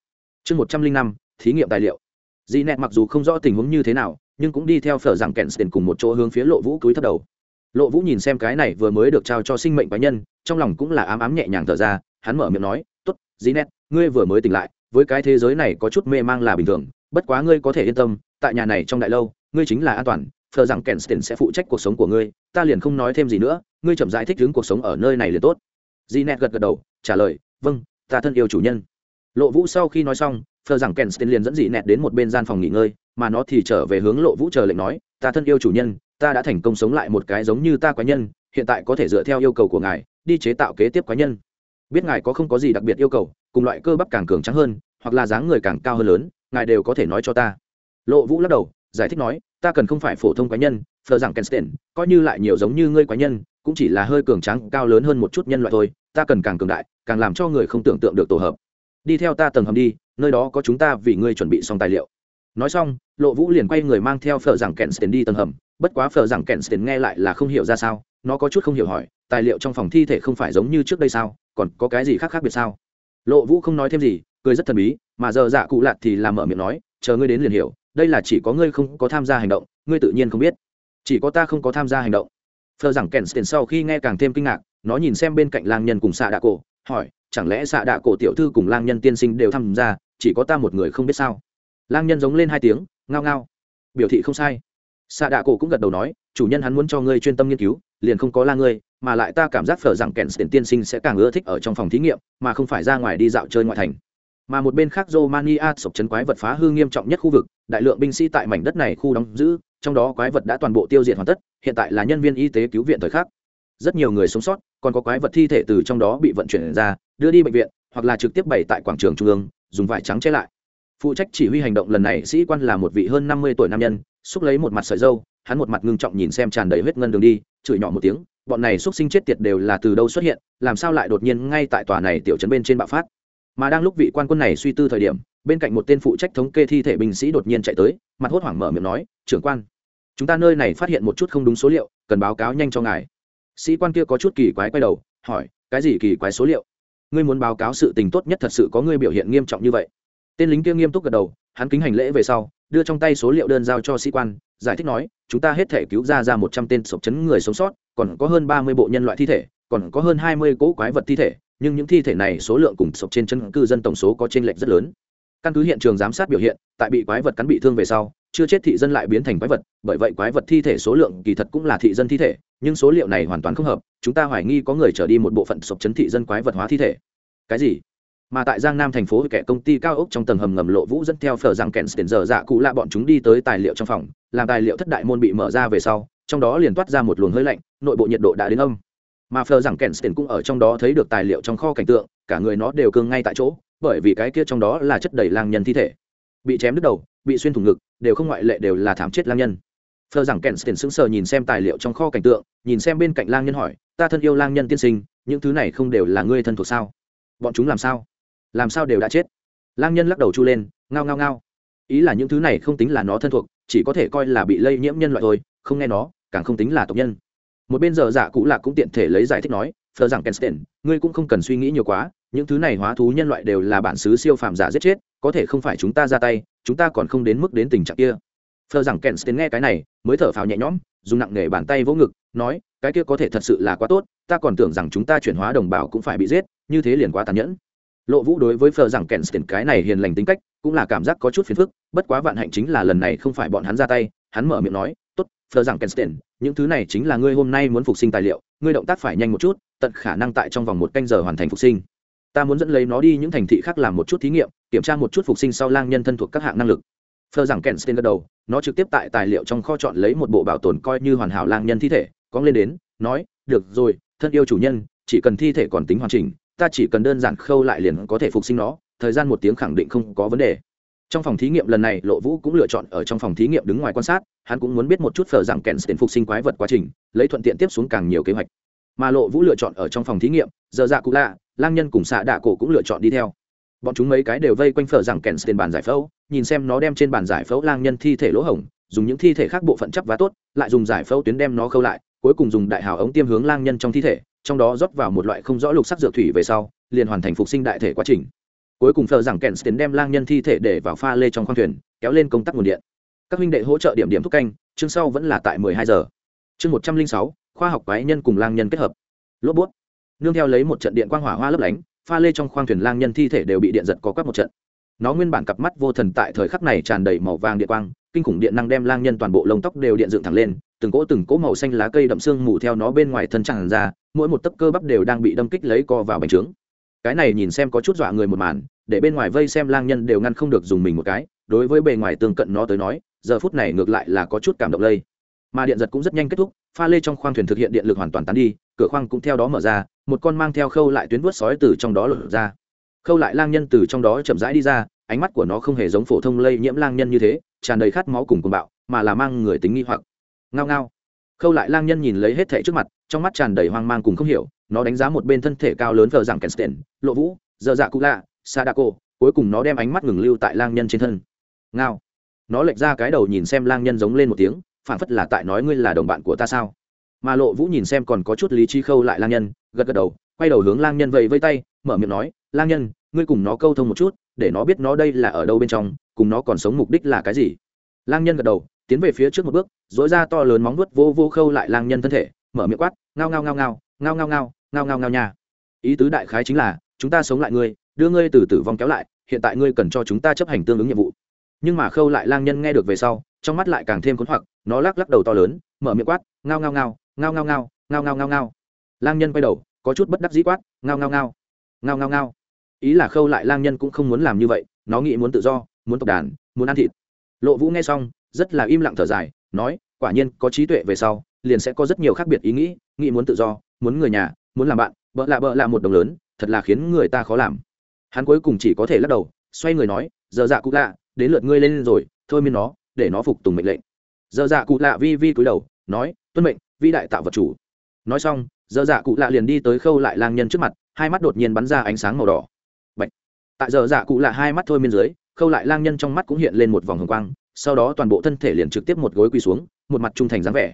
Chương một trăm linh năm, thí nghiệm tài liệu. Dì nẹt mặc dù không rõ tình huống như thế nào, nhưng cũng đi theo phở rằng kèn tiền cùng một chỗ hướng phía lộ vũ cúi thấp đầu. Lộ vũ nhìn xem cái này vừa mới được trao cho sinh mệnh cá nhân, trong lòng cũng là ám ám nhẹ nhàng thở ra, hắn mở miệng nói t ố t dì nét ngươi vừa mới tỉnh lại, với cái thế giới này có chút mê mang là bình thường, bất quá ngươi có thể yên tâm, tại nhà này trong đại lâu, ngươi chính là an toàn thờ rằng kensten sẽ phụ trách cuộc sống của ngươi, ta liền không nói thêm gì nữa, ngươi chậm rãi thích đứng cuộc sống ở nơi này liền tốt. Dí nẹt gật gật đầu, trả lời vâng ta thân yêu chủ nhân. Lộ vũ sau khi nói xong, thờ rằng kensten liền dẫn dĩ nẹt đến một bên gian phòng nghỉ ngơi, mà nó thì trở về hướng lộ vũ chờ lệnh nói, ta thân yêu chủ nhân, ta đã thành công sống lại một cái giống như ta quái nhân, hiện tại có thể dựa theo yêu cầu của ngài, đi chế tạo kế tiếp quái nhân. Biết ngài có không có gì đặc biệt yêu cầu, cùng loại cơ bắp càng cường trắng hơn, hoặc là dáng người càng cao hơn lớn, ngài đều có thể nói cho ta. Lộ vũ lắc đầu, giải thích nói ta cần không phải phổ thông quái nhân phờ rằng kensten coi như lại nhiều giống như ngươi quái nhân, cũng chỉ là hơi cường tráng, cao lớn hơn một chút nhân loại thôi, ta cần càng cường đại, càng làm cho người không tưởng tượng được tổ hợp. Đi theo ta tầng hầm đi, nơi đó có chúng ta vì ngươi chuẩn bị xong tài liệu. Nói xong, lộ vũ liền quay người mang theo phở rằng kensten đi tầng hầm, bất quá phở rằng kensten nghe lại là không hiểu ra sao, nó có chút không hiểu hỏi, tài liệu trong phòng thi thể không phải giống như trước đây sao, còn có cái gì khác khác biệt sao? Lộ vũ không nói thêm gì, cười rất thần bí, mà giờ dạ cụ lạt thì làm mở miệng nói, chờ ngươi đến liền hiểu đây là chỉ có ngươi không có tham gia hành động, ngươi tự nhiên không biết. Chỉ có ta không có tham gia hành động. Phờ rằng kèn tiền sau khi nghe càng thêm kinh ngạc, nó nhìn xem bên cạnh lang nhân cùng xạ đạ cổ, hỏi, chẳng lẽ xạ đạ cổ tiểu thư cùng lang nhân tiên sinh đều tham gia, chỉ có ta một người không biết sao? Lang nhân giống lên hai tiếng, ngao ngao. Biểu thị không sai. Xạ đạ cổ cũng gật đầu nói, chủ nhân hắn muốn cho ngươi chuyên tâm nghiên cứu, liền không có la ngươi, mà lại ta cảm giác phở rằng kèn tiền tiên sinh sẽ càng ưa thích ở trong phòng thí nghiệm, mà không phải ra ngoài đi dạo chơi ngoại thành mà một bên khác romania sộc chấn quái vật phá hư nghiêm trọng nhất khu vực, đại lượng binh sĩ tại mảnh đất này khu đóng giữ, trong đó quái vật đã toàn bộ tiêu diệt hoàn tất, hiện tại là nhân viên y tế cứu viện thời khắc. Rất nhiều người sống sót, còn có quái vật thi thể từ trong đó bị vận chuyển ra, đưa đi bệnh viện, hoặc là trực tiếp bày tại quảng trường trung ương, dùng vải trắng che lại. Phụ trách chỉ huy hành động lần này sĩ quan là một vị hơn năm mươi tuổi nam nhân, xúc lấy một mặt sợi dâu, hắn một mặt ngưng trọng nhìn xem tràn đầy huyết ngân đường đi, chửi nhỏ một tiếng, bọn này xúc sinh chết tiệt đều là từ đâu xuất hiện, làm sao lại đột nhiên ngay tại tòa này tiểu trấn bên trên bạo phát? Mà đang lúc vị quan quân này suy tư thời điểm, bên cạnh một tên phụ trách thống kê thi thể binh sĩ đột nhiên chạy tới, mặt hốt hoảng mở miệng nói, trưởng quan, chúng ta nơi này phát hiện một chút không đúng số liệu, cần báo cáo nhanh cho ngài. Sĩ quan kia có chút kỳ quái quay đầu, hỏi, cái gì kỳ quái số liệu? Ngươi muốn báo cáo sự tình tốt nhất thật sự có ngươi biểu hiện nghiêm trọng như vậy. Tên lính kia nghiêm túc gật đầu, hắn kính hành lễ về sau, đưa trong tay số liệu đơn giao cho sĩ quan, giải thích nói, chúng ta hết thể cứu ra ra một trăm tên sộc chấn người sống sót, còn có hơn ba mươi bộ nhân loại thi thể, còn có hơn hai mươi cỗ quái vật thi thể nhưng những thi thể này số lượng cùng sộc trên chân cư dân tổng số có trên lệch rất lớn. Căn cứ hiện trường giám sát biểu hiện, tại bị quái vật cắn bị thương về sau, chưa chết thị dân lại biến thành quái vật, bởi vậy quái vật thi thể số lượng kỳ thật cũng là thị dân thi thể, nhưng số liệu này hoàn toàn không hợp, chúng ta hoài nghi có người trở đi một bộ phận sộc chấn thị dân quái vật hóa thi thể. Cái gì? Mà tại giang nam thành phố kẻ công ty cao ốc trong tầng hầm ngầm lộ vũ dẫn theo phở rằng kèn tiền giờ dạ cụ lạ bọn chúng đi tới tài liệu trong phòng, làm tài liệu thất đại môn bị mở ra về sau, trong đó liền toát ra một luồng hơi lạnh, nội bộ nhiệt độ đã đến âm mà phờ rằng kèn tiền cũng ở trong đó thấy được tài liệu trong kho cảnh tượng, cả người nó đều cương ngay tại chỗ, bởi vì cái kia trong đó là chất đầy lang nhân thi thể. Bị chém đứt đầu, bị xuyên thủng ngực, đều không ngoại lệ đều là thảm chết lang nhân. Phờ rằng kèn tiền sững sờ nhìn xem tài liệu trong kho cảnh tượng, nhìn xem bên cạnh lang nhân hỏi, ta thân yêu lang nhân tiên sinh, những thứ này không đều là ngươi thân thuộc sao? Bọn chúng làm sao? Làm sao đều đã chết? Lang nhân lắc đầu chu lên, ngao ngao ngao. Ý là những thứ này không tính là nó thân thuộc, chỉ có thể coi là bị lây nhiễm nhân loại thôi, không nghe nó, càng không tính là tộc nhân một bên giờ dạ cũ lạc cũng tiện thể lấy giải thích nói, phờ rằng kensten ngươi cũng không cần suy nghĩ nhiều quá, những thứ này hóa thú nhân loại đều là bản xứ siêu phàm giả giết chết, có thể không phải chúng ta ra tay, chúng ta còn không đến mức đến tình trạng kia. Phờ rằng kensten nghe cái này, mới thở phào nhẹ nhõm, dùng nặng nề bàn tay vỗ ngực, nói, cái kia có thể thật sự là quá tốt, ta còn tưởng rằng chúng ta chuyển hóa đồng bào cũng phải bị giết, như thế liền quá tàn nhẫn. Lộ vũ đối với phờ rằng kensten cái này hiền lành tính cách, cũng là cảm giác có chút phiền phức, bất quá vạn hạnh chính là lần này không phải bọn hắn ra tay, hắn mở miệng nói tốt phờ rằng kèn những thứ này chính là ngươi hôm nay muốn phục sinh tài liệu, ngươi động tác phải nhanh một chút, tận khả năng tại trong vòng một canh giờ hoàn thành phục sinh. Ta muốn dẫn lấy nó đi những thành thị khác làm một chút thí nghiệm, kiểm tra một chút phục sinh sau lang nhân thân thuộc các hạng năng lực. Phờ rằng kèn gật đầu, nó trực tiếp tại tài liệu trong kho chọn lấy một bộ bảo tồn coi như hoàn hảo lang nhân thi thể cóng lên đến, nói, được rồi, thân yêu chủ nhân, chỉ cần thi thể còn tính hoàn chỉnh, ta chỉ cần đơn giản khâu lại liền có thể phục sinh nó, thời gian một tiếng khẳng định không có vấn đề trong phòng thí nghiệm lần này, lộ vũ cũng lựa chọn ở trong phòng thí nghiệm đứng ngoài quan sát, hắn cũng muốn biết một chút phở rằng kèn tiền phục sinh quái vật quá trình, lấy thuận tiện tiếp xuống càng nhiều kế hoạch. Mà lộ vũ lựa chọn ở trong phòng thí nghiệm, giờ dạ cụ lạ, lang nhân cùng xạ đạ cổ cũng lựa chọn đi theo. Bọn chúng mấy cái đều vây quanh phở rằng kèn tiền bàn giải phẫu, nhìn xem nó đem trên bàn giải phẫu lang nhân thi thể lỗ hổng, dùng những thi thể khác bộ phận chấp vá tốt, lại dùng giải phẫu tuyến đem nó khâu lại, cuối cùng dùng đại hào ống tiêm hướng lang nhân trong thi thể, trong đó rót vào một loại không rõ lục sắc dược thủy về sau, liền hoàn thành phục sinh đại thể quá trình cuối cùng phở rằng kèn tiến đem lang nhân thi thể để vào pha lê trong khoang thuyền kéo lên công tắc nguồn điện. Các huynh đệ hỗ trợ điểm điểm thúc canh chương sau vẫn là tại 12 giờ. Chương 106, khoa học quái nhân cùng lang nhân kết hợp. Lốp bút. Nương theo lấy một trận điện quang hỏa hoa lấp lánh pha lê trong khoang thuyền lang nhân thi thể đều bị điện giật có quắc một trận. Nó nguyên bản cặp mắt vô thần tại thời khắc này tràn đầy màu vàng điện quang kinh khủng điện năng đem lang nhân toàn bộ lông tóc đều điện dựng thẳng lên từng cỗ từng cỗ màu xanh lá cây đậm xương mù theo nó bên ngoài thân tràn ra mỗi một tấc cơ bắp đều đang bị đâm kích lấy co vào bánh trướng. Cái này nhìn xem có chút dọa người một màn để bên ngoài vây xem lang nhân đều ngăn không được dùng mình một cái, đối với bề ngoài tương cận nó tới nói, giờ phút này ngược lại là có chút cảm động lây. Mà điện giật cũng rất nhanh kết thúc, pha lê trong khoang thuyền thực hiện điện lực hoàn toàn tán đi, cửa khoang cũng theo đó mở ra, một con mang theo khâu lại tuyến vớt sói từ trong đó lột ra. Khâu lại lang nhân từ trong đó chậm rãi đi ra, ánh mắt của nó không hề giống phổ thông lây nhiễm lang nhân như thế, tràn đầy khát máu cùng cuồng bạo, mà là mang người tính nghi hoặc. Ngao ngao. Khâu lại lang nhân nhìn lấy hết thẻ trước mặt, trong mắt tràn đầy hoang mang cùng không hiểu, nó đánh giá một bên thân thể cao lớn vờ rằng kensten lộ vũ dơ dạ cụ lạ sadako, cuối cùng nó đem ánh mắt ngừng lưu tại lang nhân trên thân. Ngao. Nó lệch ra cái đầu nhìn xem lang nhân giống lên một tiếng phản phất là tại nói ngươi là đồng bạn của ta sao? Mà lộ vũ nhìn xem còn có chút lý trí khâu lại lang nhân, gật gật đầu, quay đầu hướng lang nhân vẫy vây tay, mở miệng nói, lang nhân, ngươi cùng nó câu thông một chút, để nó biết nó đây là ở đâu bên trong, cùng nó còn sống mục đích là cái gì? Lang nhân gật đầu, tiến về phía trước một bước dối ra to lớn móng vuốt vô vô khâu lại lang nhân thân thể, mở miệng quát ngao ngao ngao ngao ngao ngao ngao ngao ngao ngao nha. Ý tứ đại khái chính là, chúng ta sống lại ngươi đưa ngươi từ tử vong kéo lại hiện tại ngươi cần cho chúng ta chấp hành tương ứng nhiệm vụ nhưng mà khâu lại lang nhân nghe được về sau trong mắt lại càng thêm khốn hoặc nó lắc lắc đầu to lớn mở miệng quát ngao ngao ngao ngao ngao ngao ngao ngao ngao ngao lang nhân quay đầu có chút bất đắc dĩ quát ngao ngao ngao ngao ngao ngao ý là khâu lại lang nhân cũng không muốn làm như vậy nó nghĩ muốn tự do muốn tộc đàn muốn ăn thịt lộ vũ nghe xong rất là im lặng thở dài nói quả nhiên có trí tuệ về sau liền sẽ có rất nhiều khác biệt ý nghĩ nghĩ muốn tự do muốn người nhà muốn làm bạn bợ lạ bợ lạ một đồng lớn thật là khiến người ta khó làm hắn cuối cùng chỉ có thể lắc đầu, xoay người nói, giờ dạ cụ lạ, đến lượt ngươi lên rồi, thôi miên nó, để nó phục tùng mệnh lệnh. Giờ dạ cụ lạ vi vi cúi đầu, nói, tuân mệnh, vĩ đại tạo vật chủ. Nói xong, giờ dạ cụ lạ liền đi tới khâu lại lang nhân trước mặt, hai mắt đột nhiên bắn ra ánh sáng màu đỏ. Bạch. tại giờ dạ cụ lạ hai mắt thôi miên dưới, khâu lại lang nhân trong mắt cũng hiện lên một vòng hồng quang, sau đó toàn bộ thân thể liền trực tiếp một gối quỳ xuống, một mặt trung thành dáng vẻ.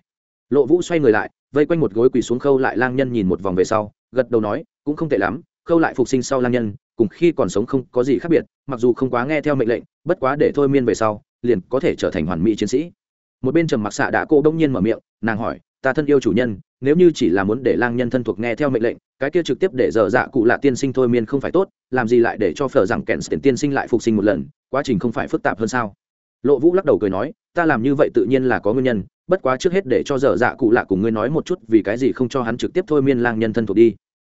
Lộ vũ xoay người lại, vây quanh một gối quỳ xuống khâu lại lang nhân nhìn một vòng về sau, gật đầu nói, cũng không tệ lắm, khâu lại phục sinh sau lang nhân cùng khi còn sống không có gì khác biệt, mặc dù không quá nghe theo mệnh lệnh, bất quá để thôi miên về sau, liền có thể trở thành hoàn mỹ chiến sĩ. Một bên trầm mặc xạ đã cô đông nhiên mở miệng, nàng hỏi, ta thân yêu chủ nhân, nếu như chỉ là muốn để lang nhân thân thuộc nghe theo mệnh lệnh, cái kia trực tiếp để dở dạ cụ lạ tiên sinh thôi miên không phải tốt, làm gì lại để cho phở rằng kèn tiền tiên sinh lại phục sinh một lần, quá trình không phải phức tạp hơn sao? Lộ vũ lắc đầu cười nói, ta làm như vậy tự nhiên là có nguyên nhân, bất quá trước hết để cho dở dạ cụ lạ cùng ngươi nói một chút vì cái gì không cho hắn trực tiếp thôi miên lang nhân thân thuộc đi.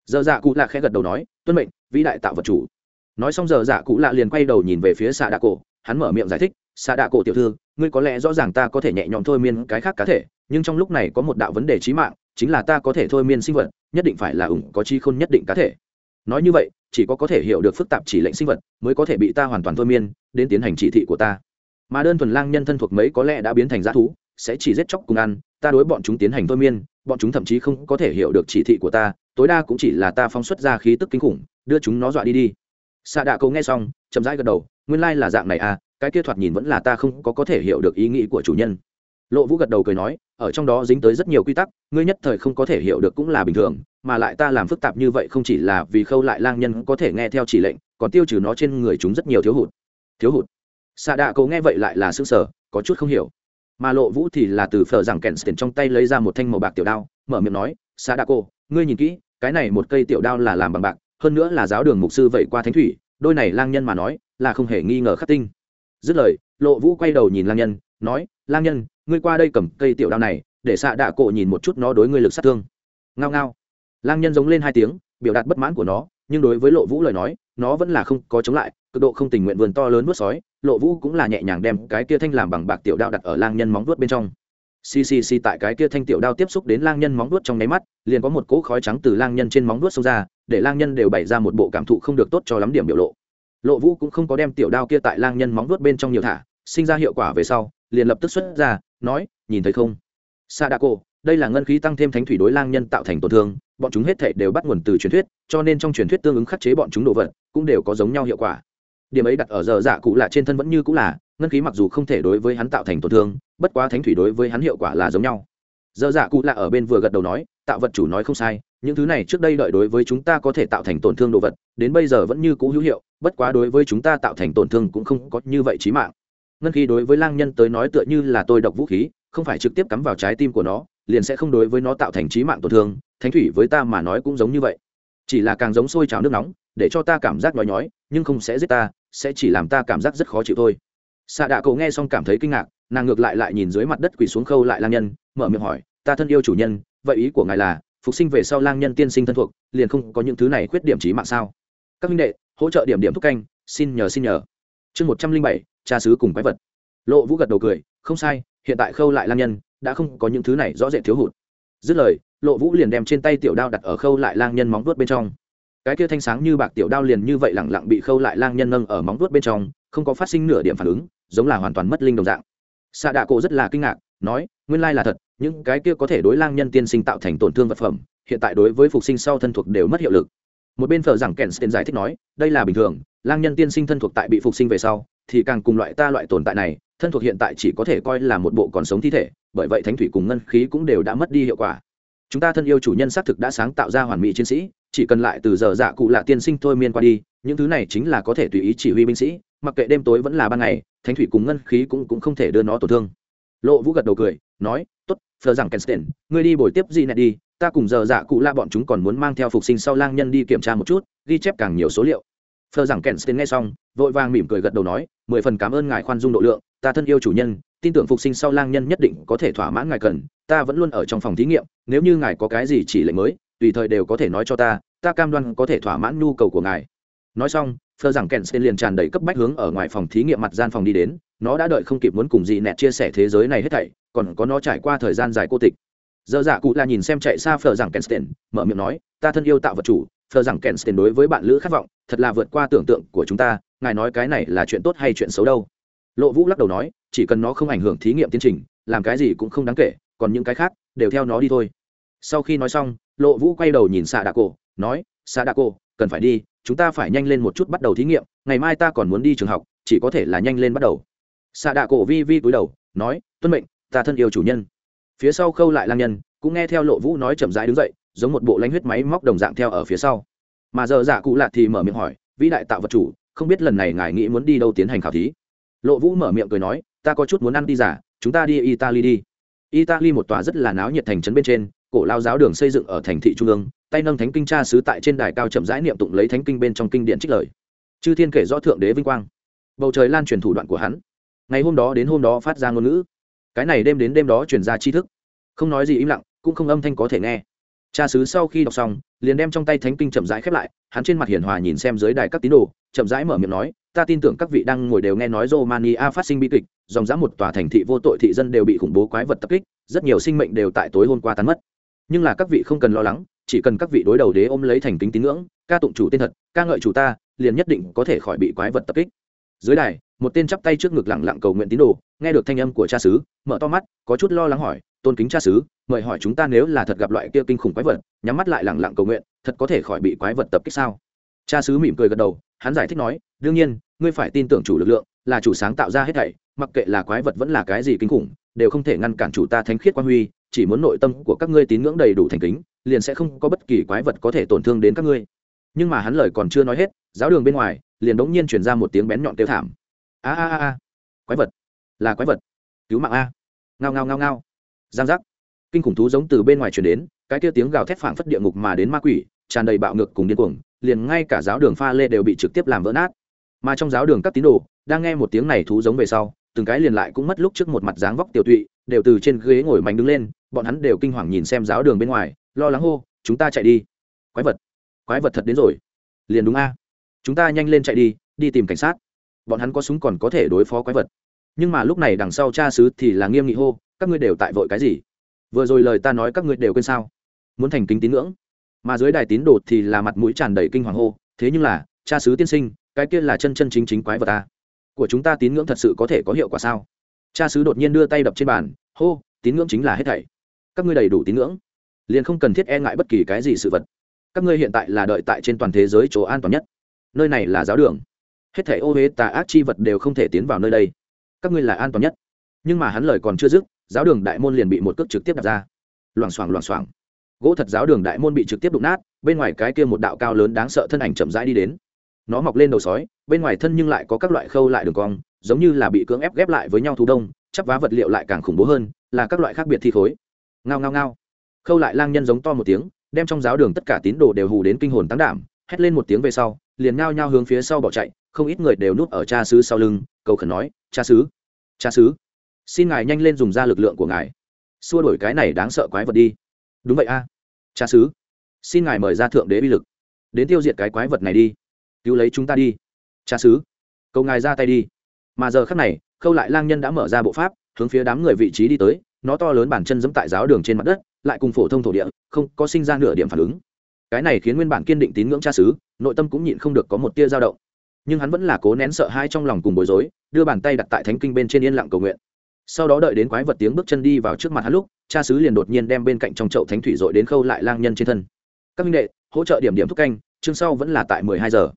Dở dạ cụ lạ khẽ gật đầu nói, tuân mệnh vĩ đại tạo vật chủ. Nói xong dở dạ cụ lạ liền quay đầu nhìn về phía xạ đạ cổ, hắn mở miệng giải thích xạ đạ cổ tiểu thư, ngươi có lẽ rõ ràng ta có thể nhẹ nhõm thôi miên cái khác cá thể, nhưng trong lúc này có một đạo vấn đề trí mạng, chính là ta có thể thôi miên sinh vật, nhất định phải là ủng có chi khôn nhất định cá thể. Nói như vậy, chỉ có có thể hiểu được phức tạp chỉ lệnh sinh vật mới có thể bị ta hoàn toàn thôi miên, đến tiến hành chỉ thị của ta. Mà đơn thuần lang nhân thân thuộc mấy có lẽ đã biến thành g thú, sẽ chỉ giết chóc cùng ăn, ta đối bọn chúng tiến hành thôi miên, bọn chúng thậm chí không có thể hiểu được chỉ thị của ta, tối đa cũng chỉ là ta phóng xuất ra khí tức kinh khủng đưa chúng nó dọa đi đi. Xạ đạ cầu nghe xong, chậm rãi gật đầu, nguyên lai là dạng này à cái kia thoạt nhìn vẫn là ta không có có thể hiểu được ý nghĩ của chủ nhân. Lộ vũ gật đầu cười nói, ở trong đó dính tới rất nhiều quy tắc, ngươi nhất thời không có thể hiểu được cũng là bình thường, mà lại ta làm phức tạp như vậy không chỉ là vì khâu lại lang nhân có thể nghe theo chỉ lệnh, còn tiêu trừ nó trên người chúng rất nhiều thiếu hụt. Thiếu hụt. Xạ đạ cầu nghe vậy lại là s ư ơ n g sở có chút không hiểu. Mà lộ vũ thì là từ phở rằng kèn tiền trong tay lấy ra một thanh màu bạc tiểu đao, mở miệng nói xạ đạ cô ngươi nhìn kỹ, cái này một cây tiểu đao là làm bằng bạc hơn nữa là giáo đường mục sư vậy qua thánh thủy, đôi này lang nhân mà nói, là không hề nghi ngờ khắc tinh. Dứt lời, lộ vũ quay đầu nhìn lang nhân, nói, lang nhân, ngươi qua đây cầm cây tiểu đao này, để xạ đạ cộ nhìn một chút nó đối ngươi lực sát thương. Ngao ngao. Lang nhân giống lên hai tiếng, biểu đạt bất mãn của nó, nhưng đối với lộ vũ lời nói, nó vẫn là không có chống lại, cực độ không tình nguyện vườn to lớn nuốt sói, lộ vũ cũng là nhẹ nhàng đem cái kia thanh làm bằng bạc tiểu đao đặt ở lang nhân móng vuốt bên trong. Ccc tại cái kia thanh tiểu đao tiếp xúc đến lang nhân móng vuốt trong nháy mắt, liền có một cỗ khói trắng từ lang nhân trên móng vuốt xông ra để lang nhân đều bày ra một bộ cảm thụ không được tốt cho lắm điểm biểu lộ. Lộ vũ cũng không có đem tiểu đao kia tại lang nhân móng vuốt bên trong nhiều thả, sinh ra hiệu quả về sau, liền lập tức xuất ra, nói, nhìn thấy không? Sa đa cô đây là ngân khí tăng thêm thánh thủy đối lang nhân tạo thành tổn thương, bọn chúng hết thể đều bắt nguồn từ truyền thuyết, cho nên trong truyền thuyết tương ứng khắc chế bọn chúng đồ vật, cũng đều có giống nhau hiệu quả. Điểm ấy đặt ở giờ dạ cụ lạ trên thân vẫn như cũng là, ngân khí mặc dù không thể đối với hắn tạo thành tổn thương, bất quá thánh thủy đối với hắn hiệu quả là giống nhau dơ dạ cụ lạ ở bên vừa gật đầu nói, tạo vật chủ nói không sai, những thứ này trước đây đợi đối với chúng ta có thể tạo thành tổn thương đồ vật, đến bây giờ vẫn như cũ hữu hiệu, bất quá đối với chúng ta tạo thành tổn thương cũng không có như vậy chí mạng. Ngân khí đối với lang nhân tới nói tựa như là tôi độc vũ khí, không phải trực tiếp cắm vào trái tim của nó, liền sẽ không đối với nó tạo thành chí mạng tổn thương, thánh thủy với ta mà nói cũng giống như vậy. Chỉ là càng giống sôi trào nước nóng, để cho ta cảm giác nhói nhói, nhưng không sẽ giết ta, sẽ chỉ làm ta cảm giác rất khó chịu thôi. Xạ đạ cậu nghe xong cảm thấy kinh ngạc, nàng ngược lại lại nhìn dưới mặt đất quỳ xuống khâu lại lang nhân, mở miệng hỏi ta thân yêu chủ nhân, vậy ý của ngài là, phục sinh về sau lang nhân tiên sinh thân thuộc, liền không có những thứ này khuyết điểm trí mạng sao? Các minh đệ, hỗ trợ điểm điểm thúc canh, xin nhờ xin nhờ. Chương một trăm linh bảy, cha sứ cùng quái vật. Lộ vũ gật đầu cười, không sai, hiện tại khâu lại lang nhân, đã không có những thứ này rõ rệt thiếu hụt. Dứt lời, lộ vũ liền đem trên tay tiểu đao đặt ở khâu lại lang nhân móng vuốt bên trong. Cái kia thanh sáng như bạc tiểu đao liền như vậy lẳng lặng bị khâu lại lang nhân nâng ở móng vuốt bên trong, không có phát sinh nửa điểm phản ứng, giống là hoàn toàn mất linh đồng dạng. Xạ đạ cổ rất là kinh ngạc, nói, nguyên lai là thật những cái kia có thể đối lang nhân tiên sinh tạo thành tổn thương vật phẩm hiện tại đối với phục sinh sau thân thuộc đều mất hiệu lực. Một bên phở rằng kèn sten giải thích nói đây là bình thường lang nhân tiên sinh thân thuộc tại bị phục sinh về sau thì càng cùng loại ta loại tồn tại này thân thuộc hiện tại chỉ có thể coi là một bộ còn sống thi thể bởi vậy thánh thủy cùng ngân khí cũng đều đã mất đi hiệu quả. Chúng ta thân yêu chủ nhân xác thực đã sáng tạo ra hoàn mỹ chiến sĩ chỉ cần lại từ giờ dạ cụ lạ tiên sinh thôi miên qua đi những thứ này chính là có thể tùy ý chỉ huy binh sĩ mặc kệ đêm tối vẫn là ban ngày thánh thủy cùng ngân khí cũng, cũng không thể đưa nó tổn thương. Lộ vũ gật đầu cười nói phờ rằng kensten ngươi đi buổi tiếp gì này đi, ta cùng giờ dạ cụ la bọn chúng còn muốn mang theo phục sinh sau lang nhân đi kiểm tra một chút, ghi chép càng nhiều số liệu. Phờ rằng kensten nghe xong, vội vàng mỉm cười gật đầu nói, mười phần cảm ơn ngài khoan dung độ lượng, ta thân yêu chủ nhân, tin tưởng phục sinh sau lang nhân nhất định có thể thỏa mãn ngài cần, ta vẫn luôn ở trong phòng thí nghiệm, nếu như ngài có cái gì chỉ lệnh mới, tùy thời đều có thể nói cho ta ta cam đoan có thể thỏa mãn nhu cầu của ngài. Nói xong phờ rằng kèn liền tràn đầy cấp bách hướng ở ngoài phòng thí nghiệm mặt gian phòng đi đến nó đã đợi không kịp muốn cùng dị nẹt chia sẻ thế giới này hết thảy, còn có nó trải qua thời gian dài cô tịch. Dơ dạ cụ là nhìn xem chạy xa phờ rằng kensten mở miệng nói, ta thân yêu tạo vật chủ phờ rằng kensten đối với bạn lữ khát vọng, thật là vượt qua tưởng tượng của chúng ta, ngài nói cái này là chuyện tốt hay chuyện xấu đâu? Lộ vũ lắc đầu nói, chỉ cần nó không ảnh hưởng thí nghiệm tiến trình, làm cái gì cũng không đáng kể, còn những cái khác đều theo nó đi thôi. Sau khi nói xong, lộ vũ quay đầu nhìn xạ đạ cổ, nói xạ đạ cổ, cần phải đi, chúng ta phải nhanh lên một chút bắt đầu thí nghiệm, ngày mai ta còn muốn đi trường học, chỉ có thể là nhanh lên bắt đầu xạ đạ cổ vi vi cúi đầu, nói, tuân mệnh, ta thân yêu chủ nhân. Phía sau khâu lại lang nhân cũng nghe theo lộ vũ nói chậm rãi đứng dậy, giống một bộ lánh huyết máy móc đồng dạng theo ở phía sau. Mà giờ dạ cụ lạ thì mở miệng hỏi, vĩ đại tạo vật chủ, không biết lần này ngài nghĩ muốn đi đâu tiến hành khảo thí? Lộ vũ mở miệng cười nói, ta có chút muốn ăn đi giả chúng ta đi italy đi. Italy một tòa rất là náo nhiệt thành trấn bên trên, cổ lao giáo đường xây dựng ở thành thị trung ương, tay nâng thánh kinh tra sứ tại trên đài cao chậm rãi niệm tụng lấy thánh kinh bên trong kinh điện trích lời. Chư thiên kể rõ thượng đế vinh quang. Bầu trời lan truyền thủ đoạn của hắn ngày hôm đó đến hôm đó phát ra ngôn ngữ. Cái này đêm đến đêm đó truyền ra tri thức. Không nói gì im lặng, cũng không âm thanh có thể nghe. Cha sứ sau khi đọc xong, liền đem trong tay thánh kinh chậm rãi khép lại, hắn trên mặt hiền hòa nhìn xem dưới đài các tín đồ, chậm rãi mở miệng nói, ta tin tưởng các vị đang ngồi đều nghe nói romania phát sinh bi kịch, dòng dã một tòa thành thị vô tội thị dân đều bị khủng bố quái vật tập kích, rất nhiều sinh mệnh đều tại tối hôm qua tán mất. Nhưng là các vị không cần lo lắng, chỉ cần các vị đối đầu đế ôm lấy thành kính tín ngưỡng, ca tụng chủ tên thật, ca ngợi chủ ta, liền nhất định có thể khỏi bị quái vật tập kích dưới đài, một tên chắp tay trước ngực lẳng lặng cầu nguyện tín đồ, nghe được thanh âm của cha xứ, mở to mắt, có chút lo lắng hỏi, tôn kính cha xứ, mời hỏi chúng ta nếu là thật gặp loại kia kinh khủng quái vật, nhắm mắt lại lẳng lặng cầu nguyện, thật có thể khỏi bị quái vật tập kích sao? Cha xứ mỉm cười gật đầu, hắn giải thích nói, đương nhiên, ngươi phải tin tưởng chủ lực lượng, là chủ sáng tạo ra hết thảy, mặc kệ là quái vật vẫn là cái gì kinh khủng, đều không thể ngăn cản chủ ta thánh khiết quan huy, chỉ muốn nội tâm của các ngươi tín ngưỡng đầy đủ thành kính, liền sẽ không có bất kỳ quái vật có thể tổn thương đến các ngươi nhưng mà hắn lời còn chưa nói hết, giáo đường bên ngoài, liền đống nhiên chuyển ra một tiếng bén nhọn kêu thảm. A a a quái vật. Là quái vật. Cứu mạng a. Ngao ngao ngao ngao. Giang giác. Kinh khủng thú giống từ bên ngoài chuyển đến, cái kia tiếng gào thét phảng phất địa ngục mà đến ma quỷ, tràn đầy bạo ngược cùng điên cuồng, liền ngay cả giáo đường pha lê đều bị trực tiếp làm vỡ nát. Mà trong giáo đường các tín đồ, đang nghe một tiếng này thú giống về sau, từng cái liền lại cũng mất lúc trước một mặt dáng vóc tiểu tụy, đều từ trên ghế ngồi mạnh đứng lên, bọn hắn đều kinh hoàng nhìn xem giáo đường bên ngoài, lo lắng hô, chúng ta chạy đi. Quái vật quái vật thật đến rồi. Liền đúng a. Chúng ta nhanh lên chạy đi đi tìm cảnh sát. Bọn hắn có súng còn có thể đối phó quái vật. Nhưng mà lúc này đằng sau cha xứ thì là nghiêm nghị hô, các ngươi đều tại vội cái gì? Vừa rồi lời ta nói các ngươi đều quên sao? Muốn thành kính tín ngưỡng. Mà dưới đài tín đồ thì là mặt mũi tràn đầy kinh hoàng hô, thế nhưng là, cha xứ tiên sinh, cái kia là chân chân chính chính quái vật ta của chúng ta tín ngưỡng thật sự có thể có hiệu quả sao? Cha xứ đột nhiên đưa tay đập trên bàn, hô, tín ngưỡng chính là hết thảy. Các ngươi đầy đủ tín ngưỡng. Liền không cần thiết e ngại bất kỳ cái gì sự vật các ngươi hiện tại là đợi tại trên toàn thế giới chỗ an toàn nhất. Nơi này là giáo đường. Hết thảy ô huế tà ác chi vật đều không thể tiến vào nơi đây. Các ngươi là an toàn nhất. Nhưng mà hắn lời còn chưa dứt, giáo đường đại môn liền bị một cước trực tiếp đặt ra. Loảng xoảng loảng xoảng. Gỗ thật giáo đường đại môn bị trực tiếp đụng nát, bên ngoài cái kia một đạo cao lớn đáng sợ thân ảnh chậm rãi đi đến. Nó mọc lên đầu sói, bên ngoài thân nhưng lại có các loại khâu lại đường cong, giống như là bị cưỡng ép ghép lại với nhau thú đông, chắp vá vật liệu lại càng khủng bố hơn, là các loại khác biệt thi khối. Ngao ngao ngao. Khâu lại lang nhân giống to một tiếng đem trong giáo đường tất cả tín đồ đều hù đến kinh hồn tăng đảm, hét lên một tiếng về sau, liền nhao nhao hướng phía sau bỏ chạy, không ít người đều núp ở cha xứ sau lưng, cầu khẩn nói, cha xứ cha xứ, xin ngài nhanh lên dùng ra lực lượng của ngài. Xua đổi cái này đáng sợ quái vật đi. Đúng vậy a, cha xứ, xin ngài mời ra thượng đế bi lực, đến tiêu diệt cái quái vật này đi. Cứu lấy chúng ta đi. Cha xứ, cầu ngài ra tay đi. Mà giờ khắc này, khâu lại lang nhân đã mở ra bộ pháp, hướng phía đám người vị trí đi tới, nó to lớn bản chân giẫm tại giáo đường trên mặt đất lại cùng phổ thông thổ địa, không có sinh ra nửa điểm phản ứng. Cái này khiến nguyên bản kiên định tín ngưỡng cha xứ, nội tâm cũng nhịn không được có một tia dao động. Nhưng hắn vẫn là cố nén sợ hãi trong lòng cùng bối rối, đưa bàn tay đặt tại thánh kinh bên trên yên lặng cầu nguyện. Sau đó đợi đến quái vật tiếng bước chân đi vào trước mặt hắn lúc, cha xứ liền đột nhiên đem bên cạnh trong chậu thánh thủy dội đến khâu lại lang nhân trên thân. Các minh đệ, hỗ trợ điểm điểm thúc canh, chương sau vẫn là tại mười hai giờ.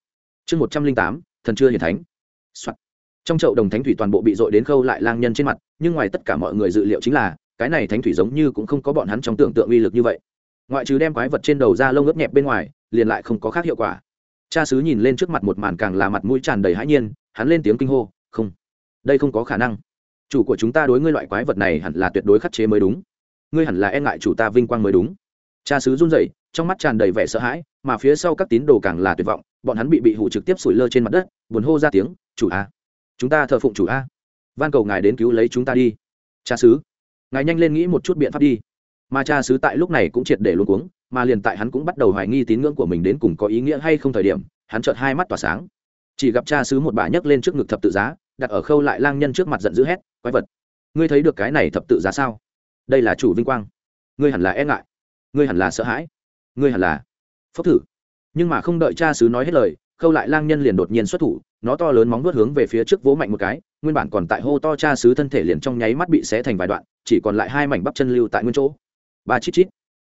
Chương một trăm linh tám, thần chưa hiển thánh、Soạn. trong chậu đồng thánh thủy toàn bộ bị dội đến khâu lại lang nhân trên mặt, nhưng ngoài tất cả mọi người dự liệu chính là cái này thánh thủy giống như cũng không có bọn hắn trong tưởng tượng uy lực như vậy. Ngoại trừ đem quái vật trên đầu ra lông ướt nhẹp bên ngoài, liền lại không có khác hiệu quả. Cha xứ nhìn lên trước mặt một màn càng là mặt mũi tràn đầy hãi nhiên, hắn lên tiếng kinh hô, không, đây không có khả năng. Chủ của chúng ta đối ngươi loại quái vật này hẳn là tuyệt đối khắc chế mới đúng. Ngươi hẳn là e ngại chủ ta vinh quang mới đúng. Cha xứ run rẩy, trong mắt tràn đầy vẻ sợ hãi, mà phía sau các tín đồ càng là tuyệt vọng, bọn hắn bị bị hụ trực tiếp sủi lơ trên mặt đất, buồn hô ra tiếng, chủ a, chúng ta thờ phụng chủ a. Van cầu ngài đến cứu lấy chúng ta đi. Cha xứ ngài nhanh lên nghĩ một chút biện pháp đi. Mà cha sứ tại lúc này cũng triệt để luôn cuống, mà liền tại hắn cũng bắt đầu hoài nghi tín ngưỡng của mình đến cùng có ý nghĩa hay không thời điểm, hắn chợt hai mắt tỏa sáng. Chỉ gặp cha sứ một bà nhấc lên trước ngực thập tự giá, đặt ở khâu lại lang nhân trước mặt giận dữ hét, quái vật! Ngươi thấy được cái này thập tự giá sao? Đây là chủ vinh quang. Ngươi hẳn là e ngại. Ngươi hẳn là sợ hãi. Ngươi hẳn là phốc thử. Nhưng mà không đợi cha sứ nói hết lời, khâu lại lang nhân liền đột nhiên xuất thủ, nó to lớn móng vuốt hướng về phía trước vỗ mạnh một cái, nguyên bản còn tại hô to cha sứ thân thể liền trong nháy mắt bị xé thành vài đoạn chỉ còn lại hai mảnh bắp chân lưu tại nguyên chỗ. Ba chít chít.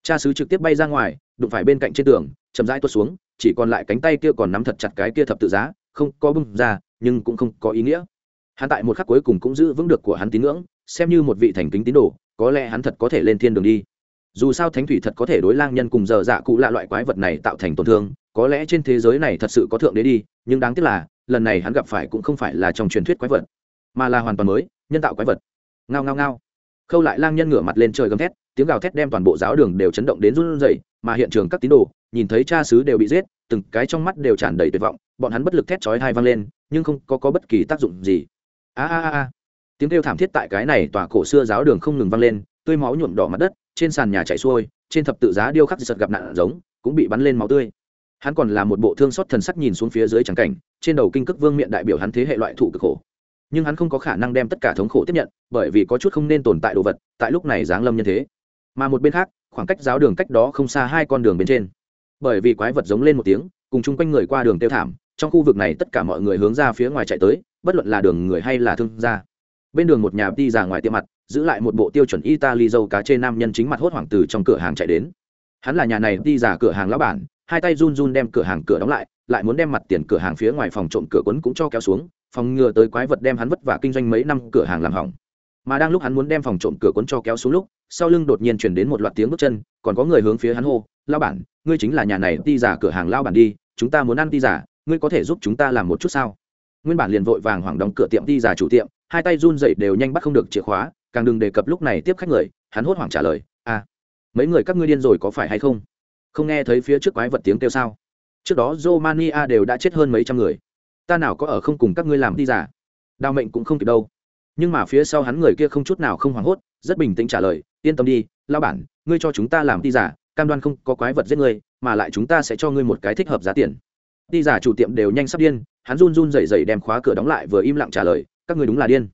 Cha xứ trực tiếp bay ra ngoài, đụng phải bên cạnh trên tường, chậm rãi tuột xuống, chỉ còn lại cánh tay kia còn nắm thật chặt cái kia thập tự giá, không có bưng ra, nhưng cũng không có ý nghĩa. Hắn tại một khắc cuối cùng cũng giữ vững được của hắn tín ngưỡng, xem như một vị thành kính tín đồ, có lẽ hắn thật có thể lên thiên đường đi. Dù sao thánh thủy thật có thể đối lang nhân cùng giờ dạ cụ lạ loại quái vật này tạo thành tổn thương, có lẽ trên thế giới này thật sự có thượng đế đi, nhưng đáng tiếc là, lần này hắn gặp phải cũng không phải là trong truyền thuyết quái vật, mà là hoàn toàn mới, nhân tạo quái vật. Ngao ngao ngao khâu lại lang nhân ngửa mặt lên trời gầm thét tiếng gào thét đem toàn bộ giáo đường đều chấn động đến run rẩy mà hiện trường các tín đồ nhìn thấy cha xứ đều bị giết từng cái trong mắt đều tràn đầy tuyệt vọng bọn hắn bất lực thét chói hai vang lên nhưng không có, có bất kỳ tác dụng gì. A a a tiếng kêu thảm thiết tại cái này tòa cổ xưa giáo đường không ngừng vang lên tươi máu nhuộm đỏ mặt đất trên sàn nhà chảy xuôi trên thập tự giá điêu khắc giật gặp nạn giống cũng bị bắn lên máu tươi. Hắn còn là một bộ thương xót thần sắc nhìn xuống phía dưới trắng cảnh trên đầu kinh cước vương miệng đại biểu hắn thế hệ loại thủ cực khổ nhưng hắn không có khả năng đem tất cả thống khổ tiếp nhận, bởi vì có chút không nên tồn tại đồ vật, tại lúc này giáng lâm như thế. Mà một bên khác, khoảng cách giáo đường cách đó không xa hai con đường bên trên. Bởi vì quái vật giống lên một tiếng, cùng chung quanh người qua đường tiêu thảm, trong khu vực này tất cả mọi người hướng ra phía ngoài chạy tới, bất luận là đường người hay là thương gia. Bên đường một nhà đi ra ngoài tiệm mặt, giữ lại một bộ tiêu chuẩn italy dâu cá chê nam nhân chính mặt hốt hoảng từ trong cửa hàng chạy đến. Hắn là nhà này đi ra cửa hàng lão bản, hai tay run run đem cửa hàng cửa đóng lại lại muốn đem mặt tiền cửa hàng phía ngoài phòng trộm cửa quấn cũng cho kéo xuống phòng ngừa tới quái vật đem hắn vất vả kinh doanh mấy năm cửa hàng làm hỏng. Mà đang lúc hắn muốn đem phòng trộm cửa cuốn cho kéo xuống lúc, sau lưng đột nhiên chuyển đến một loạt tiếng bước chân, còn có người hướng phía hắn hô lao bản, ngươi chính là nhà này ti giả cửa hàng lao bản đi, chúng ta muốn ăn ti giả, ngươi có thể giúp chúng ta làm một chút sao? Nguyên bản liền vội vàng hoảng đóng cửa tiệm ti giả chủ tiệm, hai tay run dậy đều nhanh bắt không được chìa khóa, càng đừng đề cập lúc này tiếp khách người, hắn hốt hoảng trả lời à mấy người các ngươi điên rồi có phải hay không? Không nghe thấy phía trước quái vật tiếng kêu sao? Trước đó romania đều đã chết hơn mấy trăm người ta nào có ở không cùng các ngươi làm đi giả đào mệnh cũng không kịp đâu. Nhưng mà phía sau hắn người kia không chút nào không hoảng hốt, rất bình tĩnh trả lời, yên tâm đi lao bản, ngươi cho chúng ta làm đi giả cam đoan không có quái vật giết ngươi, mà lại chúng ta sẽ cho ngươi một cái thích hợp giá tiền. Đi giả chủ tiệm đều nhanh sắp điên, hắn run run rẩy rẩy đem khóa cửa đóng lại vừa im lặng trả lời, các ngươi đúng là điên.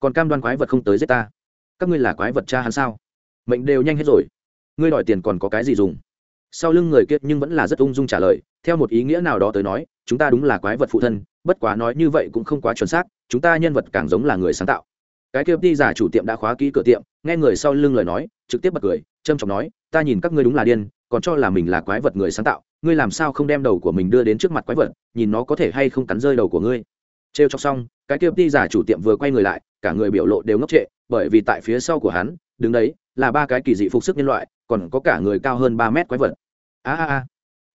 Còn cam đoan quái vật không tới giết ta? Các ngươi là quái vật cha hắn sao? Mệnh đều nhanh hết rồi. Ngươi đòi tiền còn có cái gì dùng? Sau lưng người kia nhưng vẫn là rất ung dung trả lời, theo một ý nghĩa nào đó tới nói, chúng ta đúng là quái vật phụ thân bất quá nói như vậy cũng không quá chuẩn xác, chúng ta nhân vật càng giống là người sáng tạo. Cái kia đi giả chủ tiệm đã khóa kỹ cửa tiệm, nghe người sau lưng lời nói, trực tiếp bật cười trâm trọng nói, ta nhìn các ngươi đúng là điên, còn cho là mình là quái vật người sáng tạo, ngươi làm sao không đem đầu của mình đưa đến trước mặt quái vật, nhìn nó có thể hay không cắn rơi đầu của ngươi. Trêu chọc xong, cái kia đi giả chủ tiệm vừa quay người lại, cả người biểu lộ đều ngốc trệ, bởi vì tại phía sau của hắn, đứng đấy, là ba cái kỳ dị phục sức nhân loại, còn có cả người cao hơn ba mét quái vật. A a a.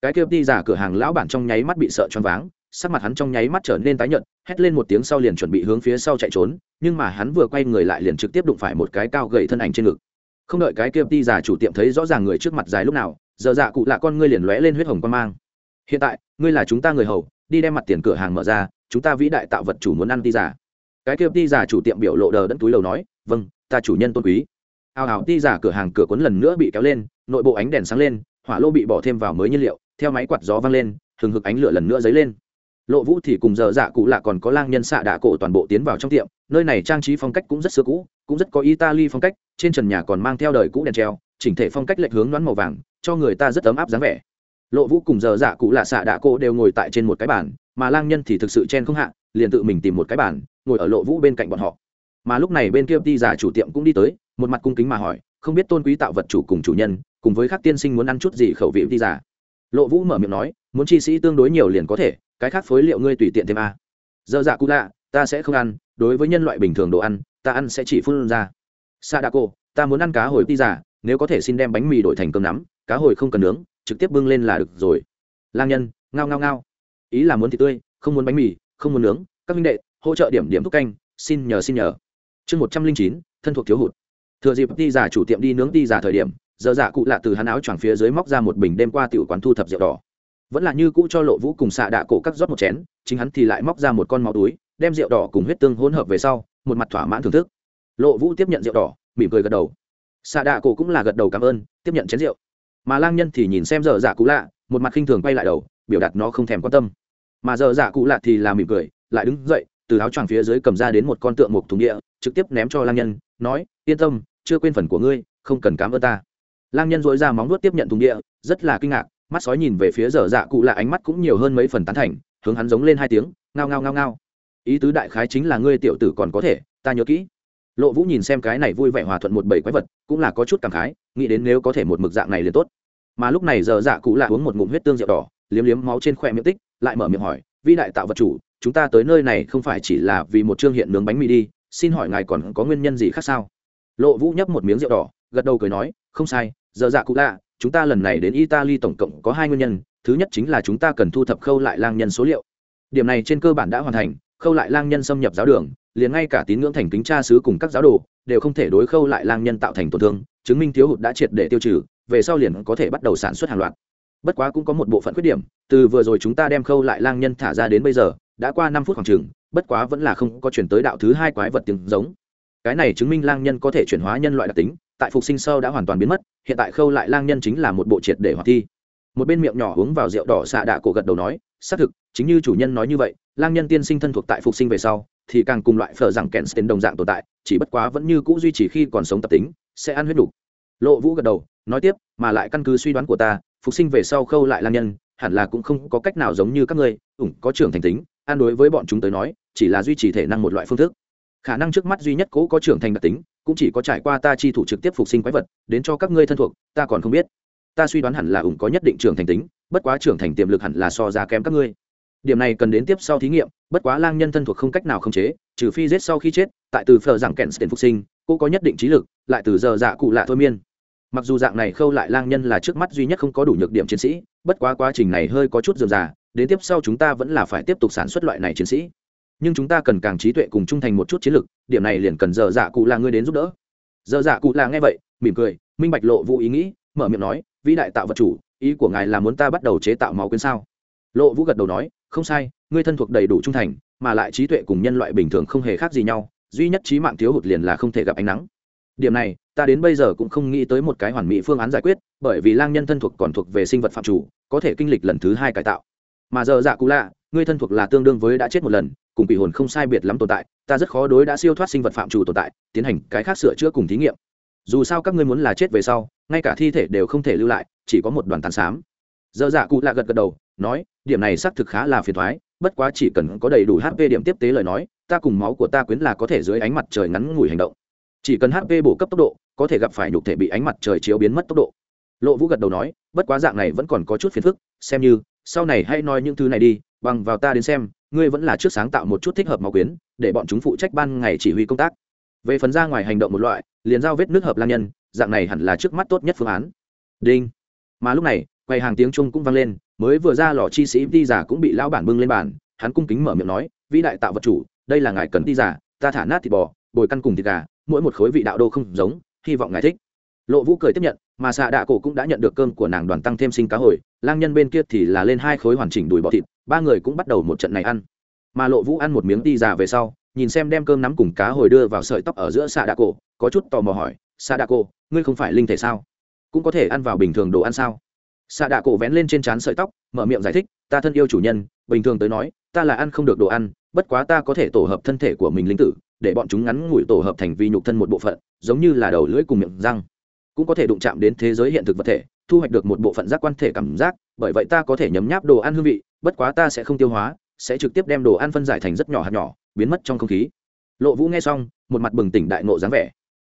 Cái kia đi giả cửa hàng lão bản trong nháy mắt bị sợ choáng váng sắc mặt hắn trong nháy mắt trở nên tái nhợt, hét lên một tiếng sau liền chuẩn bị hướng phía sau chạy trốn, nhưng mà hắn vừa quay người lại liền trực tiếp đụng phải một cái cao gậy thân ảnh trên ngực. Không đợi cái kia ti giả chủ tiệm thấy rõ ràng người trước mặt dài lúc nào, giờ dạ cụ lạ con ngươi liền lóe lên huyết hồng quan mang. Hiện tại, ngươi là chúng ta người hầu, đi đem mặt tiền cửa hàng mở ra, chúng ta vĩ đại tạo vật chủ muốn ăn ti giả cái kia ti giả chủ tiệm biểu lộ đờ đẫn túi lầu nói vâng ta chủ nhân tôn quý. Ao ào ti giả cửa hàng cửa cuốn lần nữa bị kéo lên, nội bộ ánh đèn sáng lên, hỏa lô bị bỏ thêm vào mới nhiên liệu, theo máy quạt gió vang lên, hừng hực ánh lửa lần nữa dấy lên lộ vũ thì cùng giờ dạ cụ lạ còn có lang nhân xạ đạ cổ toàn bộ tiến vào trong tiệm, nơi này trang trí phong cách cũng rất xưa cũ, cũng rất có italy phong cách, trên trần nhà còn mang theo đời cũ đèn treo, chỉnh thể phong cách lệch hướng đoán màu vàng, cho người ta rất ấm áp dáng vẻ. Lộ vũ cùng giờ dạ cụ lạ xạ đạ cổ đều ngồi tại trên một cái bàn, mà lang nhân thì thực sự chen không hạ, liền tự mình tìm một cái bàn, ngồi ở lộ vũ bên cạnh bọn họ. Mà lúc này bên kia đi giả chủ tiệm cũng đi tới, một mặt cung kính mà hỏi, không biết tôn quý tạo vật chủ cùng chủ nhân, cùng với các tiên sinh muốn ăn chút gì khẩu vị đi giả lộ vũ mở miệng nói, muốn chi sĩ tương đối nhiều liền có thể cái khác phối liệu ngươi tùy tiện thêm a. Dơ dạ cụ lạ, ta sẽ không ăn, đối với nhân loại bình thường đồ ăn, ta ăn sẽ chỉ phun ra. Sa đa cô ta muốn ăn cá hồi ti giả nếu có thể xin đem bánh mì đổi thành cơm nắm, cá hồi không cần nướng, trực tiếp bưng lên là được rồi. Lang nhân, ngao ngao ngao. Ý là muốn thịt tươi, không muốn bánh mì, không muốn nướng. Các minh đệ, hỗ trợ điểm điểm thuốc canh, xin nhờ xin nhờ. Chương một trăm linh chín, thân thuộc thiếu hụt. Thừa dịp ti giả chủ tiệm đi nướng ti giả thời điểm, giờ dạ cụ lạ từ hắn áo choàng phía dưới móc ra một bình đêm qua tiểu quán thu thập rượu đỏ vẫn là như cũ cho lộ vũ cùng xạ đạ cổ cắt rót một chén, chính hắn thì lại móc ra một con máu túi, đem rượu đỏ cùng huyết tương hỗn hợp về sau, một mặt thỏa mãn thưởng thức. Lộ vũ tiếp nhận rượu đỏ, mỉm cười gật đầu. Xạ đạ cổ cũng là gật đầu cảm ơn, tiếp nhận chén rượu. Mà lang nhân thì nhìn xem giờ dạ cụ lạ, một mặt khinh thường quay lại đầu, biểu đạt nó không thèm quan tâm. Mà giờ dạ cụ lạ thì là mỉm cười, lại đứng dậy, từ áo choàng phía dưới cầm ra đến một con tượng mục thùng địa, trực tiếp ném cho lang nhân, nói, yên tâm, chưa quên phần của ngươi, không cần cám ơn ta. Lang nhân dội ra móng nuốt tiếp nhận thùng địa, rất là kinh ngạc mắt sói nhìn về phía dở dạ cụ lạ ánh mắt cũng nhiều hơn mấy phần tán thành, hướng hắn giống lên hai tiếng, ngao ngao ngao ngao. Ý tứ đại khái chính là ngươi tiểu tử còn có thể, ta nhớ kỹ. Lộ vũ nhìn xem cái này vui vẻ hòa thuận một bầy quái vật, cũng là có chút cảm khái, nghĩ đến nếu có thể một mực dạng này liền tốt. Mà lúc này giờ dạ cụ lạ uống một ngụm huyết tương rượu đỏ, liếm liếm máu trên khoe miệng tích, lại mở miệng hỏi vĩ đại tạo vật chủ, chúng ta tới nơi này không phải chỉ là vì một chương hiện nướng bánh mì đi, xin hỏi ngài còn có nguyên nhân gì khác sao? Lộ vũ nhấp một miếng rượu đỏ, gật đầu cười nói, không sai giờ dạ cụ lạ chúng ta lần này đến italy tổng cộng có hai nguyên nhân, thứ nhất chính là chúng ta cần thu thập khâu lại lang nhân số liệu. Điểm này trên cơ bản đã hoàn thành, khâu lại lang nhân xâm nhập giáo đường, liền ngay cả tín ngưỡng thành kính cha sứ cùng các giáo đồ đều không thể đối khâu lại lang nhân tạo thành tổn thương, chứng minh thiếu hụt đã triệt để tiêu trừ, về sau liền có thể bắt đầu sản xuất hàng loạt. Bất quá cũng có một bộ phận khuyết điểm, từ vừa rồi chúng ta đem khâu lại lang nhân thả ra đến bây giờ, đã qua năm phút khoảng chừng, bất quá vẫn là không có chuyển tới đạo thứ hai quái vật tiếng giống. Cái này chứng minh lang nhân có thể chuyển hóa nhân loại đặc tính, tại phục sinh sau đã hoàn toàn biến mất hiện tại khâu lại lang nhân chính là một bộ triệt để hoạt thi một bên miệng nhỏ uống vào rượu đỏ xạ đạ cổ gật đầu nói, xác thực, chính như chủ nhân nói như vậy, lang nhân tiên sinh thân thuộc tại phục sinh về sau, thì càng cùng loại phở rằng kèn tên đồng dạng tồn tại, chỉ bất quá vẫn như cũ duy trì khi còn sống tập tính, sẽ ăn huyết đủ. lộ vũ gật đầu, nói tiếp, mà lại căn cứ suy đoán của ta, phục sinh về sau khâu lại lang nhân, hẳn là cũng không có cách nào giống như các ngươi, ủng có trưởng thành tính ăn đối với bọn chúng tới nói, chỉ là duy trì thể năng một loại phương thức khả năng trước mắt duy nhất cố có trưởng thành đặc tính, cũng chỉ có trải qua ta chi thủ trực tiếp phục sinh quái vật, đến cho các ngươi thân thuộc, ta còn không biết. Ta suy đoán hẳn là ủng có nhất định trưởng thành tính, bất quá trưởng thành tiềm lực hẳn là so ra kém các ngươi. Điểm này cần đến tiếp sau thí nghiệm, bất quá lang nhân thân thuộc không cách nào khống chế, trừ phi giết sau khi chết, tại từ phở giảng kèn tiền phục sinh cô có nhất định trí lực, lại từ giờ dạ cụ lạ thôi miên. Mặc dù dạng này khâu lại lang nhân là trước mắt duy nhất không có đủ nhược điểm chiến sĩ, bất quá quá trình này hơi có chút dườm già, đến tiếp sau chúng ta vẫn là phải tiếp tục sản xuất loại này chiến sĩ nhưng chúng ta cần càng trí tuệ cùng trung thành một chút chiến lược, điểm này liền cần dở dạ cụ là ngươi đến giúp đỡ. Dở dạ cụ là nghe vậy, mỉm cười, minh bạch lộ vũ ý nghĩ, mở miệng nói, vĩ đại tạo vật chủ, ý của ngài là muốn ta bắt đầu chế tạo máu quyến sao? Lộ vũ gật đầu nói, không sai, ngươi thân thuộc đầy đủ trung thành, mà lại trí tuệ cùng nhân loại bình thường không hề khác gì nhau, duy nhất trí mạng thiếu hụt liền là không thể gặp ánh nắng. Điểm này, ta đến bây giờ cũng không nghĩ tới một cái hoàn mỹ phương án giải quyết, bởi vì lang nhân thân thuộc còn thuộc về sinh vật phạm chủ, có thể kinh lịch lần thứ hai cải tạo. Mà giờ dạ cụ lạ ngươi thân thuộc là tương đương với đã chết một lần, cùng quỷ hồn không sai biệt lắm tồn tại, ta rất khó đối đã siêu thoát sinh vật phạm chủ tồn tại, tiến hành cái khác sửa chữa cùng thí nghiệm. Dù sao các ngươi muốn là chết về sau, ngay cả thi thể đều không thể lưu lại, chỉ có một đoàn tàn xám. Dơ dạ cụ lạ gật gật đầu, nói, điểm này xác thực khá là phiền thoái bất quá chỉ cần có đầy đủ hp điểm tiếp tế lời nói, ta cùng máu của ta quyến là có thể dưới ánh mặt trời ngắn ngủi hành động. Chỉ cần hp bổ cấp tốc độ, có thể gặp phải nhục thể bị ánh mặt trời chiếu biến mất tốc độ. Lộ vũ gật đầu nói, bất quá dạng này vẫn còn có chút phiền phức, xem như, sau này hãy nói những thứ này đi bằng vào ta đến xem, ngươi vẫn là trước sáng tạo một chút thích hợp máu quyến, để bọn chúng phụ trách ban ngày chỉ huy công tác. Về phần ra ngoài hành động một loại, liền giao vết nước hợp lang nhân, dạng này hẳn là trước mắt tốt nhất phương án. Đinh. Mà lúc này, quầy hàng tiếng trung cũng vang lên, mới vừa ra lò chi sĩ đi giả cũng bị lão bản bưng lên bàn, hắn cung kính mở miệng nói, vĩ đại tạo vật chủ, đây là ngài cần đi giả ta thả nát thịt bò, bồi căn cùng thịt gà, mỗi một khối vị đạo đô không giống, hy vọng ngài thích. Lộ vũ cười tiếp nhận mà xạ đạ cổ cũng đã nhận được cơm của nàng đoàn tăng thêm sinh cá hồi, lang nhân bên kia thì là lên hai khối hoàn chỉnh đùi bọ thịt, ba người cũng bắt đầu một trận này ăn. Mà lộ vũ ăn một miếng đi già về sau, nhìn xem đem cơm nắm cùng cá hồi đưa vào sợi tóc ở giữa xạ đạ cổ, có chút tò mò hỏi, xạ đạ cổ, ngươi không phải linh thể sao? Cũng có thể ăn vào bình thường đồ ăn sao? Xạ đạ cổ vén lên trên trán sợi tóc, mở miệng giải thích, ta thân yêu chủ nhân, bình thường tới nói, ta là ăn không được đồ ăn, bất quá ta có thể tổ hợp thân thể của mình linh tử, để bọn chúng ngắn ngủi tổ hợp thành vi nhục thân một bộ phận, giống như là đầu lưỡi cùng miệng răng cũng có thể đụng chạm đến thế giới hiện thực vật thể, thu hoạch được một bộ phận giác quan thể cảm giác, bởi vậy ta có thể nhấm nháp đồ ăn hương vị, bất quá ta sẽ không tiêu hóa, sẽ trực tiếp đem đồ ăn phân giải thành rất nhỏ hạt nhỏ, biến mất trong không khí. Lộ vũ nghe xong, một mặt bừng tỉnh đại nộ dáng vẻ.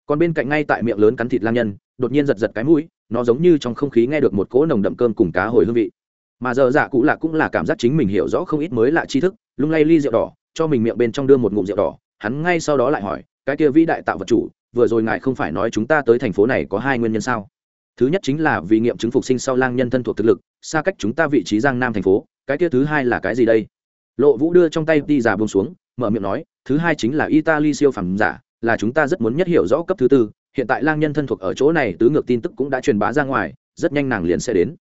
Còn bên cạnh ngay tại miệng lớn cắn thịt lang nhân, đột nhiên giật giật cái mũi, nó giống như trong không khí nghe được một cỗ nồng đậm cơm cùng cá hồi hương vị. Mà giờ dạ cụ lạ cũng là cảm giác chính mình hiểu rõ không ít mới lạ tri thức, lung lay ly rượu đỏ, cho mình miệng bên trong đưa một ngụm rượu đỏ, hắn ngay sau đó lại hỏi, cái kia vĩ đại tạo vật chủ vừa rồi ngài không phải nói chúng ta tới thành phố này có hai nguyên nhân sao? Thứ nhất chính là vì nghiệm chứng phục sinh sau lang nhân thân thuộc thực lực, xa cách chúng ta vị trí giang nam thành phố, cái kia thứ hai là cái gì đây? Lộ vũ đưa trong tay đi giả buông xuống, mở miệng nói, thứ hai chính là italy siêu phẩm giả, là chúng ta rất muốn nhất hiểu rõ cấp thứ tư, hiện tại lang nhân thân thuộc ở chỗ này tứ ngược tin tức cũng đã truyền bá ra ngoài, rất nhanh nàng liền sẽ đến.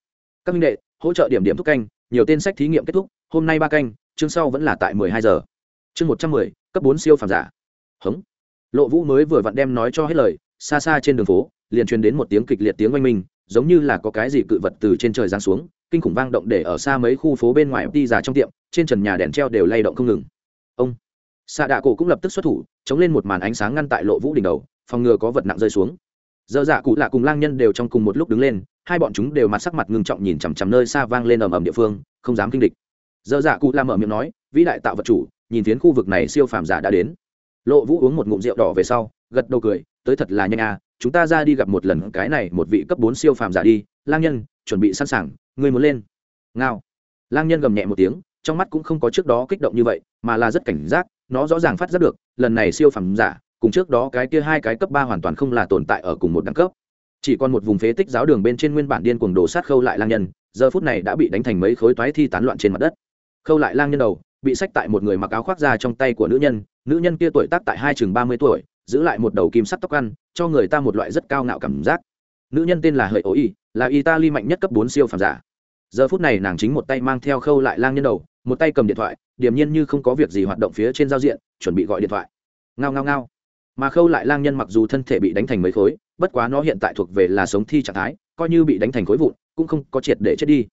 Các minh đệ, hỗ trợ điểm điểm thúc canh, nhiều tên sách thí nghiệm kết thúc, hôm nay ba canh, chương sau vẫn là tại mười hai giờ. Chương một trăm mười, cấp bốn siêu phẩm giả. Hống lộ vũ mới vừa vặn đem nói cho hết lời, xa xa trên đường phố, liền truyền đến một tiếng kịch liệt tiếng oanh minh, giống như là có cái gì cự vật từ trên trời giáng xuống, kinh khủng vang động để ở xa mấy khu phố bên ngoài đi ra trong tiệm, trên trần nhà đèn treo đều lay động không ngừng. Ông xạ đạ cổ cũng lập tức xuất thủ, chống lên một màn ánh sáng ngăn tại lộ vũ đỉnh đầu, phòng ngừa có vật nặng rơi xuống. Dơ dạ cụ lạ cùng lang nhân đều trong cùng một lúc đứng lên, hai bọn chúng đều mặt sắc mặt ngưng trọng nhìn chằm chằm nơi xa vang lên ầm ầm địa phương, không dám kinh địch. Dơ dạ cụ la mở miệng nói, vĩ đại tạo vật chủ, nhìn phiến khu vực này siêu phàm giả đã đến lộ vũ uống một ngụm rượu đỏ về sau, gật đầu cười, tới thật là nhanh à chúng ta ra đi gặp một lần cái này một vị cấp bốn siêu phàm giả đi, lang nhân, chuẩn bị sẵn sàng, ngươi muốn lên. Ngao. Lang nhân gầm nhẹ một tiếng, trong mắt cũng không có trước đó kích động như vậy, mà là rất cảnh giác, nó rõ ràng phát giác được, lần này siêu phàm giả, cùng trước đó cái kia hai cái cấp ba hoàn toàn không là tồn tại ở cùng một đẳng cấp. Chỉ còn một vùng phế tích giáo đường bên trên nguyên bản điên cuồng đồ sát khâu lại lang nhân, giờ phút này đã bị đánh thành mấy khối toái thi tán loạn trên mặt đất. Khâu lại lang nhân đầu, bị sách tại một người mặc áo khoác ra trong tay của nữ nhân nữ nhân kia tuổi tác tại hai chừng ba mươi tuổi, giữ lại một đầu kim sắt tóc ăn, cho người ta một loại rất cao ngạo cảm giác. Nữ nhân tên là hợi ố y, là italy mạnh nhất cấp bốn siêu phàm giả. Giờ phút này nàng chính một tay mang theo khâu lại lang nhân đầu, một tay cầm điện thoại, điềm nhiên như không có việc gì hoạt động phía trên giao diện, chuẩn bị gọi điện thoại. Ngao ngao ngao. Mà khâu lại lang nhân mặc dù thân thể bị đánh thành mấy khối, bất quá nó hiện tại thuộc về là sống thi trạng thái, coi như bị đánh thành khối vụn, cũng không có triệt để chết đi.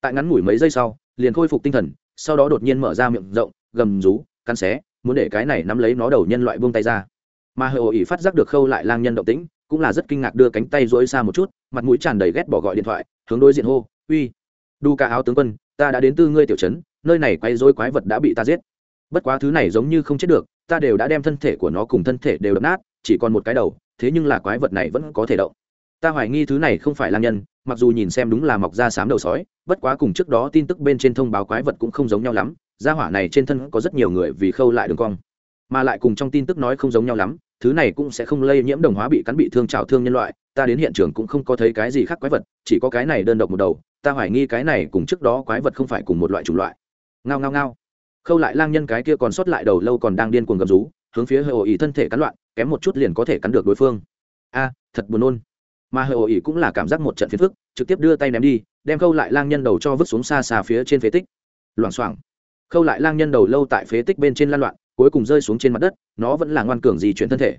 Tại ngắn ngủi mấy giây sau, liền khôi phục tinh thần, sau đó đột nhiên mở ra miệng rộng, gầm rú, cắn xé muốn để cái này nắm lấy nó đầu nhân loại buông tay ra. Mà hờ ỉ phát giác được khâu lại lang nhân động tĩnh, cũng là rất kinh ngạc đưa cánh tay rỗi xa một chút, mặt mũi tràn đầy ghét bỏ gọi điện thoại, hướng đối diện hô, uy, đu ca áo tướng quân, ta đã đến tư ngươi tiểu trấn, nơi này quay dối quái vật đã bị ta giết. Bất quá thứ này giống như không chết được, ta đều đã đem thân thể của nó cùng thân thể đều đập nát, chỉ còn một cái đầu, thế nhưng là quái vật này vẫn có thể động. Ta hoài nghi thứ này không phải lang nhân, mặc dù nhìn xem đúng là mọc ra sám đầu sói, bất quá cùng trước đó tin tức bên trên thông báo quái vật cũng không giống nhau lắm gia hỏa này trên thân có rất nhiều người vì khâu lại đường cong, mà lại cùng trong tin tức nói không giống nhau lắm, thứ này cũng sẽ không lây nhiễm đồng hóa bị cắn bị thương trào thương nhân loại, ta đến hiện trường cũng không có thấy cái gì khác quái vật, chỉ có cái này đơn độc một đầu, ta hoài nghi cái này cùng trước đó quái vật không phải cùng một loại chủng loại. Ngao ngao ngao. Khâu lại lang nhân cái kia còn sót lại đầu lâu còn đang điên cuồng gầm rú, hướng phía hơi ổ ỉ thân thể cắn loạn, kém một chút liền có thể cắn được đối phương. A, thật buồn nôn. Mà hơi ổ ỉ cũng là cảm giác một trận phiền phức, trực tiếp đưa tay ném đi, đem khâu lại lang nhân đầu cho vứt xuống xa xa phía trên phế tích. Loảng xoảng khâu lại lang nhân đầu lâu tại phế tích bên trên lan loạn, cuối cùng rơi xuống trên mặt đất, nó vẫn là ngoan cường di chuyển thân thể.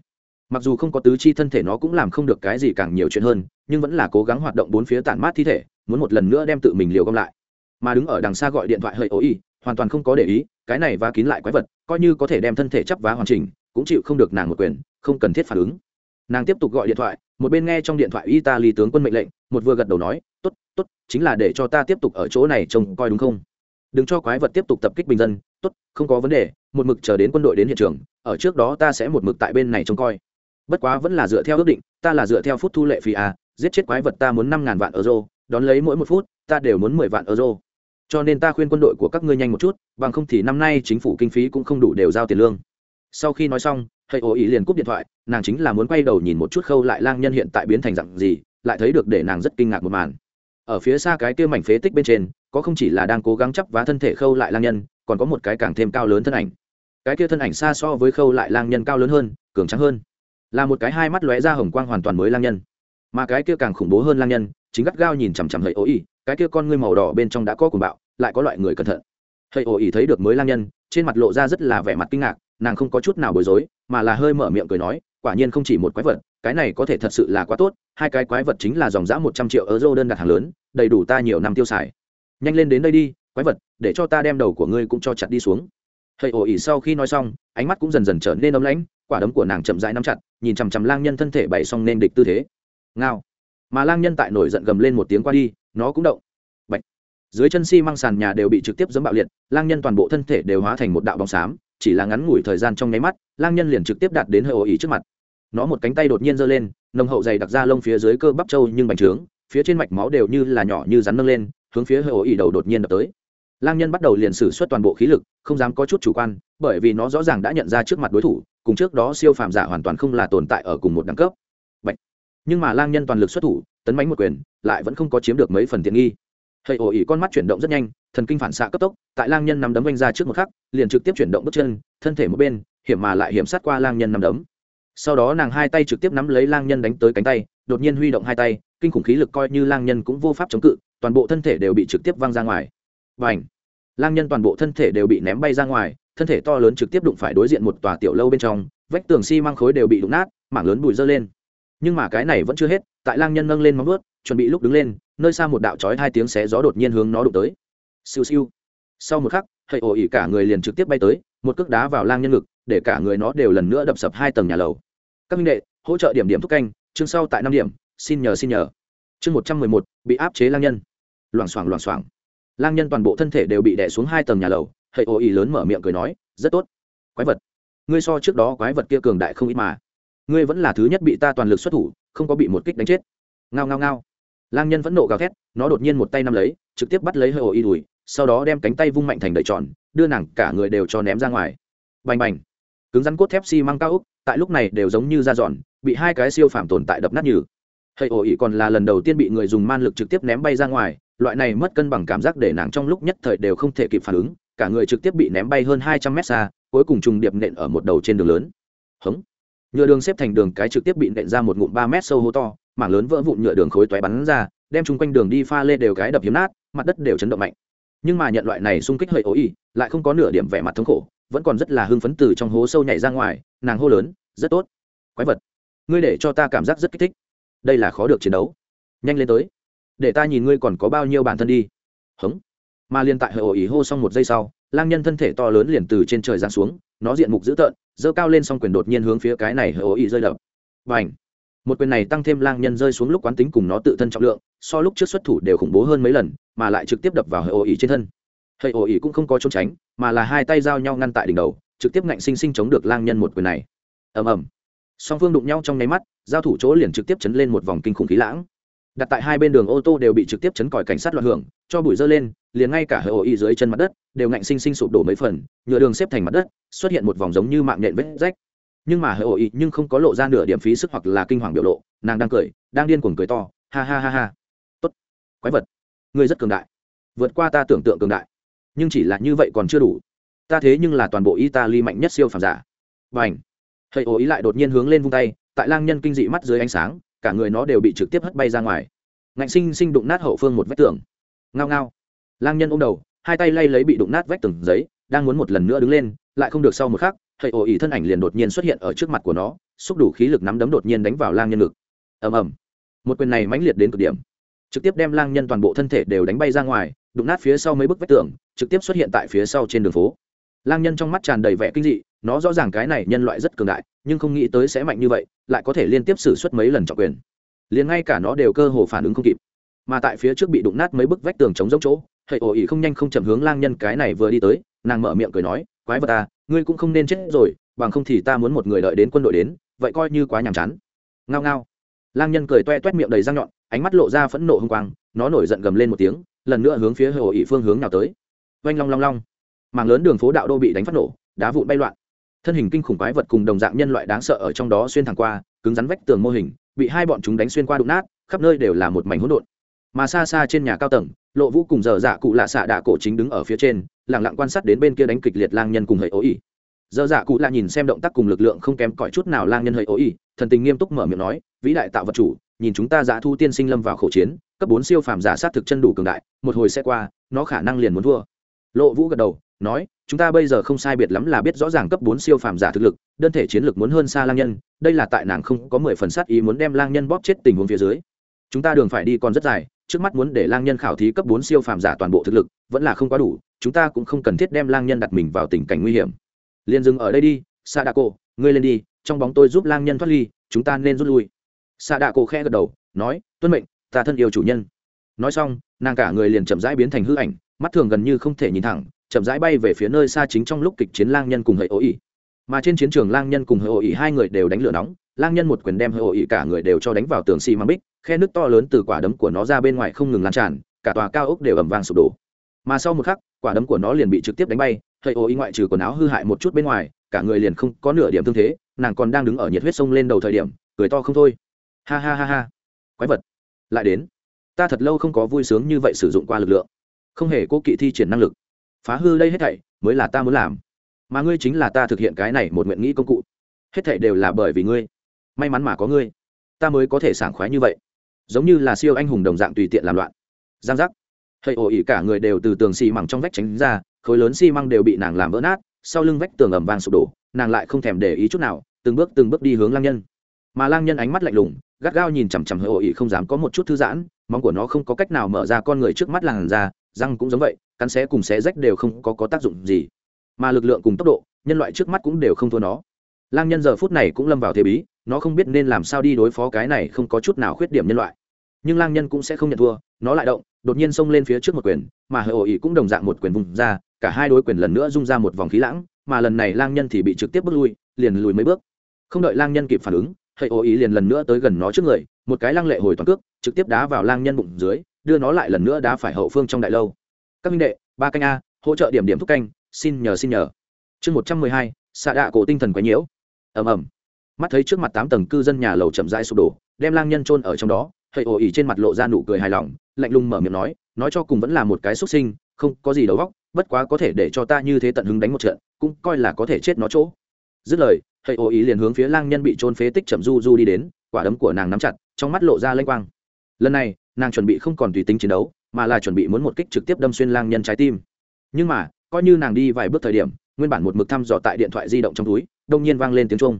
Mặc dù không có tứ chi thân thể nó cũng làm không được cái gì càng nhiều chuyện hơn, nhưng vẫn là cố gắng hoạt động bốn phía tản mát thi thể, muốn một lần nữa đem tự mình liều gom lại. Mà đứng ở đằng xa gọi điện thoại hơi ố y, hoàn toàn không có để ý, cái này và kín lại quái vật, coi như có thể đem thân thể chấp vá hoàn chỉnh, cũng chịu không được nàng một quyền, không cần thiết phản ứng. Nàng tiếp tục gọi điện thoại, một bên nghe trong điện thoại italy tướng quân mệnh lệnh, một vừa gật đầu nói t ố t t ố t chính là để cho ta tiếp tục ở chỗ này trông coi đúng không? Đừng cho quái vật tiếp tục tập kích bình dân Tốt, không có vấn đề một mực chờ đến quân đội đến hiện trường ở trước đó ta sẽ một mực tại bên này trông coi. Bất quá vẫn là dựa theo ước định ta là dựa theo phút thu lệ phí a giết chết quái vật ta muốn năm ngàn vạn euro đón lấy mỗi một phút ta đều muốn mười vạn euro. Cho nên ta khuyên quân đội của các ngươi nhanh một chút bằng không thì năm nay chính phủ kinh phí cũng không đủ đều giao tiền lương. Sau khi nói xong hệ ổ ý liền cúp điện thoại nàng chính là muốn quay đầu nhìn một chút khâu lại lang nhân hiện tại biến thành dặn gì lại thấy được để nàng rất kinh ngạc một màn. Ở phía xa cái kia mảnh phế tích bên trên có không chỉ là đang cố gắng chấp vá thân thể khâu lại lang nhân, còn có một cái càng thêm cao lớn thân ảnh. Cái kia thân ảnh xa so với khâu lại lang nhân cao lớn hơn, cường trắng hơn. Là một cái hai mắt lóe ra hồng quang hoàn toàn mới lang nhân. Mà cái kia càng khủng bố hơn lang nhân, chính gắt gao nhìn chằm chằm hệ ổ ỉ cái kia con ngươi màu đỏ bên trong đã có cuồng bạo, lại có loại người cẩn thận. Hệ ổ ỉ thấy được mới lang nhân, trên mặt lộ ra rất là vẻ mặt kinh ngạc, nàng không có chút nào bối rối, mà là hơi mở miệng cười nói, quả nhiên không chỉ một quái vật, cái này có thể thật sự là quá tốt, hai cái quái vật chính là dòng dã một trăm triệu euro đơn đặt hàng lớn, đầy đủ ta nhiều năm tiêu xài nhanh lên đến đây đi, quái vật, để cho ta đem đầu của ngươi cũng cho chặt đi xuống. Hệ ổ ỉ sau khi nói xong, ánh mắt cũng dần dần trở nên ấm lãnh, quả đấm của nàng chậm rãi nắm chặt, nhìn chằm chằm lang nhân thân thể bày xong nên địch tư thế. Ngao. Mà lang nhân tại nổi giận gầm lên một tiếng qua đi, nó cũng động. Bạch. dưới chân xi、si、măng sàn nhà đều bị trực tiếp dẫm bạo liệt, lang nhân toàn bộ thân thể đều hóa thành một đạo bóng xám, chỉ là ngắn ngủi thời gian trong nháy mắt, lang nhân liền trực tiếp đạt đến hệ ổ ỉ trước mặt. Nó một cánh tay đột nhiên giơ lên, nồng hậu dày đặc ra lông phía dưới cơ bắp trâu nhưng bành trướng, phía trên mạch máu đều như là nhỏ như rắn nâng lên hướng phía hơi ổ ỉ đầu đột nhiên đập tới. Lang nhân bắt đầu liền sử xuất toàn bộ khí lực, không dám có chút chủ quan, bởi vì nó rõ ràng đã nhận ra trước mặt đối thủ, cùng trước đó siêu phàm giả hoàn toàn không là tồn tại ở cùng một đẳng cấp. Bạch. nhưng mà lang nhân toàn lực xuất thủ, tấn bánh một quyền, lại vẫn không có chiếm được mấy phần tiện nghi. Hơi ổ ỉ con mắt chuyển động rất nhanh, thần kinh phản xạ cấp tốc, tại lang nhân nằm đấm oanh ra trước một khắc, liền trực tiếp chuyển động bước chân, thân thể một bên, hiểm mà lại hiểm sát qua lang nhân nằm đấm. Sau đó nàng hai tay trực tiếp nắm lấy lang nhân đánh tới cánh tay, đột nhiên huy động hai tay, kinh khủng khí lực coi như lang nhân cũng vô pháp chống cự toàn bộ thân thể đều bị trực tiếp văng ra ngoài. Và ảnh lang nhân toàn bộ thân thể đều bị ném bay ra ngoài, thân thể to lớn trực tiếp đụng phải đối diện một tòa tiểu lâu bên trong, vách tường xi、si、măng khối đều bị đụng nát, mảng lớn bụi dơ lên. Nhưng mà cái này vẫn chưa hết, tại lang nhân nâng lên móng ướt chuẩn bị lúc đứng lên, nơi xa một đạo trói hai tiếng xé gió đột nhiên hướng nó đụng tới. Siêu siêu! Sau một khắc hệ ổ ỉ cả người liền trực tiếp bay tới, một cước đá vào lang nhân ngực, để cả người nó đều lần nữa đập sập hai tầng nhà lầu. Các minh đệ, hỗ trợ điểm điểm thúc canh, chương sau tại năm điểm, xin nhờ xin nhờ. Chương một trăm mười một, bị áp chế lang nhân loảng xoảng loảng xoảng. Lang nhân toàn bộ thân thể đều bị đè xuống hai tầng nhà lầu hệ ô ý lớn mở miệng cười nói, rất tốt. Quái vật. Ngươi so trước đó quái vật kia cường đại không ít mà. Ngươi vẫn là thứ nhất bị ta toàn lực xuất thủ, không có bị một kích đánh chết. Ngao ngao ngao. Lang nhân vẫn nộ gào thét, nó đột nhiên một tay nắm lấy, trực tiếp bắt lấy hệ ổ y đùi, sau đó đem cánh tay vung mạnh thành đầy tròn, đưa nàng cả người đều cho ném ra ngoài. Bành bành. Cứng rắn cốt thép xi、si、măng cao úc tại lúc này đều giống như da giòn, bị hai cái siêu phạm tồn tại đập nát như hệ ổ ỉ còn là lần đầu tiên bị người dùng man lực trực tiếp ném bay ra ngoài, loại này mất cân bằng cảm giác để nàng trong lúc nhất thời đều không thể kịp phản ứng, cả người trực tiếp bị ném bay hơn hai trăm mét xa, cuối cùng trùng điệp nện ở một đầu trên đường lớn. Hống. Nhựa đường xếp thành đường cái trực tiếp bị nện ra một ngụm ba mét sâu hố to, mảng lớn vỡ vụn nhựa đường khối toé bắn ra, đem chung quanh đường đi pha lê đều cái đập hiếm nát, mặt đất đều chấn động mạnh. Nhưng mà nhận loại này xung kích hơi ố ỉ, lại không có nửa điểm vẻ mặt thống khổ, vẫn còn rất là hưng phấn từ trong hố sâu nhảy ra ngoài, nàng hô lớn, rất tốt. Quái vật. Ngươi để cho ta cảm giác rất kích thích đây là khó được chiến đấu. Nhanh lên tới. Để ta nhìn ngươi còn có bao nhiêu bản thân đi. Hống. Mà liên tại hệ ổ ý hô xong một giây sau, lang nhân thân thể to lớn liền từ trên trời giáng xuống, nó diện mục dữ tợn dơ cao lên xong quyền đột nhiên hướng phía cái này hệ ổ ý rơi đập. Và ảnh một quyền này tăng thêm lang nhân rơi xuống lúc quán tính cùng nó tự thân trọng lượng, so lúc trước xuất thủ đều khủng bố hơn mấy lần, mà lại trực tiếp đập vào hệ ổ ý trên thân. Hệ ổ ý cũng không có trốn tránh, mà là hai tay giao nhau ngăn tại đỉnh đầu, trực tiếp ngạnh sinh sinh chống được lang nhân một quyền này. Ầm ầm song phương đụng nhau trong nháy mắt, giao thủ chỗ liền trực tiếp chấn lên một vòng kinh khủng khí lãng. Đặt tại hai bên đường ô tô đều bị trực tiếp chấn còi cảnh sát loạn hưởng, cho bụi dơ lên, liền ngay cả hệ ổ y dưới chân mặt đất đều ngạnh sinh sinh sụp đổ mấy phần, nhựa đường xếp thành mặt đất, xuất hiện một vòng giống như mạng nhện vết rách. Nhưng mà hệ ổ y nhưng không có lộ ra nửa điểm phí sức hoặc là kinh hoàng biểu lộ, nàng đang cười, đang điên cuồng cười to, ha ha ha ha. Tốt. Quái vật. Ngươi rất cường đại. Vượt qua ta tưởng tượng cường đại. Nhưng chỉ là như vậy còn chưa đủ. Ta thế nhưng là toàn bộ italy mạnh nhất siêu phàm giả. Và ảnh hệ ô ý lại đột nhiên hướng lên vung tay, tại lang nhân kinh dị mắt dưới ánh sáng, cả người nó đều bị trực tiếp hất bay ra ngoài. Ngạnh sinh sinh đụng nát hậu phương một vách tường. Ngao ngao. Lang nhân ôm đầu, hai tay lay lấy bị đụng nát vách tường giấy, đang muốn một lần nữa đứng lên, lại không được sau một khắc hệ ô ý thân ảnh liền đột nhiên xuất hiện ở trước mặt của nó, xúc đủ khí lực nắm đấm đột nhiên đánh vào lang nhân ngực. Ầm ầm. Một quyền này mãnh liệt đến cực điểm. Trực tiếp đem lang nhân toàn bộ thân thể đều đánh bay ra ngoài, đụng nát phía sau mấy bức vách tường, trực tiếp xuất hiện tại phía sau trên đường phố. Lang nhân trong mắt tràn đầy vẻ kinh dị nó rõ ràng cái này nhân loại rất cường đại nhưng không nghĩ tới sẽ mạnh như vậy lại có thể liên tiếp xử suất mấy lần trọng quyền. Liền ngay cả nó đều cơ hồ phản ứng không kịp. Mà tại phía trước bị đụng nát mấy bức vách tường chống giống chỗ hệ ổ ỉ không nhanh không chậm hướng lang nhân cái này vừa đi tới nàng mở miệng cười nói quái vật ta à, ngươi cũng không nên chết rồi bằng không thì ta muốn một người đợi đến quân đội đến vậy coi như quá nhàm chán. Ngao ngao. Lang nhân cười toe toét miệng đầy răng nhọn ánh mắt lộ ra phẫn nộ hung quang nó nổi giận gầm lên một tiếng lần nữa hướng phía hệ ổ ỉ phương hướng nào tới. Oanh long long long. Mảng lớn đường phố đạo đô bị đánh phát nổ đá vụn bay loạn thân hình kinh khủng quái vật cùng đồng dạng nhân loại đáng sợ ở trong đó xuyên thẳng qua, cứng rắn vách tường mô hình, bị hai bọn chúng đánh xuyên qua đụng nát, khắp nơi đều là một mảnh hỗn độn. Mà xa xa trên nhà cao tầng, lộ vũ cùng giờ dạ cụ lạ xạ đạ cổ chính đứng ở phía trên lẳng lặng quan sát đến bên kia đánh kịch liệt lang nhân cùng hệ ố ỉ. Giờ dạ cụ lạ nhìn xem động tác cùng lực lượng không kém cỏi chút nào lang nhân hệ ố ỉ, thần tình nghiêm túc mở miệng nói, vĩ đại tạo vật chủ, nhìn chúng ta giả thu tiên sinh lâm vào khẩu chiến, cấp bốn siêu phàm giả sát thực chân đủ cường đại, một hồi sẽ qua, nó khả năng liền muốn thua. Lộ vũ gật đầu nói, chúng ta bây giờ không sai biệt lắm là biết rõ ràng cấp bốn siêu phàm giả thực lực, đơn thể chiến lược muốn hơn xa lang nhân, đây là tại nàng không có mười phần sát ý muốn đem lang nhân bóp chết tình huống phía dưới. Chúng ta đường phải đi còn rất dài, trước mắt muốn để lang nhân khảo thí cấp bốn siêu phàm giả toàn bộ thực lực, vẫn là không quá đủ, chúng ta cũng không cần thiết đem lang nhân đặt mình vào tình cảnh nguy hiểm. Liền dừng ở đây đi sa đa cô ngươi lên đi, trong bóng tôi giúp lang nhân thoát ly, chúng ta nên rút lui. Sa đa cô khẽ gật đầu, nói, tuân mệnh, ta thân yêu chủ nhân. Nói xong, nàng cả người liền chậm rãi biến thành hư ảnh, mắt thường gần như không thể nhìn thẳng chậm rãi bay về phía nơi xa chính trong lúc kịch chiến lang nhân cùng hệ ố ỉ mà trên chiến trường lang nhân cùng hệ ố ỉ hai người đều đánh lửa nóng. Lang nhân một quyền đem hệ ố ỉ cả người đều cho đánh vào tường xi măng bích, khe nước to lớn từ quả đấm của nó ra bên ngoài không ngừng lan tràn, cả tòa cao ốc đều ẩm vàng sụp đổ. Mà sau một khắc, quả đấm của nó liền bị trực tiếp đánh bay, hệ ố ỉ ngoại trừ quần áo hư hại một chút bên ngoài, cả người liền không có nửa điểm thương thế, nàng còn đang đứng ở nhiệt huyết sông lên đầu thời điểm, cười to không thôi. Ha ha ha ha. Quái vật. Lại đến. Ta thật lâu không có vui sướng như vậy sử dụng qua lực lượng. Không hề cố kỵ thi triển năng lực phá hư đây hết thảy mới là ta muốn làm. Mà ngươi chính là ta thực hiện cái này một nguyện nghĩ công cụ. Hết thảy đều là bởi vì ngươi. May mắn mà có ngươi. Ta mới có thể sảng khoái như vậy. Giống như là siêu anh hùng đồng dạng tùy tiện làm loạn. Giang giác. Hệ ổ ỉ cả người đều từ tường xi măng trong vách tránh ra, khối lớn xi măng đều bị nàng làm vỡ nát, sau lưng vách tường ầm vang sụp đổ, nàng lại không thèm để ý chút nào, từng bước từng bước đi hướng lang nhân. Mà lang nhân ánh mắt lạnh lùng, gắt gao nhìn chằm chằm hệ ổ ỉ không dám có một chút thư giãn, móng của nó không có cách nào mở ra con người trước mắt làn ra răng cũng giống vậy cắn xé cùng xé rách đều không có, có tác dụng gì. Mà lực lượng cùng tốc độ nhân loại trước mắt cũng đều không thua nó. Lang nhân giờ phút này cũng lâm vào thế bí nó không biết nên làm sao đi đối phó cái này không có chút nào khuyết điểm nhân loại. Nhưng lang nhân cũng sẽ không nhận thua nó lại động đột nhiên xông lên phía trước một quyền mà hệ ổ ỉ cũng đồng dạng một quyền vùng ra cả hai đối quyền lần nữa rung ra một vòng khí lãng mà lần này lang nhân thì bị trực tiếp bước lui liền lùi mấy bước. Không đợi lang nhân kịp phản ứng hệ ổ ỉ liền lần nữa tới gần nó trước người một cái lăng lệ hồi toàn cước trực tiếp đá vào lang nhân bụng dưới đưa nó lại lần nữa đá phải hậu phương trong đại lâu. Các minh đệ, ba canh a, hỗ trợ điểm điểm thúc canh, xin nhờ xin nhờ. Chương một trăm mười hai, xạ đạ cổ tinh thần quấy nhiễu. Ầm ầm. Mắt thấy trước mặt tám tầng cư dân nhà lầu chậm rãi sụp đổ, đem lang nhân trôn ở trong đó hệ ổ ỉ trên mặt lộ ra nụ cười hài lòng, lạnh lùng mở miệng nói nói cho cùng vẫn là một cái xuất sinh, không có gì đầu góc bất quá có thể để cho ta như thế tận hứng đánh một trận, cũng coi là có thể chết nó chỗ. Dứt lời hệ ổ ý liền hướng phía lang nhân bị trôn phế tích chậm du du đi đến, quả đấm của nàng nắm chặt, trong mắt lộ ra lênh quang. Lần này nàng chuẩn bị không còn tùy tính chiến đấu, mà là chuẩn bị muốn một kích trực tiếp đâm xuyên lang nhân trái tim. Nhưng mà, coi như nàng đi vài bước thời điểm, nguyên bản một mực thăm dò tại điện thoại di động trong túi đông nhiên vang lên tiếng trung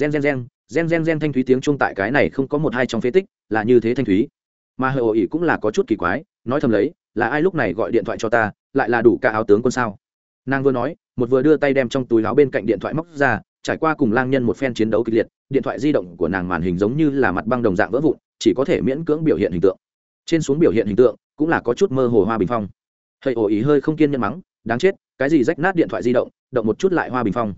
gen gen gen gen gen gen thanh thúy tiếng trung tại cái này không có một hai trong phế tích, là như thế thanh thúy. Mà hờ ổ ỉ cũng là có chút kỳ quái, nói thầm lấy, là ai lúc này gọi điện thoại cho ta, lại là đủ cả áo tướng quân sao? Nàng vừa nói, một vừa đưa tay đem trong túi áo bên cạnh điện thoại móc ra, trải qua cùng lang nhân một phen chiến đấu kịch liệt, điện thoại di động của nàng màn hình giống như là mặt băng đồng dạng vỡ vụn chỉ có thể miễn cưỡng biểu hiện hình tượng. Trên xuống biểu hiện hình tượng cũng là có chút mơ hồ hoa bình phong. Hệ ổ ý hơi không kiên nhẫn mắng, đáng chết, cái gì rách nát điện thoại di động động một chút lại hoa bình phong.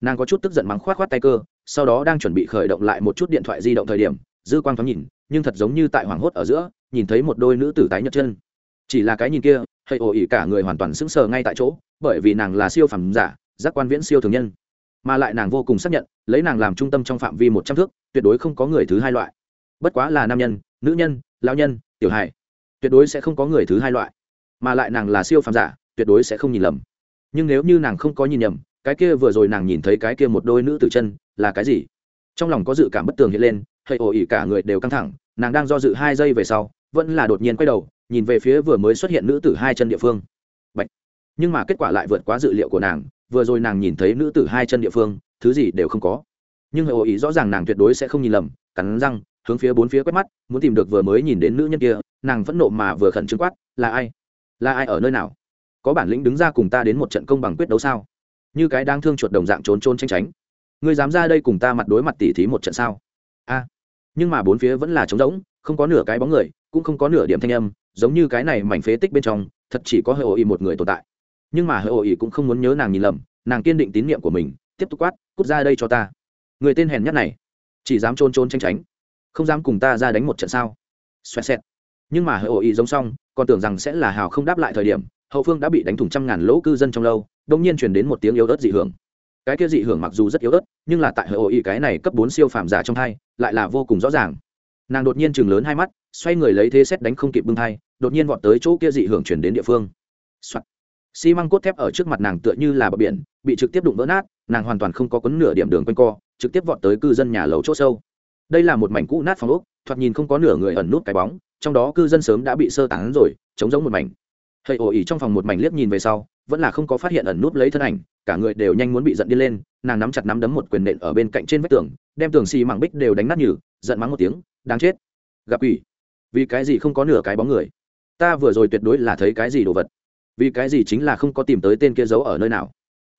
Nàng có chút tức giận mắng khoát khoát tay cơ, sau đó đang chuẩn bị khởi động lại một chút điện thoại di động thời điểm, dư quang thoáng nhìn, nhưng thật giống như tại hoảng hốt ở giữa, nhìn thấy một đôi nữ tử tái nhật chân. Chỉ là cái nhìn kia hệ ổ ý cả người hoàn toàn sững sờ ngay tại chỗ, bởi vì nàng là siêu phẩm giả, giác quan viễn siêu thường nhân. Mà lại nàng vô cùng xác nhận, lấy nàng làm trung tâm trong phạm vi một trăm thước, tuyệt đối không có người thứ hai loại bất quá là nam nhân, nữ nhân lao nhân, tiểu hài, tuyệt đối sẽ không có người thứ hai loại. Mà lại nàng là siêu phàm giả, tuyệt đối sẽ không nhìn lầm. Nhưng nếu như nàng không có nhìn nhầm, cái kia vừa rồi nàng nhìn thấy cái kia một đôi nữ tử chân là cái gì? Trong lòng có dự cảm bất tường hiện lên hệ ổ ỉ cả người đều căng thẳng, nàng đang do dự hai giây về sau, vẫn là đột nhiên quay đầu, nhìn về phía vừa mới xuất hiện nữ tử hai chân địa phương. Bạch. nhưng mà kết quả lại vượt quá dự liệu của nàng, vừa rồi nàng nhìn thấy nữ tử hai chân địa phương, thứ gì đều không có. Nhưng hệ ổ ỉ rõ ràng nàng tuyệt đối sẽ không nhìn lầm, cắn răng hướng phía bốn phía quét mắt, muốn tìm được vừa mới nhìn đến nữ nhân kia, nàng phẫn nộ mà vừa khẩn trương quát, là ai? Là ai ở nơi nào? Có bản lĩnh đứng ra cùng ta đến một trận công bằng quyết đấu sao? Như cái đang thương chuột đồng dạng trốn trốn tranh tránh. Ngươi dám ra đây cùng ta mặt đối mặt tỉ thí một trận sao? A. Nhưng mà bốn phía vẫn là trống rỗng, không có nửa cái bóng người, cũng không có nửa điểm thanh âm, giống như cái này mảnh phế tích bên trong, thật chỉ có hơi ổ ý một người tồn tại. Nhưng mà hơi ổ ý cũng không muốn nhớ nàng nhìn lầm, nàng kiên định tín nhiệm của mình, tiếp tục quát, cút ra đây cho ta. Người tên hèn nhất này, chỉ dám trôn trôn tranh tránh không dám cùng ta ra đánh một trận sao? Xoẹt xẹt. Nhưng mà hỡi ổ ý giống xong, còn tưởng rằng sẽ là hào không đáp lại thời điểm, hậu phương đã bị đánh thủng trăm ngàn lỗ cư dân trong lâu đông nhiên chuyển đến một tiếng yếu ớt dị hưởng. Cái kia dị hưởng mặc dù rất yếu ớt, nhưng là tại hỡi ổ ý cái này cấp bốn siêu phàm giả trong thai lại là vô cùng rõ ràng. Nàng đột nhiên chừng lớn hai mắt, xoay người lấy thế xét đánh không kịp bưng thai đột nhiên vọt tới chỗ kia dị hưởng chuyển đến địa phương、Soạn. xi măng cốt thép ở trước mặt nàng tựa như là bờ biển, bị trực tiếp đụng vỡ nát, nàng hoàn toàn không có quấn nửa điểm đường quanh co, trực tiếp vọt tới cư dân nhà lầu chỗ sâu đây là một mảnh cũ nát phòng ốc, thoạt nhìn không có nửa người ẩn nút cái bóng, trong đó cư dân sớm đã bị sơ tán rồi chống giống một mảnh. Thầy ổ ỉ trong phòng một mảnh liếc nhìn về sau, vẫn là không có phát hiện ẩn nút lấy thân ảnh, cả người đều nhanh muốn bị giận đi lên, nàng nắm chặt nắm đấm một quyền nện ở bên cạnh trên vách tường, đem tường xì mảng bích đều đánh nát nhừ, giận mắng một tiếng, đáng chết, gặp ủy vì cái gì không có nửa cái bóng người? Ta vừa rồi tuyệt đối là thấy cái gì đồ vật. Vì cái gì chính là không có tìm tới tên kia giấu ở nơi nào.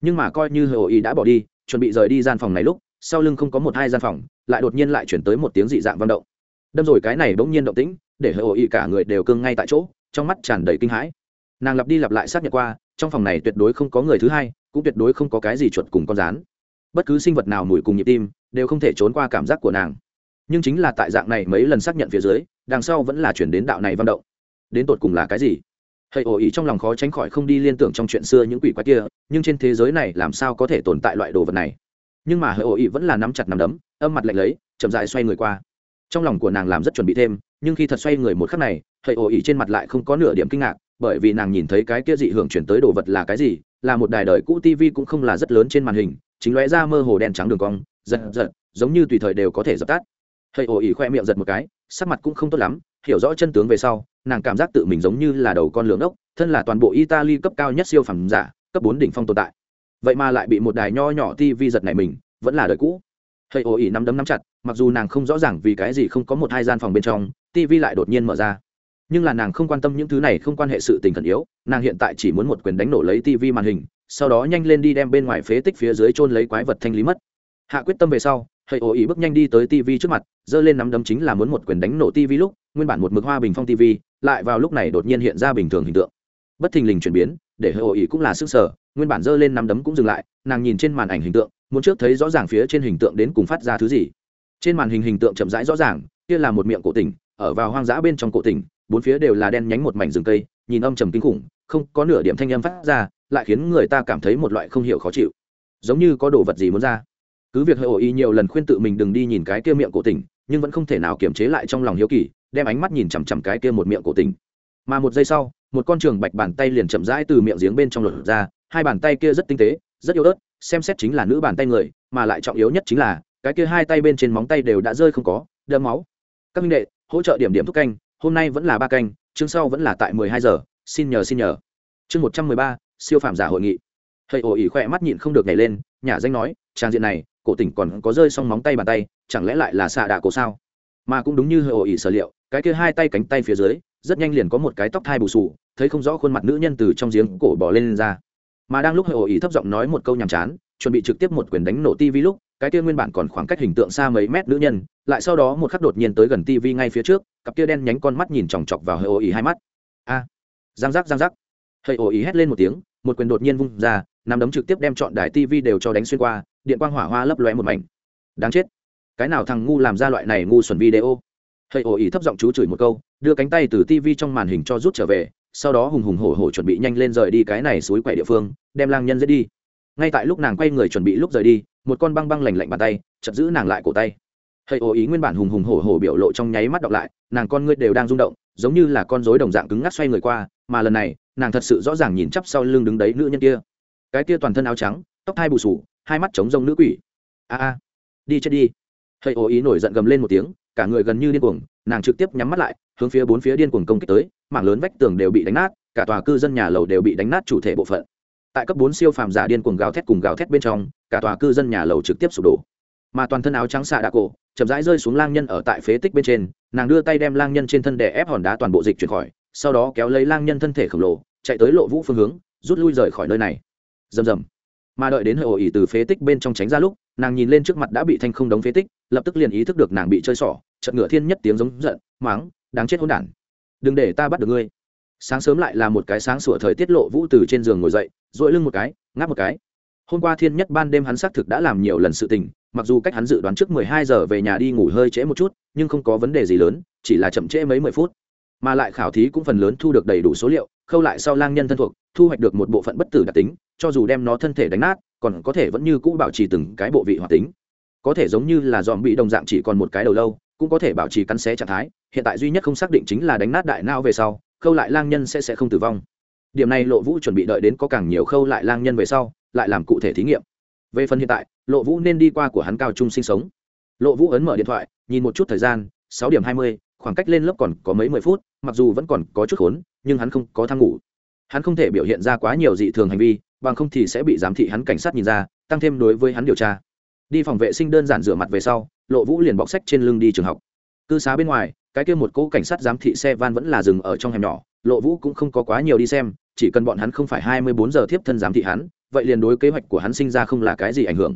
Nhưng mà coi như hồ ý đã bỏ đi, chuẩn bị rời đi gian phòng này lúc sau lưng không có một hai gian phòng, lại đột nhiên lại chuyển tới một tiếng dị dạng vang động. Đâm rồi cái này bỗng nhiên động tĩnh, để hồ ý cả người đều cương ngay tại chỗ, trong mắt tràn đầy kinh hãi. Nàng lặp đi lặp lại xác nhận qua, trong phòng này tuyệt đối không có người thứ hai, cũng tuyệt đối không có cái gì chuột cùng con rán. Bất cứ sinh vật nào mùi cùng nhịp tim, đều không thể trốn qua cảm giác của nàng. Nhưng chính là tại dạng này mấy lần xác nhận phía dưới, đằng sau vẫn là chuyển đến đạo này văn động. Đến tột cùng là cái gì? Hệ ổ ý trong lòng khó tránh khỏi không đi liên tưởng trong chuyện xưa những quỷ quái kia, nhưng trên thế giới này làm sao có thể tồn tại loại đồ vật này? Nhưng mà hãy ổ ý vẫn là nắm chặt nắm đấm, âm mặt lạnh lấy, chậm dại xoay người qua. Trong lòng của nàng làm rất chuẩn bị thêm, nhưng khi thật xoay người một khắc này hãy ổ ý trên mặt lại không có nửa điểm kinh ngạc, bởi vì nàng nhìn thấy cái kia dị hưởng chuyển tới đồ vật là cái gì, là một đài đời cũ tv cũng không là rất lớn trên màn hình, chính lóe ra mơ hồ đen trắng đường cong, giật giật, giống như tùy thời đều có thể dập tắt. Hãy ổ ý khoe miệng giật một cái, sắc mặt cũng không tốt lắm, hiểu rõ chân tướng về sau, nàng cảm giác tự mình giống như là đầu con lưỡng ốc, thân là toàn bộ italy cấp cao nhất siêu phẩm giả, cấp bốn đỉnh phong tồn tại vậy mà lại bị một đài nho nhỏ tv giật này mình, vẫn là đời cũ. Hãy ổ ỉ nắm đấm nắm chặt, mặc dù nàng không rõ ràng vì cái gì không có một hai gian phòng bên trong tv lại đột nhiên mở ra. Nhưng là nàng không quan tâm những thứ này không quan hệ sự tình khẩn yếu, nàng hiện tại chỉ muốn một quyền đánh nổ lấy tv màn hình, sau đó nhanh lên đi đem bên ngoài phế tích phía dưới chôn lấy quái vật thanh lý mất. Hạ quyết tâm về sau hãy ổ ý bước nhanh đi tới tv trước mặt, giơ lên nắm đấm chính là muốn một quyền đánh nổ tv lúc, nguyên bản một mực hoa bình phong tv lại vào lúc này đột nhiên hiện ra bình thường hình tượng. Bất thình lình chuyển biến, để hãy ổ ý cũng là sức sở nguyên bản giơ lên nắm đấm cũng dừng lại nàng nhìn trên màn ảnh hình tượng muốn trước thấy rõ ràng phía trên hình tượng đến cùng phát ra thứ gì. Trên màn hình hình tượng chậm rãi rõ ràng kia là một miệng cổ tỉnh ở vào hoang dã bên trong cổ tỉnh bốn phía đều là đen nhánh một mảnh rừng cây nhìn âm trầm kinh khủng không có nửa điểm thanh âm phát ra lại khiến người ta cảm thấy một loại không hiểu khó chịu. Giống như có đồ vật gì muốn ra. Cứ việc hơi ý nhiều lần khuyên tự mình đừng đi nhìn cái kia miệng cổ tỉnh, nhưng vẫn không thể nào kiềm chế lại trong lòng hiếu kỳ đem ánh mắt nhìn chằm chằm cái kia một miệng cổ tỉnh, mà một giây sau một con trường bạch bàn tay liền chậm rãi từ miệng giếng bên trong lột ra hai bàn tay kia rất tinh tế rất yếu ớt xem xét chính là nữ bàn tay người mà lại trọng yếu nhất chính là cái kia hai tay bên trên móng tay đều đã rơi không có đơm máu. Các minh đệ hỗ trợ điểm điểm thúc canh hôm nay vẫn là ba canh chương sau vẫn là tại mười hai giờ xin nhờ xin nhờ. Chương một trăm mười ba siêu phạm giả hội nghị. Thầy ổ ỉ khỏe mắt nhịn không được nhảy lên nhà danh nói trang diện này cổ tỉnh còn có rơi xong móng tay bàn tay chẳng lẽ lại là xạ đạ cổ sao? Mà cũng đúng như hơi ổ ỉ sở liệu cái kia hai tay cánh tay phía dưới rất nhanh liền có một cái tóc thai bù sù thấy không rõ khuôn mặt nữ nhân từ trong giếng cổ bỏ lên, lên ra mà đang lúc hơi ổ ý thấp giọng nói một câu nhàm chán, chuẩn bị trực tiếp một quyền đánh nổ tivi lúc, cái kia nguyên bản còn khoảng cách hình tượng xa mấy mét nữ nhân, lại sau đó một khắc đột nhiên tới gần tivi ngay phía trước, cặp kia đen nhánh con mắt nhìn chòng chọc vào hơi ổ ý hai mắt. A! Giang giác giang giác. Hơi ổ ý hét lên một tiếng, một quyền đột nhiên vung ra, nắm đấm trực tiếp đem chọn đài tivi đều cho đánh xuyên qua, điện quang hỏa hoa lấp lóe một mảnh. Đáng chết. Cái nào thằng ngu làm ra loại này ngu xuẩn video? Hãy ổ ý thấp giọng chú chửi một câu, đưa cánh tay từ tivi trong màn hình cho rút trở về sau đó hùng hùng hổ hổ chuẩn bị nhanh lên rời đi cái này suối quậy địa phương, đem lang nhân dễ đi. Ngay tại lúc nàng quay người chuẩn bị lúc rời đi, một con băng băng lành lạnh bàn tay chật giữ nàng lại cổ tay. Hãy ố ý nguyên bản hùng hùng hổ hổ biểu lộ trong nháy mắt đọc lại, nàng con ngươi đều đang rung động, giống như là con rối đồng dạng cứng ngắc xoay người qua, mà lần này, nàng thật sự rõ ràng nhìn chắp sau lưng đứng đấy nữ nhân kia. Cái kia toàn thân áo trắng, tóc hai bù sù, hai mắt trống rông nữ quỷ. A a, đi chết đi. Hãy ố ý nổi giận gầm lên một tiếng, cả người gần như điên cuồng, nàng trực tiếp nhắm mắt lại, hướng phía bốn phía điên cuồng công kích tới mảng lớn vách tường đều bị đánh nát, cả tòa cư dân nhà lầu đều bị đánh nát chủ thể bộ phận. Tại cấp bốn siêu phàm giả điên cuồng gào thét cùng gào thét bên trong, cả tòa cư dân nhà lầu trực tiếp sụp đổ. Mà toàn thân áo trắng xạ đạ cổ, chậm rãi rơi xuống lang nhân ở tại phế tích bên trên, nàng đưa tay đem lang nhân trên thân đè ép hòn đá toàn bộ dịch chuyển khỏi, sau đó kéo lấy lang nhân thân thể khổng lồ, chạy tới lộ vũ phương hướng, rút lui rời khỏi nơi này. Rầm rầm. Mà đợi đến hơi ổ ỉ từ phế tích bên trong tránh ra lúc, nàng nhìn lên trước mặt đã bị thanh không đóng phế tích, lập tức liền ý thức được nàng bị chơi xỏ chật ngựa thiên nhất tiếng giống giận máng đáng chết hỗn đản đừng để ta bắt được ngươi. Sáng sớm lại là một cái sáng sủa thời tiết lộ vũ từ trên giường ngồi dậy dội lưng một cái, ngáp một cái. Hôm qua thiên nhất ban đêm hắn xác thực đã làm nhiều lần sự tình, mặc dù cách hắn dự đoán trước 12 giờ về nhà đi ngủ hơi trễ một chút, nhưng không có vấn đề gì lớn, chỉ là chậm trễ mấy mười phút. Mà lại khảo thí cũng phần lớn thu được đầy đủ số liệu, khâu lại sau lang nhân thân thuộc, thu hoạch được một bộ phận bất tử đặc tính, cho dù đem nó thân thể đánh nát, còn có thể vẫn như cũ bảo trì từng cái bộ vị hoạt tính. Có thể giống như là dòm bị đồng dạng chỉ còn một cái đầu lâu cũng có thể bảo trì cắn xé trạng thái, hiện tại duy nhất không xác định chính là đánh nát đại não về sau, khâu lại lang nhân sẽ sẽ không tử vong. Điểm này lộ vũ chuẩn bị đợi đến có càng nhiều khâu lại lang nhân về sau, lại làm cụ thể thí nghiệm. Về phần hiện tại, lộ vũ nên đi qua của hắn cao trung sinh sống. Lộ vũ ấn mở điện thoại, nhìn một chút thời gian, sáu điểm hai mươi, khoảng cách lên lớp còn có mấy mười phút, mặc dù vẫn còn có chút khốn, nhưng hắn không có tham ngủ. Hắn không thể biểu hiện ra quá nhiều dị thường hành vi, bằng không thì sẽ bị giám thị hắn cảnh sát nhìn ra, tăng thêm đối với hắn điều tra. Đi phòng vệ sinh đơn giản rửa mặt về sau lộ vũ liền bọc sách trên lưng đi trường học. Cư xá bên ngoài, cái kia một cỗ cảnh sát giám thị xe van vẫn là dừng ở trong hẻm nhỏ, lộ vũ cũng không có quá nhiều đi xem, chỉ cần bọn hắn không phải hai mươi bốn giờ tiếp thân giám thị hắn, vậy liền đối kế hoạch của hắn sinh ra không là cái gì ảnh hưởng.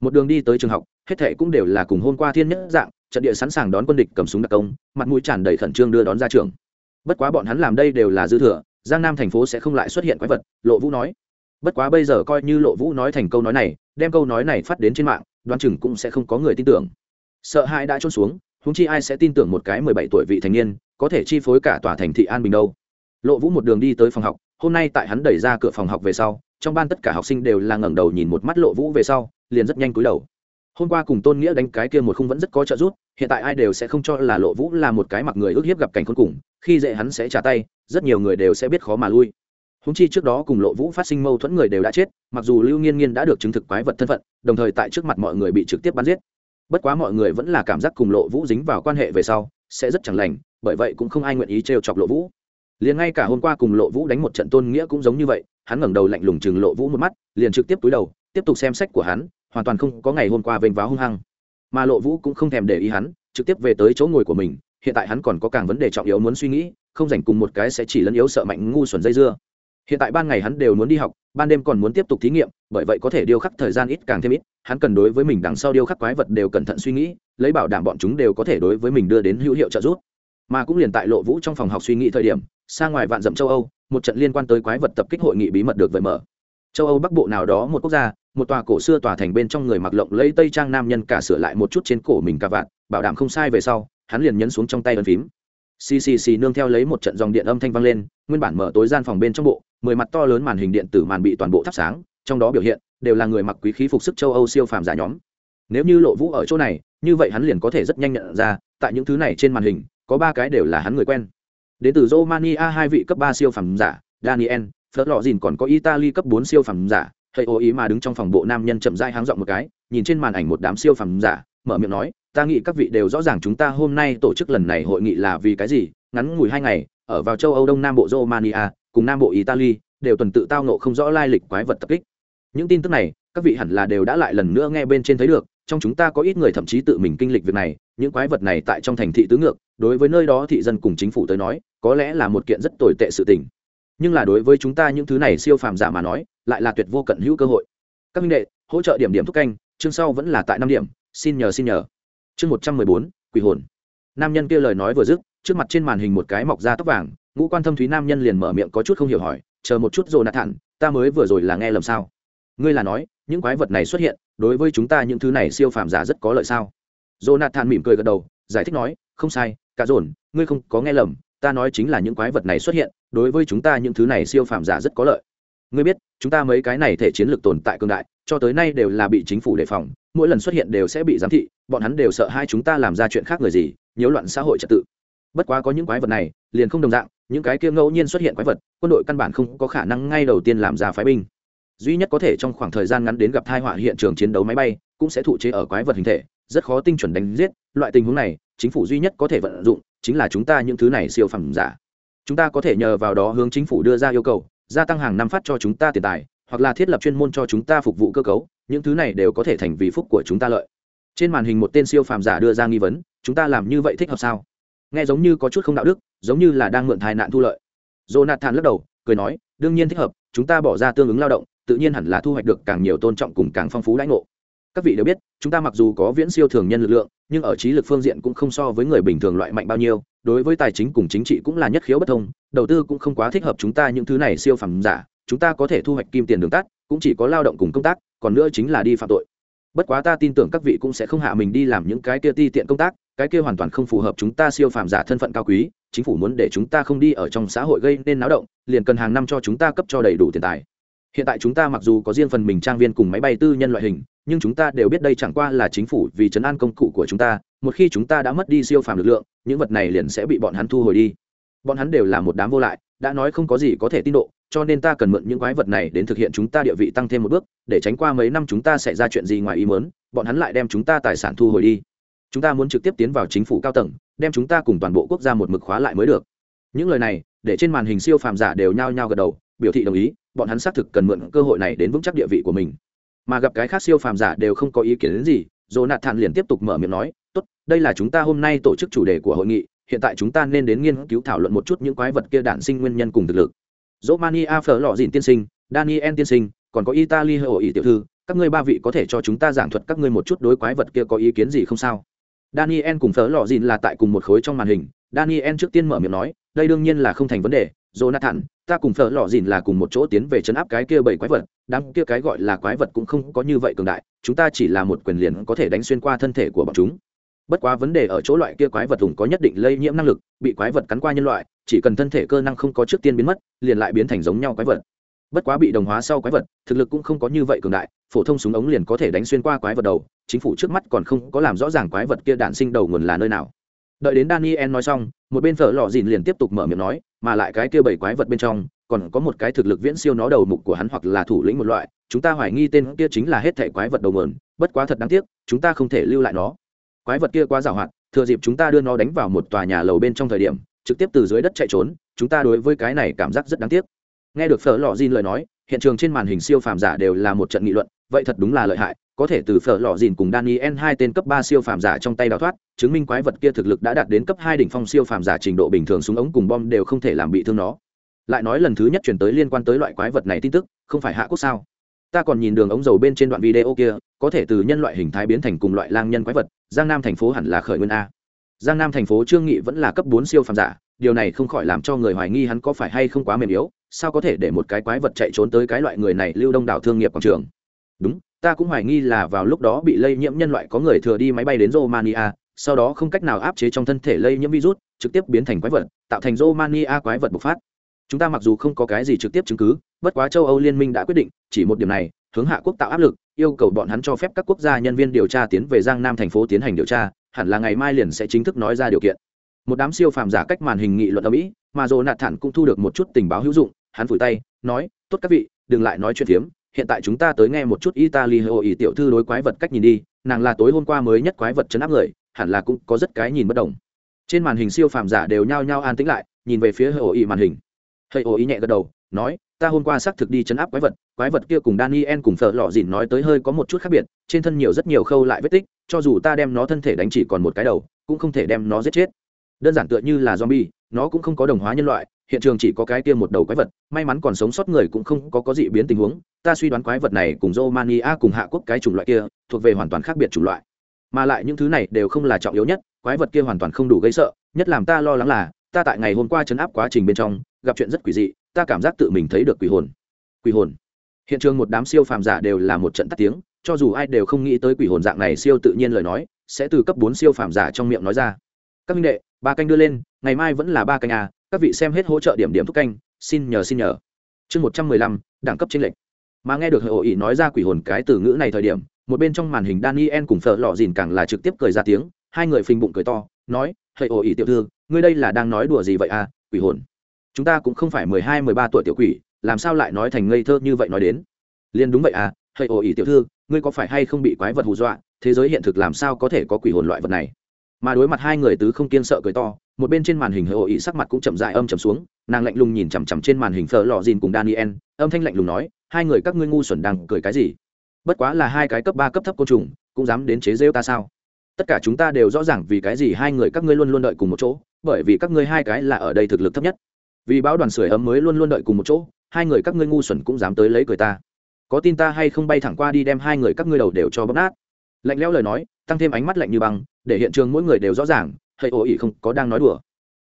Một đường đi tới trường học, hết thệ cũng đều là cùng hôm qua thiên nhất dạng, trận địa sẵn sàng đón quân địch cầm súng đặc công, mặt mũi tràn đầy khẩn trương đưa đón ra trường. Bất quá bọn hắn làm đây đều là dư thừa, giang nam thành phố sẽ không lại xuất hiện quái vật, lộ vũ nói. Bất quá bây giờ coi như lộ vũ nói thành câu nói này, đem câu nói này phát đến trên mạng, đoán chừng cũng sẽ không có người tin tưởng sợ hãi đã trôn xuống húng chi ai sẽ tin tưởng một cái mười bảy tuổi vị thành niên, có thể chi phối cả tòa thành thị an bình đâu. Lộ vũ một đường đi tới phòng học, hôm nay tại hắn đẩy ra cửa phòng học về sau, trong ban tất cả học sinh đều là ngẩng đầu nhìn một mắt lộ vũ về sau, liền rất nhanh cúi đầu. Hôm qua cùng tôn nghĩa đánh cái kia một khung vẫn rất có trợ giúp, hiện tại ai đều sẽ không cho là lộ vũ là một cái mặc người ước hiếp gặp cảnh khốn cùng, khi dễ hắn sẽ trả tay, rất nhiều người đều sẽ biết khó mà lui. Húng chi trước đó cùng lộ vũ phát sinh mâu thuẫn người đều đã chết, mặc dù lưu nghiên nghiên đã được chứng thực quái vật thân phận, đồng thời tại trước mặt mọi người bị trực tiếp bắn giết bất quá mọi người vẫn là cảm giác cùng lộ vũ dính vào quan hệ về sau, sẽ rất chẳng lành, bởi vậy cũng không ai nguyện ý trêu chọc lộ vũ. Liền ngay cả hôm qua cùng lộ vũ đánh một trận tôn nghĩa cũng giống như vậy, hắn ngẩng đầu lạnh lùng chừng lộ vũ một mắt, liền trực tiếp túi đầu, tiếp tục xem sách của hắn, hoàn toàn không có ngày hôm qua vênh váo hung hăng. Mà lộ vũ cũng không thèm để ý hắn, trực tiếp về tới chỗ ngồi của mình, hiện tại hắn còn có càng vấn đề trọng yếu muốn suy nghĩ, không dành cùng một cái sẽ chỉ lẫn yếu sợ mạnh ngu xuẩn dây dưa hiện tại ban ngày hắn đều muốn đi học, ban đêm còn muốn tiếp tục thí nghiệm, bởi vậy có thể điêu khắc thời gian ít càng thêm ít. Hắn cần đối với mình đằng sau điêu khắc quái vật đều cẩn thận suy nghĩ, lấy bảo đảm bọn chúng đều có thể đối với mình đưa đến hữu hiệu trợ giúp. Mà cũng liền tại lộ vũ trong phòng học suy nghĩ thời điểm, xa ngoài vạn dặm châu âu, một trận liên quan tới quái vật tập kích hội nghị bí mật được vợi mở. Châu âu bắc bộ nào đó một quốc gia, một tòa cổ xưa tòa thành bên trong người mặc lộng lấy tây trang nam nhân cả sửa lại một chút trên cổ mình cả vạn bảo đảm không sai về sau, hắn liền nhấn xuống trong tay ấn phím ccc nương theo lấy một trận dòng điện âm thanh vang lên, nguyên bản mở tối gian phòng bên trong bộ, mười mặt to lớn màn hình điện tử màn bị toàn bộ thắp sáng, trong đó biểu hiện đều là người mặc quý khí phục sức châu âu siêu phàm giả nhóm. Nếu như lộ vũ ở chỗ này, như vậy hắn liền có thể rất nhanh nhận ra, tại những thứ này trên màn hình, có ba cái đều là hắn người quen. Đến từ romania hai vị cấp ba siêu phàm giả, daniel phớt lọ dìn còn có italy cấp bốn siêu phàm giả thầy ô ý mà đứng trong phòng bộ nam nhân chậm rãi háng dọn một cái, nhìn trên màn ảnh một đám siêu phàm giả, mở miệng nói ta nghĩ các vị đều rõ ràng chúng ta hôm nay tổ chức lần này hội nghị là vì cái gì, ngắn ngủi hai ngày, ở vào châu âu đông nam bộ romania, cùng nam bộ italy, đều tuần tự tao nộ không rõ lai lịch quái vật tập kích. Những tin tức này, các vị hẳn là đều đã lại lần nữa nghe bên trên thấy được, trong chúng ta có ít người thậm chí tự mình kinh lịch việc này, những quái vật này tại trong thành thị tứ ngược, đối với nơi đó thị dân cùng chính phủ tới nói, có lẽ là một kiện rất tồi tệ sự tình. Nhưng là đối với chúng ta những thứ này siêu phàm giả mà nói, lại là tuyệt vô cận hữu cơ hội. Các minh đệ, hỗ trợ điểm điểm thúc canh, chương sau vẫn là tại năm điểm, xin nhờ xin nhờ chương một trăm mười bốn, quỷ hồn. Nam nhân kia lời nói vừa dứt, trước mặt trên màn hình một cái mọc ra tóc vàng, ngũ quan thâm thúy nam nhân liền mở miệng có chút không hiểu hỏi, chờ một chút rồi nạt thản ta mới vừa rồi là nghe lầm sao? Ngươi là nói, những quái vật này xuất hiện, đối với chúng ta những thứ này siêu phàm giả rất có lợi sao? Jonathan mỉm cười gật đầu, giải thích nói, không sai, cả dồn, ngươi không có nghe lầm, ta nói chính là những quái vật này xuất hiện, đối với chúng ta những thứ này siêu phàm giả rất có lợi. Ngươi biết, chúng ta mấy cái này thể chiến lược tồn tại cương đại, cho tới nay đều là bị chính phủ đề phòng mỗi lần xuất hiện đều sẽ bị giám thị, bọn hắn đều sợ hai chúng ta làm ra chuyện khác người gì, nhiễu loạn xã hội trật tự. Bất quá có những quái vật này, liền không đồng dạng, những cái kia ngẫu nhiên xuất hiện quái vật, quân đội căn bản không có khả năng ngay đầu tiên làm ra phái binh. Duy nhất có thể trong khoảng thời gian ngắn đến gặp thai họa hiện trường chiến đấu máy bay, cũng sẽ thụ chế ở quái vật hình thể, rất khó tinh chuẩn đánh giết, loại tình huống này, chính phủ duy nhất có thể vận dụng, chính là chúng ta những thứ này siêu phẩm giả. Chúng ta có thể nhờ vào đó hướng chính phủ đưa ra yêu cầu, gia tăng hàng năm phát cho chúng ta tiền tài hoặc là thiết lập chuyên môn cho chúng ta phục vụ cơ cấu, những thứ này đều có thể thành vì phúc của chúng ta lợi. Trên màn hình một tên siêu phàm giả đưa ra nghi vấn, chúng ta làm như vậy thích hợp sao? Nghe giống như có chút không đạo đức, giống như là đang mượn tai nạn thu lợi. Jonathan lắc đầu, cười nói, đương nhiên thích hợp, chúng ta bỏ ra tương ứng lao động, tự nhiên hẳn là thu hoạch được càng nhiều tôn trọng cùng càng phong phú lãnh ngộ. Các vị đều biết, chúng ta mặc dù có viễn siêu thường nhân lực lượng, nhưng ở trí lực phương diện cũng không so với người bình thường loại mạnh bao nhiêu, đối với tài chính cùng chính trị cũng là nhất khiếu bất thông, đầu tư cũng không quá thích hợp chúng ta những thứ này siêu phẩm giả chúng ta có thể thu hoạch kim tiền đường tắt, cũng chỉ có lao động cùng công tác, còn nữa chính là đi phạm tội. Bất quá ta tin tưởng các vị cũng sẽ không hạ mình đi làm những cái kia ti tiện công tác, cái kia hoàn toàn không phù hợp chúng ta siêu phàm giả thân phận cao quý, chính phủ muốn để chúng ta không đi ở trong xã hội gây nên náo động, liền cần hàng năm cho chúng ta cấp cho đầy đủ tiền tài. Hiện tại chúng ta mặc dù có riêng phần mình trang viên cùng máy bay tư nhân loại hình, nhưng chúng ta đều biết đây chẳng qua là chính phủ vì chấn an công cụ của chúng ta, một khi chúng ta đã mất đi siêu phàm lực lượng, những vật này liền sẽ bị bọn hắn thu hồi đi. Bọn hắn đều là một đám vô lại, đã nói không có gì có thể tin độ cho nên ta cần mượn những quái vật này đến thực hiện chúng ta địa vị tăng thêm một bước, để tránh qua mấy năm chúng ta sẽ ra chuyện gì ngoài ý mớn bọn hắn lại đem chúng ta tài sản thu hồi đi. Chúng ta muốn trực tiếp tiến vào chính phủ cao tầng, đem chúng ta cùng toàn bộ quốc gia một mực khóa lại mới được. Những lời này, để trên màn hình siêu phàm giả đều nhao nhao gật đầu, biểu thị đồng ý, bọn hắn xác thực cần mượn cơ hội này đến vững chắc địa vị của mình. Mà gặp cái khác siêu phàm giả đều không có ý kiến đến gì dồ nạt thản liền tiếp tục mở miệng nói, tốt, đây là chúng ta hôm nay tổ chức chủ đề của hội nghị, hiện tại chúng ta nên đến nghiên cứu thảo luận một chút những quái vật kia đản sinh nguyên nhân cùng thực lực. Romania phở lọ dìn tiên sinh, daniel tiên sinh, còn có italy hơi ý tiểu thư, các ngươi ba vị có thể cho chúng ta giảng thuật các ngươi một chút đối quái vật kia có ý kiến gì không sao? Daniel cùng phở lọ dìn là tại cùng một khối trong màn hình, daniel trước tiên mở miệng nói, đây đương nhiên là không thành vấn đề, jonathan, ta cùng phở lọ dìn là cùng một chỗ tiến về chấn áp cái kia bảy quái vật, đám kia cái gọi là quái vật cũng không có như vậy cường đại, chúng ta chỉ là một quyền liền có thể đánh xuyên qua thân thể của bọn chúng bất quá vấn đề ở chỗ loại kia quái vật hùng có nhất định lây nhiễm năng lực, bị quái vật cắn qua nhân loại, chỉ cần thân thể cơ năng không có trước tiên biến mất, liền lại biến thành giống nhau quái vật. Bất quá bị đồng hóa sau quái vật, thực lực cũng không có như vậy cường đại, phổ thông súng ống liền có thể đánh xuyên qua quái vật đầu, chính phủ trước mắt còn không có làm rõ ràng quái vật kia đạn sinh đầu nguồn là nơi nào. Đợi đến daniel nói xong, một bên thợ lò dìn liền tiếp tục mở miệng nói, mà lại cái kia bảy quái vật bên trong, còn có một cái thực lực viễn siêu nó đầu mục của hắn hoặc là thủ lĩnh một loại, chúng ta hoài nghi tên kia chính là hết thể quái vật đầu mườn bất quá thật đáng tiếc, chúng ta không thể lưu lại nó quái vật kia quá giàu hoạt, thừa dịp chúng ta đưa nó đánh vào một tòa nhà lầu bên trong thời điểm, trực tiếp từ dưới đất chạy trốn, chúng ta đối với cái này cảm giác rất đáng tiếc. Nghe được phở lò dìn lời nói, hiện trường trên màn hình siêu phàm giả đều là một trận nghị luận, vậy thật đúng là lợi hại, có thể từ phở lò dìn cùng daniel hai tên cấp ba siêu phàm giả trong tay đào thoát, chứng minh quái vật kia thực lực đã đạt đến cấp hai đỉnh phong siêu phàm giả trình độ bình thường súng ống cùng bom đều không thể làm bị thương nó. Lại nói lần thứ nhất chuyển tới liên quan tới loại quái vật này tin tức, không phải hạ quốc sao? Ta còn nhìn đường ống dầu bên trên đoạn video kia, có thể từ nhân loại hình thái biến thành cùng loại lang nhân quái vật, giang nam thành phố hẳn là khởi nguyên a. Giang nam thành phố trương nghị vẫn là cấp bốn siêu phàm giả, điều này không khỏi làm cho người hoài nghi hắn có phải hay không quá mềm yếu, sao có thể để một cái quái vật chạy trốn tới cái loại người này lưu đông đảo thương nghiệp quảng trường? Đúng, ta cũng hoài nghi là vào lúc đó bị lây nhiễm nhân loại có người thừa đi máy bay đến romania, sau đó không cách nào áp chế trong thân thể lây nhiễm virus, trực tiếp biến thành quái vật, tạo thành romania quái vật bộc phát chúng ta mặc dù không có cái gì trực tiếp chứng cứ, bất quá châu âu liên minh đã quyết định, chỉ một điểm này, hướng hạ quốc tạo áp lực, yêu cầu bọn hắn cho phép các quốc gia nhân viên điều tra tiến về giang nam thành phố tiến hành điều tra, hẳn là ngày mai liền sẽ chính thức nói ra điều kiện. Một đám siêu phàm giả cách màn hình nghị luận ở mỹ, mà dồ nạt thản cũng thu được một chút tình báo hữu dụng, hắn vùi tay, nói, tốt các vị, đừng lại nói chuyện phiếm, hiện tại chúng ta tới nghe một chút italy hồ ý tiểu thư đối quái vật cách nhìn đi, nàng là tối hôm qua mới nhất quái vật chấn áp người, hẳn là cũng có rất cái nhìn bất đồng. Trên màn hình siêu phàm giả đều nhao nhao an tĩnh lại, nhìn về phía hồ ý màn hình. Hơi ô ý nhẹ gật đầu, nói, ta hôm qua xác thực đi chấn áp quái vật quái vật kia cùng daniel cùng phở lọ dìn nói tới hơi có một chút khác biệt, trên thân nhiều rất nhiều khâu lại vết tích, cho dù ta đem nó thân thể đánh chỉ còn một cái đầu, cũng không thể đem nó giết chết. Đơn giản tựa như là zombie, nó cũng không có đồng hóa nhân loại, hiện trường chỉ có cái kia một đầu quái vật, may mắn còn sống sót người cũng không có có dị biến tình huống, ta suy đoán quái vật này cùng romania, cùng hạ quốc cái chủng loại kia, thuộc về hoàn toàn khác biệt chủng loại. Mà lại những thứ này đều không là trọng yếu nhất, quái vật kia hoàn toàn không đủ gây sợ, nhất làm ta lo lắng là, ta tại ngày hôm qua chấn áp quá trình bên trong gặp chuyện rất quỷ dị, ta cảm giác tự mình thấy được quỷ hồn. Quỷ hồn? Hiện trường một đám siêu phàm giả đều là một trận tắt tiếng, cho dù ai đều không nghĩ tới quỷ hồn dạng này siêu tự nhiên lời nói, sẽ từ cấp bốn siêu phàm giả trong miệng nói ra. Các minh đệ, ba canh đưa lên, ngày mai vẫn là ba canh à các vị xem hết hỗ trợ điểm điểm thúc canh, xin nhờ xin nhờ. Chương một trăm mười lăm, đẳng cấp tranh lệch. Mà nghe được hội ý nói ra quỷ hồn cái từ ngữ này thời điểm, một bên trong màn hình daniel cùng phở lò dìn càng là trực tiếp cười ra tiếng, hai người phình bụng cười to, nói hệ ổ ỉ tiểu thư, ngươi đây là đang nói đùa gì vậy à quỷ hồn? Chúng ta cũng không phải mười hai, mười ba tuổi tiểu quỷ, làm sao lại nói thành ngây thơ như vậy nói đến? Liền đúng vậy à hãy ồ ỉ tiểu thư, ngươi có phải hay không bị quái vật hù dọa? Thế giới hiện thực làm sao có thể có quỷ hồn loại vật này? Mà đối mặt hai người tứ không kiên sợ cười to, một bên trên màn hình hãy ồ ỉ sắc mặt cũng chậm dại âm chậm xuống, nàng lạnh lùng nhìn chằm chằm trên màn hình thờ lò dìn cùng daniel, âm thanh lạnh lùng nói, hai người các ngươi ngu xuẩn đang cười cái gì? Bất quá là hai cái cấp ba, cấp thấp côn trùng, cũng dám đến chế rêu ta sao? Tất cả chúng ta đều rõ ràng vì cái gì hai người các ngươi luôn luôn đợi cùng một chỗ, bởi vì các ngươi hai cái là ở đây thực lực thấp nhất vì báo đoàn sưởi ấm mới luôn luôn đợi cùng một chỗ, hai người các ngươi ngu xuẩn cũng dám tới lấy cười ta. Có tin ta hay không bay thẳng qua đi đem hai người các ngươi đầu đều cho bóp nát. Lạnh lẽo lời nói, tăng thêm ánh mắt lạnh như băng, để hiện trường mỗi người đều rõ ràng hơi ổ ý không có đang nói đùa.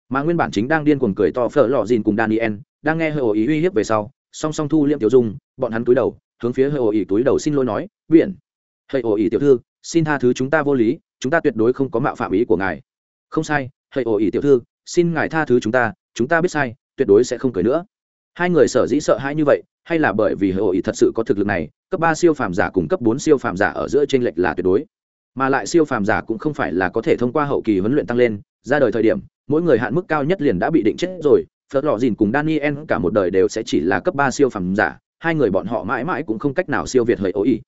Mà nguyên bản chính đang điên cuồng cười to phở lò dìn cùng daniel, đang nghe hơi ổ ý uy hiếp về sau, song song thu liệm tiểu dung, bọn hắn túi đầu, hướng phía hơi ổ ý túi đầu xin lỗi nói, biển hơi ổ ý tiểu thư, xin tha thứ chúng ta vô lý, chúng ta tuyệt đối không có mạo phạm ý của ngài. Không sai hơi ổ ý tiểu thư, xin ngài tha thứ chúng ta chúng ta biết sai tuyệt đối sẽ không cười nữa. Hai người sở dĩ sợ hãi như vậy, hay là bởi vì hệ ý thật sự có thực lực này, cấp ba siêu phàm giả cùng cấp bốn siêu phàm giả ở giữa t r ê n lệch là tuyệt đối. Mà lại siêu phàm giả cũng không phải là có thể thông qua hậu kỳ huấn luyện tăng lên, ra đời thời điểm, mỗi người hạn mức cao nhất liền đã bị định chết rồi phớt lò dìn cùng daniel cả một đời đều sẽ chỉ là cấp ba siêu phàm giả, hai người bọn họ mãi mãi cũng không cách nào siêu việt hơi ổ ý.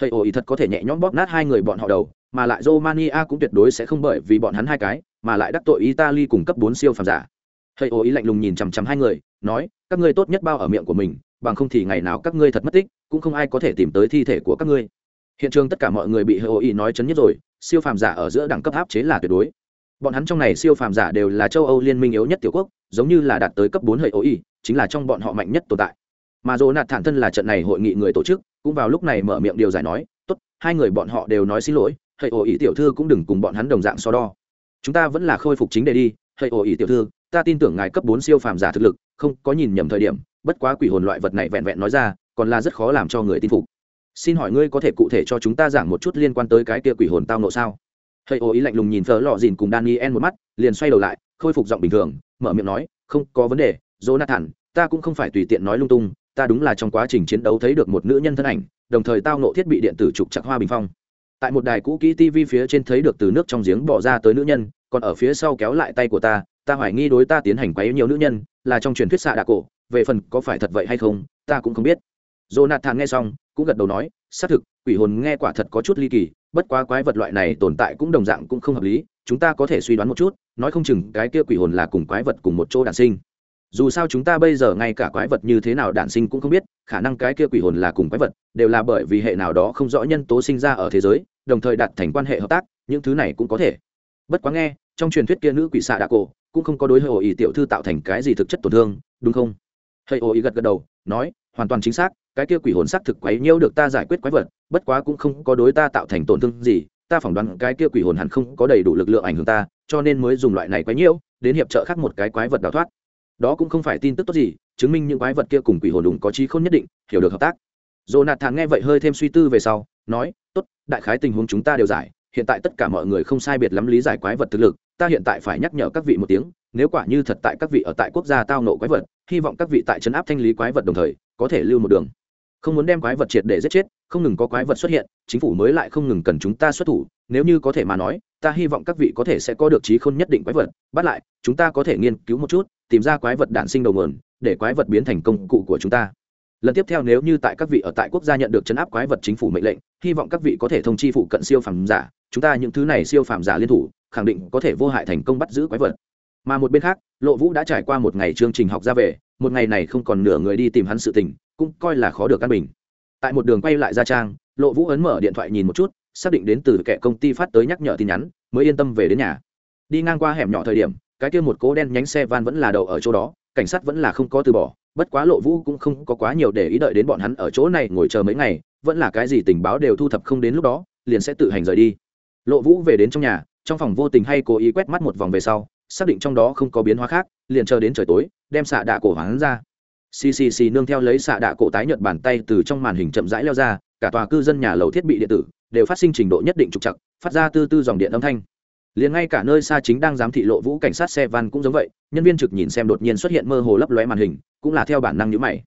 Hệ ý thật có thể nhẹ nhõm bóp nát hai người bọn họ đầu, mà lại romania cũng tuyệt đối sẽ không bởi vì bọn hắn hai cái, mà lại đắc tội italy cùng cấp bốn siêu phàm giả hệ ô ý lạnh lùng nhìn chằm chằm hai người, nói, các ngươi tốt nhất bao ở miệng của mình, bằng không thì ngày nào các ngươi thật mất tích, cũng không ai có thể tìm tới thi thể của các ngươi. Hiện trường tất cả mọi người bị hệ ổ ý nói chấn nhất rồi, siêu phàm giả ở giữa đẳng cấp áp chế là tuyệt đối. Bọn hắn trong này siêu phàm giả đều là châu âu liên minh yếu nhất tiểu quốc, giống như là đạt tới cấp bốn hệ ổ ý, chính là trong bọn họ mạnh nhất tồn tại. Mà dỗ nạt thản thân là trận này hội nghị người tổ chức, cũng vào lúc này mở miệng điều giải nói, tốt, hai người bọn họ đều nói xin lỗi hệ ổ ý tiểu thư cũng đừng cùng bọn hắn đồng dạng so đo. Chúng ta vẫn là khôi phục chính đề đi hệ ổ ý tiểu thư ta tin tưởng ngài cấp bốn siêu phàm giả thực lực, không có nhìn nhầm thời điểm, bất quá quỷ hồn loại vật này vẹn vẹn nói ra, còn là rất khó làm cho người tin phục. Xin hỏi ngươi có thể cụ thể cho chúng ta giảng một chút liên quan tới cái kia quỷ hồn tao nộ sao? Hơi ô ý lạnh lùng nhìn phở lò dìn cùng daniel một mắt, liền xoay đầu lại, khôi phục giọng bình thường, mở miệng nói, không có vấn đề, jonathan, ta cũng không phải tùy tiện nói lung tung, ta đúng là trong quá trình chiến đấu thấy được một nữ nhân thân ảnh, đồng thời tao nộ thiết bị điện tử trục chặt hoa bình phong. Tại một đài cũ kỹ tv phía trên thấy được từ nước trong giếng bỏ ra tới nữ nhân, còn ở phía sau kéo lại tay của ta ta hoài nghi đối ta tiến hành quấy nhiều nữ nhân, là trong truyền thuyết xạ đạ cổ, về phần có phải thật vậy hay không, ta cũng không biết. Jonathan nghe xong, cũng gật đầu nói, xác thực, quỷ hồn nghe quả thật có chút ly kỳ, bất quá quái vật loại này tồn tại cũng đồng dạng cũng không hợp lý, chúng ta có thể suy đoán một chút, nói không chừng cái kia quỷ hồn là cùng quái vật cùng một chỗ đản sinh. Dù sao chúng ta bây giờ ngay cả quái vật như thế nào đản sinh cũng không biết, khả năng cái kia quỷ hồn là cùng quái vật, đều là bởi vì hệ nào đó không rõ nhân tố sinh ra ở thế giới, đồng thời đặt thành quan hệ hợp tác, những thứ này cũng có thể. Bất quá nghe, trong truyền thuyết kia nữ quỷ xạ đạ cổ cũng không có đối hơi ổ ý tiểu thư tạo thành cái gì thực chất tổn thương đúng không? Hệ ổ ý gật gật đầu nói hoàn toàn chính xác cái kia quỷ hồn xác thực quấy nhiễu được ta giải quyết quái vật bất quá cũng không có đối ta tạo thành tổn thương gì ta phỏng đoán cái kia quỷ hồn hẳn không có đầy đủ lực lượng ảnh hưởng ta cho nên mới dùng loại này quấy nhiễu đến hiệp trợ khác một cái quái vật đào thoát. Đó cũng không phải tin tức tốt gì chứng minh những quái vật kia cùng quỷ hồn đúng có trí không nhất định hiểu được hợp tác. Jonathan nghe vậy hơi thêm suy tư về sau, nói, "Tốt, đại khái tình huống chúng ta đều giải, hiện tại tất cả mọi người không sai biệt lắm lý giải quái vật thực lực, ta hiện tại phải nhắc nhở các vị một tiếng, nếu quả như thật tại các vị ở tại quốc gia tao nộ quái vật, hy vọng các vị tại trấn áp thanh lý quái vật đồng thời, có thể lưu một đường. Không muốn đem quái vật triệt để giết chết, không ngừng có quái vật xuất hiện, chính phủ mới lại không ngừng cần chúng ta xuất thủ, nếu như có thể mà nói, ta hy vọng các vị có thể sẽ có được trí khôn nhất định quái vật, bắt lại, chúng ta có thể nghiên cứu một chút, tìm ra quái vật đạn sinh đầu nguồn, để quái vật biến thành công cụ của chúng ta lần tiếp theo nếu như tại các vị ở tại quốc gia nhận được chấn áp quái vật chính phủ mệnh lệnh hy vọng các vị có thể thông chi phụ cận siêu phàm giả chúng ta những thứ này siêu phàm giả liên thủ khẳng định có thể vô hại thành công bắt giữ quái vật. Mà một bên khác, lộ vũ đã trải qua một ngày chương trình học ra về, một ngày này không còn nửa người đi tìm hắn sự tình, cũng coi là khó được căn bình. Tại một đường quay lại ra trang, lộ vũ ấn mở điện thoại nhìn một chút, xác định đến từ kẻ công ty phát tới nhắc nhở tin nhắn, mới yên tâm về đến nhà. Đi ngang qua hẻm nhỏ thời điểm, cái kia một cố đen nhánh xe van vẫn là đậu ở chỗ đó, cảnh sát vẫn là không có từ bỏ, bất quá lộ vũ cũng không có quá nhiều để ý đợi đến bọn hắn ở chỗ này ngồi chờ mấy ngày, vẫn là cái gì tình báo đều thu thập không đến lúc đó, liền sẽ tự hành rời đi. Lộ vũ về đến trong nhà trong phòng vô tình hay cố ý quét mắt một vòng về sau, xác định trong đó không có biến hóa khác, liền chờ đến trời tối, đem xạ đạ cổ hắn ra. Ccc nương theo lấy xạ đạ cổ tái nhợt bàn tay từ trong màn hình chậm rãi leo ra, cả tòa cư dân nhà lầu thiết bị điện tử đều phát sinh trình độ nhất định trục chặt phát ra tư tư dòng điện âm thanh. Liền ngay cả nơi xa chính đang giám thị lộ vũ cảnh sát xe van cũng giống vậy, nhân viên trực nhìn xem đột nhiên xuất hiện mơ hồ lấp lóe màn hình, cũng là theo bản năng nhữ mày.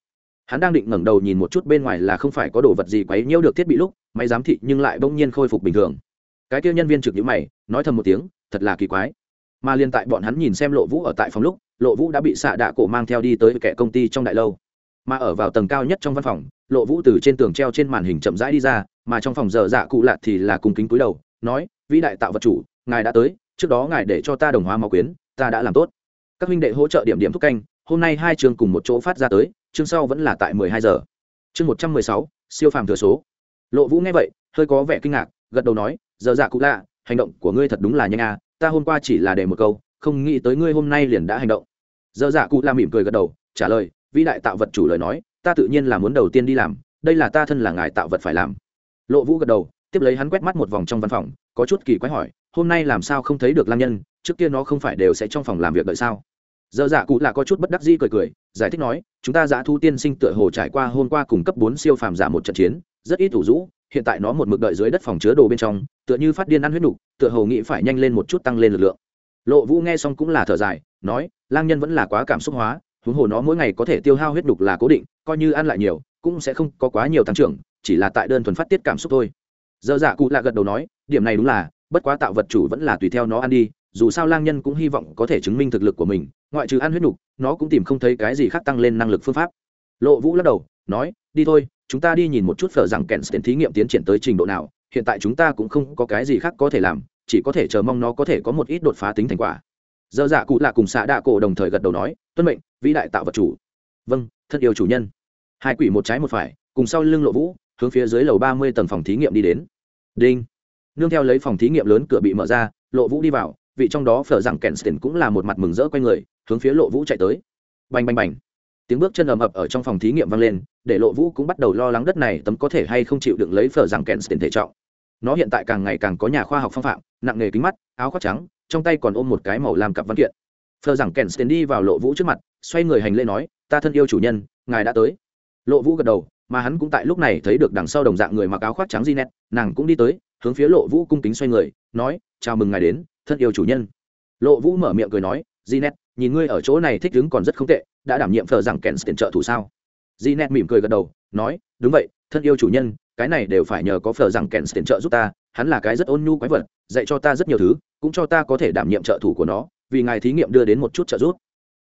Hắn đang định ngẩng đầu nhìn một chút bên ngoài là không phải có đồ vật gì quấy nhiễu được thiết bị lúc, máy giám thị nhưng lại bỗng nhiên khôi phục bình thường cái kia nhân viên trực nhữ mày, nói thầm một tiếng, thật là kỳ quái. Mà liên tại bọn hắn nhìn xem lộ vũ ở tại phòng lúc, lộ vũ đã bị xạ đạ cổ mang theo đi tới kẻ công ty trong đại lâu. Mà ở vào tầng cao nhất trong văn phòng, lộ vũ từ trên tường treo trên màn hình chậm rãi đi ra, mà trong phòng giờ dạ cụ lạ thì là cùng kính cúi đầu, nói, vĩ đại tạo vật chủ, ngài đã tới, trước đó ngài để cho ta đồng hóa máu quyến, ta đã làm tốt. Các huynh đệ hỗ trợ điểm điểm thúc canh, hôm nay hai trường cùng một chỗ phát ra tới, chương sau vẫn là tại mười hai giờ. Chương một trăm mười sáu, siêu phàm thừa số. Lộ vũ nghe vậy, hơi có vẻ kinh ngạc gật đầu nói, giờ dạ cụ lạ, hành động của ngươi thật đúng là nhanh à ta hôm qua chỉ là để một câu, không nghĩ tới ngươi hôm nay liền đã hành động giờ dạ cụ lạ mỉm cười gật đầu, trả lời, vĩ đại tạo vật chủ lời nói, ta tự nhiên là muốn đầu tiên đi làm, đây là ta thân là ngài tạo vật phải làm lộ vũ gật đầu, tiếp lấy hắn quét mắt một vòng trong văn phòng, có chút kỳ quái hỏi, hôm nay làm sao không thấy được lam nhân, trước kia nó không phải đều sẽ trong phòng làm việc đợi sao giờ dạ cụ là có chút bất đắc dĩ cười cười, giải thích nói, chúng ta giả thu tiên sinh tựa hồ trải qua hôm qua cùng cấp bốn siêu phàm giả một trận chiến, rất ít thủ dũ hiện tại nó một mực đợi dưới đất phòng chứa đồ bên trong, tựa như phát điên ăn huyết nục, tựa hồ nghĩ phải nhanh lên một chút tăng lên lực lượng. Lộ vũ nghe xong cũng là thở dài, nói, lang nhân vẫn là quá cảm xúc hóa, huống hồ nó mỗi ngày có thể tiêu hao huyết nục là cố định, coi như ăn lại nhiều, cũng sẽ không có quá nhiều tăng trưởng, chỉ là tại đơn thuần phát tiết cảm xúc thôi. Dơ dạ cụ lạ gật đầu nói, điểm này đúng là, bất quá tạo vật chủ vẫn là tùy theo nó ăn đi, dù sao lang nhân cũng hy vọng có thể chứng minh thực lực của mình, ngoại trừ ăn huyết nục, nó cũng tìm không thấy cái gì khác tăng lên năng lực phương pháp. Lộ vũ lắc đầu, nói, đi thôi chúng ta đi nhìn một chút phở rằng kèn tiền thí nghiệm tiến triển tới trình độ nào, hiện tại chúng ta cũng không có cái gì khác có thể làm, chỉ có thể chờ mong nó có thể có một ít đột phá tính thành quả. Dơ dạ cụ lạ cùng xạ đạ cổ đồng thời gật đầu nói, tuân mệnh, vĩ đại tạo vật chủ. Vâng thân yêu chủ nhân. Hai quỷ một trái một phải, cùng sau lưng lộ vũ, hướng phía dưới lầu ba mươi tầng phòng thí nghiệm đi đến. Đinh. Nương theo lấy phòng thí nghiệm lớn cửa bị mở ra, lộ vũ đi vào, vị trong đó phở rằng kèn tiền cũng là một mặt mừng rỡ q u a y người, hướng phía lộ vũ chạy tới. Bành bành bành tiếng bước chân ầm ập ở trong phòng thí nghiệm vang lên, để lộ vũ cũng bắt đầu lo lắng đất này tấm có thể hay không chịu đựng lấy phở rằng kèn tiền thể trọng. Nó hiện tại càng ngày càng có nhà khoa học phong phạm, nặng nghề kính mắt, áo khoác trắng, trong tay còn ôm một cái màu làm cặp văn kiện. Phờ rằng kèn tiền đi vào lộ vũ trước mặt, xoay người hành lễ nói, ta thân yêu chủ nhân, ngài đã tới. Lộ vũ gật đầu, mà hắn cũng tại lúc này thấy được đằng sau đồng dạng người mặc áo khoác trắng di nét nàng cũng đi tới, hướng phía lộ vũ cung kính xoay người, nói, chào mừng ngài đến, thân yêu chủ nhân. Lộ vũ mở miệng cười nói di nét nhìn ngươi ở chỗ này thích đứng còn rất không tệ, đã đảm nhiệm phờ rằng kèn tiền trợ thủ sao? Di nét mỉm cười gật đầu, nói, đúng vậy, thân yêu chủ nhân, cái này đều phải nhờ có phờ rằng kèn tiền trợ giúp ta, hắn là cái rất ôn nhu quái vật, dạy cho ta rất nhiều thứ, cũng cho ta có thể đảm nhiệm trợ thủ của nó, vì ngài thí nghiệm đưa đến một chút trợ giúp.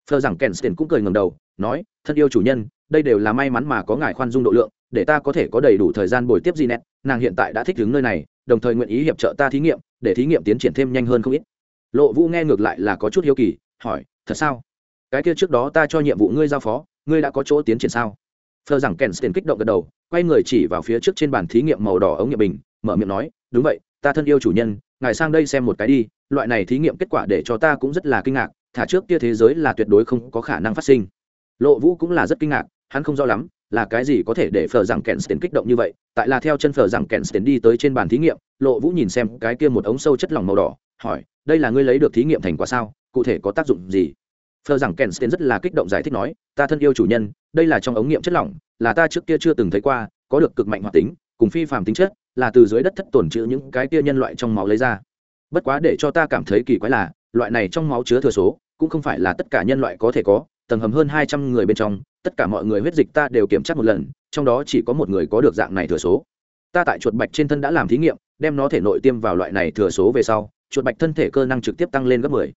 Phờ rằng kèn tiền cũng cười ngầm đầu, nói, thân yêu chủ nhân, đây đều là may mắn mà có ngài khoan dung độ lượng, để ta có thể có đầy đủ thời gian bồi tiếp di nét nàng hiện tại đã thích đứng nơi này, đồng thời nguyện ý hiệp trợ ta thí nghiệm, để thí nghiệm tiến triển thêm nhanh hơn không ít. Lộ vũ nghe ngược lại là có chút hiếu kỳ, hỏi thật sao? Cái kia trước đó ta cho nhiệm vụ ngươi giao phó, ngươi đã có chỗ tiến triển sao? Phờ rằng kèn tiền kích động gật đầu, quay người chỉ vào phía trước trên bàn thí nghiệm màu đỏ ống nghiệm bình, mở miệng nói, đúng vậy, ta thân yêu chủ nhân, ngài sang đây xem một cái đi, loại này thí nghiệm kết quả để cho ta cũng rất là kinh ngạc, thả trước kia thế giới là tuyệt đối không có khả năng phát sinh. Lộ vũ cũng là rất kinh ngạc, hắn không rõ lắm là cái gì có thể để phờ rằng kèn tiền kích động như vậy, tại là theo chân phờ rằng kèn tiền đi tới trên bàn thí nghiệm, lộ vũ nhìn xem cái kia một ống sâu chất lỏng màu đỏ, hỏi, đây là ngươi lấy được thí nghiệm thành quả sao? Cụ thể có tác dụng gì? Phờ rằng kèn rất là kích động giải thích nói, ta thân yêu chủ nhân, đây là trong ống nghiệm chất lỏng, là ta trước kia chưa từng thấy qua, có được cực mạnh hoạt tính, cùng phi phàm tính chất, là từ dưới đất thất tổn chữ những cái kia nhân loại trong máu lấy ra. Bất quá để cho ta cảm thấy kỳ quái là, loại này trong máu chứa thừa số, cũng không phải là tất cả nhân loại có thể có, tầng hầm hơn hai trăm người bên trong, tất cả mọi người huyết dịch ta đều kiểm tra một lần, trong đó chỉ có một người có được dạng này thừa số. Ta tại chuột bạch trên thân đã làm thí nghiệm, đem nó thể nội tiêm vào loại này thừa số về sau, chuột bạch thân thể cơ năng trực tiếp tăng lên gấp 10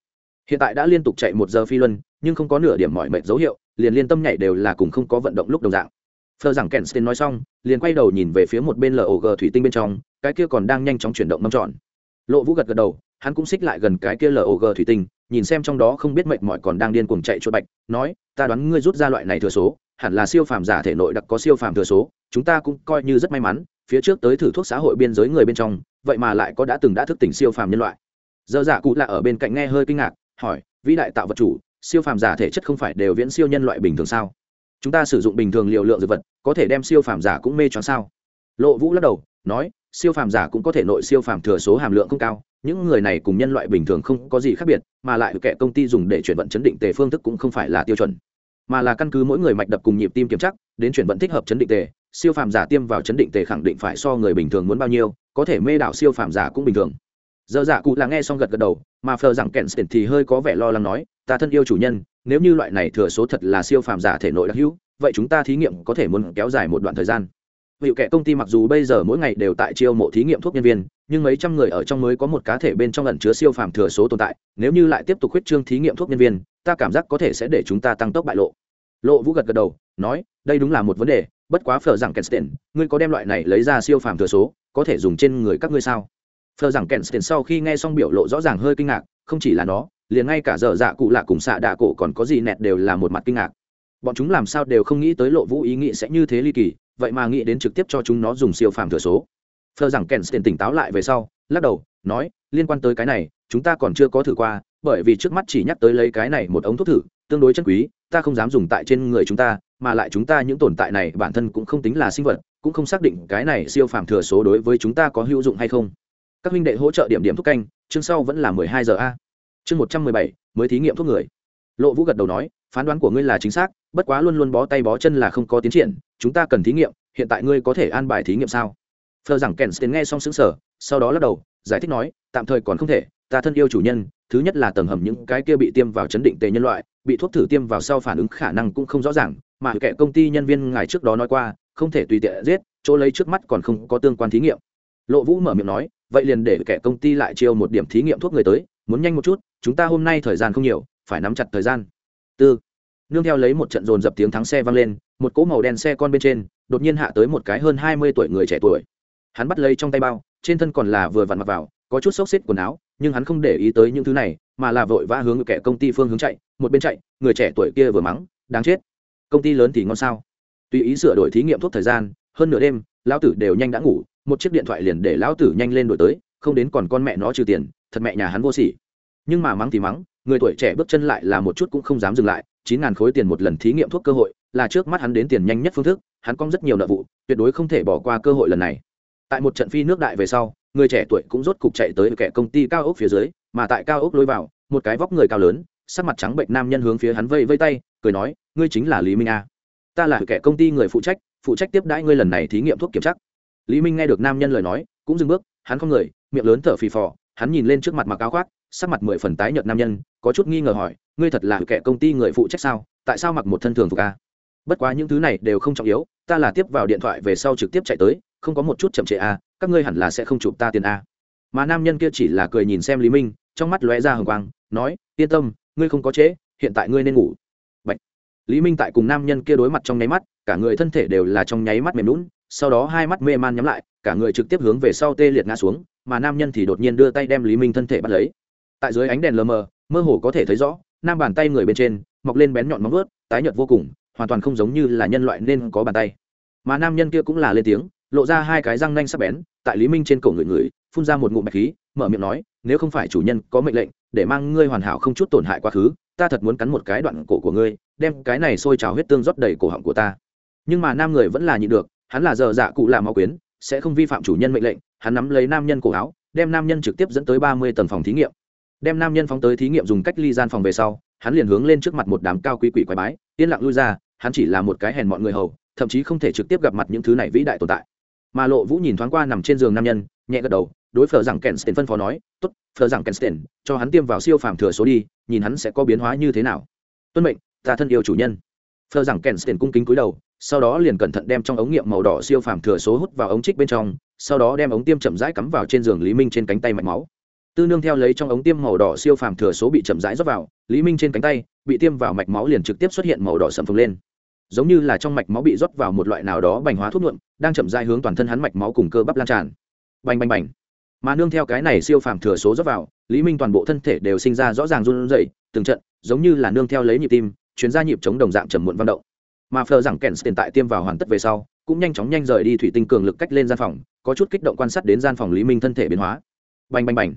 hiện tại đã liên tục chạy một giờ phi luân, nhưng không có nửa điểm mỏi mệt dấu hiệu, liền liên tâm nhảy đều là cùng không có vận động lúc đồng dạng. Phờ rằng kenstein nói xong, liền quay đầu nhìn về phía một bên log thủy tinh bên trong, cái kia còn đang nhanh chóng chuyển động mâm tròn. Lộ vũ gật gật đầu, hắn cũng xích lại gần cái kia log thủy tinh, nhìn xem trong đó không biết mệnh mọi còn đang điên cuồng chạy chuột bạch, nói, ta đoán ngươi rút ra loại này thừa số, hẳn là siêu phàm giả thể nội đặc có siêu phàm thừa số, chúng ta cũng coi như rất may mắn, phía trước tới thử thuốc xã hội biên giới người bên trong, vậy mà lại có đã từng đã thức tỉnh siêu phàm nhân loại. Dơ dạ cụ là ở bên cạnh nghe hơi kinh ngạc hỏi, vĩ đại tạo vật chủ, siêu phàm giả thể chất không phải đều viễn siêu nhân loại bình thường sao? Chúng ta sử dụng bình thường liều lượng dược vật, có thể đem siêu phàm giả cũng mê choáng sao? Lộ vũ lắc đầu, nói, siêu phàm giả cũng có thể nội siêu phàm thừa số hàm lượng không cao, những người này cùng nhân loại bình thường không có gì khác biệt, mà lại kệ công ty dùng để chuyển vận chấn định tề phương thức cũng không phải là tiêu chuẩn. Mà là căn cứ mỗi người mạch đập cùng nhịp tim kiểm chắc, đến chuyển vận thích hợp chấn định tề, siêu phàm giả tiêm vào chấn định tề khẳng định phải so người bình thường muốn bao nhiêu, có thể mê đảo siêu phàm giả cũng bình thường. Giờ giả dạ cụ là nghe xong gật gật đầu mà phờ rằng kèn sển thì hơi có vẻ lo lắng nói, ta thân yêu chủ nhân, nếu như loại này thừa số thật là siêu phàm giả thể nội đặc hữu, vậy chúng ta thí nghiệm có thể muốn kéo dài một đoạn thời gian. Hiệu kẻ công ty mặc dù bây giờ mỗi ngày đều tại chiêu mộ thí nghiệm thuốc nhân viên, nhưng mấy trăm người ở trong mới có một cá thể bên trong ẩn chứa siêu phàm thừa số tồn tại, nếu như lại tiếp tục khuyết trương thí nghiệm thuốc nhân viên, ta cảm giác có thể sẽ để chúng ta tăng tốc bại lộ. Lộ vũ gật gật đầu, nói, đây đúng là một vấn đề, bất quá phờ rằng kensten ngươi có đem loại này lấy ra siêu phàm thừa số, có thể dùng trên người các ngươi sao? Thờ rằng kensten sau khi nghe xong biểu lộ rõ ràng hơi kinh ngạc, không chỉ là nó, liền ngay cả dở dạ cụ lạ cùng xạ đạ cổ còn có gì nẹt đều là một mặt kinh ngạc. Bọn chúng làm sao đều không nghĩ tới lộ vũ ý nghĩ sẽ như thế ly kỳ, vậy mà nghĩ đến trực tiếp cho chúng nó dùng siêu phàm thừa số. Thờ rằng kensten tỉnh táo lại về sau, lắc đầu, nói, liên quan tới cái này, chúng ta còn chưa có thử qua, bởi vì trước mắt chỉ nhắc tới lấy cái này một ống thuốc thử, tương đối chân quý, ta không dám dùng tại trên người chúng ta, mà lại chúng ta những tồn tại này bản thân cũng không tính là sinh vật, cũng không xác định cái này siêu phàm thừa số đối với chúng ta có hữu dụng hay không các huynh đệ hỗ trợ điểm điểm thuốc canh, chương sau vẫn là mười hai giờ a. Chương một trăm mười bảy, mới thí nghiệm thuốc người. Lộ vũ gật đầu nói, phán đoán của ngươi là chính xác, bất quá luôn luôn bó tay bó chân là không có tiến triển, chúng ta cần thí nghiệm, hiện tại ngươi có thể an bài thí nghiệm sao? Phờ rằng kèn tiến nghe xong xứng sở sau đó lắc đầu, giải thích nói, tạm thời còn không thể, ta thân yêu chủ nhân, thứ nhất là tầng hầm những cái kia bị tiêm vào chấn định tề nhân loại, bị thuốc thử tiêm vào sau phản ứng khả năng cũng không rõ ràng, mà kẻ công ty nhân viên ngài trước đó nói qua, không thể tùy tiện giết, chỗ lấy trước mắt còn không có tương quan thí nghiệm. Lộ vũ mở miệng nói vậy liền để kẻ công ty lại chiêu một điểm thí nghiệm thuốc người tới, muốn nhanh một chút, chúng ta hôm nay thời gian không nhiều, phải nắm chặt thời gian. Tư. Nương theo lấy một trận dồn dập tiếng thắng xe vang lên, một cỗ màu đen xe con bên trên, đột nhiên hạ tới một cái hơn hai mươi tuổi người trẻ tuổi. Hắn bắt lấy trong tay bao, trên thân còn là vừa vặn mặc vào, có chút xốc xếp quần áo, nhưng hắn không để ý tới những thứ này, mà là vội vã hướng kẻ công ty phương hướng chạy, một bên chạy, người trẻ tuổi kia vừa mắng, đáng chết, công ty lớn thì ngon sao? Tùy ý sửa đổi thí nghiệm thuốc thời gian, hơn nửa đêm, lão tử đều nhanh đã ngủ một chiếc điện thoại liền để lão tử nhanh lên đổi tới, không đến còn con mẹ nó trừ tiền, thật mẹ nhà hắn vô sỉ. Nhưng mà mắng thì mắng, người tuổi trẻ bước chân lại là một chút cũng không dám dừng lại, chín ngàn khối tiền một lần thí nghiệm thuốc cơ hội, là trước mắt hắn đến tiền nhanh nhất phương thức, hắn cong rất nhiều nợ vụ, tuyệt đối không thể bỏ qua cơ hội lần này. Tại một trận phi nước đại về sau, người trẻ tuổi cũng rốt cục chạy tới kẻ công ty cao ốc phía dưới, mà tại cao ốc lối vào, một cái vóc người cao lớn, sắc mặt trắng bệnh nam nhân hướng phía hắn vây vây tay, cười nói, ngươi chính là lý minh a. Ta là kẻ công ty người phụ trách phụ trách tiếp đãi ngươi lần này thí nghiệm thuốc kiểm chắc lý minh nghe được nam nhân lời nói, cũng dừng bước, hắn không người, miệng lớn thở phì phò, hắn nhìn lên trước mặt mặc áo khoác, sắc mặt mười phần tái nhợt nam nhân, có chút nghi ngờ hỏi, ngươi thật là kẻ công ty người phụ trách sao? Tại sao mặc một thân thường phục a bất quá những thứ này đều không trọng yếu, ta là tiếp vào điện thoại về sau trực tiếp chạy tới, không có một chút chậm trễ a các ngươi hẳn là sẽ không chụp ta tiền a mà nam nhân kia chỉ là cười nhìn xem lý minh, trong mắt lóe ra hồng quang, nói, yên tâm, ngươi không có trễ, hiện tại ngươi nên ngủ. Bạch. lý minh tại cùng nam nhân kia đối mặt trong nháy mắt, cả người thân thể đều là trong nháy mắt mềm lún sau đó hai mắt mê man nhắm lại, cả người trực tiếp hướng về sau tê liệt ngã xuống, mà nam nhân thì đột nhiên đưa tay đem lý minh thân thể bắt lấy. Tại dưới ánh đèn lờ mờ, mơ hồ có thể thấy rõ, nam bàn tay người bên trên, mọc lên bén nhọn móng ướt tái nhợt vô cùng, hoàn toàn không giống như là nhân loại nên có bàn tay. Mà nam nhân kia cũng là lên tiếng, lộ ra hai cái răng nanh sắc bén, tại lý minh trên cổ người người, phun ra một ngụm bạch khí, mở miệng nói, nếu không phải chủ nhân có mệnh lệnh, để mang ngươi hoàn hảo không chút tổn hại quá khứ, ta thật muốn cắn một cái đoạn cổ của ngươi, đem cái này sôi trào huyết tương rót đầy cổ họng của ta. Nhưng mà nam người vẫn là nhịn được hắn là giờ dạ cụ làm máu quyến, sẽ không vi phạm chủ nhân mệnh lệnh, hắn nắm lấy nam nhân cổ áo, đem nam nhân trực tiếp dẫn tới ba mươi tầng phòng thí nghiệm. Đem nam nhân phóng tới thí nghiệm dùng cách ly gian phòng về sau, hắn liền hướng lên trước mặt một đám cao quý quỷ quái bái, yên lặng lui ra, hắn chỉ là một cái hèn mọi người hầu, thậm chí không thể trực tiếp gặp mặt những thứ này vĩ đại tồn tại. Mà lộ vũ nhìn thoáng qua nằm trên giường nam nhân, nhẹ gật đầu, đối phở rằng kensten phân phó nói t ố t phở rằng kensten cho hắn tiêm vào siêu phàm thừa số đi, nhìn hắn sẽ có biến hóa như thế nào. Tuân mệnh, ta thân yêu chủ nhân. Phở rằng kensten cung kính cúi đầu sau đó liền cẩn thận đem trong ống nghiệm màu đỏ siêu phàm thừa số hút vào ống trích bên trong, sau đó đem ống tiêm chậm rãi cắm vào trên giường lý minh trên cánh tay mạch máu. Tư nương theo lấy trong ống tiêm màu đỏ siêu phàm thừa số bị chậm rãi rót vào, lý minh trên cánh tay bị tiêm vào mạch máu liền trực tiếp xuất hiện màu đỏ sầm phồng lên. Giống như là trong mạch máu bị rót vào một loại nào đó bành hóa thuốc nhuộm, đang chậm rãi hướng toàn thân hắn mạch máu cùng cơ bắp lan tràn. Bành bành bành. Mà nương theo cái này siêu phàm thừa số rót vào, lý minh toàn bộ thân thể đều sinh ra rõ ràng run rẩy, từng trận, giống như là nương theo lấy nhịp tim chuyến ra nhịp chống đồng dạng trầm muộn vận động mà phờ rằng kèn tiền tại tiêm vào hoàn tất về sau, cũng nhanh chóng nhanh rời đi thủy tinh cường lực cách lên gian phòng, có chút kích động quan sát đến gian phòng lý minh thân thể biến hóa. Bành bành bành.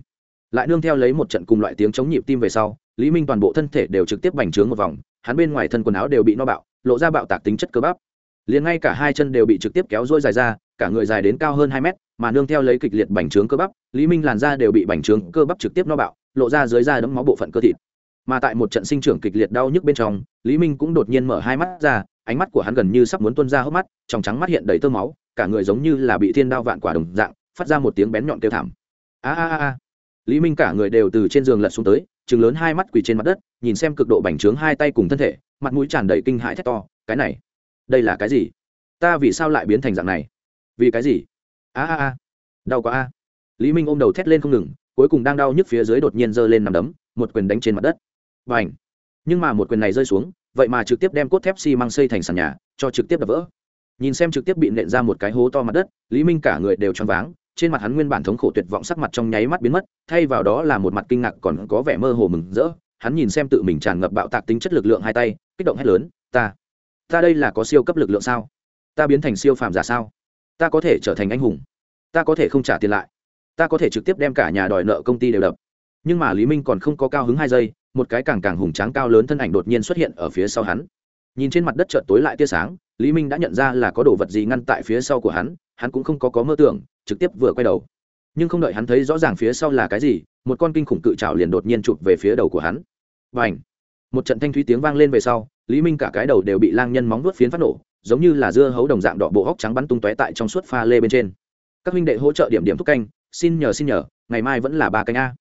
Lại nương theo lấy một trận cùng loại tiếng chống nhịp tim về sau, lý minh toàn bộ thân thể đều trực tiếp bành trướng một vòng, hắn bên ngoài thân quần áo đều bị no bạo, lộ ra bạo tạc tính chất cơ bắp. Liền ngay cả hai chân đều bị trực tiếp kéo dôi dài ra, cả người dài đến cao hơn hai mét, mà nương theo lấy kịch liệt bành trướng cơ bắp, lý minh làn da đều bị bành trướng cơ bắp trực tiếp no bạo, lộ ra dưới da đấm máu bộ phận cơ thịt. Mà tại một trận sinh trưởng kịch liệt đau nhức bên trong, lý minh cũng đột nhiên mở hai mắt ra ánh mắt của hắn gần như sắp muốn tuôn ra hốc mắt, trong trắng mắt hiện đầy tơ máu, cả người giống như là bị thiên đao vạn quả đồng dạng, phát ra một tiếng bén nhọn kêu thảm. A a a lý minh cả người đều từ trên giường lật xuống tới chừng lớn hai mắt quỳ trên mặt đất, nhìn xem cực độ bành trướng hai tay cùng thân thể, mặt mũi tràn đầy kinh hãi thét to, cái này, đây là cái gì? Ta vì sao lại biến thành dạng này? Vì cái gì? A a a. Đau quá a. Lý minh ôm đầu thét lên không ngừng, cuối cùng đang đau nhức phía dưới đột nhiên giơ lên nằm đấm, một quyền đánh trên mặt đất. Và h nhưng mà một quyền này rơi xuống vậy mà trực tiếp đem cốt thép xi măng xây thành sàn nhà, cho trực tiếp đập vỡ. Nhìn xem trực tiếp bị nện ra một cái hố to mặt đất, lý minh cả người đều choáng váng, trên mặt hắn nguyên bản thống khổ tuyệt vọng sắc mặt trong nháy mắt biến mất, thay vào đó là một mặt kinh ngạc còn có vẻ mơ hồ mừng rỡ. Hắn nhìn xem tự mình tràn ngập bạo tạc tính chất lực lượng hai tay, kích động hét lớn, ta ta đây là có siêu cấp lực lượng sao? Ta biến thành siêu phàm giả sao? Ta có thể trở thành anh hùng. Ta có thể không trả tiền lại. Ta có thể trực tiếp đem cả nhà đòi nợ công ty đều đập. Nhưng mà lý minh còn không có cao hứng hai giây một cái càng càng hùng tráng cao lớn thân ảnh đột nhiên xuất hiện ở phía sau hắn. Nhìn trên mặt đất chợt tối lại tia sáng, lý minh đã nhận ra là có đồ vật gì ngăn tại phía sau của hắn hắn cũng không có có mơ tưởng, trực tiếp vừa quay đầu. Nhưng không đợi hắn thấy rõ ràng phía sau là cái gì, một con kinh khủng cự trào liền đột nhiên chụp về phía đầu của hắn. Và ảnh một trận thanh thúy tiếng vang lên về sau, lý minh cả cái đầu đều bị lang nhân móng vuốt phiến phát nổ, giống như là dưa hấu đồng dạng đỏ bộ hóc trắng bắn tung tóe tại trong suốt pha lê bên trên. Các huynh đệ hỗ trợ điểm điểm thúc canh, xin nhờ xin nhờ, ngày mai vẫn là ba canh a.